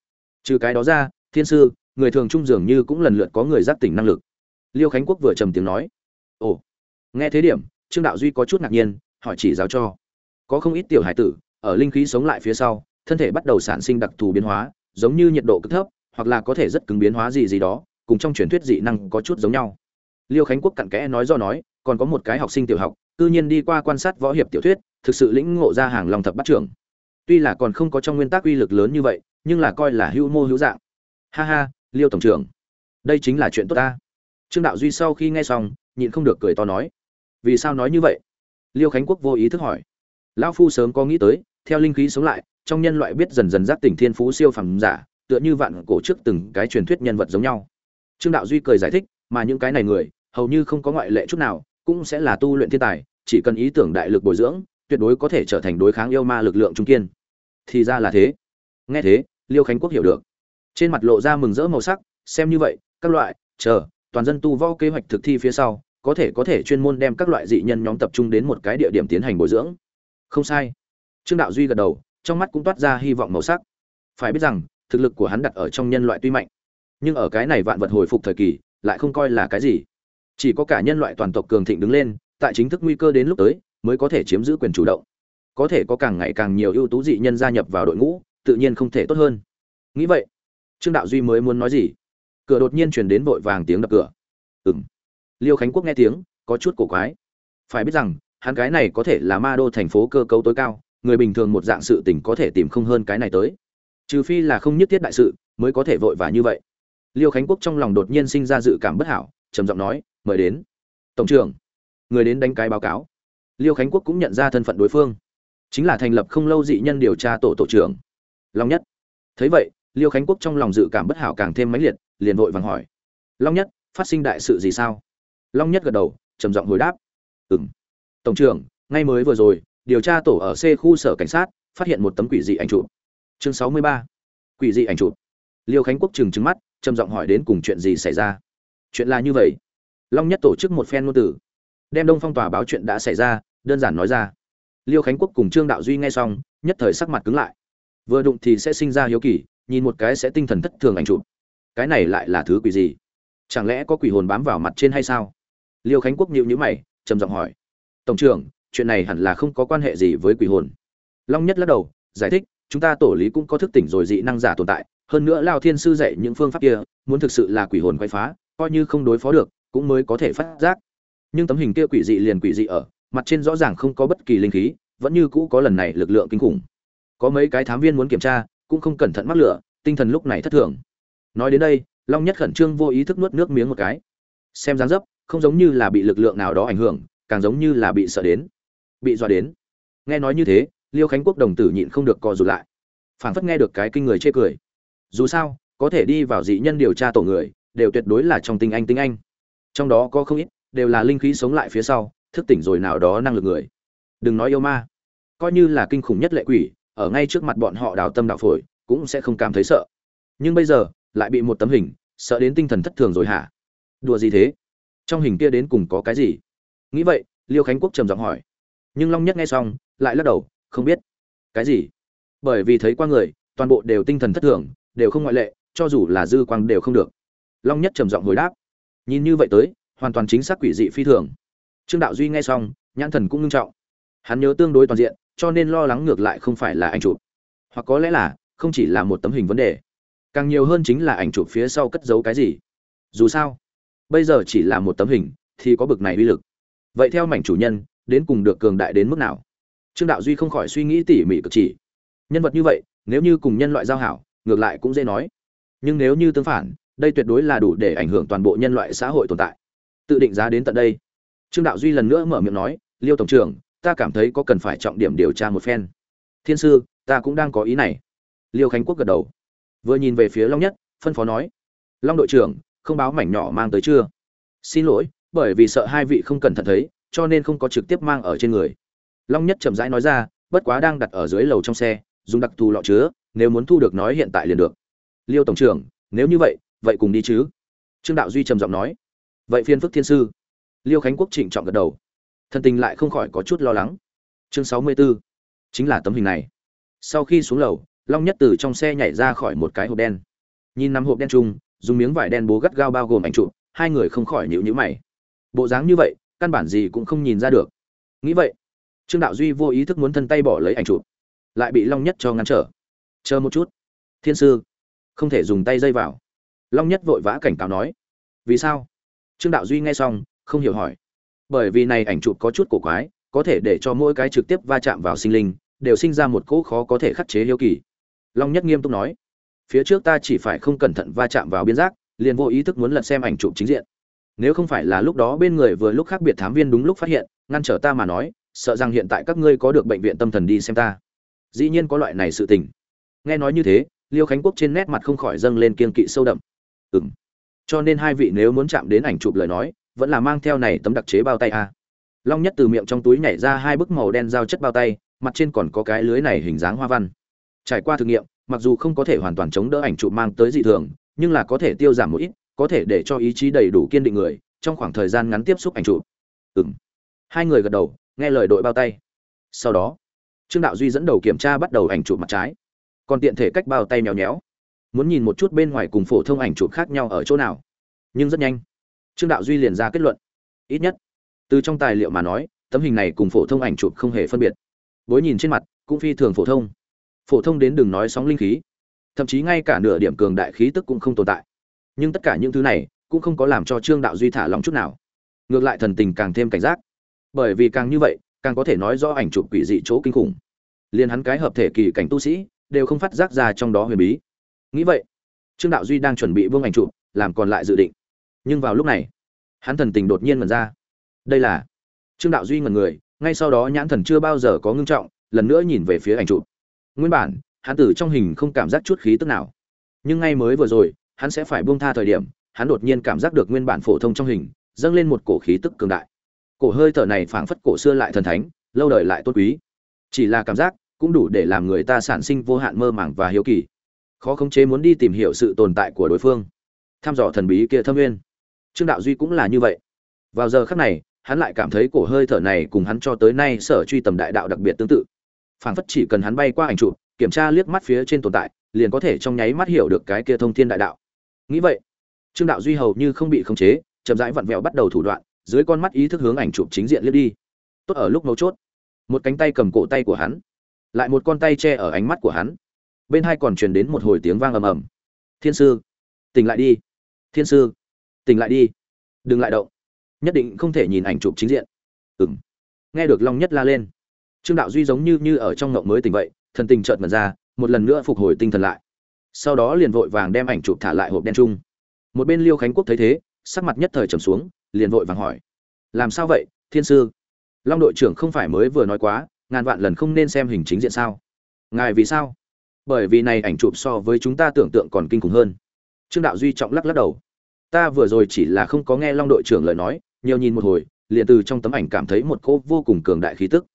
Trừ cái đó ra, thiên sư, người thường trung dường như cũng lần lượt có người giác tỉnh năng lực. Liêu khánh quốc vừa trầm tiếng nói. Ồ, nghe thế điểm, trương đạo duy có chút ngạc nhiên, hỏi chỉ giáo cho. Có không ít tiểu hải tử, ở linh khí sống lại phía sau, thân thể bắt đầu sản sinh đặc thù biến hóa, giống như nhiệt độ cực thấp, hoặc là có thể rất cứng biến hóa gì gì đó, cùng trong truyền thuyết dị năng có chút giống nhau. Liêu khánh quốc cặn kẽ nói do nói còn có một cái học sinh tiểu học tự nhiên đi qua quan sát võ hiệp tiểu thuyết, thực sự lĩnh ngộ ra hàng lòng thập bắt trưởng. Tuy là còn không có trong nguyên tắc uy lực lớn như vậy, nhưng là coi là hữu mô hữu dạng. Ha ha, liêu tổng trưởng, đây chính là chuyện tốt ta. Trương đạo duy sau khi nghe xong, nhịn không được cười to nói. Vì sao nói như vậy? Liêu khánh quốc vô ý thức hỏi. Lão phu sớm có nghĩ tới, theo linh khí sống lại, trong nhân loại biết dần dần giác tỉnh thiên phú siêu phàm giả, tựa như vạn cổ trước từng cái truyền thuyết nhân vật giống nhau. Trương đạo duy cười giải thích, mà những cái này người, hầu như không có ngoại lệ chút nào cũng sẽ là tu luyện thiên tài, chỉ cần ý tưởng đại lực bồi dưỡng, tuyệt đối có thể trở thành đối kháng yêu ma lực lượng trung kiên. Thì ra là thế. Nghe thế, liêu khánh quốc hiểu được. Trên mặt lộ ra mừng rỡ màu sắc, xem như vậy, các loại, chờ, toàn dân tu võ kế hoạch thực thi phía sau, có thể có thể chuyên môn đem các loại dị nhân nhóm tập trung đến một cái địa điểm tiến hành bồi dưỡng. Không sai. Trương đạo duy gật đầu, trong mắt cũng toát ra hy vọng màu sắc. Phải biết rằng, thực lực của hắn đặt ở trong nhân loại tuy mạnh, nhưng ở cái này vạn vật hồi phục thời kỳ, lại không coi là cái gì chỉ có cả nhân loại toàn tộc cường thịnh đứng lên, tại chính thức nguy cơ đến lúc tới, mới có thể chiếm giữ quyền chủ động. Có thể có càng ngày càng nhiều ưu tú dị nhân gia nhập vào đội ngũ, tự nhiên không thể tốt hơn. Nghĩ vậy, trương đạo duy mới muốn nói gì? Cửa đột nhiên truyền đến vội vàng tiếng đập cửa. Ừng liêu khánh quốc nghe tiếng, có chút cổ quái. Phải biết rằng, hắn cái này có thể là ma đô thành phố cơ cấu tối cao, người bình thường một dạng sự tình có thể tìm không hơn cái này tới. Trừ phi là không nhất thiết đại sự, mới có thể vội vã như vậy. Liêu khánh quốc trong lòng đột nhiên sinh ra dự cảm bất hảo, trầm giọng nói mời đến. Tổng trưởng, người đến đánh cái báo cáo. Liêu khánh quốc cũng nhận ra thân phận đối phương. Chính là thành lập không lâu dị nhân điều tra tổ tổ trưởng. Long nhất. Thấy vậy, liêu khánh quốc trong lòng dự cảm bất hảo càng thêm mãnh liệt, liền vội vàng hỏi. Long nhất, phát sinh đại sự gì sao? Long nhất gật đầu, trầm giọng hồi đáp. Ừ m tổng trưởng, ngay mới vừa rồi, điều tra tổ ở c khu sở cảnh sát, phát hiện một tấm quỷ dị ảnh chụp. Chương sáu mươi ba. Quỷ dị ảnh chụp. Liêu khánh quốc trừng trừng mắt, trầm giọng hỏi đến cùng chuyện gì xảy ra? Chuyện là như vậy long nhất tổ chức một phen ngôn tử đem đông phong tòa báo chuyện đã xảy ra, đơn giản nói ra. Liêu khánh quốc cùng trương đạo duy nghe xong, nhất thời sắc mặt cứng lại. Vừa đụng thì sẽ sinh ra hiếu kỳ, nhìn một cái sẽ tinh thần thất thường ảnh chụp. Cái này lại là thứ quỷ gì? Chẳng lẽ có quỷ hồn bám vào mặt trên hay sao? Liêu khánh quốc nhịu nhữ mày, trầm giọng hỏi. Tổng trưởng, chuyện này hẳn là không có quan hệ gì với quỷ hồn. Long nhất lắc đầu, giải thích, chúng ta tổ lý cũng có thức tỉnh rồi dị năng giả tồn tại. Hơn nữa lao thiên sư dạy những phương pháp kia, muốn thực sự là quỷ hồn quay phá, coi như không đối phó được cũng mới có thể phát giác. Nhưng tấm hình kia quỷ dị liền quỷ dị ở, mặt trên rõ ràng không có bất kỳ linh khí, vẫn như cũ có lần này lực lượng kinh khủng. Có mấy cái thám viên muốn kiểm tra, cũng không cẩn thận mắc lửa, tinh thần lúc này thất thường. Nói đến đây, long nhất khẩn trương vô ý thức nuốt nước miếng một cái. Xem dáng dấp, không giống như là bị lực lượng nào đó ảnh hưởng, càng giống như là bị sợ đến, bị dọa đến. Nghe nói như thế, liêu khánh quốc đồng tử nhịn không được co rụt lại. Phảng phất nghe được cái kinh người chê cười. Dù sao, có thể đi vào dị nhân điều tra tổ người, đều tuyệt đối là trong tinh anh tinh anh trong đó có không ít, đều là linh khí sống lại phía sau, thức tỉnh rồi nào đó năng lực người. Đừng nói yêu ma. Coi như là kinh khủng nhất lệ quỷ, ở ngay trước mặt bọn họ đào tâm đạo phổi, cũng sẽ không cảm thấy sợ. Nhưng bây giờ, lại bị một tấm hình, sợ đến tinh thần thất thường rồi hả? Đùa gì thế? Trong hình kia đến cùng có cái gì? Nghĩ vậy, liêu khánh quốc trầm giọng hỏi. Nhưng long nhất nghe xong, lại lắc đầu, không biết. Cái gì? Bởi vì thấy qua người, toàn bộ đều tinh thần thất thường, đều không ngoại lệ, cho dù là dư quang đều không được. Long nhất trầm giọng hồi đáp nhìn như vậy tới, hoàn toàn chính xác quỷ dị phi thường. Trương đạo duy nghe xong, nhãn thần cũng ngưng trọng. Hắn nhớ tương đối toàn diện, cho nên lo lắng ngược lại không phải là ảnh chụp. Hoặc có lẽ là, không chỉ là một tấm hình vấn đề. Càng nhiều hơn chính là ảnh chụp phía sau cất giấu cái gì. Dù sao, bây giờ chỉ là một tấm hình, thì có bực này uy lực. Vậy theo mảnh chủ nhân, đến cùng được cường đại đến mức nào? Trương đạo duy không khỏi suy nghĩ tỉ mỉ cực chỉ. Nhân vật như vậy, nếu như cùng nhân loại giao hảo, ngược lại cũng dễ nói. Nhưng nếu như tương phản đây tuyệt đối là đủ để ảnh hưởng toàn bộ nhân loại xã hội tồn tại. Tự định giá đến tận đây. Trương đạo duy lần nữa mở miệng nói, liêu tổng trưởng, ta cảm thấy có cần phải trọng điểm điều tra một phen. Thiên sư, ta cũng đang có ý này. Liêu khánh quốc gật đầu. Vừa nhìn về phía long nhất, phân phó nói, long đội trưởng, không báo mảnh nhỏ mang tới chưa? Xin lỗi, bởi vì sợ hai vị không cẩn thận thấy, cho nên không có trực tiếp mang ở trên người. Long nhất chậm rãi nói ra, bất quá đang đặt ở dưới lầu trong xe, dùng đặc thù lọ chứa, nếu muốn thu được nói hiện tại liền được. Liêu tổng trưởng, nếu như vậy vậy cùng đi chứ? Trương đạo duy trầm giọng nói. Vậy phiên phức thiên sư. Liêu khánh quốc trịnh trọng gật đầu. Thân tình lại không khỏi có chút lo lắng. Chương sáu mươi 64. chính là tấm hình này. Sau khi xuống lầu, long nhất từ trong xe nhảy ra khỏi một cái hộp đen. Nhìn năm hộp đen chung, dùng miếng vải đen bố gắt gao bao gồm ảnh chụp, hai người không khỏi nhịu nhữ mày. Bộ dáng như vậy, căn bản gì cũng không nhìn ra được. Nghĩ vậy, trương đạo duy vô ý thức muốn thân tay bỏ lấy ảnh chụp, lại bị long nhất cho ngăn trở. Chờ một chút, thiên sư. Không thể dùng tay dây vào long nhất vội vã cảnh cáo nói. Vì sao? Trương đạo duy nghe xong, không hiểu hỏi. Bởi vì này ảnh chụp có chút cổ quái, có thể để cho mỗi cái trực tiếp va chạm vào sinh linh, đều sinh ra một cỗ khó có thể khắc chế hiếu kỳ. Long nhất nghiêm túc nói. Phía trước ta chỉ phải không cẩn thận va chạm vào biên giác, liền vô ý thức muốn lật xem ảnh chụp chính diện. Nếu không phải là lúc đó bên người vừa lúc khác biệt thám viên đúng lúc phát hiện, ngăn trở ta mà nói, sợ rằng hiện tại các ngươi có được bệnh viện tâm thần đi xem ta. Dĩ nhiên có loại này sự tình. Nghe nói như thế, liêu khánh quốc trên nét mặt không khỏi dâng lên kiên kỵ sâu đậm ừ m cho nên hai vị nếu muốn chạm đến ảnh chụp lời nói, vẫn là mang theo này tấm đặc chế bao tay a. Long nhất từ miệng trong túi nhảy ra hai bức màu đen giao chất bao tay, mặt trên còn có cái lưới này hình dáng hoa văn. Trải qua thử nghiệm, mặc dù không có thể hoàn toàn chống đỡ ảnh chụp mang tới dị thường, nhưng là có thể tiêu giảm một ít, có thể để cho ý chí đầy đủ kiên định người, trong khoảng thời gian ngắn tiếp xúc ảnh chụp. Ừm. hai người gật đầu, nghe lời đội bao tay. Sau đó, trương đạo duy dẫn đầu kiểm tra bắt đầu ảnh chụp mặt trái. Còn tiện thể cách bao tay mèo nhéo muốn nhìn một chút bên ngoài cùng phổ thông ảnh chụp khác nhau ở chỗ nào. Nhưng rất nhanh, trương đạo duy liền ra kết luận. Ít nhất, từ trong tài liệu mà nói, tấm hình này cùng phổ thông ảnh chụp không hề phân biệt. Bối nhìn trên mặt, cũng phi thường phổ thông. Phổ thông đến đừng nói sóng linh khí, thậm chí ngay cả nửa điểm cường đại khí tức cũng không tồn tại. Nhưng tất cả những thứ này cũng không có làm cho trương đạo duy thả lòng chút nào. Ngược lại thần tình càng thêm cảnh giác. Bởi vì càng như vậy, càng có thể nói rõ ảnh chụp quỷ dị chỗ kinh khủng. Liền hắn cái hợp thể kỳ cảnh tu sĩ, đều không phát giác ra trong đó huyền bí nghĩ vậy, trương đạo duy đang chuẩn bị vương ảnh chụp, làm còn lại dự định. Nhưng vào lúc này, hắn thần tình đột nhiên mần ra. Đây là, trương đạo duy ngẩn người, ngay sau đó nhãn thần chưa bao giờ có ngưng trọng, lần nữa nhìn về phía ảnh chụp. Nguyên bản, hắn tử trong hình không cảm giác chút khí tức nào. Nhưng ngay mới vừa rồi, hắn sẽ phải buông tha thời điểm, hắn đột nhiên cảm giác được nguyên bản phổ thông trong hình, dâng lên một cổ khí tức cường đại. Cổ hơi thở này phảng phất cổ xưa lại thần thánh, lâu đời lại tốt quý. Chỉ là cảm giác cũng đủ để làm người ta sản sinh vô hạn mơ màng và hiếu kỳ khó khống chế muốn đi tìm hiểu sự tồn tại của đối phương. Thăm dò thần bí kia thâm nguyên trương đạo duy cũng là như vậy. Vào giờ khắc này, hắn lại cảm thấy cổ hơi thở này cùng hắn cho tới nay sở truy tầm đại đạo đặc biệt tương tự. Phảng phất chỉ cần hắn bay qua ảnh chụp, kiểm tra liếc mắt phía trên tồn tại, liền có thể trong nháy mắt hiểu được cái kia thông thiên đại đạo. Nghĩ vậy, trương đạo duy hầu như không bị khống chế, chậm rãi vặn vẹo bắt đầu thủ đoạn, dưới con mắt ý thức hướng ảnh chụp chính diện liếc đi. Tốt ở lúc mấu chốt. Một cánh tay cầm cổ tay của hắn, lại một con tay che ở ánh mắt của hắn bên hai còn truyền đến một hồi tiếng vang ầm ầm. Thiên sư, tỉnh lại đi. Thiên sư, tỉnh lại đi. Đừng lại động. Nhất định không thể nhìn ảnh chụp chính diện. Ừng nghe được long nhất la lên, trương đạo duy giống như như ở trong ngộng mới tỉnh vậy, thần tình chợt mật ra, một lần nữa phục hồi tinh thần lại. Sau đó liền vội vàng đem ảnh chụp thả lại hộp đen chung. Một bên liêu khánh quốc thấy thế, sắc mặt nhất thời trầm xuống, liền vội vàng hỏi, làm sao vậy, thiên sư? Long đội trưởng không phải mới vừa nói quá, ngàn vạn lần không nên xem hình chính diện sao? Ngài vì sao? Bởi vì này ảnh chụp so với chúng ta tưởng tượng còn kinh khủng hơn. Trương đạo duy trọng lắc lắc đầu. Ta vừa rồi chỉ là không có nghe long đội trưởng lời nói, nhiều nhìn một hồi, liền từ trong tấm ảnh cảm thấy một cô vô cùng cường đại khí tức.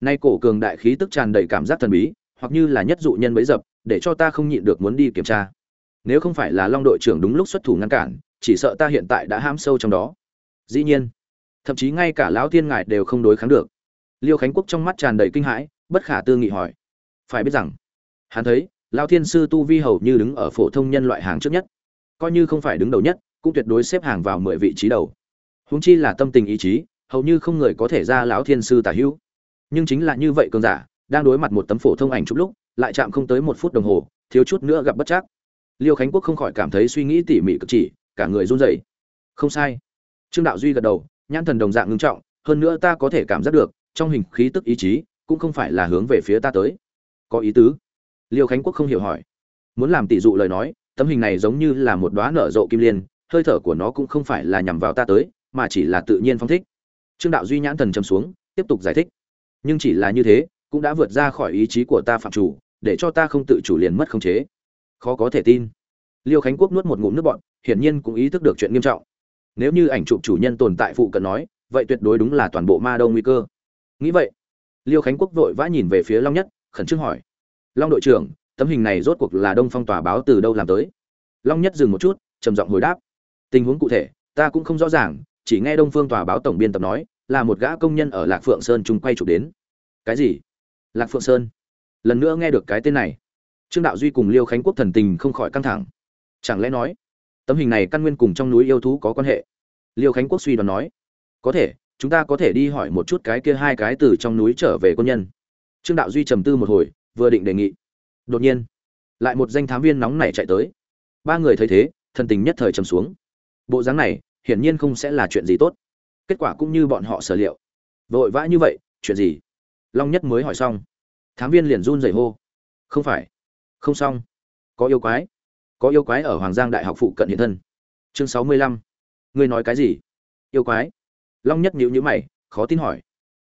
Nay cổ cường đại khí tức tràn đầy cảm giác thần bí, hoặc như là nhất dụ nhân bấy dập, để cho ta không nhịn được muốn đi kiểm tra. Nếu không phải là long đội trưởng đúng lúc xuất thủ ngăn cản, chỉ sợ ta hiện tại đã ham sâu trong đó. Dĩ nhiên, thậm chí ngay cả lão thiên ngài đều không đối kháng được. Liêu khánh quốc trong mắt tràn đầy kinh hãi, bất khả tư nghị hỏi. Phải biết rằng hắn thấy lão thiên sư tu vi hầu như đứng ở phổ thông nhân loại hàng trước nhất. Coi như không phải đứng đầu nhất, cũng tuyệt đối xếp hàng vào mười vị trí đầu. Huống chi là tâm tình ý chí, hầu như không người có thể ra lão thiên sư tả hữu. Nhưng chính là như vậy cường giả, đang đối mặt một tấm phổ thông ảnh chụp lúc, lại chạm không tới một phút đồng hồ, thiếu chút nữa gặp bất chắc. Liêu khánh quốc không khỏi cảm thấy suy nghĩ tỉ mỉ cực chỉ, cả người run rẩy. Không sai. Trương đạo duy gật đầu, nhãn thần đồng dạng ngưng trọng, hơn nữa ta có thể cảm giác được, trong hình khí tức ý chí, cũng không phải là hướng về phía ta tới. Có ý tứ liêu khánh quốc không hiểu hỏi. Muốn làm tỷ dụ lời nói, tấm hình này giống như là một đóa nở rộ kim liên, hơi thở của nó cũng không phải là nhằm vào ta tới, mà chỉ là tự nhiên phong thích. Trương đạo duy nhãn thần châm xuống, tiếp tục giải thích. Nhưng chỉ là như thế, cũng đã vượt ra khỏi ý chí của ta phạm chủ, để cho ta không tự chủ liền mất khống chế. Khó có thể tin. Liêu khánh quốc nuốt một ngụm nước bọn hiển nhiên cũng ý thức được chuyện nghiêm trọng. Nếu như ảnh chụp chủ nhân tồn tại phụ cận nói, vậy tuyệt đối đúng là toàn bộ ma đông nguy cơ. Nghĩ vậy, liêu khánh quốc vội vã nhìn về phía long nhất, khẩn trương hỏi long đội trưởng, tấm hình này rốt cuộc là đông phong tòa báo từ đâu làm tới? Long nhất dừng một chút, trầm giọng hồi đáp. Tình huống cụ thể, ta cũng không rõ ràng, chỉ nghe đông phương tòa báo tổng biên tập nói, là một gã công nhân ở lạc phượng sơn chung quay chụp đến. Cái gì? Lạc phượng sơn? Lần nữa nghe được cái tên này. Trương đạo duy cùng liêu khánh quốc thần tình không khỏi căng thẳng. Chẳng lẽ nói, tấm hình này căn nguyên cùng trong núi yêu thú có quan hệ? Liêu khánh quốc suy đoán nói. Có thể, chúng ta có thể đi hỏi một chút cái kia hai cái từ trong núi trở về quân nhân. Trương đạo duy trầm tư một hồi vừa định đề nghị. Đột nhiên, lại một danh thám viên nóng nảy chạy tới. Ba người thấy thế, thần tình nhất thời trầm xuống. Bộ dáng này, hiển nhiên không sẽ là chuyện gì tốt. Kết quả cũng như bọn họ sở liệu. Vội vã như vậy, chuyện gì? Long nhất mới hỏi xong. Thám viên liền run rẩy hô. Không phải. Không xong. Có yêu quái. Có yêu quái ở hoàng giang đại học phụ cận hiện thân. Chương sáu mươi lăm. Ngươi nói cái gì? Yêu quái. Long nhất nhíu nhíu mày, khó tin hỏi.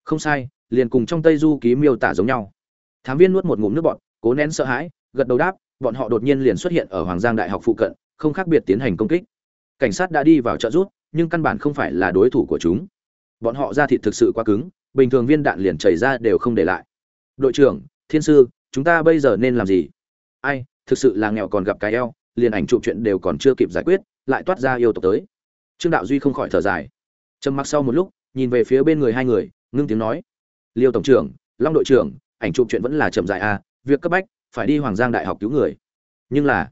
Không sai, liền cùng trong tây du ký miêu tả giống nhau thám viên nuốt một ngụm nước bọn cố nén sợ hãi, gật đầu đáp, bọn họ đột nhiên liền xuất hiện ở hoàng giang đại học phụ cận, không khác biệt tiến hành công kích. Cảnh sát đã đi vào trợ rút nhưng căn bản không phải là đối thủ của chúng. Bọn họ ra thịt thực sự quá cứng, bình thường viên đạn liền chảy ra đều không để lại. Đội trưởng, thiên sư, chúng ta bây giờ nên làm gì? Ai, thực sự là nghèo còn gặp cái eo, liền ảnh chụp chuyện đều còn chưa kịp giải quyết, lại toát ra yêu tộc tới. Trương đạo duy không khỏi thở dài. Trầm mặc sau một lúc, nhìn về phía bên người hai người, ngưng tiếng nói. Liêu tổng trưởng, long đội trưởng ảnh chụp chuyện vẫn là chậm dài à việc cấp bách, phải đi hoàng giang đại học cứu người. Nhưng là,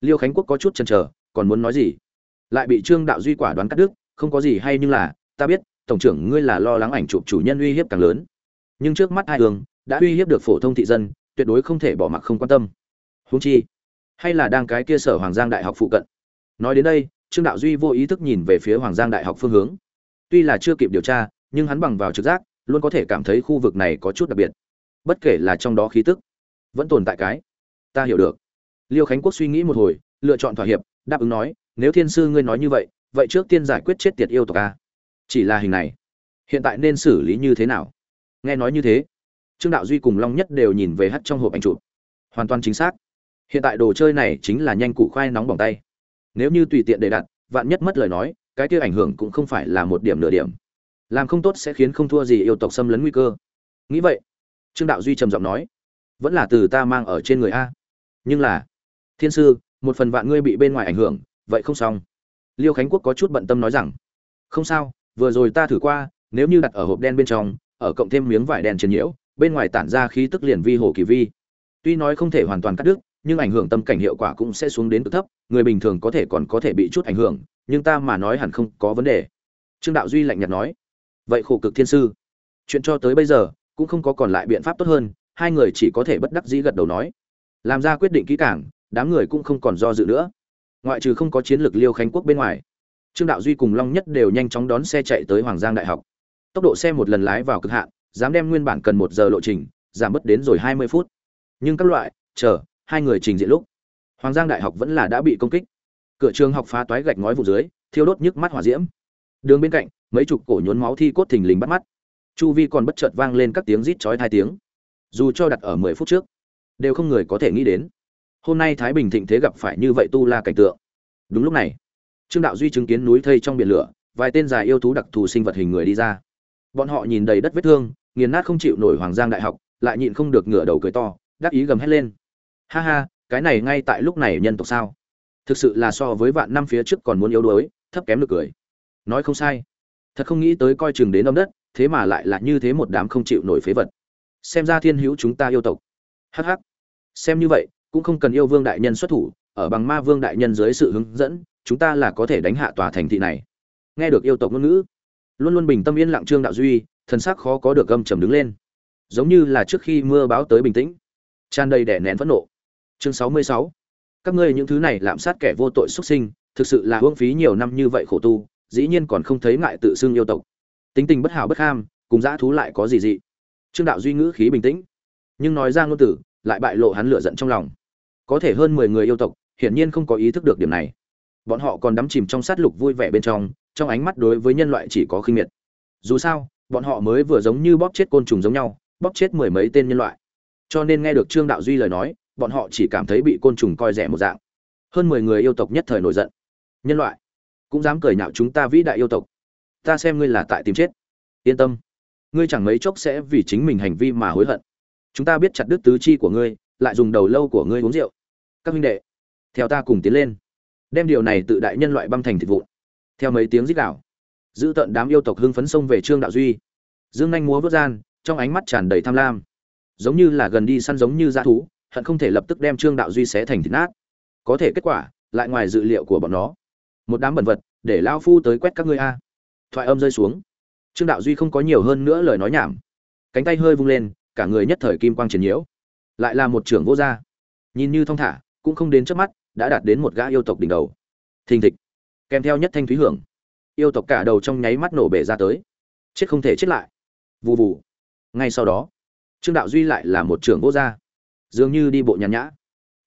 liêu khánh quốc có chút chần chờ, còn muốn nói gì? Lại bị trương đạo duy quả đoán cắt đứt, không có gì hay nhưng là, ta biết, tổng trưởng ngươi là lo lắng ảnh chụp chủ nhân uy hiếp càng lớn. Nhưng trước mắt hai đường, đã uy hiếp được phổ thông thị dân, tuyệt đối không thể bỏ mặc không quan tâm. Huống chi, hay là đang cái kia sở hoàng giang đại học phụ cận. Nói đến đây, trương đạo duy vô ý thức nhìn về phía hoàng giang đại học phương hướng. Tuy là chưa kịp điều tra, nhưng hắn bằng vào trực giác, luôn có thể cảm thấy khu vực này có chút đặc biệt bất kể là trong đó khí tức, vẫn tồn tại cái. Ta hiểu được. Liêu khánh quốc suy nghĩ một hồi, lựa chọn thỏa hiệp, đáp ứng nói, nếu thiên sư ngươi nói như vậy vậy trước tiên giải quyết chết tiệt yêu tộc a. Chỉ là hình này, hiện tại nên xử lý như thế nào? Nghe nói như thế, trương đạo duy cùng long nhất đều nhìn về hắt trong hộp ảnh chụp. Hoàn toàn chính xác. Hiện tại đồ chơi này chính là nhanh cụ khoai nóng bỏng tay. Nếu như tùy tiện để đặt, vạn nhất mất lời nói, cái kia ảnh hưởng cũng không phải là một điểm nửa điểm. Làm không tốt sẽ khiến không thua gì yêu tộc xâm lấn nguy cơ. Nghĩ vậy trương đạo duy trầm giọng nói, vẫn là từ ta mang ở trên người a. Nhưng là, thiên sư, một phần vạn ngươi bị bên ngoài ảnh hưởng, vậy không xong. Liêu khánh quốc có chút bận tâm nói rằng, không sao, vừa rồi ta thử qua, nếu như đặt ở hộp đen bên trong, ở cộng thêm miếng vải đen truyền nhiễu, bên ngoài tản ra khí tức liền vi hồ kỳ vi. Tuy nói không thể hoàn toàn cắt đứt, nhưng ảnh hưởng tâm cảnh hiệu quả cũng sẽ xuống đến cực thấp, người bình thường có thể còn có thể bị chút ảnh hưởng, nhưng ta mà nói hẳn không có vấn đề. Trương đạo duy lạnh nhạt nói, vậy khổ cực thiên sư, chuyện cho tới bây giờ cũng không có còn lại biện pháp tốt hơn, hai người chỉ có thể bất đắc dĩ gật đầu nói. Làm ra quyết định kỹ càng, đám người cũng không còn do dự nữa. Ngoại trừ không có chiến lược liêu khánh quốc bên ngoài, trương đạo duy cùng long nhất đều nhanh chóng đón xe chạy tới hoàng giang đại học. Tốc độ xe một lần lái vào cực hạn, dám đem nguyên bản cần một giờ lộ trình, giảm bớt đến rồi hai mươi phút. Nhưng các loại, chờ, hai người trình diện lúc, hoàng giang đại học vẫn là đã bị công kích. Cửa trường học phá toái gạch ngói vụ dưới, thiêu đốt nhức mắt hỏa diễm. Đường bên cạnh, mấy chục cổ nhốn máu thi cốt thình lình bắt mắt chu vi còn bất chợt vang lên các tiếng rít chói hai tiếng. Dù cho đặt ở mười phút trước, đều không người có thể nghĩ đến. Hôm nay thái bình thịnh thế gặp phải như vậy tu la cảnh tượng. Đúng lúc này, trương đạo duy chứng kiến núi thây trong biển lửa, vài tên dài yêu thú đặc thù sinh vật hình người đi ra. Bọn họ nhìn đầy đất vết thương, nghiền nát không chịu nổi hoàng giang đại học, lại nhịn không được ngửa đầu cười to, đắc ý gầm hét lên. Ha ha, cái này ngay tại lúc này nhân tộc sao? Thực sự là so với vạn năm phía trước còn muốn yếu đuối, thấp kém được cười. Nói không sai. Thật không nghĩ tới coi chừng đến âm đất thế mà lại là như thế một đám không chịu nổi phế vật. Xem ra thiên hữu chúng ta yêu tộc. Hh xem như vậy, cũng không cần yêu vương đại nhân xuất thủ, ở bằng ma vương đại nhân dưới sự hướng dẫn, chúng ta là có thể đánh hạ tòa thành thị này. Nghe được yêu tộc ngôn ngữ, luôn luôn bình tâm yên lặng trương đạo duy, thần sắc khó có được gâm trầm đứng lên. Giống như là trước khi mưa báo tới bình tĩnh. Tràn đầy đẻ nén phẫn nộ. Chương sáu mươi sáu. Các ngươi những thứ này lạm sát kẻ vô tội xuất sinh, thực sự là hưởng phí nhiều năm như vậy khổ tu, dĩ nhiên còn không thấy ngại tự xưng yêu tộc tính tình bất hảo bất ham cùng dã thú lại có gì dị. Trương đạo duy ngữ khí bình tĩnh, nhưng nói ra ngôn tử lại bại lộ hắn lửa giận trong lòng. Có thể hơn mười người yêu tộc, hiển nhiên không có ý thức được điểm này. Bọn họ còn đắm chìm trong sát lục vui vẻ bên trong trong ánh mắt đối với nhân loại chỉ có khinh miệt. Dù sao, bọn họ mới vừa giống như bóp chết côn trùng giống nhau, bóp chết mười mấy tên nhân loại. Cho nên nghe được trương đạo duy lời nói, bọn họ chỉ cảm thấy bị côn trùng coi rẻ một dạng. Hơn mười người yêu tộc nhất thời nổi giận. Nhân loại, cũng dám cười nhạo chúng ta vĩ đại yêu tộc ta xem ngươi là tại tìm chết. Yên tâm. Ngươi chẳng mấy chốc sẽ vì chính mình hành vi mà hối hận. Chúng ta biết chặt đứt tứ chi của ngươi, lại dùng đầu lâu của ngươi uống rượu. Các huynh đệ, theo ta cùng tiến lên. Đem điều này tự đại nhân loại băm thành thịt vụn. Theo mấy tiếng rít gạo giữ tận đám yêu tộc hưng phấn xông về trương đạo duy. Dương nhanh múa vớt gian, trong ánh mắt tràn đầy tham lam. Giống như là gần đi săn giống như dã thú, hận không thể lập tức đem trương đạo duy xé thành thịt nát. Có thể kết quả, lại ngoài dự liệu của bọn nó. Một đám bẩn vật, để lao phu tới quét các ngươi a thoại âm rơi xuống. Trương đạo duy không có nhiều hơn nữa lời nói nhảm. Cánh tay hơi vung lên, cả người nhất thời kim quang triển nhiễu. Lại là một trưởng vô gia. Nhìn như thong thả, cũng không đến trước mắt, đã đạt đến một gã yêu tộc đỉnh đầu. Thình thịch. Kèm theo nhất thanh thúy hưởng. Yêu tộc cả đầu trong nháy mắt nổ bể ra tới. Chết không thể chết lại. Vù vù. Ngay sau đó, trương đạo duy lại là một trưởng vô gia. Dường như đi bộ nhàn nhã,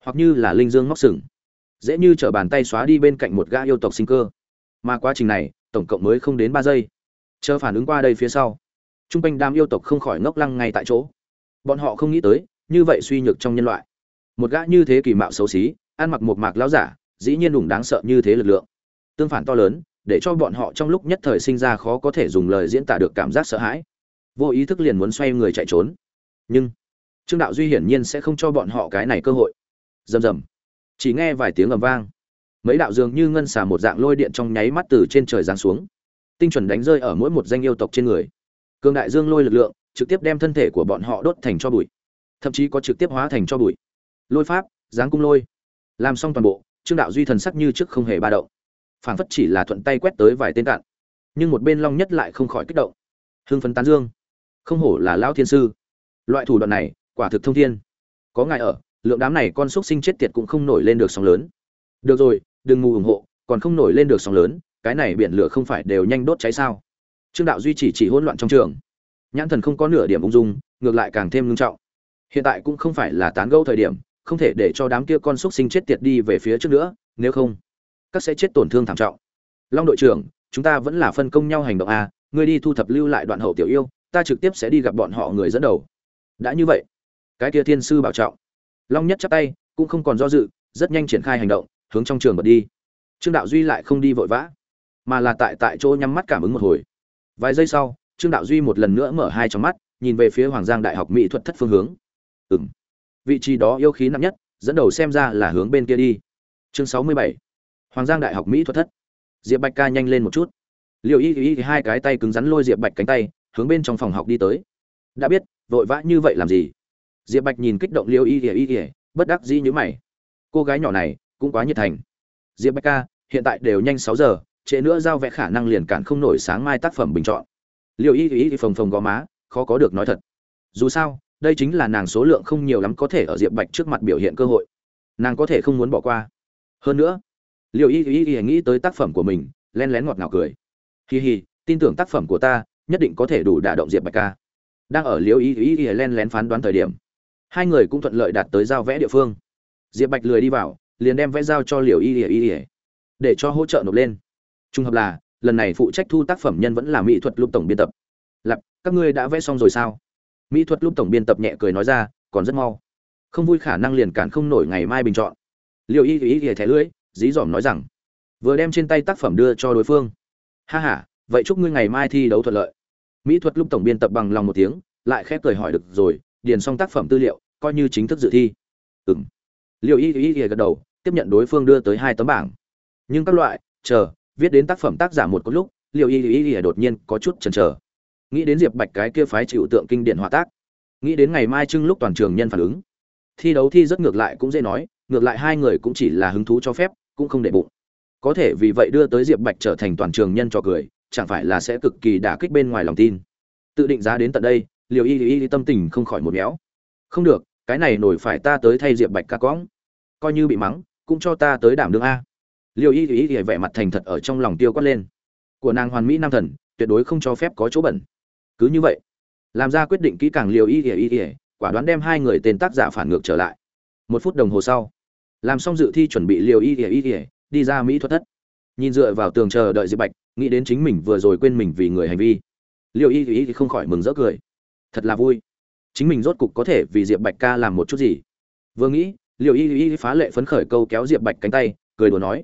hoặc như là linh dương ngóc sừng. Dễ như t bàn tay xóa đi bên cạnh một gã yêu tộc sinh cơ. Mà quá trình này tổng cộng mới không đến ba giây. Chờ phản ứng qua đây phía sau t r u n g quanh đám yêu tộc không khỏi ngốc lăng ngay tại chỗ. Bọn họ không nghĩ tới, như vậy suy nhược trong nhân loại. Một gã như thế kỳ mạo xấu xí, ăn mặc một mạc láo giả, dĩ nhiên đủng đáng sợ như thế lực lượng. Tương phản to lớn, để cho bọn họ trong lúc nhất thời sinh ra khó có thể dùng lời diễn tả được cảm giác sợ hãi. Vô ý thức liền muốn xoay người chạy trốn. Nhưng, trương đạo duy hiển nhiên sẽ không cho bọn họ cái này cơ hội. Rầm rầm. Chỉ nghe vài tiếng ầm vang mấy đạo dường như ngân xà một dạng lôi điện trong nháy mắt từ trên trời giáng xuống. Tinh chuẩn đánh rơi ở mỗi một danh yêu tộc trên người. Cường đại dương lôi lực lượng trực tiếp đem thân thể của bọn họ đốt thành cho bụi, thậm chí có trực tiếp hóa thành cho bụi. Lôi pháp, giáng cung lôi. Làm xong toàn bộ, trương đạo duy thần sắc như trước không hề ba động. Phảng phất chỉ là thuận tay quét tới vài tên cạn, nhưng một bên long nhất lại không khỏi kích động. Hưng phấn tán dương. Không hổ là lão thiên sư. Loại thủ đoạn này, quả thực thông thiên. Có ngài ở, lượng đám này con xúc sinh chết tiệt cũng không nổi lên được sóng lớn. Được rồi đừng ngu ủng hộ, còn không nổi lên được sóng lớn, cái này biển lửa không phải đều nhanh đốt cháy sao? Trương đạo duy chỉ chỉ hỗn loạn trong trường. Nhãn thần không có nửa điểm ung dung, ngược lại càng thêm ngưng trọng. Hiện tại cũng không phải là tán gẫu thời điểm, không thể để cho đám kia con xúc sinh chết tiệt đi về phía trước nữa, nếu không, các sẽ chết tổn thương thảm trọng. Long đội trưởng, chúng ta vẫn là phân công nhau hành động a, ngươi đi thu thập lưu lại đoạn hậu tiểu yêu, ta trực tiếp sẽ đi gặp bọn họ người dẫn đầu. Đã như vậy, cái kia thiên sư bảo trọng. Long nhất chắp tay, cũng không còn do dự, rất nhanh triển khai hành động hướng trong trường bật đi. Trương đạo duy lại không đi vội vã, mà là tại tại chỗ nhắm mắt cảm ứng một hồi. Vài giây sau, trương đạo duy một lần nữa mở hai trong mắt, nhìn về phía hoàng giang đại học mỹ thuật thất phương hướng. Ừng vị trí đó yêu khí nặng nhất, dẫn đầu xem ra là hướng bên kia đi. Chương sáu mươi bảy. Hoàng giang đại học mỹ thuật thất. Diệp bạch ca nhanh lên một chút. Liệu y y hai cái tay cứng rắn lôi diệp bạch cánh tay, hướng bên trong phòng học đi tới. Đã biết, vội vã như vậy làm gì? Diệp bạch nhìn kích động liêu y y y, bất đắc dĩ nhữ mày. Cô gái nhỏ này cũng quá nhiệt thành. Diệp bạch ca, hiện tại đều nhanh sáu giờ, trễ nữa giao vẽ khả năng liền cản không nổi sáng mai tác phẩm bình chọn. Liệu y y phồng phồng gò má, khó có được nói thật. Dù sao, đây chính là nàng số lượng không nhiều lắm có thể ở diệp bạch trước mặt biểu hiện cơ hội. Nàng có thể không muốn bỏ qua. Hơn nữa liệu y y nghĩ tới tác phẩm của mình len lén ngọt ngào cười. Hì hì tin tưởng tác phẩm của ta, nhất định có thể đủ đả động diệp bạch ca. Đang ở liệu y y y len lén phán đoán thời điểm, hai người cũng thuận lợi đạt tới giao vẽ địa phương. Diệp bạch lười đi vào liền đem vẽ giao cho liều y ỉa y ỉa để cho hỗ trợ nộp lên. Trùng hợp là, lần này phụ trách thu tác phẩm nhân vẫn là mỹ thuật lúc tổng biên tập. Lặp các ngươi đã vẽ xong rồi sao? Mỹ thuật lúc tổng biên tập nhẹ cười nói ra, còn rất mau. Không vui khả năng liền cản không nổi ngày mai bình chọn. Liều y y y thẻ lưỡi dí dỏm nói rằng, vừa đem trên tay tác phẩm đưa cho đối phương. Ha h a vậy chúc ngươi ngày mai thi đấu thuận lợi. Mỹ thuật lúc tổng biên tập bằng lòng một tiếng, lại khép cười hỏi được rồi, điền xong tác phẩm tư liệu, coi như chính thức dự thi. Ừng liệu y y y gật đầu tiếp nhận đối phương đưa tới hai tấm bảng. Nhưng các loại, chờ, viết đến tác phẩm tác giả một có lúc liệu y y y đột nhiên có chút chần chờ. Nghĩ đến diệp bạch cái kia phái chịu tượng kinh điển hòa tác. Nghĩ đến ngày mai trưng lúc toàn trường nhân phản ứng. Thi đấu thi rất ngược lại cũng dễ nói, ngược lại hai người cũng chỉ là hứng thú cho phép, cũng không để bụng. Có thể vì vậy đưa tới diệp bạch trở thành toàn trường nhân cho cười, chẳng phải là sẽ cực kỳ đả kích bên ngoài lòng tin. Tự định giá đến tận đây liều y y tâm tình không khỏi một méo. Không được, cái này nổi phải ta tới thay diệp bạch ca cõng. Coi như bị mắng cũng cho ta tới đảm đương a. Liều y y y vẻ mặt thành thật ở trong lòng tiêu quát lên. Của nàng hoàn mỹ nam thần, tuyệt đối không cho phép có chỗ bẩn. Cứ như vậy, làm ra quyết định kỹ càng liều y y y y, quả đoán đem hai người tên tác giả phản ngược trở lại. Một phút đồng hồ sau, làm xong dự thi chuẩn bị liều y y y y, đi ra mỹ thuật thất. Nhìn dựa vào tường chờ đợi diệp bạch, nghĩ đến chính mình vừa rồi quên mình vì người hành vi. Liều y y không khỏi mừng rỡ cười. Thật là vui. Chính mình rốt cục có thể vì diệp bạch ca làm một chút gì. Vừa nghĩ Liệu y y phá lệ phấn khởi câu kéo diệp bạch cánh tay, cười đùa nói,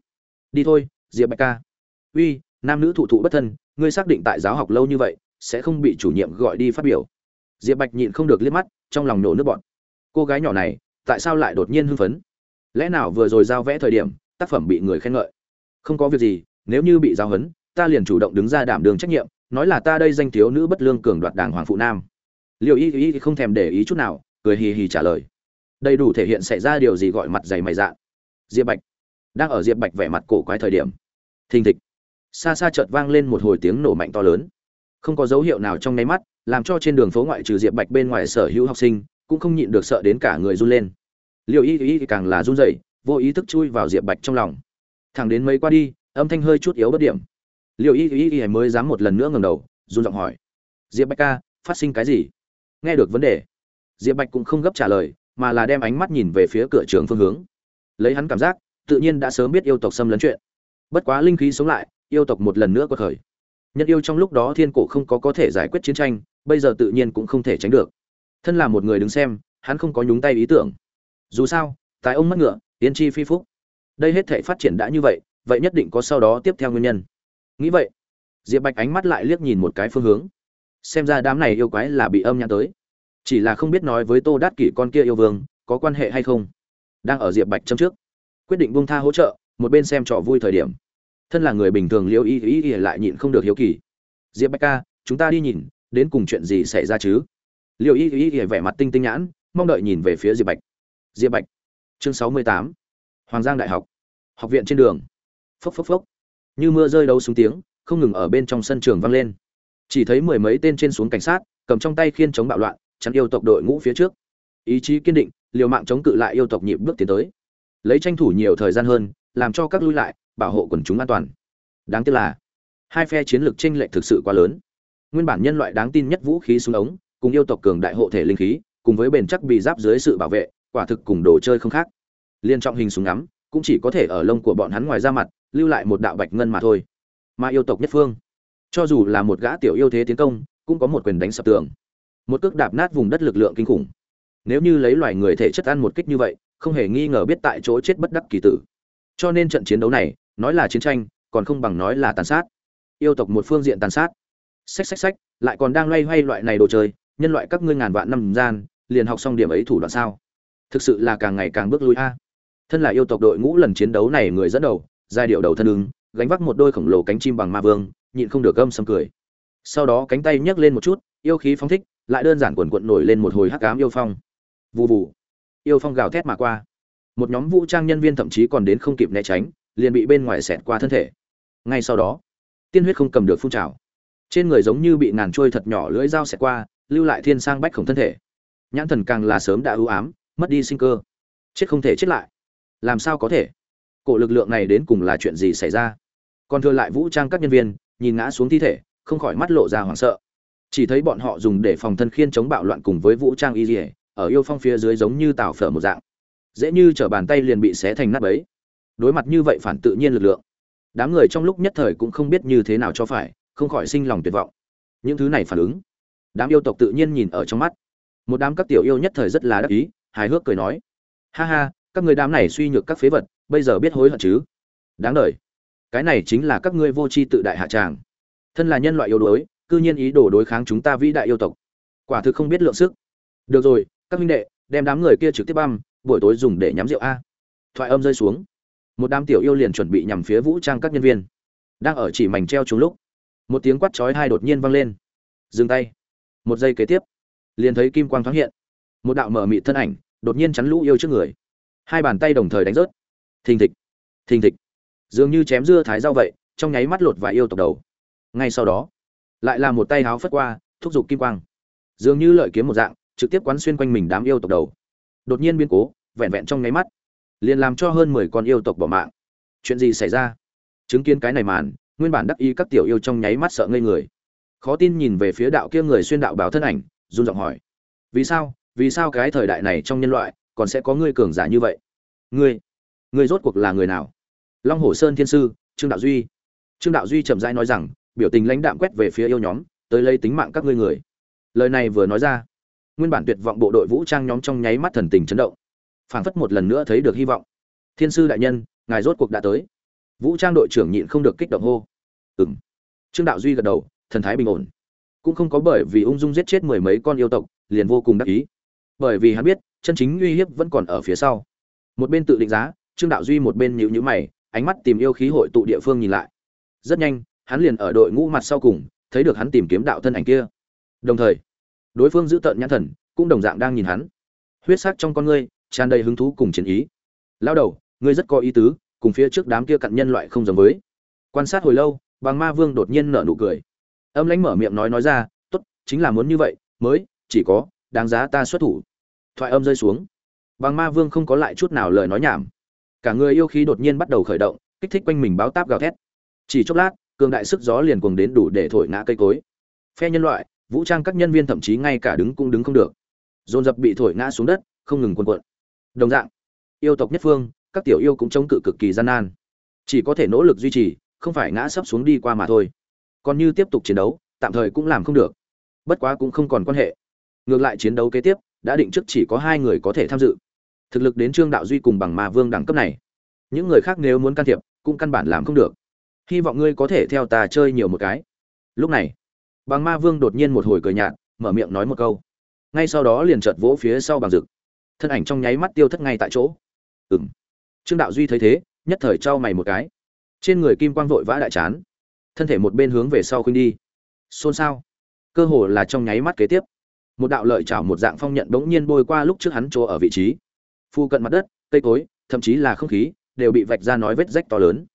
đi thôi, diệp bạch ca. Uy, nam nữ thụ thụ bất thân, ngươi xác định tại giáo học lâu như vậy, sẽ không bị chủ nhiệm gọi đi phát biểu. Diệp bạch nhịn không được liếc mắt, trong lòng nổ nước bọn cô gái nhỏ này, tại sao lại đột nhiên hưng phấn? Lẽ nào vừa rồi giao vẽ thời điểm, tác phẩm bị người khen ngợi? Không có việc gì, nếu như bị giao hấn ta liền chủ động đứng ra đảm đường trách nhiệm, nói là ta đây danh thiếu nữ bất lương cường đoạt đảng hoàng phụ nam. Liệu y y không thèm để ý chút nào, cười hì hì trả lời đầy đủ thể hiện xảy ra điều gì gọi mặt dày mày dạ diệp bạch đang ở diệp bạch vẻ mặt cổ quái thời điểm. Thình thịch. Xa xa chợt vang lên một hồi tiếng nổ mạnh to lớn. Không có dấu hiệu nào trong nháy mắt, làm cho trên đường phố ngoại trừ diệp bạch bên ngoài sở hữu học sinh, cũng không nhịn được sợ đến cả người run lên. Liệu y y càng là run rẩy, vô ý thức chui vào diệp bạch trong lòng. Thẳng đến mấy qua đi, âm thanh hơi chút yếu bất điểm. Liệu y y mới dám một lần nữa ngầm đầu, run giọng hỏi. Diệp bạch ca, phát sinh cái gì? Nghe được vấn đề. Diệp bạch cũng không gấp trả lời mà là đem ánh mắt nhìn về phía cửa trường phương hướng. Lấy hắn cảm giác, tự nhiên đã sớm biết yêu tộc xâm lấn chuyện. Bất quá linh khí sống lại, yêu tộc một lần nữa quật khởi nhân yêu trong lúc đó thiên cổ không có có thể giải quyết chiến tranh, bây giờ tự nhiên cũng không thể tránh được. Thân là một người đứng xem, hắn không có nhúng tay ý tưởng. Dù sao tại ông mất ngựa tiên tri phi phúc. Đây hết thể phát triển đã như vậy vậy nhất định có sau đó tiếp theo nguyên nhân. Nghĩ vậy, diệp bạch ánh mắt lại liếc nhìn một cái phương hướng. Xem ra đám này yêu quái là bị âm nhãn tới chỉ là không biết nói với tô đát kỷ con kia yêu vương, có quan hệ hay không. Đang ở diệp bạch châm trước. Quyết định buông tha hỗ trợ, một bên xem trò vui thời điểm. Thân là người bình thường liêu y y y lại nhịn không được hiếu kỳ. Diệp bạch ca, chúng ta đi nhìn, đến cùng chuyện gì xảy ra chứ? Liêu y y y vẻ mặt tinh tinh nhãn, mong đợi nhìn về phía diệp bạch. Diệp bạch, chương sáu mươi tám. Hoàng giang đại học. Học viện trên đường. Phốc phốc phốc. Như mưa rơi đấu xuống tiếng, không ngừng ở bên trong sân trường vang lên. Chỉ thấy mười mấy tên trên xuống cảnh sát, cầm trong tay khiên chống bạo loạn chắn yêu tộc đội ngũ phía trước. Ý chí kiên định, liều mạng chống cự lại yêu tộc nhịp bước tiến tới. Lấy tranh thủ nhiều thời gian hơn, làm cho các lui lại, bảo hộ quần chúng an toàn. Đáng tiếc là, hai phe chiến lược tranh lệch thực sự quá lớn. Nguyên bản nhân loại đáng tin nhất vũ khí súng ống, cùng yêu tộc cường đại hộ thể linh khí, cùng với bền chắc bị giáp dưới sự bảo vệ, quả thực cùng đồ chơi không khác. Liên trọng hình súng ngắm, cũng chỉ có thể ở lông của bọn hắn ngoài ra mặt, lưu lại một đạo bạch ngân mà thôi. Mà yêu tộc nhất phương, cho dù là một gã tiểu yêu thế tiến công, cũng có một quyền đánh sập tường một cước đạp nát vùng đất lực lượng kinh khủng. Nếu như lấy loài người thể chất ăn một kích như vậy, không hề nghi ngờ biết tại chỗ chết bất đắc kỳ tử. Cho nên trận chiến đấu này, nói là chiến tranh, còn không bằng nói là tàn sát. Yêu tộc một phương diện tàn sát. Xách xách xách, lại còn đang loay hoay loại này đồ chơi, nhân loại các ngươi ngàn vạn năm gian, liền học xong điểm ấy thủ đoạn sao? Thực sự là càng ngày càng bước lui a. Thân là yêu tộc đội ngũ lần chiến đấu này người dẫn đầu, giai điệu đầu thân ứng, gánh vác một đôi khổng lồ cánh chim bằng ma vương, nhịn không được gâm sầm cười. Sau đó cánh tay nhấc lên một chút, yêu khí phóng thích lại đơn giản quần quận nổi lên một hồi hắc ám yêu phong. Vù vù. Yêu phong gào thét mà qua. Một nhóm vũ trang nhân viên thậm chí còn đến không kịp né tránh, liền bị bên ngoài xẹt qua thân thể. Ngay sau đó, tiên huyết không cầm được phun trào. Trên người giống như bị ngàn trôi thật nhỏ lưỡi dao xẹt qua, lưu lại thiên sang bách khổng thân thể. Nhãn thần càng là sớm đã ưu ám, mất đi sinh cơ. Chết không thể chết lại. Làm sao có thể? Cổ lực lượng này đến cùng là chuyện gì xảy ra? Còn thừa lại vũ trang các nhân viên, nhìn ngã xuống thi thể, không khỏi mắt lộ ra hoảng sợ chỉ thấy bọn họ dùng để phòng thân khiên chống bạo loạn cùng với vũ trang y dỉa, ở yêu phong phía dưới giống như tảo phở một dạng. Dễ như t bàn tay liền bị xé thành nát bấy. Đối mặt như vậy phản tự nhiên lực lượng. Đám người trong lúc nhất thời cũng không biết như thế nào cho phải, không khỏi sinh lòng tuyệt vọng. Những thứ này phản ứng, đám yêu tộc tự nhiên nhìn ở trong mắt. Một đám các tiểu yêu nhất thời rất là đắc ý, hài hước cười nói, ha ha, các người đám này suy nhược các phế vật, bây giờ biết hối hận chứ? Đáng đời. Cái này chính là các ngươi vô tri tự đại hạ tràng. Thân là nhân loại yếu đuối cư nhiên ý đồ đối kháng chúng ta vĩ đại yêu tộc. Quả thực không biết lượng sức. Được rồi, các huynh đệ, đem đám người kia trực tiếp băm, buổi tối dùng để nhắm rượu a. Thoại âm rơi xuống. Một đám tiểu yêu liền chuẩn bị nhằm phía vũ trang các nhân viên. Đang ở chỉ mảnh treo trúng lúc, một tiếng quát chói hai đột nhiên vang lên. Dừng tay. Một giây kế tiếp, liền thấy kim quang thoáng hiện. Một đạo mở mịt thân ảnh đột nhiên chắn lũ yêu trước người. Hai bàn tay đồng thời đánh rớt. Thình thịch thình thịch. Dường như chém dưa thái rau vậy, trong nháy mắt lột vài yêu tộc đầu. Ngay sau đó lại là một tay háo phất qua, thúc giục kim quang. Dường như lợi kiếm một dạng, trực tiếp quán xuyên quanh mình đám yêu tộc đầu. Đột nhiên biến cố, vẹn vẹn trong nháy mắt, liền làm cho hơn mười con yêu tộc bỏ mạng. Chuyện gì xảy ra? Chứng kiến cái này màn, nguyên bản đắc ý các tiểu yêu trong nháy mắt sợ ngây người. Khó tin nhìn về phía đạo kia người xuyên đạo báo thân ảnh, run giọng hỏi. Vì sao? Vì sao cái thời đại này trong nhân loại còn sẽ có ngươi cường giả như vậy? Ngươi ngươi rốt cuộc là người nào? Long hồ sơn thiên sư, trương đạo duy. Trương đạo duy chậm rãi nói rằng biểu tình lãnh đạm quét về phía yêu nhóm, tới lấy tính mạng các ngươi người. Lời này vừa nói ra, nguyên bản tuyệt vọng bộ đội vũ trang nhóm trong nháy mắt thần tình chấn động. Phảng phất một lần nữa thấy được hy vọng. Thiên sư đại nhân, ngài rốt cuộc đã tới. Vũ trang đội trưởng nhịn không được kích động hô. Ừng trương đạo duy gật đầu, thần thái bình ổn. Cũng không có bởi vì ung dung giết chết mười mấy con yêu tộc, liền vô cùng đắc ý. Bởi vì hắn biết, chân chính uy hiếp vẫn còn ở phía sau. Một bên tự định giá, trương đạo duy một bên nhíu nhíu mày, ánh mắt tìm yêu khí hội tụ địa phương nhìn lại. Rất nhanh hắn liền ở đội ngũ mặt sau cùng, thấy được hắn tìm kiếm đạo thân ảnh kia. Đồng thời, đối phương giữ tợn nhãn thần, cũng đồng dạng đang nhìn hắn. Huyết sắc trong con ngươi, tràn đầy hứng thú cùng chiến ý. Lao đầu, ngươi rất có ý tứ, cùng phía trước đám kia cặn nhân loại không giống với. Quan sát hồi lâu bằng ma vương đột nhiên nở nụ cười. Âm lãnh mở miệng nói nói ra, tốt, chính là muốn như vậy, mới, chỉ có, đáng giá ta xuất thủ. Thoại âm rơi xuống. Bằng ma vương không có lại chút nào lời nói nhảm. Cả người yêu khí đột nhiên bắt đầu khởi động, kích thích quanh mình báo táp gào thét. Chỉ chốc lát cường đại sức gió liền cuồng đến đủ để thổi ngã cây cối. Phe nhân loại, vũ trang các nhân viên thậm chí ngay cả đứng cũng đứng không được. Dồn dập bị thổi ngã xuống đất, không ngừng cuộn cuộn. Đồng dạng, yêu tộc nhất phương, các tiểu yêu cũng chống cự cực kỳ gian nan. Chỉ có thể nỗ lực duy trì, không phải ngã sấp xuống đi qua mà thôi. Còn như tiếp tục chiến đấu, tạm thời cũng làm không được. Bất quá cũng không còn quan hệ. Ngược lại chiến đấu kế tiếp, đã định trước chỉ có hai người có thể tham dự. Thực lực đến trương đạo duy cùng bằng mà vương đẳng cấp này. Những người khác nếu muốn can thiệp, cũng căn bản làm không được hy vọng ngươi có thể theo ta chơi nhiều một cái. Lúc này bằng ma vương đột nhiên một hồi cười nhạt, mở miệng nói một câu. Ngay sau đó liền chợt vỗ phía sau bằng rực thân ảnh trong nháy mắt tiêu thất ngay tại chỗ. Ừ m trương đạo duy thấy thế, nhất thời trao mày một cái. Trên người kim quang vội vã đại chán. Thân thể một bên hướng về sau khuynh đi. Xôn xao. Cơ hồ là trong nháy mắt kế tiếp. Một đạo lợi chảo một dạng phong nhận bỗng nhiên bôi qua lúc trước hắn chỗ ở vị trí. Phu cận mặt đất, cây cối, thậm chí là không khí, đều bị vạch ra nói vết rách to lớn.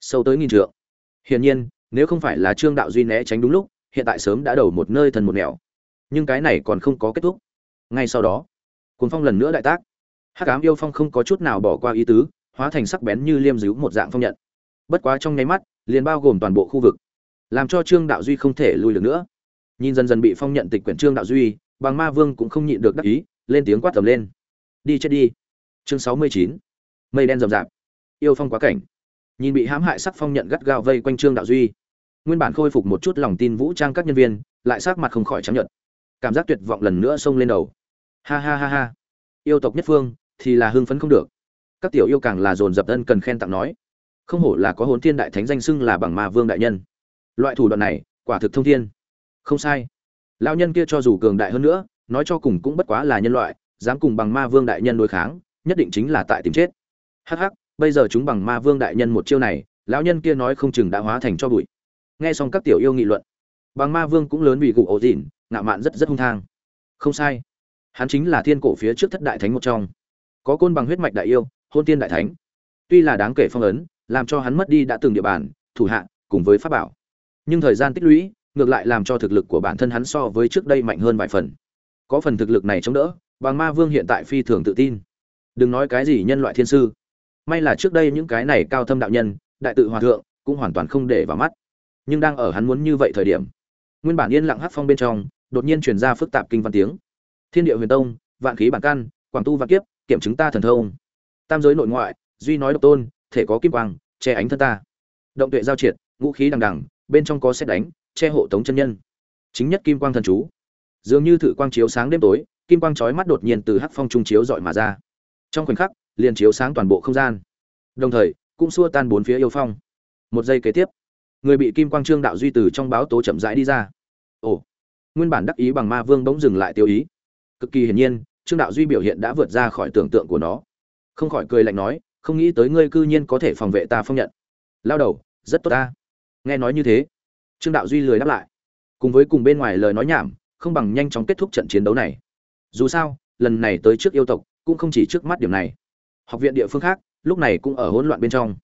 Sâu tới nghìn trượng hiển nhiên, nếu không phải là trương đạo duy né tránh đúng lúc, hiện tại sớm đã đầu một nơi thần một nẻo. Nhưng cái này còn không có kết thúc. Ngay sau đó, cuồng phong lần nữa đại tác. Hắc ám yêu phong không có chút nào bỏ qua ý tứ, hóa thành sắc bén như liêm díu một dạng phong nhận. Bất quá trong nháy mắt, liền bao gồm toàn bộ khu vực, làm cho trương đạo duy không thể lui được nữa. Nhìn dần dần bị phong nhận tịch quyển trương đạo duy, Bàng ma vương cũng không nhịn được đắc ý, lên tiếng quát tầm lên. Đi chết đi. Chương sáu mươi chín. Mây đen rậm rạp. Yêu phong quá cảnh nhìn bị hãm hại sắc phong nhận gắt gao vây quanh trương đạo duy. Nguyên bản khôi phục một chút lòng tin vũ trang các nhân viên, lại sắc mặt không khỏi chấp nhận cảm giác tuyệt vọng lần nữa xông lên đầu. Ha ha ha ha. Yêu tộc nhất phương, thì là hưng phấn không được. Các tiểu yêu càng là dồn dập ân cần khen tặng nói. Không hổ là có hồn thiên đại thánh danh xưng là bằng ma vương đại nhân. Loại thủ đoạn này, quả thực thông thiên. Không sai. Lão nhân kia cho dù cường đại hơn nữa, nói cho cùng cũng bất quá là nhân loại, dám cùng bằng ma vương đại nhân đối kháng, nhất định chính là tại tìm chết. Hắc hắc bây giờ chúng bằng ma vương đại nhân một chiêu này, lão nhân kia nói không chừng đã hóa thành cho bụi. Nghe xong các tiểu yêu nghị luận, bằng ma vương cũng lớn vì gụ ổ dịn, ngạo mạn rất rất hung thang. Không sai, hắn chính là thiên cổ phía trước thất đại thánh một trong. Có côn bằng huyết mạch đại yêu, hôn tiên đại thánh. Tuy là đáng kể phong ấn, làm cho hắn mất đi đã từng địa bàn, thủ hạ, cùng với pháp bảo. Nhưng thời gian tích lũy, ngược lại làm cho thực lực của bản thân hắn so với trước đây mạnh hơn vài phần. Có phần thực lực này chống đỡ, bằng ma vương hiện tại phi thường tự tin. Đừng nói cái gì nhân loại thiên sư may là trước đây những cái này cao thâm đạo nhân, đại tự hòa thượng, cũng hoàn toàn không để vào mắt. Nhưng đang ở hắn muốn như vậy thời điểm, nguyên bản yên lặng hát phong bên trong, đột nhiên truyền ra phức tạp kinh văn tiếng. Thiên địa huyền tông, vạn khí bản căn, quảng tu vạn kiếp, kiểm chứng ta thần thông. Tam giới nội ngoại, duy nói độc tôn, thể có kim quang, che ánh thân ta. Động tuệ giao triệt, ngũ khí đằng đằng, bên trong có xét đánh, che hộ tống chân nhân. Chính nhất kim quang thần chú. Dường như thử quang chiếu sáng đêm tối, kim quang chói mắt đột nhiên từ hắc phong trung chiếu dọi mà ra. Trong khoảnh khắc liền chiếu sáng toàn bộ không gian. Đồng thời, cũng xua tan bốn phía yêu phong. Một giây kế tiếp, người bị kim quang trương đạo duy từ trong báo tố chậm rãi đi ra. Ồ, nguyên bản đắc ý bằng ma vương bỗng dừng lại tiêu ý. Cực kỳ hiển nhiên, trương đạo duy biểu hiện đã vượt ra khỏi tưởng tượng của nó. Không khỏi cười lạnh nói, không nghĩ tới ngươi cư nhiên có thể phòng vệ ta phong nhận. Lao đầu, rất tốt ta. Nghe nói như thế, trương đạo duy lười đáp lại. Cùng với cùng bên ngoài lời nói nhảm, không bằng nhanh chóng kết thúc trận chiến đấu này. Dù sao, lần này tới trước yêu tộc, cũng không chỉ trước mắt điểm này học viện địa phương khác, lúc này cũng ở hỗn loạn bên trong.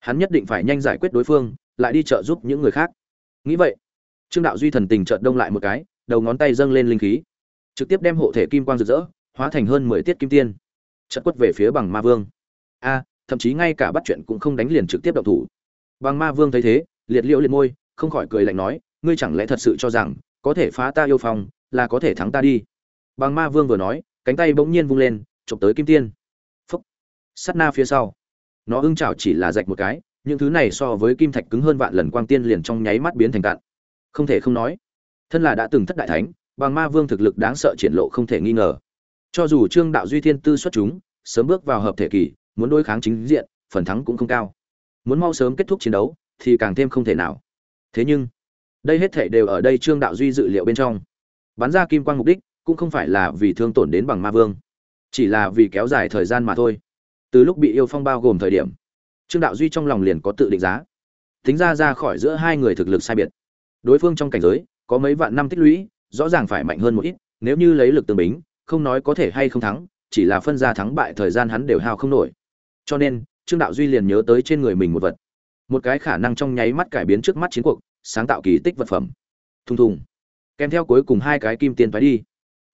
Hắn nhất định phải nhanh giải quyết đối phương, lại đi trợ giúp những người khác. Nghĩ vậy, trương đạo duy thần tình trợt đông lại một cái, đầu ngón tay dâng lên linh khí. Trực tiếp đem hộ thể kim quang rực rỡ, hóa thành hơn mười tiết kim tiên. Chất quất về phía bằng ma vương. A, thậm chí ngay cả bắt chuyện cũng không đánh liền trực tiếp động thủ. Bằng ma vương thấy thế, liệt liễu liệt môi, không khỏi cười lạnh nói, ngươi chẳng lẽ thật sự cho rằng, có thể phá ta yêu phong, là có thể thắng ta đi? Bằng ma vương vừa nói, cánh tay bỗng nhiên vung lên, chụp tới kim tiên sắt na phía sau. Nó ưng chảo chỉ là rạch một cái, những thứ này so với kim thạch cứng hơn vạn lần quang tiên liền trong nháy mắt biến thành cạn. Không thể không nói, thân là đã từng thất đại thánh, bằng ma vương thực lực đáng sợ triển lộ không thể nghi ngờ. Cho dù trương đạo duy thiên tư xuất chúng, sớm bước vào hợp thể kỳ, muốn đối kháng chính diện, phần thắng cũng không cao. Muốn mau sớm kết thúc chiến đấu, thì càng thêm không thể nào. Thế nhưng, đây hết thể đều ở đây trương đạo duy dự liệu bên trong. Bắn ra kim quang mục đích, cũng không phải là vì thương tổn đến bằng ma vương, chỉ là vì kéo dài thời gian mà thôi từ lúc bị yêu phong bao gồm thời điểm, trương đạo duy trong lòng liền có tự định giá. Tính ra ra khỏi giữa hai người thực lực sai biệt. Đối phương trong cảnh giới, có mấy vạn năm tích lũy, rõ ràng phải mạnh hơn một ít, nếu như lấy lực tương bính, không nói có thể hay không thắng, chỉ là phân ra thắng bại thời gian hắn đều hao không nổi. Cho nên, trương đạo duy liền nhớ tới trên người mình một vật. Một cái khả năng trong nháy mắt cải biến trước mắt chiến cuộc, sáng tạo kỳ tích vật phẩm. Thùng thùng. Kèm theo cuối cùng hai cái kim tiền thoái đi.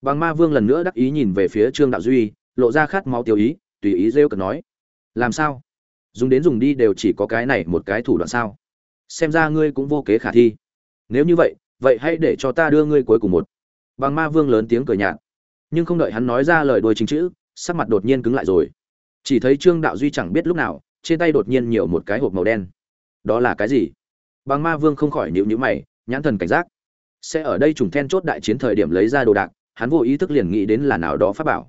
Bằng ma vương lần nữa đắc ý nhìn về phía trương đạo duy, lộ ra khát máu tiêu ý tùy ý rêu cần nói. Làm sao? Dùng đến dùng đi đều chỉ có cái này một cái thủ đoạn sao? Xem ra ngươi cũng vô kế khả thi. Nếu như vậy vậy hãy để cho ta đưa ngươi cuối cùng một. Bằng ma vương lớn tiếng cười nhạt. Nhưng không đợi hắn nói ra lời đôi chính chữ, sắc mặt đột nhiên cứng lại rồi. Chỉ thấy trương đạo duy chẳng biết lúc nào, trên tay đột nhiên nhiều một cái hộp màu đen. Đó là cái gì? Bằng ma vương không khỏi nhịu nhữ mày, nhãn thần cảnh giác. Sẽ ở đây trùng then chốt đại chiến thời điểm lấy ra đồ đạc, hắn vô ý thức liền nghĩ đến là nào đó pháp bảo.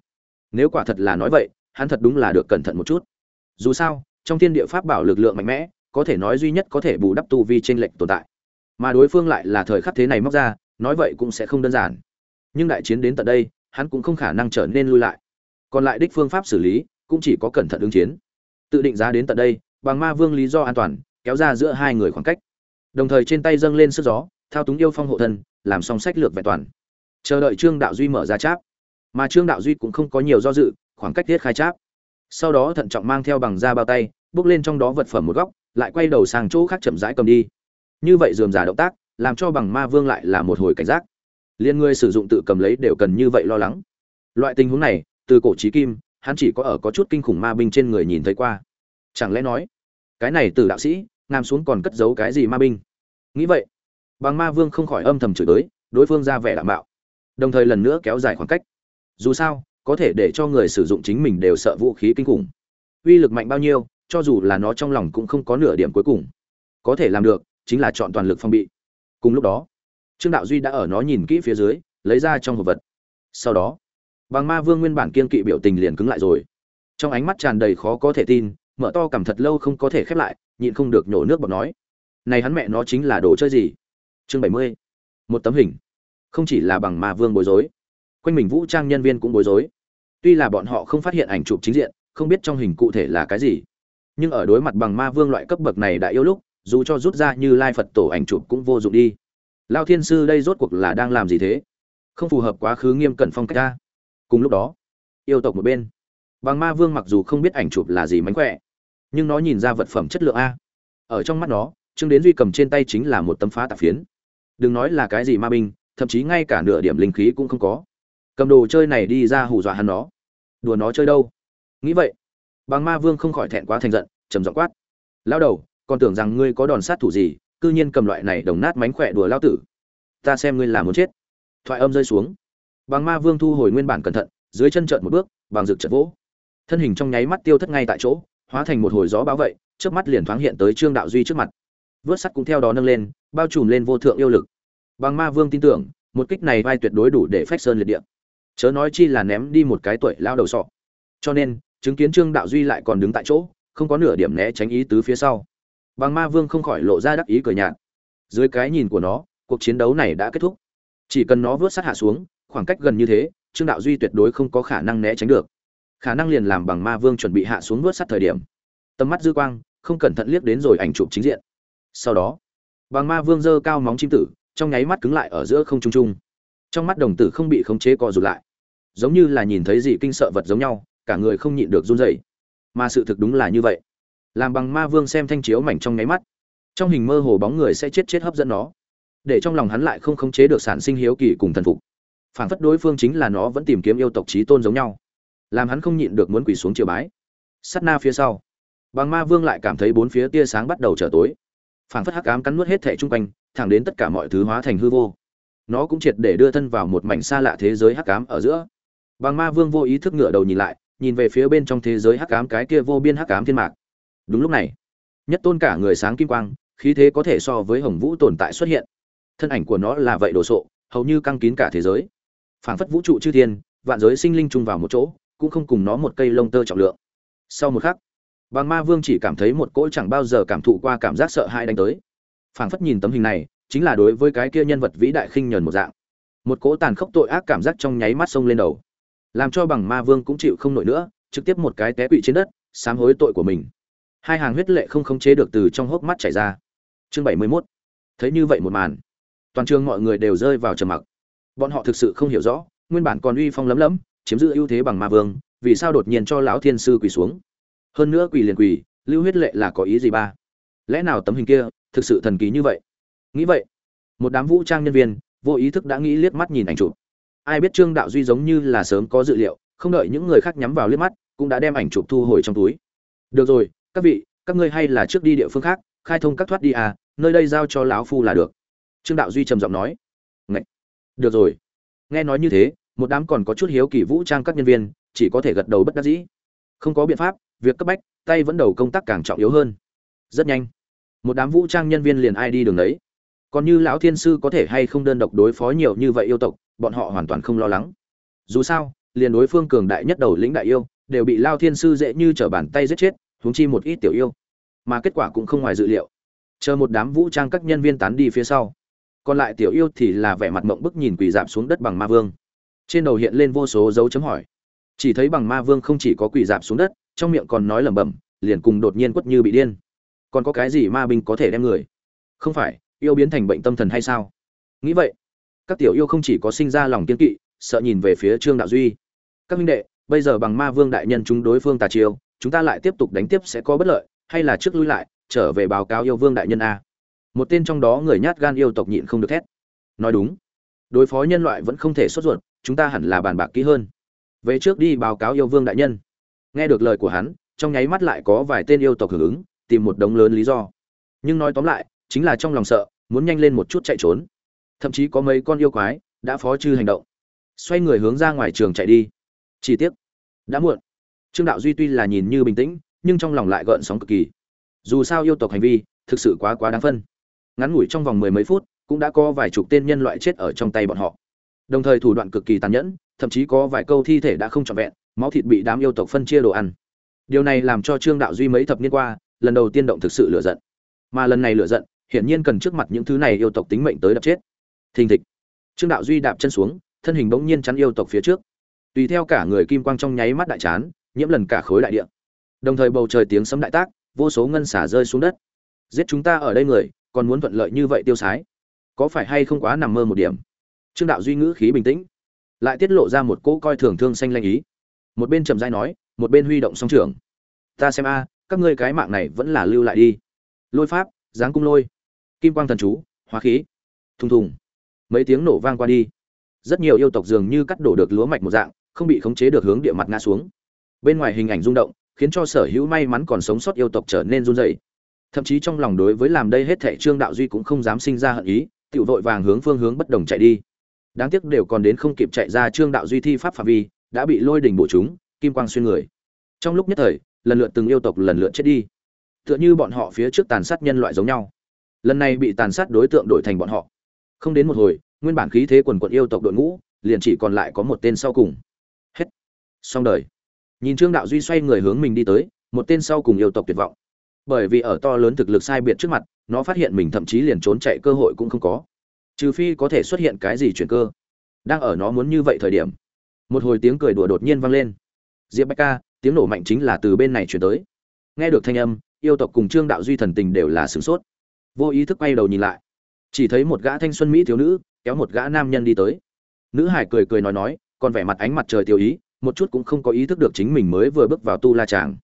Nếu quả thật là nói vậy hắn thật đúng là được cẩn thận một chút. Dù sao, trong thiên địa pháp bảo lực lượng mạnh mẽ, có thể nói duy nhất có thể bù đắp tu vi trên lệnh tồn tại. Mà đối phương lại là thời khắc thế này móc ra, nói vậy cũng sẽ không đơn giản. Nhưng đại chiến đến tận đây, hắn cũng không khả năng trở nên lui lại. Còn lại đích phương pháp xử lý, cũng chỉ có cẩn thận ứng chiến. Tự định giá đến tận đây, bằng ma vương lý do an toàn, kéo ra giữa hai người khoảng cách. Đồng thời trên tay dâng lên sức gió, thao túng yêu phong hộ thân, làm xong sách lược vẹn toàn. Chờ đợi trương đạo duy mở ra cháp mà trương đạo duy cũng không có nhiều do dự khoảng cách thiết khai cháp sau đó thận trọng mang theo bằng da bao tay, bước lên trong đó vật phẩm một góc, lại quay đầu sang chỗ khác chậm rãi cầm đi. Như vậy dườm giả động tác, làm cho bằng ma vương lại là một hồi cảnh giác. Liên người sử dụng tự cầm lấy đều cần như vậy lo lắng. Loại tình huống này, từ cổ trí kim, hắn chỉ có ở có chút kinh khủng ma binh trên người nhìn thấy qua. Chẳng lẽ nói, cái này từ đạo sĩ, ngàm xuống còn cất giấu cái gì ma binh? Nghĩ vậy, bằng ma vương không khỏi âm thầm chửi tới đối phương ra vẻ đảm bảo đồng thời lần nữa kéo dài khoảng cách. Dù sao có thể để cho người sử dụng chính mình đều sợ vũ khí kinh khủng. Uy lực mạnh bao nhiêu, cho dù là nó trong lòng cũng không có nửa điểm cuối cùng. Có thể làm được, chính là chọn toàn lực phong bị. Cùng lúc đó, trương đạo duy đã ở nó nhìn kỹ phía dưới, lấy ra trong hộp vật. Sau đó bằng ma vương nguyên bản kiên kỵ biểu tình liền cứng lại rồi. Trong ánh mắt tràn đầy khó có thể tin, mở to cảm thật lâu không có thể khép lại, nhịn không được nhổ nước bọt nói, này hắn mẹ nó chính là đồ chơi gì? Chương bảy mươi, một tấm hình. Không chỉ là bằng ma vương bối rối quanh mình vũ trang nhân viên cũng bối rối. Tuy là bọn họ không phát hiện ảnh chụp chính diện, không biết trong hình cụ thể là cái gì. Nhưng ở đối mặt bằng ma vương loại cấp bậc này đã yêu lúc, dù cho rút ra như lai phật tổ ảnh chụp cũng vô dụng đi. Lao thiên sư đây rốt cuộc là đang làm gì thế? Không phù hợp quá khứ nghiêm cẩn phong cách ta. Cùng lúc đó, yêu tộc một bên. Bằng ma vương mặc dù không biết ảnh chụp là gì mánh khỏe, nhưng nó nhìn ra vật phẩm chất lượng a. Ở trong mắt nó, trương đến duy cầm trên tay chính là một tấm phá tạp phiến. Đừng nói là cái gì ma binh, thậm chí ngay cả nửa điểm linh khí cũng không có cầm đồ chơi này đi ra hù dọa hắn nó. Đùa nó chơi đâu? Nghĩ vậy bằng ma vương không khỏi thẹn quá thành giận, trầm giọng quát. Lao đầu, còn tưởng rằng ngươi có đòn sát thủ gì, cư nhiên cầm loại này đồng nát mánh khỏe đùa lao tử. Ta xem ngươi là muốn chết. Thoại âm rơi xuống. Bằng ma vương thu hồi nguyên bản cẩn thận, dưới chân trợn một bước bằng rực trận vỗ. Thân hình trong nháy mắt tiêu thất ngay tại chỗ, hóa thành một hồi gió báo vậy trước mắt liền thoáng hiện tới trương đạo duy trước mặt. Vớt sắt cũng theo đó nâng lên, bao trùm lên vô thượng yêu lực. Bằng ma vương tin tưởng, một kích này vai tuyệt đối đủ để phách sơn liệt địa chớ nói chi là ném đi một cái tuổi lao đầu sọ. Cho nên, chứng kiến trương đạo duy lại còn đứng tại chỗ, không có nửa điểm né tránh ý tứ phía sau. Bằng ma vương không khỏi lộ ra đắc ý cười nhạt. Dưới cái nhìn của nó, cuộc chiến đấu này đã kết thúc. Chỉ cần nó vớt sát hạ xuống, khoảng cách gần như thế, trương đạo duy tuyệt đối không có khả năng né tránh được. Khả năng liền làm bằng ma vương chuẩn bị hạ xuống vớt sát thời điểm. Tầm mắt dư quang, không cẩn thận liếc đến rồi ảnh chụp chính diện. Sau đó bằng ma vương giơ cao móng chim tử, trong nháy mắt cứng lại ở giữa không trung trung trong mắt đồng tử không bị khống chế co rụt lại. Giống như là nhìn thấy gì kinh sợ vật giống nhau, cả người không nhịn được run rẩy. Mà sự thực đúng là như vậy. Làm bằng ma vương xem thanh chiếu mảnh trong nháy mắt, trong hình mơ hồ bóng người sẽ chết chết hấp dẫn nó. Để trong lòng hắn lại không khống chế được sản sinh hiếu kỳ cùng thần phục. Phản phất đối phương chính là nó vẫn tìm kiếm yêu tộc trí tôn giống nhau. Làm hắn không nhịn được muốn quỳ xuống triều bái. Sắt na phía sau, bằng ma vương lại cảm thấy bốn phía tia sáng bắt đầu trở tối. Phản phất hắc ám cắn nuốt hết thẻ chung quanh, thẳng đến tất cả mọi thứ hóa thành hư vô nó cũng triệt để đưa thân vào một mảnh xa lạ thế giới hắc ám ở giữa. Bằng ma vương vô ý thức ngửa đầu nhìn lại, nhìn về phía bên trong thế giới hắc ám cái kia vô biên hắc ám thiên mạc. Đúng lúc này, nhất tôn cả người sáng kim quang, khí thế có thể so với hồng vũ tồn tại xuất hiện. Thân ảnh của nó là vậy đồ sộ, hầu như căng kín cả thế giới. Phảng phất vũ trụ chư thiên, vạn giới sinh linh chung vào một chỗ, cũng không cùng nó một cây lông tơ trọng lượng. Sau một khắc bằng ma vương chỉ cảm thấy một cỗ chẳng bao giờ cảm thụ qua cảm giác sợ hãi đánh tới. Phảng phất nhìn tấm hình này chính là đối với cái kia nhân vật vĩ đại khinh nhờn một dạng. Một cỗ tàn khốc tội ác cảm giác trong nháy mắt sông lên đầu. Làm cho bằng ma vương cũng chịu không nổi nữa, trực tiếp một cái té quỵ trên đất, sám hối tội của mình. Hai hàng huyết lệ không khống chế được từ trong hốc mắt chảy ra. Chương bảy mươi 71. thấy như vậy một màn, toàn trường mọi người đều rơi vào trầm mặc. Bọn họ thực sự không hiểu rõ, nguyên bản còn uy phong lấm lấm, chiếm giữ ưu thế bằng ma vương, vì sao đột nhiên cho lão thiên sư quỳ xuống? Hơn nữa quỳ liền quỳ, lưu huyết lệ là có ý gì ba? Lẽ nào tấm hình kia thực sự thần kỳ như vậy? Nghĩ vậy, một đám vũ trang nhân viên vô ý thức đã nghĩ liếc mắt nhìn ảnh chụp. Ai biết trương đạo duy giống như là sớm có dự liệu, không đợi những người khác nhắm vào liếc mắt, cũng đã đem ảnh chụp thu hồi trong túi. Được rồi, các vị, các ngươi hay là trước đi địa phương khác, khai thông các thoát đi à nơi đây giao cho lão phu là được. Trương đạo duy trầm giọng nói. Ngậy! được rồi. Nghe nói như thế, một đám còn có chút hiếu kỳ vũ trang các nhân viên, chỉ có thể gật đầu bất đắc dĩ. Không có biện pháp, việc cấp bách, tay vẫn đầu công tác càng trọng yếu hơn. Rất nhanh, một đám vũ trang nhân viên liền ai đi đường đấy còn như lão thiên sư có thể hay không đơn độc đối phó nhiều như vậy yêu tộc, bọn họ hoàn toàn không lo lắng. Dù sao, liền đối phương cường đại nhất đầu lĩnh đại yêu, đều bị lao thiên sư dễ như trở bàn tay giết chết, huống chi một ít tiểu yêu. Mà kết quả cũng không ngoài dự liệu. Chờ một đám vũ trang các nhân viên tán đi phía sau. Còn lại tiểu yêu thì là vẻ mặt mộng bức nhìn quỳ dạp xuống đất bằng ma vương. Trên đầu hiện lên vô số dấu chấm hỏi. Chỉ thấy bằng ma vương không chỉ có quỳ dạp xuống đất, trong miệng còn nói lẩm bẩm, liền cùng đột nhiên quất như bị điên. Còn có cái gì ma binh có thể đem người? Không phải yêu biến thành bệnh tâm thần hay sao? Nghĩ vậy, các tiểu yêu không chỉ có sinh ra lòng kiên kỵ, sợ nhìn về phía trương đạo duy. Các minh đệ, bây giờ bằng ma vương đại nhân chúng đối phương tà chiêu, chúng ta lại tiếp tục đánh tiếp sẽ có bất lợi, hay là trước lui lại, trở về báo cáo yêu vương đại nhân a? Một tên trong đó người nhát gan yêu tộc nhịn không được thét. Nói đúng, đối phó nhân loại vẫn không thể xuất ruột, chúng ta hẳn là bàn bạc kỹ hơn. Về trước đi báo cáo yêu vương đại nhân. Nghe được lời của hắn, trong nháy mắt lại có vài tên yêu tộc hưởng ứng, tìm một đống lớn lý do. Nhưng nói tóm lại, chính là trong lòng sợ muốn nhanh lên một chút chạy trốn. Thậm chí có mấy con yêu quái đã phó chư hành động. Xoay người hướng ra ngoài trường chạy đi. Chỉ tiếc, đã muộn. Trương đạo duy tuy là nhìn như bình tĩnh, nhưng trong lòng lại gợn sóng cực kỳ. Dù sao yêu tộc hành vi thực sự quá quá đáng phân. Ngắn ngủi trong vòng mười mấy phút, cũng đã có vài chục tên nhân loại chết ở trong tay bọn họ. Đồng thời thủ đoạn cực kỳ tàn nhẫn, thậm chí có vài câu thi thể đã không trọn vẹn, máu thịt bị đám yêu tộc phân chia đồ ăn. Điều này làm cho trương đạo duy mấy thập niên qua, lần đầu tiên động thực sự lựa giận. Mà lần này lựa giận hiển nhiên cần trước mặt những thứ này yêu tộc tính mệnh tới đập chết. Thình thịch. Trương đạo duy đạp chân xuống, thân hình bỗng nhiên chắn yêu tộc phía trước. Tùy theo cả người kim quang trong nháy mắt đại chán, nhiễm lần cả khối đại địa. Đồng thời bầu trời tiếng sấm đại tác, vô số ngân xả rơi xuống đất. Giết chúng ta ở đây người, còn muốn thuận lợi như vậy tiêu sái? Có phải hay không quá nằm mơ một điểm? Trương đạo duy ngữ khí bình tĩnh, lại tiết lộ ra một cỗ coi thường thương xanh lanh ý. Một bên trầm dai nói, một bên huy động song trưởng. Ta xem a, các ngươi cái mạng này vẫn là lưu lại đi. Lôi pháp, giáng cung lôi kim quang thần chú, hóa khí. Thùng thùng. Mấy tiếng nổ vang qua đi. Rất nhiều yêu tộc dường như cắt đổ được lúa mạch một dạng, không bị khống chế được hướng địa mặt ngã xuống. Bên ngoài hình ảnh rung động, khiến cho sở hữu may mắn còn sống sót yêu tộc trở nên run rẩy. Thậm chí trong lòng đối với làm đây hết thảy trương đạo duy cũng không dám sinh ra hận ý tự vội vàng hướng phương hướng bất đồng chạy đi. Đáng tiếc đều còn đến không kịp chạy ra trương đạo duy thi pháp phạm vi, đã bị lôi đình bổ chúng, kim quang xuyên người. Trong lúc nhất thời, lần lượt từng yêu tộc lần lượt chết đi. Tựa như bọn họ phía trước tàn sát nhân loại giống nhau lần này bị tàn sát đối tượng đổi thành bọn họ. Không đến một hồi, nguyên bản khí thế quần quận yêu tộc đội ngũ, liền chỉ còn lại có một tên sau cùng. Hết. Xong đời. Nhìn trương đạo duy xoay người hướng mình đi tới, một tên sau cùng yêu tộc tuyệt vọng. Bởi vì ở to lớn thực lực sai biệt trước mặt, nó phát hiện mình thậm chí liền trốn chạy cơ hội cũng không có. Trừ phi có thể xuất hiện cái gì chuyển cơ. Đang ở nó muốn như vậy thời điểm, một hồi tiếng cười đùa đột nhiên vang lên. Diệp bách ca, tiếng nổ mạnh chính là từ bên này chuyển tới. Nghe được thanh âm, yêu tộc cùng trương đạo duy thần tình đều là sửng sốt vô ý thức quay đầu nhìn lại. Chỉ thấy một gã thanh xuân mỹ thiếu nữ kéo một gã nam nhân đi tới. Nữ hải cười cười nói nói, còn vẻ mặt ánh mặt trời tiêu ý, một chút cũng không có ý thức được chính mình mới vừa bước vào tu la tràng.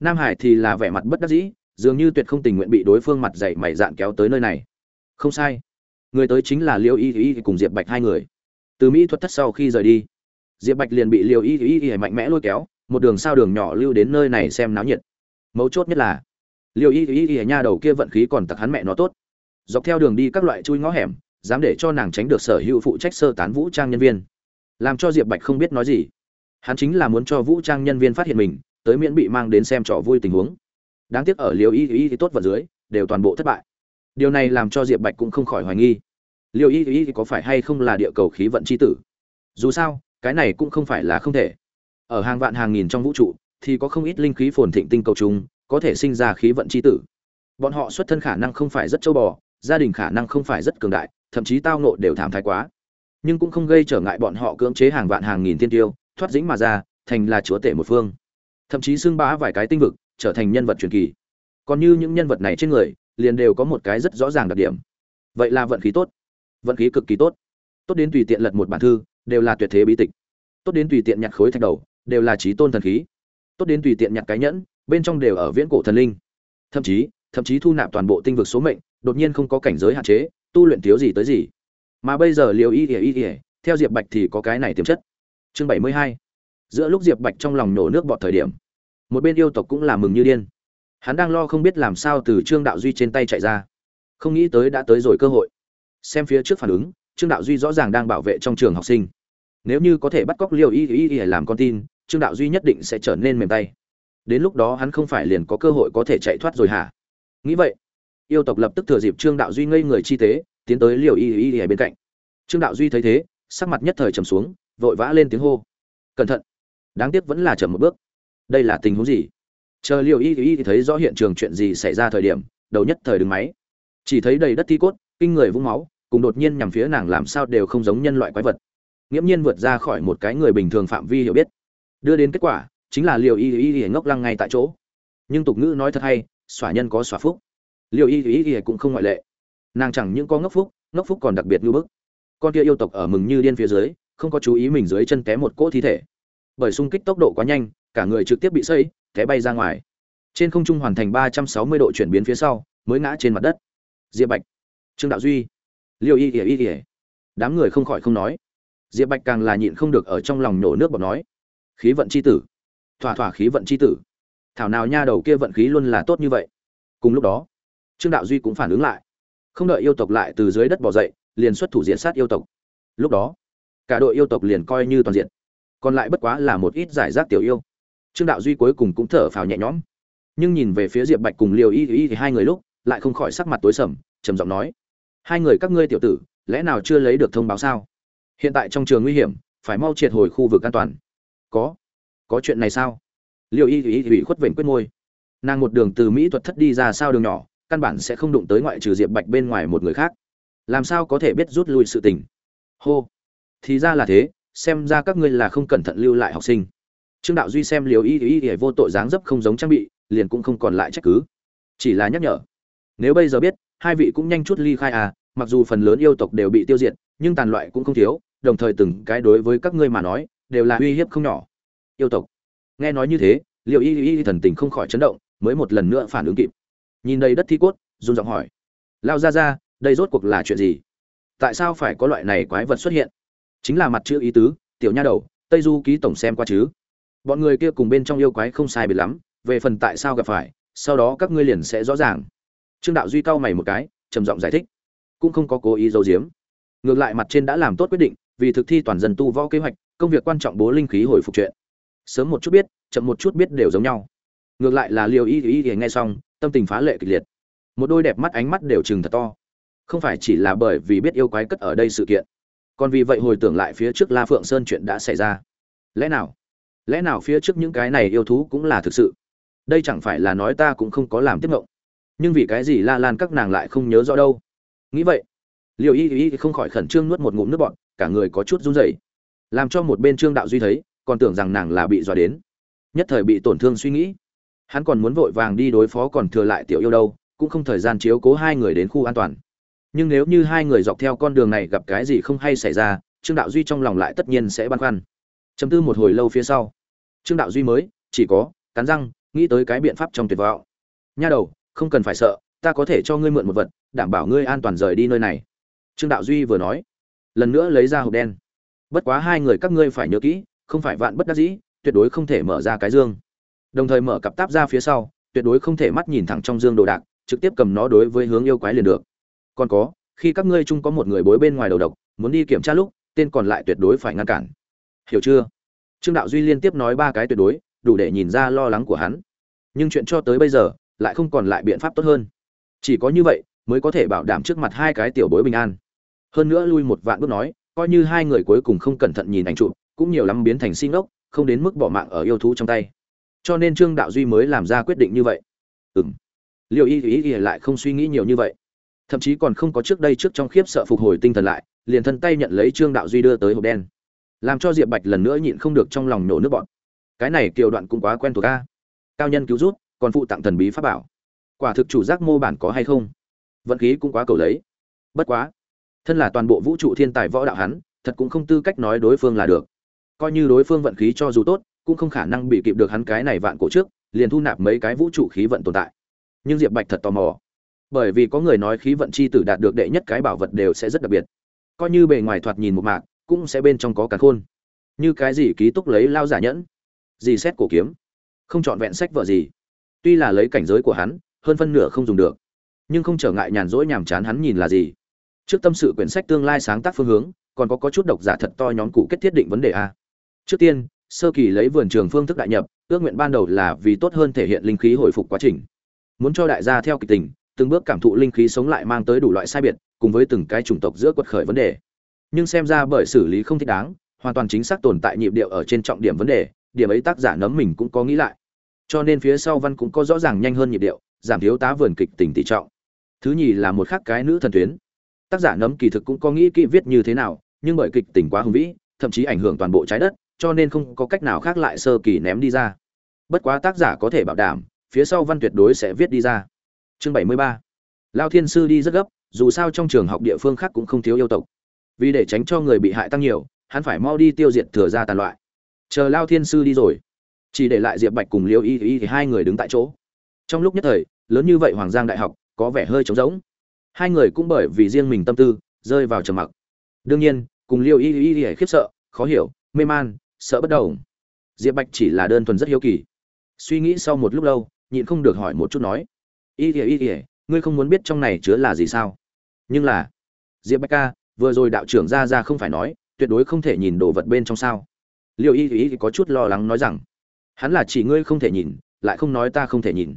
Nam hải thì là vẻ mặt bất đắc dĩ, dường như tuyệt không tình nguyện bị đối phương mặt dày mày dạn kéo tới nơi này. Không sai. Người tới chính là liêu y y cùng diệp bạch hai người. Từ mỹ thuật thất sau khi rời đi, diệp bạch liền bị liêu y y y mạnh mẽ lôi kéo, một đường sao đường nhỏ lưu đến nơi này xem náo nhiệt. Mấu chốt nhất là liêu y y y nha đầu kia vận khí còn tặc hắn mẹ nó tốt. Dọc theo đường đi các loại chui ngõ hẻm, dám để cho nàng tránh được sở hữu phụ trách sơ tán vũ trang nhân viên. Làm cho diệp bạch không biết nói gì. Hắn chính là muốn cho vũ trang nhân viên phát hiện mình, tới miễn bị mang đến xem trò vui tình huống. Đáng tiếc ở liều y y thì tốt vật dưới, đều toàn bộ thất bại. Điều này làm cho diệp bạch cũng không khỏi hoài nghi. Liều y y thì có phải hay không là địa cầu khí vận c h i tử? Dù sao, cái này cũng không phải là không thể. Ở hàng vạn hàng nghìn trong vũ trụ, thì có không ít linh khí phồn thịnh tinh cầu chung có thể sinh ra khí vận chi tử. Bọn họ xuất thân khả năng không phải rất châu bò, gia đình khả năng không phải rất cường đại, thậm chí tao nộ đều thảm thái quá. Nhưng cũng không gây trở ngại bọn họ cưỡng chế hàng vạn hàng nghìn tiên tiêu, thoát dĩnh mà ra, thành là chúa tể một phương. Thậm chí xưng bá vài cái tinh vực, trở thành nhân vật truyền kỳ. Còn như những nhân vật này trên người, liền đều có một cái rất rõ ràng đặc điểm. Vậy là vận khí tốt. Vận khí cực kỳ tốt. Tốt đến tùy tiện lật một bản thư, đều là tuyệt thế bí tịch. Tốt đến tùy tiện nhặt khối thạch đầu, đều là chí tôn thần khí. Tốt đến tùy tiện nhặt cái nhẫn bên trong đều ở viễn cổ thần linh. Thậm chí thậm chí thu nạp toàn bộ tinh vực số mệnh, đột nhiên không có cảnh giới hạn chế, tu luyện thiếu gì tới gì. Mà bây giờ liều y ỉa y ỉa theo diệp bạch thì có cái này tiềm chất. Chương bảy mươi hai. Giữa lúc diệp bạch trong lòng nổ nước bọt thời điểm, một bên yêu tộc cũng là mừng như điên. Hắn đang lo không biết làm sao từ trương đạo duy trên tay chạy ra. Không nghĩ tới đã tới rồi cơ hội. Xem phía trước phản ứng, trương đạo duy rõ ràng đang bảo vệ trong trường học sinh. Nếu như có thể bắt cóc liều y y y làm con tin, trương đạo duy nhất định sẽ trở nên mềm tay đến lúc đó hắn không phải liền có cơ hội có thể chạy thoát rồi hả? Nghĩ vậy, yêu tộc lập tức thừa dịp trương đạo duy ngây người chi tế, tiến tới liều y y y bên cạnh. Trương đạo duy thấy thế, sắc mặt nhất thời trầm xuống, vội vã lên tiếng hô. Cẩn thận, đáng tiếc vẫn là chậm một bước. Đây là tình huống gì? Chờ liều y y thấy rõ hiện trường chuyện gì xảy ra thời điểm, đầu nhất thời đứng máy. Chỉ thấy đầy đất thi cốt, kinh người vũng máu, cùng đột nhiên nhằm phía nàng làm sao đều không giống nhân loại quái vật. Nghiễm nhiên vượt ra khỏi một cái người bình thường phạm vi hiểu biết. Đưa đến kết quả chính là liều y y y ngốc lăng ngay tại chỗ. Nhưng tục ngữ nói thật hay, xỏa nhân có xỏa phúc. Liều y y y cũng không ngoại lệ. Nàng chẳng những có ngốc phúc ngốc phúc còn đặc biệt như bức. Con kia yêu tộc ở mừng như điên phía dưới, không có chú ý mình dưới chân té một cỗ thi thể. Bởi xung kích tốc độ quá nhanh, cả người trực tiếp bị xây té bay ra ngoài. Trên không trung hoàn thành ba trăm sáu mươi độ chuyển biến phía sau, mới ngã trên mặt đất. Diệp bạch, trương đạo duy, liêu y ỉa y ỉa đám người không khỏi không nói. Diệp bạch càng là nhịn không được ở trong lòng nổ nước bọt nói. Khí vận c h i tử thỏa thỏa khí vận c h i tử. Thảo nào nha đầu kia vận khí luôn là tốt như vậy. Cùng lúc đó, trương đạo duy cũng phản ứng lại. Không đợi yêu tộc lại từ dưới đất bỏ dậy, liền xuất thủ diện sát yêu tộc. Lúc đó, cả đội yêu tộc liền coi như toàn diện. Còn lại bất quá là một ít giải rác tiểu yêu. Trương đạo duy cuối cùng cũng thở phào nhẹ nhõm. Nhưng nhìn về phía diệp bạch cùng liều y y thì hai người lúc, lại không khỏi sắc mặt tối sầm, trầm giọng nói, hai người các ngươi tiểu tử, lẽ nào chưa lấy được thông báo sao? Hiện tại trong trường nguy hiểm, phải mau triệt hồi khu vực an toàn. Có có chuyện này sao? Liệu y y ủy khuất vểnh quyết môi. Nàng một đường từ mỹ thuật thất đi ra sao đường nhỏ, căn bản sẽ không đụng tới ngoại trừ diệp bạch bên ngoài một người khác. Làm sao có thể biết rút lui sự tình? Hô. Thì ra là thế, xem ra các ngươi là không cẩn thận lưu lại học sinh. Trương đạo duy xem liều y y y vô tội dáng dấp không giống trang bị, liền cũng không còn lại trách cứ. Chỉ là nhắc nhở. Nếu bây giờ biết, hai vị cũng nhanh chút ly khai à mặc dù phần lớn yêu tộc đều bị tiêu diệt, nhưng tàn loại cũng không thiếu, đồng thời từng cái đối với các ngươi mà nói, đều là uy hiếp không nhỏ yêu tộc. Nghe nói như thế liệu y y thần tình không khỏi chấn động, mới một lần nữa phản ứng kịp. Nhìn đây đất thi cốt, run giọng hỏi. Lao ra ra đây rốt cuộc là chuyện gì? Tại sao phải có loại này quái vật xuất hiện? Chính là mặt chữ ý tứ, tiểu nha đầu, tây du ký tổng xem qua chứ? Bọn người kia cùng bên trong yêu quái không sai biệt lắm, về phần tại sao gặp phải, sau đó các ngươi liền sẽ rõ ràng. Trương đạo duy cau mày một cái, trầm giọng giải thích. Cũng không có cố ý giấu giếm. Ngược lại mặt trên đã làm tốt quyết định, vì thực thi toàn dân tu võ kế hoạch, công việc quan trọng bố linh khí hồi phục chuyện sớm một chút biết, chậm một chút biết đều giống nhau. Ngược lại là liều y y y nghe xong, tâm tình phá lệ kịch liệt. Một đôi đẹp mắt ánh mắt đều chừng thật to. Không phải chỉ là bởi vì biết yêu quái cất ở đây sự kiện, còn vì vậy hồi tưởng lại phía trước la phượng sơn chuyện đã xảy ra. Lẽ nào? Lẽ nào phía trước những cái này yêu thú cũng là thực sự? Đây chẳng phải là nói ta cũng không có làm tiếp ngộng nhưng vì cái gì la lan các nàng lại không nhớ rõ đâu? Nghĩ vậy liệu y y không khỏi khẩn trương nuốt một ngụm nước bọn cả người có chút run rẩy. Làm cho một bên trương đạo duy thấy còn tưởng rằng nàng là bị dọa đến. Nhất thời bị tổn thương suy nghĩ. Hắn còn muốn vội vàng đi đối phó còn thừa lại tiểu yêu đâu, cũng không thời gian chiếu cố hai người đến khu an toàn. Nhưng nếu như hai người dọc theo con đường này gặp cái gì không hay xảy ra, trương đạo duy trong lòng lại tất nhiên sẽ băn khoăn. Chấm tư một hồi lâu phía sau, trương đạo duy mới, chỉ có, cắn răng, nghĩ tới cái biện pháp trong tuyệt vọng. Nha đầu, không cần phải sợ, ta có thể cho ngươi mượn một vật, đảm bảo ngươi an toàn rời đi nơi này. Trương đạo duy vừa nói, lần nữa lấy ra hộp đen. Bất quá hai người các ngươi phải nhớ kỹ không phải vạn bất đắc dĩ, tuyệt đối không thể mở ra cái dương. Đồng thời mở cặp táp ra phía sau, tuyệt đối không thể mắt nhìn thẳng trong dương đồ đạc, trực tiếp cầm nó đối với hướng yêu quái liền được. Còn có, khi các ngươi chung có một người bối bên ngoài đầu độc, muốn đi kiểm tra lúc, tên còn lại tuyệt đối phải ngăn cản. Hiểu chưa? Trương đạo duy liên tiếp nói ba cái tuyệt đối, đủ để nhìn ra lo lắng của hắn. Nhưng chuyện cho tới bây giờ, lại không còn lại biện pháp tốt hơn. Chỉ có như vậy, mới có thể bảo đảm trước mặt hai cái tiểu bối bình an. Hơn nữa lui một vạn bước nói, coi như hai người cuối cùng không cẩn thận nhìn ảnh chụp cũng nhiều lắm biến thành xin ốc không đến mức bỏ mạng ở yêu thú trong tay. Cho nên trương đạo duy mới làm ra quyết định như vậy. Ừ m liệu y ý ý lại không suy nghĩ nhiều như vậy. Thậm chí còn không có trước đây trước trong khiếp sợ phục hồi tinh thần lại, liền thân tay nhận lấy trương đạo duy đưa tới hộp đen. Làm cho diệp bạch lần nữa nhịn không được trong lòng nổ nước bọn cái này kiều đoạn cũng quá quen thuộc ca cao nhân cứu rút, còn phụ tặng thần bí pháp bảo. Quả thực chủ giác mô bản có hay không? Vận khí cũng quá cầu lấy. Bất quá, thân là toàn bộ vũ trụ thiên tài võ đạo hắn, thật cũng không tư cách nói đối phương là được coi như đối phương vận khí cho dù tốt, cũng không khả năng bị kịp được hắn cái này vạn cổ trước, liền thu nạp mấy cái vũ trụ khí vận tồn tại. Nhưng diệp bạch thật tò mò, bởi vì có người nói khí vận chi tử đạt được đệ nhất cái bảo vật đều sẽ rất đặc biệt. Coi như bề ngoài thoạt nhìn một mạc, cũng sẽ bên trong có cả khôn. Như cái gì ký túc lấy lao giả nhẫn? Gì xét cổ kiếm? Không chọn vẹn sách vợ gì. Tuy là lấy cảnh giới của hắn, hơn phân nửa không dùng được. Nhưng không trở ngại nhàn rỗi nhàm chán hắn nhìn là gì. Trước tâm sự quyển sách tương lai sáng tác phương hướng, còn có có chút độc giả thật to nhóm cụ kết thiết định vấn đề a trước tiên, sơ kỳ lấy vườn trường phương thức đại nhập, ước nguyện ban đầu là vì tốt hơn thể hiện linh khí hồi phục quá trình. Muốn cho đại gia theo kịch tình, từng bước cảm thụ linh khí sống lại mang tới đủ loại sai biệt, cùng với từng cái chủng tộc giữa quật khởi vấn đề. Nhưng xem ra bởi xử lý không thích đáng, hoàn toàn chính xác tồn tại nhịp điệu ở trên trọng điểm vấn đề, điểm ấy tác giả nấm mình cũng có nghĩ lại. Cho nên phía sau văn cũng có rõ ràng nhanh hơn nhịp điệu, giảm thiếu tá vườn kịch tình tỷ trọng. Thứ nhì là một khác cái nữ thần tuyến. Tác giả nấm kỳ thực cũng có nghĩ kỹ viết như thế nào, nhưng bởi kịch tình quá hùng vĩ, thậm chí ảnh hưởng toàn bộ trái đất cho nên không có cách nào khác lại sơ kỳ ném đi ra. Bất quá tác giả có thể bảo đảm, phía sau văn tuyệt đối sẽ viết đi ra. Chương bảy mươi ba. Lao thiên sư đi rất gấp, dù sao trong trường học địa phương khác cũng không thiếu yêu tộc. Vì để tránh cho người bị hại tăng nhiều, hắn phải mau đi tiêu diệt thừa ra tàn loại. Chờ lao thiên sư đi rồi, chỉ để lại diệp bạch cùng liêu y y thì hai người đứng tại chỗ. Trong lúc nhất thời, lớn như vậy hoàng giang đại học, có vẻ hơi trống rỗng. Hai người cũng bởi vì riêng mình tâm tư, rơi vào trầm mặc. Đương nhiên, cùng liêu y y y khiếp sợ, khó hiểu, mê man sợ bất đầu diệp bạch chỉ là đơn thuần rất hiếu kỳ. Suy nghĩ sau một lúc lâu, nhịn không được hỏi một chút nói, y y y ngươi không muốn biết trong này chứa là gì sao? Nhưng là, diệp bạch ca, vừa rồi đạo trưởng ra ra không phải nói, tuyệt đối không thể nhìn đồ vật bên trong sao. Liệu y y có chút lo lắng nói rằng, hắn là chỉ ngươi không thể nhìn, lại không nói ta không thể nhìn.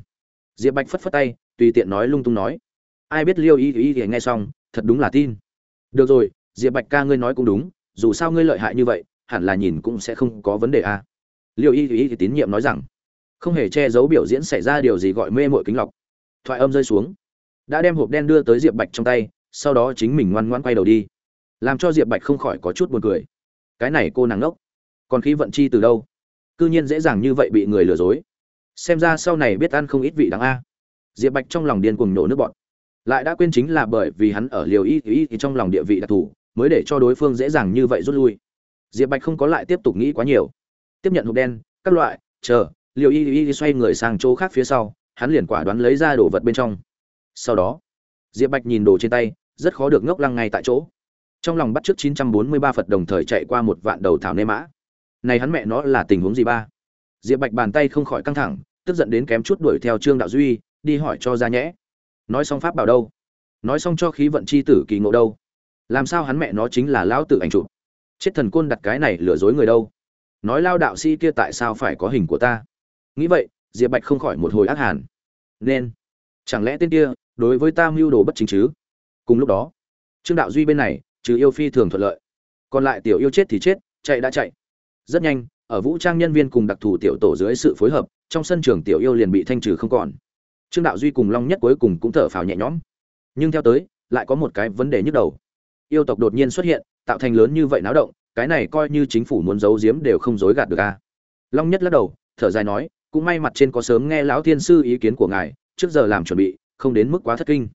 Diệp bạch phất phất tay, tùy tiện nói lung tung nói, ai biết liêu y y nghe xong, thật đúng là tin. Được rồi, diệp bạch ca ngươi nói cũng đúng, dù sao ngươi lợi hại như vậy hẳn là nhìn cũng sẽ không có vấn đề a. À. liêu y thì, thì tín nhiệm nói rằng không hề che giấu biểu diễn xảy ra điều gì gọi mê mội kính lọc. Thoại âm rơi xuống. Đã đem hộp đen đưa tới diệp bạch trong tay sau đó chính mình ngoan ngoan quay đầu đi. Làm cho diệp bạch không khỏi có chút buồn cười. Cái này cô nàng ngốc. Còn khí vận chi từ đâu? Cư nhiên dễ dàng như vậy bị người lừa dối. Xem ra sau này biết ăn không ít vị đáng a. Diệp bạch trong lòng điên cuồng nổ nước bọn lại đã quên chính là bởi vì hắn ở liều y y thì trong lòng địa vị đặc thù mới để cho đối phương dễ dàng như vậy rút lui diệp bạch không có lại tiếp tục nghĩ quá nhiều. Tiếp nhận hộp đen, các loại, chờ liều y y xoay người sang chỗ khác phía sau, hắn liền quả đoán lấy ra đồ vật bên trong. Sau đó, diệp bạch nhìn đồ trên tay, rất khó được ngốc lăng ngay tại chỗ. Trong lòng bắt trước 943 phật đồng thời chạy qua một vạn đầu thảo nê mã. Này hắn mẹ nó là tình huống gì ba? Diệp bạch bàn tay không khỏi căng thẳng, tức giận đến kém chút đuổi theo trương đạo duy, đi hỏi cho ra nhẽ. Nói xong pháp bảo đâu? Nói xong cho khí vận chi tử kỳ ngộ đâu? Làm sao hắn mẹ nó chính là lão tử ảnh chụp? Chết thần côn đặt cái này lừa dối người đâu. Nói lao đạo sĩ kia tại sao phải có hình của ta? Nghĩ vậy, diệp bạch không khỏi một hồi ác hàn. Nên, chẳng lẽ tên kia đối với ta mưu đồ bất chính chứ? Cùng lúc đó, trương đạo duy bên này, trừ yêu phi thường thuận lợi. Còn lại tiểu yêu chết thì chết, chạy đã chạy. Rất nhanh, ở vũ trang nhân viên cùng đặc thù tiểu tổ dưới sự phối hợp, trong sân trường tiểu yêu liền bị thanh trừ không còn. Trương đạo duy cùng long nhất cuối cùng cũng thở phào nhẹ nhõm. Nhưng theo tới, lại có một cái vấn đề nhức đầu yêu tộc đột nhiên xuất hiện, tạo thành lớn như vậy náo động, cái này coi như chính phủ muốn giấu giếm đều không dối gạt được a. Long nhất lắc đầu, thở dài nói, cũng may mặt trên có sớm nghe lão thiên sư ý kiến của ngài, trước giờ làm chuẩn bị, không đến mức quá thất kinh.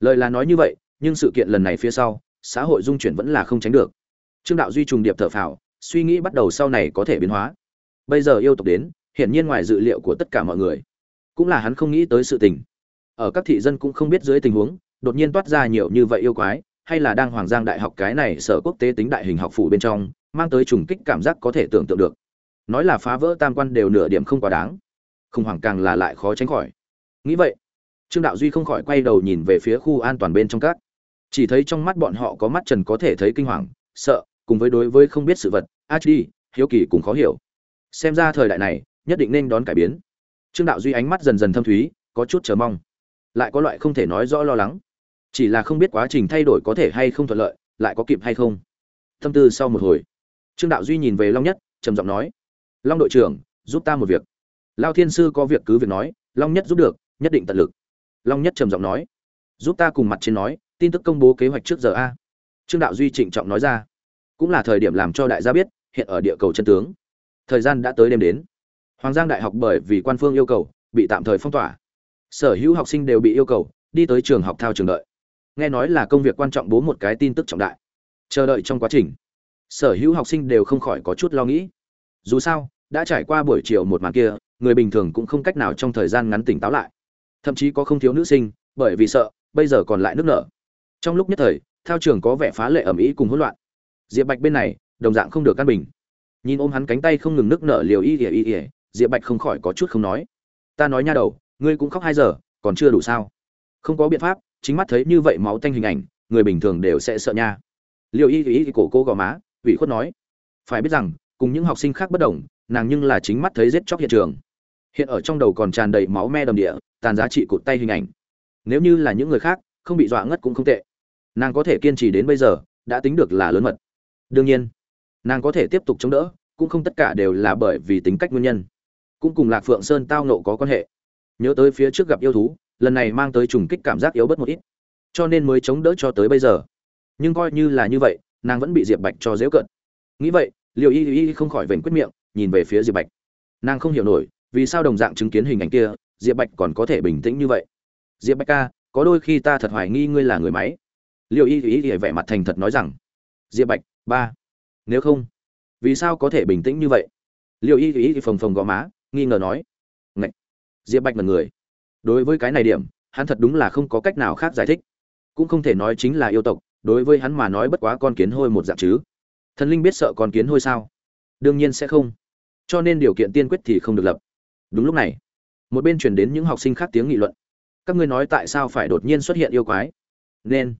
Lời là nói như vậy, nhưng sự kiện lần này phía sau, xã hội dung chuyển vẫn là không tránh được. Trương đạo duy trùng điệp thở phào, suy nghĩ bắt đầu sau này có thể biến hóa. Bây giờ yêu tộc đến, hiển nhiên ngoài dự liệu của tất cả mọi người, cũng là hắn không nghĩ tới sự tình. Ở các thị dân cũng không biết dưới tình huống, đột nhiên toát ra nhiều như vậy yêu quái hay là đang hoàng giang đại học cái này sở quốc tế tính đại hình học phủ bên trong, mang tới trùng kích cảm giác có thể tưởng tượng được. Nói là phá vỡ tam quan đều nửa điểm không quá đáng. Không hoàng càng là lại khó tránh khỏi. Nghĩ vậy, trương đạo duy không khỏi quay đầu nhìn về phía khu an toàn bên trong các. Chỉ thấy trong mắt bọn họ có mắt trần có thể thấy kinh hoàng, sợ, cùng với đối với không biết sự vật hd hiếu kỳ cùng khó hiểu. Xem ra thời đại này, nhất định nên đón cải biến. Trương đạo duy ánh mắt dần dần thâm thúy, có chút chờ mong. Lại có loại không thể nói rõ lo lắng chỉ là không biết quá trình thay đổi có thể hay không thuận lợi, lại có kịp hay không. Tâm tư sau một hồi, trương đạo duy nhìn về long nhất, trầm giọng nói, long đội trưởng, giúp ta một việc. Lao thiên sư có việc cứ việc nói, long nhất giúp được, nhất định tận lực. Long nhất trầm giọng nói, giúp ta cùng mặt trên nói, tin tức công bố kế hoạch trước giờ a. Trương đạo duy trịnh trọng nói ra, cũng là thời điểm làm cho đại gia biết, hiện ở địa cầu chân tướng. Thời gian đã tới đêm đến. Hoàng giang đại học bởi vì quan phương yêu cầu, bị tạm thời phong tỏa. Sở hữu học sinh đều bị yêu cầu, đi tới trường học thao trường đợi nghe nói là công việc quan trọng bố một cái tin tức trọng đại. Chờ đợi trong quá trình, sở hữu học sinh đều không khỏi có chút lo nghĩ. Dù sao, đã trải qua buổi chiều một màn kia, người bình thường cũng không cách nào trong thời gian ngắn tỉnh táo lại. Thậm chí có không thiếu nữ sinh, bởi vì sợ, bây giờ còn lại nước nở. Trong lúc nhất thời, thao trường có vẻ phá lệ ẩm ý cùng hỗn loạn. Diệp bạch bên này, đồng dạng không được căn bình. Nhìn ôm hắn cánh tay không ngừng nước nở liều y ỉa y ỉa, diệp bạch không khỏi có chút không nói. Ta nói nha đầu, ngươi cũng khóc hai giờ, còn chưa đủ sao? Không có biện pháp chính mắt thấy như vậy máu tanh hình ảnh, người bình thường đều sẽ sợ nha. Liều y thì cổ cô gò má, ủy khuất nói, phải biết rằng, cùng những học sinh khác bất đồng, nàng nhưng là chính mắt thấy giết chóc hiện trường. Hiện ở trong đầu còn tràn đầy máu me đầm địa, tàn giá trị cụt tay hình ảnh. Nếu như là những người khác, không bị dọa ngất cũng không tệ. Nàng có thể kiên trì đến bây giờ, đã tính được là lớn mật. Đương nhiên, nàng có thể tiếp tục chống đỡ, cũng không tất cả đều là bởi vì tính cách nguyên nhân. Cũng cùng lạc phượng sơn tao nộ có quan hệ. Nhớ tới phía trước gặp yêu thú lần này mang tới trùng kích cảm giác yếu bớt một ít, cho nên mới chống đỡ cho tới bây giờ. Nhưng coi như là như vậy, nàng vẫn bị diệp bạch cho dễu cận nghĩ vậy liệu y y không khỏi vểnh quyết miệng, nhìn về phía diệp bạch. Nàng không hiểu nổi, vì sao đồng dạng chứng kiến hình ảnh kia, diệp bạch còn có thể bình tĩnh như vậy? Diệp bạch ca, có đôi khi ta thật hoài nghi ngươi là người máy. Liệu y y y vẻ mặt thành thật nói rằng, diệp bạch, ba, nếu không, vì sao có thể bình tĩnh như vậy? Liệu y y y phồng phồng gò má, nghi ngờ nói Ngậy! diệp bạch là người đối với cái này điểm, hắn thật đúng là không có cách nào khác giải thích. Cũng không thể nói chính là yêu tộc, đối với hắn mà nói bất quá con kiến hôi một dạng chứ. Thần linh biết sợ con kiến hôi sao? Đương nhiên sẽ không. Cho nên điều kiện tiên quyết thì không được lập. Đúng lúc này, một bên chuyển đến những học sinh khác tiếng nghị luận. Các ngươi nói tại sao phải đột nhiên xuất hiện yêu quái? Nên,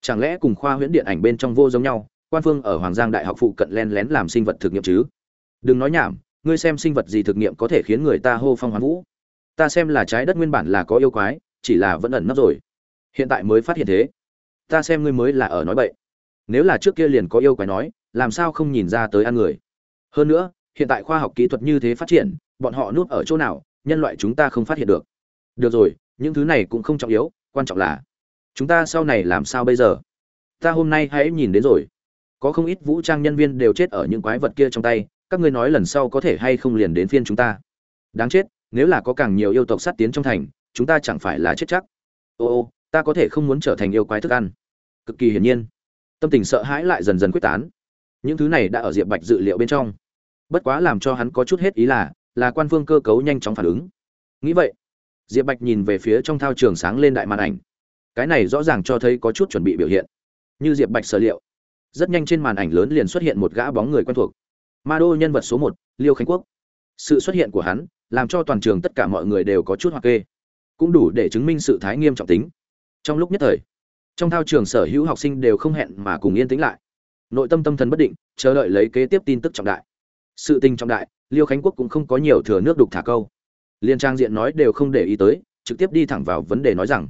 chẳng lẽ cùng khoa huyễn điện ảnh bên trong vô giống nhau, quan phương ở hoàng giang đại học phụ cận len lén làm sinh vật thực nghiệm chứ? Đừng nói nhảm, ngươi xem sinh vật gì thực nghiệm có thể khiến người ta hô phong hoán vũ? Ta xem là trái đất nguyên bản là có yêu quái, chỉ là vẫn ẩn nấp rồi. Hiện tại mới phát hiện thế. Ta xem ngươi mới là ở nói bậy. Nếu là trước kia liền có yêu quái nói, làm sao không nhìn ra tới ăn người? Hơn nữa, hiện tại khoa học kỹ thuật như thế phát triển, bọn họ nuốt ở chỗ nào, nhân loại chúng ta không phát hiện được. Được rồi, những thứ này cũng không trọng yếu, quan trọng là chúng ta sau này làm sao bây giờ? Ta hôm nay hãy nhìn đến rồi. Có không ít vũ trang nhân viên đều chết ở những quái vật kia trong tay, các ngươi nói lần sau có thể hay không liền đến phiên chúng ta. Đáng chết nếu là có càng nhiều yêu tộc sát tiến trong thành, chúng ta chẳng phải là chết chắc. Ô ô, ta có thể không muốn trở thành yêu quái thức ăn. Cực kỳ hiển nhiên. Tâm tình sợ hãi lại dần dần quyết tán. Những thứ này đã ở diệp bạch dự liệu bên trong. Bất quá làm cho hắn có chút hết ý là là quan phương cơ cấu nhanh chóng phản ứng. Nghĩ vậy, diệp bạch nhìn về phía trong thao trường sáng lên đại màn ảnh. Cái này rõ ràng cho thấy có chút chuẩn bị biểu hiện. Như diệp bạch sở liệu, rất nhanh trên màn ảnh lớn liền xuất hiện một gã bóng người quen thuộc. Ma đô nhân vật số một, liêu khánh quốc sự xuất hiện của hắn, làm cho toàn trường tất cả mọi người đều có chút hoặc kê. Cũng đủ để chứng minh sự thái nghiêm trọng tính. Trong lúc nhất thời, trong thao trường sở hữu học sinh đều không hẹn mà cùng yên tĩnh lại. Nội tâm tâm thần bất định, chờ đợi lấy kế tiếp tin tức trọng đại. Sự tình trọng đại, liêu khánh quốc cũng không có nhiều thừa nước đục thả câu. Liên trang diện nói đều không để ý tới, trực tiếp đi thẳng vào vấn đề nói rằng,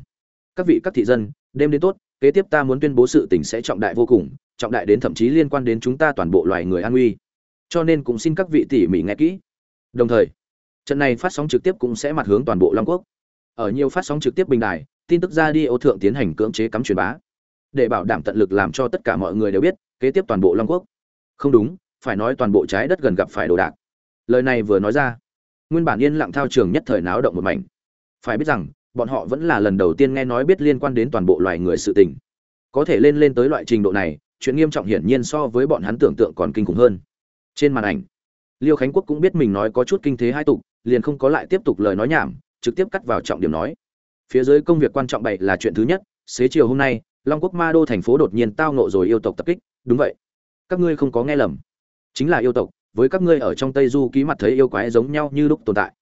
các vị, các thị dân, đêm đến tốt, kế tiếp ta muốn tuyên bố sự tình sẽ trọng đại vô cùng, trọng đại đến thậm chí liên quan đến chúng ta toàn bộ loài người an nguy. Cho nên cũng xin các vị tỉ mỉ nghe kỹ đồng thời, trận này phát sóng trực tiếp cũng sẽ mặt hướng toàn bộ long quốc. Ở nhiều phát sóng trực tiếp bình đài, tin tức ra đi ô thượng tiến hành cưỡng chế cắm truyền bá. Để bảo đảm tận lực làm cho tất cả mọi người đều biết, kế tiếp toàn bộ long quốc. Không đúng, phải nói toàn bộ trái đất gần gặp phải đồ đạc. Lời này vừa nói ra, nguyên bản yên lặng thao trường nhất thời náo động một mảnh. Phải biết rằng, bọn họ vẫn là lần đầu tiên nghe nói biết liên quan đến toàn bộ loài người sự tình. Có thể lên lên tới loại trình độ này, chuyện nghiêm trọng hiển nhiên so với bọn hắn tưởng tượng còn kinh khủng hơn. Trên màn ảnh liêu khánh quốc cũng biết mình nói có chút kinh thế hai tục, liền không có lại tiếp tục lời nói nhảm, trực tiếp cắt vào trọng điểm nói. Phía dưới công việc quan trọng bậy là chuyện thứ nhất, xế chiều hôm nay, long quốc ma đô thành phố đột nhiên tao nộ rồi yêu tộc tập kích, đúng vậy. Các ngươi không có nghe lầm. Chính là yêu tộc, với các ngươi ở trong tây du ký mặt thấy yêu quái giống nhau như lúc tồn tại.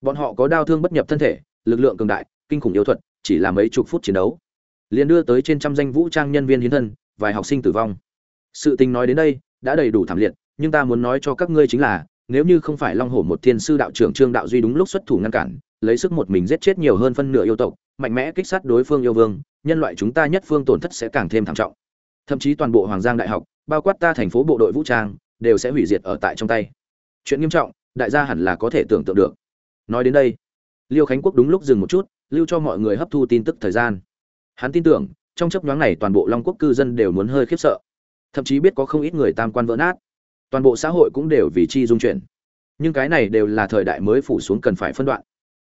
Bọn họ có đau thương bất nhập thân thể, lực lượng cường đại, kinh khủng yêu thuật, chỉ là mấy chục phút chiến đấu. Liền đưa tới trên trăm danh vũ trang nhân viên hiến thân, vài học sinh tử vong. Sự tình nói đến đây, đã đầy đủ thảm liệt nhưng ta muốn nói cho các ngươi chính là, nếu như không phải long hổ một thiên sư đạo trưởng trương đạo duy đúng lúc xuất thủ ngăn cản, lấy sức một mình giết chết nhiều hơn phân nửa yêu tộc, mạnh mẽ kích sát đối phương yêu vương, nhân loại chúng ta nhất phương tổn thất sẽ càng thêm thảm trọng. Thậm chí toàn bộ hoàng giang đại học, bao quát ta thành phố bộ đội vũ trang, đều sẽ hủy diệt ở tại trong tay. Chuyện nghiêm trọng, đại gia hẳn là có thể tưởng tượng được. Nói đến đây, liêu khánh quốc đúng lúc dừng một chút, lưu cho mọi người hấp thu tin tức thời gian. Hắn tin tưởng, trong chấp nhoáng này toàn bộ long quốc cư dân đều muốn hơi khiếp sợ. Thậm chí biết có không ít người tam quan vỡ nát toàn bộ xã hội cũng đều vì chi dung chuyển. Nhưng cái này đều là thời đại mới phủ xuống cần phải phân đoạn.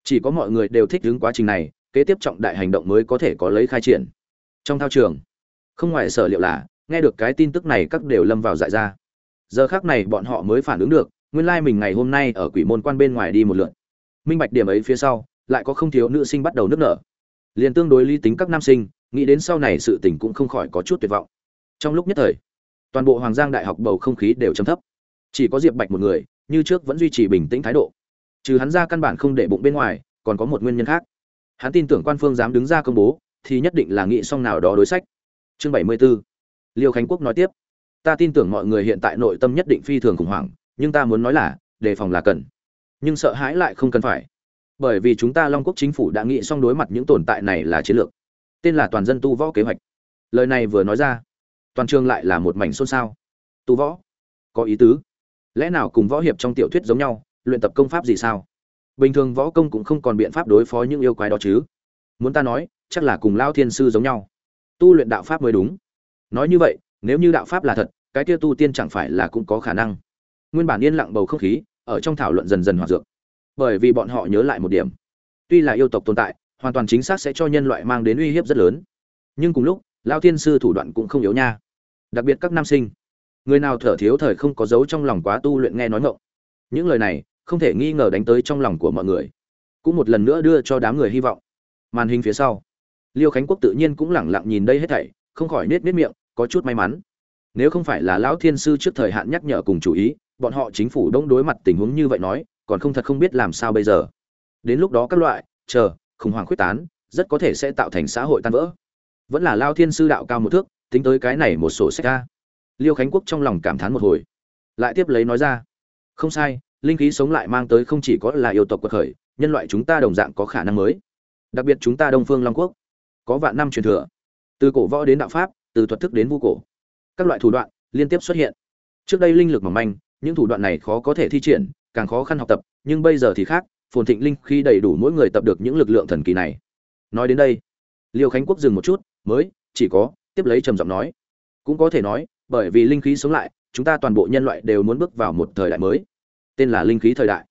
Chỉ có mọi người đều thích ứng quá trình này, kế tiếp trọng đại hành động mới có thể có lấy khai triển. Trong thao trường, không ngoài sở liệu là, nghe được cái tin tức này các đều lâm vào dại ra. Giờ khác này bọn họ mới phản ứng được, nguyên lai mình ngày hôm nay ở quỷ môn quan bên ngoài đi một lượt. Minh bạch điểm ấy phía sau, lại có không thiếu nữ sinh bắt đầu nức nở. Liền tương đối lý tính các nam sinh, nghĩ đến sau này sự tình cũng không khỏi có chút tuyệt vọng. Trong lúc nhất thời toàn bộ hoàng giang đại học bầu không khí đều chấm thấp. Chỉ có diệp bạch một người, như trước vẫn duy trì bình tĩnh thái độ. Trừ hắn ra căn bản không để bụng bên ngoài, còn có một nguyên nhân khác. Hắn tin tưởng quan phương dám đứng ra công bố, thì nhất định là nghị xong nào đó đối sách. Chương bảy mươi 74 liêu khánh quốc nói tiếp. Ta tin tưởng mọi người hiện tại nội tâm nhất định phi thường khủng hoảng, nhưng ta muốn nói là, đề phòng là cần. Nhưng sợ hãi lại không cần phải. Bởi vì chúng ta long quốc chính phủ đã nghĩ xong đối mặt những tồn tại này là chiến lược. Tên là toàn dân tu võ kế hoạch. Lời này vừa nói ra toàn trường lại là một mảnh xôn xao. Tu võ, có ý tứ. Lẽ nào cùng võ hiệp trong tiểu thuyết giống nhau, luyện tập công pháp gì sao? Bình thường võ công cũng không còn biện pháp đối phó những yêu quái đó chứ. Muốn ta nói, chắc là cùng lao thiên sư giống nhau. Tu luyện đạo pháp mới đúng. Nói như vậy, nếu như đạo pháp là thật, cái kia tu tiên chẳng phải là cũng có khả năng. Nguyên bản yên lặng bầu không khí, ở trong thảo luận dần dần hoạt dược. Bởi vì bọn họ nhớ lại một điểm. Tuy là yêu tộc tồn tại, hoàn toàn chính xác sẽ cho nhân loại mang đến uy hiếp rất lớn. Nhưng cùng lúc, lao thiên sư thủ đoạn cũng không yếu nha đặc biệt các nam sinh. Người nào thở thiếu thời không có dấu trong lòng quá tu luyện nghe nói ngộng những lời này, không thể nghi ngờ đánh tới trong lòng của mọi người. Cũng một lần nữa đưa cho đám người hy vọng. Màn hình phía sau, liêu khánh quốc tự nhiên cũng lẳng lặng nhìn đây hết thảy, không khỏi nết nết miệng, có chút may mắn. Nếu không phải là lão thiên sư trước thời hạn nhắc nhở cùng chủ ý, bọn họ chính phủ đông đối mặt tình huống như vậy nói, còn không thật không biết làm sao bây giờ. Đến lúc đó các loại, chờ, khủng hoảng khuyết tán, rất có thể sẽ tạo thành xã hội tan vỡ. Vẫn là lao thiên sư đạo cao một thước tính tới cái này một sổ sách ra. Liêu khánh quốc trong lòng cảm thán một hồi, lại tiếp lấy nói ra, không sai, linh khí sống lại mang tới không chỉ có là yêu tộc quật khởi, nhân loại chúng ta đồng dạng có khả năng mới. Đặc biệt chúng ta đông phương long quốc, có vạn năm truyền thừa, từ cổ võ đến đạo pháp, từ thuật thức đến vu cổ, các loại thủ đoạn liên tiếp xuất hiện. Trước đây linh lực mỏng manh, những thủ đoạn này khó có thể thi triển, càng khó khăn học tập, nhưng bây giờ thì khác, phồn thịnh linh khi đầy đủ mỗi người tập được những lực lượng thần kỳ này. Nói đến đây, liêu khánh quốc dừng một chút, mới, chỉ có tiếp lấy trầm giọng nói, cũng có thể nói, bởi vì linh khí sống lại, chúng ta toàn bộ nhân loại đều muốn bước vào một thời đại mới. Tên là linh khí thời đại.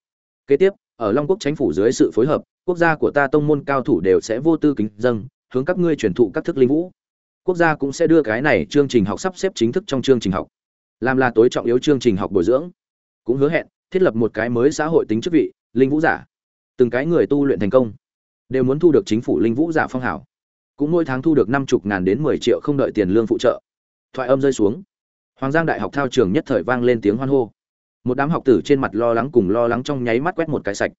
Kế tiếp, ở long quốc chính phủ dưới sự phối hợp, quốc gia của ta tông môn cao thủ đều sẽ vô tư kính dâng, hướng các ngươi truyền thụ các thức linh vũ. Quốc gia cũng sẽ đưa cái này chương trình học sắp xếp chính thức trong chương trình học, làm là tối trọng yếu chương trình học bồi dưỡng. Cũng hứa hẹn, thiết lập một cái mới xã hội tính chức vị, linh vũ giả. Từng cái người tu luyện thành công, đều muốn thu được chính phủ linh vũ giả phong hảo cũng mỗi tháng thu được năm chục ngàn đến mười triệu không đợi tiền lương phụ trợ. Thoại âm rơi xuống. Hoàng giang đại học thao trường nhất thời vang lên tiếng hoan hô. Một đám học tử trên mặt lo lắng cùng lo lắng trong nháy mắt quét một cái sạch.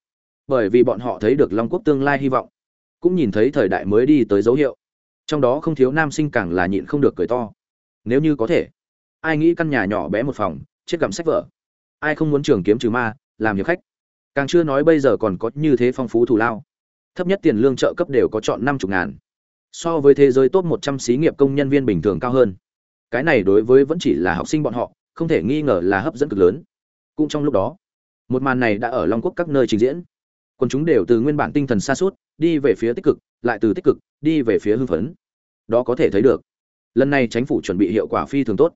Bởi vì bọn họ thấy được long quốc tương lai hy vọng, cũng nhìn thấy thời đại mới đi tới dấu hiệu. Trong đó không thiếu nam sinh càng là nhịn không được cười to. Nếu như có thể, ai nghĩ căn nhà nhỏ bé một phòng chết gặm sách vở. Ai không muốn trường kiếm trừ ma, làm hiệp khách. Càng chưa nói bây giờ còn có như thế phong phú thù lao. Thấp nhất tiền lương trợ cấp đều có chọn năm chục ngàn so với thế giới top một trăm xí nghiệp công nhân viên bình thường cao hơn. Cái này đối với vẫn chỉ là học sinh bọn họ, không thể nghi ngờ là hấp dẫn cực lớn. Cũng trong lúc đó, một màn này đã ở long quốc các nơi trình diễn. Còn chúng đều từ nguyên bản tinh thần xa suốt đi về phía tích cực, lại từ tích cực, đi về phía hưng phấn. Đó có thể thấy được, lần này chính phủ chuẩn bị hiệu quả phi thường tốt.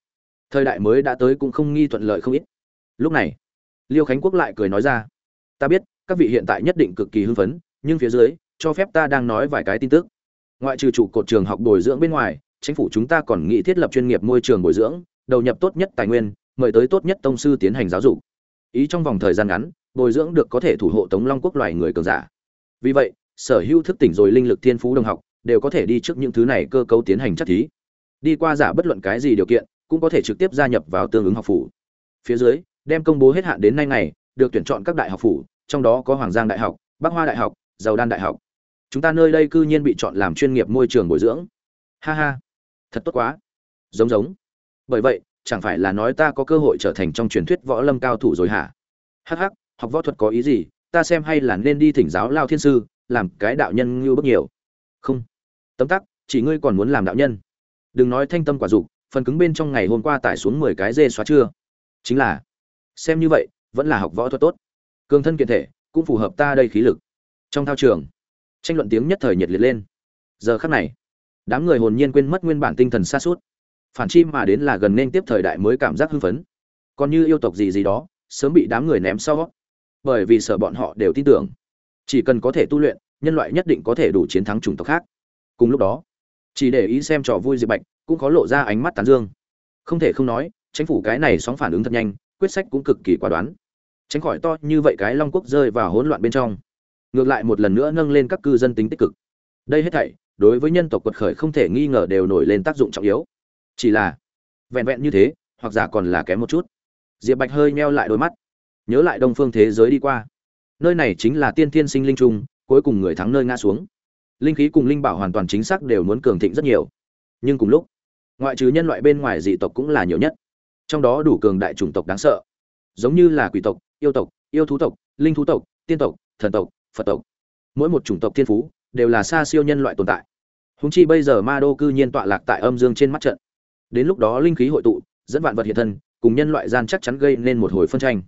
Thời đại mới đã tới cũng không nghi thuận lợi không ít. Lúc này, liêu khánh quốc lại cười nói ra, ta biết, các vị hiện tại nhất định cực kỳ hưng phấn, nhưng phía dưới, cho phép ta đang nói vài cái tin tức ngoại trừ trụ cột trường học bồi dưỡng bên ngoài, chính phủ chúng ta còn nghĩ thiết lập chuyên nghiệp môi trường bồi dưỡng, đầu nhập tốt nhất tài nguyên, mời tới tốt nhất tông sư tiến hành giáo dục. Ý trong vòng thời gian ngắn, bồi dưỡng được có thể thủ hộ tống long quốc loài người cường giả. Vì vậy, sở hữu thức tỉnh rồi linh lực thiên phú đồng học đều có thể đi trước những thứ này cơ cấu tiến hành chất thí. Đi qua giả bất luận cái gì điều kiện, cũng có thể trực tiếp gia nhập vào tương ứng học phủ. Phía dưới, đem công bố hết hạn đến nay ngày, được tuyển chọn các đại học phủ, trong đó có hoàng giang đại học, bắc hoa đại học, giàu đan đại học chúng ta nơi đây cư nhiên bị chọn làm chuyên nghiệp môi trường bồi dưỡng. Ha ha. Thật tốt quá. Giống giống. Bởi vậy, chẳng phải là nói ta có cơ hội trở thành trong truyền thuyết võ lâm cao thủ rồi hả? Hh học võ thuật có ý gì? Ta xem hay là nên đi thỉnh giáo lao thiên sư, làm cái đạo nhân ngưu bức nhiều. Không. Tấm tắc, chỉ ngươi còn muốn làm đạo nhân. Đừng nói thanh tâm quả dục, phần cứng bên trong ngày hôm qua tải xuống mười cái dê xóa chưa? Chính là, xem như vậy, vẫn là học võ thuật tốt. Cường thân kiện thể, cũng phù hợp ta đây khí lực. Trong thao trường tranh luận tiếng nhất thời nhiệt liệt lên. Giờ khắc này, đám người hồn nhiên quên mất nguyên bản tinh thần xa suốt phản chi mà đến là gần nên tiếp thời đại mới cảm giác hưng phấn. Còn như yêu tộc gì gì đó, sớm bị đám người ném sau bởi vì sợ bọn họ đều tin tưởng. Chỉ cần có thể tu luyện, nhân loại nhất định có thể đủ chiến thắng chủng tộc khác. Cùng lúc đó, chỉ để ý xem trò vui diệp bạch, cũng có lộ ra ánh mắt tán dương. Không thể không nói, chính phủ cái này sóng phản ứng thật nhanh, quyết sách cũng cực kỳ quả đoán. Tránh khỏi to như vậy cái long quốc rơi vào hỗn loạn bên trong ngược lại một lần nữa nâng lên các cư dân tính tích cực. Đây hết thảy, đối với nhân tộc quật khởi không thể nghi ngờ đều nổi lên tác dụng trọng yếu. Chỉ là, vẹn vẹn như thế, hoặc giả còn là kém một chút. Diệp bạch hơi meo lại đôi mắt, nhớ lại đông phương thế giới đi qua. Nơi này chính là tiên Thiên sinh linh trung, cuối cùng người thắng nơi ngã xuống. Linh khí cùng linh bảo hoàn toàn chính xác đều muốn cường thịnh rất nhiều. Nhưng cùng lúc, ngoại trừ nhân loại bên ngoài dị tộc cũng là nhiều nhất. Trong đó đủ cường đại chủng tộc đáng sợ. Giống như là quỷ tộc, yêu tộc, yêu thú tộc, linh thú tộc, tiên tộc, thần tộc phật tộc. Mỗi một chủng tộc thiên phú đều là xa siêu nhân loại tồn tại. Húng chi bây giờ ma đô cư nhiên tọa lạc tại âm dương trên mắt trận. Đến lúc đó linh khí hội tụ, dẫn vạn vật hiện thân, cùng nhân loại gian chắc chắn gây nên một hồi phân tranh.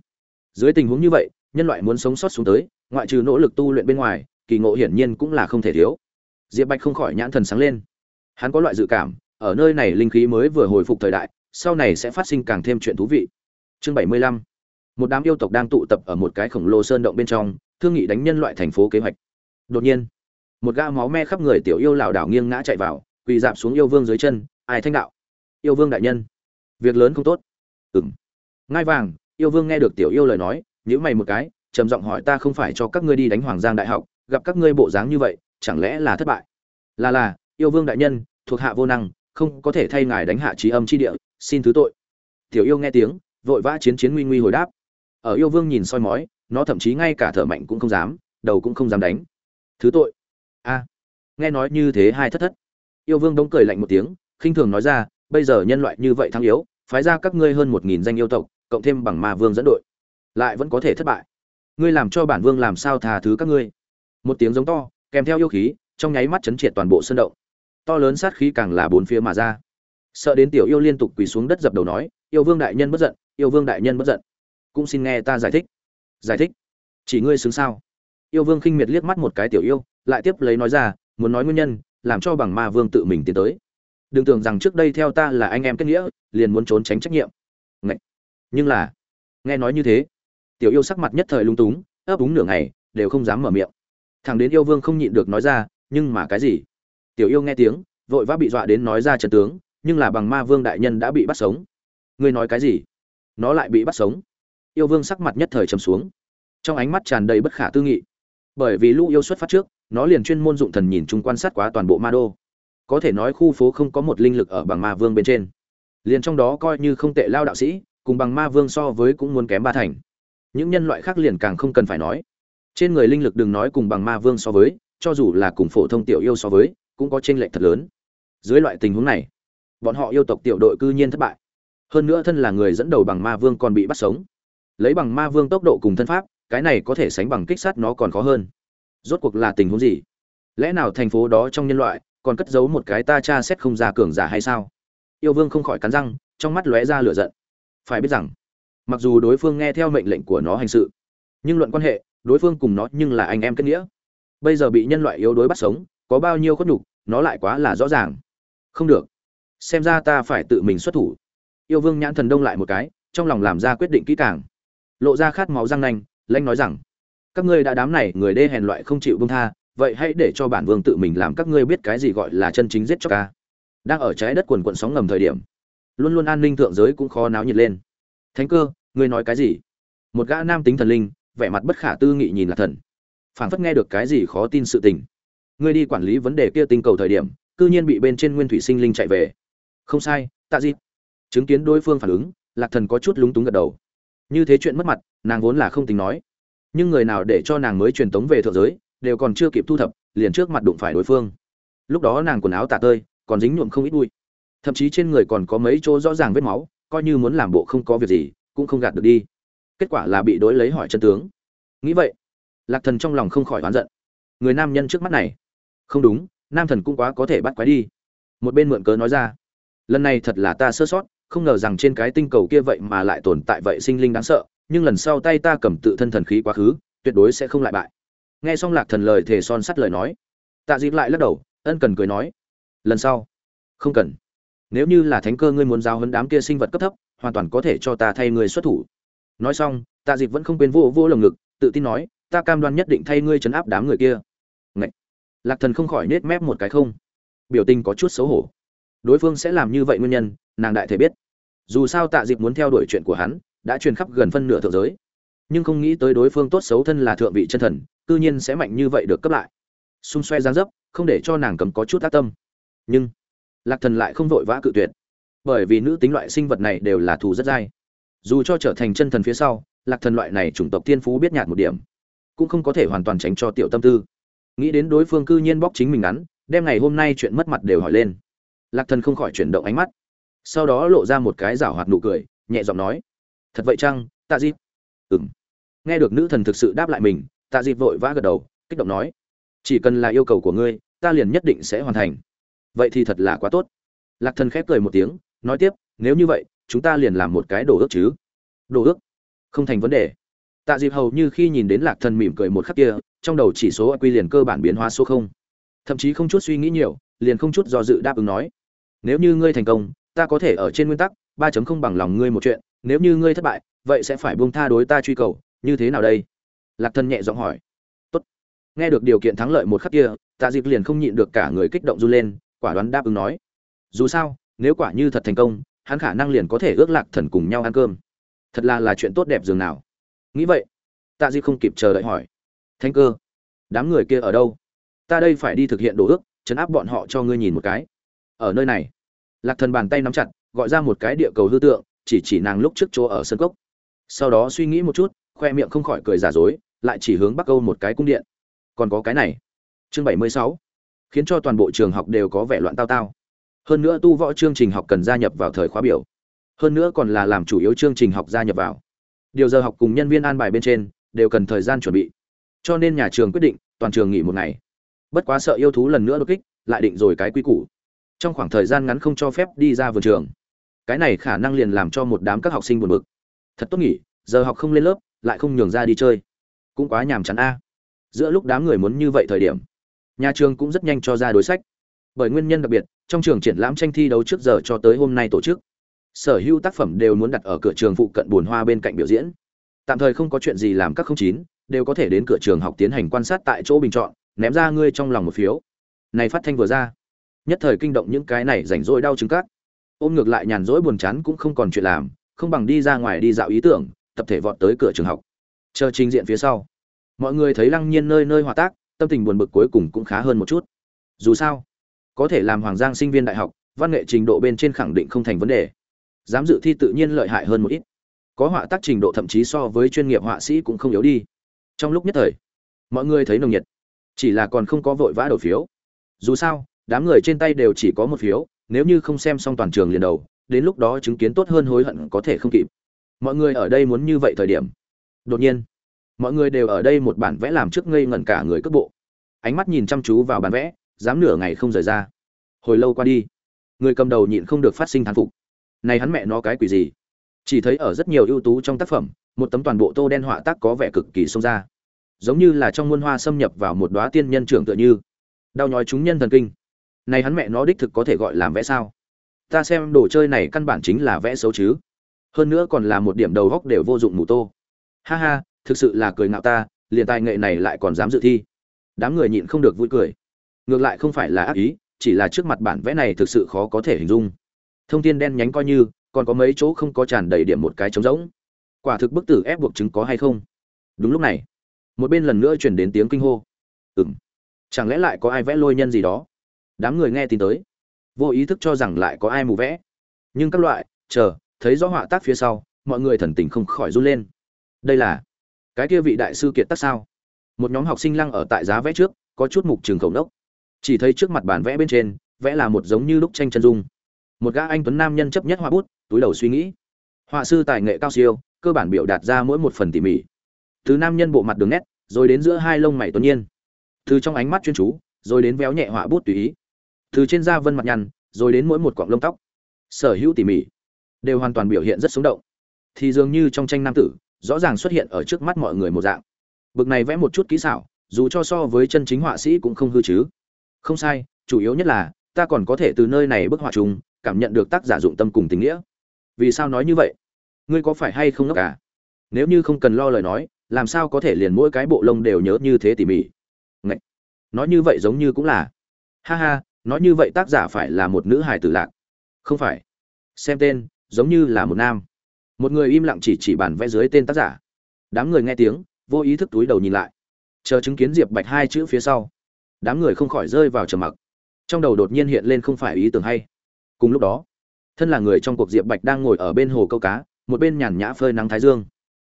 Dưới tình huống như vậy, nhân loại muốn sống sót xuống tới, ngoại trừ nỗ lực tu luyện bên ngoài, kỳ ngộ hiển nhiên cũng là không thể thiếu. Diệp bạch không khỏi nhãn thần sáng lên. Hắn có loại dự cảm, ở nơi này linh khí mới vừa hồi phục thời đại, sau này sẽ phát sinh càng thêm chuyện thú vị. Chương bảy mươi lăm, một đám yêu tộc đang tụ tập ở một cái khổng lồ sơn động bên trong thương nghị đánh nhân loại thành phố kế hoạch. Đột nhiên, một gã máu me khắp người tiểu yêu lảo đảo nghiêng ngã chạy vào, quỳ dạp xuống yêu vương dưới chân, ai thanh đạo? Yêu vương đại nhân, việc lớn không tốt. Ừng ngai vàng, yêu vương nghe được tiểu yêu lời nói nhữ mày một cái, trầm giọng hỏi ta không phải cho các ngươi đi đánh hoàng giang đại học, gặp các ngươi bộ dáng như vậy, chẳng lẽ là thất bại? Là là, yêu vương đại nhân, thuộc hạ vô năng, không có thể thay ngài đánh hạ trí âm chi địa, xin thứ tội. Tiểu yêu nghe tiếng, vội vã chiến chiến nguy nguy hồi đáp. Ở yêu vương nhìn soi mói nó thậm chí ngay cả thở mạnh cũng không dám, đầu cũng không dám đánh. Thứ tội. A. Nghe nói như thế hai thất thất. Yêu vương đống cười lạnh một tiếng, khinh thường nói ra, bây giờ nhân loại như vậy thắng yếu, phái ra các ngươi hơn một nghìn danh yêu tộc, cộng thêm bằng ma vương dẫn đội, lại vẫn có thể thất bại. Ngươi làm cho bản vương làm sao tha thứ các ngươi? Một tiếng giống to, kèm theo yêu khí, trong nháy mắt chấn triệt toàn bộ sân động. To lớn sát khí càng là bốn phía mà ra. Sợ đến tiểu yêu liên tục quỳ xuống đất dập đầu nói, yêu vương đại nhân bất giận, yêu vương đại nhân bất giận. Cũng xin nghe ta giải thích giải thích. Chỉ ngươi xứng sao? Yêu vương khinh miệt liếc mắt một cái tiểu yêu, lại tiếp lấy nói ra, muốn nói nguyên nhân, làm cho bằng ma vương tự mình tiến tới. Đừng tưởng rằng trước đây theo ta là anh em kết nghĩa, liền muốn trốn tránh trách nhiệm. Ngậy! nhưng là, nghe nói như thế, tiểu yêu sắc mặt nhất thời lung túng, ấp úng nửa ngày, đều không dám mở miệng. Thằng đến yêu vương không nhịn được nói ra, nhưng mà cái gì? Tiểu yêu nghe tiếng, vội vã bị dọa đến nói ra trận tướng, nhưng là bằng ma vương đại nhân đã bị bắt sống. Ngươi nói cái gì? Nó lại bị bắt sống yêu vương sắc mặt nhất thời trầm xuống. Trong ánh mắt tràn đầy bất khả tư nghị. Bởi vì lũ yêu xuất phát trước, nó liền chuyên môn dụng thần nhìn chung quan sát quá toàn bộ ma đô. Có thể nói khu phố không có một linh lực ở bằng ma vương bên trên. Liền trong đó coi như không tệ lao đạo sĩ, cùng bằng ma vương so với cũng muốn kém ba thành. Những nhân loại khác liền càng không cần phải nói. Trên người linh lực đừng nói cùng bằng ma vương so với, cho dù là cùng phổ thông tiểu yêu so với, cũng có chênh lệch thật lớn. Dưới loại tình huống này, bọn họ yêu tộc tiểu đội cư nhiên thất bại. Hơn nữa thân là người dẫn đầu bằng ma vương còn bị bắt sống lấy bằng ma vương tốc độ cùng thân pháp, cái này có thể sánh bằng kích sát nó còn khó hơn. Rốt cuộc là tình huống gì? Lẽ nào thành phố đó trong nhân loại còn cất giấu một cái ta cha xét không ra cường giả hay sao? Yêu vương không khỏi cắn răng, trong mắt lóe ra lửa giận. Phải biết rằng, mặc dù đối phương nghe theo mệnh lệnh của nó hành sự, nhưng luận quan hệ, đối phương cùng nó nhưng là anh em kết nghĩa. Bây giờ bị nhân loại yếu đuối bắt sống, có bao nhiêu khuất nhục, nó lại quá là rõ ràng. Không được. Xem ra ta phải tự mình xuất thủ. Yêu vương nhãn thần đông lại một cái, trong lòng làm ra quyết định kỹ càng lộ ra khát máu răng nanh lanh nói rằng, các ngươi đã đám này người đê hèn loại không chịu buông tha, vậy hãy để cho bản vương tự mình làm các ngươi biết cái gì gọi là chân chính giết cho ca. Đang ở trái đất quần quận sóng ngầm thời điểm, luôn luôn an ninh thượng giới cũng khó náo nhiệt lên. Thánh cơ, ngươi nói cái gì? Một gã nam tính thần linh, vẻ mặt bất khả tư nghị nhìn là thần. Phảng phất nghe được cái gì khó tin sự tình. Ngươi đi quản lý vấn đề kia tinh cầu thời điểm, cư nhiên bị bên trên nguyên thủy sinh linh chạy về. Không sai, tạ dịp chứng kiến đối phương phản ứng, lạc thần có chút lúng túng gật đầu như thế chuyện mất mặt, nàng vốn là không tính nói. Nhưng người nào để cho nàng mới truyền tống về thượng giới, đều còn chưa kịp thu thập, liền trước mặt đụng phải đối phương. Lúc đó nàng quần áo tả tơi, còn dính nhuộm không ít bụi. Thậm chí trên người còn có mấy chỗ rõ ràng vết máu, coi như muốn làm bộ không có việc gì, cũng không gạt được đi. Kết quả là bị đối lấy hỏi chân tướng. Nghĩ vậy, lạc thần trong lòng không khỏi oán giận. Người nam nhân trước mắt này. Không đúng, nam thần cũng quá có thể bắt quái đi. Một bên mượn cớ nói ra. Lần này thật là ta sơ sót không ngờ rằng trên cái tinh cầu kia vậy mà lại tồn tại vậy sinh linh đáng sợ, nhưng lần sau tay ta cầm tự thân thần khí quá khứ, tuyệt đối sẽ không lại bại. Nghe xong lạc thần lời thề son sắt lời nói, tạ dịp lại lắc đầu, ân cần cười nói, lần sau, không cần. Nếu như là thánh cơ ngươi muốn giao hấn đám kia sinh vật cấp thấp, hoàn toàn có thể cho ta thay người xuất thủ. Nói xong, tạ dịp vẫn không quên vô vô lồng ngực, tự tin nói, ta cam đoan nhất định thay ngươi chấn áp đám người kia. Ngậy! lạc thần không khỏi nết mép một cái không. Biểu tình có chút xấu hổ. Đối phương sẽ làm như vậy nguyên nhân, nàng đại thể biết dù sao tạ dịp muốn theo đuổi chuyện của hắn, đã truyền khắp gần phân nửa thượng giới. Nhưng không nghĩ tới đối phương tốt xấu thân là thượng vị chân thần, cư nhiên sẽ mạnh như vậy được cấp lại. Xung xoe giáng dấp, không để cho nàng cấm có chút ác tâm. Nhưng, lạc thần lại không vội vã cự tuyệt. Bởi vì nữ tính loại sinh vật này đều là thù rất dai. Dù cho trở thành chân thần phía sau, lạc thần loại này chủng tộc tiên phú biết nhạt một điểm, cũng không có thể hoàn toàn tránh cho tiểu tâm tư. Nghĩ đến đối phương cư nhiên bóc chính mình ngắn, đem ngày hôm nay chuyện mất mặt đều hỏi lên. Lạc thần không khỏi chuyển động ánh mắt sau đó lộ ra một cái rảo hoạt nụ cười, nhẹ giọng nói, thật vậy chăng, tạ dịp? Ừng nghe được nữ thần thực sự đáp lại mình, tạ dịp vội vã gật đầu, kích động nói, chỉ cần là yêu cầu của ngươi, ta liền nhất định sẽ hoàn thành. Vậy thì thật là quá tốt. Lạc thần khép cười một tiếng, nói tiếp, nếu như vậy, chúng ta liền làm một cái đồ ước chứ. Đồ ước? Không thành vấn đề. Tạ dịp hầu như khi nhìn đến lạc thần mỉm cười một khắc kia, trong đầu chỉ số quy liền cơ bản biến hóa số không. Thậm chí không chút suy nghĩ nhiều, liền không chút do dự đáp ứng nói, nếu như ngươi thành công ta có thể ở trên nguyên tắc, ba chấm không bằng lòng ngươi một chuyện, nếu như ngươi thất bại, vậy sẽ phải buông tha đối ta truy cầu, như thế nào đây? Lạc thần nhẹ giọng hỏi. Tốt. nghe được điều kiện thắng lợi một khắc kia, tạ dịp liền không nhịn được cả người kích động run lên, quả đoán đáp ứng nói. Dù sao, nếu quả như thật thành công, hắn khả năng liền có thể ước lạc thần cùng nhau ăn cơm. Thật là là chuyện tốt đẹp dường nào. Nghĩ vậy, tạ dịp không kịp chờ đợi hỏi. Thanh cơ, đám người kia ở đâu? Ta đây phải đi thực hiện đồ ước, chấn áp bọn họ cho ngươi nhìn một cái. Ở nơi này lạc thần bàn tay nắm chặt, gọi ra một cái địa cầu hư tượng, chỉ chỉ nàng lúc trước chỗ ở sân cốc. Sau đó suy nghĩ một chút, khoe miệng không khỏi cười giả dối, lại chỉ hướng bắc âu một cái cung điện. Còn có cái này. Chương bảy mươi sáu. Khiến cho toàn bộ trường học đều có vẻ loạn tao tao. Hơn nữa tu võ chương trình học cần gia nhập vào thời khóa biểu. Hơn nữa còn là làm chủ yếu chương trình học gia nhập vào. Điều giờ học cùng nhân viên an bài bên trên, đều cần thời gian chuẩn bị. Cho nên nhà trường quyết định toàn trường nghỉ một ngày. Bất quá sợ yêu thú lần nữa đột kích, lại định rồi cái quy củ trong khoảng thời gian ngắn không cho phép đi ra vườn trường. Cái này khả năng liền làm cho một đám các học sinh buồn bực. Thật tốt nghỉ, giờ học không lên lớp, lại không nhường ra đi chơi. Cũng quá nhàm chán a. Giữa lúc đám người muốn như vậy thời điểm, nhà trường cũng rất nhanh cho ra đối sách. Bởi nguyên nhân đặc biệt, trong trường triển lãm tranh thi đấu trước giờ cho tới hôm nay tổ chức, sở hữu tác phẩm đều muốn đặt ở cửa trường phụ cận buồn hoa bên cạnh biểu diễn. Tạm thời không có chuyện gì làm các không chín, đều có thể đến cửa trường học tiến hành quan sát tại chỗ bình chọn, ném ra ngươi trong lòng một phiếu. Này phát thanh vừa ra nhất thời kinh động những cái này rảnh rỗi đau chứng cát. Ôm ngược lại nhàn rỗi buồn chán cũng không còn chuyện làm, không bằng đi ra ngoài đi dạo ý tưởng, tập thể vọt tới cửa trường học. Chờ trình diện phía sau, mọi người thấy lăng nhiên nơi nơi hòa tác, tâm tình buồn bực cuối cùng cũng khá hơn một chút. Dù sao, có thể làm hoàng giang sinh viên đại học, văn nghệ trình độ bên trên khẳng định không thành vấn đề. Dám dự thi tự nhiên lợi hại hơn một ít. Có họa tác trình độ thậm chí so với chuyên nghiệp họa sĩ cũng không yếu đi. Trong lúc nhất thời, mọi người thấy nồng nhiệt. Chỉ là còn không có vội vã đổi phiếu. Dù sao đám người trên tay đều chỉ có một phiếu, nếu như không xem xong toàn trường liền đầu, đến lúc đó chứng kiến tốt hơn hối hận có thể không kịp. Mọi người ở đây muốn như vậy thời điểm. Đột nhiên, mọi người đều ở đây một bản vẽ làm trước ngây ngẩn cả người cước bộ. Ánh mắt nhìn chăm chú vào bản vẽ, dám nửa ngày không rời ra. Hồi lâu qua đi, người cầm đầu nhịn không được phát sinh thán phục. Này hắn mẹ nó cái quỷ gì? Chỉ thấy ở rất nhiều ưu tú trong tác phẩm, một tấm toàn bộ tô đen họa tác có vẻ cực kỳ xông ra. Giống như là trong muôn hoa xâm nhập vào một đóa tiên nhân trưởng tựa như. Đau nhói chúng nhân thần kinh này hắn mẹ nó đích thực có thể gọi làm vẽ sao? Ta xem đồ chơi này căn bản chính là vẽ xấu chứ. Hơn nữa còn là một điểm đầu góc đều vô dụng mù tô. Ha ha, thực sự là cười ngạo ta, liền tài nghệ này lại còn dám dự thi. Đám người nhịn không được vui cười. Ngược lại không phải là ác ý, chỉ là trước mặt bản vẽ này thực sự khó có thể hình dung. Thông tin đen nhánh coi như, còn có mấy chỗ không có tràn đầy điểm một cái trống rỗng. Quả thực bức tử ép buộc chứng có hay không? Đúng lúc này, một bên lần nữa chuyển đến tiếng kinh hô. Ừ m chẳng lẽ lại có ai vẽ lôi nhân gì đó? Đám người nghe tin tới. Vô ý thức cho rằng lại có ai mù vẽ. Nhưng các loại, chờ, thấy rõ họa tác phía sau, mọi người thần tình không khỏi run lên. Đây là cái kia vị đại sư kiệt tác sao? Một nhóm học sinh lăng ở tại giá vẽ trước, có chút mục trường khẩu đốc chỉ thấy trước mặt bản vẽ bên trên, vẽ là một giống như lúc tranh chân dung. Một gã anh tuấn nam nhân chấp nhất họa bút, túi đầu suy nghĩ. Họa sư tài nghệ cao siêu, cơ bản biểu đạt ra mỗi một phần tỉ mỉ. Từ nam nhân bộ mặt đường nét, rồi đến giữa hai lông mày tuấn nhiên. Từ trong ánh mắt chuyên chú, rồi đến véo nhẹ họa bút tùy ý từ trên da vân mặt nhăn, rồi đến mỗi một quặng lông tóc. Sở hữu tỉ mỉ đều hoàn toàn biểu hiện rất sống động. Thì dường như trong tranh nam tử, rõ ràng xuất hiện ở trước mắt mọi người một dạng. Bực này vẽ một chút kỹ xảo, dù cho so với chân chính họa sĩ cũng không hư chứ. Không sai, chủ yếu nhất là, ta còn có thể từ nơi này bức họa chung cảm nhận được tác giả dụng tâm cùng tình nghĩa. Vì sao nói như vậy? Ngươi có phải hay không ngốc cả nếu như không cần lo lời nói, làm sao có thể liền mỗi cái bộ lông đều nhớ như thế tỉ mỉ? Ngậy! nói như vậy giống như cũng là. Ha ha nói như vậy tác giả phải là một nữ hài tử lạc. Không phải. Xem tên, giống như là một nam. Một người im lặng chỉ chỉ bản vẽ dưới tên tác giả. Đám người nghe tiếng, vô ý thức túi đầu nhìn lại. Chờ chứng kiến diệp bạch hai chữ phía sau, đám người không khỏi rơi vào trầm mặc. Trong đầu đột nhiên hiện lên không phải ý tưởng hay. Cùng lúc đó, thân là người trong cuộc diệp bạch đang ngồi ở bên hồ câu cá, một bên nhàn nhã phơi nắng thái dương.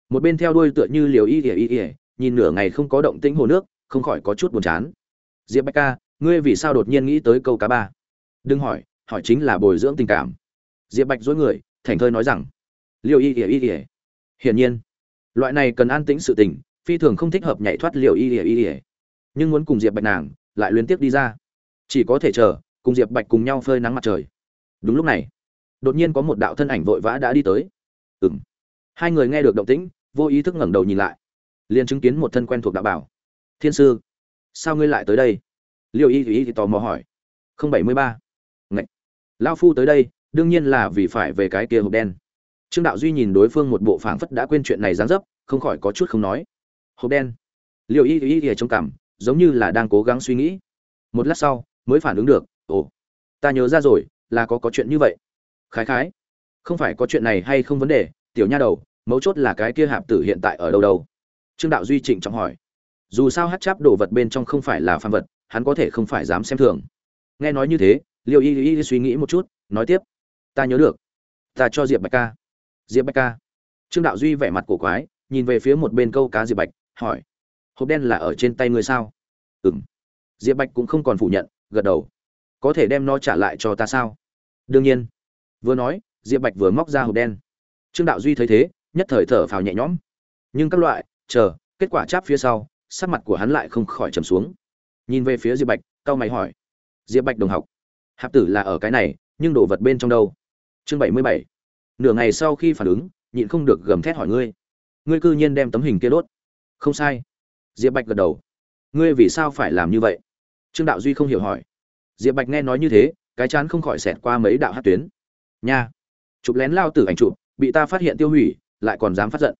Một bên theo đuôi tựa như liều y ỉa y ỉa nhìn nửa ngày không có động tĩnh hồ nước, không khỏi có chút buồn chán. Diệp bạch ca ngươi vì sao đột nhiên nghĩ tới câu cá ba? Đừng hỏi hỏi chính là bồi dưỡng tình cảm. Diệp bạch dối người thành thơi nói rằng liều y ỉa y ỉa hiển nhiên, loại này cần an tĩnh sự tình, phi thường không thích hợp nhảy thoát liều y ỉa y ỉa nhưng muốn cùng diệp bạch nàng, lại liên tiếp đi ra. Chỉ có thể chờ, cùng diệp bạch cùng nhau phơi nắng mặt trời. Đúng lúc này, đột nhiên có một đạo thân ảnh vội vã đã đi tới. Ừng hai người nghe được động tĩnh, vô ý thức ngẩng đầu nhìn lại. Liền chứng kiến một thân quen thuộc đạo bảo. Thiên sư, sao ngươi lại tới đây? Liêu y thì y thì tò mò hỏi. Không bảy mươi ba. Ngạy lao phu tới đây, đương nhiên là vì phải về cái kia hộp đen. Trương đạo duy nhìn đối phương một bộ phảng phất đã quên chuyện này dán dấp, không khỏi có chút không nói. Hộp đen. Liêu y thì y thì trong cảm, giống như là đang cố gắng suy nghĩ. Một lát sau, mới phản ứng được, ồ, ta nhớ ra rồi, là có có chuyện như vậy. Khái khái, không phải có chuyện này hay không vấn đề, tiểu nha đầu, mấu chốt là cái kia hạp tử hiện tại ở đâu đâu. Trương đạo duy trịnh trọng hỏi. Dù sao hát cháp đồ vật bên trong không phải là phàm vật hắn có thể không phải dám xem thường. Nghe nói như thế, liêu y y suy nghĩ một chút, nói tiếp. Ta nhớ được. Ta cho diệp bạch ca. Diệp bạch ca. Trương đạo duy vẻ mặt cổ quái, nhìn về phía một bên câu cá diệp bạch, hỏi. Hộp đen là ở trên tay người sao? Ừ m diệp bạch cũng không còn phủ nhận, gật đầu. Có thể đem nó trả lại cho ta sao? Đương nhiên. Vừa nói, diệp bạch vừa móc ra hộp đen. Trương đạo duy thấy thế, nhất thời thở phào nhẹ nhõm. Nhưng các loại, chờ, kết quả cháp phía sau, sắc mặt của hắn lại không khỏi trầm xuống nhìn về phía diệp bạch, cau mày hỏi. Diệp bạch đồng học, hạp tử là ở cái này, nhưng đồ vật bên trong đâu? Chương bảy mươi bảy. Nửa ngày sau khi phản ứng, nhịn không được gầm thét hỏi ngươi. Ngươi cư nhiên đem tấm hình kia đốt. Không sai. Diệp bạch gật đầu. Ngươi vì sao phải làm như vậy? Trương đạo duy không hiểu hỏi. Diệp bạch nghe nói như thế, cái chán không khỏi xẹt qua mấy đạo hát tuyến. Nha. Chụp lén lao tử ảnh chụp, bị ta phát hiện tiêu hủy, lại còn dám phát giận.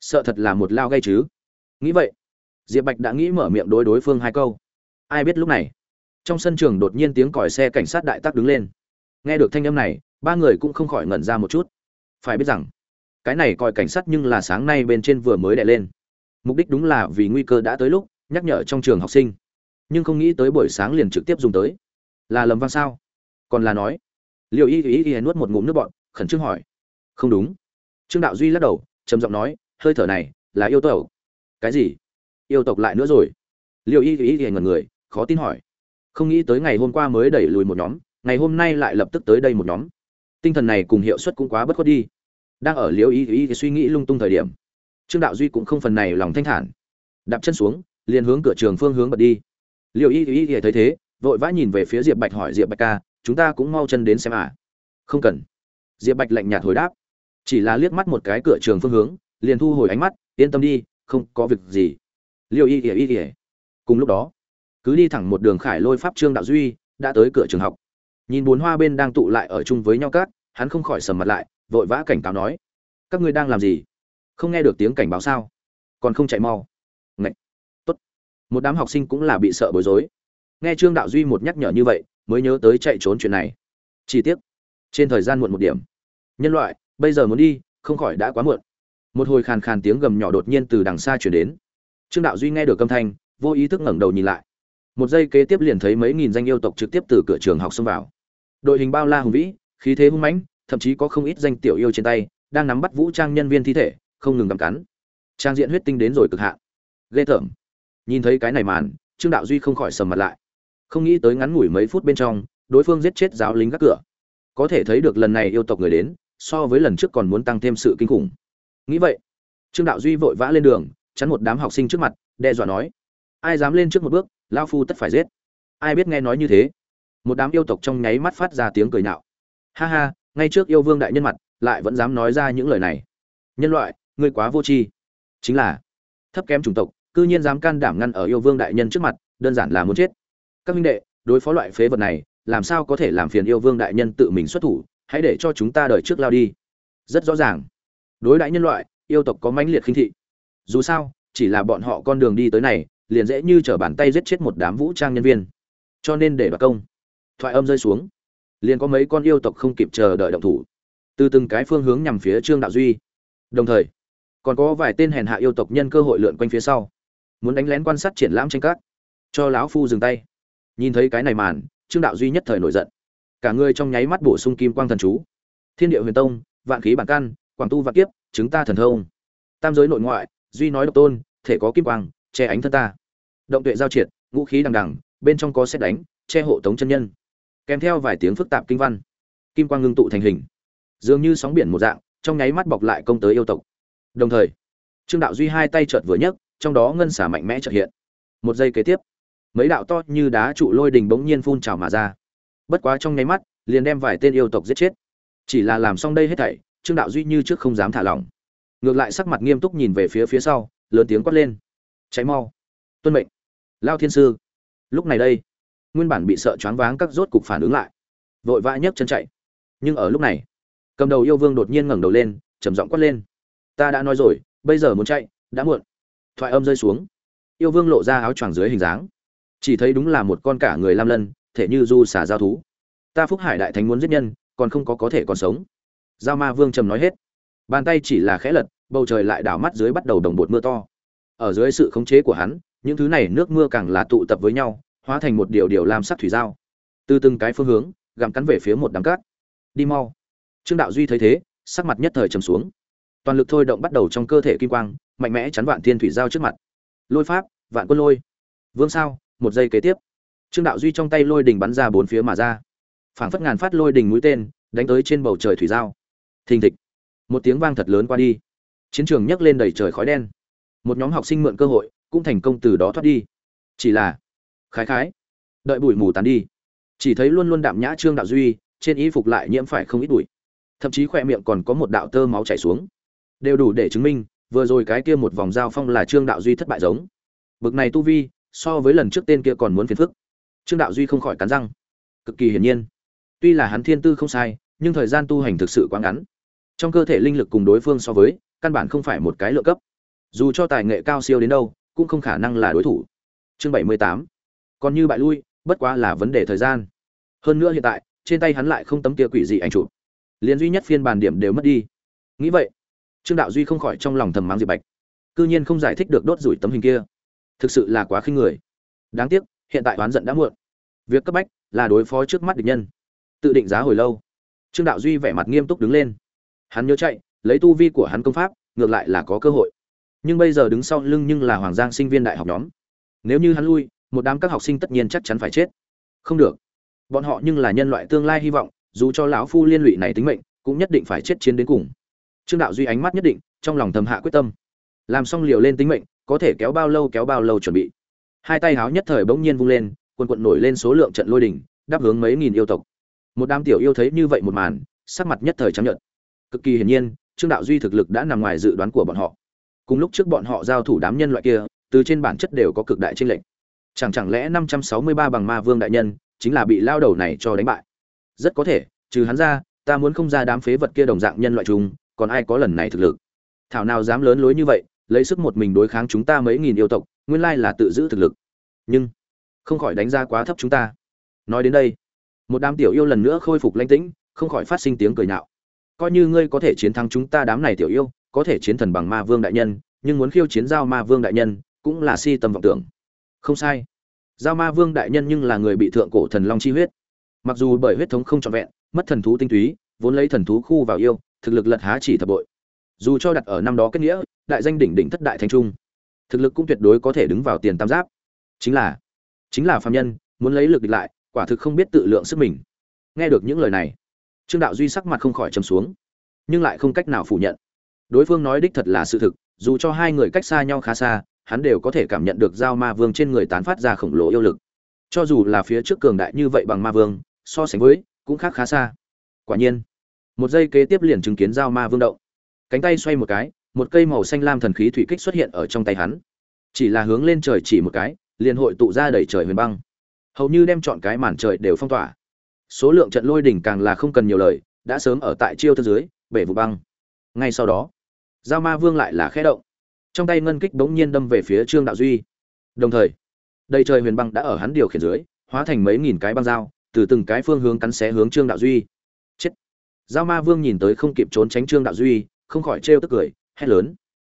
Sợ thật là một lao gây chứ. Nghĩ vậy, diệp bạch đã nghĩ mở miệng đối đối phương hai câu ai biết lúc này? Trong sân trường đột nhiên tiếng còi xe cảnh sát đại tắc đứng lên. Nghe được thanh âm này, ba người cũng không khỏi ngẩn ra một chút. Phải biết rằng, cái này còi cảnh sát nhưng là sáng nay bên trên vừa mới đẻ lên. Mục đích đúng là vì nguy cơ đã tới lúc, nhắc nhở trong trường học sinh. Nhưng không nghĩ tới buổi sáng liền trực tiếp dùng tới. Là lầm vang sao? Còn là nói. Liệu y y y nuốt một ngụm nước bọn khẩn trương hỏi. Không đúng. Trương đạo duy lắc đầu, trầm giọng nói, hơi thở này, là yêu tộc. Cái gì? Yêu tộc lại nữa rồi. Liệu y y y ngần người khó tin hỏi. Không nghĩ tới ngày hôm qua mới đẩy lùi một nhóm, ngày hôm nay lại lập tức tới đây một nhóm. Tinh thần này cùng hiệu suất cũng quá bất khuất đi. Đang ở liễu y y suy nghĩ lung tung thời điểm, trương đạo duy cũng không phần này lòng thanh thản. Đạp chân xuống, liền hướng cửa trường phương hướng bật đi. Liễu y y y thấy thế, vội vã nhìn về phía diệp bạch hỏi, diệp bạch ca, chúng ta cũng mau chân đến xem à? Không cần. Diệp bạch lạnh nhạt hồi đáp. Chỉ là liếc mắt một cái cửa trường phương hướng, liền thu hồi ánh mắt, yên tâm đi, không có việc gì. Liêu y ỉa y ỉa cùng lúc đó cứ đi thẳng một đường khải lôi pháp trương đạo duy, đã tới cửa trường học. Nhìn bốn hoa bên đang tụ lại ở chung với nhau cát hắn không khỏi sầm mặt lại, vội vã cảnh cáo nói, các ngươi đang làm gì? Không nghe được tiếng cảnh báo sao? Còn không chạy mau. Ngậy. một đám học sinh cũng là bị sợ bối rối. Nghe trương đạo duy một nhắc nhở như vậy, mới nhớ tới chạy trốn chuyện này. Chi tiết trên thời gian muộn một điểm. Nhân loại, bây giờ muốn đi, không khỏi đã quá muộn. Một hồi khàn khàn tiếng gầm nhỏ đột nhiên từ đằng xa chuyển đến. Trương đạo duy nghe được âm thanh, vô ý thức ngẩng đầu nhìn lại một giây kế tiếp liền thấy mấy nghìn danh yêu tộc trực tiếp từ cửa trường học xông vào. Đội hình bao la hùng vĩ, khí thế hung mãnh, thậm chí có không ít danh tiểu yêu trên tay, đang nắm bắt vũ trang nhân viên thi thể, không ngừng gặm cắn. Trang diện huyết tinh đến rồi cực hạn. Ghê tởm. Nhìn thấy cái này màn, trương đạo duy không khỏi sầm mặt lại. Không nghĩ tới ngắn ngủi mấy phút bên trong, đối phương giết chết giáo lính gác cửa. Có thể thấy được lần này yêu tộc người đến, so với lần trước còn muốn tăng thêm sự kinh khủng. Nghĩ vậy, trương đạo duy vội vã lên đường, chắn một đám học sinh trước mặt, đe dọa nói, ai dám lên trước một bước lao phu tất phải giết. Ai biết nghe nói như thế? Một đám yêu tộc trong nháy mắt phát ra tiếng cười nhạo. Ha ha, ngay trước yêu vương đại nhân mặt, lại vẫn dám nói ra những lời này. Nhân loại, ngươi quá vô tri. Chính là, thấp kém chủng tộc, cư nhiên dám can đảm ngăn ở yêu vương đại nhân trước mặt, đơn giản là muốn chết. Các minh đệ, đối phó loại phế vật này, làm sao có thể làm phiền yêu vương đại nhân tự mình xuất thủ? Hãy để cho chúng ta đợi trước lao đi. Rất rõ ràng. Đối đãi nhân loại, yêu tộc có mãnh liệt khinh thị. Dù sao, chỉ là bọn họ con đường đi tới này liền dễ như trở bàn tay giết chết một đám vũ trang nhân viên. Cho nên để đoạt công, thoại âm rơi xuống, liền có mấy con yêu tộc không kịp chờ đợi động thủ, từ từng cái phương hướng nhằm phía trương đạo duy. Đồng thời, còn có vài tên hèn hạ yêu tộc nhân cơ hội lượn quanh phía sau, muốn đánh lén quan sát triển lãm tranh cát. Cho lão phu dừng tay. Nhìn thấy cái này màn, trương đạo duy nhất thời nổi giận. Cả người trong nháy mắt bổ sung kim quang thần chú. Thiên địa huyền tông, vạn khí bản căn, quảng tu vạn kiếp, chứng ta thần thông. Tam giới nội ngoại, duy nói độc tôn, thể có kim quang che ánh thân ta. Động tuệ giao triệt, ngũ khí đằng đằng, bên trong có xét đánh, che hộ tống chân nhân. Kèm theo vài tiếng phức tạp kinh văn, kim quang ngưng tụ thành hình. Dường như sóng biển một dạng, trong nháy mắt bọc lại công tới yêu tộc. Đồng thời, trương đạo duy hai tay chợt vừa nhấc, trong đó ngân xả mạnh mẽ chợt hiện. Một giây kế tiếp, mấy đạo to như đá trụ lôi đình bỗng nhiên phun trào mà ra. Bất quá trong nháy mắt, liền đem vài tên yêu tộc giết chết. Chỉ là làm xong đây hết thảy, trương đạo duy như trước không dám thả lỏng. Ngược lại sắc mặt nghiêm túc nhìn về phía phía sau, lớn tiếng quát lên cháy mau. Tuân mệnh. Lao thiên sư. Lúc này đây, nguyên bản bị sợ choáng váng các rốt cục phản ứng lại. Vội vã nhấc chân chạy. Nhưng ở lúc này, cầm đầu yêu vương đột nhiên ngẩng đầu lên, trầm giọng quát lên. Ta đã nói rồi, bây giờ muốn chạy, đã muộn. Thoại âm rơi xuống. Yêu vương lộ ra áo choàng dưới hình dáng. Chỉ thấy đúng là một con cả người lam lân, thể như du xả giao thú. Ta phúc hải đại thánh muốn giết nhân, còn không có có thể còn sống. Giao ma vương trầm nói hết. Bàn tay chỉ là khẽ lật, bầu trời lại đảo mắt dưới bắt đầu đồng bột mưa to ở dưới sự khống chế của hắn, những thứ này nước mưa càng là tụ tập với nhau, hóa thành một điều điều làm sắc thủy giao. Từ từng cái phương hướng, gặm cắn về phía một đám cát. Đi mau. Trương đạo duy thấy thế, sắc mặt nhất thời trầm xuống. Toàn lực thôi động bắt đầu trong cơ thể kim quang, mạnh mẽ chắn vạn thiên thủy giao trước mặt. Lôi pháp, vạn quân lôi. Vương sao, một giây kế tiếp. Trương đạo duy trong tay lôi đình bắn ra bốn phía mà ra. Phảng phất ngàn phát lôi đình mũi tên, đánh tới trên bầu trời thủy giao. Thình thịch. Một tiếng vang thật lớn qua đi. Chiến trường nhấc lên đầy trời khói đen một nhóm học sinh mượn cơ hội, cũng thành công từ đó thoát đi. Chỉ là, khái khái, đợi bụi mù tàn đi. Chỉ thấy luôn luôn đạm nhã trương đạo duy, trên y phục lại nhiễm phải không ít bụi. Thậm chí khoe miệng còn có một đạo tơ máu chảy xuống. Đều đủ để chứng minh, vừa rồi cái kia một vòng giao phong là trương đạo duy thất bại giống. Bực này tu vi, so với lần trước tên kia còn muốn phiền phức. Trương đạo duy không khỏi cắn răng. Cực kỳ hiển nhiên. Tuy là hắn thiên tư không sai, nhưng thời gian tu hành thực sự quá ngắn. Trong cơ thể linh lực cùng đối phương so với, căn bản không phải một cái lựa cấp dù cho tài nghệ cao siêu đến đâu, cũng không khả năng là đối thủ. Chương bảy mươi tám. Còn như bại lui, bất quá là vấn đề thời gian. Hơn nữa hiện tại, trên tay hắn lại không tấm kia quỷ gì ảnh chụp. Liền duy nhất phiên bản điểm đều mất đi. Nghĩ vậy, trương đạo duy không khỏi trong lòng thầm mắng diệp bạch. Cư nhiên không giải thích được đốt rủi tấm hình kia. Thực sự là quá khinh người. Đáng tiếc, hiện tại oán giận đã muộn. Việc cấp bách là đối phó trước mắt địch nhân. Tự định giá hồi lâu. Trương đạo duy vẻ mặt nghiêm túc đứng lên. Hắn nhớ chạy, lấy tu vi của hắn công pháp, ngược lại là có cơ hội nhưng bây giờ đứng sau lưng nhưng là hoàng giang sinh viên đại học nhóm. Nếu như hắn lui, một đám các học sinh tất nhiên chắc chắn phải chết. Không được. Bọn họ nhưng là nhân loại tương lai hy vọng, dù cho lão phu liên lụy này tính mệnh, cũng nhất định phải chết chiến đến cùng. Trương đạo duy ánh mắt nhất định, trong lòng thầm hạ quyết tâm. Làm xong liều lên tính mệnh, có thể kéo bao lâu kéo bao lâu chuẩn bị. Hai tay háo nhất thời bỗng nhiên vung lên, quần quận nổi lên số lượng trận lôi đỉnh, đáp hướng mấy nghìn yêu tộc. Một đám tiểu yêu thấy như vậy một màn, sắc mặt nhất thời chấp nhận cực kỳ hiển nhiên, trương đạo duy thực lực đã nằm ngoài dự đoán của bọn họ cùng lúc trước bọn họ giao thủ đám nhân loại kia, từ trên bản chất đều có cực đại tranh lệch. Chẳng chẳng lẽ năm trăm sáu mươi ba bằng ma vương đại nhân chính là bị lao đầu này cho đánh bại? Rất có thể, trừ hắn ra, ta muốn không ra đám phế vật kia đồng dạng nhân loại chung còn ai có lần này thực lực? Thảo nào dám lớn lối như vậy, lấy sức một mình đối kháng chúng ta mấy nghìn yêu tộc, nguyên lai là tự giữ thực lực. Nhưng, không khỏi đánh ra quá thấp chúng ta. Nói đến đây, một đám tiểu yêu lần nữa khôi phục lãnh tĩnh, không khỏi phát sinh tiếng cười nhạo. Coi như ngươi có thể chiến thắng chúng ta đám này tiểu yêu có thể chiến thần bằng ma vương đại nhân, nhưng muốn khiêu chiến giao ma vương đại nhân cũng là si tâm vọng tưởng. Không sai. Giao ma vương đại nhân nhưng là người bị thượng cổ thần long chi huyết. Mặc dù bởi huyết thống không trọn vẹn, mất thần thú tinh túy, vốn lấy thần thú khu vào yêu, thực lực lật há chỉ thập bội. Dù cho đặt ở năm đó kết nghĩa, đại danh đỉnh đỉnh thất đại thanh trung, thực lực cũng tuyệt đối có thể đứng vào tiền tam giáp. Chính là chính là phạm nhân, muốn lấy lực địch lại, quả thực không biết tự lượng sức mình. Nghe được những lời này, trương đạo duy sắc mặt không khỏi trầm xuống, nhưng lại không cách nào phủ nhận đối phương nói đích thật là sự thực, dù cho hai người cách xa nhau khá xa, hắn đều có thể cảm nhận được giao ma vương trên người tán phát ra khổng lồ yêu lực. Cho dù là phía trước cường đại như vậy bằng ma vương, so sánh với, cũng khác khá xa. Quả nhiên, một giây kế tiếp liền chứng kiến giao ma vương động. Cánh tay xoay một cái, một cây màu xanh lam thần khí thủy kích xuất hiện ở trong tay hắn. Chỉ là hướng lên trời chỉ một cái, liền hội tụ ra đầy trời huyền băng. Hầu như đem chọn cái màn trời đều phong tỏa. Số lượng trận lôi đỉnh càng là không cần nhiều lời, đã sớm ở tại chiêu thân dưới, bể vụ băng. Ngay sau đó giao ma vương lại là khẽ động. Trong tay ngân kích bỗng nhiên đâm về phía trương đạo duy. Đồng thời, đầy trời huyền băng đã ở hắn điều khiển dưới, hóa thành mấy nghìn cái băng dao, từ từng cái phương hướng cắn xé hướng trương đạo duy. Chết! Giao ma vương nhìn tới không kịp trốn tránh trương đạo duy, không khỏi trêu tức cười, hét lớn.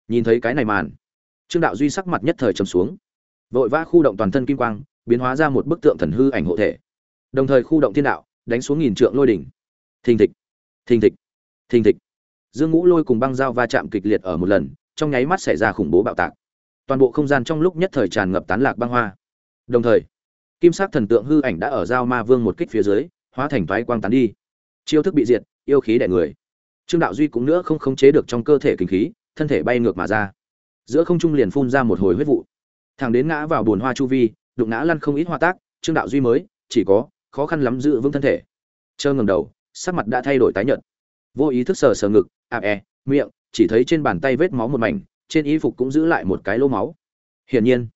Nhìn thấy cái này màn, trương đạo duy sắc mặt nhất thời trầm xuống. Vội vã khu động toàn thân kim quang, biến hóa ra một bức tượng thần hư ảnh hộ thể. Đồng thời khu động thiên đạo, đánh xuống nghìn trượng lôi đỉnh. Thình thịch! Thình thịch! Thình thịch! Dương ngũ lôi cùng băng dao va chạm kịch liệt ở một lần, trong nháy mắt xảy ra khủng bố bạo tạc. Toàn bộ không gian trong lúc nhất thời tràn ngập tán lạc băng hoa. Đồng thời, kim sắc thần tượng hư ảnh đã ở giao ma vương một kích phía dưới, hóa thành toái quang tán đi. Chiêu thức bị diệt, yêu khí đẻ người. Trương đạo duy cũng nữa không khống chế được trong cơ thể kinh khí, thân thể bay ngược mà ra. Giữa không trung liền phun ra một hồi huyết vụ. Thằng đến ngã vào bồn hoa chu vi, đụng ngã lăn không ít hoa tác, trương đạo duy mới, chỉ có, khó khăn lắm giữ vững thân thể. Trơ ngầm đầu, sắc mặt đã thay đổi tái nhợt. Vô ý thức sờ sờ ngực à e miệng chỉ thấy trên bàn tay vết máu một mảnh trên y phục cũng giữ lại một cái lỗ máu hiển nhiên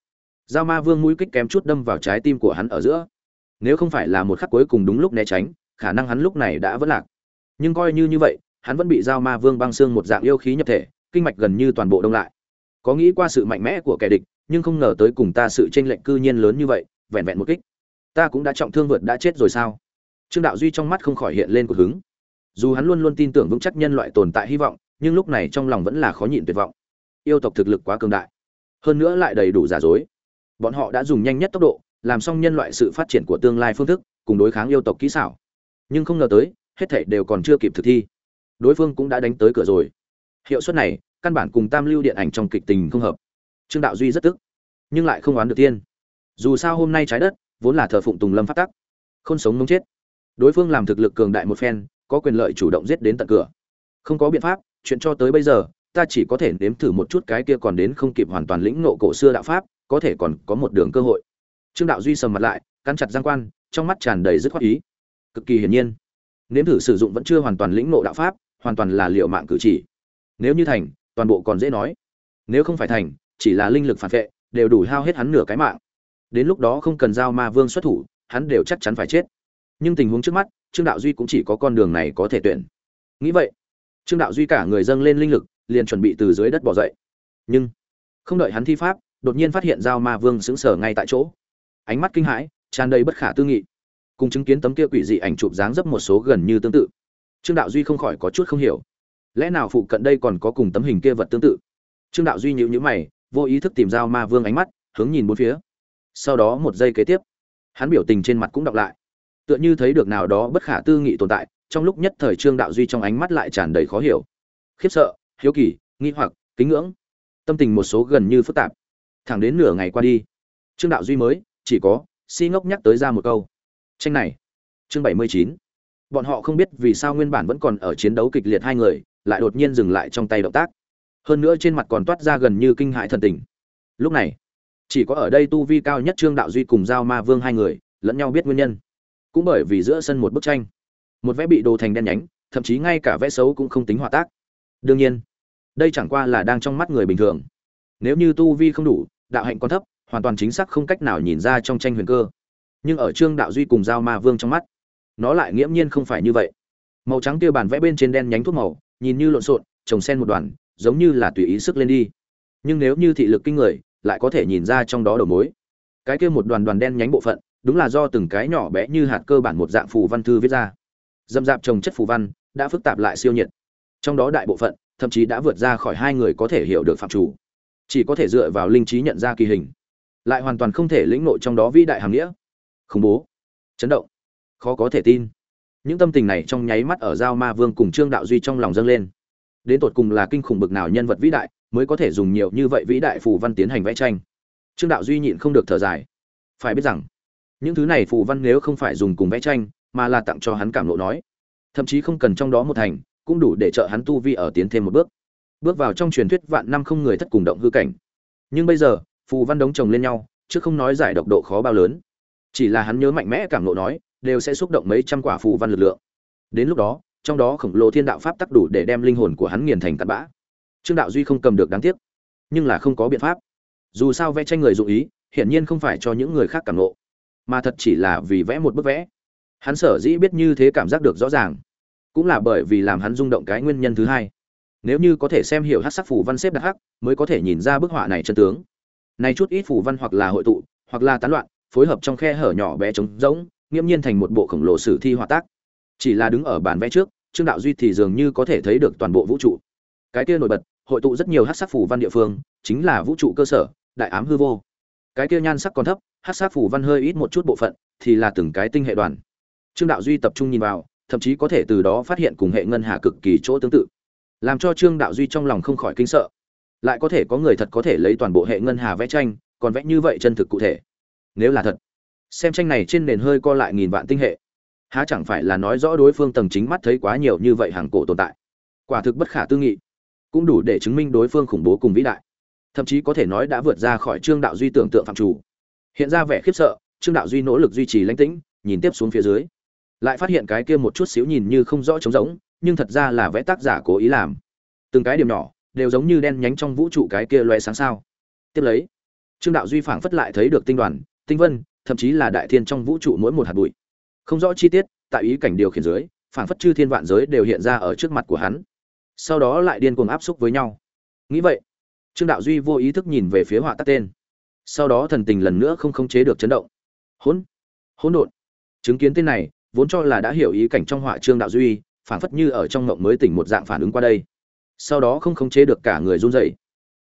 Giao Ma Vương mũi kích kém chút đâm vào trái tim của hắn ở giữa. Nếu không phải là một khắc cuối cùng đúng lúc né tránh, khả năng hắn lúc này đã vẫn lạc. Nhưng coi như như vậy, hắn vẫn bị Giao Ma Vương băng xương một dạng yêu khí nhập thể, kinh mạch gần như toàn bộ đông lại. Có nghĩ qua sự mạnh mẽ của kẻ địch, nhưng không ngờ tới cùng ta sự tranh lệch cư nhiên lớn như vậy, vẹn vẹn một kích. Ta cũng đã trọng thương vượt đã chết rồi sao? Trương Đạo Duy trong mắt không khỏi hiện lên cuộc hứng. Dù hắn luôn luôn tin tưởng vững chắc nhân loại tồn tại hy vọng, nhưng lúc này trong lòng vẫn là khó nhịn tuyệt vọng. Yêu tộc thực lực quá cường đại, hơn nữa lại đầy đủ giả dối. Bọn họ đã dùng nhanh nhất tốc độ làm xong nhân loại sự phát triển của tương lai phương thức cùng đối kháng yêu tộc kỹ xảo. Nhưng không ngờ tới hết thảy đều còn chưa kịp thực thi. Đối phương cũng đã đánh tới cửa rồi. Hiệu suất này căn bản cùng tam lưu điện ảnh trong kịch tình không hợp. Trương đạo duy rất tức nhưng lại không oán được tiên. Dù sao hôm nay trái đất vốn là thờ phụng tùng lâm phát tắc. Không sống mống chết. Đối phương làm thực lực cường đại một phen có quyền lợi chủ động giết đến tận cửa. Không có biện pháp, chuyện cho tới bây giờ, ta chỉ có thể nếm thử một chút cái kia còn đến không kịp hoàn toàn lĩnh nộ cổ xưa đạo pháp, có thể còn có một đường cơ hội. Trương đạo duy sầm mặt lại, cắn chặt giang quan, trong mắt tràn đầy dứt khoát ý. Cực kỳ hiển nhiên, nếm thử sử dụng vẫn chưa hoàn toàn lĩnh ngộ đạo pháp, hoàn toàn là liệu mạng cử chỉ. Nếu như thành, toàn bộ còn dễ nói. Nếu không phải thành, chỉ là linh lực phản vệ, đều đủ hao hết hắn nửa cái mạng. Đến lúc đó không cần giao ma vương xuất thủ, hắn đều chắc chắn phải chết. Nhưng tình huống trước mắt trương đạo duy cũng chỉ có con đường này có thể tuyển. Nghĩ vậy, trương đạo duy cả người dâng lên linh lực, liền chuẩn bị từ dưới đất bỏ dậy. Nhưng, không đợi hắn thi pháp, đột nhiên phát hiện dao ma vương sững sờ ngay tại chỗ. Ánh mắt kinh hãi, tràn đầy bất khả tư nghị. Cùng chứng kiến tấm kia quỷ dị ảnh chụp dáng dấp một số gần như tương tự. Trương đạo duy không khỏi có chút không hiểu. Lẽ nào phụ cận đây còn có cùng tấm hình kia vật tương tự? Trương đạo duy nhíu nhíu mày, vô ý thức tìm dao ma vương ánh mắt, hướng nhìn bốn phía. Sau đó một giây kế tiếp, hắn biểu tình trên mặt cũng đọc lại tựa như thấy được nào đó bất khả tư nghị tồn tại, trong lúc nhất thời trương đạo duy trong ánh mắt lại tràn đầy khó hiểu. Khiếp sợ, hiếu kỳ, nghi hoặc, kính ngưỡng. Tâm tình một số gần như phức tạp. Thẳng đến nửa ngày qua đi, trương đạo duy mới, chỉ có, si ngốc nhắc tới ra một câu. Tranh này, chương bảy mươi chín. Bọn họ không biết vì sao nguyên bản vẫn còn ở chiến đấu kịch liệt hai người, lại đột nhiên dừng lại trong tay động tác. Hơn nữa trên mặt còn toát ra gần như kinh hãi thần tình. Lúc này, chỉ có ở đây tu vi cao nhất trương đạo duy cùng giao ma vương hai người, lẫn nhau biết nguyên nhân cũng bởi vì giữa sân một bức tranh, một vẽ bị đồ thành đen nhánh, thậm chí ngay cả vẽ xấu cũng không tính hòa tác. Đương nhiên, đây chẳng qua là đang trong mắt người bình thường. Nếu như tu vi không đủ, đạo hạnh còn thấp, hoàn toàn chính xác không cách nào nhìn ra trong tranh huyền cơ. Nhưng ở trương đạo duy cùng giao ma vương trong mắt, nó lại nghiễm nhiên không phải như vậy. Màu trắng tiêu bản vẽ bên trên đen nhánh thuốc màu, nhìn như lộn xộn, trồng sen một đoàn, giống như là tùy ý sức lên đi. Nhưng nếu như thị lực kinh người, lại có thể nhìn ra trong đó đầu mối. Cái kia một đoàn đoàn đen nhánh bộ phận đúng là do từng cái nhỏ bé như hạt cơ bản một dạng phù văn thư viết ra. Dâm dạp trồng chất phù văn, đã phức tạp lại siêu nhiệt. Trong đó đại bộ phận, thậm chí đã vượt ra khỏi hai người có thể hiểu được phạm chủ. Chỉ có thể dựa vào linh trí nhận ra kỳ hình. Lại hoàn toàn không thể lĩnh nội trong đó vĩ đại hàm nghĩa. Khủng bố. Chấn động. Khó có thể tin. Những tâm tình này trong nháy mắt ở giao ma vương cùng trương đạo duy trong lòng dâng lên. Đến tột cùng là kinh khủng bực nào nhân vật vĩ đại mới có thể dùng nhiều như vậy vĩ đại phù văn tiến hành vẽ tranh? Trương đạo duy nhịn không được thở dài. Phải biết rằng những thứ này phù văn nếu không phải dùng cùng vẽ tranh, mà là tặng cho hắn cảm lộ nói. Thậm chí không cần trong đó một thành, cũng đủ để trợ hắn tu vi ở tiến thêm một bước. Bước vào trong truyền thuyết vạn năm không người thất cùng động hư cảnh. Nhưng bây giờ, phù văn đống chồng lên nhau, chứ không nói giải độc độ khó bao lớn. Chỉ là hắn nhớ mạnh mẽ cảm lộ nói, đều sẽ xúc động mấy trăm quả phù văn lực lượng. Đến lúc đó, trong đó khổng lồ thiên đạo pháp tắc đủ để đem linh hồn của hắn nghiền thành tạt bã. Trương đạo duy không cầm được đáng tiếc, nhưng là không có biện pháp. Dù sao vẽ tranh người dụ ý, hiển nhiên không phải cho những người khác cảm lộ mà thật chỉ là vì vẽ một bức vẽ. Hắn sở dĩ biết như thế cảm giác được rõ ràng, cũng là bởi vì làm hắn rung động cái nguyên nhân thứ hai. Nếu như có thể xem hiểu hát sắc phù văn xếp đặc hắc, mới có thể nhìn ra bức họa này chân tướng. Này chút ít phù văn hoặc là hội tụ, hoặc là tán loạn, phối hợp trong khe hở nhỏ bé trống rỗng, nghiễm nhiên thành một bộ khổng lồ sử thi họa tác. Chỉ là đứng ở bàn vẽ trước, trương đạo duy thì dường như có thể thấy được toàn bộ vũ trụ. Cái kia nổi bật, hội tụ rất nhiều hát sắc phù văn địa phương, chính là vũ trụ cơ sở, đại ám hư vô. Cái kia nhan sắc còn thấp hát sát phù văn hơi ít một chút bộ phận, thì là từng cái tinh hệ đoàn. Trương đạo duy tập trung nhìn vào, thậm chí có thể từ đó phát hiện cùng hệ ngân hà cực kỳ chỗ tương tự. Làm cho trương đạo duy trong lòng không khỏi kinh sợ. Lại có thể có người thật có thể lấy toàn bộ hệ ngân hà vẽ tranh, còn vẽ như vậy chân thực cụ thể. Nếu là thật, xem tranh này trên nền hơi co lại nghìn vạn tinh hệ. Há chẳng phải là nói rõ đối phương tầng chính mắt thấy quá nhiều như vậy hàng cổ tồn tại. Quả thực bất khả tư nghị. Cũng đủ để chứng minh đối phương khủng bố cùng vĩ đại. Thậm chí có thể nói đã vượt ra khỏi trương đạo duy tưởng tượng phạm chủ hiện ra vẻ khiếp sợ, trương đạo duy nỗ lực duy trì lãnh tĩnh, nhìn tiếp xuống phía dưới. Lại phát hiện cái kia một chút xíu nhìn như không rõ trống rỗng, nhưng thật ra là vẽ tác giả cố ý làm. Từng cái điểm nhỏ, đều giống như đen nhánh trong vũ trụ cái kia loe sáng sao. Tiếp lấy, trương đạo duy phảng phất lại thấy được tinh đoàn, tinh vân, thậm chí là đại thiên trong vũ trụ mỗi một hạt bụi. Không rõ chi tiết, tại ý cảnh điều khiển dưới, phảng phất chư thiên vạn giới đều hiện ra ở trước mặt của hắn. Sau đó lại điên cuồng áp xúc với nhau. Nghĩ vậy, trương đạo duy vô ý thức nhìn về phía họa tắt tên sau đó thần tình lần nữa không khống chế được chấn động. Hỗn hỗn độn. Chứng kiến tên này, vốn cho là đã hiểu ý cảnh trong họa trương đạo duy, phảng phất như ở trong ngộng mới tỉnh một dạng phản ứng qua đây. Sau đó không khống chế được cả người run rẩy.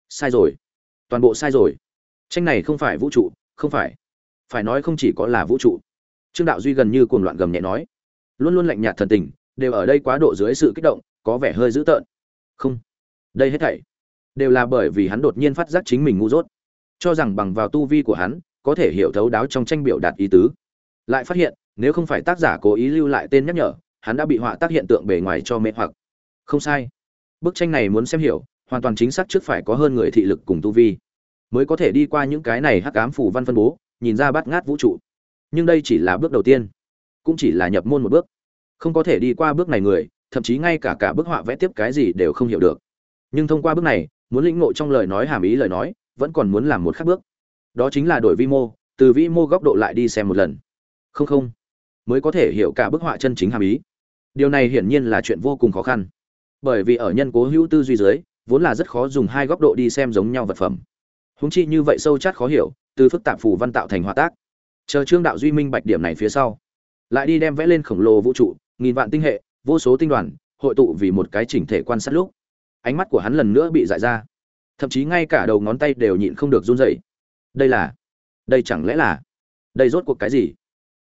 Sai rồi. Toàn bộ sai rồi. Tranh này không phải vũ trụ, không phải. Phải nói không chỉ có là vũ trụ. Trương đạo duy gần như cuồng loạn gầm nhẹ nói. Luôn luôn lạnh nhạt thần tình, đều ở đây quá độ dưới sự kích động, có vẻ hơi dữ tợn. Không. Đây hết thảy đều là bởi vì hắn đột nhiên phát giác chính mình ngu dốt cho rằng bằng vào tu vi của hắn, có thể hiểu thấu đáo trong tranh biểu đạt ý tứ. Lại phát hiện, nếu không phải tác giả cố ý lưu lại tên nhắc nhở, hắn đã bị họa tác hiện tượng bề ngoài cho mê hoặc. Không sai. Bức tranh này muốn xem hiểu, hoàn toàn chính xác trước phải có hơn người thị lực cùng tu vi. Mới có thể đi qua những cái này hắc ám phủ văn phân bố, nhìn ra bát ngát vũ trụ. Nhưng đây chỉ là bước đầu tiên. Cũng chỉ là nhập môn một bước. Không có thể đi qua bước này người, thậm chí ngay cả cả bức họa vẽ tiếp cái gì đều không hiểu được. Nhưng thông qua bước này, muốn lĩnh ngộ trong lời nói hàm ý lời nói vẫn còn muốn làm một khác bước. Đó chính là đổi vi mô, từ vi mô góc độ lại đi xem một lần. Không không, mới có thể hiểu cả bức họa chân chính hàm ý. Điều này hiển nhiên là chuyện vô cùng khó khăn. Bởi vì ở nhân cố hữu tư duy dưới, vốn là rất khó dùng hai góc độ đi xem giống nhau vật phẩm. Húng chi như vậy sâu chát khó hiểu, từ phức tạp phù văn tạo thành hòa tác. Chờ trương đạo duy minh bạch điểm này phía sau, lại đi đem vẽ lên khổng lồ vũ trụ, nghìn vạn tinh hệ, vô số tinh đoàn, hội tụ vì một cái chỉnh thể quan sát lúc. Ánh mắt của hắn lần nữa bị dại ra thậm chí ngay cả đầu ngón tay đều nhịn không được run rẩy. Đây là, đây chẳng lẽ là, đây rốt cuộc cái gì?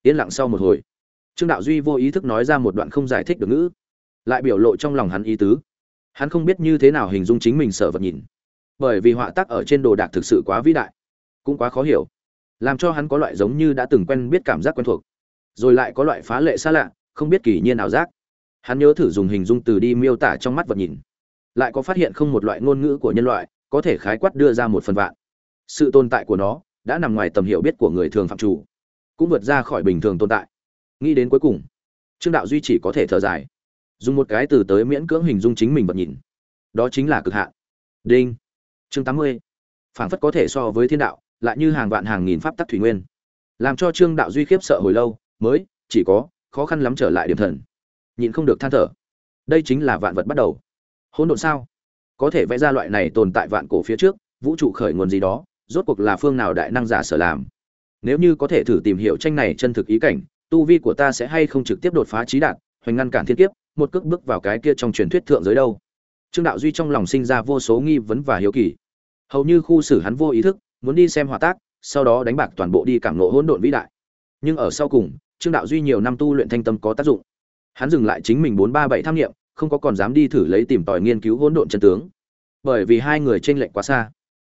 Yên lặng sau một hồi, trương đạo duy vô ý thức nói ra một đoạn không giải thích được ngữ, lại biểu lộ trong lòng hắn ý tứ. Hắn không biết như thế nào hình dung chính mình sợ vật nhìn, bởi vì họa tác ở trên đồ đạc thực sự quá vĩ đại, cũng quá khó hiểu, làm cho hắn có loại giống như đã từng quen biết cảm giác quen thuộc, rồi lại có loại phá lệ xa lạ, không biết kỳ nhiên nào giác. Hắn nhớ thử dùng hình dung từ đi miêu tả trong mắt vật nhìn, lại có phát hiện không một loại ngôn ngữ của nhân loại có thể khái quát đưa ra một phần vạn. Sự tồn tại của nó đã nằm ngoài tầm hiểu biết của người thường phạm chủ, cũng vượt ra khỏi bình thường tồn tại. Nghĩ đến cuối cùng, trương đạo duy chỉ có thể thở dài, dùng một cái từ tới miễn cưỡng hình dung chính mình vật nhìn. Đó chính là cực hạn. Đinh. Chương tám mươi. Phảng phất có thể so với thiên đạo, lại như hàng vạn hàng nghìn pháp tắc thủy nguyên. Làm cho trương đạo duy khiếp sợ hồi lâu, mới, chỉ có, khó khăn lắm trở lại điểm thần. Nhịn không được than thở. Đây chính là vạn vật bắt đầu. Hỗn độn sao? Có thể vẽ ra loại này tồn tại vạn cổ phía trước, vũ trụ khởi nguồn gì đó, rốt cuộc là phương nào đại năng giả sở làm. Nếu như có thể thử tìm hiểu tranh này chân thực ý cảnh, tu vi của ta sẽ hay không trực tiếp đột phá trí đạt, hoành ngăn cản thiên kiếp, một cước bước vào cái kia trong truyền thuyết thượng giới đâu. Trương đạo duy trong lòng sinh ra vô số nghi vấn và hiếu kỳ. Hầu như khu xử hắn vô ý thức, muốn đi xem hòa tác, sau đó đánh bạc toàn bộ đi cảm nộ hỗn độn vĩ đại. Nhưng ở sau cùng, trương đạo duy nhiều năm tu luyện thanh tâm có tác dụng. Hắn dừng lại chính mình bốn ba bảy tham nghiệm không có còn dám đi thử lấy tìm tòi nghiên cứu hỗn độn chân tướng. Bởi vì hai người chênh lệch quá xa.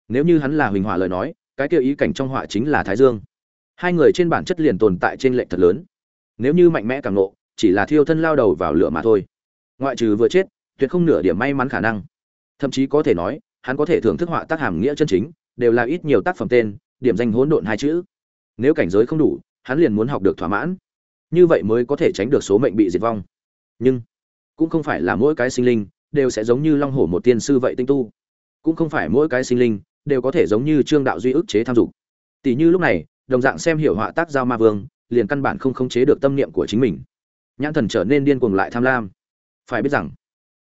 Nếu như hắn là huỳnh hỏa lời nói, cái kia ý cảnh trong họa chính là thái dương. Hai người trên bản chất liền tồn tại trên lệch thật lớn. Nếu như mạnh mẽ càng nộ chỉ là thiêu thân lao đầu vào lửa mà thôi. Ngoại trừ vừa chết, tuyệt không nửa điểm may mắn khả năng. Thậm chí có thể nói, hắn có thể thưởng thức họa tác hàm nghĩa chân chính, đều là ít nhiều tác phẩm tên, điểm danh hỗn độn hai chữ. Nếu cảnh giới không đủ, hắn liền muốn học được thỏa mãn. Như vậy mới có thể tránh được số mệnh bị diệt vong. Nhưng cũng không phải là mỗi cái sinh linh đều sẽ giống như long hổ một tiên sư vậy tinh tu. Cũng không phải mỗi cái sinh linh đều có thể giống như trương đạo duy ức chế tham dục. Tỷ như lúc này, đồng dạng xem hiểu họa tác giao ma vương, liền căn bản không khống chế được tâm niệm của chính mình. Nhãn thần trở nên điên cuồng lại tham lam. Phải biết rằng,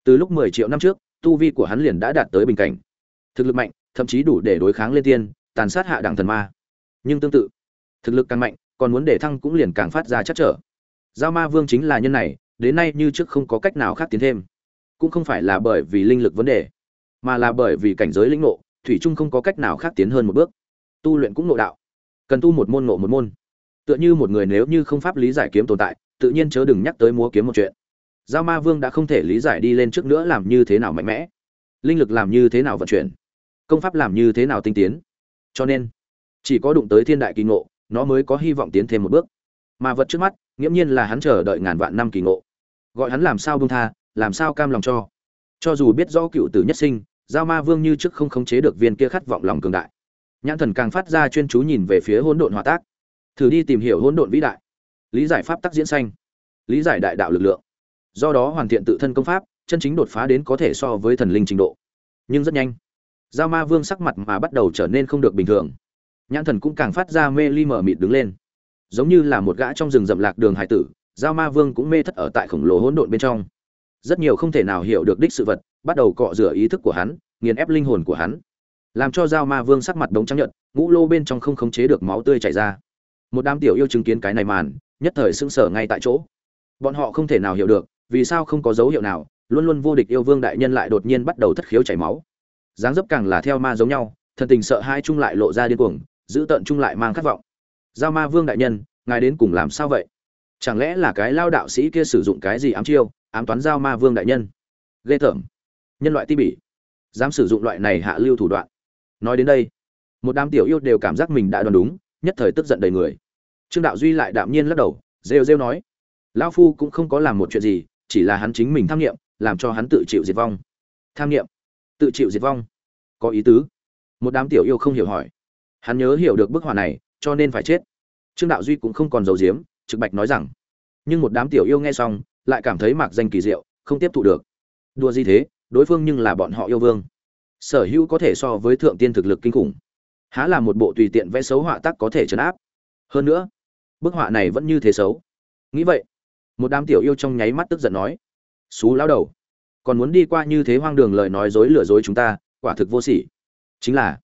từ lúc mười triệu năm trước, tu vi của hắn liền đã đạt tới bình cảnh. Thực lực mạnh, thậm chí đủ để đối kháng lên tiên, tàn sát hạ đẳng thần ma. Nhưng tương tự, thực lực càng mạnh, còn muốn để thăng cũng liền càng phát ra chắc trở. Giao ma vương chính là nhân này đến nay như trước không có cách nào khác tiến thêm. Cũng không phải là bởi vì linh lực vấn đề, mà là bởi vì cảnh giới lĩnh ngộ, thủy trung không có cách nào khác tiến hơn một bước. Tu luyện cũng nội đạo. Cần tu một môn ngộ một môn. Tựa như một người nếu như không pháp lý giải kiếm tồn tại, tự nhiên chớ đừng nhắc tới múa kiếm một chuyện. Giao ma vương đã không thể lý giải đi lên trước nữa làm như thế nào mạnh mẽ. Linh lực làm như thế nào vận chuyển. Công pháp làm như thế nào tinh tiến. Cho nên, chỉ có đụng tới thiên đại kỳ ngộ, nó mới có hy vọng tiến thêm một bước. Mà vật trước mắt, nghiễm nhiên là hắn chờ đợi ngàn vạn năm kỳ ngộ gọi hắn làm sao buông tha, làm sao cam lòng cho. Cho dù biết rõ cựu tử nhất sinh, giao ma vương như trước không khống chế được viên kia khát vọng lòng cường đại. Nhãn thần càng phát ra chuyên chú nhìn về phía hỗn độn hòa tác. Thử đi tìm hiểu hỗn độn vĩ đại. Lý giải pháp tắc diễn xanh lý giải đại đạo lực lượng. Do đó hoàn thiện tự thân công pháp, chân chính đột phá đến có thể so với thần linh trình độ. Nhưng rất nhanh, giao ma vương sắc mặt mà bắt đầu trở nên không được bình thường. Nhãn thần cũng càng phát ra mê ly mở mịt đứng lên. Giống như là một gã trong rừng rậm lạc đường hải tử giao ma vương cũng mê thất ở tại khổng lồ hỗn độn bên trong. Rất nhiều không thể nào hiểu được đích sự vật, bắt đầu cọ rửa ý thức của hắn, nghiền ép linh hồn của hắn. Làm cho giao ma vương sắc mặt đống trắng nhợt, ngũ lô bên trong không khống chế được máu tươi chảy ra. Một đám tiểu yêu chứng kiến cái này màn, nhất thời sững sờ ngay tại chỗ. Bọn họ không thể nào hiểu được, vì sao không có dấu hiệu nào, luôn luôn vô địch yêu vương đại nhân lại đột nhiên bắt đầu thất khiếu chảy máu. Dáng dấp càng là theo ma giống nhau, thần tình sợ hai chung lại lộ ra điên cuồng giữ tận chung lại mang khát vọng. Giao ma vương đại nhân, ngài đến cùng làm sao vậy? Chẳng lẽ là cái lao đạo sĩ kia sử dụng cái gì ám chiêu, ám toán giao ma vương đại nhân? Ghê tởm. Nhân loại ti bỉ. Dám sử dụng loại này hạ lưu thủ đoạn. Nói đến đây, một đám tiểu yêu đều cảm giác mình đã đoán đúng, nhất thời tức giận đầy người. Trương đạo duy lại đạm nhiên lắc đầu, rêu rêu nói, lão phu cũng không có làm một chuyện gì, chỉ là hắn chính mình tham nghiệm, làm cho hắn tự chịu diệt vong. Tham nghiệm? Tự chịu diệt vong? Có ý tứ. Một đám tiểu yêu không hiểu hỏi. Hắn nhớ hiểu được bức họa này, cho nên phải chết. Trương đạo duy cũng không còn giấu giếm trực bạch nói rằng, nhưng một đám tiểu yêu nghe xong, lại cảm thấy mạc danh kỳ diệu, không tiếp thụ được. Đùa gì thế? Đối phương nhưng là bọn họ yêu vương. Sở hữu có thể so với thượng tiên thực lực kinh khủng. Há là một bộ tùy tiện vẽ xấu họa tác có thể chấn áp. Hơn nữa, bức họa này vẫn như thế xấu. Nghĩ vậy, một đám tiểu yêu trong nháy mắt tức giận nói, xú lao đầu, còn muốn đi qua như thế hoang đường lời nói dối lừa dối chúng ta, quả thực vô sỉ. Chính là,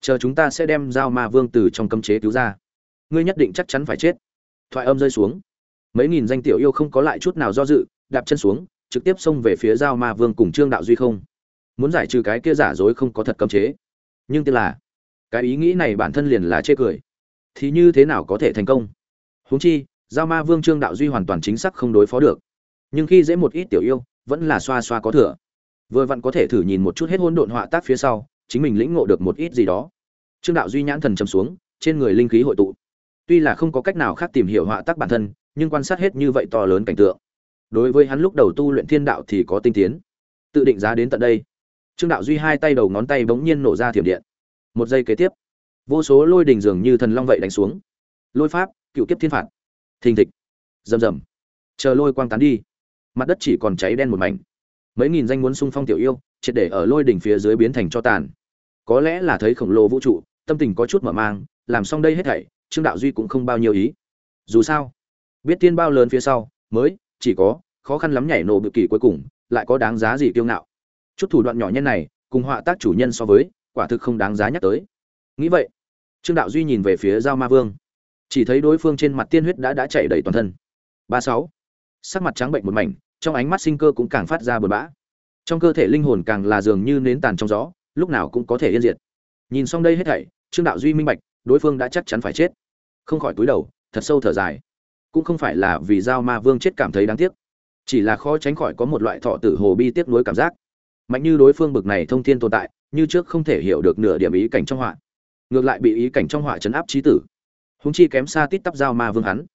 chờ chúng ta sẽ đem giao ma vương từ trong cấm chế cứu ra. Ngươi nhất định chắc chắn phải chết thoại âm rơi xuống. Mấy nghìn danh tiểu yêu không có lại chút nào do dự, đạp chân xuống, trực tiếp xông về phía giao ma vương cùng trương đạo duy không. Muốn giải trừ cái kia giả dối không có thật cấm chế. Nhưng tức là, cái ý nghĩ này bản thân liền là chê cười. Thì như thế nào có thể thành công? Huống chi, giao ma vương trương đạo duy hoàn toàn chính xác không đối phó được. Nhưng khi dễ một ít tiểu yêu, vẫn là xoa xoa có thừa. Vừa vặn có thể thử nhìn một chút hết hỗn độn họa tác phía sau, chính mình lĩnh ngộ được một ít gì đó. Trương đạo duy nhãn thần chầm xuống, trên người linh khí hội tụ tuy là không có cách nào khác tìm hiểu họa tác bản thân, nhưng quan sát hết như vậy to lớn cảnh tượng. Đối với hắn lúc đầu tu luyện thiên đạo thì có tinh tiến. Tự định giá đến tận đây. Trương đạo duy hai tay đầu ngón tay bỗng nhiên nổ ra thiểm điện. Một giây kế tiếp, vô số lôi đình dường như thần long vậy đánh xuống. Lôi pháp, cựu kiếp thiên phạt. Thình thịch. Rầm rầm. Chờ lôi quang tán đi, mặt đất chỉ còn cháy đen một mảnh. Mấy nghìn danh muốn xung phong tiểu yêu, triệt để ở lôi đỉnh phía dưới biến thành cho tàn. Có lẽ là thấy khổng lồ vũ trụ, tâm tình có chút mở mang, làm xong đây hết thảy trương đạo duy cũng không bao nhiêu ý. Dù sao, biết tiên bao lớn phía sau, mới chỉ có khó khăn lắm nhảy nổ bự kỳ cuối cùng, lại có đáng giá gì kiêu ngạo. Chút thủ đoạn nhỏ nhân này, cùng họa tác chủ nhân so với, quả thực không đáng giá nhắc tới. Nghĩ vậy, trương đạo duy nhìn về phía giao ma vương. Chỉ thấy đối phương trên mặt tiên huyết đã đã chảy đầy toàn thân. Ba sáu, sắc mặt trắng bệnh một mảnh, trong ánh mắt sinh cơ cũng càng phát ra bờ bã. Trong cơ thể linh hồn càng là dường như nến tàn trong gió, lúc nào cũng có thể yên diệt. Nhìn xong đây hết thảy, trương đạo duy minh bạch, đối phương đã chắc chắn phải chết không khỏi túi đầu, thật sâu thở dài. Cũng không phải là vì giao ma vương chết cảm thấy đáng tiếc, chỉ là khó tránh khỏi có một loại thọ tử hồ bi tiếc nuối cảm giác. Mạnh như đối phương bực này thông thiên tồn tại, như trước không thể hiểu được nửa điểm ý cảnh trong họa, ngược lại bị ý cảnh trong họa chấn áp trí tử. Húng chi kém xa tít tắp giao ma vương hắn,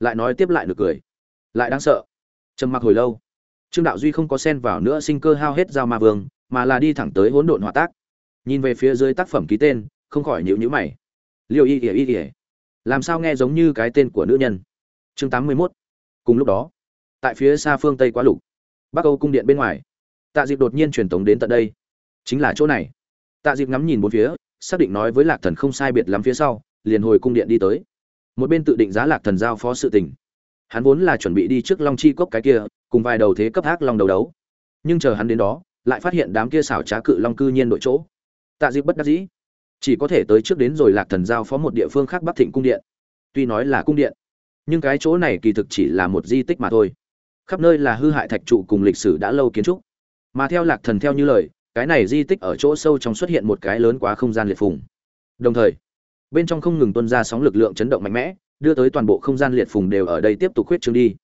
lại nói tiếp lại được cười. Lại đáng sợ. Trầm mặc hồi lâu, trương đạo duy không có xen vào nữa sinh cơ hao hết giao ma vương, mà là đi thẳng tới hỗn độn hỏa tác. Nhìn về phía dưới tác phẩm ký tên, không khỏi nhữ nhữ mày. Liêu y ỉa y ỉa làm sao nghe giống như cái tên của nữ nhân? Chương tám mươi mốt. Cùng lúc đó, tại phía xa phương tây quá lục, bắc âu cung điện bên ngoài, tạ dịp đột nhiên truyền tống đến tận đây. Chính là chỗ này. Tạ dịp ngắm nhìn bốn phía, xác định nói với lạc thần không sai biệt lắm phía sau, liền hồi cung điện đi tới. Một bên tự định giá lạc thần giao phó sự tình. Hắn vốn là chuẩn bị đi trước long chi cốc cái kia, cùng vài đầu thế cấp ác long đầu đấu. Nhưng chờ hắn đến đó, lại phát hiện đám kia xảo trá cự long cư nhiên đội chỗ. Tạ dịp bất đắc dĩ chỉ có thể tới trước đến rồi lạc thần giao phó một địa phương khác bắc thịnh cung điện. Tuy nói là cung điện, nhưng cái chỗ này kỳ thực chỉ là một di tích mà thôi. Khắp nơi là hư hại thạch trụ cùng lịch sử đã lâu kiến trúc. Mà theo lạc thần theo như lời, cái này di tích ở chỗ sâu trong xuất hiện một cái lớn quá không gian liệt phùng. Đồng thời, bên trong không ngừng tuân ra sóng lực lượng chấn động mạnh mẽ, đưa tới toàn bộ không gian liệt phùng đều ở đây tiếp tục khuyết trương đi.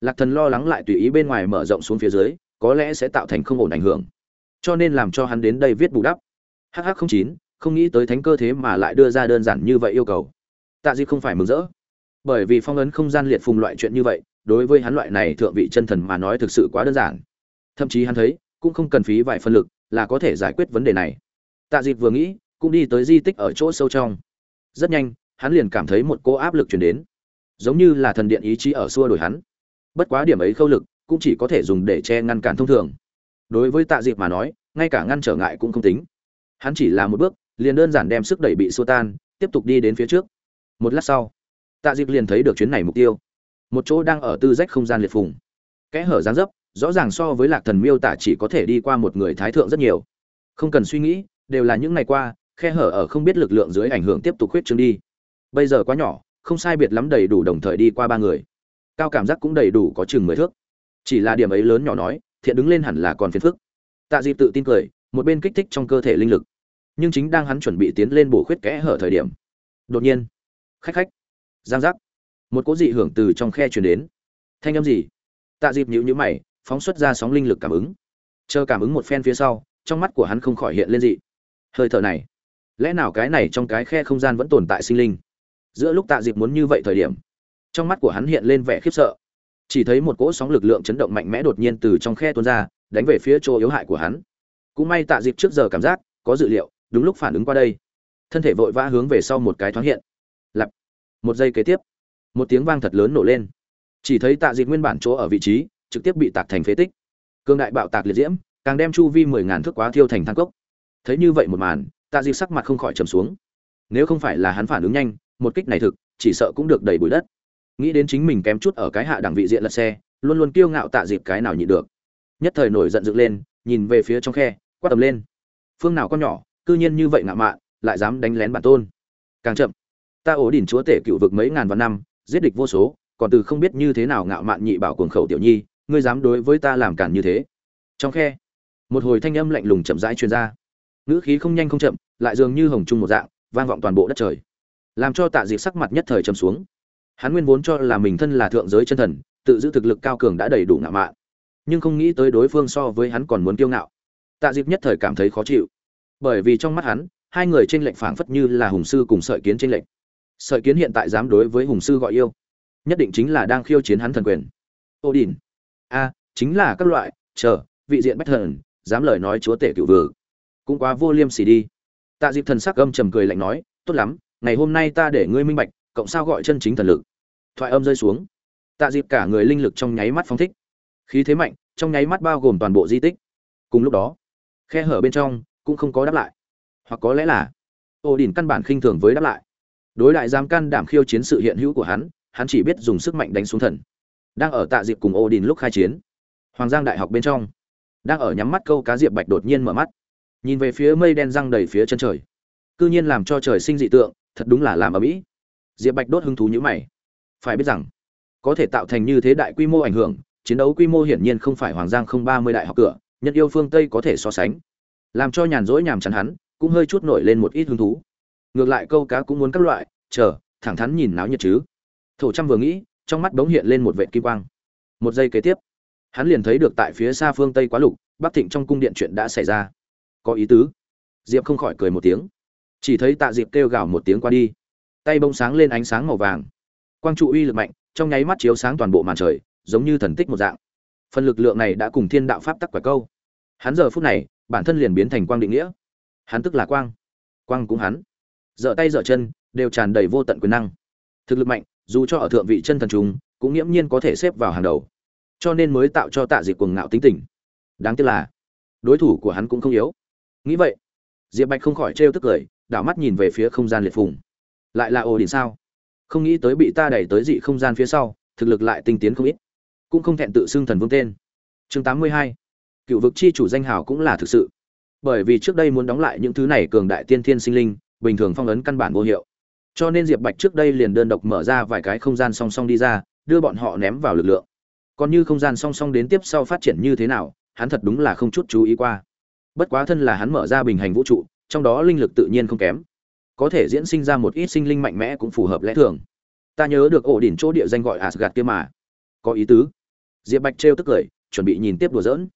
Lạc thần lo lắng lại tùy ý bên ngoài mở rộng xuống phía dưới, có lẽ sẽ tạo thành không ổn ảnh hưởng. Cho nên làm cho hắn đến đây viết bù đắp. Hh chín không nghĩ tới thánh cơ thế mà lại đưa ra đơn giản như vậy yêu cầu. Tạ di không phải mừng rỡ. Bởi vì phong ấn không gian liệt phùng loại chuyện như vậy, đối với hắn loại này thượng vị chân thần mà nói thực sự quá đơn giản. Thậm chí hắn thấy, cũng không cần phí vài phân lực là có thể giải quyết vấn đề này. Tạ dịp vừa nghĩ, cũng đi tới di tích ở chỗ sâu trong. Rất nhanh, hắn liền cảm thấy một cô áp lực chuyển đến. Giống như là thần điện ý chí ở xua đổi hắn. Bất quá điểm ấy khâu lực cũng chỉ có thể dùng để che ngăn cản thông thường. Đối với tạ dịp mà nói, ngay cả ngăn trở ngại cũng không tính. Hắn chỉ là một bước liền đơn giản đem sức đẩy bị xua tan, tiếp tục đi đến phía trước. Một lát sau, tạ dịp liền thấy được chuyến này mục tiêu. Một chỗ đang ở tư rách không gian liệt phùng. Kẽ hở dáng dấp, rõ ràng so với lạc thần miêu tả chỉ có thể đi qua một người thái thượng rất nhiều. Không cần suy nghĩ, đều là những ngày qua khe hở ở không biết lực lượng dưới ảnh hưởng tiếp tục khuyết trương đi. Bây giờ quá nhỏ, không sai biệt lắm đầy đủ đồng thời đi qua ba người. Cao cảm giác cũng đầy đủ có chừng mười thước. Chỉ là điểm ấy lớn nhỏ nói, thiện đứng lên hẳn là còn phiền phức. Tạ dịp tự tin cười, một bên kích thích trong cơ thể linh lực nhưng chính đang hắn chuẩn bị tiến lên bổ khuyết kẽ hở thời điểm. Đột nhiên, khách khách, giang giác, một cỗ dị hưởng từ trong khe truyền đến. Thanh âm gì? Tạ dịp nhữ nhữ mày, phóng xuất ra sóng linh lực cảm ứng. Chờ cảm ứng một phen phía sau, trong mắt của hắn không khỏi hiện lên dị. Hơi thở này, lẽ nào cái này trong cái khe không gian vẫn tồn tại sinh linh? Giữa lúc tạ dịp muốn như vậy thời điểm, trong mắt của hắn hiện lên vẻ khiếp sợ. Chỉ thấy một cỗ sóng lực lượng chấn động mạnh mẽ đột nhiên từ trong khe tuôn ra, đánh về phía chỗ yếu hại của hắn. Cũng may tạ dịp trước giờ cảm giác có dự liệu đúng lúc phản ứng qua đây. Thân thể vội vã hướng về sau một cái thoáng hiện. Lặp. Một giây kế tiếp, một tiếng vang thật lớn nổ lên. Chỉ thấy tạ dịp nguyên bản chỗ ở vị trí, trực tiếp bị tạc thành phế tích. Cương đại bạo tạc liệt diễm, càng đem chu vi mười ngàn thước quá thiêu thành than cốc. Thấy như vậy một màn, tạ dịp sắc mặt không khỏi trầm xuống. Nếu không phải là hắn phản ứng nhanh, một kích này thực, chỉ sợ cũng được đầy bụi đất. Nghĩ đến chính mình kém chút ở cái hạ đẳng vị diện lật xe, luôn luôn kiêu ngạo tạ dịp cái nào nhịn được. Nhất thời nổi giận dựng lên, nhìn về phía trong khe, quát tầm lên. Phương nào con nhỏ cư nhiên như vậy ngạo mạn, lại dám đánh lén bản tôn. Càng chậm, ta ổ đỉnh chúa tể cựu vực mấy ngàn vạn năm, giết địch vô số, còn từ không biết như thế nào ngạo mạn nhị bảo cuồng khẩu tiểu nhi, ngươi dám đối với ta làm cản như thế? Trong khe, một hồi thanh âm lạnh lùng chậm rãi truyền ra. Ngữ khí không nhanh không chậm, lại dường như hồng trung một dạng, vang vọng toàn bộ đất trời. Làm cho tạ diệp sắc mặt nhất thời trầm xuống. Hắn nguyên vốn cho là mình thân là thượng giới chân thần, tự giữ thực lực cao cường đã đầy đủ ngạo mạn. Nhưng không nghĩ tới đối phương so với hắn còn muốn kiêu ngạo. Tạ diệp nhất thời cảm thấy khó chịu bởi vì trong mắt hắn, hai người trên lệnh phảng phất như là hùng sư cùng sợi kiến trên lệnh sợi kiến hiện tại dám đối với hùng sư gọi yêu, nhất định chính là đang khiêu chiến hắn thần quyền. Ô đình a, chính là các loại, chờ, vị diện bách thần, dám lời nói chúa tể cựu vừa cũng quá vô liêm sỉ đi. Tạ dịp thần sắc âm trầm cười lạnh nói, tốt lắm, ngày hôm nay ta để ngươi minh bạch, cộng sao gọi chân chính thần lực. Thoại âm rơi xuống. Tạ dịp cả người linh lực trong nháy mắt phóng thích. Khí thế mạnh, trong nháy mắt bao gồm toàn bộ di tích. Cùng lúc đó, khe hở bên trong cũng không có đáp lại. Hoặc có lẽ là ô đình căn bản khinh thường với đáp lại. Đối đại dám can đảm khiêu chiến sự hiện hữu của hắn hắn chỉ biết dùng sức mạnh đánh xuống thần. Đang ở tạ diệp cùng ô đình lúc khai chiến, hoàng giang đại học bên trong, đang ở nhắm mắt câu cá diệp bạch đột nhiên mở mắt. Nhìn về phía mây đen răng đầy phía chân trời. Cư nhiên làm cho trời sinh dị tượng, thật đúng là làm ở mỹ diệp bạch đốt hứng thú nhữ mày. Phải biết rằng, có thể tạo thành như thế đại quy mô ảnh hưởng, chiến đấu quy mô hiển nhiên không phải hoàng giang không ba mươi đại học cửa nhân yêu phương tây có thể so sánh làm cho nhàn rỗi nhàm chán hắn, cũng hơi chút nổi lên một ít hứng thú. Ngược lại câu cá cũng muốn các loại, chờ, thẳng thắn nhìn náo nhiệt chứ. Thổ trăm vừa nghĩ, trong mắt bỗng hiện lên một vệ kim quang. Một giây kế tiếp, hắn liền thấy được tại phía xa phương tây quá lục, bắc thịnh trong cung điện chuyện đã xảy ra. Có ý tứ. Diệp không khỏi cười một tiếng. Chỉ thấy tạ diệp kêu gào một tiếng qua đi. Tay bông sáng lên ánh sáng màu vàng. Quang trụ uy lực mạnh, trong nháy mắt chiếu sáng toàn bộ màn trời, giống như thần tích một dạng. Phần lực lượng này đã cùng thiên đạo pháp tắc quả câu. Hắn giờ phút này bản thân liền biến thành quang định nghĩa. Hắn tức là quang. Quang cũng hắn. Dở tay dở chân, đều tràn đầy vô tận quyền năng. Thực lực mạnh, dù cho ở thượng vị chân thần trùng, cũng nghiễm nhiên có thể xếp vào hàng đầu. Cho nên mới tạo cho tạ diệp cuồng ngạo tính tình. Đáng tiếc là, đối thủ của hắn cũng không yếu. Nghĩ vậy, diệp bạch không khỏi trêu tức cười, đảo mắt nhìn về phía không gian liệt phùng. Lại là ồ đỉnh sao? Không nghĩ tới bị ta đẩy tới dị không gian phía sau, thực lực lại tinh tiến không ít. Cũng không thẹn tự xưng thần vương tên. Chương tám mươi hai cựu vực chi chủ danh hào cũng là thực sự. Bởi vì trước đây muốn đóng lại những thứ này cường đại tiên thiên sinh linh, bình thường phong ấn căn bản vô hiệu. Cho nên diệp bạch trước đây liền đơn độc mở ra vài cái không gian song song đi ra, đưa bọn họ ném vào lực lượng. Còn như không gian song song đến tiếp sau phát triển như thế nào, hắn thật đúng là không chút chú ý qua. Bất quá thân là hắn mở ra bình hành vũ trụ, trong đó linh lực tự nhiên không kém. Có thể diễn sinh ra một ít sinh linh mạnh mẽ cũng phù hợp lẽ thường. Ta nhớ được ổ đỉnh chỗ địa danh gọi asgad kia mà. Có ý tứ. Diệp bạch trêu tức cười, chuẩn bị nhìn tiếp đùa dỡn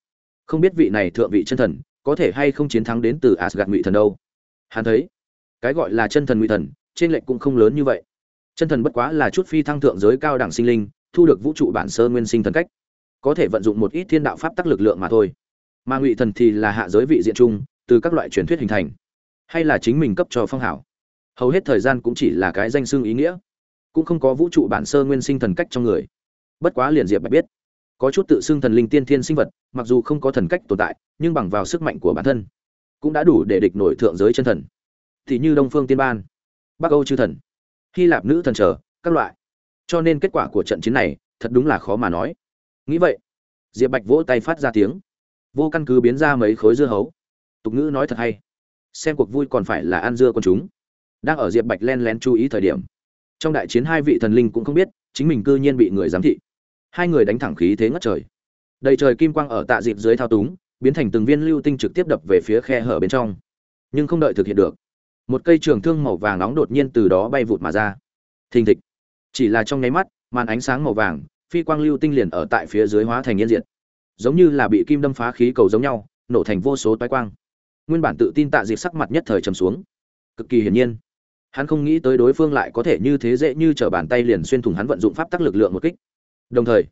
không biết vị này thượng vị chân thần có thể hay không chiến thắng đến từ Asgard ngụy thần đâu. Hắn thấy, cái gọi là chân thần ngụy thần, trên lệnh cũng không lớn như vậy. Chân thần bất quá là chút phi thăng thượng giới cao đẳng sinh linh, thu được vũ trụ bản sơ nguyên sinh thần cách. Có thể vận dụng một ít thiên đạo pháp tắc lực lượng mà thôi. Mà ngụy thần thì là hạ giới vị diện chung, từ các loại truyền thuyết hình thành. Hay là chính mình cấp cho phong hảo. Hầu hết thời gian cũng chỉ là cái danh xưng ý nghĩa. Cũng không có vũ trụ bản sơ nguyên sinh thần cách trong người. Bất quá liền diệp bạch biết có chút tự xưng thần linh tiên thiên sinh vật, mặc dù không có thần cách tồn tại, nhưng bằng vào sức mạnh của bản thân, cũng đã đủ để địch nổi thượng giới chân thần. Thì như đông phương tiên ban, bắc âu chư thần, hy lạp nữ thần trở, các loại. Cho nên kết quả của trận chiến này, thật đúng là khó mà nói. Nghĩ vậy, diệp bạch vỗ tay phát ra tiếng. Vô căn cứ biến ra mấy khối dưa hấu. Tục ngữ nói thật hay. Xem cuộc vui còn phải là ăn dưa con chúng. Đang ở diệp bạch len lén chú ý thời điểm, trong đại chiến hai vị thần linh cũng không biết, chính mình cư nhiên bị người giám thị hai người đánh thẳng khí thế ngất trời. Đầy trời kim quang ở tạ dịp dưới thao túng, biến thành từng viên lưu tinh trực tiếp đập về phía khe hở bên trong. Nhưng không đợi thực hiện được, một cây trường thương màu vàng nóng đột nhiên từ đó bay vụt mà ra. Thình thịch. Chỉ là trong nháy mắt, màn ánh sáng màu vàng, phi quang lưu tinh liền ở tại phía dưới hóa thành yên diệt. Giống như là bị kim đâm phá khí cầu giống nhau, nổ thành vô số toái quang. Nguyên bản tự tin tạ dịp sắc mặt nhất thời trầm xuống. Cực kỳ hiển nhiên. Hắn không nghĩ tới đối phương lại có thể như thế dễ như t r ở bàn tay liền xuyên thủng hắn vận dụng pháp tắc lực lượng một kích đồng thời,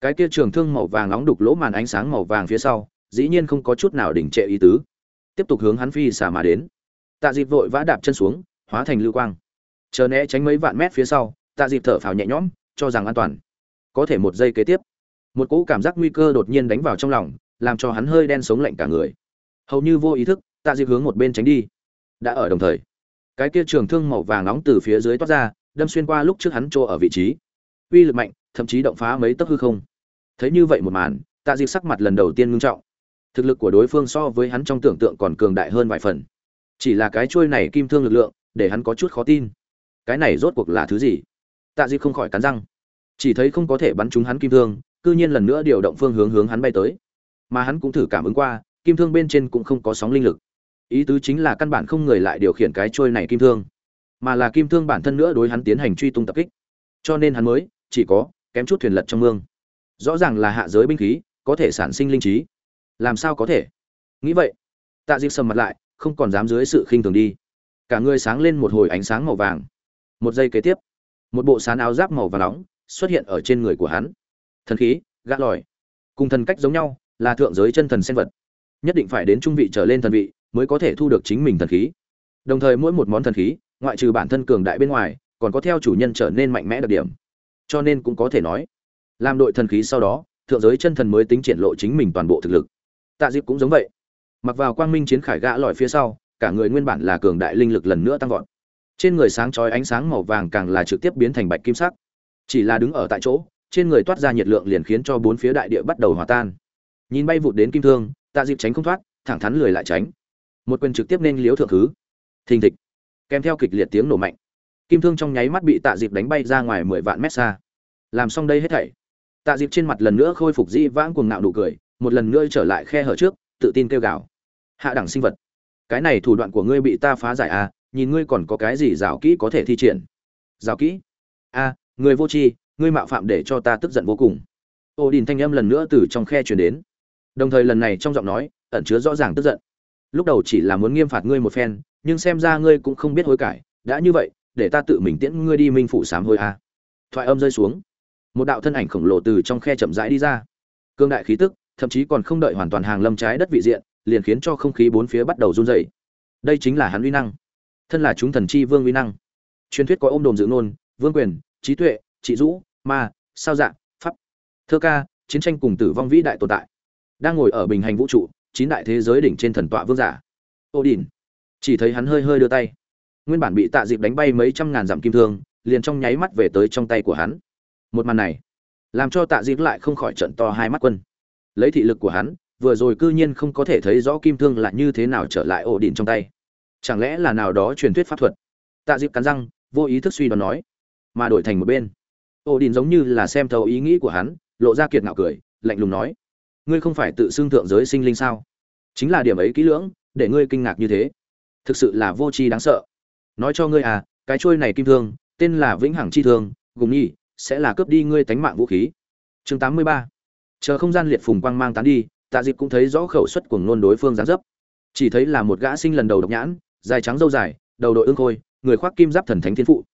cái kia trường thương màu vàng nóng đục lỗ màn ánh sáng màu vàng phía sau, dĩ nhiên không có chút nào đỉnh trệ ý tứ. Tiếp tục hướng hắn phi xả mà đến. Tạ dịp vội vã đạp chân xuống, hóa thành lưu quang. Chờ né tránh mấy vạn mét phía sau, tạ dịp thở phào nhẹ nhõm, cho rằng an toàn. Có thể một giây kế tiếp, một cỗ cảm giác nguy cơ đột nhiên đánh vào trong lòng, làm cho hắn hơi đen sống lạnh cả người. Hầu như vô ý thức, tạ dịp hướng một bên tránh đi. Đã ở đồng thời, cái kia trường thương màu vàng nóng từ phía dưới toát ra, đâm xuyên qua lúc trước hắn chỗ ở vị trí uy lực mạnh, thậm chí động phá mấy tấc hư không. Thấy như vậy một màn, tạ dịp sắc mặt lần đầu tiên ngưng trọng. Thực lực của đối phương so với hắn trong tưởng tượng còn cường đại hơn vài phần. Chỉ là cái trôi này kim thương lực lượng, để hắn có chút khó tin. Cái này rốt cuộc là thứ gì? Tạ dịp không khỏi cắn răng. Chỉ thấy không có thể bắn trúng hắn kim thương, cư nhiên lần nữa điều động phương hướng hướng hắn bay tới. Mà hắn cũng thử cảm ứng qua, kim thương bên trên cũng không có sóng linh lực. Ý tứ chính là căn bản không người lại điều khiển cái trôi này kim thương, mà là kim thương bản thân nữa đối hắn tiến hành truy tung tập kích. Cho nên hắn mới chỉ có, kém chút thuyền lật trong mương. Rõ ràng là hạ giới binh khí, có thể sản sinh linh trí. Làm sao có thể? Nghĩ vậy, tạ diệp sầm mặt lại, không còn dám dưới sự khinh thường đi. Cả người sáng lên một hồi ánh sáng màu vàng. Một giây kế tiếp, một bộ sán áo giáp màu vàng nóng xuất hiện ở trên người của hắn. Thần khí, gã lòi. Cùng thần cách giống nhau, là thượng giới chân thần sen vật. Nhất định phải đến trung vị trở lên thần vị, mới có thể thu được chính mình thần khí. Đồng thời mỗi một món thần khí, ngoại trừ bản thân cường đại bên ngoài, còn có theo chủ nhân trở nên mạnh mẽ đặc điểm cho nên cũng có thể nói, làm đội thần khí sau đó, thượng giới chân thần mới tính triển lộ chính mình toàn bộ thực lực. Tạ diệp cũng giống vậy. Mặc vào quang minh chiến khải gã lòi phía sau, cả người nguyên bản là cường đại linh lực lần nữa tăng vọt. Trên người sáng chói ánh sáng màu vàng càng là trực tiếp biến thành bạch kim sắc. Chỉ là đứng ở tại chỗ, trên người toát ra nhiệt lượng liền khiến cho bốn phía đại địa bắt đầu hòa tan. Nhìn bay vụt đến kim thương, tạ diệp tránh không thoát, thẳng thắn lười lại tránh. Một quyền trực tiếp nên liếu thượng thứ. Thình thịch. Kèm theo kịch liệt tiếng nổ mạnh kim thương trong nháy mắt bị tạ dịp đánh bay ra ngoài mười vạn mét xa. Làm xong đây hết thảy, tạ dịp trên mặt lần nữa khôi phục dĩ vãng cuồng ngạo nụ cười, một lần nữa trở lại khe hở trước, tự tin kêu gào. Hạ đẳng sinh vật, cái này thủ đoạn của ngươi bị ta phá giải à nhìn ngươi còn có cái gì rào kỹ có thể thi triển. Rào kỹ? A người vô tri, ngươi mạo phạm để cho ta tức giận vô cùng. Ô đình thanh âm lần nữa từ trong khe chuyển đến. Đồng thời lần này trong giọng nói, ẩn chứa rõ ràng tức giận. Lúc đầu chỉ là muốn nghiêm phạt ngươi một phen, nhưng xem ra ngươi cũng không biết hối cải, đã như vậy để ta tự mình tiễn ngươi đi minh phủ sám hối a. Thoại âm rơi xuống. Một đạo thân ảnh khổng lồ từ trong khe chậm rãi đi ra. Cương đại khí tức, thậm chí còn không đợi hoàn toàn hàng lâm trái đất vị diện, liền khiến cho không khí bốn phía bắt đầu run rẩy. Đây chính là hắn uy năng. Thân là chúng thần chi vương uy năng. Truyền thuyết có ôm đồm dự ngôn, vương quyền, trí tuệ, trị dũ, ma, sao dạng pháp. Thơ ca, chiến tranh cùng tử vong vĩ đại tồn tại. Đang ngồi ở bình hành vũ trụ, chín đại thế giới đỉnh trên thần tọa vương giả. Ô đình chỉ thấy hắn hơi hơi đưa tay nguyên bản bị tạ dịp đánh bay mấy trăm ngàn dặm kim thương, liền trong nháy mắt về tới trong tay của hắn. Một màn này, làm cho tạ dịp lại không khỏi trận to hai mắt quân. Lấy thị lực của hắn, vừa rồi cư nhiên không có thể thấy rõ kim thương là như thế nào trở lại ổ đỉnh trong tay. Chẳng lẽ là nào đó truyền thuyết pháp thuật? Tạ dịp cắn răng, vô ý thức suy đoán nói, mà đổi thành một bên. Ổ đỉnh giống như là xem thấu ý nghĩ của hắn, lộ ra kiệt ngạo cười, lạnh lùng nói, ngươi không phải tự xưng thượng giới sinh linh sao? Chính là điểm ấy kỹ lưỡng, để ngươi kinh ngạc như thế. Thực sự là vô tri đáng sợ nói cho ngươi à cái trôi này kim thương, tên là vĩnh hằng chi thương gùng nhi sẽ là cướp đi ngươi tánh mạng vũ khí. Chương 83. chờ không gian liệt phùng quang mang tán đi, tạ dịp cũng thấy rõ khẩu suất của ngôn đối phương gián dấp. Chỉ thấy là một gã sinh lần đầu độc nhãn, dài trắng dâu dài, đầu đội ương khôi, người khoác kim giáp thần thánh thiên phụ.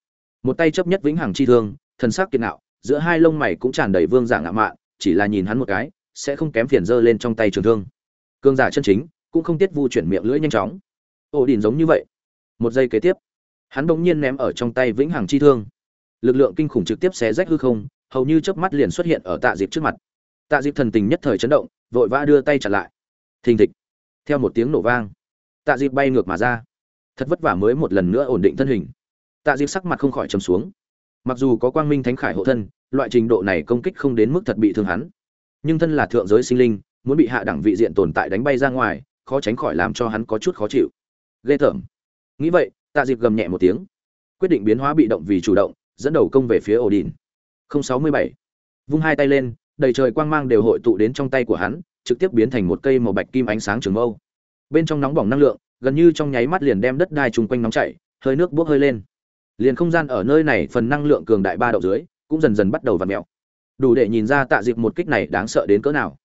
Một tay chấp nhất vĩnh hằng chi thương, thần sắc kiệt nạo, giữa hai lông mày cũng tràn đầy vương giả ngạo mạn, chỉ là nhìn hắn một cái, sẽ không kém phiền dơ lên trong tay trường thương. Cương giả chân chính, cũng không tiết vu chuyển miệng lưỡi nhanh chóng. Ổ đỉnh giống như vậy. Một giây kế tiếp hắn bỗng nhiên ném ở trong tay vĩnh hằng chi thương. Lực lượng kinh khủng trực tiếp xé rách hư không, hầu như chớp mắt liền xuất hiện ở tạ dịp trước mặt. Tạ dịp thần tình nhất thời chấn động, vội vã đưa tay chặn lại. Thình thịch, theo một tiếng nổ vang, tạ dịp bay ngược mà ra. Thật vất vả mới một lần nữa ổn định thân hình. Tạ dịp sắc mặt không khỏi trầm xuống. Mặc dù có quang minh thánh khải hộ thân, loại trình độ này công kích không đến mức thật bị thương hắn. Nhưng thân là thượng giới sinh linh, muốn bị hạ đẳng vị diện tồn tại đánh bay ra ngoài, khó tránh khỏi làm cho hắn có chút khó chịu. Ghê tởm. Nghĩ vậy tạ dịp gầm nhẹ một tiếng. Quyết định biến hóa bị động vì chủ động, dẫn đầu công về phía ổ đình sáu mươi bảy. Vung hai tay lên, đầy trời quang mang đều hội tụ đến trong tay của hắn, trực tiếp biến thành một cây màu bạch kim ánh sáng trường mâu. Bên trong nóng bỏng năng lượng, gần như trong nháy mắt liền đem đất đai chung quanh nóng chảy, hơi nước bốc hơi lên. Liền không gian ở nơi này phần năng lượng cường đại ba độ dưới, cũng dần dần bắt đầu vặn mèo. Đủ để nhìn ra tạ dịp một kích này đáng sợ đến cỡ nào.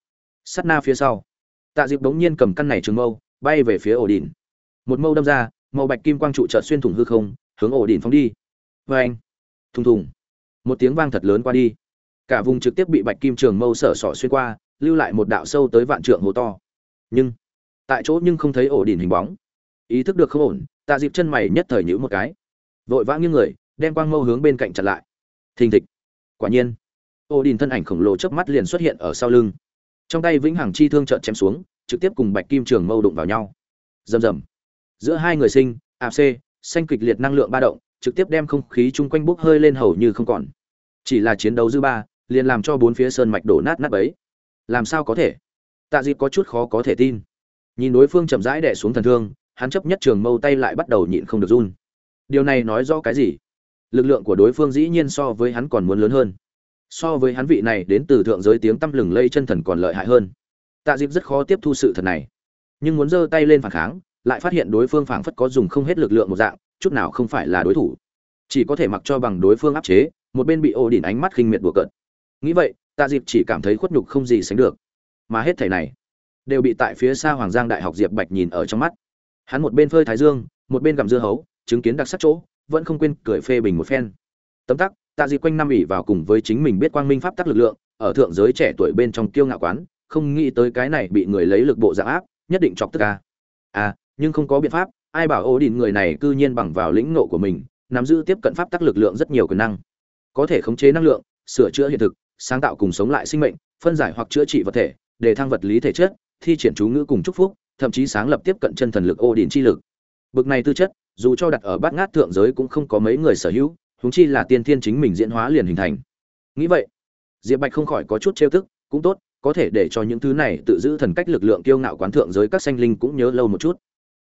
Sắt na phía sau, tạ dịp bỗng nhiên cầm căn này trường mâu, bay về phía ổ đỉnh một mâu đâm ra màu bạch kim quang trụ chợt xuyên thủng hư không, hướng ổ đỉnh phóng đi. Oeng! thùng thùng, một tiếng vang thật lớn qua đi. Cả vùng trực tiếp bị bạch kim trường mâu sở sỏ xuyên qua, lưu lại một đạo sâu tới vạn trượng hố to. Nhưng, tại chỗ nhưng không thấy ổ đỉnh hình bóng. Ý thức được không ổn, tạ dịp chân mày nhất thời nhíu một cái. Vội vã nghiêng người, đem quang mâu hướng bên cạnh chặn lại. Thình thịch. Quả nhiên, ổ đỉnh thân ảnh khổng lồ chớp mắt liền xuất hiện ở sau lưng. Trong tay vĩnh hằng chi thương trợn chém xuống, trực tiếp cùng bạch kim trường mâu đụng vào nhau. Rầm rầm giữa hai người sinh ac xanh kịch liệt năng lượng ba động, trực tiếp đem không khí chung quanh bốc hơi lên hầu như không còn. Chỉ là chiến đấu dư ba, liền làm cho bốn phía sơn mạch đổ nát nát bấy. Làm sao có thể? Tạ dịp có chút khó có thể tin. Nhìn đối phương chậm rãi đẻ xuống thần thương, hắn chấp nhất trường mâu tay lại bắt đầu nhịn không được run. Điều này nói rõ cái gì? Lực lượng của đối phương dĩ nhiên so với hắn còn muốn lớn hơn. So với hắn vị này đến từ thượng giới tiếng tăm lừng lây chân thần còn lợi hại hơn. Tạ dịp rất khó tiếp thu sự thật này. Nhưng muốn giơ tay lên phản kháng lại phát hiện đối phương phảng phất có dùng không hết lực lượng một dạng, chút nào không phải là đối thủ. Chỉ có thể mặc cho bằng đối phương áp chế, một bên bị ô đỉnh ánh mắt khinh miệt đùa cợt. Nghĩ vậy, tạ diệp chỉ cảm thấy khuất nhục không gì sánh được. Mà hết thảy này, đều bị tại phía xa hoàng giang đại học diệp bạch nhìn ở trong mắt. Hắn một bên phơi thái dương, một bên gặm dưa hấu, chứng kiến đặc sắc chỗ, vẫn không quên cười phê bình một phen. Tấm tắc, tạ diệp quanh năm ủy vào cùng với chính mình biết quang minh pháp tắc lực lượng, ở thượng giới trẻ tuổi bên trong kiêu ngạo quán, không nghĩ tới cái này bị người lấy lực bộ dạng áp nhất định chọc tức a. À nhưng không có biện pháp, ai bảo ô đình người này cư nhiên bằng vào lĩnh nộ của mình, nắm giữ tiếp cận pháp tắc lực lượng rất nhiều quyền năng. Có thể khống chế năng lượng, sửa chữa hiện thực, sáng tạo cùng sống lại sinh mệnh, phân giải hoặc chữa trị vật thể, để thăng vật lý thể chất, thi triển chú ngữ cùng chúc phúc, thậm chí sáng lập tiếp cận chân thần lực ô đình chi lực. Bực này tư chất, dù cho đặt ở bát ngát thượng giới cũng không có mấy người sở hữu, huống chi là tiên thiên chính mình diễn hóa liền hình thành. Nghĩ vậy, diệp bạch không khỏi có chút trêu tức, cũng tốt, có thể để cho những thứ này tự giữ thần cách lực lượng kiêu ngạo quán thượng giới các sanh linh cũng nhớ lâu một chút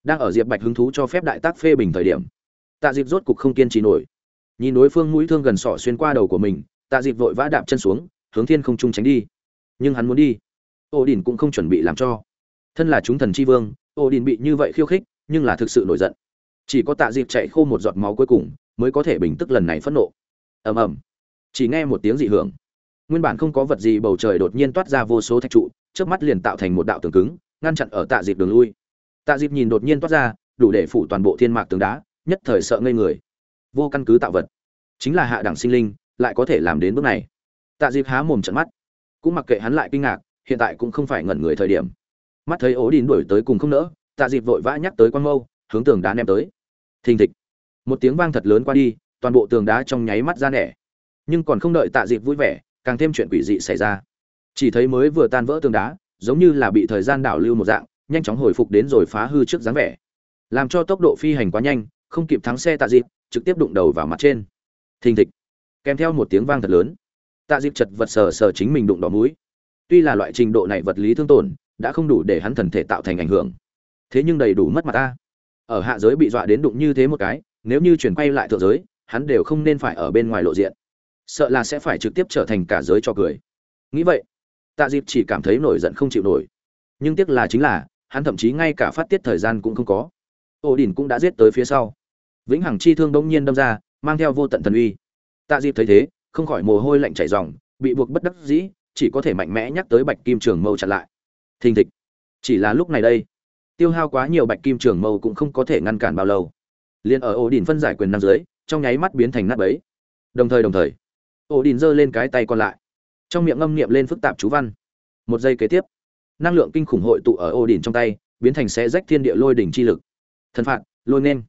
đang ở diệp bạch hứng thú cho phép đại tác phê bình thời điểm. Tạ diệp rốt cục không kiên trì nổi. Nhìn đối phương mũi thương gần sỏ xuyên qua đầu của mình, tạ dịp vội vã đạp chân xuống, hướng thiên không trung tránh đi. Nhưng hắn muốn đi. Ô đình cũng không chuẩn bị làm cho. Thân là chúng thần c h i vương, ô đình bị như vậy khiêu khích, nhưng là thực sự nổi giận. Chỉ có tạ dịp chạy khô một giọt máu cuối cùng, mới có thể bình tức lần này phẫn nộ. Ầm ầm. Chỉ nghe một tiếng dị hưởng. Nguyên bản không có vật gì bầu trời đột nhiên toát ra vô số thạch trụ trước mắt liền tạo thành một đạo tường cứng, ngăn chặn ở tạ dịp đường lui tạ dịp nhìn đột nhiên toát ra, đủ để phủ toàn bộ thiên mạc tường đá, nhất thời sợ ngây người. Vô căn cứ tạo vật. Chính là hạ đẳng sinh linh, lại có thể làm đến bước này. Tạ dịp há mồm trận mắt. Cũng mặc kệ hắn lại kinh ngạc, hiện tại cũng không phải ngẩn người thời điểm. Mắt thấy ố đìn đuổi tới cùng không nỡ, tạ dịp vội vã nhắc tới quan mâu, hướng tường đá ném tới. Thình thịch. Một tiếng vang thật lớn qua đi, toàn bộ tường đá trong nháy mắt ra nẻ. Nhưng còn không đợi tạ dịp vui vẻ, càng thêm chuyện quỷ dị xảy ra. Chỉ thấy mới vừa tan vỡ tường đá, giống như là bị thời gian đảo lưu một dạng nhanh chóng hồi phục đến rồi phá hư trước dáng vẻ. Làm cho tốc độ phi hành quá nhanh, không kịp thắng xe tạ dịp, trực tiếp đụng đầu vào mặt trên. Thình thịch. Kèm theo một tiếng vang thật lớn. Tạ dịp chật vật sờ sờ chính mình đụng đỏ mũi. Tuy là loại trình độ này vật lý thương tổn, đã không đủ để hắn thần thể tạo thành ảnh hưởng. Thế nhưng đầy đủ mất mặt ta. Ở hạ giới bị dọa đến đụng như thế một cái, nếu như chuyển quay lại thượng giới, hắn đều không nên phải ở bên ngoài lộ diện. Sợ là sẽ phải trực tiếp trở thành cả giới cho cười. Nghĩ vậy, tạ dịp chỉ cảm thấy nổi giận không chịu nổi. Nhưng tiếc là chính là hắn thậm chí ngay cả phát tiết thời gian cũng không có. Ổ đỉnh cũng đã giết tới phía sau. Vĩnh hằng chi thương đông nhiên đâm ra, mang theo vô tận thần uy. Tạ dịp thấy thế, không khỏi mồ hôi lạnh chảy ròng, bị buộc bất đắc dĩ, chỉ có thể mạnh mẽ nhắc tới bạch kim trường mâu chặn lại. Thình thịch. Chỉ là lúc này đây, tiêu hao quá nhiều bạch kim trường mâu cũng không có thể ngăn cản bao lâu. Liền ở ổ đỉnh phân giải quyền năng dưới, trong nháy mắt biến thành nát bấy. Đồng thời đồng thời ổ đỉnh giơ lên cái tay còn lại. Trong miệng ngâm niệm lên phức tạp chú văn. Một giây kế tiếp năng lượng kinh khủng hội tụ ở ô đỉnh trong tay, biến thành xé rách thiên địa lôi đỉnh chi lực. Thần phạt, lôi nên.